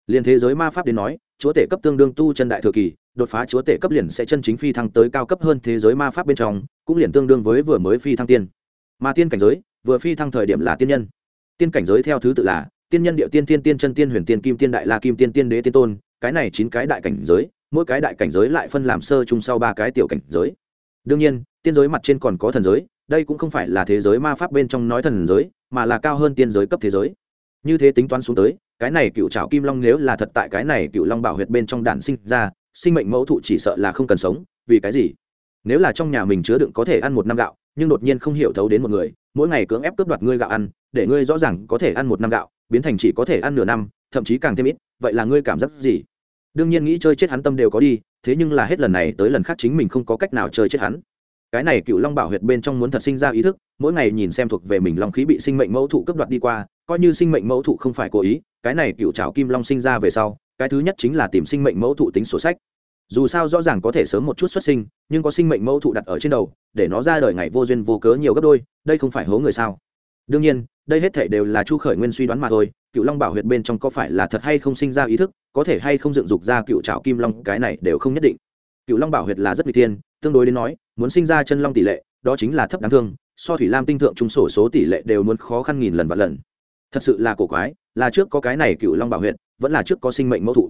Liền thế giới ma pháp đến nói, chúa tể cấp tương đương tu chân đại thừa kỳ, đột phá chúa tể cấp liền sẽ chân chính phi thăng tới cao cấp hơn thế giới ma pháp bên trong, cũng liền tương đương với vừa mới phi thăng tiên. Mà tiên cảnh giới, vừa phi thăng thời điểm là tiên nhân. Tiên cảnh giới theo thứ tự là, tiên nhân địa tiên tiên tiên chân tiên huyền tiên kim tiên đại la kim tiên tiên đế tiên tôn, cái này chín cái đại cảnh giới mỗi cái đại cảnh giới lại phân làm sơ chung sau ba cái tiểu cảnh giới. Đương nhiên, tiên giới mặt trên còn có thần giới, đây cũng không phải là thế giới ma pháp bên trong nói thần giới, mà là cao hơn tiên giới cấp thế giới. Như thế tính toán xuống tới, cái này cựu trào kim long nếu là thật tại cái này cựu long bảo huyệt bên trong đản sinh ra, sinh mệnh mẫu thụ chỉ sợ là không cần sống, vì cái gì? Nếu là trong nhà mình chứa đựng có thể ăn một năm gạo, nhưng đột nhiên không hiểu thấu đến một người, mỗi ngày cưỡng ép cướp đoạt ngươi gạo ăn, để ngươi rõ ràng có thể ăn một năm gạo, biến thành chỉ có thể ăn nửa năm, thậm chí càng thêm ít, vậy là ngươi cảm giác gì? Đương nhiên nghĩ chơi chết hắn tâm đều có đi, thế nhưng là hết lần này tới lần khác chính mình không có cách nào chơi chết hắn. Cái này cựu long bảo huyệt bên trong muốn thật sinh ra ý thức, mỗi ngày nhìn xem thuộc về mình long khí bị sinh mệnh mẫu thụ cấp đoạt đi qua, coi như sinh mệnh mẫu thụ không phải cố ý, cái này cựu trào kim long sinh ra về sau, cái thứ nhất chính là tìm sinh mệnh mẫu thụ tính sổ sách. Dù sao rõ ràng có thể sớm một chút xuất sinh, nhưng có sinh mệnh mẫu thụ đặt ở trên đầu, để nó ra đời ngày vô duyên vô cớ nhiều gấp đôi, đây không phải hố người sao? Đương nhiên đây hết thể đều là chu khởi nguyên suy đoán mà thôi, cựu long bảo huyệt bên trong có phải là thật hay không sinh ra ý thức, có thể hay không dựng dục ra cựu trào kim long, cái này đều không nhất định. Cựu long bảo huyệt là rất n g thiên, tương đối đến nói, muốn sinh ra chân long tỷ lệ, đó chính là thấp đáng thương, so thủy lam tinh thượng trung sổ số tỷ lệ đều muốn khó khăn nghìn lần và lần. Thật sự là cổ quái, là trước có cái này cựu long bảo huyện vẫn là trước có sinh mệnh mẫu thụ.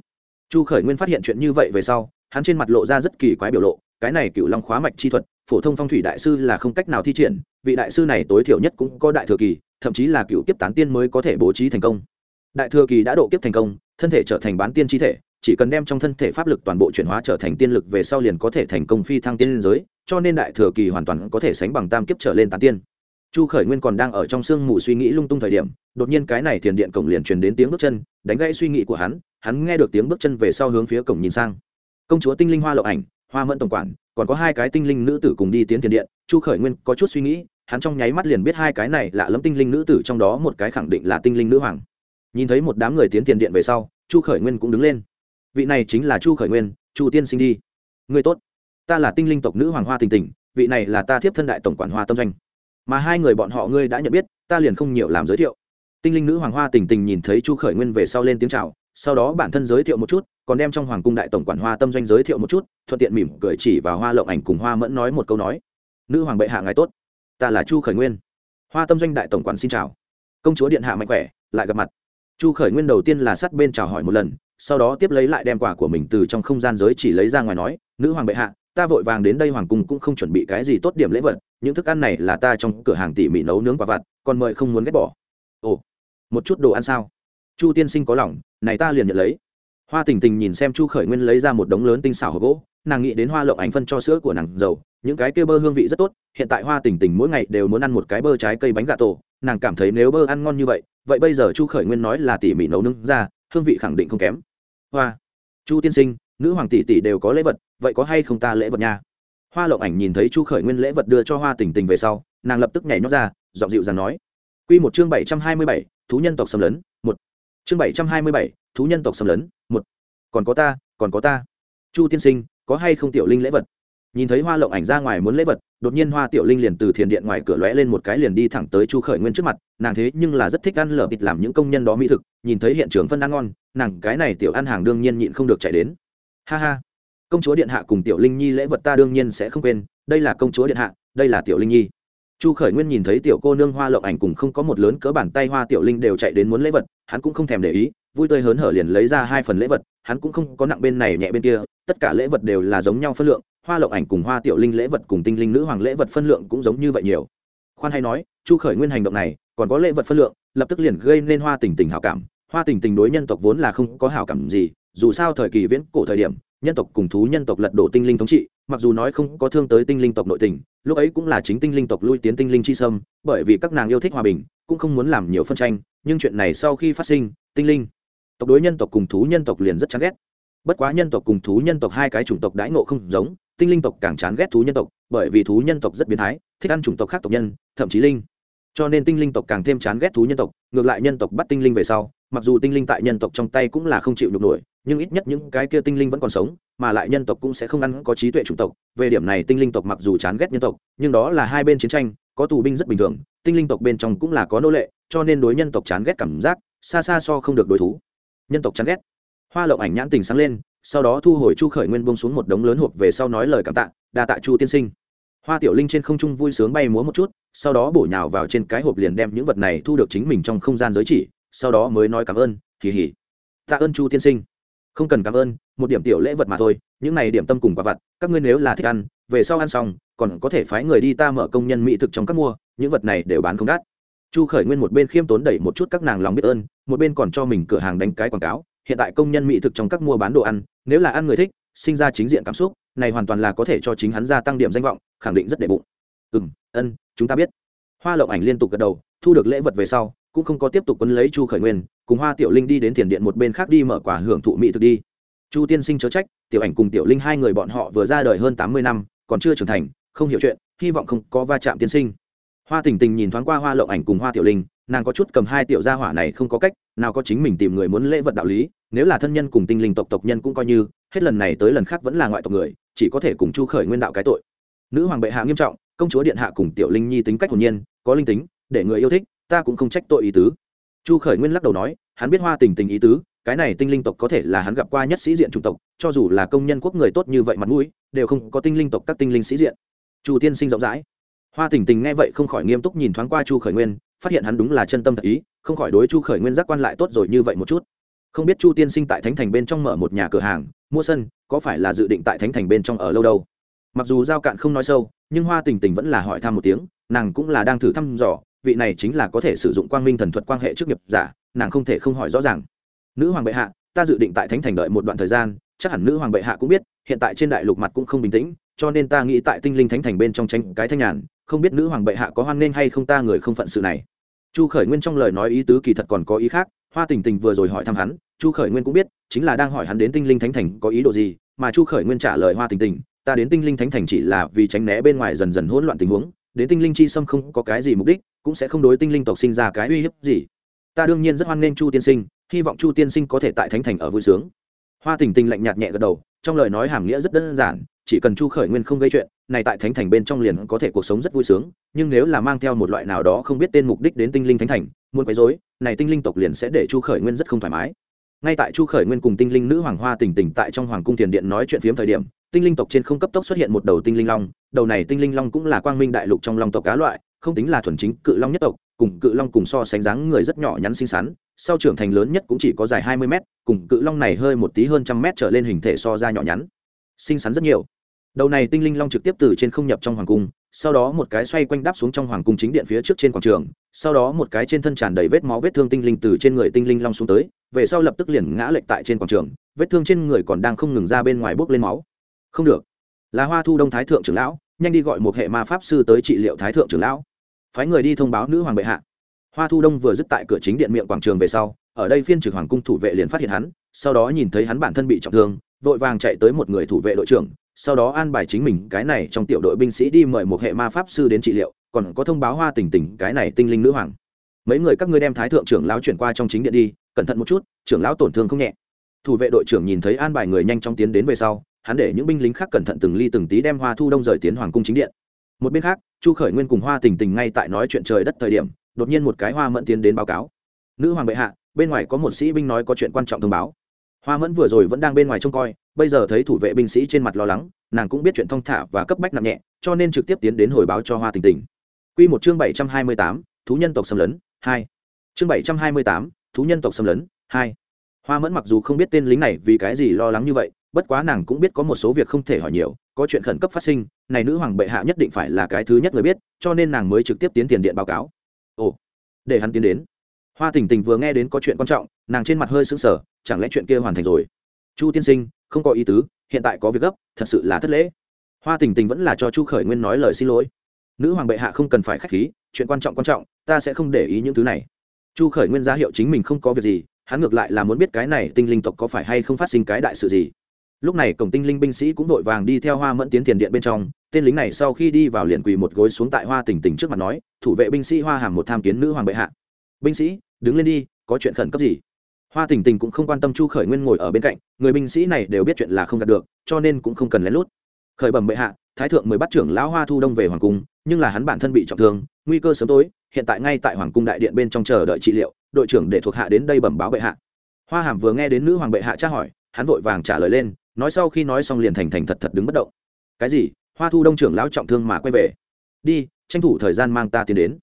Chu khởi nguyên phát hiện chuyện như vậy về sau, hắn trên mặt lộ ra rất kỳ quái biểu lộ, cái này cựu long khóa mạch chi thuật, phổ thông phong thủy đại sư là không cách nào thi triển, vị đại sư này tối thiểu nhất cũng có đại thừa kỳ thậm chí là cựu kiếp tán tiên mới có thể bố trí thành công. Đại thừa kỳ đã độ kiếp thành công, thân thể trở thành bán tiên chi thể, chỉ cần đem trong thân thể pháp lực toàn bộ chuyển hóa trở thành tiên lực về sau liền có thể thành công phi thăng tiên liên giới, cho nên đại thừa kỳ hoàn toàn có thể sánh bằng tam kiếp trở lên tán tiên. Chu khởi nguyên còn đang ở trong sương mù suy nghĩ lung tung thời điểm, đột nhiên cái này thiền điện cổng liền truyền đến tiếng bước chân, đánh gãy suy nghĩ của hắn hắn nghe được tiếng bước chân về sau hướng phía cổng nhìn sang. Công chúa tinh linh hoa lộ ảnh, hoa mẫn tổng quản, còn có hai cái tinh linh nữ tử cùng đi tiến thiền điện, chu khởi nguyên có chút suy nghĩ hắn trong nháy mắt liền biết hai cái này lạ lẫm tinh linh nữ tử trong đó một cái khẳng định là tinh linh nữ hoàng. Nhìn thấy một đám người tiến tiền điện về sau, chu khởi nguyên cũng đứng lên. Vị này chính là chu khởi nguyên, chu tiên sinh đi. Người tốt. Ta là tinh linh tộc nữ hoàng hoa tình tình, vị này là ta thiếp thân đại tổng quản hoa tâm doanh. Mà hai người bọn họ ngươi đã nhận biết, ta liền không nhiều làm giới thiệu. Tinh linh nữ hoàng hoa tình tình nhìn thấy chu khởi nguyên về sau lên tiếng c h à o sau đó bản thân giới thiệu một chút, còn đem trong hoàng cung đại tổng quản hoa tâm doanh giới thiệu một chút, thuận tiện mỉm cười chỉ vào hoa lộng ảnh cùng hoa mẫn nói một câu nói. Nữ hoàng bệ hạ ngài tốt ta là chu khởi nguyên. Hoa tâm doanh đại tổng quản xin chào. Công chúa điện hạ mạnh khỏe, lại gặp mặt. Chu khởi nguyên đầu tiên là sát bên chào hỏi một lần, sau đó tiếp lấy lại đem quà của mình từ trong không gian giới chỉ lấy ra ngoài nói, nữ hoàng bệ hạ, ta vội vàng đến đây hoàng cung cũng không chuẩn bị cái gì tốt điểm lễ vật, những thức ăn này là ta trong cửa hàng tỉ mỉ nấu nướng quả vặt, còn mời không muốn ghét bỏ. Ồ, một chút đồ ăn sao? Chu tiên sinh có lòng, này ta liền nhận lấy. Hoa tình tình nhìn xem chu khởi nguyên lấy ra một đống lớn tinh xảo hộp gỗ nàng nghĩ đến hoa lộng ảnh phân cho sữa của nàng dầu những cái kia bơ hương vị rất tốt, hiện tại hoa tỉnh tỉnh mỗi ngày đều muốn ăn một cái bơ trái cây bánh gà tổ, nàng cảm thấy nếu bơ ăn ngon như vậy vậy bây giờ chu khởi nguyên nói là tỉ mỉ nấu nướng ra, hương vị khẳng định không kém. Hoa. Chu tiên sinh, nữ hoàng tỷ tỷ đều có lễ vật, vậy có hay không ta lễ vật nha? Hoa lộng ảnh nhìn thấy chu khởi nguyên lễ vật đưa cho hoa tỉnh tỉnh về sau, nàng lập tức nhảy nhót ra dọn dịu dàng nói. Q một chương bảy trăm hai mươi bảy, thú nhân tộc xâm lấn, một. Chương bảy trăm hai mươi bảy, thú nhân tộc xâm lấn, một. Còn có ta, còn có ta. Chu tiên sinh có hay không tiểu linh lễ vật? Nhìn thấy hoa lộng ảnh ra ngoài muốn lễ vật, đột nhiên hoa tiểu linh liền từ thiền điện ngoài cửa lóe lên một cái liền đi thẳng tới chu khởi nguyên trước mặt, nàng thế nhưng là rất thích ăn lở thịt làm những công nhân đó mỹ thực, nhìn thấy hiện trường phân ăn ngon, nàng cái này tiểu ăn hàng đương nhiên nhịn không được chạy đến. Ha ha, công chúa điện hạ cùng tiểu linh nhi lễ vật ta đương nhiên sẽ không quên, đây là công chúa điện hạ, đây là tiểu linh nhi. Chu khởi nguyên nhìn thấy tiểu cô nương hoa lộng ảnh cùng không có một lớn cỡ bàn tay hoa tiểu linh đều chạy đến muốn lễ vật, hắn cũng không thèm để ý, vui tươi hớn hở liền lấy ra hai phần lễ vật hắn cũng không có nặng bên này nhẹ bên kia, tất cả lễ vật đều là giống nhau phân lượng, hoa lộng ảnh cùng hoa tiểu linh lễ vật cùng tinh linh nữ hoàng lễ vật phân lượng cũng giống như vậy nhiều. Khoan hay nói, chu khởi nguyên hành động này, còn có lễ vật phân lượng, lập tức liền gây nên hoa tình tình hảo cảm. Hoa tình tình đối nhân tộc vốn là không có hảo cảm gì, dù sao thời kỳ viễn cổ thời điểm, nhân tộc cùng thú nhân tộc lật đổ tinh linh thống trị, mặc dù nói không có thương tới tinh linh tộc nội tình, lúc ấy cũng là chính tinh linh tộc lui tiến tinh linh chi sâm, bởi vì các nàng yêu thích hòa bình, cũng không muốn làm nhiều phân tranh, nhưng chuyện này sau khi phát sinh, tinh linh tộc đối nhân tộc cùng thú nhân tộc liền rất chán ghét. Bất quá nhân tộc cùng thú nhân tộc hai cái chủng tộc đãi ngộ không giống, tinh linh tộc càng chán ghét thú nhân tộc, bởi vì thú nhân tộc rất biến thái, thích ăn chủng tộc khác tộc nhân, thậm chí linh. Cho nên tinh linh tộc càng thêm chán ghét thú nhân tộc, ngược lại nhân tộc bắt tinh linh về sau, mặc dù tinh linh tại nhân tộc trong tay cũng là không chịu nhục nổi, nhưng ít nhất những cái kia tinh linh vẫn còn sống, mà lại nhân tộc cũng sẽ không ăn có trí tuệ chủng tộc. Về điểm này tinh linh tộc mặc dù chán ghét nhân tộc, nhưng đó là hai bên chiến tranh, có tù binh rất bình thường, tinh linh tộc bên trong cũng là có nô lệ, cho nên đối nhân tộc chán ghét cảm giác xa xa so không được đối thú nhân tộc chán ghét. Hoa lộng ảnh nhãn tình sáng lên, sau đó thu hồi chu khởi nguyên bông xuống một đống lớn hộp về sau nói lời cảm tạ, đa tạ chu tiên sinh. Hoa tiểu linh trên không trung vui sướng bay múa một chút, sau đó bổ nhào vào trên cái hộp liền đem những vật này thu được chính mình trong không gian giới chỉ, sau đó mới nói cảm ơn, kỳ hỉ, tạ ơn chu tiên sinh. Không cần cảm ơn, một điểm tiểu lễ vật mà thôi, những này điểm tâm cùng quả vặt, các ngươi nếu là thích ăn, về sau ăn xong, còn có thể phái người đi ta mở công nhân mỹ thực trong các mua, những vật này đều bán không đắt chu khởi nguyên một bên khiêm tốn đẩy một chút các nàng lòng biết ơn, một bên còn cho mình cửa hàng đánh cái quảng cáo, hiện tại công nhân mỹ thực trong các mua bán đồ ăn, nếu là ăn người thích, sinh ra chính diện cảm xúc, này hoàn toàn là có thể cho chính hắn gia tăng điểm danh vọng, khẳng định rất đệ bụng. Ừ ân, chúng ta biết. Hoa lộng ảnh liên tục gật đầu, thu được lễ vật về sau, cũng không có tiếp tục quấn lấy chu khởi nguyên, cùng hoa tiểu linh đi đến thiền điện một bên khác đi mở quả hưởng thụ mỹ thực đi. Chu tiên sinh chớ trách, tiểu ảnh cùng tiểu linh hai người bọn họ vừa ra đời hơn tám mươi năm, còn chưa trưởng thành, không hiểu chuyện, hy vọng không có va chạm tiên sinh hoa tình tình nhìn thoáng qua hoa lộng ảnh cùng hoa tiểu linh, nàng có chút cầm hai tiểu gia hỏa này không có cách, nào có chính mình tìm người muốn lễ vật đạo lý, nếu là thân nhân cùng tinh linh tộc tộc nhân cũng coi như, hết lần này tới lần khác vẫn là ngoại tộc người, chỉ có thể cùng chu khởi nguyên đạo cái tội. Nữ hoàng bệ hạ nghiêm trọng, công chúa điện hạ cùng tiểu linh nhi tính cách hồn nhiên, có linh tính, để người yêu thích, ta cũng không trách tội ý tứ. Chu khởi nguyên lắc đầu nói, hắn biết hoa tình tình ý tứ, cái này tinh linh tộc có thể là hắn gặp qua nhất sĩ diện chủng tộc, cho dù là công nhân quốc người tốt như vậy mặt mũi, đều không có tinh linh tộc các tinh linh sĩ diện. Chu tiên sinh rộng rãi hoa tình tình nghe vậy không khỏi nghiêm túc nhìn thoáng qua chu khởi nguyên, phát hiện hắn đúng là chân tâm thật ý, không khỏi đối chu khởi nguyên giác quan lại tốt rồi như vậy một chút. Không biết chu tiên sinh tại thánh thành bên trong mở một nhà cửa hàng, mua sân, có phải là dự định tại thánh thành bên trong ở lâu đâu? Mặc dù giao cạn không nói sâu, nhưng hoa tình tình vẫn là hỏi thăm một tiếng, nàng cũng là đang thử thăm dò, vị này chính là có thể sử dụng quang minh thần thuật quan hệ trước nghiệp giả, nàng không thể không hỏi rõ ràng. Nữ hoàng bệ hạ, ta dự định tại thánh thành đợi một đoạn thời gian, chắc hẳn nữ hoàng bệ hạ cũng biết, hiện tại trên đại lục mặt cũng không bình tĩnh, cho nên ta nghĩ tại tinh linh thánh thành bên trong tranh cái thanh nhàn không biết nữ hoàng bệ hạ có hoan nghênh hay không ta người không phận sự này. Chu khởi nguyên trong lời nói ý tứ kỳ thật còn có ý khác, hoa tình tình vừa rồi hỏi thăm hắn, chu khởi nguyên cũng biết, chính là đang hỏi hắn đến tinh linh thánh thành có ý đồ gì, mà chu khởi nguyên trả lời hoa tình tình, ta đến tinh linh thánh thành chỉ là vì tránh né bên ngoài dần dần hỗn loạn tình huống, đến tinh linh chi xâm không có cái gì mục đích, cũng sẽ không đối tinh linh tộc sinh ra cái uy hiếp gì. Ta đương nhiên rất hoan nghênh chu tiên sinh, hy vọng chu tiên sinh có thể tại thánh thành ở vui sướng. Hoa tình tình lạnh nhạt nhẹ gật đầu, trong lời nói hàm nghĩa rất đơn giản, chỉ cần chu khởi nguyên không gây chuyện này tại thánh thành bên trong liền có thể cuộc sống rất vui sướng, nhưng nếu là mang theo một loại nào đó không biết tên mục đích đến tinh linh thánh thành, muốn quấy rối, này tinh linh tộc liền sẽ để chu khởi nguyên rất không thoải mái. Ngay tại chu khởi nguyên cùng tinh linh nữ hoàng hoa tỉnh tỉnh tại trong hoàng cung tiền điện nói chuyện phiếm thời điểm, tinh linh tộc trên không cấp tốc xuất hiện một đầu tinh linh long, đầu này tinh linh long cũng là quang minh đại lục trong long tộc cá loại, không tính là thuần chính cự long nhất tộc, cùng cự long cùng so sánh dáng người rất nhỏ nhắn xinh xắn, sau trưởng thành lớn nhất cũng chỉ có dài hai mươi mét, cùng cự long này hơi một tí hơn trăm mét trở lên hình thể so ra nhỏ nhắn, xinh xắn rất nhiều đầu này tinh linh long trực tiếp từ trên không nhập trong hoàng cung, sau đó một cái xoay quanh đáp xuống trong hoàng cung chính điện phía trước trên quảng trường, sau đó một cái trên thân tràn đầy vết máu vết thương tinh linh từ trên người tinh linh long xuống tới, về sau lập tức liền ngã lệch tại trên quảng trường, vết thương trên người còn đang không ngừng ra bên ngoài bốc lên máu. Không được. Là hoa thu đông thái thượng trưởng lão, nhanh đi gọi một hệ ma pháp sư tới trị liệu thái thượng trưởng lão. Phái người đi thông báo nữ hoàng bệ hạ. Hoa thu đông vừa dứt tại cửa chính điện miệng quảng trường về sau, ở đây phiên trực hoàng cung thủ vệ liền phát hiện hắn, sau đó nhìn thấy hắn bản thân bị trọng thương, vội vàng chạy tới một người thủ vệ đội trưởng sau đó an bài chính mình cái này trong tiểu đội binh sĩ đi mời một hệ ma pháp sư đến trị liệu, còn có thông báo hoa tình tình cái này tinh linh nữ hoàng. Mấy người các ngươi đem thái thượng trưởng lão chuyển qua trong chính điện đi, cẩn thận một chút, trưởng lão tổn thương không nhẹ. Thủ vệ đội trưởng nhìn thấy an bài người nhanh chóng tiến đến về sau, hắn để những binh lính khác cẩn thận từng ly từng tí đem hoa thu đông rời tiến hoàng cung chính điện. Một bên khác, chu khởi nguyên cùng hoa tình tình ngay tại nói chuyện trời đất thời điểm, đột nhiên một cái hoa mẫn tiến đến báo cáo. Nữ hoàng bệ hạ, bên ngoài có một sĩ binh nói có chuyện quan trọng thông báo hoa mẫn vừa rồi vẫn đang bên ngoài trông coi, bây giờ thấy thủ vệ binh sĩ trên mặt lo lắng, nàng cũng biết chuyện thong thả và cấp bách nặng nhẹ, cho nên trực tiếp tiến đến hồi báo cho hoa tình tình. Q một chương bảy trăm hai mươi tám, thú nhân tộc xâm lấn, hai. Chương bảy trăm hai mươi tám, thú nhân tộc xâm lấn, hai. Hoa mẫn mặc dù không biết tên lính này vì cái gì lo lắng như vậy, bất quá nàng cũng biết có một số việc không thể hỏi nhiều, có chuyện khẩn cấp phát sinh, này nữ hoàng bệ hạ nhất định phải là cái thứ nhất người biết, cho nên nàng mới trực tiếp tiến tiền điện báo cáo. Ồ, để hắn tiến đến. Hoa tình tình vừa nghe đến có chuyện quan trọng nàng trên mặt hơi sững sờ, chẳng lẽ chuyện kia hoàn thành rồi? Chu tiên sinh, không có ý tứ, hiện tại có việc gấp, thật sự là thất lễ. Hoa tình tình vẫn là cho chu khởi nguyên nói lời xin lỗi. Nữ hoàng bệ hạ không cần phải k h á c h khí, chuyện quan trọng quan trọng, ta sẽ không để ý những thứ này. Chu khởi nguyên ra hiệu chính mình không có việc gì, hắn ngược lại là muốn biết cái này tinh linh tộc có phải hay không phát sinh cái đại sự gì. Lúc này cổng tinh linh binh sĩ cũng vội vàng đi theo hoa mẫn tiến tiền điện bên trong, tên lính này sau khi đi vào liền quỳ một gối xuống tại hoa tỉnh tỉnh trước mặt nói, thủ vệ binh sĩ hoa hàm một tham kiến nữ hoàng bệ hạ. Binh sĩ, đứng lên đi, có chuyện khẩn cấp gì? Hoa tình tình cũng không quan tâm chu khởi nguyên ngồi ở bên cạnh, người binh sĩ này đều biết chuyện là không đạt được, cho nên cũng không cần lén lút. Khởi bẩm bệ hạ, thái thượng mới bắt trưởng lão hoa thu đông về hoàng cung, nhưng là hắn bản thân bị trọng thương, nguy cơ sớm tối, hiện tại ngay tại hoàng cung đại điện bên trong chờ đợi trị liệu, đội trưởng để thuộc hạ đến đây bẩm báo bệ hạ. Hoa hàm vừa nghe đến nữ hoàng bệ hạ tra hỏi, hắn vội vàng trả lời lên, nói sau khi nói xong liền thành thành thật thật đứng bất động. Cái gì? Hoa thu đông trưởng lão trọng thương mà quay về. Đi, tranh thủ thời gian mang ta tiến đến.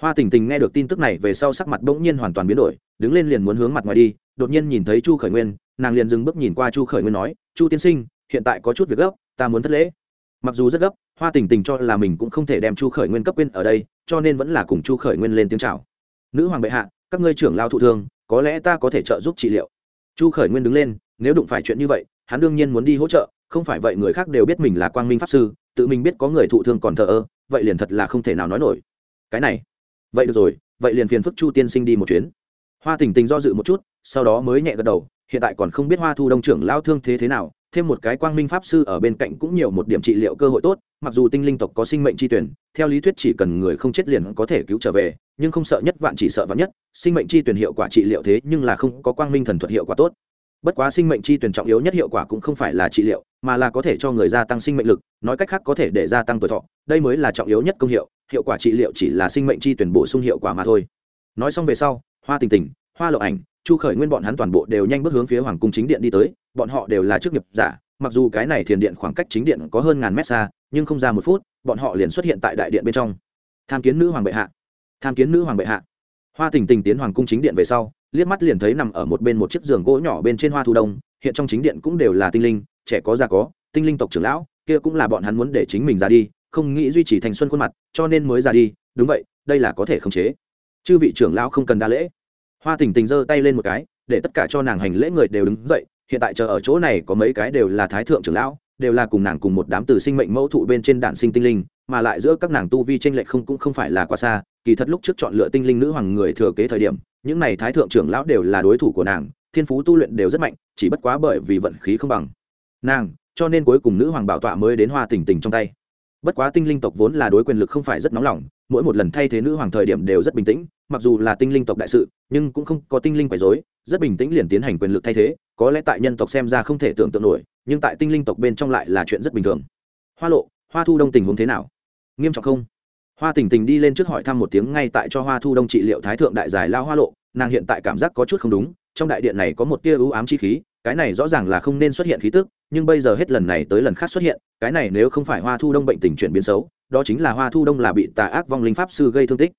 Hoa tình tình nghe được tin tức này về sau sắc mặt bỗng nhiên hoàn toàn biến đổi đứng lên liền muốn hướng mặt ngoài đi, đột nhiên nhìn thấy chu khởi nguyên, nàng liền dừng bước nhìn qua chu khởi nguyên nói, chu tiên sinh, hiện tại có chút việc gấp, ta muốn thất lễ. Mặc dù rất gấp, hoa tình tình cho là mình cũng không thể đem chu khởi nguyên cấp quên ở đây, cho nên vẫn là cùng chu khởi nguyên lên tiếng chào. Nữ hoàng bệ hạ, các ngươi trưởng lao thụ thương, có lẽ ta có thể trợ giúp trị liệu. Chu khởi nguyên đứng lên, nếu đụng phải chuyện như vậy, hắn đương nhiên muốn đi hỗ trợ, không phải vậy người khác đều biết mình là quang minh pháp sư, tự mình biết có người thụ thương còn thờ ơ, vậy liền thật là không thể nào nói nổi. Cái này, vậy được rồi, vậy liền phiền phức chu tiên sinh đi một chuyến hoa tình tình do dự một chút, sau đó mới nhẹ gật đầu, hiện tại còn không biết hoa thu đông trưởng lao thương thế thế nào, thêm một cái quang minh pháp sư ở bên cạnh cũng nhiều một điểm trị liệu cơ hội tốt, mặc dù tinh linh tộc có sinh mệnh chi tuyển, theo lý thuyết chỉ cần người không chết liền có thể cứu trở về, nhưng không sợ nhất vạn chỉ sợ vạn nhất, sinh mệnh chi tuyển hiệu quả trị liệu thế nhưng là không có quang minh thần thuật hiệu quả tốt. Bất quá sinh mệnh chi tuyển trọng yếu nhất hiệu quả cũng không phải là trị liệu, mà là có thể cho người gia tăng sinh mệnh lực, nói cách khác có thể để gia tăng tuổi thọ, đây mới là trọng yếu nhất công hiệu hiệu quả trị liệu chỉ là sinh mệnh chi tuyển bổ sung hiệu quả mà thôi. Nói xong về sau hoa tình tình, hoa lộ ảnh, chu khởi nguyên bọn hắn toàn bộ đều nhanh bước hướng phía hoàng cung chính điện đi tới, bọn họ đều là chức nghiệp giả, mặc dù cái này thiền điện khoảng cách chính điện có hơn ngàn mét xa, nhưng không ra một phút, bọn họ liền xuất hiện tại đại điện bên trong. Tham kiến nữ hoàng bệ hạ. Tham kiến nữ hoàng bệ hạ. Hoa tình tình tiến hoàng cung chính điện về sau, liếc mắt liền thấy nằm ở một bên một chiếc giường gỗ nhỏ bên trên hoa thu đông, hiện trong chính điện cũng đều là tinh linh, trẻ có già có, tinh linh tộc trưởng lão, kia cũng là bọn hắn muốn để chính mình ra đi, không nghĩ duy trì thành xuân khuôn mặt, cho nên mới ra đi, đúng vậy, đây là có thể khống chế chư vị trưởng lão không cần đa lễ. Hoa tình tình giơ tay lên một cái, để tất cả cho nàng hành lễ người đều đứng dậy, hiện tại chờ ở chỗ này có mấy cái đều là thái thượng trưởng lão, đều là cùng nàng cùng một đám từ sinh mệnh mẫu thụ bên trên đạn sinh tinh linh, mà lại giữa các nàng tu vi tranh lệch không cũng không phải là quá xa, kỳ thật lúc trước chọn lựa tinh linh nữ hoàng người thừa kế thời điểm, những này thái thượng trưởng lão đều là đối thủ của nàng, thiên phú tu luyện đều rất mạnh, chỉ bất quá bởi vì vận khí không bằng. Nàng, cho nên cuối cùng nữ hoàng bảo tọa mới đến hoa tình tình trong tay. Bất quá tinh linh tộc vốn là đối quyền lực không phải rất nóng lòng mỗi một lần thay thế nữ hoàng thời điểm đều rất bình tĩnh, mặc dù là tinh linh tộc đại sự, nhưng cũng không có tinh linh quấy dối rất bình tĩnh liền tiến hành quyền lực thay thế, có lẽ tại nhân tộc xem ra không thể tưởng tượng nổi, nhưng tại tinh linh tộc bên trong lại là chuyện rất bình thường. Hoa lộ, hoa thu đông tình huống thế nào? Nghiêm trọng không? Hoa tình tình đi lên trước hỏi thăm một tiếng ngay tại cho hoa thu đông trị liệu thái thượng đại giải lao hoa lộ, nàng hiện tại cảm giác có chút không đúng, trong đại điện này có một tia ưu ám chi khí, cái này rõ ràng là không nên xuất hiện khí tức nhưng bây giờ hết lần này tới lần khác xuất hiện, cái này nếu không phải hoa thu đông bệnh tình chuyển biến xấu, đó chính là hoa thu đông là bị tà ác vong linh pháp sư gây thương tích.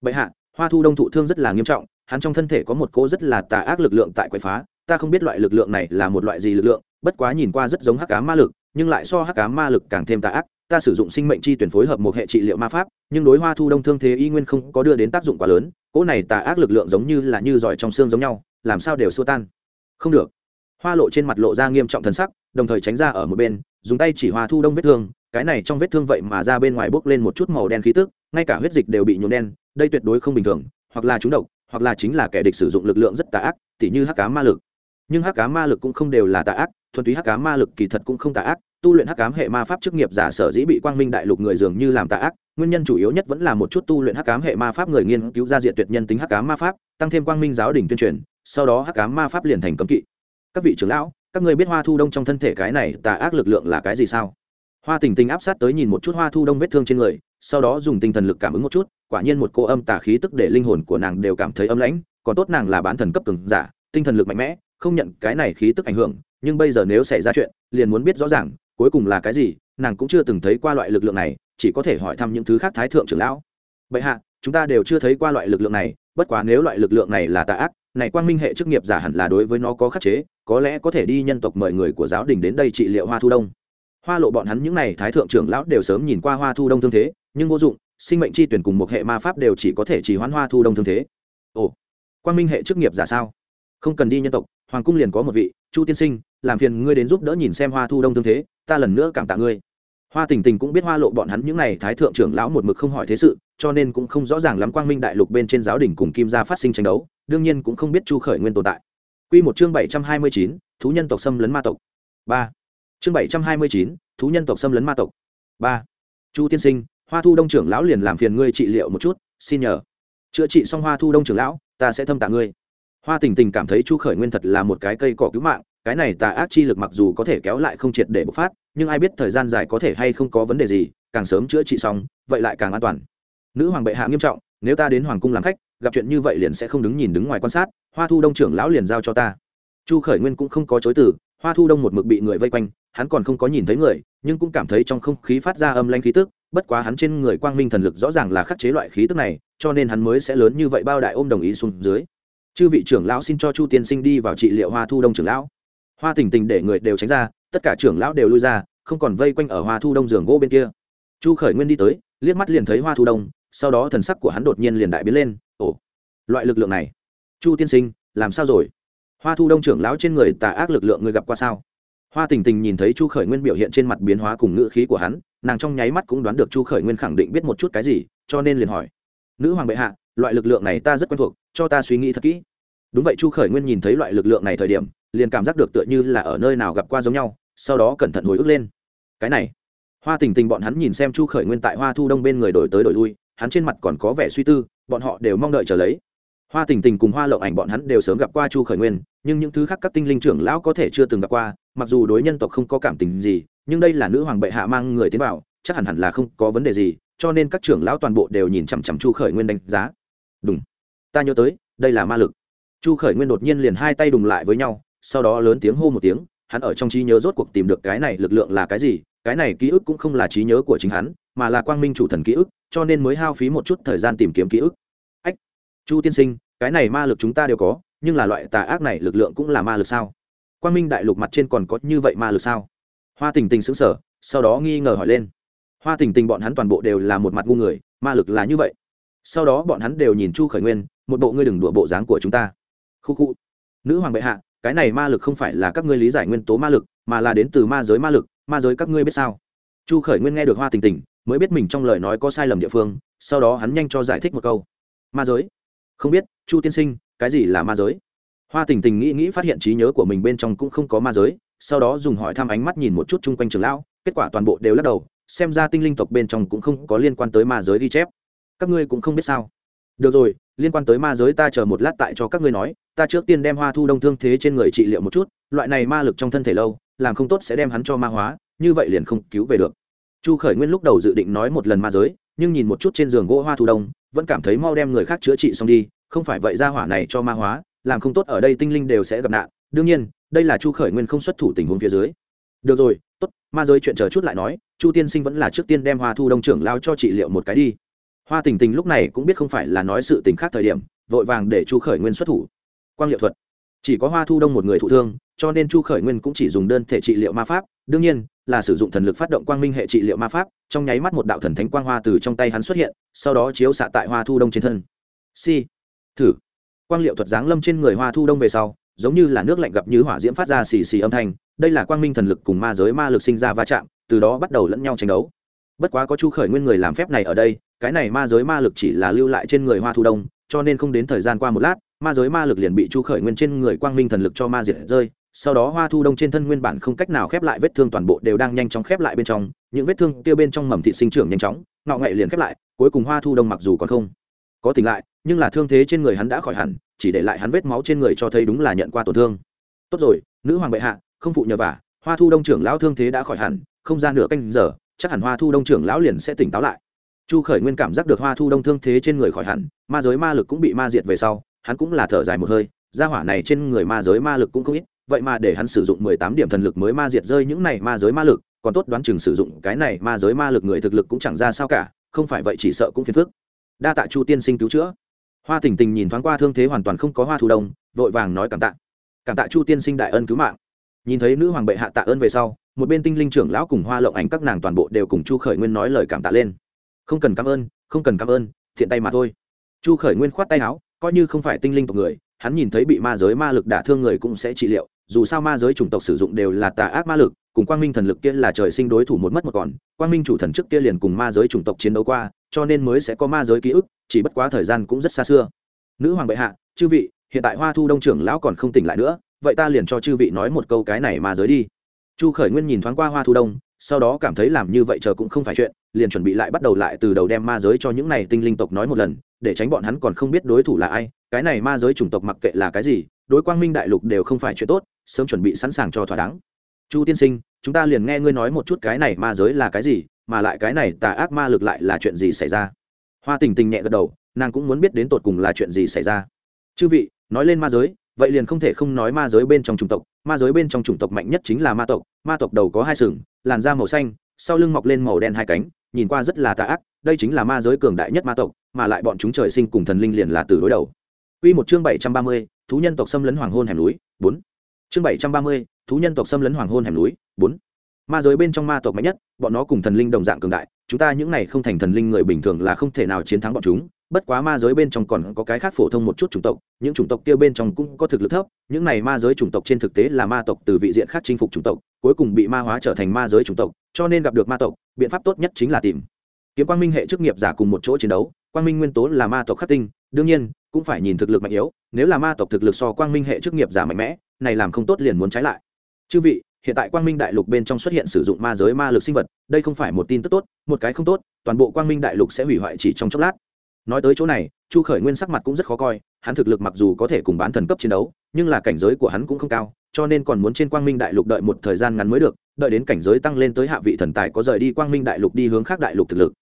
Bệ hạ, hoa thu đông thụ thương rất là nghiêm trọng, hắn trong thân thể có một cỗ rất là tà ác lực lượng tại quậy phá, ta không biết loại lực lượng này là một loại gì lực lượng, bất quá nhìn qua rất giống hắc cá ma lực, nhưng lại so hắc cá ma lực càng thêm tà ác, ta sử dụng sinh mệnh chi tuyển phối hợp một hệ trị liệu ma pháp, nhưng đối hoa thu đông thương thế y nguyên không có đưa đến tác dụng quá lớn, cỗ này tà ác lực lượng giống như là như giỏi trong xương giống nhau, làm sao đều xua tan. Không được. Hoa lộ trên mặt lộ ra nghiêm trọng thần sắc đồng thời tránh ra ở một bên, dùng tay chỉ hoa thu đông vết thương, cái này trong vết thương vậy mà ra bên ngoài bốc lên một chút màu đen khí tức, ngay cả huyết dịch đều bị nhuộm đen, đây tuyệt đối không bình thường, hoặc là trúng độc, hoặc là chính là kẻ địch sử dụng lực lượng rất tà ác, tỉ như hắc cá ma lực. Nhưng hắc cá ma lực cũng không đều là tà ác, thuần túy hắc cá ma lực kỳ thật cũng không tà ác, tu luyện hắc cám hệ ma pháp chức nghiệp giả sở dĩ bị quang minh đại lục người dường như làm tà ác, nguyên nhân chủ yếu nhất vẫn là một chút tu luyện hắc cám hệ ma pháp người nghiên cứu ra diện tuyệt nhân tính hắc cám ma pháp, tăng thêm quang minh giáo đình tuyên truyền, sau đó hắc cám ma pháp liền thành cấm kỵ. Các vị trưởng lão các người biết hoa thu đông trong thân thể cái này tà ác lực lượng là cái gì sao? Hoa tình tình áp sát tới nhìn một chút hoa thu đông vết thương trên người, sau đó dùng tinh thần lực cảm ứng một chút, quả nhiên một cô âm tà khí tức để linh hồn của nàng đều cảm thấy âm lãnh, còn tốt nàng là bán thần cấp cường giả, tinh thần lực mạnh mẽ, không nhận cái này khí tức ảnh hưởng, nhưng bây giờ nếu xảy ra chuyện, liền muốn biết rõ ràng, cuối cùng là cái gì, nàng cũng chưa từng thấy qua loại lực lượng này, chỉ có thể hỏi thăm những thứ khác thái thượng trưởng lão. Bệ hạ, chúng ta đều chưa thấy qua loại lực lượng này, bất quá nếu loại lực lượng này là tà ác này quang minh hệ chức nghiệp giả hẳn là đối với nó có khắc chế, có lẽ có thể đi nhân tộc mời người của giáo đình đến đây trị liệu hoa thu đông. Hoa lộ bọn hắn những n à y thái thượng trưởng lão đều sớm nhìn qua hoa thu đông thương thế, nhưng vô dụng, sinh mệnh chi tuyển cùng một hệ ma pháp đều chỉ có thể chỉ hoãn hoa thu đông thương thế. Ồ, quang minh hệ chức nghiệp giả sao? Không cần đi nhân tộc, hoàng cung liền có một vị, chu tiên sinh, làm phiền ngươi đến giúp đỡ nhìn xem hoa thu đông thương thế, ta lần nữa cảm tạ ngươi. Hoa tình tình cũng biết hoa lộ bọn hắn những n à y thái thượng trưởng lão một mực không hỏi thế sự cho nên cũng không rõ ràng lắm quang minh đại lục bên trên giáo đình cùng kim gia phát sinh tranh đấu, đương nhiên cũng không biết chu khởi nguyên tồn tại. Q một chương bảy trăm hai mươi chín, thú nhân tộc xâm lấn ma tộc. Ba. Chương bảy trăm hai mươi chín, thú nhân tộc xâm lấn ma tộc. Ba. Chu tiên sinh, hoa thu đông trưởng lão liền làm phiền ngươi trị liệu một chút, xin nhờ. Chữa trị xong hoa thu đông trưởng lão, ta sẽ thâm tạ ngươi. Hoa tình tình cảm thấy chu khởi nguyên thật là một cái cây cỏ cứu mạng, cái này tà ác chi lực mặc dù có thể kéo lại không triệt để bộc phát, nhưng ai biết thời gian dài có thể hay không có vấn đề gì, càng sớm chữa trị xong, vậy lại càng an toàn nữ hoàng bệ hạ nghiêm trọng, nếu ta đến hoàng cung làm khách, gặp chuyện như vậy liền sẽ không đứng nhìn đứng ngoài quan sát, hoa thu đông trưởng lão liền giao cho ta. Chu khởi nguyên cũng không có chối từ, hoa thu đông một mực bị người vây quanh, hắn còn không có nhìn thấy người, nhưng cũng cảm thấy trong không khí phát ra âm lanh khí tức, bất quá hắn trên người quang minh thần lực rõ ràng là khắc chế loại khí tức này, cho nên hắn mới sẽ lớn như vậy bao đại ôm đồng ý xuống dưới. Chư vị trưởng lão xin cho chu tiên sinh đi vào trị liệu hoa thu đông trưởng lão. Hoa tình tình để người đều tránh ra, tất cả trưởng lão đều lui ra, không còn vây quanh ở hoa thu đông giường gỗ bên kia. Chu khởi nguyên đi tới, liếc mắt liền thấy hoa thu đông sau đó thần sắc của hắn đột nhiên liền đại biến lên, ồ, loại lực lượng này, chu tiên sinh, làm sao rồi? Hoa thu đông trưởng lão trên người tà ác lực lượng người gặp qua sao? Hoa tình tình nhìn thấy chu khởi nguyên biểu hiện trên mặt biến hóa cùng ngữ khí của hắn, nàng trong nháy mắt cũng đoán được chu khởi nguyên khẳng định biết một chút cái gì, cho nên liền hỏi, nữ hoàng bệ hạ, loại lực lượng này ta rất quen thuộc, cho ta suy nghĩ thật kỹ. Đúng vậy chu khởi nguyên nhìn thấy loại lực lượng này thời điểm, liền cảm giác được tựa như là ở nơi nào gặp qua giống nhau, sau đó cẩn thận hồi ức lên. Cái này. Hoa tình tình bọn hắn nhìn xem chu khởi nguyên tại hoa thu đông bên người đổi tới đổi lui hắn trên mặt còn có vẻ suy tư, bọn họ đều mong đợi chờ lấy. Hoa tình tình cùng hoa lộng ảnh bọn hắn đều sớm gặp qua chu khởi nguyên, nhưng những thứ khác các tinh linh trưởng lão có thể chưa từng gặp qua, mặc dù đối nhân tộc không có cảm tình gì, nhưng đây là nữ hoàng bệ hạ mang người tiến vào, chắc hẳn hẳn là không có vấn đề gì, cho nên các trưởng lão toàn bộ đều nhìn chằm chằm chu khởi nguyên đánh giá. Đúng ta nhớ tới, đây là ma lực. Chu khởi nguyên đột nhiên liền hai tay đùng lại với nhau, sau đó lớn tiếng hô một tiếng, hắn ở trong trí nhớ rốt cuộc tìm được cái này lực lượng là cái gì cái này ký ức cũng không là trí nhớ của chính hắn, mà là quang minh chủ thần ký ức, cho nên mới hao phí một chút thời gian tìm kiếm ký ức. Ách, chu tiên sinh, cái này ma lực chúng ta đều có, nhưng là loại tà ác này lực lượng cũng là ma lực sao? Quang minh đại lục mặt trên còn có như vậy ma lực sao? Hoa tình tình xứng sở sau đó nghi ngờ hỏi lên. Hoa tình tình bọn hắn toàn bộ đều là một mặt ngu người, ma lực là như vậy. Sau đó bọn hắn đều nhìn chu khởi nguyên, một bộ ngươi đừng đùa bộ dáng của chúng ta. Khu khu. Nữ hoàng bệ hạ, cái này ma lực không phải là các ngươi lý giải nguyên tố ma lực, mà là đến từ ma giới ma lực ma giới các ngươi biết sao? Chu khởi nguyên nghe được hoa tình tình, mới biết mình trong lời nói có sai lầm địa phương, sau đó hắn nhanh cho giải thích một câu. Ma giới? Không biết, chu tiên sinh, cái gì là ma giới? Hoa tình tình nghĩ nghĩ phát hiện trí nhớ của mình bên trong cũng không có ma giới, sau đó dùng hỏi thăm ánh mắt nhìn một chút chung quanh trường lão, kết quả toàn bộ đều lắc đầu, xem ra tinh linh tộc bên trong cũng không có liên quan tới ma giới ghi chép. Các ngươi cũng không biết sao? Được rồi, liên quan tới ma giới ta chờ một lát tại cho các ngươi nói, ta trước tiên đem hoa thu đông thương thế trên người trị liệu một chút loại này ma lực trong thân thể lâu, làm không tốt sẽ đem hắn cho ma hóa, như vậy liền không cứu về được. Chu khởi nguyên lúc đầu dự định nói một lần ma giới, nhưng nhìn một chút trên giường gỗ hoa thu đông, vẫn cảm thấy mau đem người khác chữa trị xong đi, không phải vậy ra hỏa này cho ma hóa, làm không tốt ở đây tinh linh đều sẽ gặp nạn. Đương nhiên, đây là chu khởi nguyên không xuất thủ tình huống phía dưới. Được rồi, tốt, ma giới chuyện chờ chút lại nói, chu tiên sinh vẫn là trước tiên đem hoa thu đông trưởng lao cho trị liệu một cái đi. Hoa tình tình lúc này cũng biết không phải là nói sự tình khác thời điểm, vội vàng để chu khởi nguyên xuất thủ. Quang liệu thuật. Chỉ có hoa thu đông một người thụ thương cho nên chu khởi nguyên cũng chỉ dùng đơn thể trị liệu ma pháp. Đương nhiên, là sử dụng thần lực phát động quang minh hệ trị liệu ma pháp, trong nháy mắt một đạo thần thánh quang hoa từ trong tay hắn xuất hiện, sau đó chiếu xạ tại hoa thu đông trên thân. Si, thử. Quang liệu thuật giáng lâm trên người hoa thu đông về sau, giống như là nước lạnh gặp như hỏa diễm phát ra xì xì âm thanh, đây là quang minh thần lực cùng ma giới ma lực sinh ra va chạm, từ đó bắt đầu lẫn nhau tranh đấu. Bất quá có chu khởi nguyên người làm phép này ở đây, cái này ma giới ma lực chỉ là lưu lại trên người hoa thu đông, cho nên không đến thời gian qua một lát, ma giới ma lực liền bị chu khởi nguyên trên người quang minh thần lực cho ma diệt rơi sau đó hoa thu đông trên thân nguyên bản không cách nào khép lại vết thương toàn bộ đều đang nhanh chóng khép lại bên trong, những vết thương kia bên trong mầm thị sinh trưởng nhanh chóng, ngọ ngậy liền khép lại, cuối cùng hoa thu đông mặc dù còn không có tỉnh lại, nhưng là thương thế trên người hắn đã khỏi hẳn, chỉ để lại hắn vết máu trên người cho thấy đúng là nhận qua tổn thương. Tốt rồi, nữ hoàng bệ hạ, không phụ nhờ vả, hoa thu đông trưởng lão thương thế đã khỏi hẳn, không ra nửa canh giờ, chắc hẳn hoa thu đông trưởng lão liền sẽ tỉnh táo lại. Chu khởi nguyên cảm giác được hoa thu đông thương thế trên người khỏi hẳn, ma giới ma lực cũng bị ma diệt về sau, hắn cũng là thở dài một hơi, gia hỏa này trên người ma giới ma lực cũng không ít vậy mà để hắn sử dụng mười tám điểm thần lực mới ma diệt rơi những này ma giới ma lực, còn tốt đoán chừng sử dụng cái này ma giới ma lực người thực lực cũng chẳng ra sao cả, không phải vậy chỉ sợ cũng phiền phức. Đa tạ chu tiên sinh cứu chữa. Hoa tình tình nhìn thoáng qua thương thế hoàn toàn không có hoa thu đông, vội vàng nói cảm tạ. Cảm tạ chu tiên sinh đại ân cứu mạng. Nhìn thấy nữ hoàng bệ hạ tạ ơn về sau, một bên tinh linh trưởng lão cùng hoa lộng ảnh các nàng toàn bộ đều cùng chu khởi nguyên nói lời cảm tạ lên. Không cần cảm ơn, không cần cảm ơn, thiện tay mà thôi. Chu khởi nguyên khoát tay áo, coi như không phải tinh linh tộc người, hắn nhìn thấy bị ma giới ma lực đả thương người cũng sẽ trị liệu dù sao ma giới chủng tộc sử dụng đều là tà ác ma lực, cùng quang minh thần lực kia là trời sinh đối thủ một mất một còn, quang minh chủ thần trước kia liền cùng ma giới chủng tộc chiến đấu qua, cho nên mới sẽ có ma giới ký ức, chỉ bất quá thời gian cũng rất xa xưa. Nữ hoàng bệ hạ, chư vị, hiện tại hoa thu đông trưởng lão còn không tỉnh lại nữa, vậy ta liền cho chư vị nói một câu cái này ma giới đi. Chu khởi nguyên nhìn thoáng qua hoa thu đông, sau đó cảm thấy làm như vậy chờ cũng không phải chuyện, liền chuẩn bị lại bắt đầu lại từ đầu đem ma giới cho những này tinh linh tộc nói một lần, để tránh bọn hắn còn không biết đối thủ là ai, cái này ma giới chủng tộc mặc kệ là cái gì, đối quang minh đại lục đều không phải chuyện tốt sớm chuẩn bị sẵn sàng cho thỏa đáng. Chu tiên sinh chúng ta liền nghe ngươi nói một chút cái này ma giới là cái gì mà lại cái này tà ác ma lực lại là chuyện gì xảy ra? Hoa tình tình nhẹ gật đầu nàng cũng muốn biết đến tột cùng là chuyện gì xảy ra. Chư vị nói lên ma giới vậy liền không thể không nói ma giới bên trong chủng tộc. Ma giới bên trong chủng tộc mạnh nhất chính là ma tộc. Ma tộc đầu có hai sừng làn da màu xanh sau lưng mọc lên màu đen hai cánh nhìn qua rất là tà ác. Đây chính là ma giới cường đại nhất ma tộc mà lại bọn chúng trời sinh cùng thần linh liền là từ đối đầu. Quy một chương 730, thú nhân tộc xâm lấn hoàng hôn hẻm núi, 4. Chương 730, thú nhân tộc xâm lấn hoàng hôn hẻm núi, bốn. Ma giới bên trong ma tộc mạnh nhất, bọn nó cùng thần linh đồng dạng cường đại, chúng ta những này không thành thần linh người bình thường là không thể nào chiến thắng bọn chúng, bất quá ma giới bên trong còn có cái khác phổ thông một chút chủng tộc, những chủng tộc kia bên trong cũng có thực lực thấp, những này ma giới chủng tộc trên thực tế là ma tộc từ vị diện khác chinh phục chủng tộc, cuối cùng bị ma hóa trở thành ma giới chủng tộc, cho nên gặp được ma tộc, biện pháp tốt nhất chính là tìm kiếm quang minh hệ chức nghiệp giả cùng một chỗ chiến đấu quang minh nguyên tố là ma tộc khắc tinh đương nhiên cũng phải nhìn thực lực mạnh yếu nếu là ma tộc thực lực so quang minh hệ chức nghiệp giả mạnh mẽ này làm không tốt liền muốn trái lại. Chư vị, hiện tại quang minh đại lục bên trong xuất hiện sử dụng ma giới ma lực sinh vật, đây không phải một tin tức tốt, một cái không tốt, toàn bộ quang minh đại lục sẽ hủy hoại chỉ trong chốc lát. Nói tới chỗ này, chu khởi nguyên sắc mặt cũng rất khó coi, hắn thực lực mặc dù có thể cùng bán thần cấp chiến đấu, nhưng là cảnh giới của hắn cũng không cao, cho nên còn muốn trên quang minh đại lục đợi một thời gian ngắn mới được, đợi đến cảnh giới tăng lên tới hạ vị thần tài có rời đi quang minh đại lục đi hướng khác đại lục thực lực.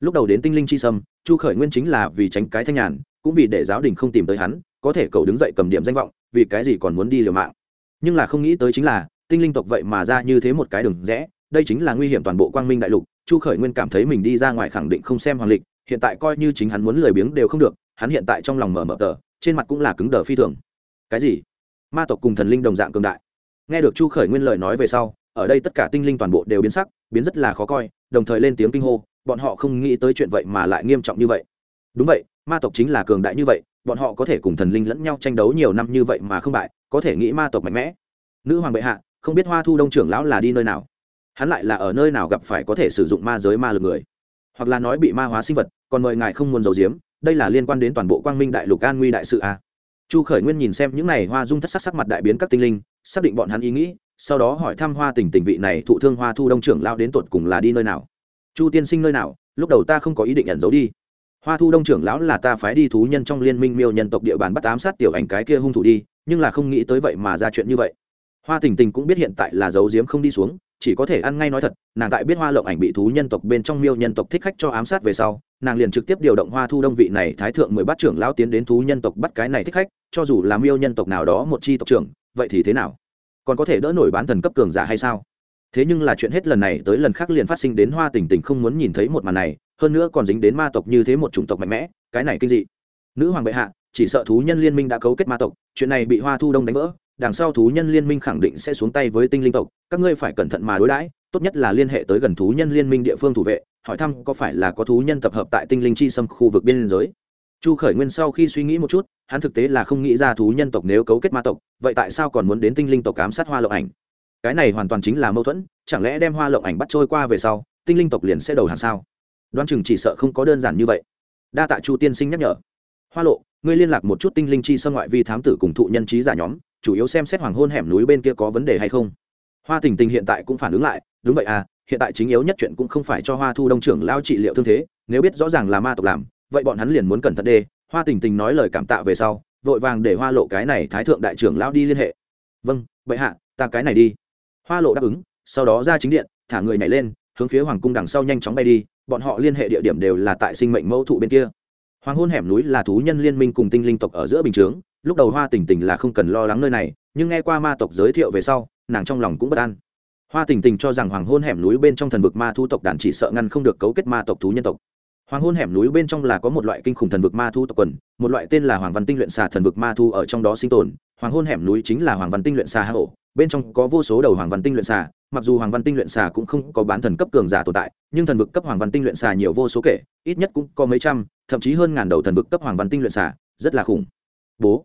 Lúc đầu đến tinh linh chi sâm, chu khởi nguyên chính là vì tránh cái thanh nhàn, cũng vì để giáo đình không tìm tới hắn, có thể cầu đứng dậy cầm điểm danh vọng vì cái gì còn muốn đi liều mạng. Nhưng là không nghĩ tới chính là, tinh linh tộc vậy mà ra như thế một cái đường rẽ, đây chính là nguy hiểm toàn bộ quang minh đại lục, chu khởi nguyên cảm thấy mình đi ra ngoài khẳng định không xem hoàng lịch, hiện tại coi như chính hắn muốn lười biếng đều không được, hắn hiện tại trong lòng mở mở tờ, trên mặt cũng là cứng đờ phi thường. Cái gì? Ma tộc cùng thần linh đồng dạng cường đại. Nghe được chu khởi nguyên lời nói về sau, ở đây tất cả tinh linh toàn bộ đều biến sắc, biến rất là khó coi, đồng thời lên tiếng kinh hô, bọn họ không nghĩ tới chuyện vậy mà lại nghiêm trọng như vậy. Đúng vậy, ma tộc chính là cường đại như vậy bọn họ có thể cùng thần linh lẫn nhau tranh đấu nhiều năm như vậy mà không bại, có thể nghĩ ma tộc mạnh mẽ. Nữ hoàng bệ hạ, không biết hoa thu đông trưởng lão là đi nơi nào? Hắn lại là ở nơi nào gặp phải có thể sử dụng ma giới ma lực người? Hoặc là nói bị ma hóa sinh vật, còn mời ngài không muốn giấu giếm, đây là liên quan đến toàn bộ quang minh đại lục an nguy đại sự a chu khởi nguyên nhìn xem những này hoa dung thất sắc sắc mặt đại biến các tinh linh, xác định bọn hắn ý nghĩ, sau đó hỏi thăm hoa tình tình vị này thụ thương hoa thu đông trưởng lao đến tột cùng là đi nơi nào? Chu tiên sinh nơi nào? Lúc đầu ta không có ý định ẩn giấu đi hoa thu đông trưởng lão là ta phái đi thú nhân trong liên minh miêu nhân tộc địa bàn bắt ám sát tiểu ảnh cái kia hung thủ đi, nhưng là không nghĩ tới vậy mà ra chuyện như vậy. Hoa tình tình cũng biết hiện tại là giấu giếm không đi xuống, chỉ có thể ăn ngay nói thật, nàng tại biết hoa lộng ảnh bị thú nhân tộc bên trong miêu nhân tộc thích khách cho ám sát về sau, nàng liền trực tiếp điều động hoa thu đông vị này thái thượng mười bát trưởng lão tiến đến thú nhân tộc bắt cái này thích khách, cho dù là miêu nhân tộc nào đó một chi tộc trưởng, vậy thì thế nào? Còn có thể đỡ nổi bán thần cấp cường giả hay sao? Thế nhưng là chuyện hết lần này tới lần khác liền phát sinh đến hoa tình tình không muốn nhìn thấy một màn này hơn nữa còn dính đến ma tộc như thế một chủng tộc mạnh mẽ, cái này kinh dị. Nữ hoàng bệ hạ, chỉ sợ thú nhân liên minh đã cấu kết ma tộc, chuyện này bị hoa thu đông đánh vỡ, đằng sau thú nhân liên minh khẳng định sẽ xuống tay với tinh linh tộc, các ngươi phải cẩn thận mà đối đãi, tốt nhất là liên hệ tới gần thú nhân liên minh địa phương thủ vệ, hỏi thăm có phải là có thú nhân tập hợp tại tinh linh chi xâm khu vực biên giới. Chu khởi nguyên sau khi suy nghĩ một chút, hắn thực tế là không nghĩ ra thú nhân tộc nếu cấu kết ma tộc, vậy tại sao còn muốn đến tinh linh tộc ám sát hoa lộng ảnh? Cái này hoàn toàn chính là mâu thuẫn, chẳng lẽ đem hoa lộng ảnh bắt trôi qua về sau, tinh linh tộc liền sẽ đầu hàng sao? Đoán chừng chỉ sợ không có đơn giản như vậy. Đa tạ chu tiên sinh nhắc nhở. Hoa lộ, ngươi liên lạc một chút tinh linh chi sơ ngoại vi thám tử cùng thụ nhân trí giả nhóm, chủ yếu xem xét hoàng hôn hẻm núi bên kia có vấn đề hay không. Hoa tình tình hiện tại cũng phản ứng lại, đúng vậy à hiện tại chính yếu nhất chuyện cũng không phải cho hoa thu đông trưởng lao trị liệu thương thế, nếu biết rõ ràng là ma tộc làm, vậy bọn hắn liền muốn cẩn thận đê. Hoa tình tình nói lời cảm tạ về sau, vội vàng để hoa lộ cái này thái thượng đại trưởng lao đi liên hệ. Vâng vậy hạ, ta cái này đi. Hoa lộ đáp ứng, sau đó ra chính điện, thả người nhảy lên hướng phía hoàng cung đằng sau nhanh chóng bay đi, bọn họ liên hệ địa điểm đều là tại sinh mệnh mẫu thụ bên kia. Hoàng hôn hẻm núi là thú nhân liên minh cùng tinh linh tộc ở giữa bình chướng, lúc đầu hoa tình tình là không cần lo lắng nơi này, nhưng nghe qua ma tộc giới thiệu về sau, nàng trong lòng cũng bất an. Hoa tình tình cho rằng hoàng hôn hẻm núi bên trong thần vực ma thu tộc đàn chỉ sợ ngăn không được cấu kết ma tộc thú nhân tộc. Hoàng hôn hẻm núi bên trong là có một loại kinh khủng thần vực ma thu tộc quần, một loại tên là hoàng văn tinh luyện xà thần vực ma thu ở trong đó sinh tồn hoàng hôn hẻm núi chính là hoàng văn tinh luyện xà hà hổ, bên trong có vô số đầu hoàng văn tinh luyện xà, mặc dù hoàng văn tinh luyện xà cũng không có bán thần cấp cường giả tồn tại, nhưng thần vực cấp hoàng văn tinh luyện xà nhiều vô số kể, ít nhất cũng có mấy trăm, thậm chí hơn ngàn đầu thần vực cấp hoàng văn tinh luyện xà, rất là khủng. Bố.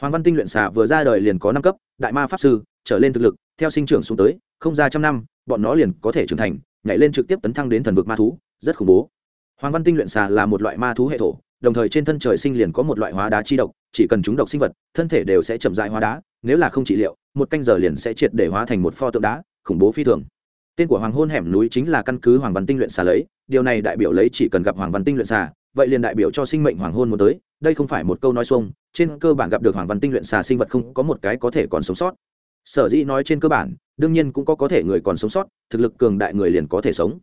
Hoàng văn tinh luyện xà vừa ra đời liền có năm cấp, đại ma pháp sư, trở lên thực lực, theo sinh trưởng xuống tới, không ra trăm năm, bọn nó liền có thể trưởng thành, nhảy lên trực tiếp tấn thăng đến thần vực ma thú, rất khủng bố. Hoàng văn tinh luyện xà là một loại ma thú hệ thổ, đồng thời trên thân trời sinh liền có một loại hóa đá chi độc chỉ cần chúng độc sinh vật, thân thể đều sẽ chậm dại hóa đá, nếu là không trị liệu, một canh giờ liền sẽ triệt để hóa thành một pho tượng đá, khủng bố phi thường. Tên của hoàng hôn hẻm núi chính là căn cứ hoàng văn tinh luyện xà lấy, điều này đại biểu lấy chỉ cần gặp hoàng văn tinh luyện xà, vậy liền đại biểu cho sinh mệnh hoàng hôn muốn tới, đây không phải một câu nói xuông, trên cơ bản gặp được hoàng văn tinh luyện xà sinh vật không có một cái có thể còn sống sót. Sở dĩ nói trên cơ bản, đương nhiên cũng có có thể người còn sống sót, thực lực cường đại người liền có thể sống.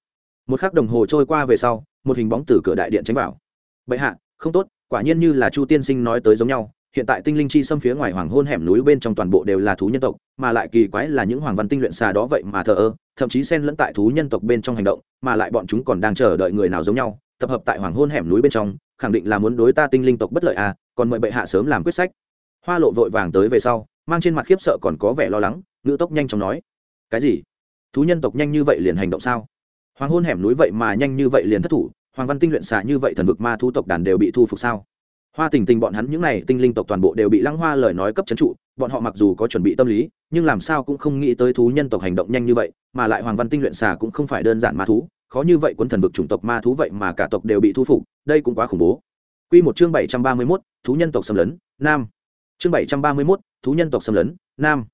Một khắc đồng hồ trôi qua về sau, một hình bóng từ cửa đại điện tránh vào. Bệ hạ, không tốt quả nhiên như là chu tiên sinh nói tới giống nhau, hiện tại tinh linh chi xâm phía ngoài hoàng hôn hẻm núi bên trong toàn bộ đều là thú nhân tộc, mà lại kỳ quái là những hoàng văn tinh luyện xà đó vậy mà thờ ơ, thậm chí xen lẫn tại thú nhân tộc bên trong hành động, mà lại bọn chúng còn đang chờ đợi người nào giống nhau, tập hợp tại hoàng hôn hẻm núi bên trong, khẳng định là muốn đối ta tinh linh tộc bất lợi à còn mời bệ hạ sớm làm quyết sách. Hoa lộ vội vàng tới về sau, mang trên mặt khiếp sợ còn có vẻ lo lắng, ngữ tốc nhanh chóng nói, cái gì? Thú nhân tộc nhanh như vậy liền hành động sao? Hoàng hôn hẻm núi vậy mà nhanh như vậy liền thất thủ hoàng văn tinh luyện xả như vậy thần vực ma thú tộc đàn đều bị thu phục sao hoa tình tình bọn hắn những n à y tinh linh tộc toàn bộ đều bị lăng hoa lời nói cấp c h ấ n trụ bọn họ mặc dù có chuẩn bị tâm lý nhưng làm sao cũng không nghĩ tới thú nhân tộc hành động nhanh như vậy mà lại hoàng văn tinh luyện xả cũng không phải đơn giản ma thú khó như vậy quân thần vực chủng tộc ma thú vậy mà cả tộc đều bị thu phục đây cũng quá khủng bố Quy một chương bảy trăm ba mươi mốt thú nhân tộc xâm lấn, nam. Chương bảy trăm ba mươi mốt thú nhân tộc xâm lấn, nam.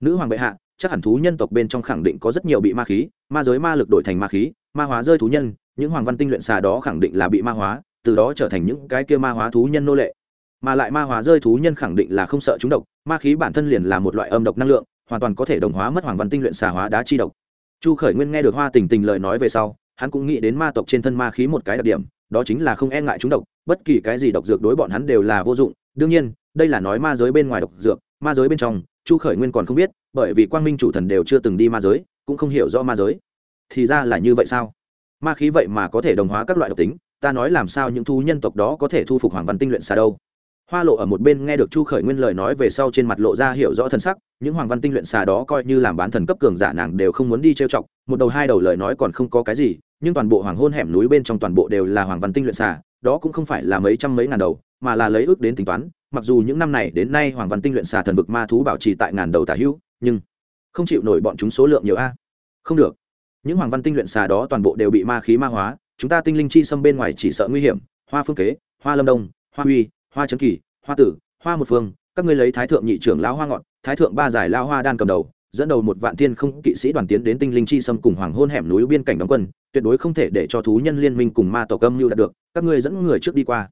Nữ hoàng bệ hạ, chắc hẳn thú nhân tộc bên trong khẳng định có rất nhiều bị ma khí, ma giới ma lực đổi thành ma khí, ma hóa rơi thú nhân, những hoàng văn tinh luyện xà đó khẳng định là bị ma hóa, từ đó trở thành những cái kia ma hóa thú nhân nô lệ. Mà lại ma hóa rơi thú nhân khẳng định là không sợ chúng độc, ma khí bản thân liền là một loại âm độc năng lượng, hoàn toàn có thể đồng hóa mất hoàng văn tinh luyện xà hóa đá chi độc. Chu Khởi Nguyên nghe được Hoa Tình Tình lời nói về sau, hắn cũng nghĩ đến ma tộc trên thân ma khí một cái đặc điểm, đó chính là không e ngại chúng độc bất kỳ cái gì độc dược đối bọn hắn đều là vô dụng đương nhiên đây là nói ma giới bên ngoài độc dược ma giới bên trong chu khởi nguyên còn không biết bởi vì quang minh chủ thần đều chưa từng đi ma giới cũng không hiểu rõ ma giới thì ra là như vậy sao ma khí vậy mà có thể đồng hóa các loại độc tính, ta nói làm sao những thú nhân tộc đó có thể thu phục hoàng văn tinh luyện xà đâu? Hoa lộ ở một bên nghe được chu khởi nguyên lời nói về sau trên mặt lộ ra hiểu rõ thân sắc, những hoàng văn tinh luyện xà đó coi như làm bán thần cấp cường giả nàng đều không muốn đi trêu chọc, một đầu hai đầu lời nói còn không có cái gì, nhưng toàn bộ hoàng hôn hẻm núi bên trong toàn bộ đều là hoàng văn tinh luyện xà, đó cũng không phải là mấy trăm mấy ngàn đầu, mà là lấy ước đến tính toán, mặc dù những năm này đến nay hoàng văn tinh luyện xà thần vực ma thú bảo trì tại ngàn đầu tả hữu, nhưng không chịu nổi bọn chúng số lượng nhiều a. Không được những hoàng văn tinh luyện xà đó toàn bộ đều bị ma khí ma hóa, chúng ta tinh linh chi xâm bên ngoài chỉ sợ nguy hiểm. Hoa phương kế, hoa lâm đông, hoa huy, hoa trấn kỳ, hoa tử, hoa một phương, các ngươi lấy thái thượng nhị trưởng lão hoa ngọn, thái thượng ba giải lao hoa đan cầm đầu, dẫn đầu một vạn thiên không kỵ sĩ đoàn tiến đến tinh linh chi xâm cùng hoàng hôn hẻm núi biên cảnh đóng quân, tuyệt đối không thể để cho thú nhân liên minh cùng ma tổ câm lưu đạt được, các ngươi dẫn người trước đi qua.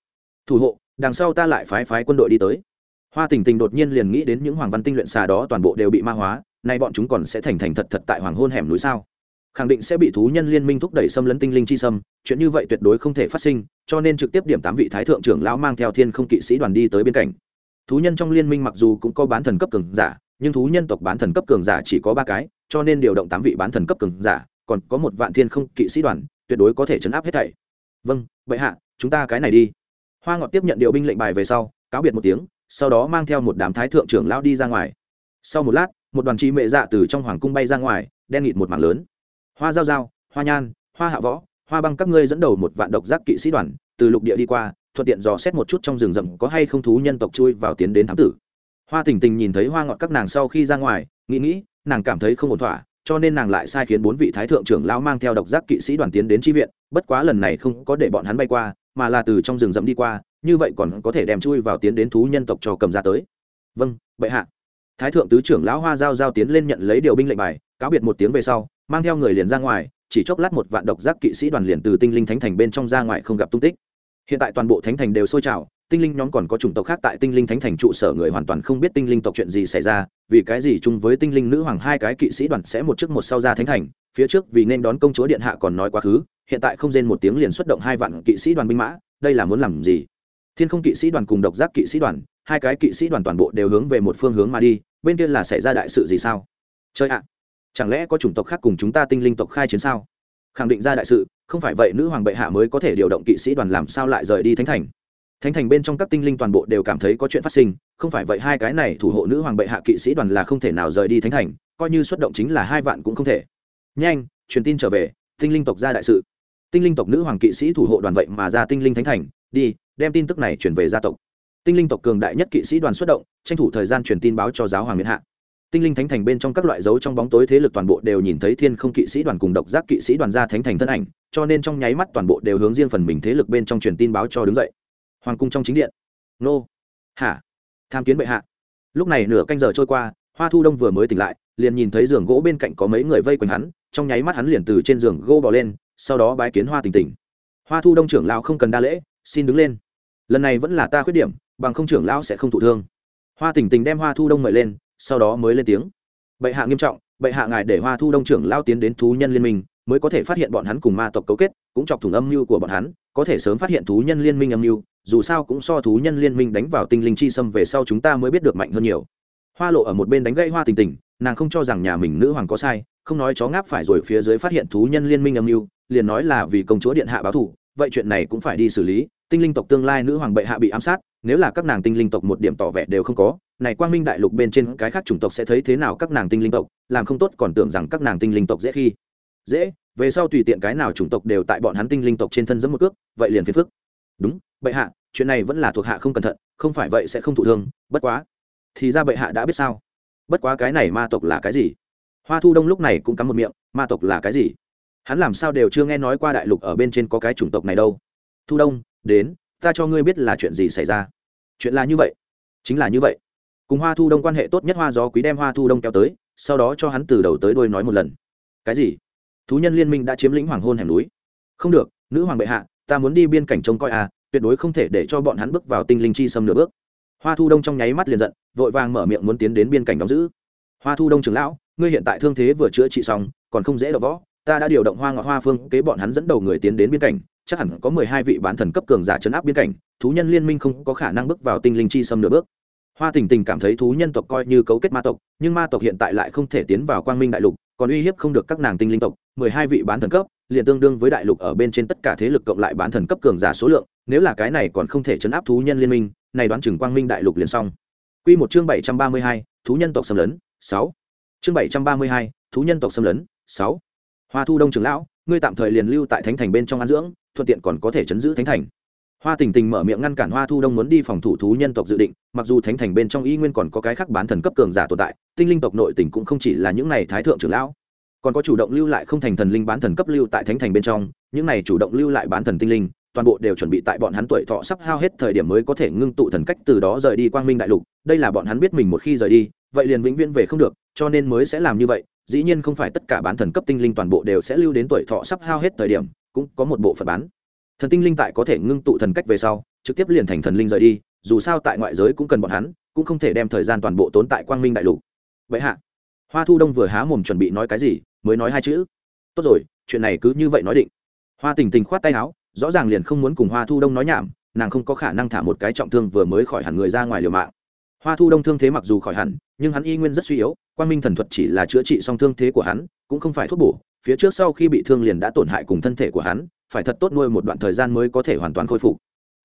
Thủ hộ, đằng sau ta lại phái phái quân đội đi tới. Hoa tình tình đột nhiên liền nghĩ đến những hoàng văn tinh luyện xà đó toàn bộ đều bị ma hóa, nay bọn chúng còn sẽ thành thành thật thật tại hoàng hôn hẻm núi sao? Khẳng định sẽ bị thú nhân liên minh thúc đẩy xâm lấn tinh linh chi xâm, chuyện như vậy tuyệt đối không thể phát sinh, cho nên trực tiếp điểm tám vị thái thượng trưởng lão mang theo thiên không kỵ sĩ đoàn đi tới bên cạnh. Thú nhân trong liên minh mặc dù cũng có bán thần cấp cường giả, nhưng thú nhân tộc bán thần cấp cường giả chỉ có ba cái, cho nên điều động tám vị bán thần cấp cường giả, còn có một vạn thiên không kỵ sĩ đoàn, tuyệt đối có thể chấn áp hết thảy. Vâng bệ hạ, chúng ta cái này đi. Hoa ngọt tiếp nhận điều binh lệnh bài về sau, cáo biệt một tiếng, sau đó mang theo một đám thái thượng trưởng lão đi ra ngoài. Sau một lát, một đoàn trí mệ dạ từ trong hoàng cung bay ra ngoài, đen nghịt một mảng lớn hoa giao giao, hoa nhan, hoa hạ võ, hoa băng các ngươi dẫn đầu một vạn độc giác kỵ sĩ đoàn, từ lục địa đi qua, thuận tiện dò xét một chút trong rừng rậm có hay không thú nhân tộc chui vào tiến đến thám tử. Hoa tình tình nhìn thấy hoa ngọt các nàng sau khi ra ngoài, nghĩ nghĩ, nàng cảm thấy không ổn thỏa, cho nên nàng lại sai khiến bốn vị thái thượng trưởng lão mang theo độc giác kỵ sĩ đoàn tiến đến tri viện, bất quá lần này không có để bọn hắn bay qua, mà là từ trong rừng rậm đi qua, như vậy còn có thể đem chui vào tiến đến thú nhân tộc cho cầm ra tới. Vâng bệ hạ. Thái thượng tứ trưởng lão hoa giao giao tiến lên nhận lấy điều binh lệnh bài, cáo biệt một tiếng về sau mang theo người liền ra ngoài, chỉ chốc lát một vạn độc giác kỵ sĩ đoàn liền từ tinh linh thánh thành bên trong ra ngoài không gặp tung tích. Hiện tại toàn bộ thánh thành đều sôi trào, tinh linh nhóm còn có chủng tộc khác tại tinh linh thánh thành trụ sở người hoàn toàn không biết tinh linh tộc chuyện gì xảy ra, vì cái gì chung với tinh linh nữ hoàng hai cái kỵ sĩ đoàn sẽ một trước một sau ra thánh thành, phía trước vì nên đón công chúa điện hạ còn nói quá khứ, hiện tại không rên một tiếng liền xuất động hai vạn kỵ sĩ đoàn binh mã, đây là muốn làm gì? Thiên không kỵ sĩ đoàn cùng độc giác kỵ sĩ đoàn, hai cái kỵ sĩ đoàn toàn bộ đều hướng về một phương hướng mà đi, bên kia là xảy ra đại sự gì sao? Chơi ạ! Chẳng lẽ có chủng tộc khác cùng chúng ta tinh linh tộc khai chiến sao? Khẳng định ra đại sự, không phải vậy nữ hoàng bệ hạ mới có thể điều động kỵ sĩ đoàn làm sao lại rời đi thánh thành? Thánh thành bên trong các tinh linh toàn bộ đều cảm thấy có chuyện phát sinh, không phải vậy hai cái này thủ hộ nữ hoàng bệ hạ kỵ sĩ đoàn là không thể nào rời đi thánh thành, coi như xuất động chính là hai vạn cũng không thể. Nhanh, truyền tin trở về, tinh linh tộc ra đại sự. Tinh linh tộc nữ hoàng kỵ sĩ thủ hộ đoàn vậy mà ra tinh linh thánh thành, đi, đem tin tức này chuyển về gia tộc. Tinh linh tộc cường đại nhất kỵ sĩ đoàn xuất động, tranh thủ thời gian truyền tin báo cho giáo hoàng miền hạ tinh linh thánh thành bên trong các loại dấu trong bóng tối thế lực toàn bộ đều nhìn thấy thiên không kỵ sĩ đoàn cùng độc giác kỵ sĩ đoàn ra thánh thành thân ảnh, cho nên trong nháy mắt toàn bộ đều hướng riêng phần mình thế lực bên trong truyền tin báo cho đứng dậy. Hoàng cung trong chính điện. Nô. Hả tham kiến bệ hạ. Lúc này nửa canh giờ trôi qua, hoa thu đông vừa mới tỉnh lại, liền nhìn thấy giường gỗ bên cạnh có mấy người vây quanh hắn, trong nháy mắt hắn liền từ trên giường gỗ bỏ lên, sau đó bái kiến hoa tỉnh tỉnh hoa thu đông trưởng lão không cần đa lễ, xin đứng lên. Lần này vẫn là ta khuyết điểm, bằng không trưởng lão sẽ không thụ thương. Hoa tỉnh tỉnh đem hoa thu đông mời lên sau đó mới lên tiếng. Bệ hạ nghiêm trọng, bệ hạ ngài để hoa thu đông trưởng lao tiến đến thú nhân liên minh, mới có thể phát hiện bọn hắn cùng ma tộc cấu kết, cũng chọc thủng âm mưu của bọn hắn, có thể sớm phát hiện thú nhân liên minh âm mưu, dù sao cũng so thú nhân liên minh đánh vào tinh linh chi xâm về sau chúng ta mới biết được mạnh hơn nhiều. Hoa lộ ở một bên đánh gãy hoa tình tình, nàng không cho rằng nhà mình nữ hoàng có sai, không nói chó ngáp phải rồi phía dưới phát hiện thú nhân liên minh âm mưu, liền nói là vì công chúa điện hạ báo thủ, vậy chuyện này cũng phải đi xử lý, tinh linh tộc tương lai nữ hoàng bệ hạ bị ám sát, nếu là các nàng tinh linh tộc một điểm tỏ vẻ đều không có này quang minh đại lục bên trên cái khác chủng tộc sẽ thấy thế nào các nàng tinh linh tộc, làm không tốt còn tưởng rằng các nàng tinh linh tộc dễ khi, dễ, về sau tùy tiện cái nào chủng tộc đều tại bọn hắn tinh linh tộc trên thân dẫm một cước, vậy liền phiền phức. Đúng, bệ hạ, chuyện này vẫn là thuộc hạ không cẩn thận, không phải vậy sẽ không thụ thương, bất quá, thì ra bệ hạ đã biết sao? Bất quá cái này ma tộc là cái gì? Hoa thu đông lúc này cũng cắm một miệng, ma tộc là cái gì? Hắn làm sao đều chưa nghe nói qua đại lục ở bên trên có cái chủng tộc này đâu. Thu đông, đến, ta cho ngươi biết là chuyện gì xảy ra. Chuyện là như vậy, chính là như vậy cùng hoa thu đông quan hệ tốt nhất hoa gió quý đem hoa thu đông kéo tới, sau đó cho hắn từ đầu tới đôi nói một lần. Cái gì? Thú nhân liên minh đã chiếm lĩnh hoàng hôn hẻm núi. Không được, nữ hoàng bệ hạ, ta muốn đi biên cảnh trông coi à tuyệt đối không thể để cho bọn hắn bước vào tinh linh chi xâm nửa bước. Hoa thu đông trong nháy mắt liền giận, vội vàng mở miệng muốn tiến đến biên cảnh đóng giữ. Hoa thu đông trưởng lão, ngươi hiện tại thương thế vừa chữa trị xong, còn không dễ đọc võ, ta đã điều động hoa ngọt hoa phương kế bọn hắn dẫn đầu người tiến đến biên cảnh, chắc hẳn có mười hai vị bán thần cấp cường giả chấn áp biên cảnh, thú nhân liên minh không có khả năng bước vào tinh linh chi xâm nửa bước hoa tình tình cảm thấy thú nhân tộc coi như cấu kết ma tộc nhưng ma tộc hiện tại lại không thể tiến vào quang minh đại lục còn uy hiếp không được các nàng tinh linh tộc mười hai vị bán thần cấp liền tương đương với đại lục ở bên trên tất cả thế lực cộng lại bán thần cấp cường giả số lượng nếu là cái này còn không thể chấn áp thú nhân liên minh này đoán chừng quang minh đại lục liền xong Quy một chương bảy trăm ba mươi hai, thú nhân tộc xâm lấn, sáu. Chương bảy trăm ba mươi hai, thú nhân tộc xâm lấn, sáu. Hoa Thu Đông trưởng lão, ngươi tạm thời liền lưu tại thánh thành bên trong an dưỡng, thuận tiện còn có thể chấn giữ thánh thành hoa tình tình mở miệng ngăn cản hoa thu đông muốn đi phòng thủ thú nhân tộc dự định, mặc dù thánh thành bên trong y nguyên còn có cái khác bán thần cấp cường giả tồn tại, tinh linh tộc nội tỉnh cũng không chỉ là những này thái thượng trưởng lão. Còn có chủ động lưu lại không thành thần linh bán thần cấp lưu tại thánh thành bên trong, những này chủ động lưu lại bán thần tinh linh, toàn bộ đều chuẩn bị tại bọn hắn tuổi thọ sắp hao hết thời điểm mới có thể ngưng tụ thần cách từ đó rời đi quang minh đại lục, đây là bọn hắn biết mình một khi rời đi, vậy liền vĩnh viễn về không được, cho nên mới sẽ làm như vậy, dĩ nhiên không phải tất cả bán thần cấp tinh linh toàn bộ đều sẽ lưu đến tuổi thọ sắp hao hết thời điểm, cũng có một bộ phận bán thần tinh linh tại có thể ngưng tụ thần cách về sau, trực tiếp liền thành thần linh rời đi, dù sao tại ngoại giới cũng cần bọn hắn, cũng không thể đem thời gian toàn bộ tốn tại quang minh đại lục. Vậy hạ, hoa thu đông vừa há mồm chuẩn bị nói cái gì, mới nói hai chữ. Tốt rồi, chuyện này cứ như vậy nói định. Hoa tình tình khoát tay áo, rõ ràng liền không muốn cùng hoa thu đông nói nhảm, nàng không có khả năng thả một cái trọng thương vừa mới khỏi hẳn người ra ngoài liều mạng. Hoa thu đông thương thế mặc dù khỏi hẳn, nhưng hắn y nguyên rất suy yếu quan minh thần thuật chỉ là chữa trị song thương thế của hắn, cũng không phải thuốc bổ, phía trước sau khi bị thương liền đã tổn hại cùng thân thể của hắn phải thật tốt nuôi một đoạn thời gian mới có thể hoàn toàn khôi phục.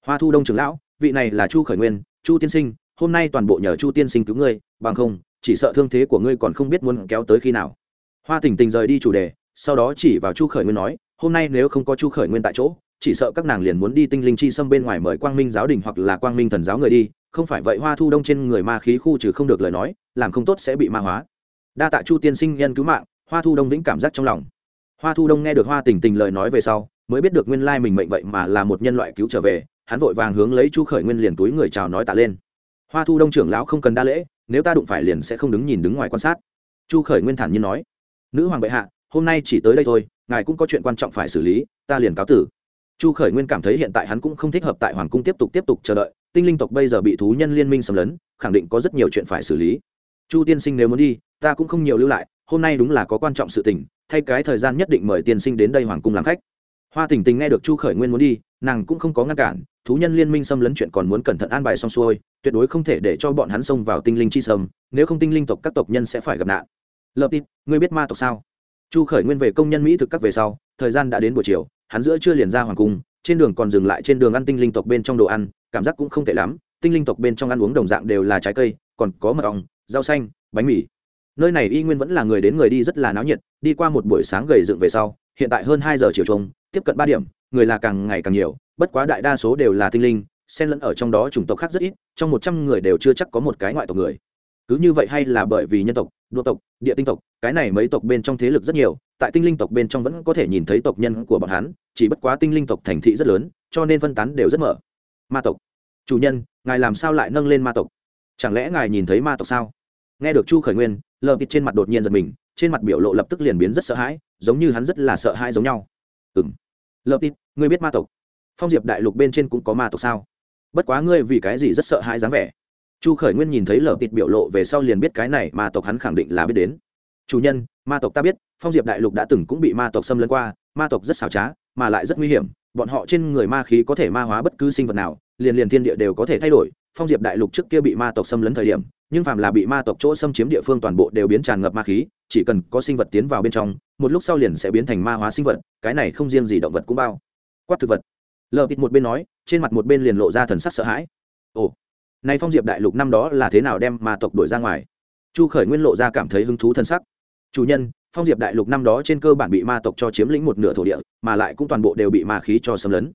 Hoa thu đông trưởng lão, vị này là chu khởi nguyên, chu tiên sinh, hôm nay toàn bộ nhờ chu tiên sinh cứu ngươi, bằng không, chỉ sợ thương thế của ngươi còn không biết muốn kéo tới khi nào. Hoa tình tình rời đi chủ đề, sau đó chỉ vào chu khởi nguyên nói, hôm nay nếu không có chu khởi nguyên tại chỗ, chỉ sợ các nàng liền muốn đi tinh linh chi xâm bên ngoài mời quang minh giáo đình hoặc là quang minh thần giáo người đi, không phải vậy hoa thu đông trên người ma khí khu trừ không được lời nói, làm không tốt sẽ bị ma hóa. Đa tạ chu tiên sinh nhân cứu mạng, hoa thu đông vĩnh cảm giác trong lòng. Hoa thu đông nghe được hoa tình tình lời nói về sau mới biết được nguyên lai mình mệnh vậy mà là một nhân loại cứu trở về, hắn vội vàng hướng lấy chu khởi nguyên liền túi người chào nói tạ lên. Hoa thu đông trưởng lão không cần đa lễ, nếu ta đụng phải liền sẽ không đứng nhìn đứng ngoài quan sát. Chu khởi nguyên thản nhiên nói, nữ hoàng bệ hạ, hôm nay chỉ tới đây thôi, ngài cũng có chuyện quan trọng phải xử lý, ta liền cáo tử. Chu khởi nguyên cảm thấy hiện tại hắn cũng không thích hợp tại hoàng cung tiếp tục tiếp tục chờ đợi, tinh linh tộc bây giờ bị thú nhân liên minh xâm lấn, khẳng định có rất nhiều chuyện phải xử lý. Chu tiên sinh nếu muốn đi, ta cũng không nhiều lưu lại, hôm nay đúng là có quan trọng sự tình, thay cái thời gian nhất định mời tiên sinh đến đây hoàng cung làm khách hoa tình tình nghe được chu khởi nguyên muốn đi, nàng cũng không có ngăn cản, thú nhân liên minh xâm lấn chuyện còn muốn cẩn thận an bài xong xuôi, tuyệt đối không thể để cho bọn hắn xông vào tinh linh chi sâm, nếu không tinh linh tộc các tộc nhân sẽ phải gặp nạn. Lập tít ngươi biết ma tộc sao? Chu khởi nguyên về công nhân mỹ thực các về sau, thời gian đã đến buổi chiều, hắn giữa chưa liền ra hoàng cung, trên đường còn dừng lại trên đường ăn tinh linh tộc bên trong đồ ăn, cảm giác cũng không tệ lắm, tinh linh tộc bên trong ăn uống đồng dạng đều là trái cây, còn có mật ong, rau xanh, bánh mì. Nơi này y nguyên vẫn là người đến người đi rất là náo nhiệt, đi qua một buổi sáng gầy dựng về sau, hiện tại hơn hai giờ chiều trông tiếp cận ba điểm, người là càng ngày càng nhiều, bất quá đại đa số đều là tinh linh, xen lẫn ở trong đó chủng tộc khác rất ít, trong một trăm người đều chưa chắc có một cái ngoại tộc người. Cứ như vậy hay là bởi vì nhân tộc, đua tộc, địa tinh tộc, cái này mấy tộc bên trong thế lực rất nhiều, tại tinh linh tộc bên trong vẫn có thể nhìn thấy tộc nhân của bọn hắn, chỉ bất quá tinh linh tộc thành thị rất lớn, cho nên phân tán đều rất mở. Ma tộc. Chủ nhân, ngài làm sao lại nâng lên ma tộc? Chẳng lẽ ngài nhìn thấy ma tộc sao? Nghe được chu khởi nguyên, lờ bịt trên mặt đột nhiên giật mình, trên mặt biểu lộ lập tức liền biến rất sợ hãi, giống như hắn rất là sợ hãi giống nhau. Ừng lợp tít, ngươi biết ma tộc. Phong diệp đại lục bên trên cũng có ma tộc sao? Bất quá ngươi vì cái gì rất sợ hãi dáng vẻ? Chu khởi nguyên nhìn thấy lợp tít biểu lộ về sau liền biết cái này ma tộc hắn khẳng định là biết đến. Chủ nhân, ma tộc ta biết, phong diệp đại lục đã từng cũng bị ma tộc xâm lấn qua, ma tộc rất xảo trá, mà lại rất nguy hiểm. Bọn họ trên người ma khí có thể ma hóa bất cứ sinh vật nào, liền liền thiên địa đều có thể thay đổi. Phong diệp đại lục trước kia bị ma tộc xâm lấn thời điểm, nhưng phàm là bị ma tộc chỗ xâm chiếm địa phương toàn bộ đều biến tràn ngập ma khí, chỉ cần có sinh vật tiến vào bên trong, một lúc sau liền sẽ biến thành ma hóa sinh vật cái này không riêng gì động vật cũng bao. Quát thực vật. Lờ bịt một bên nói, trên mặt một bên liền lộ ra thần sắc sợ hãi. Ồ này phong diệp đại lục năm đó là thế nào đem ma tộc đuổi ra ngoài? Chu khởi nguyên lộ ra cảm thấy hứng thú thần sắc. Chủ nhân, phong diệp đại lục năm đó trên cơ bản bị ma tộc cho chiếm lĩnh một nửa thổ địa, mà lại cũng toàn bộ đều bị ma khí cho xâm lấn.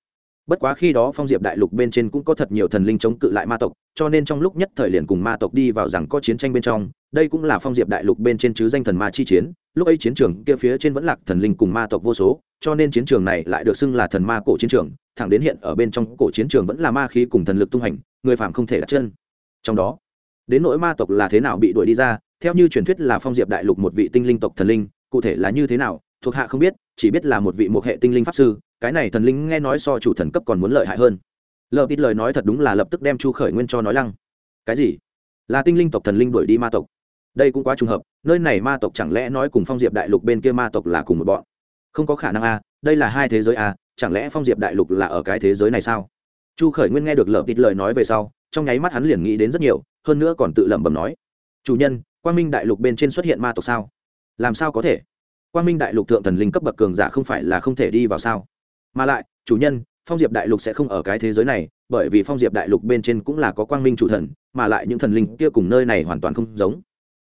Bất quá khi đó phong diệp đại lục bên trên cũng có thật nhiều thần linh chống cự lại ma tộc, cho nên trong lúc nhất thời liền cùng ma tộc đi vào rằng có chiến tranh bên trong đây cũng là phong diệp đại lục bên trên chứ danh thần ma chi chiến, lúc ấy chiến trường kia phía trên vẫn lạc thần linh cùng ma tộc vô số, cho nên chiến trường này lại được xưng là thần ma cổ chiến trường, thẳng đến hiện ở bên trong cổ chiến trường vẫn là ma khí cùng thần lực tung hành, người phạm không thể đặt chân. Trong đó, đến nỗi ma tộc là thế nào bị đuổi đi ra, theo như truyền thuyết là phong diệp đại lục một vị tinh linh tộc thần linh, cụ thể là như thế nào, thuộc hạ không biết, chỉ biết là một vị một hệ tinh linh pháp sư, cái này thần linh nghe nói so chủ thần cấp còn muốn lợi hại hơn. Lờ ít lời nói thật đúng là lập tức đem chu khởi nguyên cho nói lăng. Cái gì? Là tinh linh tộc thần linh đuổi đi ma tộc đây cũng quá trùng hợp, nơi này ma tộc chẳng lẽ nói cùng phong diệp đại lục bên kia ma tộc là cùng một bọn? Không có khả năng a đây là hai thế giới a chẳng lẽ phong diệp đại lục là ở cái thế giới này sao? Chu khởi nguyên nghe được lợp tít lời nói về sau, trong nháy mắt hắn liền nghĩ đến rất nhiều, hơn nữa còn tự lẩm bẩm nói, chủ nhân, quang minh đại lục bên trên xuất hiện ma tộc sao? Làm sao có thể? Quang minh đại lục thượng thần linh cấp bậc cường giả không phải là không thể đi vào sao? Mà lại, chủ nhân, phong diệp đại lục sẽ không ở cái thế giới này, bởi vì phong diệp đại lục bên trên cũng là có quang minh chủ thần, mà lại những thần linh kia cùng nơi này hoàn toàn không giống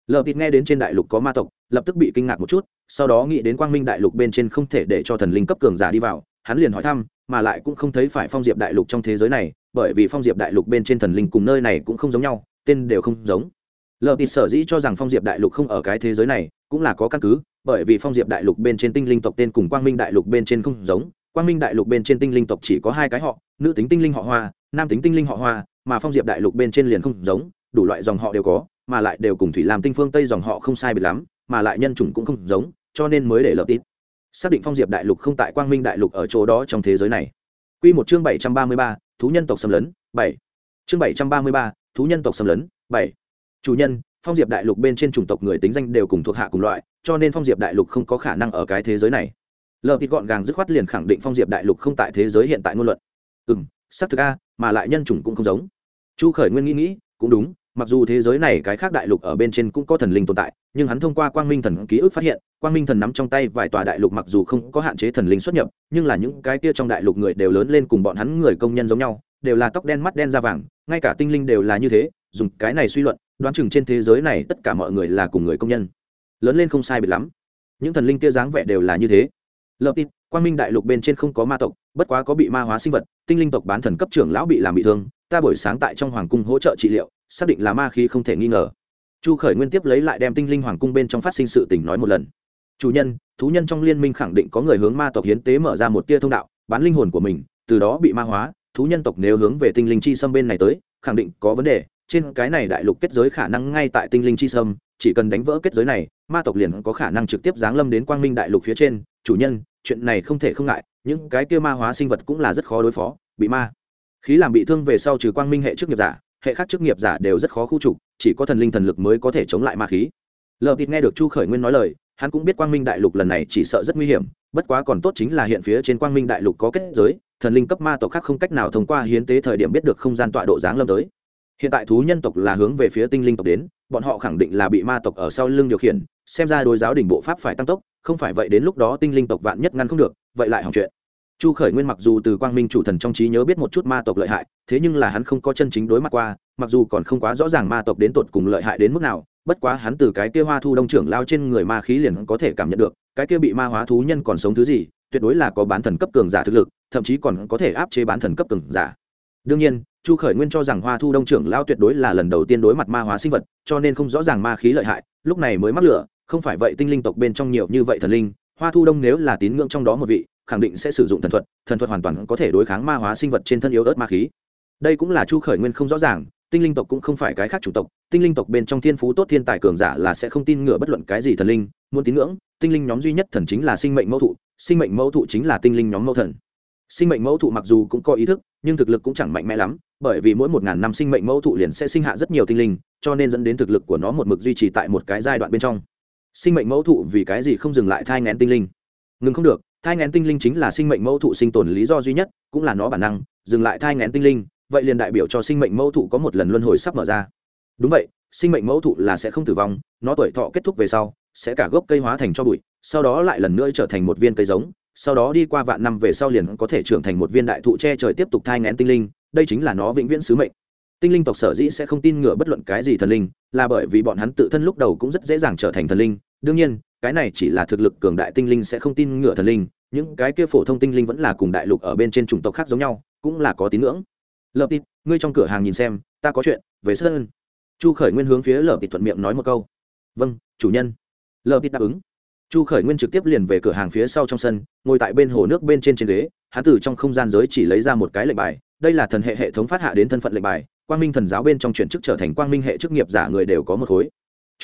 lờ thịt nghe đến trên đại lục có ma tộc, lập tức bị kinh ngạc một chút, sau đó nghĩ đến quang minh đại lục bên trên không thể để cho thần linh cấp cường giả đi vào, hắn liền hỏi thăm, mà lại cũng không thấy phải phong diệp đại lục trong thế giới này, bởi vì phong diệp đại lục bên trên thần linh cùng nơi này cũng không giống nhau, tên đều không giống. Lờ thịt sở dĩ cho rằng phong diệp đại lục không ở cái thế giới này, cũng là có căn cứ, bởi vì phong diệp đại lục bên trên tinh linh tộc tên cùng quang minh đại lục bên trên không giống, quang minh đại lục bên trên tinh linh tộc chỉ có hai cái họ, nữ tính tinh linh họ hoa, nam tính tinh linh họ hoa, mà phong diệp đại lục bên trên liền không giống, đủ loại dòng họ đều có mà lại đều cùng thủy làm tinh phương tây dòng họ không sai biệt lắm mà lại nhân chủng cũng không giống cho nên mới để lập ít xác định phong diệp đại lục không tại quang minh đại lục ở chỗ đó trong thế giới này Quy một chương bảy trăm ba mươi ba, thú nhân tộc xâm lấn, bảy. Chương bảy trăm ba mươi ba, thú nhân tộc xâm lấn, bảy. Chủ nhân, phong diệp đại lục bên trên chủng tộc người tính danh đều cùng thuộc hạ cùng loại, cho nên phong diệp đại lục không có khả năng ở cái thế giới này. Lợp ít gọn gàng dứt khoát liền khẳng định phong diệp đại lục không tại thế giới hiện tại ngôn luận. Ừm, xác thực a, mà lại nhân chủng cũng không giống. Chu Khởi Nguyên nghĩ nghĩ, cũng đúng, mặc dù thế giới này cái khác đại lục ở bên trên cũng có thần linh tồn tại, nhưng hắn thông qua quang minh thần ký ức phát hiện, quang minh thần nắm trong tay vài tòa đại lục mặc dù không có hạn chế thần linh xuất nhập, nhưng là những cái kia trong đại lục người đều lớn lên cùng bọn hắn người công nhân giống nhau, đều là tóc đen mắt đen da vàng, ngay cả tinh linh đều là như thế, dùng cái này suy luận, đoán chừng trên thế giới này tất cả mọi người là cùng người công nhân. Lớn lên không sai biệt lắm. Những thần linh kia dáng vẻ đều là như thế. Lập tin quang minh đại lục bên trên không có ma tộc, bất quá có bị ma hóa sinh vật, tinh linh tộc bán thần cấp trưởng lão bị làm bị thương, ta buổi sáng tại trong hoàng cung hỗ trợ trị liệu xác định là ma khí không thể nghi ngờ. Chu khởi nguyên tiếp lấy lại đem tinh linh hoàng cung bên trong phát sinh sự tình nói một lần. Chủ nhân, thú nhân trong liên minh khẳng định có người hướng ma tộc hiến tế mở ra một tia thông đạo, bán linh hồn của mình, từ đó bị ma hóa, thú nhân tộc nếu hướng về tinh linh chi sâm bên này tới, khẳng định có vấn đề. Trên cái này đại lục kết giới khả năng ngay tại tinh linh chi sâm, chỉ cần đánh vỡ kết giới này, ma tộc liền có khả năng trực tiếp giáng lâm đến quang minh đại lục phía trên. Chủ nhân, chuyện này không thể không ngại, những cái kia ma hóa sinh vật cũng là rất khó đối phó, bị ma khí làm bị thương về sau trừ quang minh hệ trước nghiệp giả hệ khác chức nghiệp giả đều rất khó khu trục, chỉ có thần linh thần lực mới có thể chống lại ma khí. Lờ thịt nghe được chu khởi nguyên nói lời, hắn cũng biết quang minh đại lục lần này chỉ sợ rất nguy hiểm, bất quá còn tốt chính là hiện phía trên quang minh đại lục có kết giới, thần linh cấp ma tộc khác không cách nào thông qua hiến tế thời điểm biết được không gian tọa độ giáng lâm tới. Hiện tại thú nhân tộc là hướng về phía tinh linh tộc đến, bọn họ khẳng định là bị ma tộc ở sau lưng điều khiển, xem ra đối giáo đình bộ pháp phải tăng tốc, không phải vậy đến lúc đó tinh linh tộc vạn nhất ngăn không được, vậy lại hỏng chuyện chu khởi nguyên mặc dù từ quang minh chủ thần trong trí nhớ biết một chút ma tộc lợi hại, thế nhưng là hắn không có chân chính đối mặt qua, mặc dù còn không quá rõ ràng ma tộc đến tột cùng lợi hại đến mức nào, bất quá hắn từ cái kia hoa thu đông trưởng lao trên người ma khí liền có thể cảm nhận được, cái kia bị ma hóa thú nhân còn sống thứ gì, tuyệt đối là có bán thần cấp cường giả thực lực, thậm chí còn có thể áp chế bán thần cấp cường giả. Đương nhiên, chu khởi nguyên cho rằng hoa thu đông trưởng lao tuyệt đối là lần đầu tiên đối mặt ma hóa sinh vật, cho nên không rõ ràng ma khí lợi hại, lúc này mới mắc lửa, không phải vậy tinh linh tộc bên trong nhiều như vậy thần linh, hoa thu đông nếu là tín ngưỡng trong đó một vị khẳng định sẽ sử dụng thần thuật thần thuật hoàn toàn có thể đối kháng ma hóa sinh vật trên thân yếu ớt ma khí. Đây cũng là chu khởi nguyên không rõ ràng, tinh linh tộc cũng không phải cái khác chủ tộc, tinh linh tộc bên trong thiên phú tốt thiên tài cường giả là sẽ không tin ngựa bất luận cái gì thần linh, muốn tín ngưỡng, tinh linh nhóm duy nhất thần chính là sinh mệnh mẫu thụ, sinh mệnh mẫu thụ chính là tinh linh nhóm mẫu thần. Sinh mệnh mẫu thụ mặc dù cũng có ý thức, nhưng thực lực cũng chẳng mạnh mẽ lắm, bởi vì mỗi một ngàn năm sinh mệnh mẫu thụ liền sẽ sinh hạ rất nhiều tinh linh, cho nên dẫn đến thực lực của nó một mực duy trì tại một cái giai đoạn bên trong. Sinh mệnh mẫu thụ vì cái gì không dừng lại thai ngén tinh linh? Ngừng không được thai ngén tinh linh chính là sinh mệnh mẫu thụ sinh tồn lý do duy nhất, cũng là nó bản năng, dừng lại thai ngén tinh linh, vậy liền đại biểu cho sinh mệnh mẫu thụ có một lần luân hồi sắp mở ra. Đúng vậy, sinh mệnh mẫu thụ là sẽ không tử vong, nó tuổi thọ kết thúc về sau, sẽ cả gốc cây hóa thành cho bụi, sau đó lại lần nữa trở thành một viên cây giống, sau đó đi qua vạn năm về sau liền có thể trưởng thành một viên đại thụ che trời tiếp tục thai ngén tinh linh, đây chính là nó vĩnh viễn sứ mệnh. Tinh linh tộc sở dĩ sẽ không tin ngựa bất luận cái gì thần linh, là bởi vì bọn hắn tự thân lúc đầu cũng rất dễ dàng trở thành thần linh, đương nhiên cái này chỉ là thực lực cường đại tinh linh sẽ không tin ngựa thần linh, những cái kia phổ thông tinh linh vẫn là cùng đại lục ở bên trên chủng tộc khác giống nhau, cũng là có tín ngưỡng. Lợp tịt, ngươi trong cửa hàng nhìn xem, ta có chuyện, về sơn chu khởi nguyên hướng phía lợp tịt thuận miệng nói một câu. Vâng chủ nhân. Lợp tịt đáp ứng. Chu khởi nguyên trực tiếp liền về cửa hàng phía sau trong sân, ngồi tại bên hồ nước bên trên trên ghế, hắn từ trong không gian giới chỉ lấy ra một cái lệnh bài, đây là thần hệ hệ thống phát hạ đến thân phận lệnh bài, quang minh thần giáo bên trong chuyển chức trở thành quang minh hệ chức nghiệp giả người đều có một khối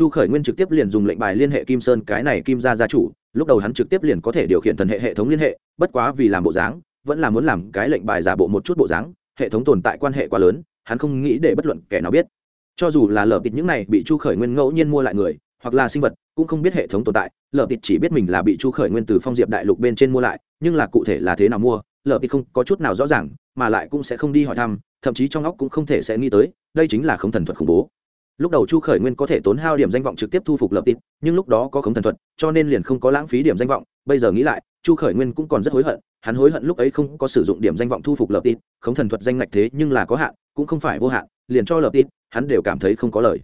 chu khởi nguyên trực tiếp liền dùng lệnh bài liên hệ kim sơn, cái này kim gia gia chủ, lúc đầu hắn trực tiếp liền có thể điều khiển thần hệ hệ thống liên hệ, bất quá vì làm bộ dáng, vẫn là muốn làm cái lệnh bài giả bộ một chút bộ dáng, hệ thống tồn tại quan hệ quá lớn, hắn không nghĩ để bất luận kẻ nào biết. Cho dù là lở tịt những này bị chu khởi nguyên ngẫu nhiên mua lại người, hoặc là sinh vật, cũng không biết hệ thống tồn tại, lở tịt chỉ biết mình là bị chu khởi nguyên từ phong diệp đại lục bên trên mua lại, nhưng là cụ thể là thế nào mua, lở tịt không có chút nào rõ ràng, mà lại cũng sẽ không đi hỏi thăm, thậm chí trong óc cũng không thể sẽ nghĩ tới, đây chính là không thần thuật khủng bố lúc đầu chu khởi nguyên có thể tốn hao điểm danh vọng trực tiếp thu phục lập tít nhưng lúc đó có khống thần thuật, cho nên liền không có lãng phí điểm danh vọng. Bây giờ nghĩ lại, chu khởi nguyên cũng còn rất hối hận, hắn hối hận lúc ấy không có sử dụng điểm danh vọng thu phục lập tít khống thần thuật danh ngạch thế nhưng là có hạn, cũng không phải vô hạn, liền cho lập tít hắn đều cảm thấy không có lời.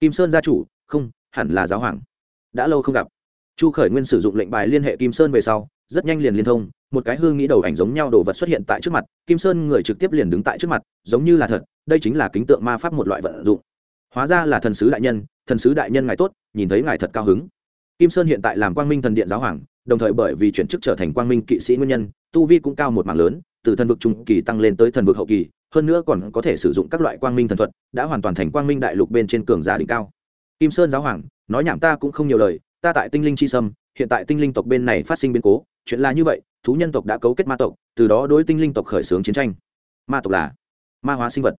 Kim sơn gia chủ, không, hẳn là giáo hoàng. Đã lâu không gặp. Chu khởi nguyên sử dụng lệnh bài liên hệ kim sơn về sau, rất nhanh liền liên thông, một cái hư nghĩ đầu ảnh giống nhau đồ vật xuất hiện tại trước mặt, kim sơn người trực tiếp liền đứng tại trước mặt, giống như là thật, đây chính là kính tượng ma pháp một loại vận dụng hóa ra là thần sứ đại nhân, thần sứ đại nhân ngài tốt, nhìn thấy ngài thật cao hứng. Kim sơn hiện tại làm quang minh thần điện giáo hoàng, đồng thời bởi vì chuyển chức trở thành quang minh kỵ sĩ nguyên nhân, tu vi cũng cao một mảng lớn, từ thần vực trung kỳ tăng lên tới thần vực hậu kỳ, hơn nữa còn có thể sử dụng các loại quang minh thần thuật, đã hoàn toàn thành quang minh đại lục bên trên cường giả đỉnh cao. Kim sơn giáo hoàng, nói nhảm ta cũng không nhiều lời, ta tại tinh linh chi sâm, hiện tại tinh linh tộc bên này phát sinh biến cố, chuyện là như vậy, thú nhân tộc đã cấu kết ma tộc, từ đó đối tinh linh tộc khởi xướng chiến tranh. Ma tộc là ma hóa sinh vật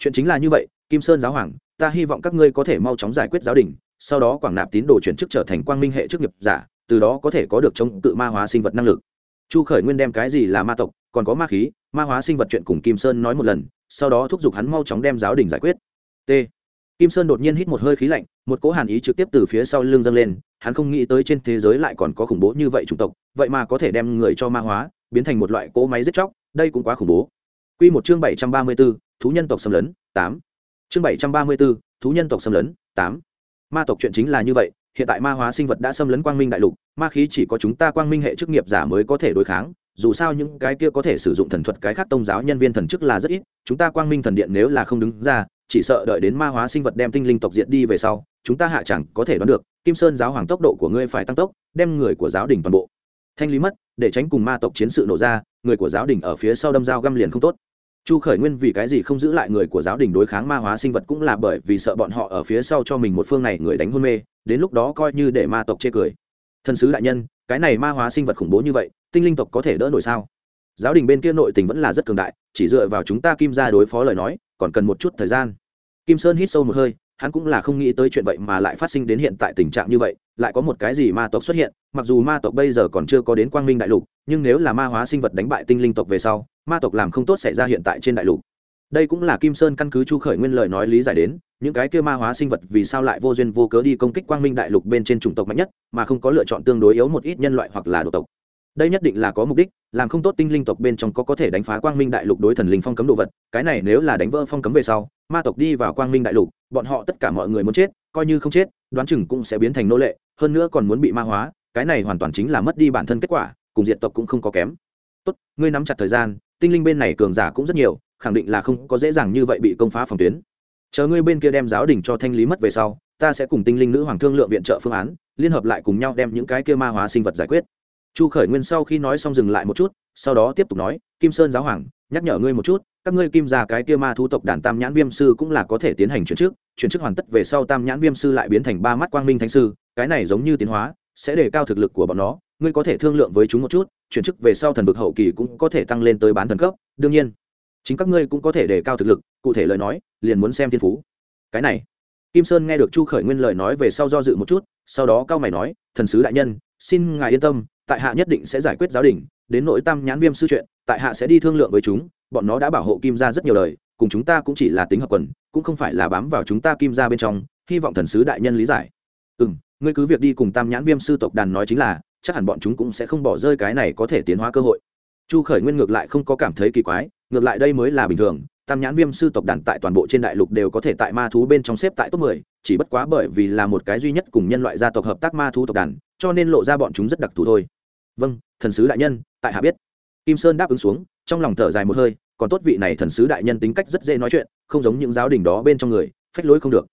chuyện chính là như vậy kim sơn giáo hoàng ta hy vọng các ngươi có thể mau chóng giải quyết giáo đình sau đó quảng nạp tín đồ chuyển chức trở thành quang minh hệ chức nghiệp giả từ đó có thể có được chống cự ma hóa sinh vật năng lực. Chu khởi nguyên đem cái gì là ma tộc còn có ma khí ma hóa sinh vật chuyện cùng kim sơn nói một lần sau đó thúc giục hắn mau chóng đem giáo đình giải quyết. T. Kim sơn đột nhiên hít một hơi khí lạnh một cỗ hàn ý trực tiếp từ phía sau lưng dâng lên hắn không nghĩ tới trên thế giới lại còn có khủng bố như vậy chủng tộc vậy mà có thể đem người cho ma hóa biến thành một loại cỗ máy giết chóc đây cũng quá khủng bố. Quy một chương bảy trăm ba mươi 734, thú nhân tộc xâm lấn, tám. Chương bảy trăm ba mươi 734, thú nhân tộc xâm lấn, tám. Ma tộc chuyện chính là như vậy, hiện tại ma hóa sinh vật đã xâm lấn quang minh đại lục, ma khí chỉ có chúng ta quang minh hệ chức nghiệp giả mới có thể đối kháng, dù sao những cái kia có thể sử dụng thần thuật cái khác tông giáo nhân viên thần chức là rất ít, chúng ta quang minh thần điện nếu là không đứng ra, chỉ sợ đợi đến ma hóa sinh vật đem tinh linh tộc diệt đi về sau chúng ta hạ chẳng có thể đoán được kim sơn giáo hoàng tốc độ của ngươi phải tăng tốc đem người của giáo đình toàn bộ. Thanh lý mất để tránh cùng ma tộc chiến sự nổ ra người của giáo đình ở phía sau đâm dao găm liền không tốt chu khởi nguyên vì cái gì không giữ lại người của giáo đình đối kháng ma hóa sinh vật cũng là bởi vì sợ bọn họ ở phía sau cho mình một phương này người đánh hôn mê, đến lúc đó coi như để ma tộc chê cười. Thần sứ đại nhân, cái này ma hóa sinh vật khủng bố như vậy, tinh linh tộc có thể đỡ nổi sao? Giáo đình bên kia nội tình vẫn là rất cường đại, chỉ dựa vào chúng ta kim ra đối phó lời nói, còn cần một chút thời gian. Kim sơn hít sâu một hơi, hắn cũng là không nghĩ tới chuyện vậy mà lại phát sinh đến hiện tại tình trạng như vậy, lại có một cái gì ma tộc xuất hiện, mặc dù ma tộc bây giờ còn chưa có đến quang minh đại lục, nhưng nếu là ma hóa sinh vật đánh bại tinh linh tộc về sau ma tộc làm không tốt xảy ra hiện tại trên đại lục. Đây cũng là kim sơn căn cứ chu khởi nguyên lời nói lý giải đến, những cái kia ma hóa sinh vật vì sao lại vô duyên vô cớ đi công kích quang minh đại lục bên trên chủng tộc mạnh nhất, mà không có lựa chọn tương đối yếu một ít nhân loại hoặc là đồ tộc. Đây nhất định là có mục đích, làm không tốt tinh linh tộc bên trong có có thể đánh phá quang minh đại lục đối thần linh phong cấm đồ vật, cái này nếu là đánh vỡ phong cấm về sau, ma tộc đi vào quang minh đại lục, bọn họ tất cả mọi người muốn chết, coi như không chết, đoán chừng cũng sẽ biến thành nô lệ, hơn nữa còn muốn bị ma hóa, cái này hoàn toàn chính là mất đi bản thân kết quả, cùng diện tộc cũng không có kém. Tốt, ngươi nắm chặt thời gian tinh linh bên này cường giả cũng rất nhiều, khẳng định là không có dễ dàng như vậy bị công phá phòng tuyến. Chờ ngươi bên kia đem giáo đình cho thanh lý mất về sau, ta sẽ cùng tinh linh nữ hoàng thương lượng viện trợ phương án, liên hợp lại cùng nhau đem những cái kia ma hóa sinh vật giải quyết. Chu khởi nguyên sau khi nói xong dừng lại một chút, sau đó tiếp tục nói, kim sơn giáo hoàng, nhắc nhở ngươi một chút, các ngươi kim ra cái kia ma thu tộc đàn tam nhãn viêm sư cũng là có thể tiến hành chuyển chức chuyển chức hoàn tất về sau tam nhãn viêm sư lại biến thành ba mắt quang minh thánh sư, cái này giống như tiến hóa, sẽ đề cao thực lực của bọn nó ngươi có thể thương lượng với chúng một chút, chuyển chức về sau thần vực hậu kỳ cũng có thể tăng lên tới bán thần cấp, đương nhiên, chính các ngươi cũng có thể đề cao thực lực, cụ thể lời nói, liền muốn xem thiên phú. Cái này, kim sơn nghe được chu khởi nguyên lời nói về sau do dự một chút, sau đó cao mày nói, thần sứ đại nhân, xin ngài yên tâm, tại hạ nhất định sẽ giải quyết giáo đình, đến nội tam nhãn viêm sư chuyện, tại hạ sẽ đi thương lượng với chúng, bọn nó đã bảo hộ kim gia rất nhiều lời cùng chúng ta cũng chỉ là tính hợp quần, cũng không phải là bám vào chúng ta kim gia bên trong, hy vọng thần sứ đại nhân lý giải. Ừ m ngươi cứ việc đi cùng tam nhãn viêm sư tộc đàn nói chính là chắc hẳn bọn chúng cũng sẽ không bỏ rơi cái này có thể tiến hóa cơ hội. Chu khởi nguyên ngược lại không có cảm thấy kỳ quái, ngược lại đây mới là bình thường, tam nhãn viêm sư tộc đàn tại toàn bộ trên đại lục đều có thể tại ma thú bên trong xếp tại top mười, chỉ bất quá bởi vì là một cái duy nhất cùng nhân loại gia tộc hợp tác ma thú tộc đàn, cho nên lộ ra bọn chúng rất đặc thù thôi. Vâng thần sứ đại nhân, tại hạ biết. Kim sơn đáp ứng xuống, trong lòng thở dài một hơi, còn tốt vị này thần sứ đại nhân tính cách rất dễ nói chuyện, không giống những giáo đình đó bên trong người, phách lối không được.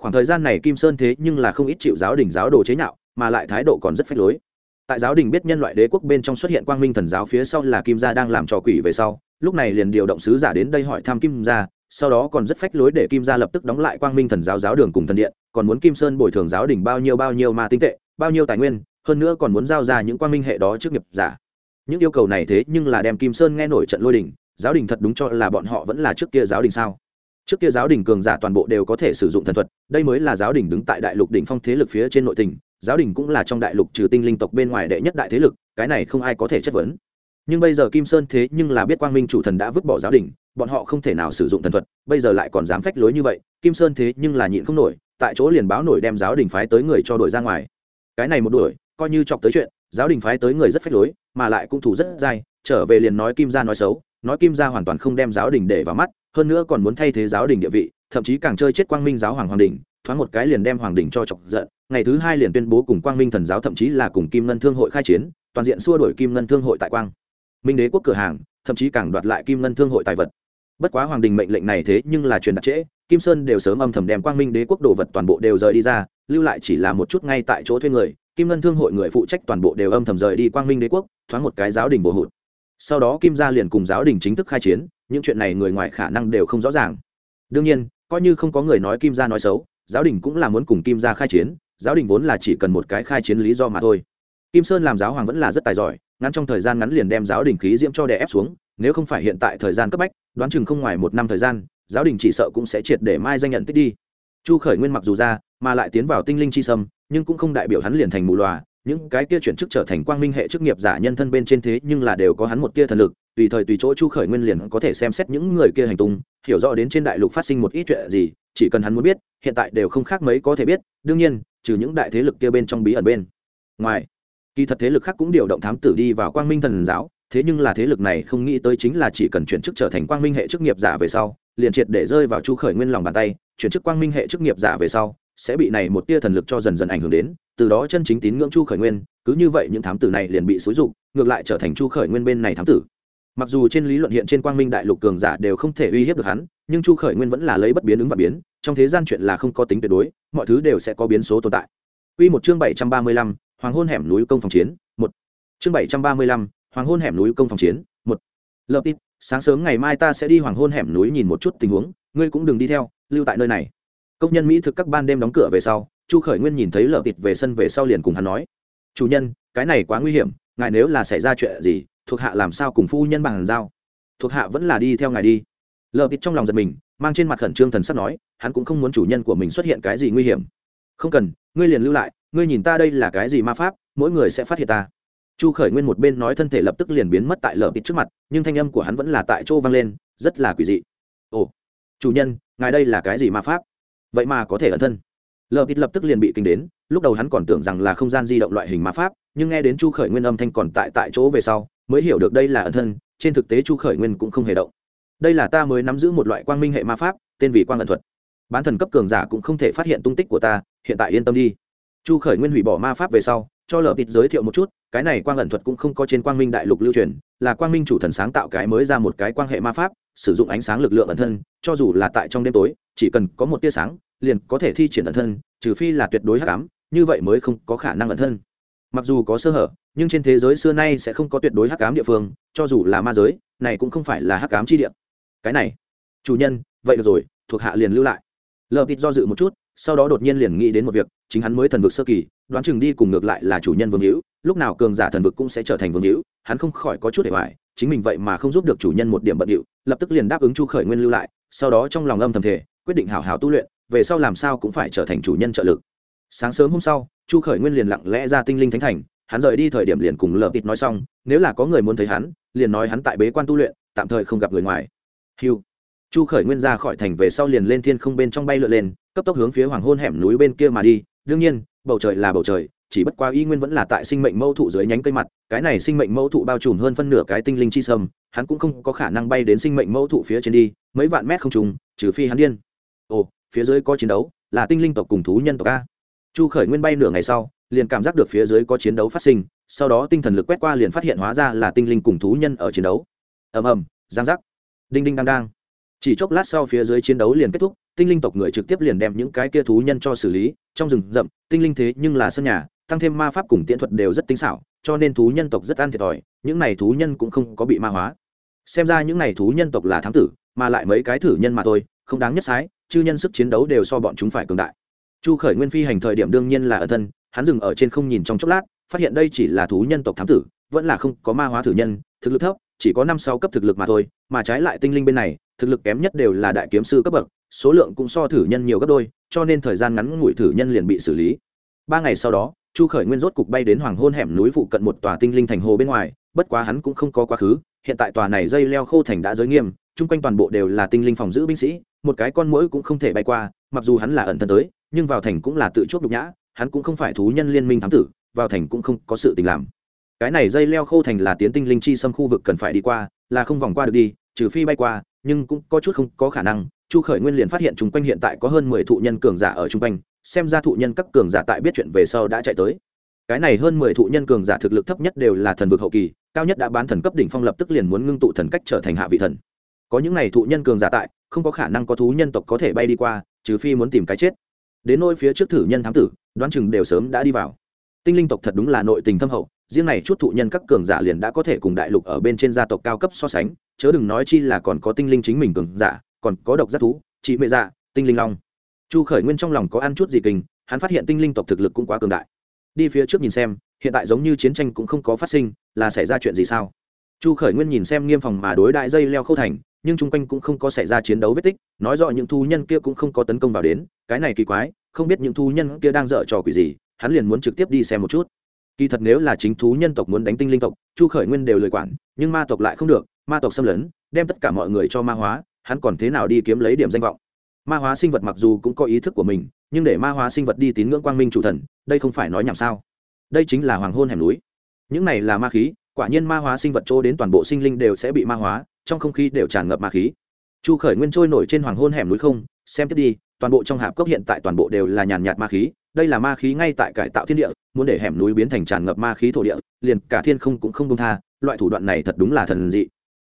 Khoảng thời gian này kim sơn thế nhưng là không ít chịu giáo đình giáo đồ chế nhạo, mà lại thái độ còn rất phách lối tại giáo đình biết nhân loại đế quốc bên trong xuất hiện quang minh thần giáo phía sau là kim gia đang làm trò quỷ về sau, lúc này liền điều động sứ giả đến đây hỏi thăm kim gia, sau đó còn rất phách lối để kim gia lập tức đóng lại quang minh thần giáo giáo đường cùng thần điện, còn muốn kim sơn bồi thường giáo đình bao nhiêu bao nhiêu ma tinh tệ, bao nhiêu tài nguyên, hơn nữa còn muốn giao ra những quang minh hệ đó trước nghiệp giả. Những yêu cầu này thế nhưng là đem kim sơn nghe nổi trận lôi đình, giáo đình thật đúng cho là bọn họ vẫn là trước kia giáo đình sao? Trước kia giáo đình cường giả toàn bộ đều có thể sử dụng thần thuật, đây mới là giáo đình đứng tại đại lục đỉnh phong thế lực phía trên nội tình giáo đình cũng là trong đại lục trừ tinh linh tộc bên ngoài đệ nhất đại thế lực, cái này không ai có thể chất vấn. Nhưng bây giờ kim sơn thế nhưng là biết quang minh chủ thần đã vứt bỏ giáo đình, bọn họ không thể nào sử dụng thần thuật, bây giờ lại còn dám phách lối như vậy, kim sơn thế nhưng là nhịn không nổi, tại chỗ liền báo nổi đem giáo đình phái tới người cho đổi ra ngoài. Cái này một đuổi, coi như chọc tới chuyện, giáo đình phái tới người rất phách lối, mà lại cũng thủ rất dai, trở về liền nói kim gia nói xấu, nói kim gia hoàn toàn không đem giáo đình để vào mắt, hơn nữa còn muốn thay thế giáo đình địa vị, thậm chí càng chơi chết quang minh giáo hoàng hoàng đình, thoáng một cái liền đem hoàng đình cho chọc giận ngày thứ hai liền tuyên bố cùng quang minh thần giáo thậm chí là cùng kim ngân thương hội khai chiến, toàn diện xua đổi kim ngân thương hội tại quang minh đế quốc cửa hàng, thậm chí càng đoạt lại kim ngân thương hội tài vật. Bất quá hoàng đình mệnh lệnh này thế nhưng là truyền đạt trễ, kim sơn đều sớm âm thầm đem quang minh đế quốc đồ vật toàn bộ đều rời đi ra, lưu lại chỉ là một chút ngay tại chỗ thuê người, kim ngân thương hội người phụ trách toàn bộ đều âm thầm rời đi quang minh đế quốc, thoáng một cái giáo đình bổ hụt. Sau đó kim gia liền cùng giáo đình chính thức khai chiến, những chuyện này người ngoài khả năng đều không rõ ràng. Đương nhiên, coi như không có người nói kim gia nói xấu, giáo đình cũng là muốn cùng kim gia khai chiến giáo đình vốn là chỉ cần một cái khai chiến lý do mà thôi. Kim sơn làm giáo hoàng vẫn là rất tài giỏi, ngắn trong thời gian ngắn liền đem giáo đình khí diễm cho đè ép xuống, nếu không phải hiện tại thời gian cấp bách, đoán chừng không ngoài một năm thời gian, giáo đình chỉ sợ cũng sẽ triệt để mai danh nhận tích đi. Chu khởi nguyên mặc dù ra, mà lại tiến vào tinh linh chi sâm, nhưng cũng không đại biểu hắn liền thành mù loà, những cái kia chuyển chức trở thành quang minh hệ chức nghiệp giả nhân thân bên trên thế nhưng là đều có hắn một tia thần lực, tùy thời tùy chỗ chu khởi nguyên liền có thể xem xét những người kia hành tung, hiểu rõ đến trên đại lục phát sinh một ít chuyện gì, chỉ cần hắn muốn biết, hiện tại đều không khác mấy có thể biết, đương nhiên trừ những đại thế lực kia bên trong bí ẩn bên ngoài. Kỳ thật thế lực khác cũng điều động thám tử đi vào quang minh thần giáo, thế nhưng là thế lực này không nghĩ tới chính là chỉ cần chuyển chức trở thành quang minh hệ chức nghiệp giả về sau, liền triệt để rơi vào chu khởi nguyên lòng bàn tay, chuyển chức quang minh hệ chức nghiệp giả về sau, sẽ bị này một tia thần lực cho dần dần ảnh hưởng đến, từ đó chân chính tín ngưỡng chu khởi nguyên, cứ như vậy những thám tử này liền bị xúi dục, ngược lại trở thành chu khởi nguyên bên này thám tử mặc dù trên lý luận hiện trên quang minh đại lục cường giả đều không thể uy hiếp được hắn nhưng chu khởi nguyên vẫn là lấy bất biến ứng và biến trong thế gian chuyện là không có tính tuyệt đối mọi thứ đều sẽ có biến số tồn tại Quy một chương 735, Hoàng hôn hẻm núi công phòng chiến, 1. Chương 735, Hoàng hôn hẻm núi công phòng chiến, 1. Lập tít, sáng sớm ngày mai ta sẽ đi Hoàng hôn hẻm núi nhìn một chút tình huống, ngươi cũng đừng đi theo, lưu tại nơi này. Công nhân Mỹ thực các ban đêm đóng cửa về sau, Chu Khởi Nguyên nhìn thấy Lở Tịt về sân về sau liền cùng hắn nói: "Chủ nhân, cái này quá nguy hiểm, ngài nếu là xảy ra chuyện gì, thuộc hạ làm sao cùng phu nhân bằng giao? Thuộc hạ vẫn là đi theo ngài đi." Lở Tịt trong lòng giật mình, mang trên mặt khẩn trương thần sắc nói, hắn cũng không muốn chủ nhân của mình xuất hiện cái gì nguy hiểm. "Không cần, ngươi liền lưu lại ngươi nhìn ta đây là cái gì ma pháp mỗi người sẽ phát hiện ta chu khởi nguyên một bên nói thân thể lập tức liền biến mất tại lở tịt trước mặt nhưng thanh âm của hắn vẫn là tại chỗ vang lên rất là quỷ dị ồ chủ nhân ngài đây là cái gì ma pháp vậy mà có thể ẩn thân lở tịt lập tức liền bị kinh đến lúc đầu hắn còn tưởng rằng là không gian di động loại hình ma pháp nhưng nghe đến chu khởi nguyên âm thanh còn tại tại chỗ về sau mới hiểu được đây là ẩn thân, trên thực tế chu khởi nguyên cũng không hề động. Đây là ta mới nắm giữ một loại quang minh hệ ma pháp, tên vì quang ẩn thuật. Bán thần cấp cường giả cũng không thể phát hiện tung tích của ta, hiện tại yên tâm đi. Chu khởi nguyên hủy bỏ ma pháp về sau, cho lờ tịt giới thiệu một chút, cái này quang ẩn thuật cũng không có trên quang minh đại lục lưu truyền, là quang minh chủ thần sáng tạo cái mới ra một cái quan hệ ma pháp, sử dụng ánh sáng lực lượng ẩn thân, cho dù là tại trong đêm tối, chỉ cần có một tia sáng, liền có thể thi triển ẩn thân, trừ phi là tuyệt đối hắc ám, như vậy mới không có khả năng ẩn thân mặc dù có sơ hở, nhưng trên thế giới xưa nay sẽ không có tuyệt đối hắc ám địa phương, cho dù là ma giới, này cũng không phải là hắc ám chi địa. Cái này, chủ nhân, vậy được rồi, thuộc hạ liền lưu lại. Lờ tịt do dự một chút, sau đó đột nhiên liền nghĩ đến một việc, chính hắn mới thần vực sơ kỳ, đoán chừng đi cùng ngược lại là chủ nhân vương hữu, lúc nào cường giả thần vực cũng sẽ trở thành vương hữu, hắn không khỏi có chút để hoài, chính mình vậy mà không giúp được chủ nhân một điểm bận điệu, lập tức liền đáp ứng chu khởi nguyên lưu lại, sau đó trong lòng âm thầm thể quyết định hào hào tu luyện, về sau làm sao cũng phải trở thành chủ nhân trợ lực. Sáng sớm hôm sau chu khởi nguyên liền lặng lẽ ra tinh linh thánh thành, hắn rời đi thời điểm liền cùng lờ tịt nói xong, nếu là có người muốn thấy hắn, liền nói hắn tại bế quan tu luyện, tạm thời không gặp người ngoài. Hiu chu khởi nguyên ra khỏi thành về sau liền lên thiên không bên trong bay lượn lên, cấp tốc hướng phía hoàng hôn hẻm núi bên kia mà đi. Đương nhiên, bầu trời là bầu trời, chỉ bất quá y nguyên vẫn là tại sinh mệnh mâu thụ dưới nhánh cây mặt, cái này sinh mệnh mâu thụ bao trùm hơn phân nửa cái tinh linh chi sâm, hắn cũng không có khả năng bay đến sinh mệnh mâu thụ phía trên đi, mấy vạn mét không trùng, trừ phi hắn điên. Ồ, phía dưới có chiến đấu, là tinh linh tộc cùng thú nhân tộc a chu khởi nguyên bay nửa ngày sau, liền cảm giác được phía dưới có chiến đấu phát sinh, sau đó tinh thần lực quét qua liền phát hiện hóa ra là tinh linh cùng thú nhân ở chiến đấu. Ầm ầm, giang giác. Đinh đinh đang đang chỉ chốc lát sau phía dưới chiến đấu liền kết thúc, tinh linh tộc người trực tiếp liền đem những cái kia thú nhân cho xử lý, trong rừng rậm, tinh linh thế nhưng là sân nhà, tăng thêm ma pháp cùng tiễn thuật đều rất tinh xảo, cho nên thú nhân tộc rất ăn thiệt thòi, những này thú nhân cũng không có bị ma hóa. Xem ra những này thú nhân tộc là thám tử, mà lại mấy cái thử nhân mà thôi, không đáng nhất sái, chư nhân sức chiến đấu đều so bọn chúng phải cường đại chu khởi nguyên phi hành thời điểm đương nhiên là ở thân, hắn dừng ở trên không nhìn trong chốc lát, phát hiện đây chỉ là thú nhân tộc thám tử, vẫn là không có ma hóa thử nhân, thực lực thấp, chỉ có năm sáu cấp thực lực mà thôi, mà trái lại tinh linh bên này, thực lực kém nhất đều là đại kiếm sư cấp bậc, số lượng cũng so thử nhân nhiều gấp đôi, cho nên thời gian ngắn ngủi thử nhân liền bị xử lý. Ba ngày sau đó, chu khởi nguyên rốt cục bay đến hoàng hôn hẻm núi phụ cận một tòa tinh linh thành hồ bên ngoài, bất quá hắn cũng không có quá khứ, hiện tại tòa này dây leo khô thành đã giới nghiêm, chung quanh toàn bộ đều là tinh linh phòng giữ binh sĩ, một cái con mũi cũng không thể bay qua, mặc dù hắn là ẩn thân tới nhưng vào thành cũng là tự chuốc nhục nhã, hắn cũng không phải thú nhân liên minh thám tử, vào thành cũng không có sự tình làm. Cái này dây leo khô thành là tiến tinh linh chi xâm khu vực cần phải đi qua, là không vòng qua được đi, trừ phi bay qua, nhưng cũng có chút không có khả năng. Chu khởi nguyên liền phát hiện chung quanh hiện tại có hơn mười thụ nhân cường giả ở chung quanh, xem ra thụ nhân các cường giả tại biết chuyện về sau đã chạy tới. Cái này hơn mười thụ nhân cường giả thực lực thấp nhất đều là thần vực hậu kỳ, cao nhất đã bán thần cấp đỉnh phong lập tức liền muốn ngưng tụ thần cách trở thành hạ vị thần. Có những này thụ nhân cường giả tại, không có khả năng có thú nhân tộc có thể bay đi qua, trừ phi muốn tìm cái chết đến nôi phía trước thử nhân thám tử, đoán chừng đều sớm đã đi vào. Tinh linh tộc thật đúng là nội tình thâm hậu, riêng này chút thụ nhân các cường giả liền đã có thể cùng đại lục ở bên trên gia tộc cao cấp so sánh, chớ đừng nói chi là còn có tinh linh chính mình cường giả, còn có độc giác thú, chị mẹ dạ tinh linh long. Chu khởi nguyên trong lòng có ăn chút gì kinh, hắn phát hiện tinh linh tộc thực lực cũng quá cường đại. Đi phía trước nhìn xem, hiện tại giống như chiến tranh cũng không có phát sinh, là xảy ra chuyện gì sao? Chu khởi nguyên nhìn xem nghiêm phòng mà đối đại dây leo khâu thành nhưng chung quanh cũng không có xảy ra chiến đấu vết tích, nói rõ những thú nhân kia cũng không có tấn công vào đến, cái này kỳ quái, không biết những thú nhân kia đang dở trò quỷ gì, hắn liền muốn trực tiếp đi xem một chút. Kỳ thật nếu là chính thú nhân tộc muốn đánh tinh linh tộc, chu khởi nguyên đều lời quản, nhưng ma tộc lại không được, ma tộc xâm lấn, đem tất cả mọi người cho ma hóa, hắn còn thế nào đi kiếm lấy điểm danh vọng? Ma hóa sinh vật mặc dù cũng có ý thức của mình, nhưng để ma hóa sinh vật đi tín ngưỡng quang minh chủ thần, đây không phải nói nhảm sao? Đây chính là hoàng hôn hẻm núi. Những này là ma khí, quả nhiên ma hóa sinh vật chỗ đến toàn bộ sinh linh đều sẽ bị ma hóa trong không khí đều tràn ngập ma khí. Chu khởi nguyên trôi nổi trên hoàng hôn hẻm núi không, xem tiếp đi, toàn bộ trong hạp cốc hiện tại toàn bộ đều là nhàn nhạt ma khí, đây là ma khí ngay tại cải tạo thiên địa, muốn để hẻm núi biến thành tràn ngập ma khí thổ địa, liền cả thiên không cũng không đông tha, loại thủ đoạn này thật đúng là thần dị.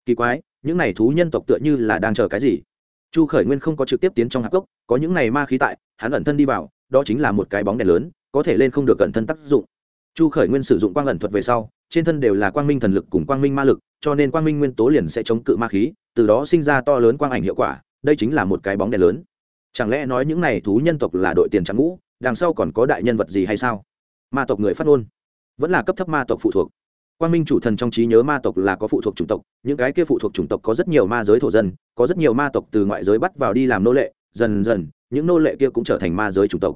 Kỳ quái, những này thú nhân tộc tựa như là đang chờ cái gì? Chu khởi nguyên không có trực tiếp tiến trong hạp cốc, có những này ma khí tại, hắn ẩn thân đi vào, đó chính là một cái bóng đèn lớn, có thể lên không được ẩn thân tác dụng chu khởi nguyên sử dụng quang ẩn thuật về sau, trên thân đều là quang minh thần lực cùng quang minh ma lực, cho nên quang minh nguyên tố liền sẽ chống cự ma khí, từ đó sinh ra to lớn quang ảnh hiệu quả, đây chính là một cái bóng đèn lớn. Chẳng lẽ nói những này thú nhân tộc là đội tiền trắng ngũ, đằng sau còn có đại nhân vật gì hay sao? Ma tộc người phát ngôn, vẫn là cấp thấp ma tộc phụ thuộc. Quang minh chủ thần trong trí nhớ ma tộc là có phụ thuộc chủng tộc, những cái kia phụ thuộc chủng tộc có rất nhiều ma giới thổ dân, có rất nhiều ma tộc từ ngoại giới bắt vào đi làm nô lệ, dần dần, những nô lệ kia cũng trở thành ma giới chủng tộc.